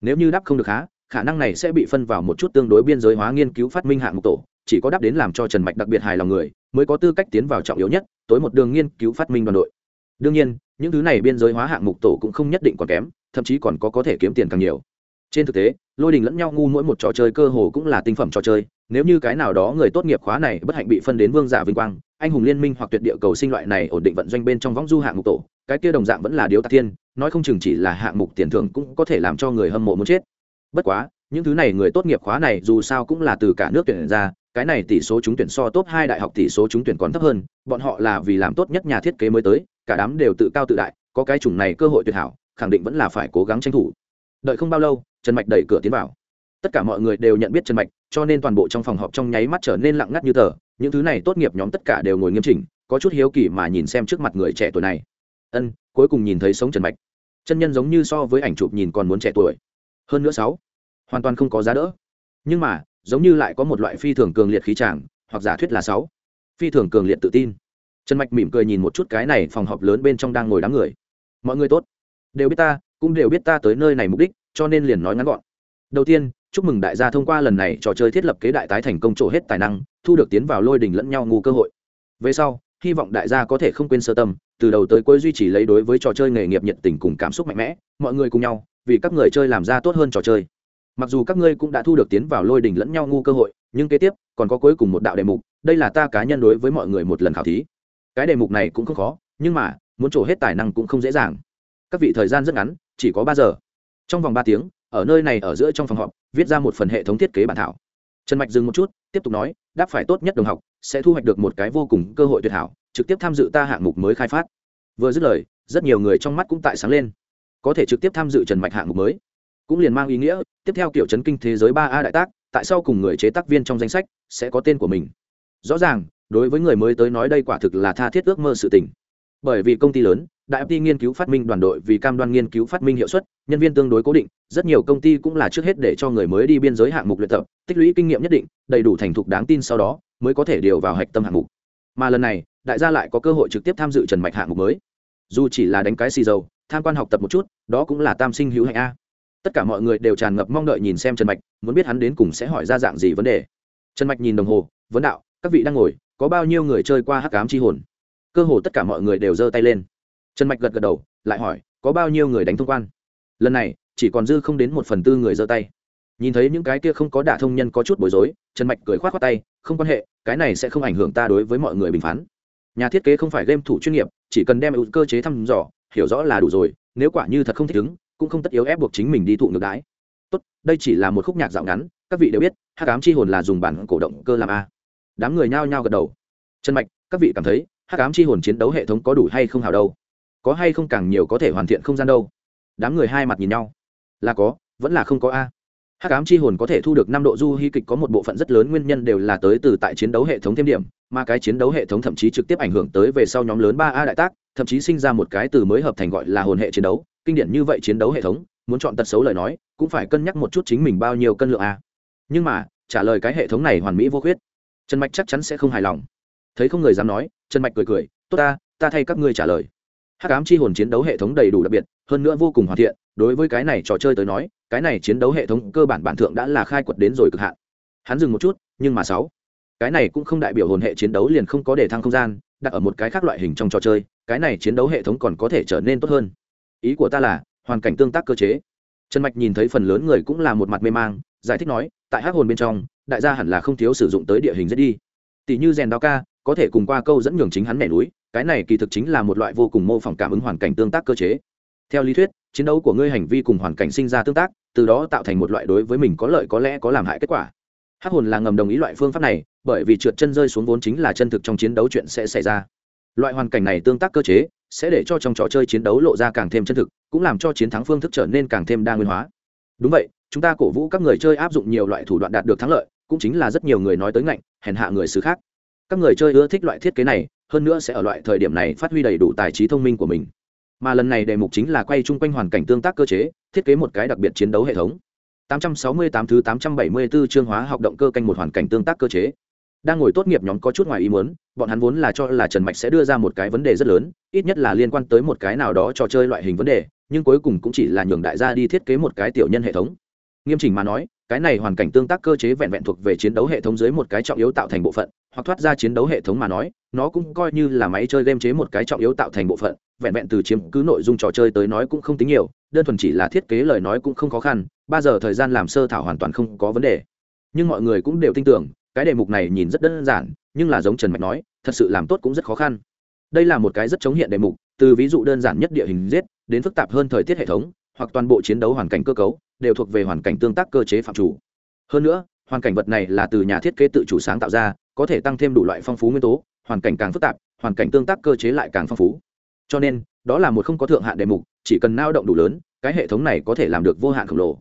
Nếu như đáp không được há khả năng này sẽ bị phân vào một chút tương đối biên giới hóa nghiên cứu phát minh hạng mục tổ, chỉ có đáp đến làm cho trần mạch đặc biệt hài lòng người mới có tư cách tiến vào trọng yếu nhất, tối một đường nghiên cứu phát minh đoàn đội. Đương nhiên, những thứ này biên giới hóa hạng mục tổ cũng không nhất định còn kém, thậm chí còn có có thể kiếm tiền càng nhiều. Trên thực tế, lôi đình lẫn nhau ngu mỗi một trò chơi cơ hồ cũng là tinh phẩm trò chơi, nếu như cái nào đó người tốt nghiệp khóa này bất hạnh bị phân đến vương giả vinh quang, anh hùng liên minh hoặc tuyệt địa cầu sinh loại này ổn định vận doanh bên trong võng du hạng mục tổ, cái kia đồng dạng vẫn là điếu tạc thiên, nói không chừng chỉ là hạng mục tiền thưởng cũng có thể làm cho người hâm mộ muốn chết. Bất quá, những thứ này người tốt nghiệp khóa này dù sao cũng là từ cả nước tuyển ra cái này tỷ số trúng tuyển so top hai đại học tỷ số trúng tuyển còn thấp hơn, bọn họ là vì làm tốt nhất nhà thiết kế mới tới, cả đám đều tự cao tự đại, có cái chủng này cơ hội tuyệt hảo, khẳng định vẫn là phải cố gắng tranh thủ. Đợi không bao lâu, trần mạch đẩy cửa tiến vào. Tất cả mọi người đều nhận biết trần mạch, cho nên toàn bộ trong phòng họp trong nháy mắt trở nên lặng ngắt như tờ, những thứ này tốt nghiệp nhóm tất cả đều ngồi nghiêm chỉnh, có chút hiếu kỳ mà nhìn xem trước mặt người trẻ tuổi này. Ân, cuối cùng nhìn thấy sống trần mạch. Chân nhân giống như so với ảnh chụp nhìn còn muốn trẻ tuổi. Hơn nữa sáu, hoàn toàn không có giá đỡ. Nhưng mà giống như lại có một loại phi thường cường liệt khí tràng hoặc giả thuyết là sáu. Phi thường cường liệt tự tin. Trần mạch mỉm cười nhìn một chút cái này phòng họp lớn bên trong đang ngồi đám người. Mọi người tốt. Đều biết ta, cũng đều biết ta tới nơi này mục đích, cho nên liền nói ngắn gọn. Đầu tiên, chúc mừng đại gia thông qua lần này trò chơi thiết lập kế đại tái thành công trổ hết tài năng, thu được tiến vào lôi đình lẫn nhau ngu cơ hội. Về sau, hy vọng đại gia có thể không quên sơ tâm, từ đầu tới cuối duy trì lấy đối với trò chơi nghề nghiệp nhiệt tình cùng cảm xúc mạnh mẽ, mọi người cùng nhau, vì các người chơi làm ra tốt hơn trò chơi mặc dù các ngươi cũng đã thu được tiến vào lôi đình lẫn nhau ngu cơ hội, nhưng kế tiếp, còn có cuối cùng một đạo đề mục, đây là ta cá nhân đối với mọi người một lần khảo thí. Cái đề mục này cũng không khó, nhưng mà, muốn trổ hết tài năng cũng không dễ dàng. Các vị thời gian rất ngắn, chỉ có ba giờ. Trong vòng ba tiếng, ở nơi này ở giữa trong phòng họp, viết ra một phần hệ thống thiết kế bản thảo. Trần mạch dừng một chút, tiếp tục nói, đáp phải tốt nhất đồng học, sẽ thu hoạch được một cái vô cùng cơ hội tuyệt hảo, trực tiếp tham dự ta hạng mục mới khai phát. Vừa dứt lời, rất nhiều người trong mắt cũng tại sáng lên. Có thể trực tiếp tham dự trần mạch hạng mục mới cũng liền mang ý nghĩa, tiếp theo kiểu chấn kinh thế giới ba a đại tác, tại sao cùng người chế tác viên trong danh sách sẽ có tên của mình. Rõ ràng, đối với người mới tới nói đây quả thực là tha thiết ước mơ sự tình. Bởi vì công ty lớn, đại FT nghiên cứu phát minh đoàn đội vì cam đoan nghiên cứu phát minh hiệu suất, nhân viên tương đối cố định, rất nhiều công ty cũng là trước hết để cho người mới đi biên giới hạng mục luyện tập, tích lũy kinh nghiệm nhất định, đầy đủ thành thục đáng tin sau đó mới có thể điều vào hạch tâm hạng mục. Mà lần này, đại gia lại có cơ hội trực tiếp tham dự trần mạch hạng mục mới. Dù chỉ là đánh cái xì dầu, tham quan học tập một chút, đó cũng là tam sinh hữu hạnh a tất cả mọi người đều tràn ngập mong đợi nhìn xem trần mạch, muốn biết hắn đến cùng sẽ hỏi ra dạng gì vấn đề. Trần mạch nhìn đồng hồ, vấn đạo, các vị đang ngồi, có bao nhiêu người chơi qua hắc cám chi hồn? Cơ hồ tất cả mọi người đều giơ tay lên. Trần mạch gật gật đầu, lại hỏi, có bao nhiêu người đánh thông quan? Lần này, chỉ còn dư không đến một phần tư người giơ tay. Nhìn thấy những cái kia không có đả thông nhân có chút bối rối, trần mạch cười k h o á t khoác tay, không quan hệ, cái này sẽ không ảnh hưởng ta đối với mọi người bình phán. Nhà thiết kế không phải game thủ chuyên nghiệp, chỉ cần đem ưu cơ chế thăm dò, hiểu rõ là đủ rồi, nếu quả như thật không thích ứng cũng không tất yếu ép buộc chính mình đi thụ ngược đái tốt, đây chỉ là một khúc nhạc dạo ngắn, các vị đều biết hát cám chi hồn là dùng bản cổ động cơ làm a. Đám người nhao nhao gật đầu. Trần mạch, các vị cảm thấy hát cám chi hồn chiến đấu hệ thống có đủ hay không hào đâu? Có hay không càng nhiều có thể hoàn thiện không gian đâu? Đám người hai mặt nhìn nhau. Là có, vẫn là không có a. Hắc ám chi hồn có thể thu được năm độ du hy kịch có một bộ phận rất lớn nguyên nhân đều là tới từ tại chiến đấu hệ thống thêm điểm, mà cái chiến đấu hệ thống thậm chí trực tiếp ảnh hưởng tới về sau nhóm lớn ba a đại tác, thậm chí sinh ra một cái từ mới hợp thành gọi là hồn hệ chiến đấu kinh điển như vậy chiến đấu hệ thống, muốn chọn tật xấu lời nói, cũng phải cân nhắc một chút chính mình bao nhiêu cân lượng a. Nhưng mà, trả lời cái hệ thống này hoàn mỹ vô khuyết. Trần mạch chắc chắn sẽ không hài lòng. Thấy không người dám nói, trần mạch cười cười, tốt ta ta thay các ngươi trả lời. Hát ám chi hồn chiến đấu hệ thống đầy đủ đặc biệt, hơn nữa vô cùng hoàn thiện, đối với cái này trò chơi tới nói, cái này chiến đấu hệ thống cơ bản bản thượng đã là khai quật đến rồi cực hạn. Hắn dừng một chút, nhưng mà sáu. Cái này cũng không đại biểu hồn hệ chiến đấu liền không có đề thăng không gian, đặt ở một cái khác loại hình trong trò chơi, cái này chiến đấu hệ thống còn có thể trở nên tốt hơn ý của ta là, hoàn cảnh tương tác cơ chế. Trần mạch nhìn thấy phần lớn người cũng là một mặt mê mang, giải thích nói, tại hắc hồn bên trong, đại gia hẳn là không thiếu sử dụng tới địa hình rất đi. Tỷ như rèn đao ca, có thể cùng qua câu dẫn nhường chính hắn mẻ núi, cái này kỳ thực chính là một loại vô cùng mô phỏng cảm ứng hoàn cảnh tương tác cơ chế. Theo lý thuyết, chiến đấu của ngươi hành vi cùng hoàn cảnh sinh ra tương tác, từ đó tạo thành một loại đối với mình có lợi có lẽ có làm hại kết quả. Hắc hồn là ngầm đồng ý loại phương pháp này, bởi vì trượt chân rơi xuống vốn chính là chân thực trong chiến đấu chuyện sẽ xảy ra. Loại hoàn cảnh này tương tác cơ chế sẽ để cho trong trò chơi chiến đấu lộ ra càng thêm chân thực, cũng làm cho chiến thắng phương thức trở nên càng thêm đa nguyên hóa. Đúng vậy, chúng ta cổ vũ các người chơi áp dụng nhiều loại thủ đoạn đạt được thắng lợi, cũng chính là rất nhiều người nói tới ngạnh, hèn hạ người xứ khác. Các người chơi ưa thích loại thiết kế này, hơn nữa sẽ ở loại thời điểm này phát huy đầy đủ tài trí thông minh của mình. Mà lần này đề mục chính là quay chung quanh hoàn cảnh tương tác cơ chế, thiết kế một cái đặc biệt chiến đấu hệ thống. 868 thứ 874 chương hóa học động cơ canh một hoàn cảnh tương tác cơ chế. Đang ngồi tốt nghiệp nhóm có chút ngoài ý muốn, bọn hắn vốn là cho là Trần Mạch sẽ đưa ra một cái vấn đề rất lớn, ít nhất là liên quan tới một cái nào đó trò chơi loại hình vấn đề, nhưng cuối cùng cũng chỉ là nhường đại gia đi thiết kế một cái tiểu nhân hệ thống. Nghiêm chỉnh mà nói, cái này hoàn cảnh tương tác cơ chế vẹn vẹn thuộc về chiến đấu hệ thống dưới một cái trọng yếu tạo thành bộ phận, hoặc thoát ra chiến đấu hệ thống mà nói, nó cũng coi như là máy chơi game chế một cái trọng yếu tạo thành bộ phận, vẹn vẹn từ chiếm cứ nội dung trò chơi tới nói cũng không tính nhiều, đơn thuần chỉ là thiết kế lời nói cũng không khó khăn, ba giờ thời gian làm sơ thảo hoàn toàn không có vấn đề nhưng mọi người cũng đều tin tưởng cái đề mục này nhìn rất đơn giản, nhưng là giống trần mạch nói, thật sự làm tốt cũng rất khó khăn. Đây là một cái rất chống hiện đề mục, từ ví dụ đơn giản nhất địa hình giết, đến phức tạp hơn thời tiết hệ thống, hoặc toàn bộ chiến đấu hoàn cảnh cơ cấu, đều thuộc về hoàn cảnh tương tác cơ chế phạm chủ. Hơn nữa, hoàn cảnh vật này là từ nhà thiết kế tự chủ sáng tạo ra, có thể tăng thêm đủ loại phong phú nguyên tố, hoàn cảnh càng phức tạp, hoàn cảnh tương tác cơ chế lại càng phong phú. Cho nên, đó là một không có thượng hạn đề mục, chỉ cần lao động đủ lớn, cái hệ thống này có thể làm được vô hạn khổng lồ.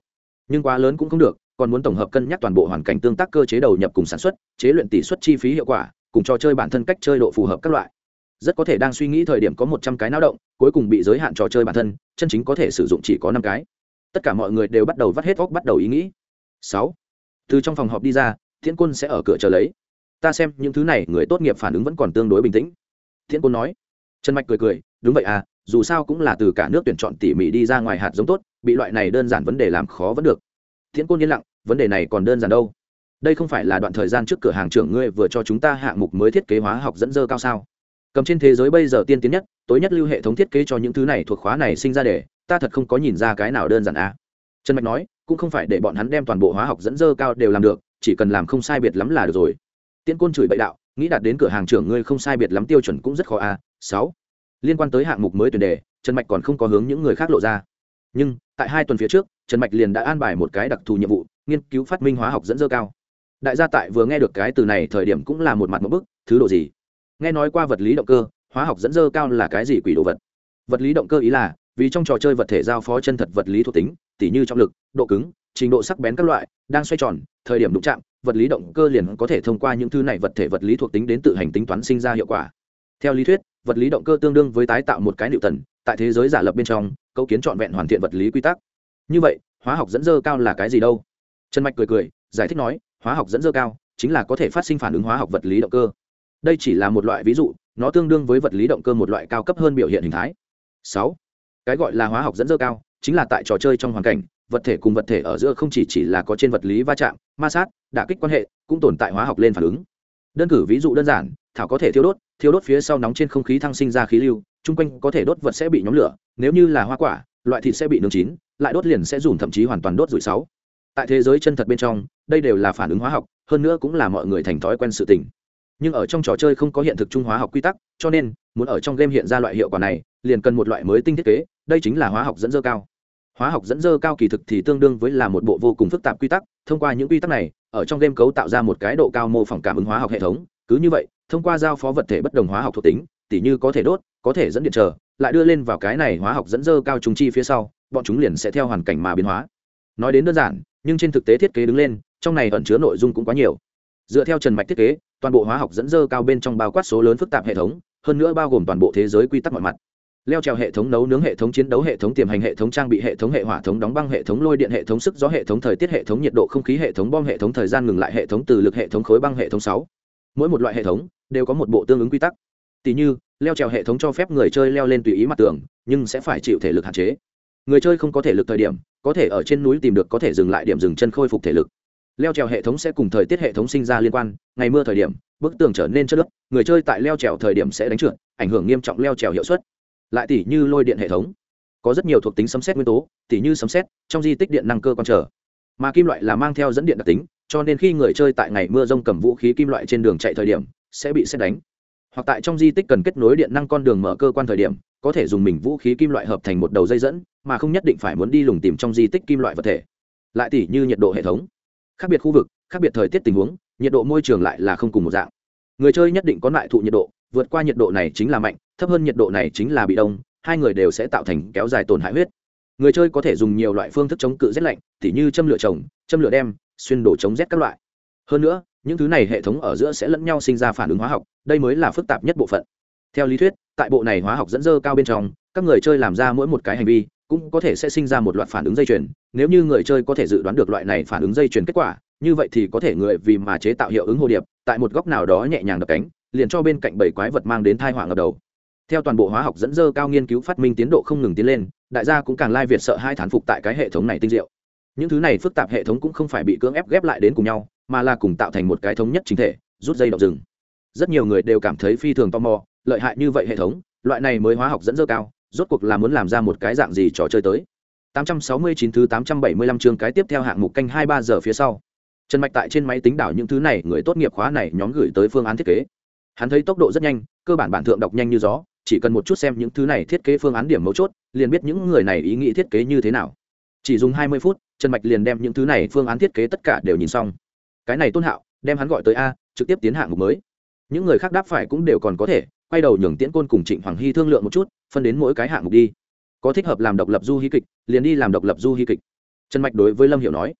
Nhưng quá lớn cũng không được còn muốn tổng hợp cân nhắc toàn bộ hoàn cảnh tương tác cơ chế đầu nhập cùng sản xuất, chế luyện tỷ suất chi phí hiệu quả, cùng trò chơi bản thân cách chơi độ phù hợp các loại. Rất có thể đang suy nghĩ thời điểm có một trăm cái náo động, cuối cùng bị giới hạn trò chơi bản thân, chân chính có thể sử dụng chỉ có năm cái. Tất cả mọi người đều bắt đầu vắt hết óc bắt đầu ý nghĩ. Sáu. Từ trong phòng họp đi ra, thiện quân sẽ ở cửa chờ lấy. Ta xem những thứ này, người tốt nghiệp phản ứng vẫn còn tương đối bình tĩnh. Thiện quân nói. Trần mạch cười cười, đúng vậy à dù sao cũng là từ cả nước tuyển chọn tỉ mỉ đi ra ngoài hạt giống tốt, bị loại này đơn giản vấn đề làm khó vẫn được. Thiện quân yên lặng vấn đề này còn đơn giản đâu. Đây không phải là đoạn thời gian trước cửa hàng trưởng ngươi vừa cho chúng ta hạng mục mới thiết kế hóa học dẫn dơ cao sao? Cầm trên thế giới bây giờ tiên tiến nhất, tối nhất lưu hệ thống thiết kế cho những thứ này thuộc khóa này sinh ra để, ta thật không có nhìn ra cái nào đơn giản à. trần mạch nói, cũng không phải để bọn hắn đem toàn bộ hóa học dẫn dơ cao đều làm được, chỉ cần làm không sai biệt lắm là được rồi. Tiên côn chửi bậy đạo, nghĩ đạt đến cửa hàng trưởng ngươi không sai biệt lắm tiêu chuẩn cũng rất khó à. sáu. Liên quan tới hạng mục mới tuyển đề, trần mạch còn không có hướng những người khác lộ ra nhưng, tại hai tuần phía trước, trần mạch liền đã an bài một cái đặc thù nhiệm vụ, nghiên cứu phát minh hóa học dẫn dơ cao. Đại gia tại vừa nghe được cái từ này thời điểm cũng là một mặt một bức, thứ độ gì? Nghe nói qua vật lý động cơ, hóa học dẫn dơ cao là cái gì quỷ đồ vật? Vật lý động cơ ý là, vì trong trò chơi vật thể giao phó chân thật vật lý thuộc tính, tỉ như trọng lực, độ cứng, trình độ sắc bén các loại, đang xoay tròn, thời điểm đụng chạm, vật lý động cơ liền có thể thông qua những thứ này vật thể vật lý thuộc tính đến tự hành tính toán sinh ra hiệu quả theo lý thuyết, vật lý động cơ tương đương với tái tạo một cái liệu tần tại thế giới giả lập bên trong câu kiến trọn vẹn hoàn thiện vật lý quy tắc. Như vậy, hóa học dẫn dơ cao là cái gì đâu? Trần mạch cười cười, giải thích nói, hóa học dẫn dơ cao chính là có thể phát sinh phản ứng hóa học vật lý động cơ. Đây chỉ là một loại ví dụ, nó tương đương với vật lý động cơ một loại cao cấp hơn biểu hiện hình thái. Sáu, cái gọi là hóa học dẫn dơ cao chính là tại trò chơi trong hoàn cảnh, vật thể cùng vật thể ở giữa không chỉ chỉ là có trên vật lý va chạm, ma sát, đả kích quan hệ, cũng tồn tại hóa học lên phản ứng. Đơn cử ví dụ đơn giản, thảo có thể thiêu đốt thiếu đốt phía sau nóng trên không khí thăng sinh ra khí lưu, chung quanh có thể đốt vật sẽ bị nhóm lửa, nếu như là hoa quả, loại thịt sẽ bị nướng chín, lại đốt liền sẽ dùng thậm chí hoàn toàn đốt rủi sáu. Tại thế giới chân thật bên trong, đây đều là phản ứng hóa học, hơn nữa cũng là mọi người thành thói quen sự tình. Nhưng ở trong trò chơi không có hiện thực trung hóa học quy tắc, cho nên, muốn ở trong game hiện ra loại hiệu quả này, liền cần một loại mới tinh thiết kế, đây chính là hóa học dẫn dơ cao. Hóa học dẫn dơ cao kỳ thực thì tương đương với là một bộ vô cùng phức tạp quy tắc, thông qua những quy tắc này, ở trong game cấu tạo ra một cái độ cao mô phỏng cảm ứng hóa học hệ thống, cứ như vậy thông qua giao phó vật thể bất đồng hóa học thuộc tính tỉ như có thể đốt có thể dẫn điện trở lại đưa lên vào cái này hóa học dẫn dơ cao trùng chi phía sau bọn chúng liền sẽ theo hoàn cảnh mà biến hóa nói đến đơn giản nhưng trên thực tế thiết kế đứng lên trong này ẩn chứa nội dung cũng quá nhiều dựa theo trần mạch thiết kế toàn bộ hóa học dẫn dơ cao bên trong bao quát số lớn phức tạp hệ thống hơn nữa bao gồm toàn bộ thế giới quy tắc mọi mặt leo trèo hệ thống nấu nướng hệ thống chiến đấu hệ thống tiềm hành hệ thống trang bị hệ thống hệ hỏa thống đóng băng hệ thống lôi điện hệ thống sức gió hệ thống thời tiết hệ thống nhiệt độ không khí hệ thống bom hệ thống thời gian ngừng lại hệ thống từ lực hệ thống khối băng hệ thống sáu mỗi một loại hệ thống đều có một bộ tương ứng quy tắc. Tỷ như, leo trèo hệ thống cho phép người chơi leo lên tùy ý mặt tường, nhưng sẽ phải chịu thể lực hạn chế. Người chơi không có thể lực thời điểm, có thể ở trên núi tìm được có thể dừng lại điểm dừng chân khôi phục thể lực. Leo trèo hệ thống sẽ cùng thời tiết hệ thống sinh ra liên quan, ngày mưa thời điểm, bức tường trở nên chất lớp người chơi tại leo trèo thời điểm sẽ đánh trượt, ảnh hưởng nghiêm trọng leo trèo hiệu suất. Lại tỷ như lôi điện hệ thống, có rất nhiều thuộc tính sấm xét nguyên tố tỷ như sấm xét trong di tích điện năng cơ quan trở. Mà kim loại là mang theo dẫn điện đặc tính, cho nên khi người chơi tại ngày mưa rông cầm vũ khí kim loại trên đường chạy thời điểm sẽ bị xét đánh. Hoặc tại trong di tích cần kết nối điện năng con đường mở cơ quan thời điểm, có thể dùng mình vũ khí kim loại hợp thành một đầu dây dẫn, mà không nhất định phải muốn đi lùng tìm trong di tích kim loại vật thể. Lại tỷ như nhiệt độ hệ thống. Khác biệt khu vực, khác biệt thời tiết tình huống, nhiệt độ môi trường lại là không cùng một dạng. Người chơi nhất định có lại thụ nhiệt độ, vượt qua nhiệt độ này chính là mạnh, thấp hơn nhiệt độ này chính là bị đông, hai người đều sẽ tạo thành kéo dài tổn hại huyết. Người chơi có thể dùng nhiều loại phương thức chống cự rét lạnh, tỉ như châm lửa trồng, châm lửa đem, xuyên đổ chống rét các loại. Hơn nữa những thứ này hệ thống ở giữa sẽ lẫn nhau sinh ra phản ứng hóa học, đây mới là phức tạp nhất bộ phận. Theo lý thuyết, tại bộ này hóa học dẫn dơ cao bên trong, các người chơi làm ra mỗi một cái hành vi, cũng có thể sẽ sinh ra một loạt phản ứng dây chuyền. Nếu như người chơi có thể dự đoán được loại này phản ứng dây chuyền kết quả, như vậy thì có thể người vì mà chế tạo hiệu ứng hồ điệp, tại một góc nào đó nhẹ nhàng đập cánh, liền cho bên cạnh bảy quái vật mang đến thai họa ngập đầu. Theo toàn bộ hóa học dẫn dơ cao nghiên cứu phát minh tiến độ không ngừng tiến lên, đại gia cũng càng lai việt sợ hai thán phục tại cái hệ thống này tinh diệu. Những thứ này phức tạp hệ thống cũng không phải bị cưỡng ép ghép lại đến cùng nhau mà là cùng tạo thành một cái thống nhất chính thể, rút dây động rừng. Rất nhiều người đều cảm thấy phi thường tò mò, lợi hại như vậy hệ thống, loại này mới hóa học dẫn dơ cao, rốt cuộc là muốn làm ra một cái dạng gì trò chơi tới. 869 thứ 875 chương cái tiếp theo hạng mục canh 23 giờ phía sau. Trần mạch tại trên máy tính đảo những thứ này, người tốt nghiệp khóa này nhóm gửi tới phương án thiết kế. Hắn thấy tốc độ rất nhanh, cơ bản bản thượng đọc nhanh như gió, chỉ cần một chút xem những thứ này thiết kế phương án điểm mấu chốt, liền biết những người này ý nghĩ thiết kế như thế nào. Chỉ dùng 20 phút, trần mạch liền đem những thứ này phương án thiết kế tất cả đều nhìn xong cái này tôn hạo, đem hắn gọi tới a, trực tiếp tiến hạng mục mới. Những người khác đáp phải cũng đều còn có thể, quay đầu nhường tiễn côn cùng trịnh hoàng hy thương lượng một chút, phân đến mỗi cái hạng mục đi. Có thích hợp làm độc lập du hy kịch, liền đi làm độc lập du hy kịch. Trần mạch đối với lâm hiểu nói.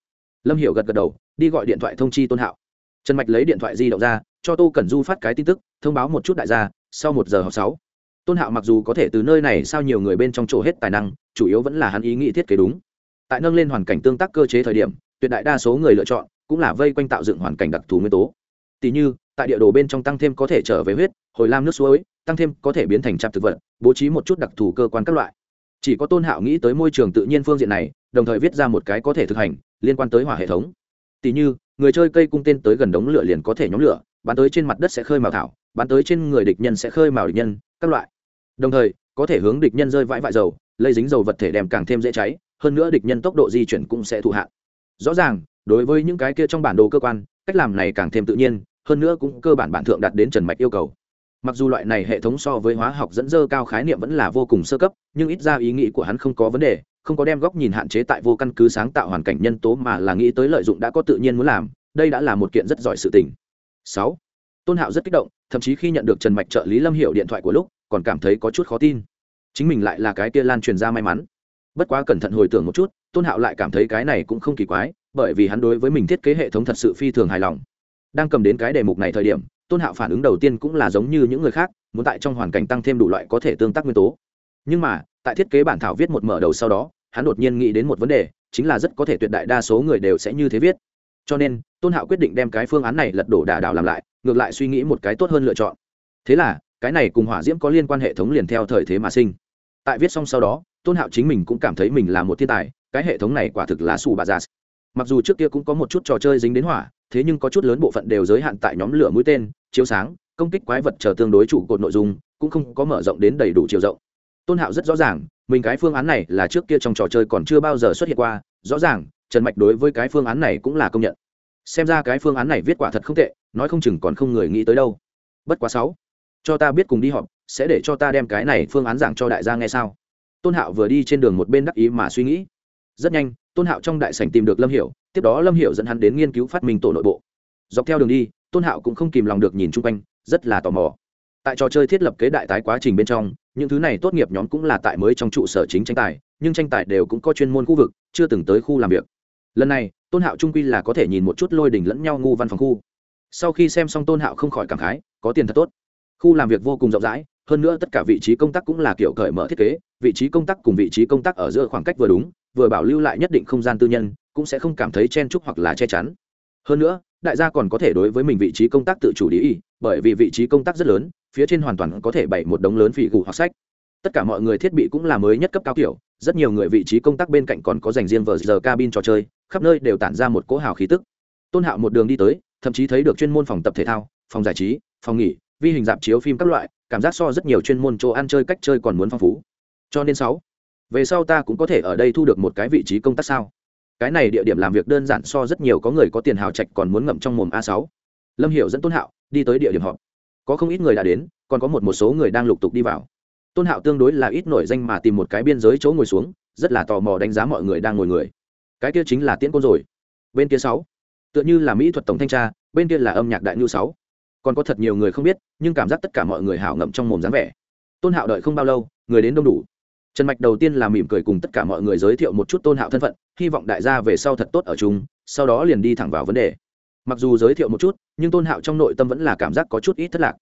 Lâm hiểu gật gật đầu, đi gọi điện thoại thông chi tôn hạo. Trần mạch lấy điện thoại di động ra, cho tô cẩn du phát cái tin tức, thông báo một chút đại gia, sau một giờ họp sáu. Tôn hạo mặc dù có thể từ nơi này sao nhiều người bên trong chỗ hết tài năng, chủ yếu vẫn là hắn ý nghĩ thiết kế đúng. Tại nâng lên hoàn cảnh tương tác cơ chế thời điểm, tuyệt đại đa số người lựa chọn cũng là vây quanh tạo dựng hoàn cảnh đặc thù nguyên tố. Tỷ như, tại địa đồ bên trong tăng thêm có thể trở về huyết, hồi lam nước suối, tăng thêm có thể biến thành trạm thực vật, bố trí một chút đặc thù cơ quan các loại. Chỉ có tôn hạo nghĩ tới môi trường tự nhiên phương diện này, đồng thời viết ra một cái có thể thực hành, liên quan tới hỏa hệ thống. Tỷ như, người chơi cây cung tên tới gần đống lửa liền có thể nhóm lửa, bắn tới trên mặt đất sẽ khơi mào thảo, bắn tới trên người địch nhân sẽ khơi mào địch nhân, các loại. Đồng thời, có thể hướng địch nhân rơi vãi vại dầu lây dính dầu vật thể đem càng thêm dễ cháy, hơn nữa địch nhân tốc độ di chuyển cũng sẽ thụ hạn. Rõ ràng đối với những cái kia trong bản đồ cơ quan, cách làm này càng thêm tự nhiên, hơn nữa cũng cơ bản bản thượng đạt đến trần mạch yêu cầu. Mặc dù loại này hệ thống so với hóa học dẫn dơ cao khái niệm vẫn là vô cùng sơ cấp, nhưng ít ra ý nghĩ của hắn không có vấn đề, không có đem góc nhìn hạn chế tại vô căn cứ sáng tạo hoàn cảnh nhân tố mà là nghĩ tới lợi dụng đã có tự nhiên muốn làm, đây đã là một kiện rất giỏi sự tình. Sáu, tôn hạo rất kích động, thậm chí khi nhận được trần mạch trợ lý lâm hiệu điện thoại của lúc, còn cảm thấy có chút khó tin. Chính mình lại là cái kia lan truyền ra may mắn. Bất quá cẩn thận hồi tưởng một chút, tôn hạo lại cảm thấy cái này cũng không kỳ quái bởi vì hắn đối với mình thiết kế hệ thống thật sự phi thường hài lòng. Đang cầm đến cái đề mục này thời điểm, tôn hạo phản ứng đầu tiên cũng là giống như những người khác, muốn tại trong hoàn cảnh tăng thêm đủ loại có thể tương tác nguyên tố. Nhưng mà, tại thiết kế bản thảo viết một mở đầu sau đó, hắn đột nhiên nghĩ đến một vấn đề, chính là rất có thể tuyệt đại đa số người đều sẽ như thế viết. Cho nên, tôn hạo quyết định đem cái phương án này lật đổ đà đảo làm lại, ngược lại suy nghĩ một cái tốt hơn lựa chọn. Thế là, cái này cùng hỏa diễm có liên quan hệ thống liền theo thời thế mà sinh. Tại viết xong sau đó, tôn hạo chính mình cũng cảm thấy mình là một thiên tài, cái hệ thống này quả thực là xù bà già mặc dù trước kia cũng có một chút trò chơi dính đến hỏa, thế nhưng có chút lớn bộ phận đều giới hạn tại nhóm lửa mũi tên, chiếu sáng, công kích quái vật chờ tương đối trụ cột nội dung, cũng không có mở rộng đến đầy đủ chiều rộng. Tôn hạo rất rõ ràng, mình cái phương án này là trước kia trong trò chơi còn chưa bao giờ xuất hiện qua, rõ ràng, trần mạch đối với cái phương án này cũng là công nhận. Xem ra cái phương án này viết quả thật không tệ, nói không chừng còn không người nghĩ tới đâu. Bất quá sáu, cho ta biết cùng đi họp, sẽ để cho ta đem cái này phương án giảng cho đại gia nghe sao? Tôn hạo vừa đi trên đường một bên đắc ý mà suy nghĩ rất nhanh, tôn hạo trong đại sảnh tìm được lâm hiểu, tiếp đó lâm hiểu dẫn hắn đến nghiên cứu phát minh tổ nội bộ. Dọc theo đường đi, tôn hạo cũng không kìm lòng được nhìn chung quanh, rất là tò mò. Tại trò chơi thiết lập kế đại tái quá trình bên trong, những thứ này tốt nghiệp nhóm cũng là tại mới trong trụ sở chính tranh tài, nhưng tranh tài đều cũng có chuyên môn khu vực, chưa từng tới khu làm việc. Lần này, tôn hạo trung quy là có thể nhìn một chút lôi đình lẫn nhau ngu văn phòng khu. Sau khi xem xong tôn hạo không khỏi cảm khái, có tiền thật tốt. Khu làm việc vô cùng rộng rãi hơn nữa tất cả vị trí công tác cũng là kiểu cởi mở thiết kế, vị trí công tác cùng vị trí công tác ở giữa khoảng cách vừa đúng, vừa bảo lưu lại nhất định không gian tư nhân, cũng sẽ không cảm thấy chen chúc hoặc là che chắn. Hơn nữa, đại gia còn có thể đối với mình vị trí công tác tự chủ lý ý bởi vì vị trí công tác rất lớn, phía trên hoàn toàn có thể bày một đống lớn phỉ gù hoặc sách. Tất cả mọi người thiết bị cũng là mới nhất cấp cao kiểu, rất nhiều người vị trí công tác bên cạnh còn có dành riêng vờ giờ cabin trò chơi, khắp nơi đều tản ra một cỗ hào khí tức. Tôn hạo một đường đi tới, thậm chí thấy được chuyên môn phòng tập thể thao, phòng giải trí, phòng nghỉ, vi hình dạp chiếu phim các loại cảm giác so rất nhiều chuyên môn chỗ ăn chơi cách chơi còn muốn phong phú. Cho nên sáu, về sau ta cũng có thể ở đây thu được một cái vị trí công tác sao? Cái này địa điểm làm việc đơn giản so rất nhiều có người có tiền hào trạch còn muốn ngậm trong mồm a sáu. Lâm hiểu dẫn tôn hạo đi tới địa điểm họp. Có không ít người đã đến, còn có một một số người đang lục tục đi vào. Tôn hạo tương đối là ít nổi danh mà tìm một cái biên giới chỗ ngồi xuống, rất là tò mò đánh giá mọi người đang ngồi người. Cái kia chính là tiễn côn rồi. Bên kia sáu, tựa như là mỹ thuật tổng thanh tra, bên kia là âm nhạc đại nhu sáu còn có thật nhiều người không biết, nhưng cảm giác tất cả mọi người hảo ngậm trong mồm dáng vẻ. Tôn hạo đợi không bao lâu, người đến đông đủ. Trần mạch đầu tiên là mỉm cười cùng tất cả mọi người giới thiệu một chút tôn hạo thân phận, hy vọng đại gia về sau thật tốt ở chung, sau đó liền đi thẳng vào vấn đề. Mặc dù giới thiệu một chút, nhưng tôn hạo trong nội tâm vẫn là cảm giác có chút ít thất lạc.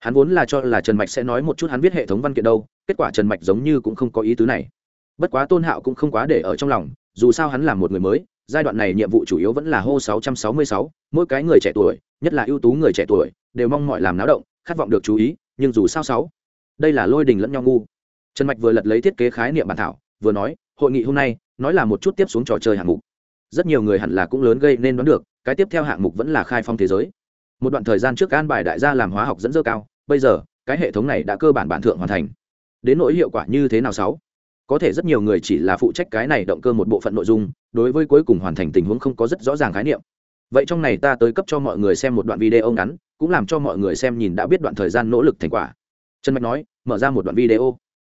Hắn vốn là cho là trần mạch sẽ nói một chút hắn viết hệ thống văn kiện đâu, kết quả trần mạch giống như cũng không có ý tứ này. Bất quá tôn hạo cũng không quá để ở trong lòng, dù sao hắn là một người mới giai đoạn này nhiệm vụ chủ yếu vẫn là hô 666, mỗi cái người trẻ tuổi nhất là ưu tú người trẻ tuổi đều mong mọi làm náo động khát vọng được chú ý nhưng dù sao sáu đây là lôi đình lẫn nhau ngu. Trần mạch vừa lật lấy thiết kế khái niệm bản thảo vừa nói hội nghị hôm nay nói là một chút tiếp xuống trò chơi hạng mục. Rất nhiều người hẳn là cũng lớn gây nên đoán được cái tiếp theo hạng mục vẫn là khai phong thế giới. Một đoạn thời gian trước an bài đại gia làm hóa học dẫn dơ cao bây giờ cái hệ thống này đã cơ bản bản thượng hoàn thành. Đến nỗi hiệu quả như thế nào sáu? Có thể rất nhiều người chỉ là phụ trách cái này động cơ một bộ phận nội dung, đối với cuối cùng hoàn thành tình huống không có rất rõ ràng khái niệm. Vậy trong này ta tới cấp cho mọi người xem một đoạn video ngắn, cũng làm cho mọi người xem nhìn đã biết đoạn thời gian nỗ lực thành quả. Trần mạch nói, mở ra một đoạn video.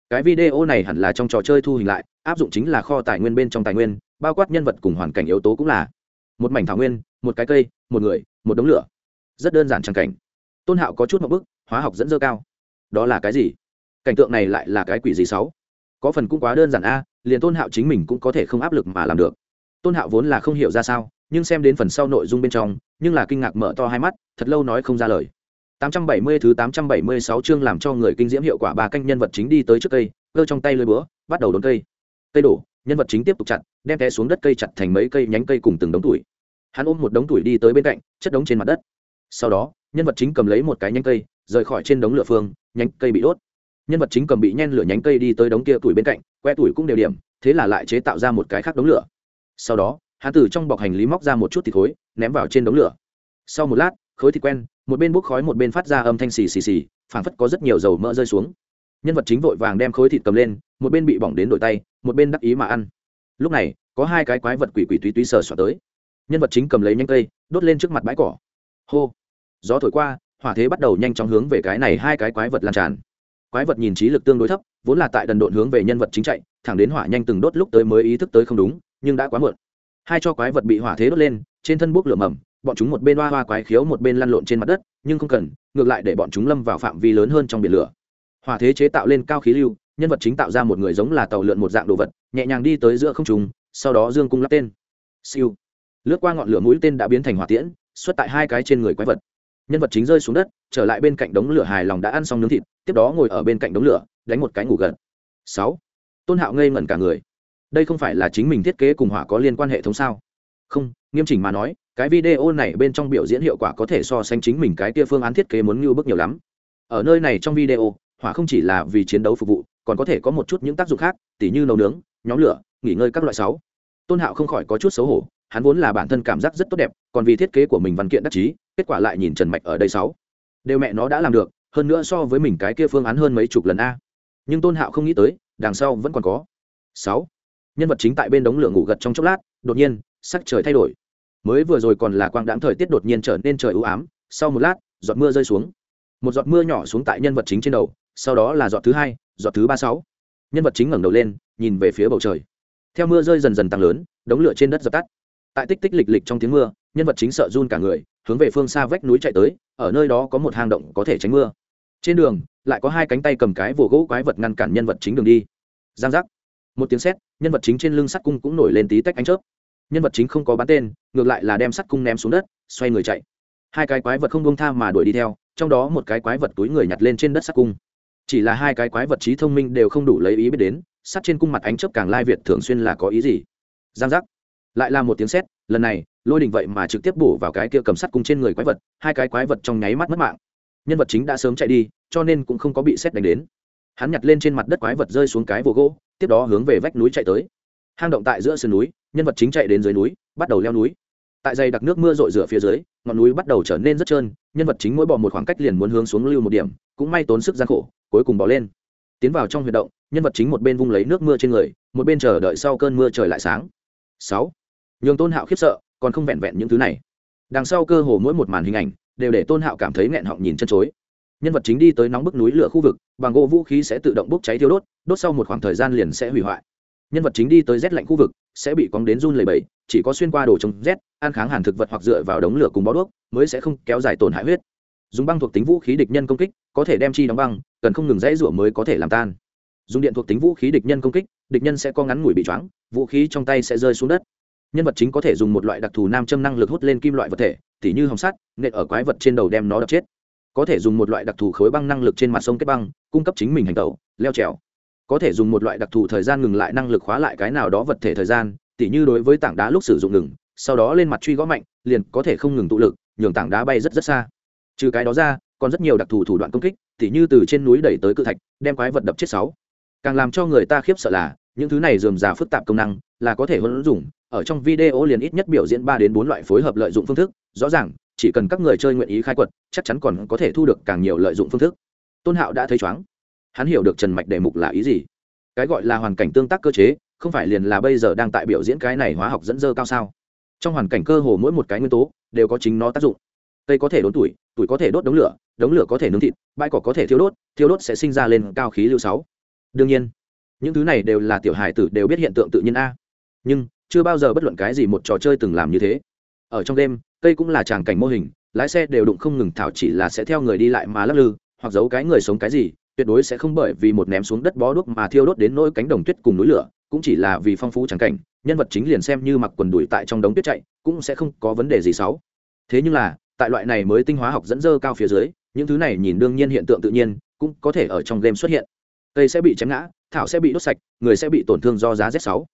Cái video này hẳn là trong trò chơi thu hình lại, áp dụng chính là kho tài nguyên bên trong tài nguyên, bao quát nhân vật cùng hoàn cảnh yếu tố cũng là. Một mảnh thảo nguyên, một cái cây, một người, một đống lửa. Rất đơn giản trang cảnh. Tôn hạo có chút một bức, hóa học dẫn dơ cao. Đó là cái gì? Cảnh tượng này lại là cái quỷ gì sáu có phần cũng quá đơn giản a, liền tôn hạo chính mình cũng có thể không áp lực mà làm được. Tôn hạo vốn là không hiểu ra sao, nhưng xem đến phần sau nội dung bên trong, nhưng là kinh ngạc mở to hai mắt, thật lâu nói không ra lời. 870 thứ 876 chương làm cho người kinh diễm hiệu quả ba canh nhân vật chính đi tới trước cây, cơ trong tay lưới búa, bắt đầu đốn cây. Cây đổ, nhân vật chính tiếp tục chặt, đem té xuống đất cây chặt thành mấy cây nhánh cây cùng từng đống tuổi. Hắn ôm một đống tuổi đi tới bên cạnh, chất đống trên mặt đất. Sau đó, nhân vật chính cầm lấy một cái nhánh cây, rời khỏi trên đống lửa phương, nhánh cây bị đốt nhân vật chính cầm bị nhen lửa nhánh cây đi tới đống kia tuổi bên cạnh, que tuổi cũng đều điểm, thế là lại chế tạo ra một cái khác đống lửa. Sau đó, hắn từ trong bọc hành lý móc ra một chút thịt khối, ném vào trên đống lửa. Sau một lát, khối thịt quen, một bên bốc khói một bên phát ra âm thanh xì xì xì, phảng phất có rất nhiều dầu mỡ rơi xuống. Nhân vật chính vội vàng đem khối thịt cầm lên, một bên bị bỏng đến đổi tay, một bên đắc ý mà ăn. Lúc này, có hai cái quái vật quỷ quỷ túy túy sờ soạt tới. Nhân vật chính cầm lấy nhanh cây, đốt lên trước mặt bãi cỏ. Hô! Gió thổi qua, hỏa thế bắt đầu nhanh chóng hướng về cái này hai cái quái vật lan tràn quái vật nhìn trí lực tương đối thấp, vốn là tại đần độn hướng về nhân vật chính chạy, thẳng đến hỏa nhanh từng đốt lúc tới mới ý thức tới không đúng, nhưng đã quá muộn. Hai cho quái vật bị hỏa thế đốt lên, trên thân bốc lửa mầm, bọn chúng một bên hoa hoa quái khiếu một bên lăn lộn trên mặt đất, nhưng không cần, ngược lại để bọn chúng lâm vào phạm vi lớn hơn trong biển lửa. Hỏa thế chế tạo lên cao khí lưu, nhân vật chính tạo ra một người giống là tàu lượn một dạng đồ vật, nhẹ nhàng đi tới giữa không trùng sau đó dương cung lắp tên. Siêu. Lướt qua ngọn lửa mũi tên đã biến thành hỏa tiễn, xuất tại hai cái trên người quái vật nhân vật chính rơi xuống đất, trở lại bên cạnh đống lửa hài lòng đã ăn xong nướng thịt, tiếp đó ngồi ở bên cạnh đống lửa, đánh một cái ngủ gần sáu. Tôn hạo ngây ngẩn cả người. Đây không phải là chính mình thiết kế cùng hỏa có liên quan hệ thống sao? Không, nghiêm chỉnh mà nói, cái video này bên trong biểu diễn hiệu quả có thể so sánh chính mình cái kia phương án thiết kế muốn như bức nhiều lắm. Ở nơi này trong video hỏa không chỉ là vì chiến đấu phục vụ, còn có thể có một chút những tác dụng khác, tỉ như nấu nướng, nhóm lửa, nghỉ ngơi các loại sáu. Tôn hạo không khỏi có chút xấu hổ hắn vốn là bản thân cảm giác rất tốt đẹp, còn vì thiết kế của mình văn kiện đắc chí, kết quả lại nhìn trần mạch ở đây sáu. Đều mẹ nó đã làm được, hơn nữa so với mình cái kia phương án hơn mấy chục lần a. Nhưng tôn hạo không nghĩ tới, đằng sau vẫn còn có. Sáu. Nhân vật chính tại bên đống lửa ngủ gật trong chốc lát, đột nhiên, sắc trời thay đổi. Mới vừa rồi còn là quang đãng thời tiết đột nhiên trở nên trời ưu ám, sau một lát, giọt mưa rơi xuống. Một giọt mưa nhỏ xuống tại nhân vật chính trên đầu, sau đó là giọt thứ hai, giọt thứ ba sáu. Nhân vật chính ngẩng đầu lên, nhìn về phía bầu trời. Theo mưa rơi dần dần tăng lớn, đống lửa trên đất dập tắt tại tích tích lịch lịch trong tiếng mưa, nhân vật chính sợ run cả người, hướng về phương xa vách núi chạy tới, ở nơi đó có một hang động có thể tránh mưa. Trên đường, lại có hai cánh tay cầm cái vồ gỗ quái vật ngăn cản nhân vật chính đường đi. Giang giác. Một tiếng sét, nhân vật chính trên lưng sắt cung cũng nổi lên tí tách ánh chớp. Nhân vật chính không có bắn tên, ngược lại là đem sắt cung ném xuống đất, xoay người chạy. Hai cái quái vật không buông tha mà đuổi đi theo, trong đó một cái quái vật túi người nhặt lên trên đất sắt cung. Chỉ là hai cái quái vật trí thông minh đều không đủ lấy ý biết đến, sắt trên cung mặt ánh chớp càng lai việt thường xuyên là có ý gì? Giang giác lại là một tiếng sét, lần này, lôi đình vậy mà trực tiếp bổ vào cái kia cầm sắt cung trên người quái vật, hai cái quái vật trong nháy mắt mất mạng. Nhân vật chính đã sớm chạy đi, cho nên cũng không có bị sét đánh đến. Hắn nhặt lên trên mặt đất quái vật rơi xuống cái vồ gỗ, tiếp đó hướng về vách núi chạy tới. Hang động tại giữa sườn núi, nhân vật chính chạy đến dưới núi, bắt đầu leo núi. Tại dày đặc nước mưa rội rửa phía dưới, ngọn núi bắt đầu trở nên rất trơn, nhân vật chính mỗi bỏ một khoảng cách liền muốn hướng xuống lưu một điểm, cũng may tốn sức gian khổ, cuối cùng bỏ lên. Tiến vào trong huyệt động, nhân vật chính một bên vung lấy nước mưa trên người, một bên chờ đợi sau cơn mưa trời lại sáng. Sáu nhường tôn hạo khiếp sợ, còn không vẹn vẹn những thứ này. Đằng sau cơ hồ mỗi một màn hình ảnh đều để tôn hạo cảm thấy nghẹn họng nhìn chân chối. Nhân vật chính đi tới nóng bức núi lửa khu vực, bằng gỗ vũ khí sẽ tự động bốc cháy thiêu đốt đốt sau một khoảng thời gian liền sẽ hủy hoại. Nhân vật chính đi tới rét lạnh khu vực, sẽ bị cóng đến run lầy bẫy chỉ có xuyên qua đồ chống rét, ăn kháng hàn thực vật hoặc dựa vào đống lửa cùng bó đuốc mới sẽ không kéo dài tổn hại huyết. Dùng băng thuộc tính vũ khí địch nhân công kích, có thể đem chi đóng băng, cần không ngừng dãy rủa mới có thể làm tan. Dùng điện thuộc tính vũ khí địch nhân công kích, địch nhân sẽ có ngắn ngủi bị choáng, vũ khí trong tay sẽ rơi xuống đất nhân vật chính có thể dùng một loại đặc thù nam châm năng lực hút lên kim loại vật thể, tỉ như hồng sắt, nện ở quái vật trên đầu đem nó đập chết. Có thể dùng một loại đặc thù khối băng năng lực trên mặt sông kết băng, cung cấp chính mình hành tẩu, leo trèo. Có thể dùng một loại đặc thù thời gian ngừng lại năng lực khóa lại cái nào đó vật thể thời gian, tỉ như đối với tảng đá lúc sử dụng ngừng, sau đó lên mặt truy gõ mạnh, liền có thể không ngừng tụ lực, nhường tảng đá bay rất rất xa. Trừ cái đó ra, còn rất nhiều đặc thù thủ đoạn công kích, tỉ như từ trên núi đẩy tới cự thạch, đem quái vật đập chết sáu. Càng làm cho người ta khiếp sợ là, những thứ này dườm già phức tạp công năng, là có thể huấn dùng ở trong video liền ít nhất biểu diễn ba đến bốn loại phối hợp lợi dụng phương thức, rõ ràng, chỉ cần các người chơi nguyện ý khai quật, chắc chắn còn có thể thu được càng nhiều lợi dụng phương thức. Tôn hạo đã thấy chóng. Hắn hiểu được trần mạch đề mục là ý gì. Cái gọi là hoàn cảnh tương tác cơ chế, không phải liền là bây giờ đang tại biểu diễn cái này hóa học dẫn dơ cao sao? Trong hoàn cảnh cơ hồ mỗi một cái nguyên tố, đều có chính nó tác dụng. Cây có thể đốn tuổi tuổi có thể đốt đống lửa đống lửa có thể nướng thịt, bãi cỏ có thể thiêu đốt thiêu đốt sẽ sinh ra lên cao khí lưu sáu. Đương nhiên, những thứ này đều là tiểu hài tử đều biết hiện tượng tự nhiên a. Nhưng chưa bao giờ bất luận cái gì một trò chơi từng làm như thế. Ở trong đêm, cây cũng là tràng cảnh mô hình, lái xe đều đụng không ngừng thảo chỉ là sẽ theo người đi lại mà lắc lư, hoặc giấu cái người sống cái gì, tuyệt đối sẽ không bởi vì một ném xuống đất bó đuốc mà thiêu đốt đến nỗi cánh đồng tuyết cùng núi lửa, cũng chỉ là vì phong phú tràng cảnh, nhân vật chính liền xem như mặc quần đùi tại trong đống tuyết chạy, cũng sẽ không có vấn đề gì xấu. Thế nhưng là, tại loại này mới tinh hóa học dẫn dơ cao phía dưới, những thứ này nhìn đương nhiên hiện tượng tự nhiên, cũng có thể ở trong game xuất hiện. Cây sẽ bị chém ngã, thảo sẽ bị đốt sạch, người sẽ bị tổn thương do giá z 6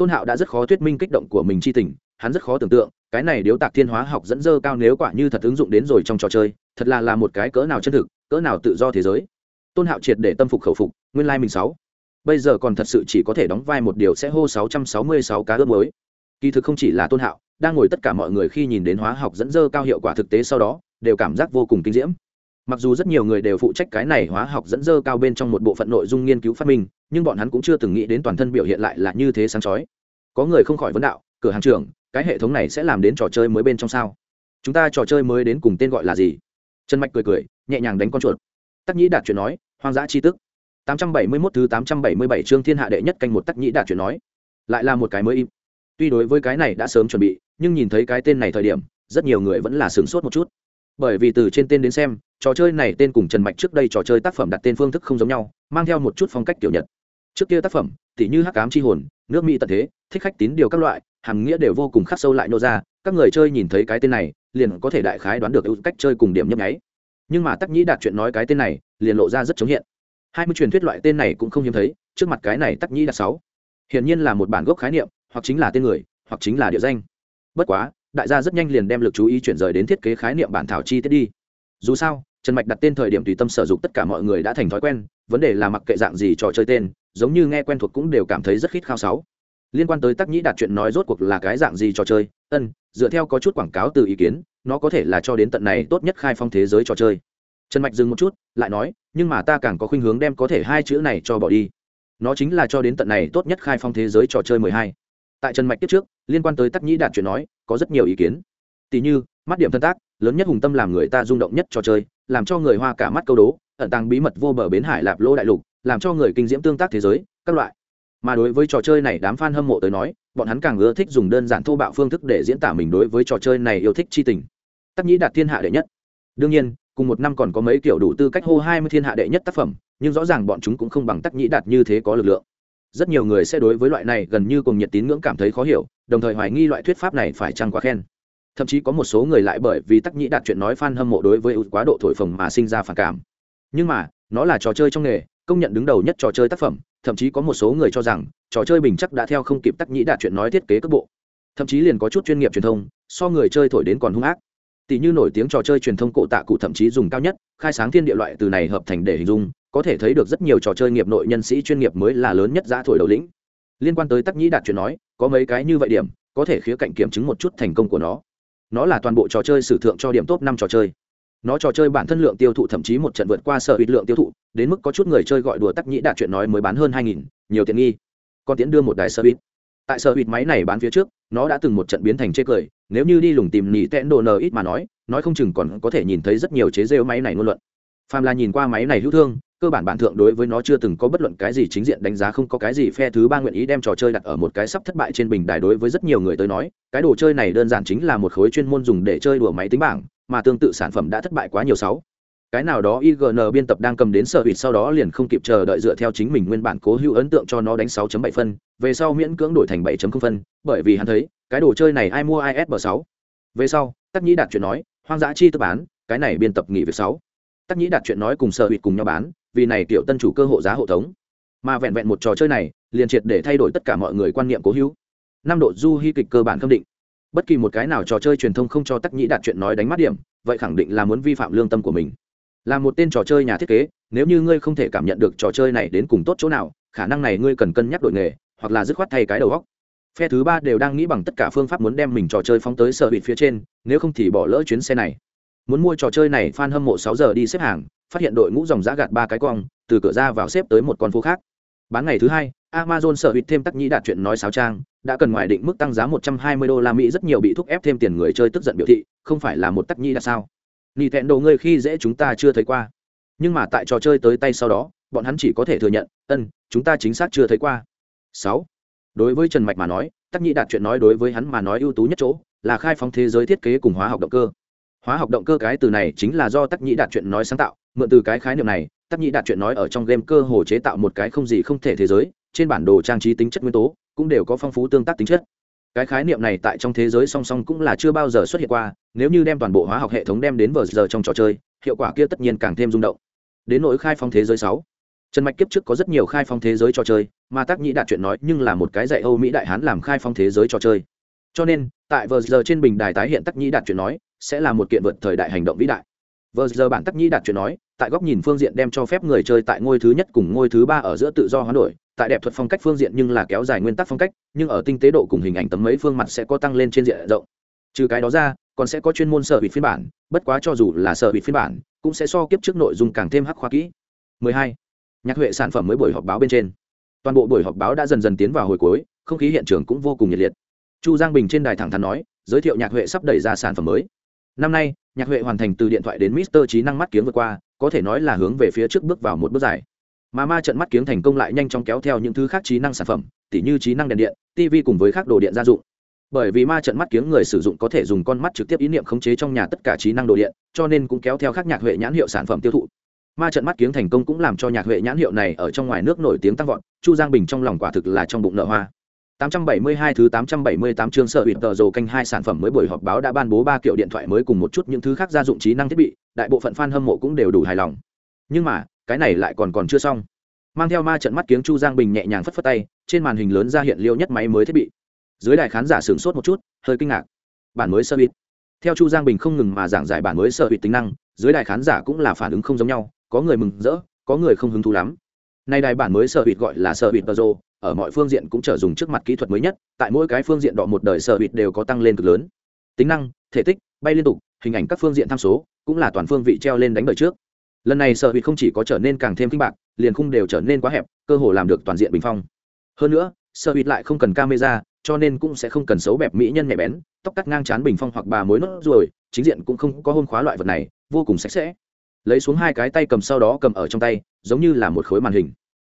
tôn hạo đã rất khó thuyết minh kích động của mình chi tình, hắn rất khó tưởng tượng, cái này điếu tạc thiên hóa học dẫn dơ cao nếu quả như thật ứng dụng đến rồi trong trò chơi, thật là là một cái cỡ nào chân thực, cỡ nào tự do thế giới. Tôn hạo triệt để tâm phục khẩu phục, nguyên lai mình sáu. Bây giờ còn thật sự chỉ có thể đóng vai một điều sẽ hô 666 cá ướp mới. Kỳ thực không chỉ là tôn hạo, đang ngồi tất cả mọi người khi nhìn đến hóa học dẫn dơ cao hiệu quả thực tế sau đó, đều cảm giác vô cùng kinh diễm mặc dù rất nhiều người đều phụ trách cái này hóa học dẫn dơ cao bên trong một bộ phận nội dung nghiên cứu phát minh, nhưng bọn hắn cũng chưa từng nghĩ đến toàn thân biểu hiện lại là như thế sáng chói. Có người không khỏi vấn đạo, cửa hàng trưởng, cái hệ thống này sẽ làm đến trò chơi mới bên trong sao? Chúng ta trò chơi mới đến cùng tên gọi là gì? Trần mạch cười cười, nhẹ nhàng đánh con chuột. Tắc nhĩ đạt chuyện nói, hoang dã chi tức. 871 thứ 877 chương thiên hạ đệ nhất canh một tắc nhĩ đạt chuyện nói. Lại là một cái mới im. Tuy đối với cái này đã sớm chuẩn bị, nhưng nhìn thấy cái tên này thời điểm, rất nhiều người vẫn là sửng sốt một chút bởi vì từ trên tên đến xem, trò chơi này tên cùng trần mạch trước đây trò chơi tác phẩm đặt tên phương thức không giống nhau, mang theo một chút phong cách kiểu nhật. Trước kia tác phẩm, tỉ như hắc cám c h i hồn, nước mỹ tận thế, thích khách tín điều các loại, hàm nghĩa đều vô cùng khắc sâu lại nô ra, các người chơi nhìn thấy cái tên này, liền có thể đại khái đoán được cách chơi cùng điểm nhấp nháy. Nhưng mà tắc nhĩ đạt chuyện nói cái tên này, liền lộ ra rất chống hiện. Hai mươi truyền thuyết loại tên này cũng không hiếm thấy, trước mặt cái này tắc nhĩ đạt sáu, hiển nhiên là một bản gốc khái niệm, hoặc chính là tên người, hoặc chính là địa danh. Bất quá đại gia rất nhanh liền đem lực chú ý chuyển rời đến thiết kế khái niệm bản thảo chi tiết đi. Dù sao, trần mạch đặt tên thời điểm tùy tâm sử dụng tất cả mọi người đã thành thói quen, vấn đề là mặc kệ dạng gì trò chơi tên, giống như nghe quen thuộc cũng đều cảm thấy rất khít khao sáu. Liên quan tới tác nhĩ đạt chuyện nói rốt cuộc là cái dạng gì trò chơi, ân, dựa theo có chút quảng cáo từ ý kiến, nó có thể là cho đến tận này tốt nhất khai phong thế giới trò chơi. Trần mạch dừng một chút, lại nói, nhưng mà ta càng có khuynh hướng đem có thể hai chữ này cho bỏ đi. Nó chính là cho đến tận này tốt nhất khai phong thế giới trò chơi mười hai. Tại trần mạch tiếp trước liên quan tới tắc nhĩ đạt chuyện nói, có rất nhiều ý kiến. Tỷ như, mắt điểm thân tác, lớn nhất hùng tâm làm người ta rung động nhất trò chơi, làm cho người hoa cả mắt câu đố, ẩn tàng bí mật vô bờ bến hải lạp lô đại lục, làm cho người kinh diễm tương tác thế giới, các loại. Mà đối với trò chơi này đám f a n hâm mộ tới nói, bọn hắn càng ưa thích dùng đơn giản thô bạo phương thức để diễn tả mình đối với trò chơi này yêu thích c h i tình. Tắc nhĩ đạt thiên hạ đệ nhất. Đương nhiên, cùng một năm còn có mấy kiểu đủ tư cách hô hai mươi thiên hạ đệ nhất tác phẩm, nhưng rõ ràng bọn chúng cũng không bằng tắc nhĩ đạt như thế có lực lượng rất nhiều người sẽ đối với loại này gần như cùng nhiệt tín ngưỡng cảm thấy khó hiểu, đồng thời hoài nghi loại thuyết pháp này phải chăng quá khen. Thậm chí có một số người lại bởi vì tắc nhĩ đạt chuyện nói f a n hâm mộ đối với quá độ thổi phồng mà sinh ra phản cảm. Nhưng mà, nó là trò chơi trong nghề, công nhận đứng đầu nhất trò chơi tác phẩm, thậm chí có một số người cho rằng, trò chơi bình chắc đã theo không kịp tắc nhĩ đạt chuyện nói thiết kế cấp bộ. Thậm chí liền có chút chuyên nghiệp truyền thông, so người chơi thổi đến còn hung ác. Tỷ như nổi tiếng trò chơi truyền thông cổ tạ cụ thậm chí dùng cao nhất, khai sáng thiên địa loại từ này hợp thành để hình dung có thể thấy được rất nhiều trò chơi nghiệp nội nhân sĩ chuyên nghiệp mới là lớn nhất giá thổi đầu lĩnh. Liên quan tới tắc nhĩ đạt chuyện nói, có mấy cái như vậy điểm, có thể khía cạnh kiểm chứng một chút thành công của nó. Nó là toàn bộ trò chơi sử thượng cho điểm top năm trò chơi. Nó trò chơi bản thân lượng tiêu thụ thậm chí một trận vượt qua sở hữu lượng tiêu thụ, đến mức có chút người chơi gọi đùa tắc nhĩ đạt chuyện nói mới bán hơn hai nghìn, nhiều tiện nghi. Còn tiến đưa một đài sở hữu. Tại sở hữu máy này bán phía trước, nó đã từng một trận biến thành chê cười, nếu như đi lùng tìm nỉ tẹn đồ nờ ít mà nói nói không chừng còn có thể nhìn thấy rất nhiều chế rêu máy này ngôn luận. Phàm là nhìn qua máy này hữu thương cơ bản bản thượng đối với nó chưa từng có bất luận cái gì chính diện đánh giá, không có cái gì phe thứ ba nguyện ý đem trò chơi đặt ở một cái sắp thất bại trên bình đài đối với rất nhiều người tới nói, cái đồ chơi này đơn giản chính là một khối chuyên môn dùng để chơi đùa máy tính bảng, mà tương tự sản phẩm đã thất bại quá nhiều sáu cái nào đó ign biên tập đang cầm đến sở hụt sau đó liền không kịp chờ đợi dựa theo chính mình nguyên bản cố hữu ấn tượng cho nó đánh 6.7 phân, về sau miễn cưỡng đổi thành 7.0 phân, bởi vì hắn thấy, cái đồ chơi này ai mua is bờ sáu. về sau, tắc nhĩ đạt chuyện nói, hoang dã chi tư bán, cái này biên tập nghỉ việc sáu tắc nhĩ đạt chuyện nói cùng sở hụt cùng nhau bán, vì này tiểu tân chủ cơ hộ giá hộ thống mà vẹn vẹn một trò chơi này, liền triệt để thay đổi tất cả mọi người quan niệm cố hữu. Năm độ du hy kịch cơ bản khâm định. Bất kỳ một cái nào trò chơi truyền thông không cho tắc nhĩ đạt chuyện nói đánh mắt điểm, vậy khẳng định là muốn vi phạm lương tâm của mình. Là một tên trò chơi nhà thiết kế, nếu như ngươi không thể cảm nhận được trò chơi này đến cùng tốt chỗ nào, khả năng này ngươi cần cân nhắc đội nghề, hoặc là dứt khoát thay cái đầu góc phe thứ ba đều đang nghĩ bằng tất cả phương pháp muốn đem mình trò chơi phóng tới sở bịt phía trên, nếu không thì bỏ lỡ chuyến xe này muốn mua trò chơi này, fan hâm mộ sáu giờ đi xếp hàng, phát hiện đội ngũ dòng giã gạt ba cái cong, từ cửa ra vào xếp tới một con phố khác. Bán ngày thứ hai, amazon sở hữu thêm tắc nhĩ đạt chuyện nói sáo trang, đã cần ngoài định mức tăng giá 120 đô la mỹ, rất nhiều bị thúc ép thêm tiền người chơi tức giận biểu thị, không phải là một tắc nhĩ đạt sao? Nị thẹn đồ ngươi khi dễ chúng ta chưa thấy qua. Nhưng mà tại trò chơi tới tay sau đó, bọn hắn chỉ có thể thừa nhận, ân, chúng ta chính xác chưa thấy qua. Sáu, đối với trần mạch mà nói, tắc nhĩ đạt chuyện nói đối với hắn mà nói ưu tú nhất chỗ là khai phóng thế giới thiết kế cùng hóa học động cơ hóa học động cơ cái từ này chính là do tắc nhĩ đạt chuyện nói sáng tạo, mượn từ cái khái niệm này, tắc nhĩ đạt chuyện nói ở trong game cơ hồ chế tạo một cái không gì không thể thế giới, trên bản đồ trang trí tính chất nguyên tố cũng đều có phong phú tương tác tính chất. Cái khái niệm này tại trong thế giới song song cũng là chưa bao giờ xuất hiện qua, nếu như đem toàn bộ hóa học hệ thống đem đến vờ giờ trong trò chơi, hiệu quả kia tất nhiên càng thêm rung động. Đến nỗi khai phong thế giới sáu, trần mạch kiếp trước có rất nhiều khai phong thế giới trò chơi, mà tác nhĩ đạt chuyện nói nhưng là một cái dạy âu mỹ đại hán làm khai phong thế giới trò chơi. Cho nên, tại vờ giờ trên bình đài tái hiện tác nhĩ đạt chuyện nói sẽ là một kiện vượt thời đại hành động vĩ đại. Vờ giờ bản tác nhĩ đạt chuyện nói, tại góc nhìn phương diện đem cho phép người chơi tại ngôi thứ nhất cùng ngôi thứ ba ở giữa tự do hoán đổi, tại đẹp thuật phong cách phương diện nhưng là kéo dài nguyên tắc phong cách, nhưng ở tinh tế độ cùng hình ảnh tấm mấy phương mặt sẽ có tăng lên trên diện rộng. Trừ cái đó ra, còn sẽ có chuyên môn sở bị phiên bản, bất quá cho dù là sở bị phiên bản, cũng sẽ so kiếp trước nội dung càng thêm hắc khoa kỹ. 12. nhạc huệ sản phẩm mới buổi họp báo bên trên. Toàn bộ buổi họp báo đã dần dần tiến vào hồi cuối, không khí hiện trường cũng vô cùng nhiệt liệt. Chu giang bình trên đài thẳng thắn nói, giới thiệu nhạc huệ sắp đẩy ra sản phẩm mới năm nay, nhạc huệ hoàn thành từ điện thoại đến mister trí năng mắt kiếm vượt qua, có thể nói là hướng về phía trước bước vào một bước dài. Mà ma trận mắt kiếng thành công lại nhanh chóng kéo theo những thứ khác trí năng sản phẩm, tỉ như trí năng đèn điện tv cùng với các đồ điện gia dụng. Bởi vì ma trận mắt kiếng người sử dụng có thể dùng con mắt trực tiếp ý niệm khống chế trong nhà tất cả trí năng đồ điện, cho nên cũng kéo theo các nhạc huệ nhãn hiệu sản phẩm tiêu thụ. Ma trận mắt kiếng thành công cũng làm cho nhạc huệ nhãn hiệu này ở trong ngoài nước nổi tiếng tăng vọt, chu giang bình trong lòng quả thực là trong bụng nợ hoa. 872 thứ 878 chương sở ủy tờ dầu canh hai sản phẩm mới buổi họp báo đã ban bố ba kiểu điện thoại mới cùng một chút những thứ khác gia dụng trí năng thiết bị, đại bộ phận fan hâm mộ cũng đều đủ hài lòng. Nhưng mà, cái này lại còn còn chưa xong. Mang theo ma trận mắt kiếng Chu Giang Bình nhẹ nhàng phất phất tay, trên màn hình lớn ra hiện liêu nhất máy mới thiết bị. Dưới đài khán giả sửng sốt một chút, hơi kinh ngạc. Bản mới sở bịt. Theo Chu Giang Bình không ngừng mà giảng giải bản mới sở bịt tính năng, dưới đài khán giả cũng là phản ứng không giống nhau, có người mừng rỡ, có người không hứng thú lắm. Nay đài bản mới sở bịt gọi là sở bịt Toro, ở mọi phương diện cũng trở dùng trước mặt kỹ thuật mới nhất, tại mỗi cái phương diện đọ một đời sở bịt đều có tăng lên cực lớn. Tính năng, thể tích, bay liên tục, hình ảnh các phương diện tham số, cũng là toàn phương vị treo lên đánh đời trước. Lần này sở bịt không chỉ có trở nên càng thêm kinh bạc, liền khung đều trở nên quá hẹp, cơ hồ làm được toàn diện bình phong. Hơn nữa, sở bịt lại không cần camera, cho nên cũng sẽ không cần xấu bẹp mỹ nhân nhạy bén, tóc cắt ngang chán bình phong hoặc bà mối nốt ruồi, chính diện cũng không có hôn khóa loại vật này, vô cùng sạch sẽ. Lấy xuống hai cái tay cầm sau đó cầm ở trong tay, giống như là một khối màn hình.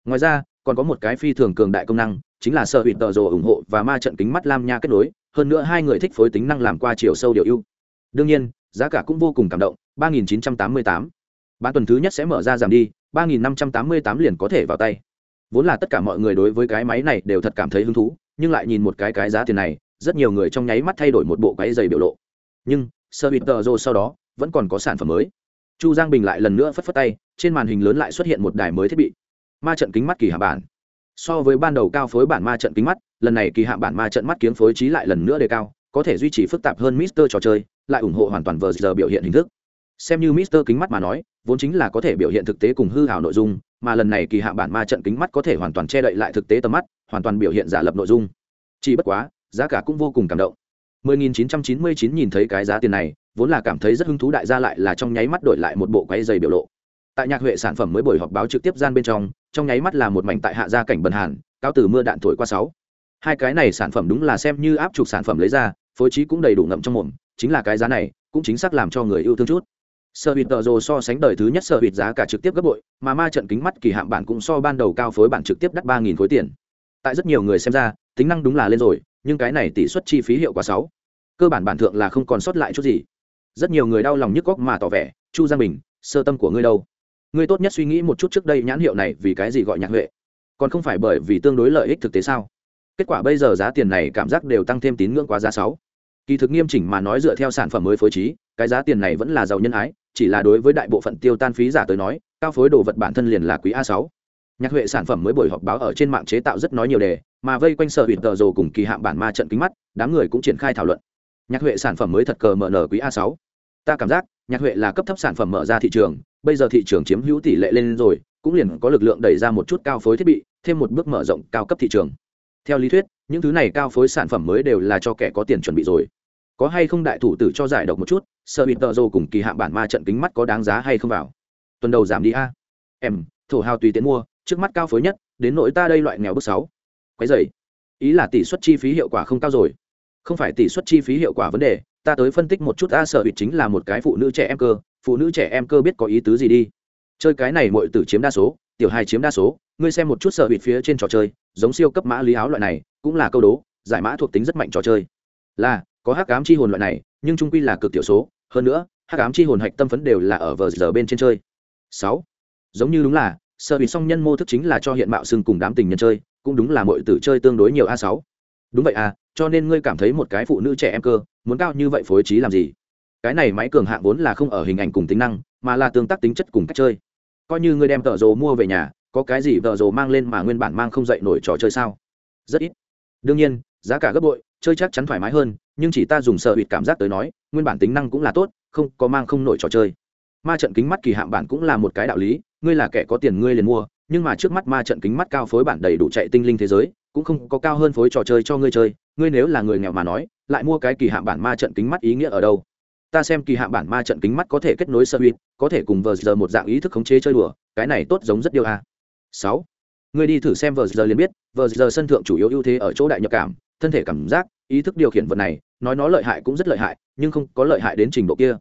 Ngoài ra còn có một cái phi thường cường đại công năng, chính là sợ hủy tờ rồ ủng hộ và ma trận kính mắt lam nha kết nối, hơn nữa hai người thích phối tính năng làm qua chiều sâu điều ưu. Đương nhiên, giá cả cũng vô cùng cảm động, ba nghìn chín trăm tám mươi tám. Bán tuần thứ nhất sẽ mở ra giảm đi, ba nghìn năm trăm tám mươi tám liền có thể vào tay. Vốn là tất cả mọi người đối với cái máy này đều thật cảm thấy hứng thú, nhưng lại nhìn một cái cái giá tiền này, rất nhiều người trong nháy mắt thay đổi một bộ cái giày biểu lộ. Nhưng sơ bịt tờ rô sau đó, vẫn còn có sản phẩm mới. Chu giang bình lại lần nữa phất phất tay, trên màn hình lớn lại xuất hiện một đài mới thiết bị ma trận kính mắt kỳ hạ bản. So với ban đầu cao phối bản ma trận kính mắt, lần này kỳ hạ bản ma trận mắt kiếm phối trí lại lần nữa đề cao, có thể duy trì phức tạp hơn mister trò chơi, lại ủng hộ hoàn toàn vờ giờ biểu hiện hình thức. Xem như mister kính mắt mà nói, vốn chính là có thể biểu hiện thực tế cùng hư hảo nội dung, mà lần này kỳ hạ bản ma trận kính mắt có thể hoàn toàn che đậy lại thực tế tầm mắt, hoàn toàn biểu hiện giả lập nội dung. Chỉ bất quá, giá cả cũng vô cùng cảm động. 10.999 nhìn thấy cái giá tiền này, vốn là cảm thấy rất hứng thú đại gia lại là trong nháy mắt đổi lại một bộ quay dày biểu lộ. Tại nhạc huệ sản phẩm mới buổi họp báo trực tiếp gian bên trong trong nháy mắt là một mảnh tại hạ gia cảnh bần hàn cao từ mưa đạn thổi qua sáu hai cái này sản phẩm đúng là xem như áp trục sản phẩm lấy ra phối trí cũng đầy đủ ngậm trong mồm chính là cái giá này cũng chính xác làm cho người yêu thương chút sợ bịt tờ rồ so sánh đời thứ nhất sợ bịt giá cả trực tiếp gấp bội, mà ma trận kính mắt kỳ hạm bản cũng so ban đầu cao phối bản trực tiếp đắt ba nghìn khối tiền. Tại rất nhiều người xem ra, tính năng đúng là lên rồi, nhưng cái này tỷ suất chi phí hiệu quả sáu. Cơ bản bản thượng là không còn sót lại chút gì. Rất nhiều người đau lòng nhức góc mà tỏ vẻ, Chu Giang Bình, sơ tâm của ngươi đâu? Ngươi tốt nhất suy nghĩ một chút trước đây nhãn hiệu này vì cái gì gọi nhạc huệ? Còn không phải bởi vì tương đối lợi ích thực tế sao? Kết quả bây giờ giá tiền này cảm giác đều tăng thêm tín ngưỡng quá giá sáu. Kỳ thực nghiêm chỉnh mà nói dựa theo sản phẩm mới phối trí, cái giá tiền này vẫn là giàu nhân ái, chỉ là đối với đại bộ phận tiêu tan phí giả tới nói, cao phối đồ vật bản thân liền là quý a sáu. Nhạc huệ sản phẩm mới buổi họp báo ở trên mạng chế tạo rất nói nhiều đề, mà vây quanh sở hủy tờ rồ cùng kỳ hạm bản ma trận kính mắt, đám người cũng triển khai thảo luận. Nhạc huệ sản phẩm mới thật cờ mở nở quý a sáu. Ta cảm giác, nhạc huệ là cấp thấp sản phẩm mở ra thị trường bây giờ thị trường chiếm hữu tỷ lệ lên rồi, cũng liền có lực lượng đẩy ra một chút cao phối thiết bị, thêm một bước mở rộng cao cấp thị trường. Theo lý thuyết, những thứ này cao phối sản phẩm mới đều là cho kẻ có tiền chuẩn bị rồi. Có hay không đại thủ tử cho giải độc một chút sợ bị tợ rồ cùng kỳ hạm bản ma trận kính mắt có đáng giá hay không vào? Tuần đầu giảm đi a. Em, thổ hào tùy tiện mua, trước mắt cao phối nhất, đến nỗi ta đây loại nghèo bước sáu. Quái dày ý là tỷ suất chi phí hiệu quả không cao rồi. Không phải tỷ suất chi phí hiệu quả vấn đề, ta tới phân tích một chút a sợ bị chính là một cái phụ nữ trẻ em cơ phụ nữ trẻ em cơ biết có ý tứ gì đi. Chơi cái này mọi tử chiếm đa số, tiểu hài chiếm đa số, ngươi xem một chút sợ bị phía trên trò chơi, giống siêu cấp mã lý áo loại này, cũng là câu đố, giải mã thuộc tính rất mạnh trò chơi. Là, có hắc ám chi hồn loại này, nhưng trung quy là cực tiểu số, hơn nữa, hắc ám chi hồn hạch tâm phấn đều là ở vờ giờ bên trên chơi. Sáu, giống như đúng là, sợ bị song nhân mô thức chính là cho hiện mạo xưng cùng đám tình nhân chơi, cũng đúng là mọi tử chơi tương đối nhiều a sáu. Đúng vậy à cho nên ngươi cảm thấy một cái phụ nữ trẻ em cơ, muốn cao như vậy phối trí làm gì? Cái này máy cường hạng vốn là không ở hình ảnh cùng tính năng, mà là tương tác tính chất cùng cách chơi. Coi như ngươi đem tợ rồ mua về nhà, có cái gì tợ rồ mang lên mà nguyên bản mang không dậy nổi trò chơi sao? Rất ít. Đương nhiên, giá cả gấp bội, chơi chắc chắn thoải mái hơn, nhưng chỉ ta dùng sợ hụt cảm giác tới nói, nguyên bản tính năng cũng là tốt, không có mang không nổi trò chơi. Ma trận kính mắt kỳ hạm bản cũng là một cái đạo lý, ngươi là kẻ có tiền ngươi liền mua, nhưng mà trước mắt ma trận kính mắt cao phối bản đầy đủ chạy tinh linh thế giới, cũng không có cao hơn phối trò chơi cho ngươi chơi, ngươi nếu là người nghèo mà nói, lại mua cái kỳ hạm bản ma trận kính mắt ý nghĩa ở đâu? Ta xem kỳ hạ bản ma trận kính mắt có thể kết nối sơ huyết có thể cùng vờ giờ một dạng ý thức khống chế chơi đùa, cái này tốt giống rất điều a. Sáu. Ngươi đi thử xem vờ giờ liền biết, vờ giờ sân thượng chủ yếu ưu thế ở chỗ đại nhập cảm, thân thể cảm giác, ý thức điều khiển vật này, nói nó lợi hại cũng rất lợi hại, nhưng không có lợi hại đến trình độ kia.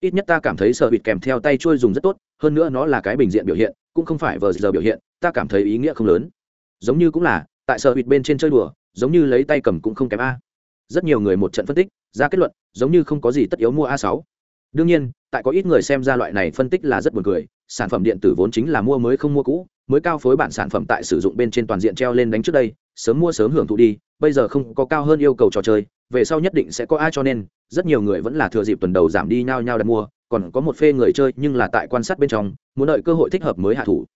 Ít nhất ta cảm thấy sợ bịt kèm theo tay trôi dùng rất tốt, hơn nữa nó là cái bình diện biểu hiện, cũng không phải vờ giờ biểu hiện, ta cảm thấy ý nghĩa không lớn. Giống như cũng là, tại sợ bịt bên trên chơi đùa, giống như lấy tay cầm cũng không kém a rất nhiều người một trận phân tích, ra kết luận, giống như không có gì tất yếu mua a6. đương nhiên, tại có ít người xem ra loại này phân tích là rất buồn cười, sản phẩm điện tử vốn chính là mua mới không mua cũ, mới cao phối bản sản phẩm tại sử dụng bên trên toàn diện treo lên đánh trước đây, sớm mua sớm hưởng thụ đi, bây giờ không có cao hơn yêu cầu trò chơi, về sau nhất định sẽ có ai cho nên, rất nhiều người vẫn là thừa dịp tuần đầu giảm đi nhau nhau đặt mua, còn có một phê người chơi nhưng là tại quan sát bên trong, muốn đợi cơ hội thích hợp mới hạ thủ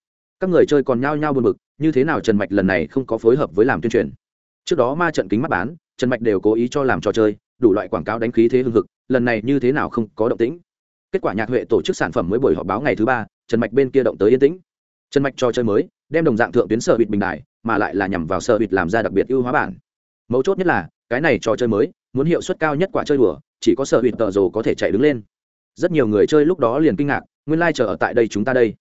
các người chơi còn nhao nhao buồn bực, như thế nào trần mạch lần này không có phối hợp với làm tuyên truyền trước đó ma trận kính mắt bán trần mạch đều cố ý cho làm trò chơi, đủ loại quảng cáo đánh khí thế hưng hực, lần này như thế nào không có động tĩnh. Kết quả nhạc huệ tổ chức sản phẩm mới buổi họp báo ngày thứ ba, trần mạch bên kia động tới yên tĩnh. Trần mạch trò chơi mới, đem đồng dạng thượng tuyến sở bịt bình đại mà lại là nhằm vào sở bịt làm ra đặc biệt ưu hóa bản. Mấu chốt nhất là, cái này trò chơi mới, muốn hiệu suất cao nhất quả chơi đùa, chỉ có sở bịt tợ rồ có thể chạy đứng lên. Rất nhiều người chơi lúc đó liền kinh ngạc, nguyên lai、like、chờ ở tại đây chúng ta đây.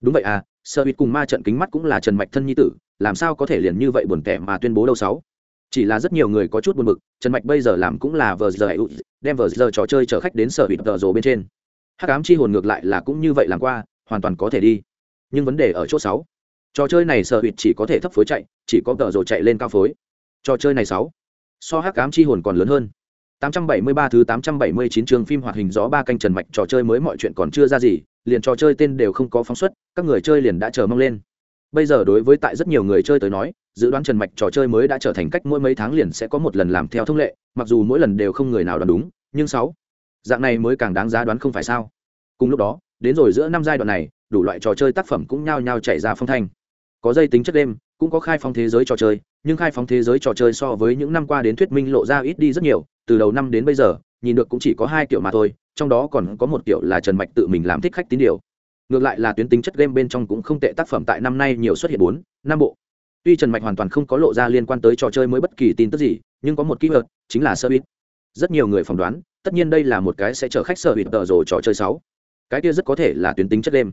Đúng vậy à sở bịt cùng ma trận kính mắt cũng là trần mạch thân nhi tử, làm sao có thể liền như vậy buồn tẻ mà tuyên bố đâu sáu? Chỉ là rất nhiều người có chút buồn bực, trần mạch bây giờ làm cũng là vờ giờ đem vờ giờ trò chơi chở khách đến sở hữu tờ rồ bên trên. Hắc ám chi hồn ngược lại là cũng như vậy làm qua, hoàn toàn có thể đi. Nhưng vấn đề ở chỗ sáu. Trò chơi này sở hữu chỉ có thể thấp phối chạy, chỉ có tờ rồ chạy lên cao phối. Trò chơi này sáu. So hắc ám chi hồn còn lớn hơn. 873 thứ 879 trường phim hoạt hình gió ba canh trần mạch trò chơi mới mọi chuyện còn chưa ra gì, liền trò chơi tên đều không có phóng xuất, các người chơi liền đã chờ mong lên. Bây giờ đối với tại rất nhiều người chơi tới nói dự đoán trần mạch trò chơi mới đã trở thành cách mỗi mấy tháng liền sẽ có một lần làm theo thông lệ, mặc dù mỗi lần đều không người nào đoán đúng, nhưng sáu, dạng này mới càng đáng giá đoán không phải sao? Cùng lúc đó, đến rồi giữa năm giai đoạn này, đủ loại trò chơi tác phẩm cũng nhao nhao chạy ra phong thanh. Có dây tính chất đêm, cũng có khai phóng thế giới trò chơi, nhưng khai phóng thế giới trò chơi so với những năm qua đến thuyết minh lộ ra ít đi rất nhiều, từ đầu năm đến bây giờ, nhìn được cũng chỉ có hai kiểu mà thôi, trong đó còn có một kiểu là trần mạch tự mình làm thích khách tín điều. Ngược lại là tuyến tính chất game bên trong cũng không tệ, tác phẩm tại năm nay nhiều xuất hiện bốn, năm bộ tuy trần mạch hoàn toàn không có lộ ra liên quan tới trò chơi mới bất kỳ tin tức gì, nhưng có một kỹ thuật, chính là sơ bít rất nhiều người phỏng đoán, tất nhiên đây là một cái sẽ chở khách sơ bít tờ rồ trò chơi sáu. Cái kia rất có thể là tuyến tính chất đêm.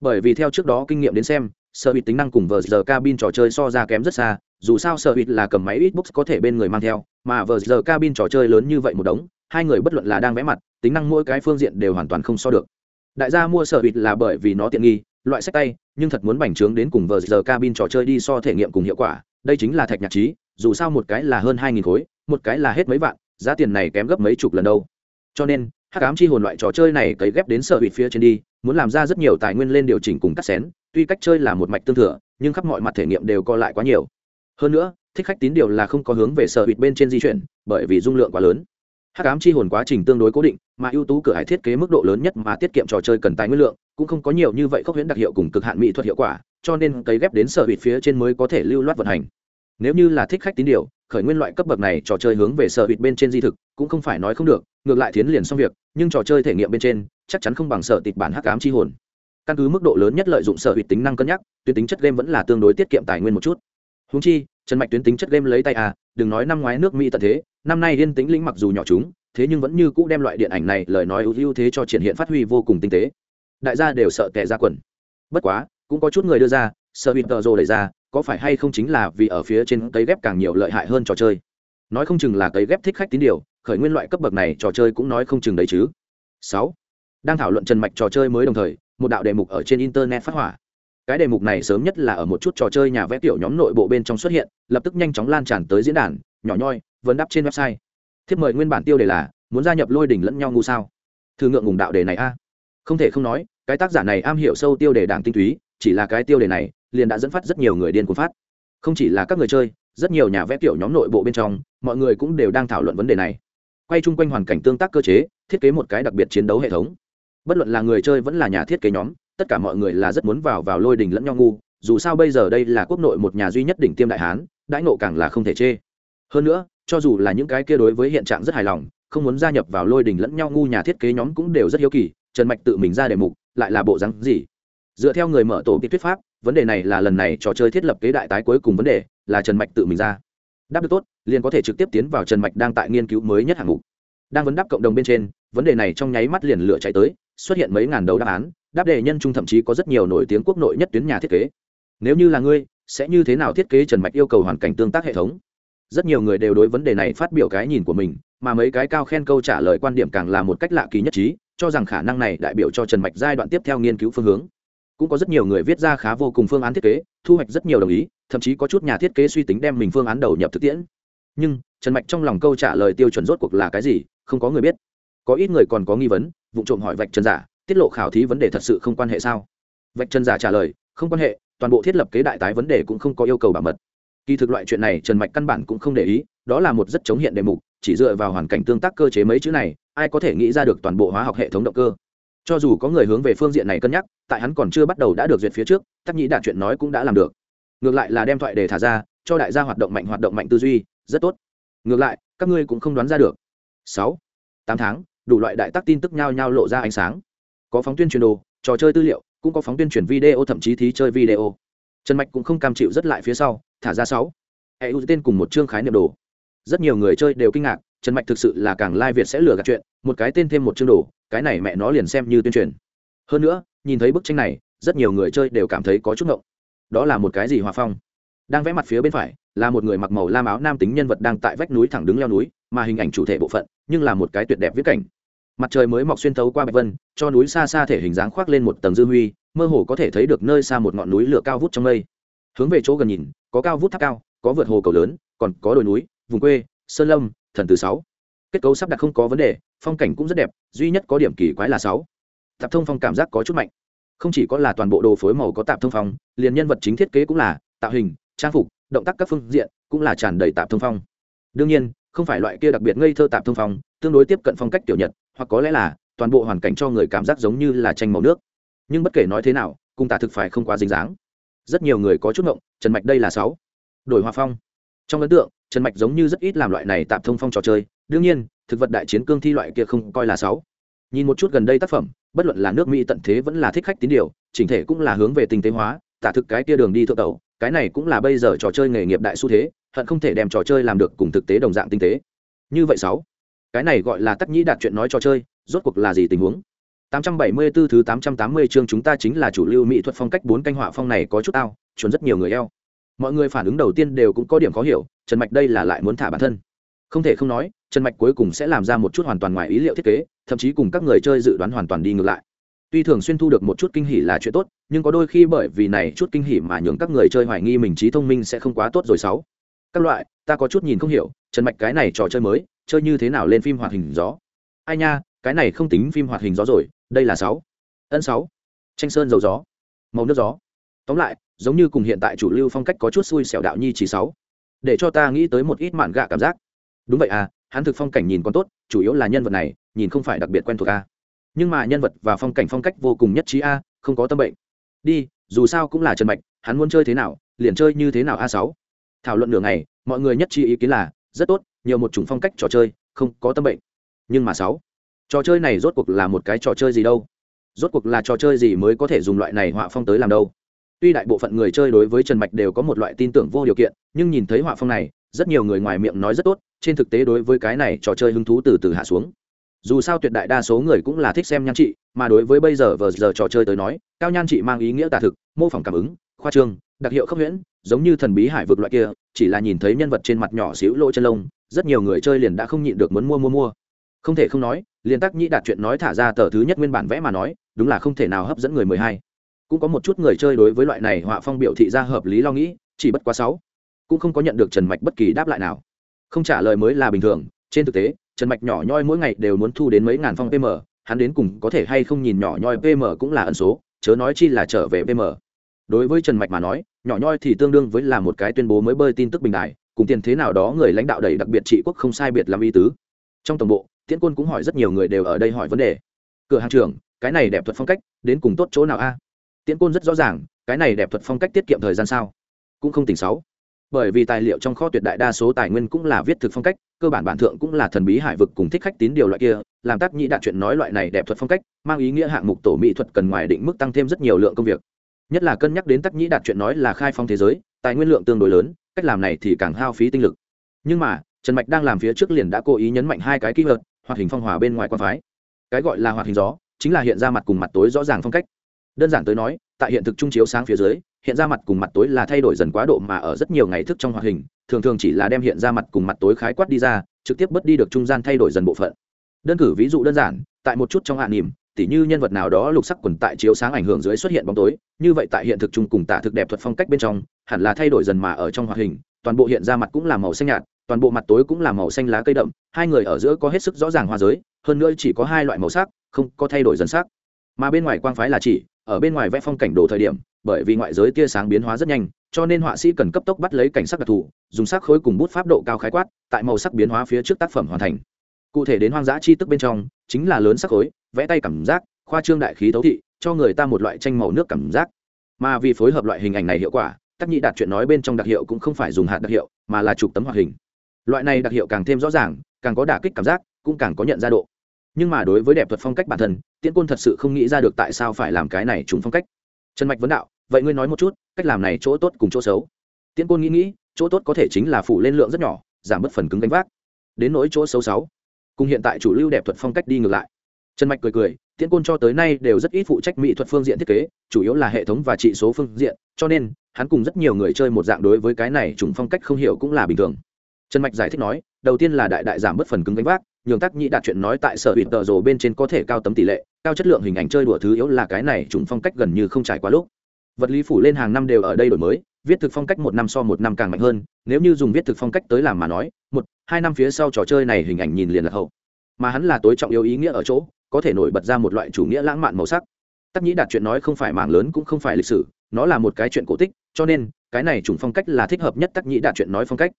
bởi vì theo trước đó kinh nghiệm đến xem sở bít tính năng cùng vờ giờ cabin trò chơi so ra kém rất xa, dù sao sở bít là cầm máy xbox có thể bên người mang theo, mà vờ giờ cabin trò chơi lớn như vậy một đống, hai người bất luận là đang vẽ mặt, tính năng mỗi cái phương diện đều hoàn toàn không so được. Đại gia mua sở hữu là bởi vì nó tiện nghi loại sách tay, nhưng thật muốn bành trướng đến cùng vờ giờ cabin trò chơi đi so thể nghiệm cùng hiệu quả. Đây chính là thạch nhạc trí, dù sao một cái là hơn hai nghìn khối, một cái là hết mấy vạn, giá tiền này kém gấp mấy chục lần đâu. Cho nên, hắc ám chi hồn loại trò chơi này cấy ghép đến sở hụt phía trên đi, muốn làm ra rất nhiều tài nguyên lên điều chỉnh cùng cắt xén, tuy cách chơi là một mạch tương thừa, nhưng khắp mọi mặt thể nghiệm đều co lại quá nhiều. Hơn nữa, thích khách tín điều là không có hướng về sở hụt bên trên di chuyển, bởi vì dung lượng quá lớn hắc ám chi hồn quá trình tương đối cố định, mà ưu tú cửa hải thiết kế mức độ lớn nhất mà tiết kiệm trò chơi cần tài nguyên lượng, cũng không có nhiều như vậy khốc huyễn đặc hiệu cùng cực hạn mỹ thuật hiệu quả, cho nên cấy ghép đến sở hữu phía trên mới có thể lưu loát vận hành. Nếu như là thích khách tín điều, khởi nguyên loại cấp bậc này trò chơi hướng về sở hữu bên trên di thực, cũng không phải nói không được, ngược lại tiến liền xong việc, nhưng trò chơi thể nghiệm bên trên, chắc chắn không bằng sở tịch bản hắc ám chi hồn. Căn cứ mức độ lớn nhất lợi dụng sở hữu tính năng cân nhắc, tuyến tính chất game vẫn là tương đối tiết kiệm tài nguyên một chút. Húng chi, trần mạch tuyến tính chất game lấy tay à đừng nói năm ngoái nước mỹ tận thế năm nay yên tính lĩnh mặc dù nhỏ chúng, thế nhưng vẫn như cũ đem loại điện ảnh này lời nói ưu thế cho triển hiện phát huy vô cùng tinh tế. Đại gia đều sợ tệ ra quần. Bất quá, cũng có chút người đưa ra, sợ bị tờ rồ đẩy ra, có phải hay không chính là vì ở phía trên cấy ghép càng nhiều lợi hại hơn trò chơi? Nói không chừng là cấy ghép thích khách tín điều, khởi nguyên loại cấp bậc này trò chơi cũng nói không chừng đấy chứ. Sáu, đang thảo luận trần mạch trò chơi mới đồng thời, một đạo đề mục ở trên internet phát hỏa. Cái đề mục này sớm nhất là ở một chút trò chơi nhà vẽ tiểu nhóm nội bộ bên trong xuất hiện, lập tức nhanh chóng lan tràn tới diễn đàn nhỏ nhoi vấn đáp trên website. Thiếp mời nguyên bản tiêu đề là, muốn gia nhập lôi đỉnh lẫn nhau ngu sao? Thư ngượng ngùng đạo đề này a. Không thể không nói, cái tác giả này am hiểu sâu tiêu đề đảng tinh túy, chỉ là cái tiêu đề này, liền đã dẫn phát rất nhiều người điên cuồng phát. Không chỉ là các người chơi, rất nhiều nhà vẽ tiểu nhóm nội bộ bên trong, mọi người cũng đều đang thảo luận vấn đề này. Quay chung quanh hoàn cảnh tương tác cơ chế, thiết kế một cái đặc biệt chiến đấu hệ thống. Bất luận là người chơi vẫn là nhà thiết kế nhóm, tất cả mọi người là rất muốn vào vào lôi đình lẫn nhau ngu, dù sao bây giờ đây là quốc nội một nhà duy nhất đỉnh tiêm đại hán, đãi nộ càng là không thể chê hơn nữa, cho dù là những cái kia đối với hiện trạng rất hài lòng, không muốn gia nhập vào lôi đình lẫn nhau ngu nhà thiết kế nhóm cũng đều rất hiếu kỳ, trần mạch tự mình ra đề mục, lại là bộ rắn gì? Dựa theo người mở tổ kỹ thuyết pháp, vấn đề này là lần này trò chơi thiết lập kế đại tái cuối cùng vấn đề, là trần mạch tự mình ra. Đáp được tốt, liền có thể trực tiếp tiến vào trần mạch đang tại nghiên cứu mới nhất hạng mục. Đang vấn đáp cộng đồng bên trên, vấn đề này trong nháy mắt liền lửa chạy tới, xuất hiện mấy ngàn đầu đáp án, đáp đề nhân trung thậm chí có rất nhiều nổi tiếng quốc nội nhất tuyến nhà thiết kế. Nếu như là ngươi, sẽ như thế nào thiết kế trần mạch yêu cầu hoàn cảnh tương tác hệ thống? Rất nhiều người đều đối vấn đề này phát biểu cái nhìn của mình, mà mấy cái cao khen câu trả lời quan điểm càng là một cách lạ kỳ nhất trí, cho rằng khả năng này đại biểu cho trần mạch giai đoạn tiếp theo nghiên cứu phương hướng. Cũng có rất nhiều người viết ra khá vô cùng phương án thiết kế, thu hoạch rất nhiều đồng ý, thậm chí có chút nhà thiết kế suy tính đem mình phương án đầu nhập thực tiễn. Nhưng, trần mạch trong lòng câu trả lời tiêu chuẩn rốt cuộc là cái gì, không có người biết. Có ít người còn có nghi vấn, vụ trộm hỏi vạch trần giả, tiết lộ khảo thí vấn đề thật sự không quan hệ sao? Vạch trần giả trả lời, không quan hệ, toàn bộ thiết lập kế đại tái vấn đề cũng không có yêu cầu bảo mật kỳ thực loại chuyện này trần mạch căn bản cũng không để ý, đó là một rất chống hiện đề mục, chỉ dựa vào hoàn cảnh tương tác cơ chế mấy chữ này, ai có thể nghĩ ra được toàn bộ hóa học hệ thống động cơ. Cho dù có người hướng về phương diện này cân nhắc, tại hắn còn chưa bắt đầu đã được duyệt phía trước, tắc nhĩ đạt chuyện nói cũng đã làm được. Ngược lại là đem thoại để thả ra, cho đại gia hoạt động mạnh, hoạt động mạnh tư duy, rất tốt. Ngược lại, các ngươi cũng không đoán ra được. Sáu, tám tháng, đủ loại đại tác tin tức nhau nhau lộ ra ánh sáng. Có phóng tuyên truyền đồ, trò chơi tư liệu, cũng có phóng tuyên truyền video, thậm chí thí chơi video. Trần mạch cũng không cam chịu rất lại phía sau thả ra sáu. Hệ ưu tên cùng một chương khái niệm đồ. Rất nhiều người chơi đều kinh ngạc, trần mạch thực sự là càng lai、like、việt sẽ lừa gạt chuyện, một cái tên thêm một chương đồ, cái này mẹ nó liền xem như tuyên truyền. Hơn nữa, nhìn thấy bức tranh này, rất nhiều người chơi đều cảm thấy có chút ngộng. Đó là một cái gì hòa phong? Đang vẽ mặt phía bên phải, là một người mặc màu lam áo nam tính nhân vật đang tại vách núi thẳng đứng leo núi, mà hình ảnh chủ thể bộ phận, nhưng là một cái tuyệt đẹp viết cảnh. Mặt trời mới mọc xuyên thấu qua bạch vân, cho núi xa xa thể hình dáng khoác lên một tầng dư huy, mơ hồ có thể thấy được nơi xa một ngọn núi lửa cao vút trong mây hướng về chỗ gần nhìn, có cao vút tháp cao, có vượt hồ cầu lớn, còn có đồi núi, vùng quê, sơn lâm, thần từ sáu. Kết cấu sắp đặt không có vấn đề, phong cảnh cũng rất đẹp, duy nhất có điểm kỳ quái là sáu. Tạp thông phong cảm giác có chút mạnh. Không chỉ có là toàn bộ đồ phối màu có tạp thông phong, liền nhân vật chính thiết kế cũng là tạo hình, trang phục, động tác các phương diện cũng là tràn đầy tạp thông phong. Đương nhiên, không phải loại kia đặc biệt ngây thơ tạp thông phong, tương đối tiếp cận phong cách tiểu nhật, hoặc có lẽ là toàn bộ hoàn cảnh cho người cảm giác giống như là tranh màu nước. Nhưng bất kể nói thế nào, cùng tả thực phải không quá dính dáng rất nhiều người có chút ngộng, trần mạch đây là sáu. Đổi hòa phong. Trong ấn tượng, trần mạch giống như rất ít làm loại này tạm thông phong trò chơi, đương nhiên, thực vật đại chiến cương thi loại kia không coi là sáu. Nhìn một chút gần đây tác phẩm, bất luận là nước mỹ tận thế vẫn là thích khách tín điều, chỉnh thể cũng là hướng về tinh tế hóa, tả thực cái kia đường đi thượng tẩu, cái này cũng là bây giờ trò chơi nghề nghiệp đại xu thế, hận không thể đem trò chơi làm được cùng thực tế đồng dạng tinh tế. Như vậy sáu. Cái này gọi là tắc nhĩ đạt chuyện nói trò chơi, rốt cuộc là gì tình huống? 874 thứ 880 chương chúng ta chính là chủ lưu mỹ thuật phong cách bốn canh họa phong này có chút ao, chuẩn rất nhiều người eo. Mọi người phản ứng đầu tiên đều cũng có điểm khó hiểu, Trần Mạch đây là lại muốn thả bản thân. Không thể không nói, Trần Mạch cuối cùng sẽ làm ra một chút hoàn toàn ngoài ý liệu thiết kế, thậm chí cùng các người chơi dự đoán hoàn toàn đi ngược lại. Tuy thường xuyên thu được một chút kinh hỉ là chuyện tốt, nhưng có đôi khi bởi vì này chút kinh hỉ mà nhường các người chơi hoài nghi mình trí thông minh sẽ không quá tốt rồi sáu. Các loại, ta có chút nhìn không hiểu, Trần Mạch cái này trò chơi mới, chơi như thế nào lên phim hoạt hình gió. Ai nha, cái này không tính phim hoạt hình gió rồi đây là sáu. Ân sáu. Tranh sơn dầu gió. Màu nước gió. Tóm lại, giống như cùng hiện tại chủ lưu phong cách có chút xui xẻo đạo nhi chỉ sáu. Để cho ta nghĩ tới một ít mạn gạ cảm giác. Đúng vậy à hắn thực phong cảnh nhìn còn tốt, chủ yếu là nhân vật này, nhìn không phải đặc biệt quen thuộc a. Nhưng mà nhân vật và phong cảnh phong cách vô cùng nhất trí a, không có tâm bệnh. Đi, dù sao cũng là trần mạch, hắn muốn chơi thế nào, liền chơi như thế nào a sáu. Thảo luận nửa ngày, mọi người nhất trí ý kiến là, rất tốt, nhiều một chủng phong cách trò chơi, không có tâm bệnh. Nhưng mà sáu trò chơi này rốt cuộc là một cái trò chơi gì đâu? Rốt cuộc là trò chơi gì mới có thể dùng loại này họa phong tới làm đâu? Tuy đại bộ phận người chơi đối với trần mạch đều có một loại tin tưởng vô điều kiện, nhưng nhìn thấy họa phong này, rất nhiều người ngoài miệng nói rất tốt, trên thực tế đối với cái này trò chơi hứng thú từ từ hạ xuống. Dù sao tuyệt đại đa số người cũng là thích xem nhan trị, mà đối với bây giờ vờ giờ trò chơi tới nói, cao nhan trị mang ý nghĩa tả thực, mô phỏng cảm ứng, khoa trương, đặc hiệu khốc nhuyễn, giống như thần bí hải vực loại kia, chỉ là nhìn thấy nhân vật trên mặt nhỏ xíu lỗ chân lông, rất nhiều người chơi liền đã không nhịn được muốn mua mua mua không thể không nói, liên tác nhĩ đạt chuyện nói thả ra tờ thứ nhất nguyên bản vẽ mà nói, đúng là không thể nào hấp dẫn người mười hai. Cũng có một chút người chơi đối với loại này họa phong biểu thị ra hợp lý lo nghĩ, chỉ bất quá sáu. Cũng không có nhận được trần mạch bất kỳ đáp lại nào. Không trả lời mới là bình thường, trên thực tế, trần mạch nhỏ nhoi mỗi ngày đều muốn thu đến mấy ngàn phong pm hắn đến cùng có thể hay không nhìn nhỏ nhoi pm cũng là ẩn số, chớ nói chi là trở về pm đối với trần mạch mà nói, nhỏ nhoi thì tương đương với là một cái tuyên bố mới bơi tin tức bình đại cùng tiền thế nào đó người lãnh đạo đầy đặc biệt trị quốc không sai biệt làm y tứ. Trong tổng bộ tiễn quân cũng hỏi rất nhiều người đều ở đây hỏi vấn đề. Cửa hàng trưởng, cái này đẹp thuật phong cách, đến cùng tốt chỗ nào a? Tiễn quân rất rõ ràng, cái này đẹp thuật phong cách tiết kiệm thời gian sao? Cũng không tỉnh sáu. Bởi vì tài liệu trong kho tuyệt đại đa số tài nguyên cũng là viết thực phong cách, cơ bản bản thượng cũng là thần bí hải vực cùng thích khách tín điều loại kia, làm tác nhĩ đạt chuyện nói loại này đẹp thuật phong cách, mang ý nghĩa hạng mục tổ mỹ thuật cần ngoài định mức tăng thêm rất nhiều lượng công việc. Nhất là cân nhắc đến tác nhĩ đạt chuyện nói là khai phong thế giới, tài nguyên lượng tương đối lớn, cách làm này thì càng hao phí tinh lực. Nhưng mà, trần mạch đang làm phía trước liền đã cố ý nhấn mạnh hai cái kỹ thuật hoạt hình phong hòa bên ngoài quan phái. Cái gọi là hoạt hình gió, chính là hiện ra mặt cùng mặt tối rõ ràng phong cách. Đơn giản tới nói, tại hiện thực trung chiếu sáng phía dưới, hiện ra mặt cùng mặt tối là thay đổi dần quá độ mà ở rất nhiều ngày thức trong hoạt hình, thường thường chỉ là đem hiện ra mặt cùng mặt tối khái quát đi ra, trực tiếp bớt đi được trung gian thay đổi dần bộ phận. Đơn cử ví dụ đơn giản, tại một chút trong hạ nỉm tỉ như nhân vật nào đó lục sắc quần tại chiếu sáng ảnh hưởng dưới xuất hiện bóng tối, như vậy tại hiện thực chung cùng tả thực đẹp thuật phong cách bên trong, hẳn là thay đổi dần mà ở trong hoạt hình, toàn bộ hiện ra mặt cũng là màu xanh nhạt toàn bộ mặt tối cũng là màu xanh lá cây đậm, hai người ở giữa có hết sức rõ ràng hoa giới, hơn nữa chỉ có hai loại màu sắc, không có thay đổi dần sắc. Mà bên ngoài quang phái là chỉ, ở bên ngoài vẽ phong cảnh đồ thời điểm, bởi vì ngoại giới tia sáng biến hóa rất nhanh, cho nên họa sĩ cần cấp tốc bắt lấy cảnh sắc đặc thù, dùng sắc khối cùng bút pháp độ cao khái quát, tại màu sắc biến hóa phía trước tác phẩm hoàn thành. Cụ thể đến hoang dã chi tức bên trong, chính là lớn sắc khối, vẽ tay cảm giác, khoa trương đại khí thấu thị, cho người ta một loại tranh màu nước cảm giác. Mà vì phối hợp loại hình ảnh này hiệu quả tác nhị đạt chuyện nói bên trong đặc hiệu cũng không phải dùng hạt đặc hiệu, mà là chụp tấm hoạt hình loại này đặc hiệu càng thêm rõ ràng, càng có đả kích cảm giác, cũng càng có nhận ra độ. Nhưng mà đối với đẹp thuật phong cách bản thân, tiễn côn thật sự không nghĩ ra được tại sao phải làm cái này trùng phong cách. Trần mạch vấn đạo, vậy ngươi nói một chút, cách làm này chỗ tốt cùng chỗ xấu? Tiễn côn nghĩ nghĩ, chỗ tốt có thể chính là phủ lên lượng rất nhỏ, giảm bớt phần cứng gánh vác. Đến nỗi chỗ xấu sáu, cùng hiện tại chủ lưu đẹp thuật phong cách đi ngược lại. Trần mạch cười cười, tiễn côn cho tới nay đều rất ít phụ trách mỹ thuật phương diện thiết kế, chủ yếu là hệ thống và trị số phương diện, cho nên, hắn cùng rất nhiều người chơi một dạng đối với cái này trùng phong cách không hiểu cũng là bình thường trần mạch giải thích nói, đầu tiên là đại đại giảm bớt phần cứng gánh vác, nhường tác nhị đạt chuyện nói tại sở hữu tợ rồ bên trên có thể cao tấm tỷ lệ, cao chất lượng hình ảnh chơi đùa thứ yếu là cái này chúng phong cách gần như không trải qua lúc. Vật lý phủ lên hàng năm đều ở đây đổi mới, viết thực phong cách một năm so một năm càng mạnh hơn, nếu như dùng viết thực phong cách tới làm mà nói, một, hai năm phía sau trò chơi này hình ảnh nhìn liền là hậu. Mà hắn là tối trọng yếu ý nghĩa ở chỗ, có thể nổi bật ra một loại chủ nghĩa lãng mạn màu sắc. Tắc nhĩ đạt chuyện nói không phải mảng lớn cũng không phải lịch sử, nó là một cái chuyện cổ tích, cho nên, cái này chủng phong cách là thích hợp nhất tắc nhĩ đạt chuyện nói phong cách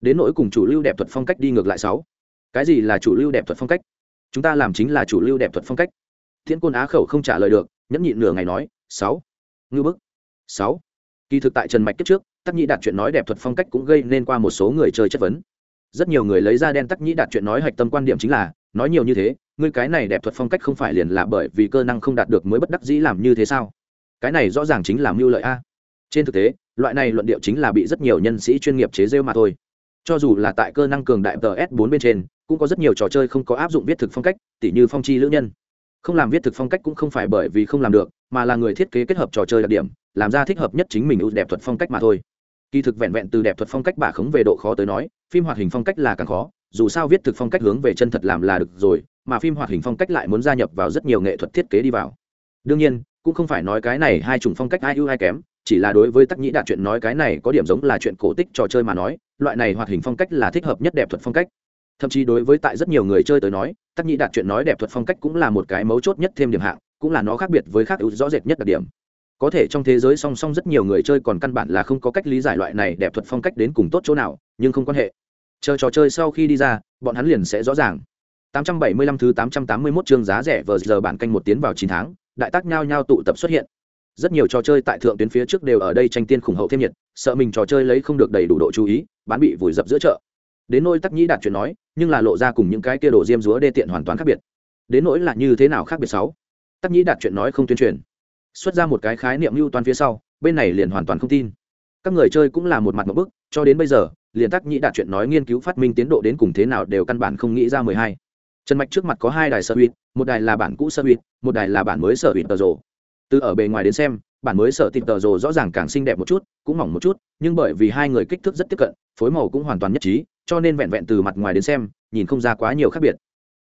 đến nỗi cùng chủ lưu đẹp thuật phong cách đi ngược lại sáu. Cái gì là chủ lưu đẹp thuật phong cách? Chúng ta làm chính là chủ lưu đẹp thuật phong cách. Thiên côn á khẩu không trả lời được, nhẫn nhịn nửa ngày nói, sáu. Ngư bức. Sáu. Kỳ thực tại trần mạch kết trước, tắc nhĩ đạt chuyện nói đẹp thuật phong cách cũng gây nên qua một số người chơi chất vấn. Rất nhiều người lấy ra đen tắc nhĩ đạt chuyện nói hạch tâm quan điểm chính là, nói nhiều như thế, ngươi cái này đẹp thuật phong cách không phải liền là bởi vì cơ năng không đạt được mới bất đắc dĩ làm như thế sao? Cái này rõ ràng chính là mưu lợi a. Trên thực tế, loại này luận điệu chính là bị rất nhiều nhân sĩ chuyên nghiệp chế rêu mà thôi cho dù là tại cơ năng cường đại ts 4 bên trên, cũng có rất nhiều trò chơi không có áp dụng viết thực phong cách, tỉ như phong chi lữ nhân. Không làm viết thực phong cách cũng không phải bởi vì không làm được, mà là người thiết kế kết hợp trò chơi đặc điểm, làm ra thích hợp nhất chính mình ưu đẹp thuật phong cách mà thôi. Kỳ thực vẹn vẹn từ đẹp thuật phong cách bà khống về độ khó tới nói, phim hoạt hình phong cách là càng khó, dù sao viết thực phong cách hướng về chân thật làm là được rồi, mà phim hoạt hình phong cách lại muốn gia nhập vào rất nhiều nghệ thuật thiết kế đi vào. Đương nhiên, cũng không phải nói cái này hai chủng phong cách ai ưu ai kém chỉ là đối với tắc nhĩ đạt chuyện nói cái này có điểm giống là chuyện cổ tích trò chơi mà nói, loại này hoạt hình phong cách là thích hợp nhất đẹp thuật phong cách. Thậm chí đối với tại rất nhiều người chơi tới nói, tắc nhĩ đạt chuyện nói đẹp thuật phong cách cũng là một cái mấu chốt nhất thêm điểm hạng, cũng là nó khác biệt với khác ưu rõ rệt nhất đặc điểm. Có thể trong thế giới song song rất nhiều người chơi còn căn bản là không có cách lý giải loại này đẹp thuật phong cách đến cùng tốt chỗ nào, nhưng không quan hệ. Chờ trò chơi sau khi đi ra, bọn hắn liền sẽ rõ ràng. 875 thứ 881 chương giá rẻ vừa giờ bản canh một tiến vào 9 tháng, đại tác nhao nhao tụ tập xuất hiện rất nhiều trò chơi tại thượng tuyến phía trước đều ở đây tranh tiên khủng hậu thêm nhiệt, sợ mình trò chơi lấy không được đầy đủ độ chú ý, bán bị vùi dập giữa chợ. Đến nỗi tắc nhĩ đạt chuyện nói, nhưng là lộ ra cùng những cái kia đổ diêm dúa đê tiện hoàn toàn khác biệt. Đến nỗi là như thế nào khác biệt sáu? Tắc nhĩ đạt chuyện nói không tuyên truyền. Xuất ra một cái khái niệm lưu toàn phía sau, bên này liền hoàn toàn không tin. Các người chơi cũng là một mặt một bức, cho đến bây giờ, liền tắc nhĩ đạt chuyện nói nghiên cứu phát minh tiến độ đến cùng thế nào đều căn bản không nghĩ ra mười hai. Trần mạch trước mặt có hai đài sơ huyệt một đài là bản cũ sơ huyệt một đài là bản mới sơ huyệt tờ rồ từ ở bề ngoài đến xem, bản mới sở tìm tờ rồ rõ ràng càng xinh đẹp một chút, cũng mỏng một chút, nhưng bởi vì hai người kích thước rất tiếp cận, phối màu cũng hoàn toàn nhất trí, cho nên vẹn vẹn từ mặt ngoài đến xem, nhìn không ra quá nhiều khác biệt.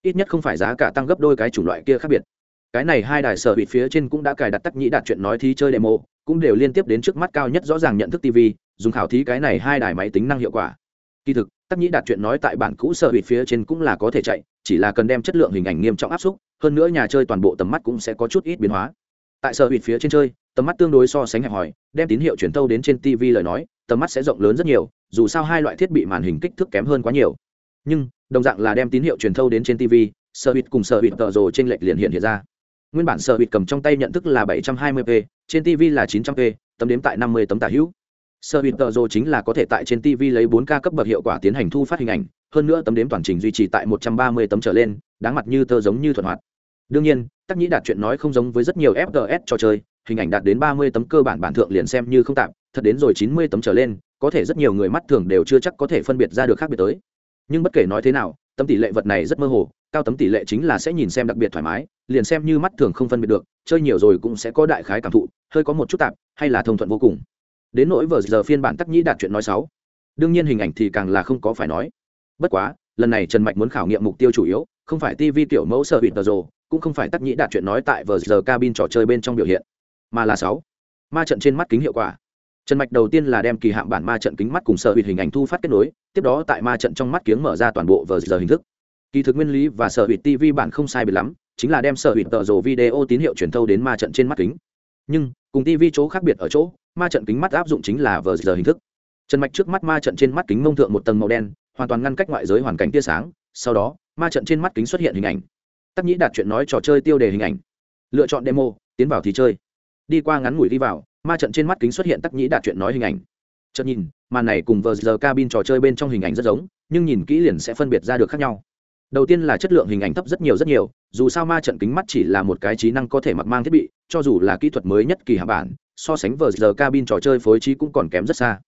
Ít nhất không phải giá cả tăng gấp đôi cái chủng loại kia khác biệt. Cái này hai đài sở bị phía trên cũng đã cài đặt tắc nhĩ đạt chuyện nói thí chơi demo, cũng đều liên tiếp đến trước mắt cao nhất rõ ràng nhận thức tv dùng khảo thí cái này hai đài máy tính năng hiệu quả. Kỳ thực, tắc nhĩ đạt chuyện nói tại bản cũ sở bị phía trên cũng là có thể chạy, chỉ là cần đem chất lượng hình ảnh nghiêm trọng áp xúc hơn nữa nhà chơi toàn bộ tầm mắt cũng sẽ có chút ít biến hóa tại sở hụt phía trên chơi, tầm mắt tương đối so sánh hẹp hòi, đem tín hiệu truyền thâu đến trên tv lời nói, tầm mắt sẽ rộng lớn rất nhiều, dù sao hai loại thiết bị màn hình kích thước kém hơn quá nhiều. Nhưng, đồng dạng là đem tín hiệu truyền thâu đến trên tv sở hụt cùng sở hụt tợ rồ trên lệch liền hiện hiện ra. Nguyên bản sở hụt cầm trong tay nhận thức là 720p trên tv là 900p tấm đếm tại 50 tấm tả hữu. Sở hụt tợ rồ chính là có thể tại trên tv lấy 4k cấp bậc hiệu quả tiến hành thu phát hình ảnh, hơn nữa tấm đếm toàn trình duy trì tại 130 tấm trở lên, đáng mặt như tơ giống như thuận hoạt. Đương nhiên tắc nhĩ đạt chuyện nói không giống với rất nhiều fts trò chơi, hình ảnh đạt đến ba mươi tấm cơ bản bản thượng liền xem như không tạm, thật đến rồi chín mươi tấm trở lên, có thể rất nhiều người mắt thường đều chưa chắc có thể phân biệt ra được khác biệt tới. Nhưng bất kể nói thế nào, tấm tỷ lệ vật này rất mơ hồ, cao tấm tỷ lệ chính là sẽ nhìn xem đặc biệt thoải mái, liền xem như mắt thường không phân biệt được, chơi nhiều rồi cũng sẽ có đại khái cảm thụ, hơi có một chút tạp hay là thông thuận vô cùng. Đến nỗi vờ giờ phiên bản tắc nhĩ đạt chuyện nói sáu, đương nhiên hình ảnh thì càng là không có phải nói. Bất quá, lần này trần mạch muốn khảo nghiệm mục tiêu chủ yếu, không phải tv tiểu mẫu sở hụt tờ rồ cũng không phải tắc nhĩ đạt chuyện nói tại vờ giờ cabin trò chơi bên trong biểu hiện, mà là sáu. Ma trận trên mắt kính hiệu quả. Trần mạch đầu tiên là đem kỳ hạm bản ma trận kính mắt cùng sở hụt hình ảnh thu phát kết nối, tiếp đó tại ma trận trong mắt kiếng mở ra toàn bộ vờ giờ hình thức. Kỳ thực nguyên lý và sở hụt tv bản không sai biệt lắm, chính là đem sở hụt tợ rồ video tín hiệu truyền thâu đến ma trận trên mắt kính. Nhưng, cùng tv chỗ khác biệt ở chỗ, ma trận kính mắt áp dụng chính là vờ giờ hình thức. Trần mạch trước mắt ma trận trên mắt kính mông thượng một tầng màu đen, hoàn toàn ngăn cách ngoại giới hoàn cảnh tia sáng, sau đó, ma trận trên mắt kính xuất hiện hình ảnh tắc nhĩ đạt chuyện nói trò chơi tiêu đề hình ảnh. Lựa chọn demo, tiến vào thì chơi. Đi qua ngắn ngủi đi vào, ma trận trên mắt kính xuất hiện tắc nhĩ đạt chuyện nói hình ảnh. Chợt nhìn, màn này cùng vờ giờ cabin trò chơi bên trong hình ảnh rất giống, nhưng nhìn kỹ liền sẽ phân biệt ra được khác nhau. Đầu tiên là chất lượng hình ảnh thấp rất nhiều rất nhiều, dù sao ma trận kính mắt chỉ là một cái trí năng có thể mặc mang thiết bị, cho dù là kỹ thuật mới nhất kỳ hạ bản, so sánh vờ giờ cabin trò chơi phối trí cũng còn kém rất xa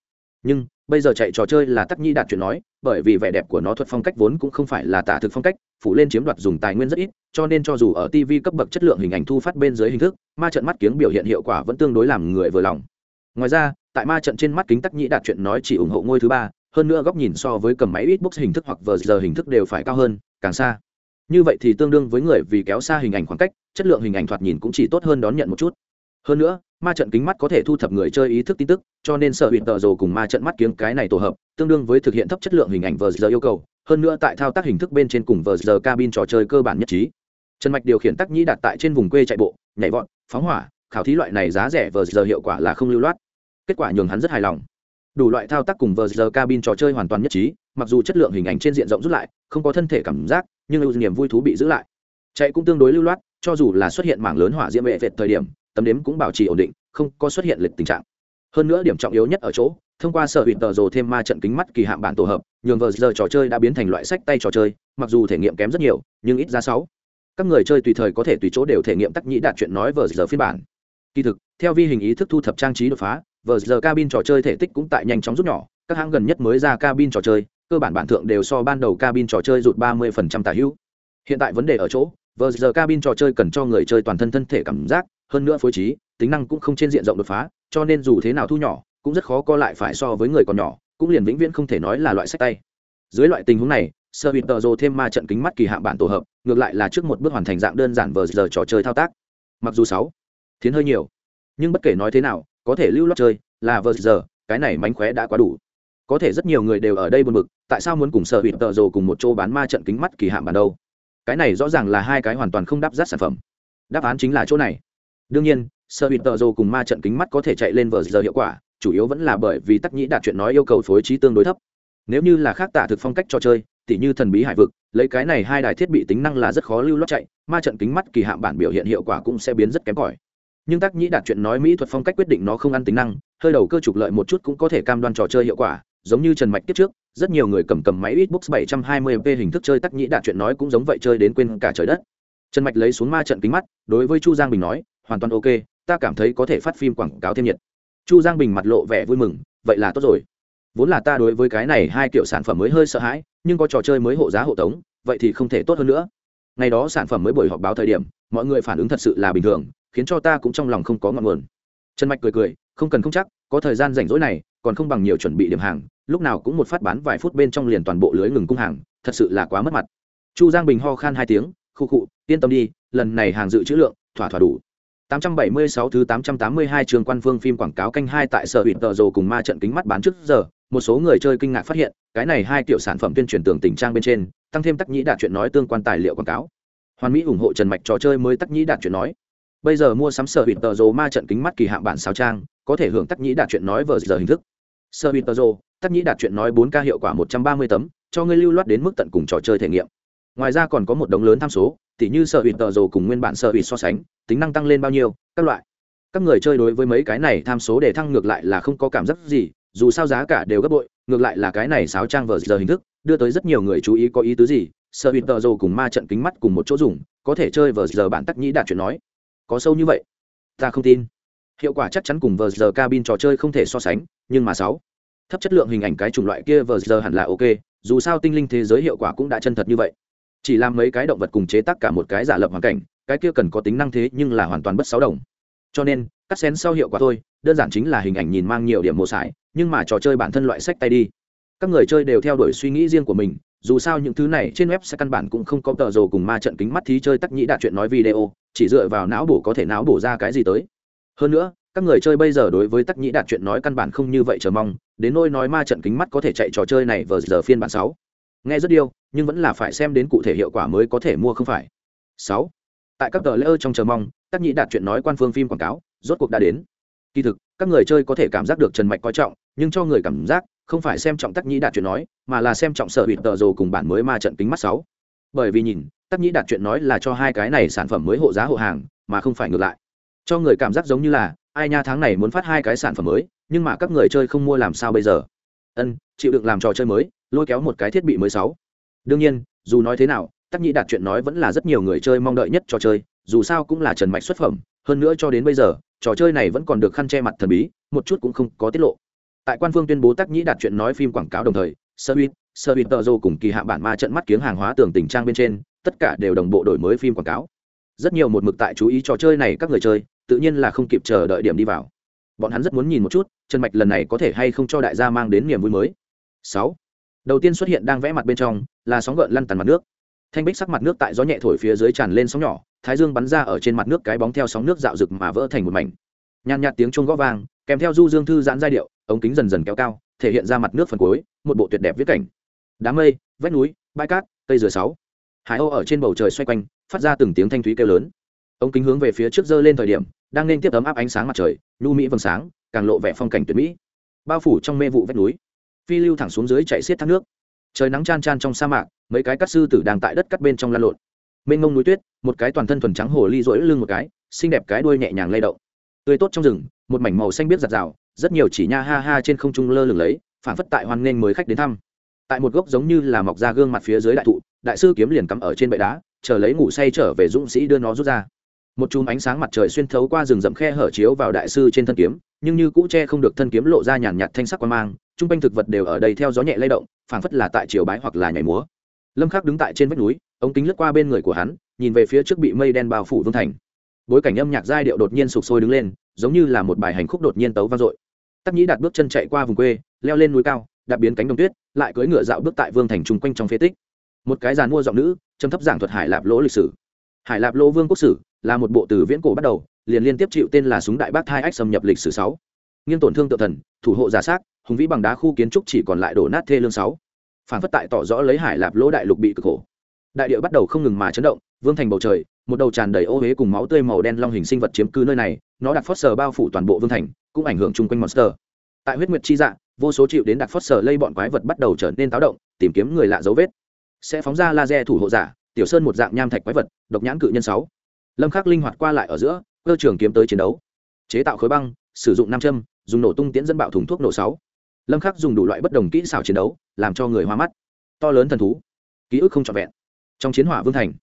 nhưng, bây giờ chạy trò chơi là tắc nhi đạt chuyện nói, bởi vì vẻ đẹp của nó thuật phong cách vốn cũng không phải là tả thực phong cách, phủ lên chiếm đoạt dùng tài nguyên rất ít, cho nên cho dù ở tv cấp bậc chất lượng hình ảnh thu phát bên dưới hình thức, ma trận mắt kiếng biểu hiện hiệu quả vẫn tương đối làm người vừa lòng. Ngoài ra, tại ma trận trên mắt kính tắc nhĩ đạt chuyện nói chỉ ủng hộ ngôi thứ ba, hơn nữa góc nhìn so với cầm máy ít box hình thức hoặc vờ giờ hình thức đều phải cao hơn, càng xa. Như vậy thì tương đương với người vì kéo xa hình ảnh khoảng cách, chất lượng hình ảnh thoạt nhìn cũng chỉ tốt hơn đón nhận một chút. Hơn nữa ma trận kính mắt có thể thu thập người chơi ý thức tin tức, cho nên sở hụt tờ rồ cùng ma trận mắt kiếng cái này tổ hợp, tương đương với thực hiện thấp chất lượng hình ảnh vờ giờ yêu cầu, hơn nữa tại thao tác hình thức bên trên cùng vờ giờ cabin trò chơi cơ bản nhất trí. Trần mạch điều khiển tắc nhĩ đặt tại trên vùng quê chạy bộ, nhảy vọt, phóng hỏa, khảo thí loại này giá rẻ vờ giờ hiệu quả là không lưu loát. Kết quả nhường hắn rất hài lòng. Đủ loại thao tác cùng vờ giờ cabin trò chơi hoàn toàn nhất trí, mặc dù chất lượng hình ảnh trên diện rộng rút lại, không có thân thể cảm giác, nhưng ưu niềm vui thú bị giữ lại. Chạy cũng tương đối lưu loát, cho dù là xuất hiện mảng lớn hỏa diễm vệ vệt thời điểm tấm đếm cũng bảo trì ổn định, không có xuất hiện lịch tình trạng. Hơn nữa điểm trọng yếu nhất ở chỗ, thông qua sở hụt tờ rồ thêm ma trận kính mắt kỳ hạng bản tổ hợp, nhường vờ giờ trò chơi đã biến thành loại sách tay trò chơi, mặc dù thể nghiệm kém rất nhiều, nhưng ít ra sáu. Các người chơi tùy thời có thể tùy chỗ đều thể nghiệm tắc nhĩ đạt chuyện nói vờ giờ phiên bản. Kỳ thực, theo vi hình ý thức thu thập trang trí đột phá, vờ giờ cabin trò chơi thể tích cũng tại nhanh chóng rút nhỏ, các hãng gần nhất mới ra cabin trò chơi, cơ bản bản thượng đều so ban đầu cabin trò chơi rụt 30% tả hữu. Hiện tại vấn đề ở chỗ, vờ giờ cabin trò chơi cần cho người chơi toàn thân thân thể cảm giác hơn nữa phối trí, tính năng cũng không trên diện rộng đột phá, cho nên dù thế nào thu nhỏ, cũng rất khó co lại phải so với người còn nhỏ, cũng liền vĩnh viễn không thể nói là loại sách tay. Dưới loại tình huống này sơ hụt tờ rồ thêm ma trận kính mắt kỳ hạ bản tổ hợp, ngược lại là trước một bước hoàn thành dạng đơn giản vờ giờ trò chơi thao tác. Mặc dù sáu, thiến hơi nhiều, nhưng bất kể nói thế nào, có thể lưu lót chơi là vờ giờ, cái này mánh khóe đã quá đủ. Có thể rất nhiều người đều ở đây buồn bực, tại sao muốn cùng sở hụt tờ rồ cùng một chỗ bán ma trận kính mắt kỳ hạm bản đâu? Cái này rõ ràng là hai cái hoàn toàn không đáp rát sản phẩm. Đáp án chính là chỗ này đương nhiên sợ hụt tợ rồ cùng ma trận kính mắt có thể chạy lên vờ giờ hiệu quả, chủ yếu vẫn là bởi vì tắc nhĩ đạt chuyện nói yêu cầu phối trí tương đối thấp. Nếu như là khác tạ thực phong cách trò chơi, tỉ như thần bí hải vực, lấy cái này hai đài thiết bị tính năng là rất khó lưu loát chạy, ma trận kính mắt kỳ hạm bản biểu hiện hiệu quả cũng sẽ biến rất kém cỏi. Nhưng tác nhĩ đạt chuyện nói mỹ thuật phong cách quyết định nó không ăn tính năng, hơi đầu cơ trục lợi một chút cũng có thể cam đoan trò chơi hiệu quả, giống như trần mạch kiếp trước, rất nhiều người cầm cầm máy Xbox 720p hình thức chơi tác nhĩ đạt chuyện nói cũng giống vậy chơi đến quên cả trời đất. Trần mạch lấy xuống ma trận kính mắt, đối với chu giang bình nói hoàn toàn ok, ta cảm thấy có thể phát phim quảng cáo thêm nhiệt. Chu giang bình mặt lộ vẻ vui mừng, vậy là tốt rồi. Vốn là ta đối với cái này hai kiểu sản phẩm mới hơi sợ hãi, nhưng có trò chơi mới hộ giá hộ tống, vậy thì không thể tốt hơn nữa. Ngày đó sản phẩm mới buổi họp báo thời điểm, mọi người phản ứng thật sự là bình thường, khiến cho ta cũng trong lòng không có ngọn nguồn. Trần mạch cười cười, không cần không chắc, có thời gian rảnh rỗi này, còn không bằng nhiều chuẩn bị điểm hàng, lúc nào cũng một phát bán vài phút bên trong liền toàn bộ lưới ngừng cung hàng, thật sự là quá mất mặt. Chu giang bình ho khan hai tiếng khu khụ, yên tâm đi, lần này hàng dự trữ lượng, thỏa thỏa đủ. 876 thứ 882 trường quan phương phim quảng cáo canh hai tại sở hủy tờ rồ cùng ma trận kính mắt bán trước giờ, một số người chơi kinh ngạc phát hiện, cái này hai tiểu sản phẩm tuyên truyền tưởng tình trang bên trên, tăng thêm tắc nhĩ đạt chuyện nói tương quan tài liệu quảng cáo. Hoàn Mỹ ủng hộ Trần Mạch trò chơi mới tắc nhĩ đạt chuyện nói. Bây giờ mua sắm sở hủy tờ rồ ma trận kính mắt kỳ hạng bản sao trang, có thể hưởng tắc nhĩ đạt chuyện nói vở giờ hình thức. Sở hủy tờ rồ, tắc nhĩ đạt chuyện nói 4K hiệu quả 130 tấm, cho ngươi lưu loát đến mức tận cùng trò chơi thể nghiệm. Ngoài ra còn có một đống lớn tham số, tỉ như sở hủy tờ rồ cùng nguyên bản sở hủy so sánh, tính năng tăng lên bao nhiêu, các loại. Các người chơi đối với mấy cái này tham số để thăng ngược lại là không có cảm giác gì dù sao giá cả đều gấp bội ngược lại là cái này sáo trang vờ giờ hình thức đưa tới rất nhiều người chú ý có ý tứ gì sợ hít tờ rồ cùng ma trận kính mắt cùng một chỗ dùng có thể chơi vờ giờ bản tắc nhĩ đạt chuyện nói. Có sâu như vậy? Ta không tin. Hiệu quả chắc chắn cùng vờ giờ cabin trò chơi không thể so sánh nhưng mà sáu. Thấp chất lượng hình ảnh cái chủng loại kia vờ giờ hẳn là ok dù sao tinh linh thế giới hiệu quả cũng đã chân thật như vậy chỉ làm mấy cái động vật cùng chế tác cả một cái giả lập hoàn cảnh, cái kia cần có tính năng thế nhưng là hoàn toàn bất sáu đồng. Cho nên, cắt xén sau hiệu quả thôi, đơn giản chính là hình ảnh nhìn mang nhiều điểm mô sải, nhưng mà trò chơi bản thân loại sách tay đi. Các người chơi đều theo đuổi suy nghĩ riêng của mình, dù sao những thứ này trên web sẽ căn bản cũng không có tờ rồ cùng ma trận kính mắt thí chơi tắc nhĩ đạt chuyện nói video, chỉ dựa vào não bổ có thể não bổ ra cái gì tới. Hơn nữa, các người chơi bây giờ đối với tắc nhĩ đạt chuyện nói căn bản không như vậy chờ mong, đến nôi nói ma trận kính mắt có thể chạy trò chơi này vào giờ phiên bản sáu nghe rất điêu, nhưng vẫn là phải xem đến cụ thể hiệu quả mới có thể mua không phải. Sáu. Tại các tờ lễ trong chờ mong tác nhĩ đạt chuyện nói quan phương phim quảng cáo, rốt cuộc đã đến. Kỳ thực, các người chơi có thể cảm giác được trần mạch coi trọng, nhưng cho người cảm giác, không phải xem trọng tác nhĩ đạt chuyện nói, mà là xem trọng sở bị tờ rồ cùng bản mới ma trận kính mắt sáu. Bởi vì nhìn tác nhĩ đạt chuyện nói là cho hai cái này sản phẩm mới hộ giá hộ hàng, mà không phải ngược lại. Cho người cảm giác giống như là, ai nha tháng này muốn phát hai cái sản phẩm mới, nhưng mà các người chơi không mua làm sao bây giờ? Ân, chịu được làm trò chơi mới, lôi kéo một cái thiết bị mới sáu. Đương nhiên, dù nói thế nào, tắc nhĩ đạt chuyện nói vẫn là rất nhiều người chơi mong đợi nhất trò chơi, dù sao cũng là trần mạch xuất phẩm, hơn nữa cho đến bây giờ, trò chơi này vẫn còn được khăn che mặt thần bí, một chút cũng không có tiết lộ. Tại quan phương tuyên bố tắc nhĩ đạt chuyện nói phim quảng cáo đồng thời sơ huyết sơ huyết tợ dô cùng kỳ hạ bản ma trận mắt kiếng hàng hóa tường tình trang bên trên, tất cả đều đồng bộ đổi mới phim quảng cáo. Rất nhiều một mực tại chú ý trò chơi này các người chơi, tự nhiên là không kịp chờ đợi điểm đi vào bọn hắn rất muốn nhìn một chút, trần mạch lần này có thể hay không cho đại gia mang đến niềm vui mới. Sáu. Đầu tiên xuất hiện đang vẽ mặt bên trong, là sóng gợn lăn tàn mặt nước. Thanh bích sắc mặt nước tại gió nhẹ thổi phía dưới tràn lên sóng nhỏ, thái dương bắn ra ở trên mặt nước cái bóng theo sóng nước dạo rực mà vỡ thành một mảnh. Nhàn nhạt tiếng chuông gõ vang, kèm theo du dương thư giãn giai điệu, ống kính dần dần kéo cao, thể hiện ra mặt nước phần cuối, một bộ tuyệt đẹp viết cảnh. Đám mây, vách núi, bãi cát, cây dừa sáu. Hải âu ở trên bầu trời xoay quanh, phát ra từng tiếng thanh thúy kêu lớn. Ống kính hướng về phía trước dơ lên thời điểm đang nên tiếp ấm áp ánh sáng mặt trời, nhu mỹ vầng sáng, càng lộ vẻ phong cảnh tuyệt mỹ. Bao phủ trong mê vụ vách núi, phi lưu thẳng xuống dưới chạy xiết thác nước. Trời nắng chan chan trong sa mạc, mấy cái cắt sư tử đang tại đất cắt bên trong lan lộn. Mênh ngông núi tuyết, một cái toàn thân thuần trắng hồ ly rỗi lưng một cái, xinh đẹp cái đuôi nhẹ nhàng lay động. Tươi tốt trong rừng, một mảnh màu xanh biết giặt rào, rất nhiều chỉ nha ha ha trên không trung lơ lửng lấy phản phất tại hoan nghênh mới khách đến thăm. Tại một gốc giống như là mọc ra gương mặt phía dưới đại thụ, đại sư kiếm liền cắm ở trên bệ đá, chờ lấy ngủ say trở về dũng sĩ đưa nó rút ra một chùm ánh sáng mặt trời xuyên thấu qua rừng rậm khe hở chiếu vào đại sư trên thân kiếm, nhưng như cũ che không được thân kiếm lộ ra nhàn nhạt thanh sắc quan mang t r u n g quanh thực vật đều ở đây theo gió nhẹ lay động, phảng phất là tại chiều bái hoặc là nhảy múa. Lâm khắc đứng tại trên vách núi, ống kính lướt qua bên người của hắn, nhìn về phía trước bị mây đen bao phủ vương thành. Bối cảnh âm nhạc giai điệu đột nhiên sụp sôi đứng lên, giống như là một bài hành khúc đột nhiên tấu vang dội. Tắc nhĩ đặt bước chân chạy qua vùng quê, leo lên núi cao, đạp biến cánh đồng tuyết, lại cưỡi ngựa dạo bước tại vương thành chung quanh trong phế tích. Một cái giàn mua giọng nữ châm thấp giảng thuật hải lạp lỗ lịch sử. Hải lạp lỗ vương quốc sử là một bộ từ viễn cổ bắt đầu, liền liên tiếp chịu tên là súng đại bác thai ách xâm nhập lịch sử sáu. Nghiêng tổn thương tự thần, thủ hộ giả xác, hùng vĩ bằng đá khu kiến trúc chỉ còn lại đổ nát thê lương sáu. Phản phất tại tỏ rõ lấy hải lạp lỗ đại lục bị cực khổ. Đại địa bắt đầu không ngừng mà chấn động, vương thành bầu trời, một đầu tràn đầy ô huế cùng máu tươi màu đen long hình sinh vật chiếm cứ nơi này, nó đặt phớt sờ bao phủ toàn bộ vương thành, cũng ảnh hưởng chung quanh monster. Tại huyết nguyệt chi dạ vô số chịu đến đặt phớt sờ lây bọn quái vật bắt đầu trở nên táo động, tìm kiếm người lạ dấu vết. Sẽ phóng ra laser thủ hộ giả, tiểu sơn một dạng nham thạch quái vật, độc nhãn cự nhân sáu lâm khắc linh hoạt qua lại ở giữa, cơ trường kiếm tới chiến đấu. Chế tạo khối băng, sử dụng nam châm, dùng nổ tung tiễn dẫn bạo thùng thuốc nổ sáu. Lâm khắc dùng đủ loại bất đồng kỹ xảo chiến đấu, làm cho người hoa mắt. To lớn thần thú. Ký ức không trọn vẹn. Trong chiến hỏa vương thành,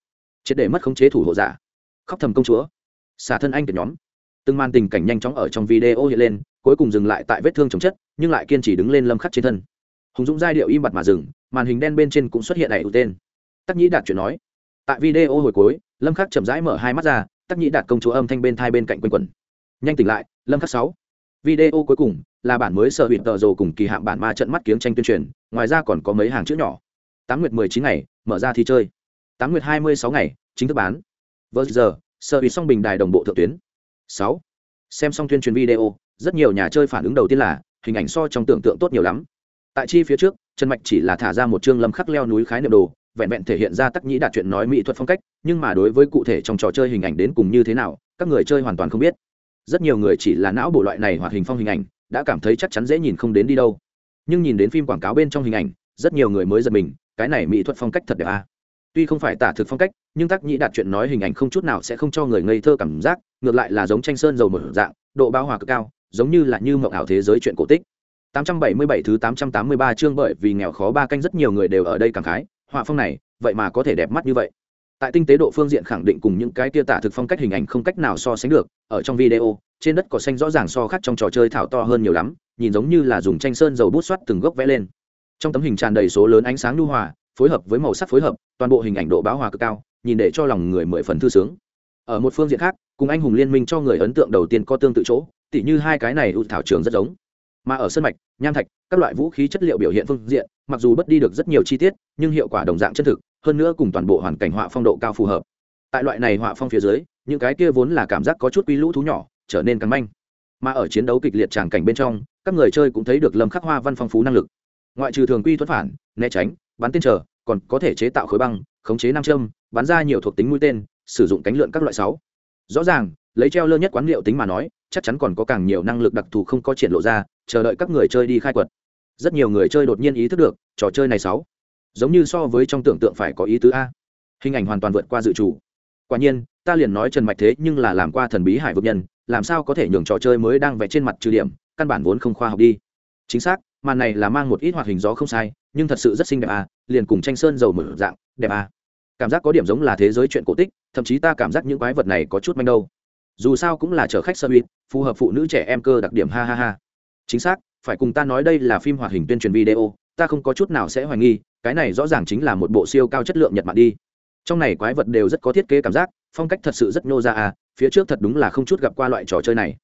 triệt để mất khống chế thủ hộ giả. Khóc thầm công chúa. Xả thân anh kiệt nhóm. Từng màn tình cảnh nhanh chóng ở trong video hiện lên, cuối cùng dừng lại tại vết thương chống chất, nhưng lại kiên trì đứng lên lâm khắc trên thân. Hùng dũng giai điệu im bặt mà dừng, màn hình đen bên trên cũng xuất hiện đầy tên. Tắc nhĩ đạt chuyện nói tại video hồi cuối, lâm khắc chậm rãi mở hai mắt ra, tắc nhĩ đạt công chúa âm thanh bên thai bên cạnh quanh quẩn. Nhanh tỉnh lại, lâm khắc sáu. Video cuối cùng là bản mới sở hữu tờ rồ cùng kỳ hạm bản ma trận mắt kiếng tranh tuyên truyền, ngoài ra còn có mấy hàng chữ nhỏ. Tám nguyệt mười chín ngày, mở ra thi chơi. Tám nguyệt hai mươi sáu ngày, chính thức bán. Vừa giờ, sở hữu song bình đài đồng bộ thượng tuyến. Sáu. Xem xong tuyên truyền video, rất nhiều nhà chơi phản ứng đầu tiên là, hình ảnh so trong tưởng tượng tốt nhiều lắm. Tại chi phía trước, trần mạch chỉ là thả ra một chương lâm khắc leo núi khái niệm đồ vẹn vẹn thể hiện ra tắc nhĩ đạt chuyện nói mỹ thuật phong cách, nhưng mà đối với cụ thể trong trò chơi hình ảnh đến cùng như thế nào, các người chơi hoàn toàn không biết. Rất nhiều người chỉ là não bộ loại này hoặc hình phong hình ảnh, đã cảm thấy chắc chắn dễ nhìn không đến đi đâu. Nhưng nhìn đến phim quảng cáo bên trong hình ảnh, rất nhiều người mới giật mình, cái này mỹ thuật phong cách thật đẹp à. tuy không phải tả thực phong cách, nhưng tác nhĩ đạt chuyện nói hình ảnh không chút nào sẽ không cho người ngây thơ cảm giác, ngược lại là giống tranh sơn dầu một dạng, độ bao hòa cực cao, giống như là như mộng ảo thế giới chuyện cổ tích. 877 thứ 883 chương bởi vì nghèo khó ba canh rất nhiều người đều ở đây cảm khái họa phong này, vậy mà có thể đẹp mắt như vậy. Tại tinh tế độ phương diện khẳng định cùng những cái kia tả thực phong cách hình ảnh không cách nào so sánh được, ở trong video, trên đất cỏ xanh rõ ràng so khác trong trò chơi thảo to hơn nhiều lắm, nhìn giống như là dùng tranh sơn dầu bút xoát từng gốc vẽ lên. Trong tấm hình tràn đầy số lớn ánh sáng nhu hòa, phối hợp với màu sắc phối hợp, toàn bộ hình ảnh độ báo hòa cực cao, nhìn để cho lòng người mười phần thư sướng. Ở một phương diện khác, cùng anh hùng liên minh cho người ấn tượng đầu tiên có tương tự chỗ, tỉ như hai cái này ưu thảo trường rất giống. Mà ở sân mạch, nham thạch các loại vũ khí chất liệu biểu hiện phương diện, mặc dù bất đi được rất nhiều chi tiết, nhưng hiệu quả đồng dạng chân thực, hơn nữa cùng toàn bộ hoàn cảnh họa phong độ cao phù hợp. Tại loại này họa phong phía dưới, những cái kia vốn là cảm giác có chút quy lũ thú nhỏ, trở nên cắn manh. Mà ở chiến đấu kịch liệt tràng cảnh bên trong, các người chơi cũng thấy được lâm khắc hoa văn phong phú năng lực. Ngoại trừ thường quy thuật phản, né tránh, bắn tên trở còn có thể chế tạo khối băng, khống chế nam châm, bắn ra nhiều thuộc tính mũi tên, sử dụng cánh lượn các loại sáu. Rõ ràng, lấy treo lơ nhất quán liệu tính mà nói chắc chắn còn có càng nhiều năng lực đặc thù không có triển lộ ra, chờ đợi các người chơi đi khai quật. Rất nhiều người chơi đột nhiên ý thức được, trò chơi này sáu giống như so với trong tưởng tượng phải có ý tứ a. Hình ảnh hoàn toàn vượt qua dự chủ quả nhiên, ta liền nói trần mạch thế nhưng là làm qua thần bí hải vực nhân, làm sao có thể nhường trò chơi mới đang vẽ trên mặt trừ điểm, căn bản vốn không khoa học đi. Chính xác, màn này là mang một ít hoạt hình gió không sai, nhưng thật sự rất xinh đẹp à liền cùng tranh sơn dầu mở dạng, đẹp à cảm giác có điểm giống là thế giới chuyện cổ tích, thậm chí ta cảm giác những quái vật này có chút manh đâu dù sao cũng là chở khách sơ uy, phù hợp phụ nữ trẻ em cơ đặc điểm, ha ha ha. Chính xác, phải cùng ta nói đây là phim hoạt hình tuyên truyền video, ta không có chút nào sẽ hoài nghi, cái này rõ ràng chính là một bộ siêu cao chất lượng nhật bản đi. Trong này quái vật đều rất có thiết kế cảm giác, phong cách thật sự rất nhô ra à phía trước thật đúng là không chút gặp qua loại trò chơi này.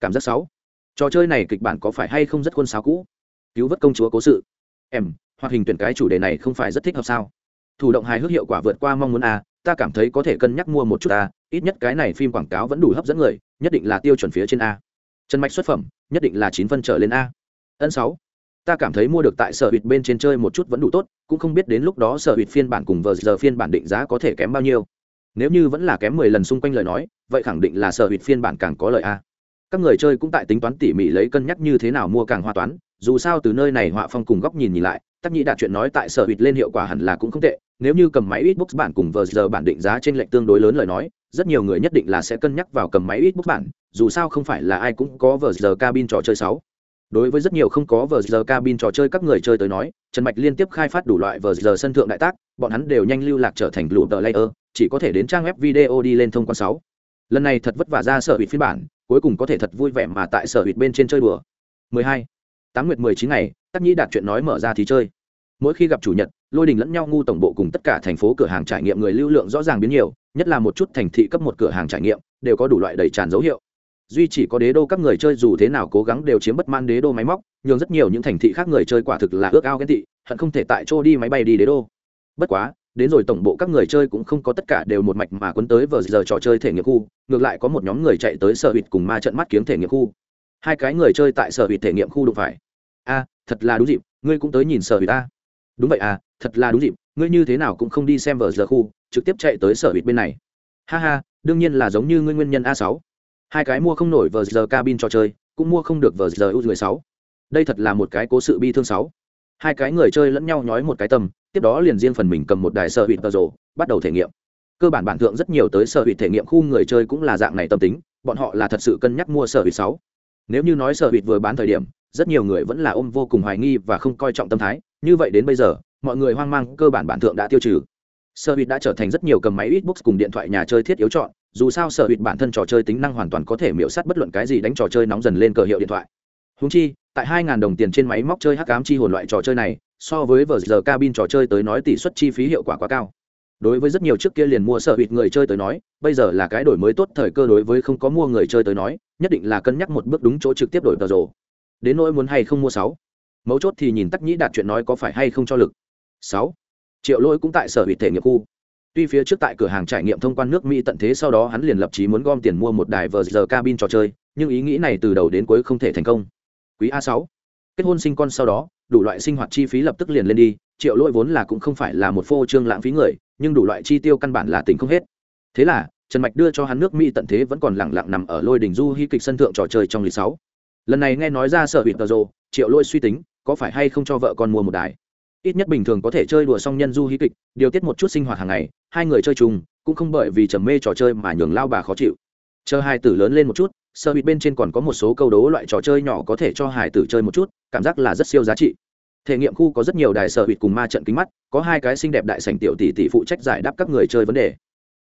Cảm giác sáu. Trò chơi này kịch bản có phải hay không rất khuôn sáo cũ? Cứu vớt công chúa cố sự. Em, hoạt hình tuyển cái chủ đề này không phải rất thích hợp sao? Thủ động hài hước hiệu quả vượt qua mong muốn à ta cảm thấy có thể cân nhắc mua một chút ta, ít nhất cái này phim quảng cáo vẫn đủ hấp dẫn người, nhất định là tiêu chuẩn phía trên a. Chân mạch xuất phẩm, nhất định là chín phân trở lên a. Ân sáu. Ta cảm thấy mua được tại sở hụt bên trên chơi một chút vẫn đủ tốt, cũng không biết đến lúc đó sở hụt phiên bản cùng vờ giờ phiên bản định giá có thể kém bao nhiêu. Nếu như vẫn là kém mười lần xung quanh lời nói, vậy khẳng định là sở hụt phiên bản càng có lợi a. Các người chơi cũng tại tính toán tỉ mỉ lấy cân nhắc như thế nào mua càng hoa toán, dù sao từ nơi này họa phong cùng góc nhìn nhìn lại, tắc nhĩ đạt chuyện nói tại sở hụt lên hiệu quả hẳn là cũng không tệ nếu như cầm máy Xbox bản cùng vờ giờ bản định giá trên lệch tương đối lớn lời nói, rất nhiều người nhất định là sẽ cân nhắc vào cầm máy Xbox bản, dù sao không phải là ai cũng có vờ giờ cabin trò chơi sáu. Đối với rất nhiều không có vờ giờ cabin trò chơi các người chơi tới nói, trần mạch liên tiếp khai phát đủ loại vờ giờ sân thượng đại tác, bọn hắn đều nhanh lưu lạc trở thành lũ tờ layer, chỉ có thể đến trang web video đi lên thông quan sáu. Lần này thật vất vả ra sở hụt phiên bản, cuối cùng có thể thật vui vẻ mà tại sở hụt bên trên chơi đùa. 12. tám nguyệt 19 ngày, tắc nhĩ đạt chuyện nói mở ra thì chơi mỗi khi gặp chủ nhật, lôi đình lẫn nhau ngu tổng bộ cùng tất cả thành phố cửa hàng trải nghiệm người lưu lượng rõ ràng biến nhiều, nhất là một chút thành thị cấp một cửa hàng trải nghiệm, đều có đủ loại đầy tràn dấu hiệu. Duy chỉ có đế đô các người chơi dù thế nào cố gắng đều chiếm bất man đế đô máy móc nhưng rất nhiều những thành thị khác người chơi quả thực là ước ao ghen tị, hận không thể tại chỗ đi máy bay đi đế đô. Bất quá, đến rồi tổng bộ các người chơi cũng không có tất cả đều một mạch mà quấn tới vờ giờ trò chơi thể nghiệm khu, ngược lại có một nhóm người chạy tới sở hụt cùng ma trận mắt kiếm thể nghiệm khu. Hai cái người chơi tại sở hụt thể nghiệm khu đụng phải. A, thật là đúng dịp, ngươi cũng tới nhìn sở hụt ta đúng vậy à thật là đúng dịp, ngươi như thế nào cũng không đi xem vờ giờ khu, trực tiếp chạy tới sở bịt bên này. Ha ha, đương nhiên là giống như ngươi nguyên nhân a sáu. Hai cái mua không nổi vờ giờ cabin cho chơi, cũng mua không được vờ giờ u mười sáu. Đây thật là một cái cố sự bi thương sáu. Hai cái người chơi lẫn nhau nhói một cái tâm, tiếp đó liền riêng phần mình cầm một đài sở hụt tờ rồ bắt đầu thể nghiệm. Cơ bản bản thượng rất nhiều tới sở hụt thể nghiệm khu người chơi cũng là dạng này tâm tính, bọn họ là thật sự cân nhắc mua sở hụt sáu. Nếu như nói sở hụt vừa bán thời điểm, rất nhiều người vẫn là ôm vô cùng hoài nghi và không coi trọng tâm thái như vậy đến bây giờ, mọi người hoang mang, cơ bản bản thượng đã tiêu trừ. Sở hữu đã trở thành rất nhiều cầm máy Xbox cùng điện thoại nhà chơi thiết yếu chọn, dù sao sở hữu bản thân trò chơi tính năng hoàn toàn có thể miễu sát bất luận cái gì đánh trò chơi nóng dần lên cờ hiệu điện thoại. Húng chi, tại 2.000 đồng tiền trên máy móc chơi hắc ám chi hồn loại trò chơi này, so với vờ giờ cabin trò chơi tới nói tỷ suất chi phí hiệu quả quá cao. Đối với rất nhiều trước kia liền mua sở hữu người chơi tới nói, bây giờ là cái đổi mới tốt thời cơ đối với không có mua người chơi tới nói, nhất định là cân nhắc một bước đúng chỗ trực tiếp đổi tờ rồ. Đến nỗi muốn hay không mua sáu? Mấu chốt thì nhìn tắc nhĩ đạt chuyện nói có phải hay không cho lực. Sáu. Triệu lỗi cũng tại sở hủy thể nghiệp khu. Tuy phía trước tại cửa hàng trải nghiệm thông quan nước mỹ tận thế sau đó hắn liền lập chí muốn gom tiền mua một đài vờ giờ cabin trò chơi, nhưng ý nghĩ này từ đầu đến cuối không thể thành công. Quý a sáu. Kết hôn sinh con sau đó, đủ loại sinh hoạt chi phí lập tức liền lên đi, triệu lỗi vốn là cũng không phải là một phô trương lãng phí người, nhưng đủ loại chi tiêu căn bản là tỉnh không hết. Thế là, trần mạch đưa cho hắn nước mỹ tận thế vẫn còn lẳng lặng nằm ở lôi đỉnh du hy kịch sân thượng trò chơi trong lịch sáu. Lần này nghe nói ra sở hủy tờ rồ, triệu lôi suy tính có phải hay không cho vợ con mua một đài? Ít nhất bình thường có thể chơi đùa xong nhân du hí kịch, điều tiết một chút sinh hoạt hàng ngày, hai người chơi chung, cũng không bởi vì trầm mê trò chơi mà nhường lao bà khó chịu. Chờ hai tử lớn lên một chút, sơ hụt bên trên còn có một số câu đố loại trò chơi nhỏ có thể cho hải tử chơi một chút, cảm giác là rất siêu giá trị. Thể nghiệm khu có rất nhiều đài sở hụt cùng ma trận kính mắt, có hai cái xinh đẹp đại sành tiểu tỷ tỷ phụ trách giải đáp các người chơi vấn đề.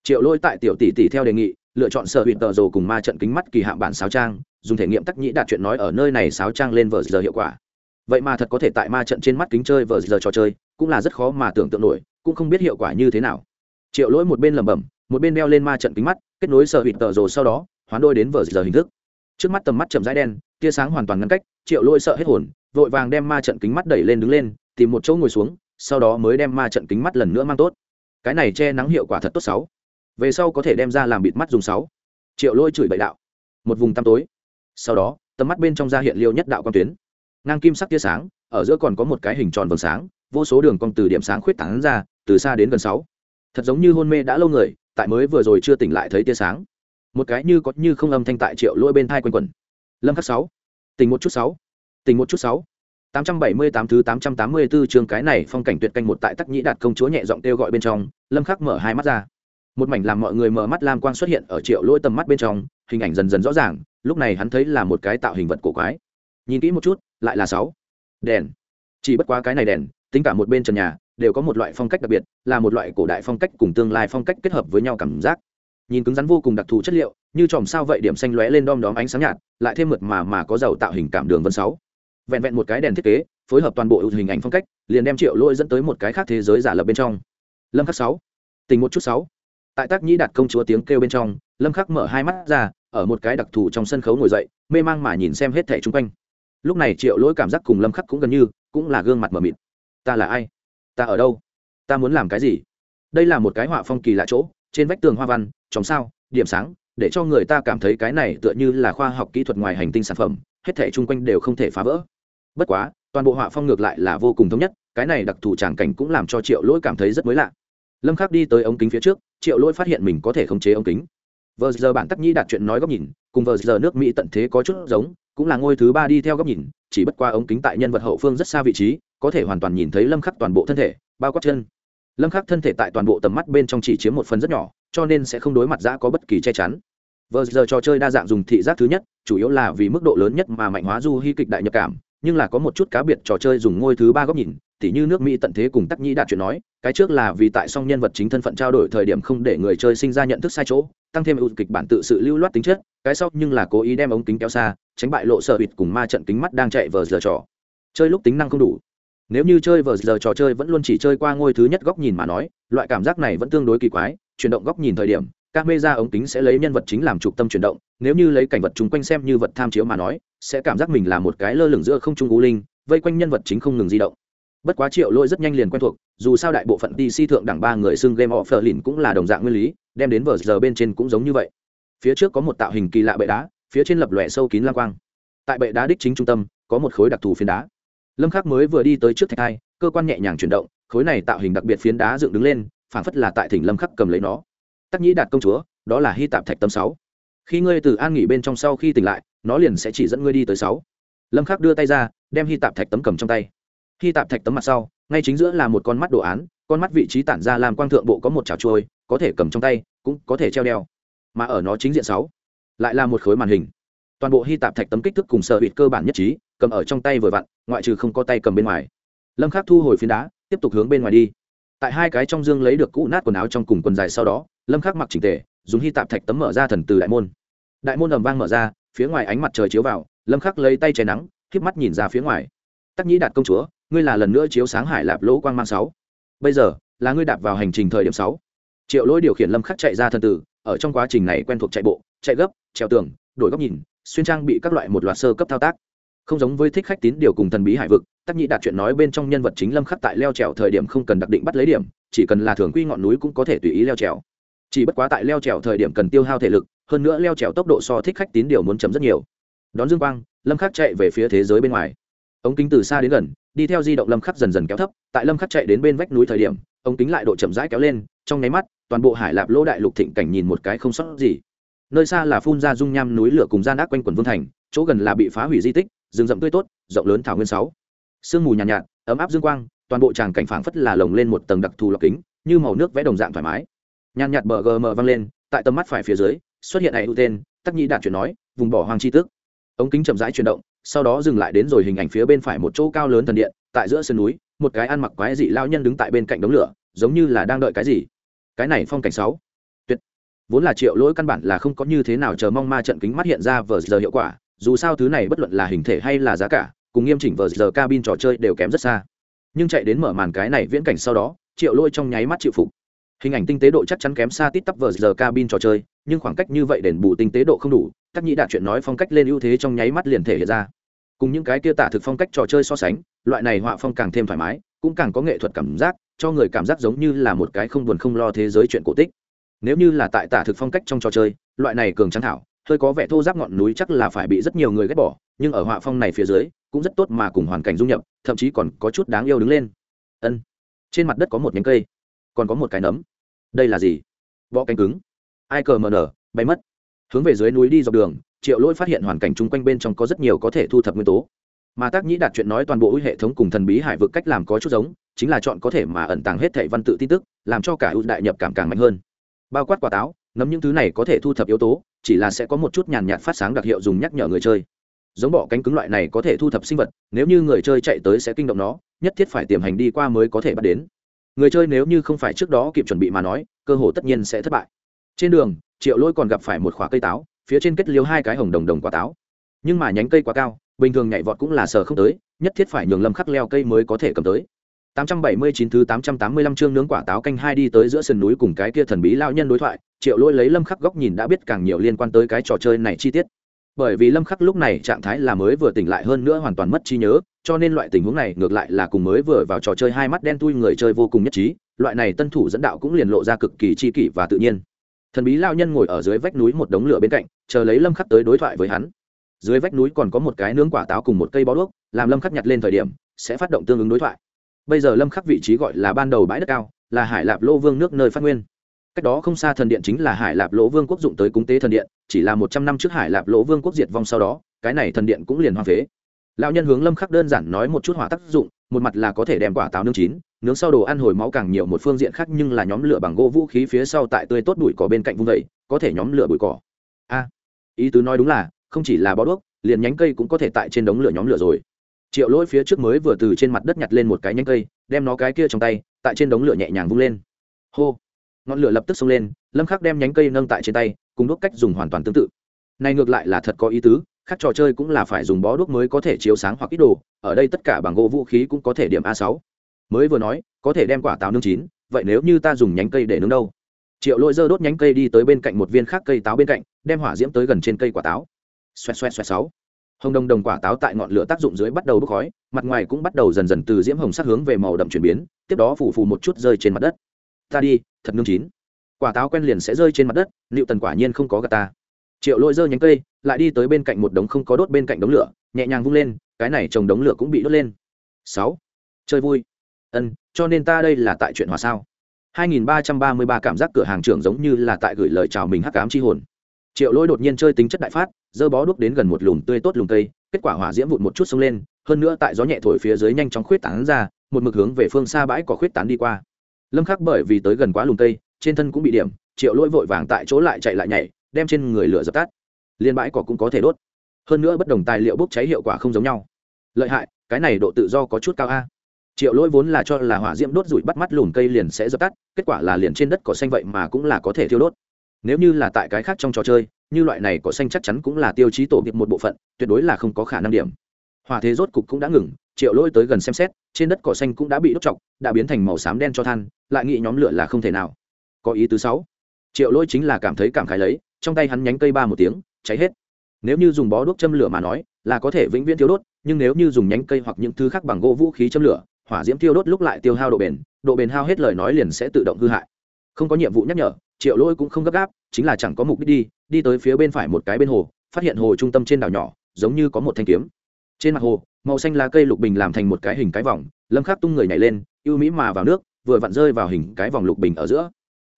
Triệu lôi tại tiểu tỷ tỷ theo đề nghị, lựa chọn sở hụt tờ rồ cùng ma trận kính mắt kỳ hạm bản sáo trang, dùng thể nghiệm tắc nhĩ đạt chuyện nói ở nơi này sáo trang lên vờ giờ hiệu quả vậy mà thật có thể tại ma trận trên mắt kính chơi vờ giờ trò chơi, cũng là rất khó mà tưởng tượng nổi, cũng không biết hiệu quả như thế nào. Triệu lỗi một bên lẩm bẩm, một bên đeo lên ma trận kính mắt, kết nối sở hụt tờ rồ sau đó, hoán đôi đến vờ giờ hình thức. Trước mắt tầm mắt chậm rãi đen, tia sáng hoàn toàn ngăn cách, triệu lỗi sợ hết hồn, vội vàng đem ma trận kính mắt đẩy lên đứng lên, tìm một chỗ ngồi xuống, sau đó mới đem ma trận kính mắt lần nữa mang tốt. Cái này che nắng hiệu quả thật tốt sáu. Về sau có thể đem ra làm bịt mắt dùng sáu. Triệu lỗi chửi bậy đạo. Một vùng tăm tối. Sau đó, tầm mắt bên trong ra hiện liêu nhất đạo quan tuyến ngang kim sắc tia sáng ở giữa còn có một cái hình tròn vầng sáng vô số đường cong từ điểm sáng khuyết tán ra từ xa đến gần sáu. Thật giống như hôn mê đã lâu người tại mới vừa rồi chưa tỉnh lại thấy tia sáng. Một cái như có như không âm thanh tại triệu lỗi bên thai quanh quẩn. Lâm khắc sáu. Tỉnh một chút sáu. Tỉnh một chút sáu. Tám trăm bảy mươi tám thứ tám trăm tám mươi 884 chương cái này phong cảnh tuyệt canh một tại Tắc Nhĩ Đạt công chúa nhẹ giọng kêu gọi bên trong, Lâm Khắc mở hai mắt ra. Một mảnh làm mọi người mở mắt lam quang xuất hiện ở Triệu Lỗi tầm mắt bên trong, hình ảnh dần dần rõ ràng, lúc này hắn thấy là một cái tạo hình vật cổ quái. Nhìn kỹ một chút, lại là sáu. Đèn. Chỉ bất quá cái này đèn, tính cả một bên trần nhà, đều có một loại phong cách đặc biệt, là một loại cổ đại phong cách cùng tương lai phong cách kết hợp với nhau cảm giác. Nhìn cứng rắn vô cùng đặc thù chất liệu, như chòm sao vậy điểm xanh lóe lên đom đóm ánh sáng nhạt, lại thêm mượt mà mà có dầu tạo hình cảm đường vân sáu. Vẹn vẹn một cái đèn thiết kế phối hợp toàn bộ hình ảnh phong cách liền đem triệu lôi dẫn tới một cái khác thế giới giả lập bên trong. Lâm khắc sáu. Tình một chút sáu. Tại tác nhĩ đặt công chúa tiếng kêu bên trong lâm khắc mở hai mắt ra ở một cái đặc thù trong sân khấu ngồi dậy mê mang mà nhìn xem hết thẻ chung quanh lúc này triệu lỗi cảm giác cùng lâm khắc cũng gần như cũng là gương mặt mờ mịt. Ta là ai? Ta ở đâu? Ta muốn làm cái gì? Đây là một cái họa phong kỳ lạ chỗ, trên vách tường hoa văn, chòm sao, điểm sáng, để cho người ta cảm thấy cái này tựa như là khoa học kỹ thuật ngoài hành tinh sản phẩm, hết thảy chung quanh đều không thể phá vỡ. Bất quá, toàn bộ họa phong ngược lại là vô cùng thống nhất, cái này đặc thù tràng cảnh cũng làm cho triệu lỗi cảm thấy rất mới lạ. Lâm khắc đi tới ống kính phía trước, triệu lỗi phát hiện mình có thể khống chế ống kính. Vờ giờ bản tắc nhi đạt chuyện nói góc nhìn, cùng vờ giờ nước mỹ tận thế có chút giống cũng là ngôi thứ ba đi theo góc nhìn, chỉ bất qua ống kính tại nhân vật hậu phương rất xa vị trí, có thể hoàn toàn nhìn thấy lâm khắc toàn bộ thân thể, bao quát chân. Lâm khắc thân thể tại toàn bộ tầm mắt bên trong chỉ chiếm một phần rất nhỏ, cho nên sẽ không đối mặt giã có bất kỳ che chắn. Vờ giờ trò chơi đa dạng dùng thị giác thứ nhất, chủ yếu là vì mức độ lớn nhất mà mạnh hóa du hy kịch đại nhập cảm, nhưng là có một chút cá biệt trò chơi dùng ngôi thứ ba góc nhìn tỉ như nước mỹ tận thế cùng tắc nhĩ đạt chuyện nói, cái trước là vì tại song nhân vật chính thân phận trao đổi thời điểm không để người chơi sinh ra nhận thức sai chỗ, tăng thêm ưu kịch bản tự sự lưu loát tính chất, cái sau nhưng là cố ý đem ống kính kéo xa, tránh bại lộ sợ bịt cùng ma trận kính mắt đang chạy vờ giờ trò. Chơi lúc tính năng không đủ. Nếu như chơi vờ giờ trò chơi vẫn luôn chỉ chơi qua ngôi thứ nhất góc nhìn mà nói, loại cảm giác này vẫn tương đối kỳ quái, chuyển động góc nhìn thời điểm, các mê ra ống kính sẽ lấy nhân vật chính làm trục tâm chuyển động, nếu như lấy cảnh vật chung quanh xem như vật tham chiếu mà nói, sẽ cảm giác mình là một cái lơ lửng giữa không trung u linh, vây quanh nhân vật chính không ngừng di động bất quá triệu lôi rất nhanh liền quen thuộc, dù sao đại bộ phận dc thượng đẳng ba người xưng game of lìn cũng là đồng dạng nguyên lý, đem đến vờ giờ bên trên cũng giống như vậy. Phía trước có một tạo hình kỳ lạ bệ đá, phía trên lập lòe sâu kín lang quang. Tại bệ đá đích chính trung tâm, có một khối đặc thù phiến đá. Lâm khắc mới vừa đi tới trước thạch hai, cơ quan nhẹ nhàng chuyển động, khối này tạo hình đặc biệt phiến đá dựng đứng lên, phảng phất là tại thỉnh lâm khắc cầm lấy nó. Tắc nhĩ đạt công chúa, đó là hy tạp thạch tâm sáu. Khi ngươi từ an nghỉ bên trong sau khi tỉnh lại, nó liền sẽ chỉ dẫn ngươi đi tới sáu. Lâm khắc đưa tay ra, đem hy tạp thạch tấm cầm trong tay khi tạp thạch tấm mặt sau, ngay chính giữa là một con mắt đồ án, con mắt vị trí tản ra làm quang thượng bộ có một chảo trôi, có thể cầm trong tay, cũng có thể treo đeo. Mà ở nó chính diện sáu, lại là một khối màn hình. Toàn bộ hy tạp thạch tấm kích thước cùng sợ bịt cơ bản nhất trí, cầm ở trong tay vừa vặn, ngoại trừ không có tay cầm bên ngoài. Lâm khắc thu hồi phiến đá, tiếp tục hướng bên ngoài đi. Tại hai cái trong dương lấy được cũ nát quần áo trong cùng quần dài sau đó, lâm khắc mặc chỉnh tề, dùng hy tạp thạch tấm mở ra thần từ đại môn. Đại môn ầm vang mở ra, phía ngoài ánh mặt trời chiếu vào, lâm khắc lấy tay che nắng, khép mắt nhìn ra phía ngoài. Tắc nhĩ đạt công chúa ngươi là lần nữa chiếu sáng hải lạp lỗ quang mang sáu. Bây giờ, là ngươi đạp vào hành trình thời điểm sáu. Triệu lỗi điều khiển lâm khắc chạy ra thần tử, ở trong quá trình này quen thuộc chạy bộ, chạy gấp, trèo tường, đổi góc nhìn, xuyên trang bị các loại một loạt sơ cấp thao tác. Không giống với thích khách tín điều cùng thần bí hải vực, tắc nhị đạt chuyện nói bên trong nhân vật chính lâm khắc tại leo trèo thời điểm không cần đặc định bắt lấy điểm, chỉ cần là thường quy ngọn núi cũng có thể tùy ý leo trèo. Chỉ bất quá tại leo trèo thời điểm cần tiêu hao thể lực, hơn nữa leo trèo tốc độ so thích khách tín điều muốn chấm rất nhiều. Đón dương quang, lâm khắc chạy về phía thế giới bên ngoài. Ống kính từ xa đến gần đi theo di động lâm khắc dần dần kéo thấp tại lâm khắc chạy đến bên vách núi thời điểm ống kính lại độ chậm rãi kéo lên trong nháy mắt toàn bộ hải lạp lỗ đại lục thịnh cảnh nhìn một cái không sót gì. Nơi xa là phun ra dung nham núi lửa cùng gian ác quanh quần vương thành chỗ gần là bị phá hủy di tích rừng rậm tươi tốt rộng lớn thảo nguyên sáu. Sương mù nhàn nhạt, nhạt ấm áp dương quang toàn bộ tràng cảnh phảng phất là lồng lên một tầng đặc thù lọc kính như màu nước vẽ đồng dạng thoải mái. Nhàn nhạt bờ gm vang lên tại tầm mắt phải phía dưới xuất hiện này ưu tên tắc nhi đạt chuyển nói vùng bỏ hoang chi tức. Ống kính chậm rãi chuyển động sau đó dừng lại đến rồi hình ảnh phía bên phải một chỗ cao lớn thần điện, tại giữa sườn núi, một cái ăn mặc quái dị lao nhân đứng tại bên cạnh đống lửa, giống như là đang đợi cái gì. Cái này phong cảnh sáu. Tuyệt. Vốn là triệu lỗi căn bản là không có như thế nào chờ mong ma trận kính mắt hiện ra vờ giờ hiệu quả, dù sao thứ này bất luận là hình thể hay là giá cả, cùng nghiêm chỉnh vờ giờ cabin trò chơi đều kém rất xa. Nhưng chạy đến mở màn cái này viễn cảnh sau đó, triệu lỗi trong nháy mắt chịu phục. Hình ảnh tinh tế độ chắc chắn kém xa tít tắp vờ giờ cabin trò chơi, nhưng khoảng cách như vậy đền bù tinh tế độ không đủ các nhĩ đạt chuyện nói phong cách lên ưu thế trong nháy mắt liền thể hiện ra cùng những cái kia tả thực phong cách trò chơi so sánh, loại này họa phong càng thêm thoải mái, cũng càng có nghệ thuật cảm giác, cho người cảm giác giống như là một cái không buồn không lo thế giới chuyện cổ tích. Nếu như là tại tả thực phong cách trong trò chơi, loại này cường trắng thảo, hơi có vẻ thô giáp ngọn núi chắc là phải bị rất nhiều người ghét bỏ, nhưng ở họa phong này phía dưới, cũng rất tốt mà cùng hoàn cảnh dung nhập, thậm chí còn có chút đáng yêu đứng lên. Ân. Trên mặt đất có một nhánh cây, còn có một cái nấm. Đây là gì? Võ cánh cứng. Ai cờ mờ nở, bay mất. Hướng về dưới núi đi dọc đường triệu lỗi phát hiện hoàn cảnh chung quanh bên trong có rất nhiều có thể thu thập nguyên tố. Mà tác nhĩ đạt chuyện nói toàn bộ hệ thống cùng thần bí hải vực cách làm có chút giống, chính là chọn có thể mà ẩn tàng hết thảy văn tự tin tức, làm cho cả ưu đại nhập cảm càng mạnh hơn. Bao quát quả táo nấm những thứ này có thể thu thập yếu tố, chỉ là sẽ có một chút nhàn nhạt phát sáng đặc hiệu dùng nhắc nhở người chơi. Giống bọ cánh cứng loại này có thể thu thập sinh vật, nếu như người chơi chạy tới sẽ kinh động nó, nhất thiết phải tiềm hành đi qua mới có thể bắt đến. Người chơi nếu như không phải trước đó kịp chuẩn bị mà nói, cơ hồ tất nhiên sẽ thất bại. Trên đường, triệu Lỗi còn gặp phải một khoả cây táo phía trên kết liêu hai cái hồng đồng đồng quả táo nhưng mà nhánh cây quá cao bình thường nhảy vọt cũng là sờ không tới nhất thiết phải nhường lâm khắc leo cây mới có thể cầm tới 879 thứ 885 chương nướng quả táo canh hai đi tới giữa sườn núi cùng cái kia thần bí lao nhân đối thoại, Triệu Lỗi lấy Lâm Khắc góc nhìn đã biết càng nhiều liên quan tới cái trò chơi này chi tiết. Bởi vì Lâm Khắc lúc này trạng thái là mới vừa tỉnh lại hơn nữa hoàn toàn mất trí nhớ, cho nên loại tình huống này ngược lại là cùng mới vừa vào trò chơi hai mắt đen tui người chơi vô cùng nhất trí, loại này tân thủ dẫn đạo cũng liền lộ ra cực kỳ chi kỷ và tự nhiên. Thần bí lao nhân ngồi ở dưới vách núi một đống lửa bên cạnh, chờ lấy Lâm Khắc tới đối thoại với hắn. Dưới vách núi còn có một cái nướng quả táo cùng một cây bó đuốc, làm Lâm Khắc nhặt lên thời điểm sẽ phát động tương ứng đối thoại bây giờ lâm khắc vị trí gọi là ban đầu bãi đất cao là hải lạp lô vương nước nơi phát nguyên cách đó không xa thần điện chính là hải lạp lỗ vương quốc dụng tới cúng tế thần điện chỉ là một trăm năm trước hải lạp lỗ vương quốc diệt vong sau đó cái này thần điện cũng liền hoang phế lão nhân hướng lâm khắc đơn giản nói một chút hỏa tác dụng một mặt là có thể đem quả táo nướng chín nướng sau đồ ăn hồi máu càng nhiều một phương diện khác nhưng là nhóm lửa bằng gỗ vũ khí phía sau tại tươi tốt bụi cỏ bên cạnh vung vẩy có thể nhóm lửa bụi cỏ a ý tứ nói đúng là, không chỉ là bó đuốc, liền nhánh cây cũng có thể tại trên đống lửa nhóm lửa rồi. Triệu lỗi phía trước mới vừa từ trên mặt đất nhặt lên một cái nhánh cây, đem nó cái kia trong tay, tại trên đống lửa nhẹ nhàng vung lên. Hô! Ngọn lửa lập tức xông lên, lâm khắc đem nhánh cây nâng tại trên tay, cùng đuốc cách dùng hoàn toàn tương tự. Này ngược lại là thật có ý tứ, khác trò chơi cũng là phải dùng bó đuốc mới có thể chiếu sáng hoặc ít đồ, ở đây tất cả bằng gỗ vũ khí cũng có thể điểm a 6 mới vừa nói, có thể đem quả táo nướng chín, vậy nếu như ta dùng nhánh cây để nướng đâu? Triệu lỗi dơ đốt nhánh cây đi tới bên cạnh một viên khác cây táo bên cạnh đem hỏa diễm tới gần trên cây quả táo. Xoẹt xoẹt xoẹt sáu. Hồng đồng đồng quả táo tại ngọn lửa tác dụng dưới bắt đầu bốc khói, mặt ngoài cũng bắt đầu dần dần từ diễm hồng sắc hướng về màu đậm chuyển biến, tiếp đó phủ phù một chút rơi trên mặt đất. Ta đi, thật nương chín. Quả táo quen liền sẽ rơi trên mặt đất, liệu tần quả nhiên không có gà ta. Triệu lôi dơ nhánh cây, lại đi tới bên cạnh một đống không có đốt bên cạnh đống lửa, nhẹ nhàng vung lên, cái này trồng đống lửa cũng bị đốt lên. Sáu. Chơi vui. Ân, cho nên ta đây là tại chuyện hòa sao? 2333 cảm giác cửa hàng trưởng giống như là tại gửi lời chào mình hắc ám chi hồn triệu lỗi đột nhiên chơi tính chất đại phát, dơ bó đuốc đến gần một lùm tươi tốt lùm cây, kết quả hỏa diễm vụt một chút xông lên, hơn nữa tại gió nhẹ thổi phía dưới nhanh chóng khuyết tán ra, một mực hướng về phương xa bãi cỏ khuyết tán đi qua. Lâm khắc bởi vì tới gần quá lùm cây, trên thân cũng bị điểm, triệu lỗi vội vàng tại chỗ lại chạy lại nhảy, đem trên người lửa dập tắt. Liên bãi cỏ cũng có thể đốt. Hơn nữa bất đồng tài liệu bốc cháy hiệu quả không giống nhau. Lợi hại, cái này độ tự do có chút cao a. Triệu lỗi vốn là cho là hỏa diễm đốt rủi bắt mắt lùm cây liền sẽ dập tắt, kết quả là liền trên đất cỏ xanh vậy mà cũng là có thể thiêu đốt nếu như là tại cái khác trong trò chơi, như loại này cỏ xanh chắc chắn cũng là tiêu chí tổ nghiệp một bộ phận, tuyệt đối là không có khả năng điểm. Hỏa thế rốt cục cũng đã ngừng, triệu lỗi tới gần xem xét, trên đất cỏ xanh cũng đã bị đốt chọc, đã biến thành màu xám đen cho than, lại nghĩ nhóm lửa là không thể nào. Có ý thứ sáu. Triệu lỗi chính là cảm thấy cảm khái lấy, trong tay hắn nhánh cây ba một tiếng, cháy hết. Nếu như dùng bó đuốc châm lửa mà nói, là có thể vĩnh viễn thiếu đốt, nhưng nếu như dùng nhánh cây hoặc những thứ khác bằng gỗ vũ khí châm lửa, hỏa diễm tiêu đốt lúc lại tiêu hao độ bền độ bền hao hết lời nói liền sẽ tự động hư hại không có nhiệm vụ nhắc nhở, triệu lỗi cũng không gấp gáp, chính là chẳng có mục đích đi đi tới phía bên phải một cái bên hồ, phát hiện hồ trung tâm trên đảo nhỏ, giống như có một thanh kiếm. Trên mặt hồ, màu xanh lá cây lục bình làm thành một cái hình cái vòng, lâm khắc tung người nhảy lên, ưu mỹ mà vào nước, vừa vặn rơi vào hình cái vòng lục bình ở giữa.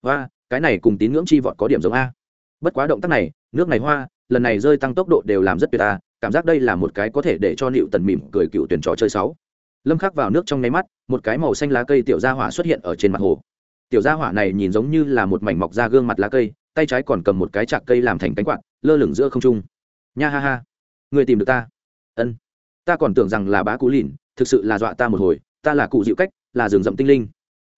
Và cái này cùng tín ngưỡng chi vọt có điểm giống a. Bất quá động tác này, nước này hoa, lần này rơi tăng tốc độ đều làm rất tuyệt ta cảm giác đây là một cái có thể để cho nịu tần mỉm cười cựu tuyển trò chơi sáu. Lâm khắc vào nước trong nháy mắt, một cái màu xanh lá cây tiểu ra hỏa xuất hiện ở trên mặt hồ tiểu gia hỏa này nhìn giống như là một mảnh mọc ra gương mặt lá cây, tay trái còn cầm một cái chạc cây làm thành cánh quạt, lơ lửng giữa không trung. Nha ha ha, người tìm được ta. Ân, ta còn tưởng rằng là bá cú lìn, thực sự là dọa ta một hồi, ta là cụ dịu cách, là rừng rậm tinh linh.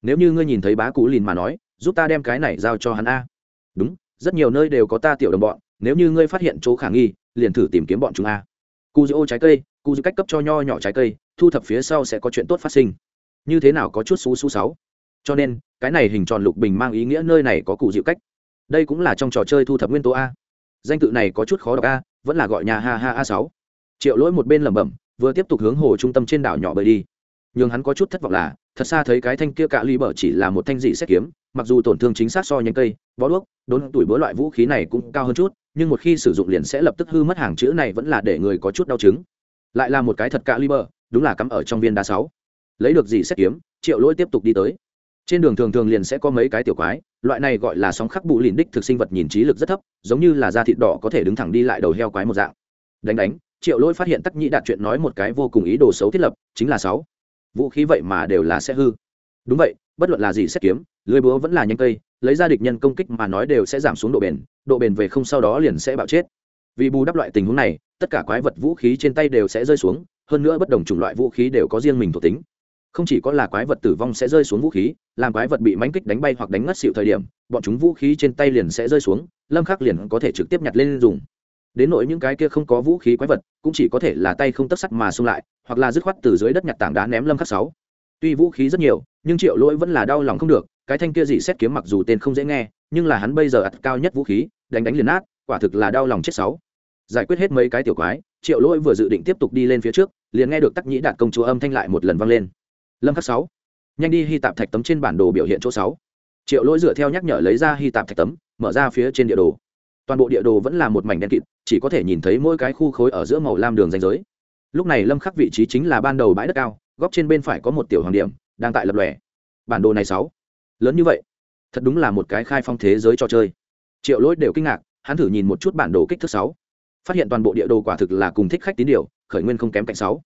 Nếu như ngươi nhìn thấy bá cú lìn mà nói, giúp ta đem cái này giao cho hắn a. Đúng, rất nhiều nơi đều có ta tiểu đồng bọn, nếu như ngươi phát hiện chỗ khả nghi, liền thử tìm kiếm bọn chúng a. Cụ dịu trái cây, cụ dịu cách cấp cho nho nhỏ trái cây, thu thập phía sau sẽ có chuyện tốt phát sinh. Như thế nào có chút xú xú sáu? Cho nên, cái này hình tròn lục bình mang ý nghĩa nơi này có cụ dịu cách. Đây cũng là trong trò chơi thu thập nguyên tố a. Danh tự này có chút khó đọc a, vẫn là gọi nhà ha ha a sáu. Triệu lỗi một bên lẩm bẩm, vừa tiếp tục hướng hồ trung tâm trên đảo nhỏ bơi đi. Nhưng hắn có chút thất vọng là, thật xa thấy cái thanh kia cạ ly bờ chỉ là một thanh dị xét kiếm, mặc dù tổn thương chính xác so nhánh cây, bó đuốc, đốn tuổi bữa loại vũ khí này cũng cao hơn chút, nhưng một khi sử dụng liền sẽ lập tức hư mất hàng chữ này vẫn là để người có chút đau chứng. Lại là một cái thật cạ ly bờ đúng là cắm ở trong viên đá sáu. Lấy được dị xét kiếm, triệu lỗi tiếp tục đi tới trên đường thường thường liền sẽ có mấy cái tiểu quái, loại này gọi là sóng khắc bụ lìn đích thực sinh vật nhìn trí lực rất thấp, giống như là da thịt đỏ có thể đứng thẳng đi lại đầu heo quái một dạng. Đánh đánh, triệu lỗi phát hiện tắc nhĩ đạt chuyện nói một cái vô cùng ý đồ xấu thiết lập, chính là sáu. Vũ khí vậy mà đều là sẽ hư. Đúng vậy, bất luận là gì xét kiếm, lưới búa vẫn là nhanh cây, lấy ra địch nhân công kích mà nói đều sẽ giảm xuống độ bền độ bền về không sau đó liền sẽ bạo chết. Vì bù đắp loại tình huống này, tất cả quái vật vũ khí trên tay đều sẽ rơi xuống, hơn nữa bất đồng chủng loại vũ khí đều có riêng mình thuộc tính không chỉ có là quái vật tử vong sẽ rơi xuống vũ khí, làm quái vật bị mánh kích đánh bay hoặc đánh ngất xịu thời điểm, bọn chúng vũ khí trên tay liền sẽ rơi xuống, lâm khắc liền có thể trực tiếp nhặt lên dùng. Đến nỗi những cái kia không có vũ khí quái vật, cũng chỉ có thể là tay không tất sắt mà xung lại, hoặc là dứt khoát từ dưới đất nhặt tảng đá ném lâm khắc sáu. Tuy vũ khí rất nhiều, nhưng triệu lỗi vẫn là đau lòng không được, cái thanh kia dị xét kiếm mặc dù tên không dễ nghe, nhưng là hắn bây giờ ặt cao nhất vũ khí, đánh đánh liền nát, quả thực là đau lòng chết sáu. Giải quyết hết mấy cái tiểu quái, triệu lỗi vừa dự định tiếp tục đi lên phía trước, liền nghe được tắc nhĩ đạt công chúa âm thanh lại một lần vang lên lâm khắc sáu nhanh đi hy tạp thạch tấm trên bản đồ biểu hiện chỗ sáu triệu lỗi dựa theo nhắc nhở lấy ra hy tạp thạch tấm mở ra phía trên địa đồ toàn bộ địa đồ vẫn là một mảnh đen kịt chỉ có thể nhìn thấy mỗi cái khu khối ở giữa màu lam đường danh giới lúc này lâm khắc vị trí chính là ban đầu bãi đất cao góc trên bên phải có một tiểu hoàng điểm đang tại lập lòe bản đồ này sáu lớn như vậy thật đúng là một cái khai phong thế giới cho chơi triệu lỗi đều kinh ngạc hắn thử nhìn một chút bản đồ kích thước sáu phát hiện toàn bộ địa đồ quả thực là cùng thích khách tín điều khởi nguyên không kém cạnh sáu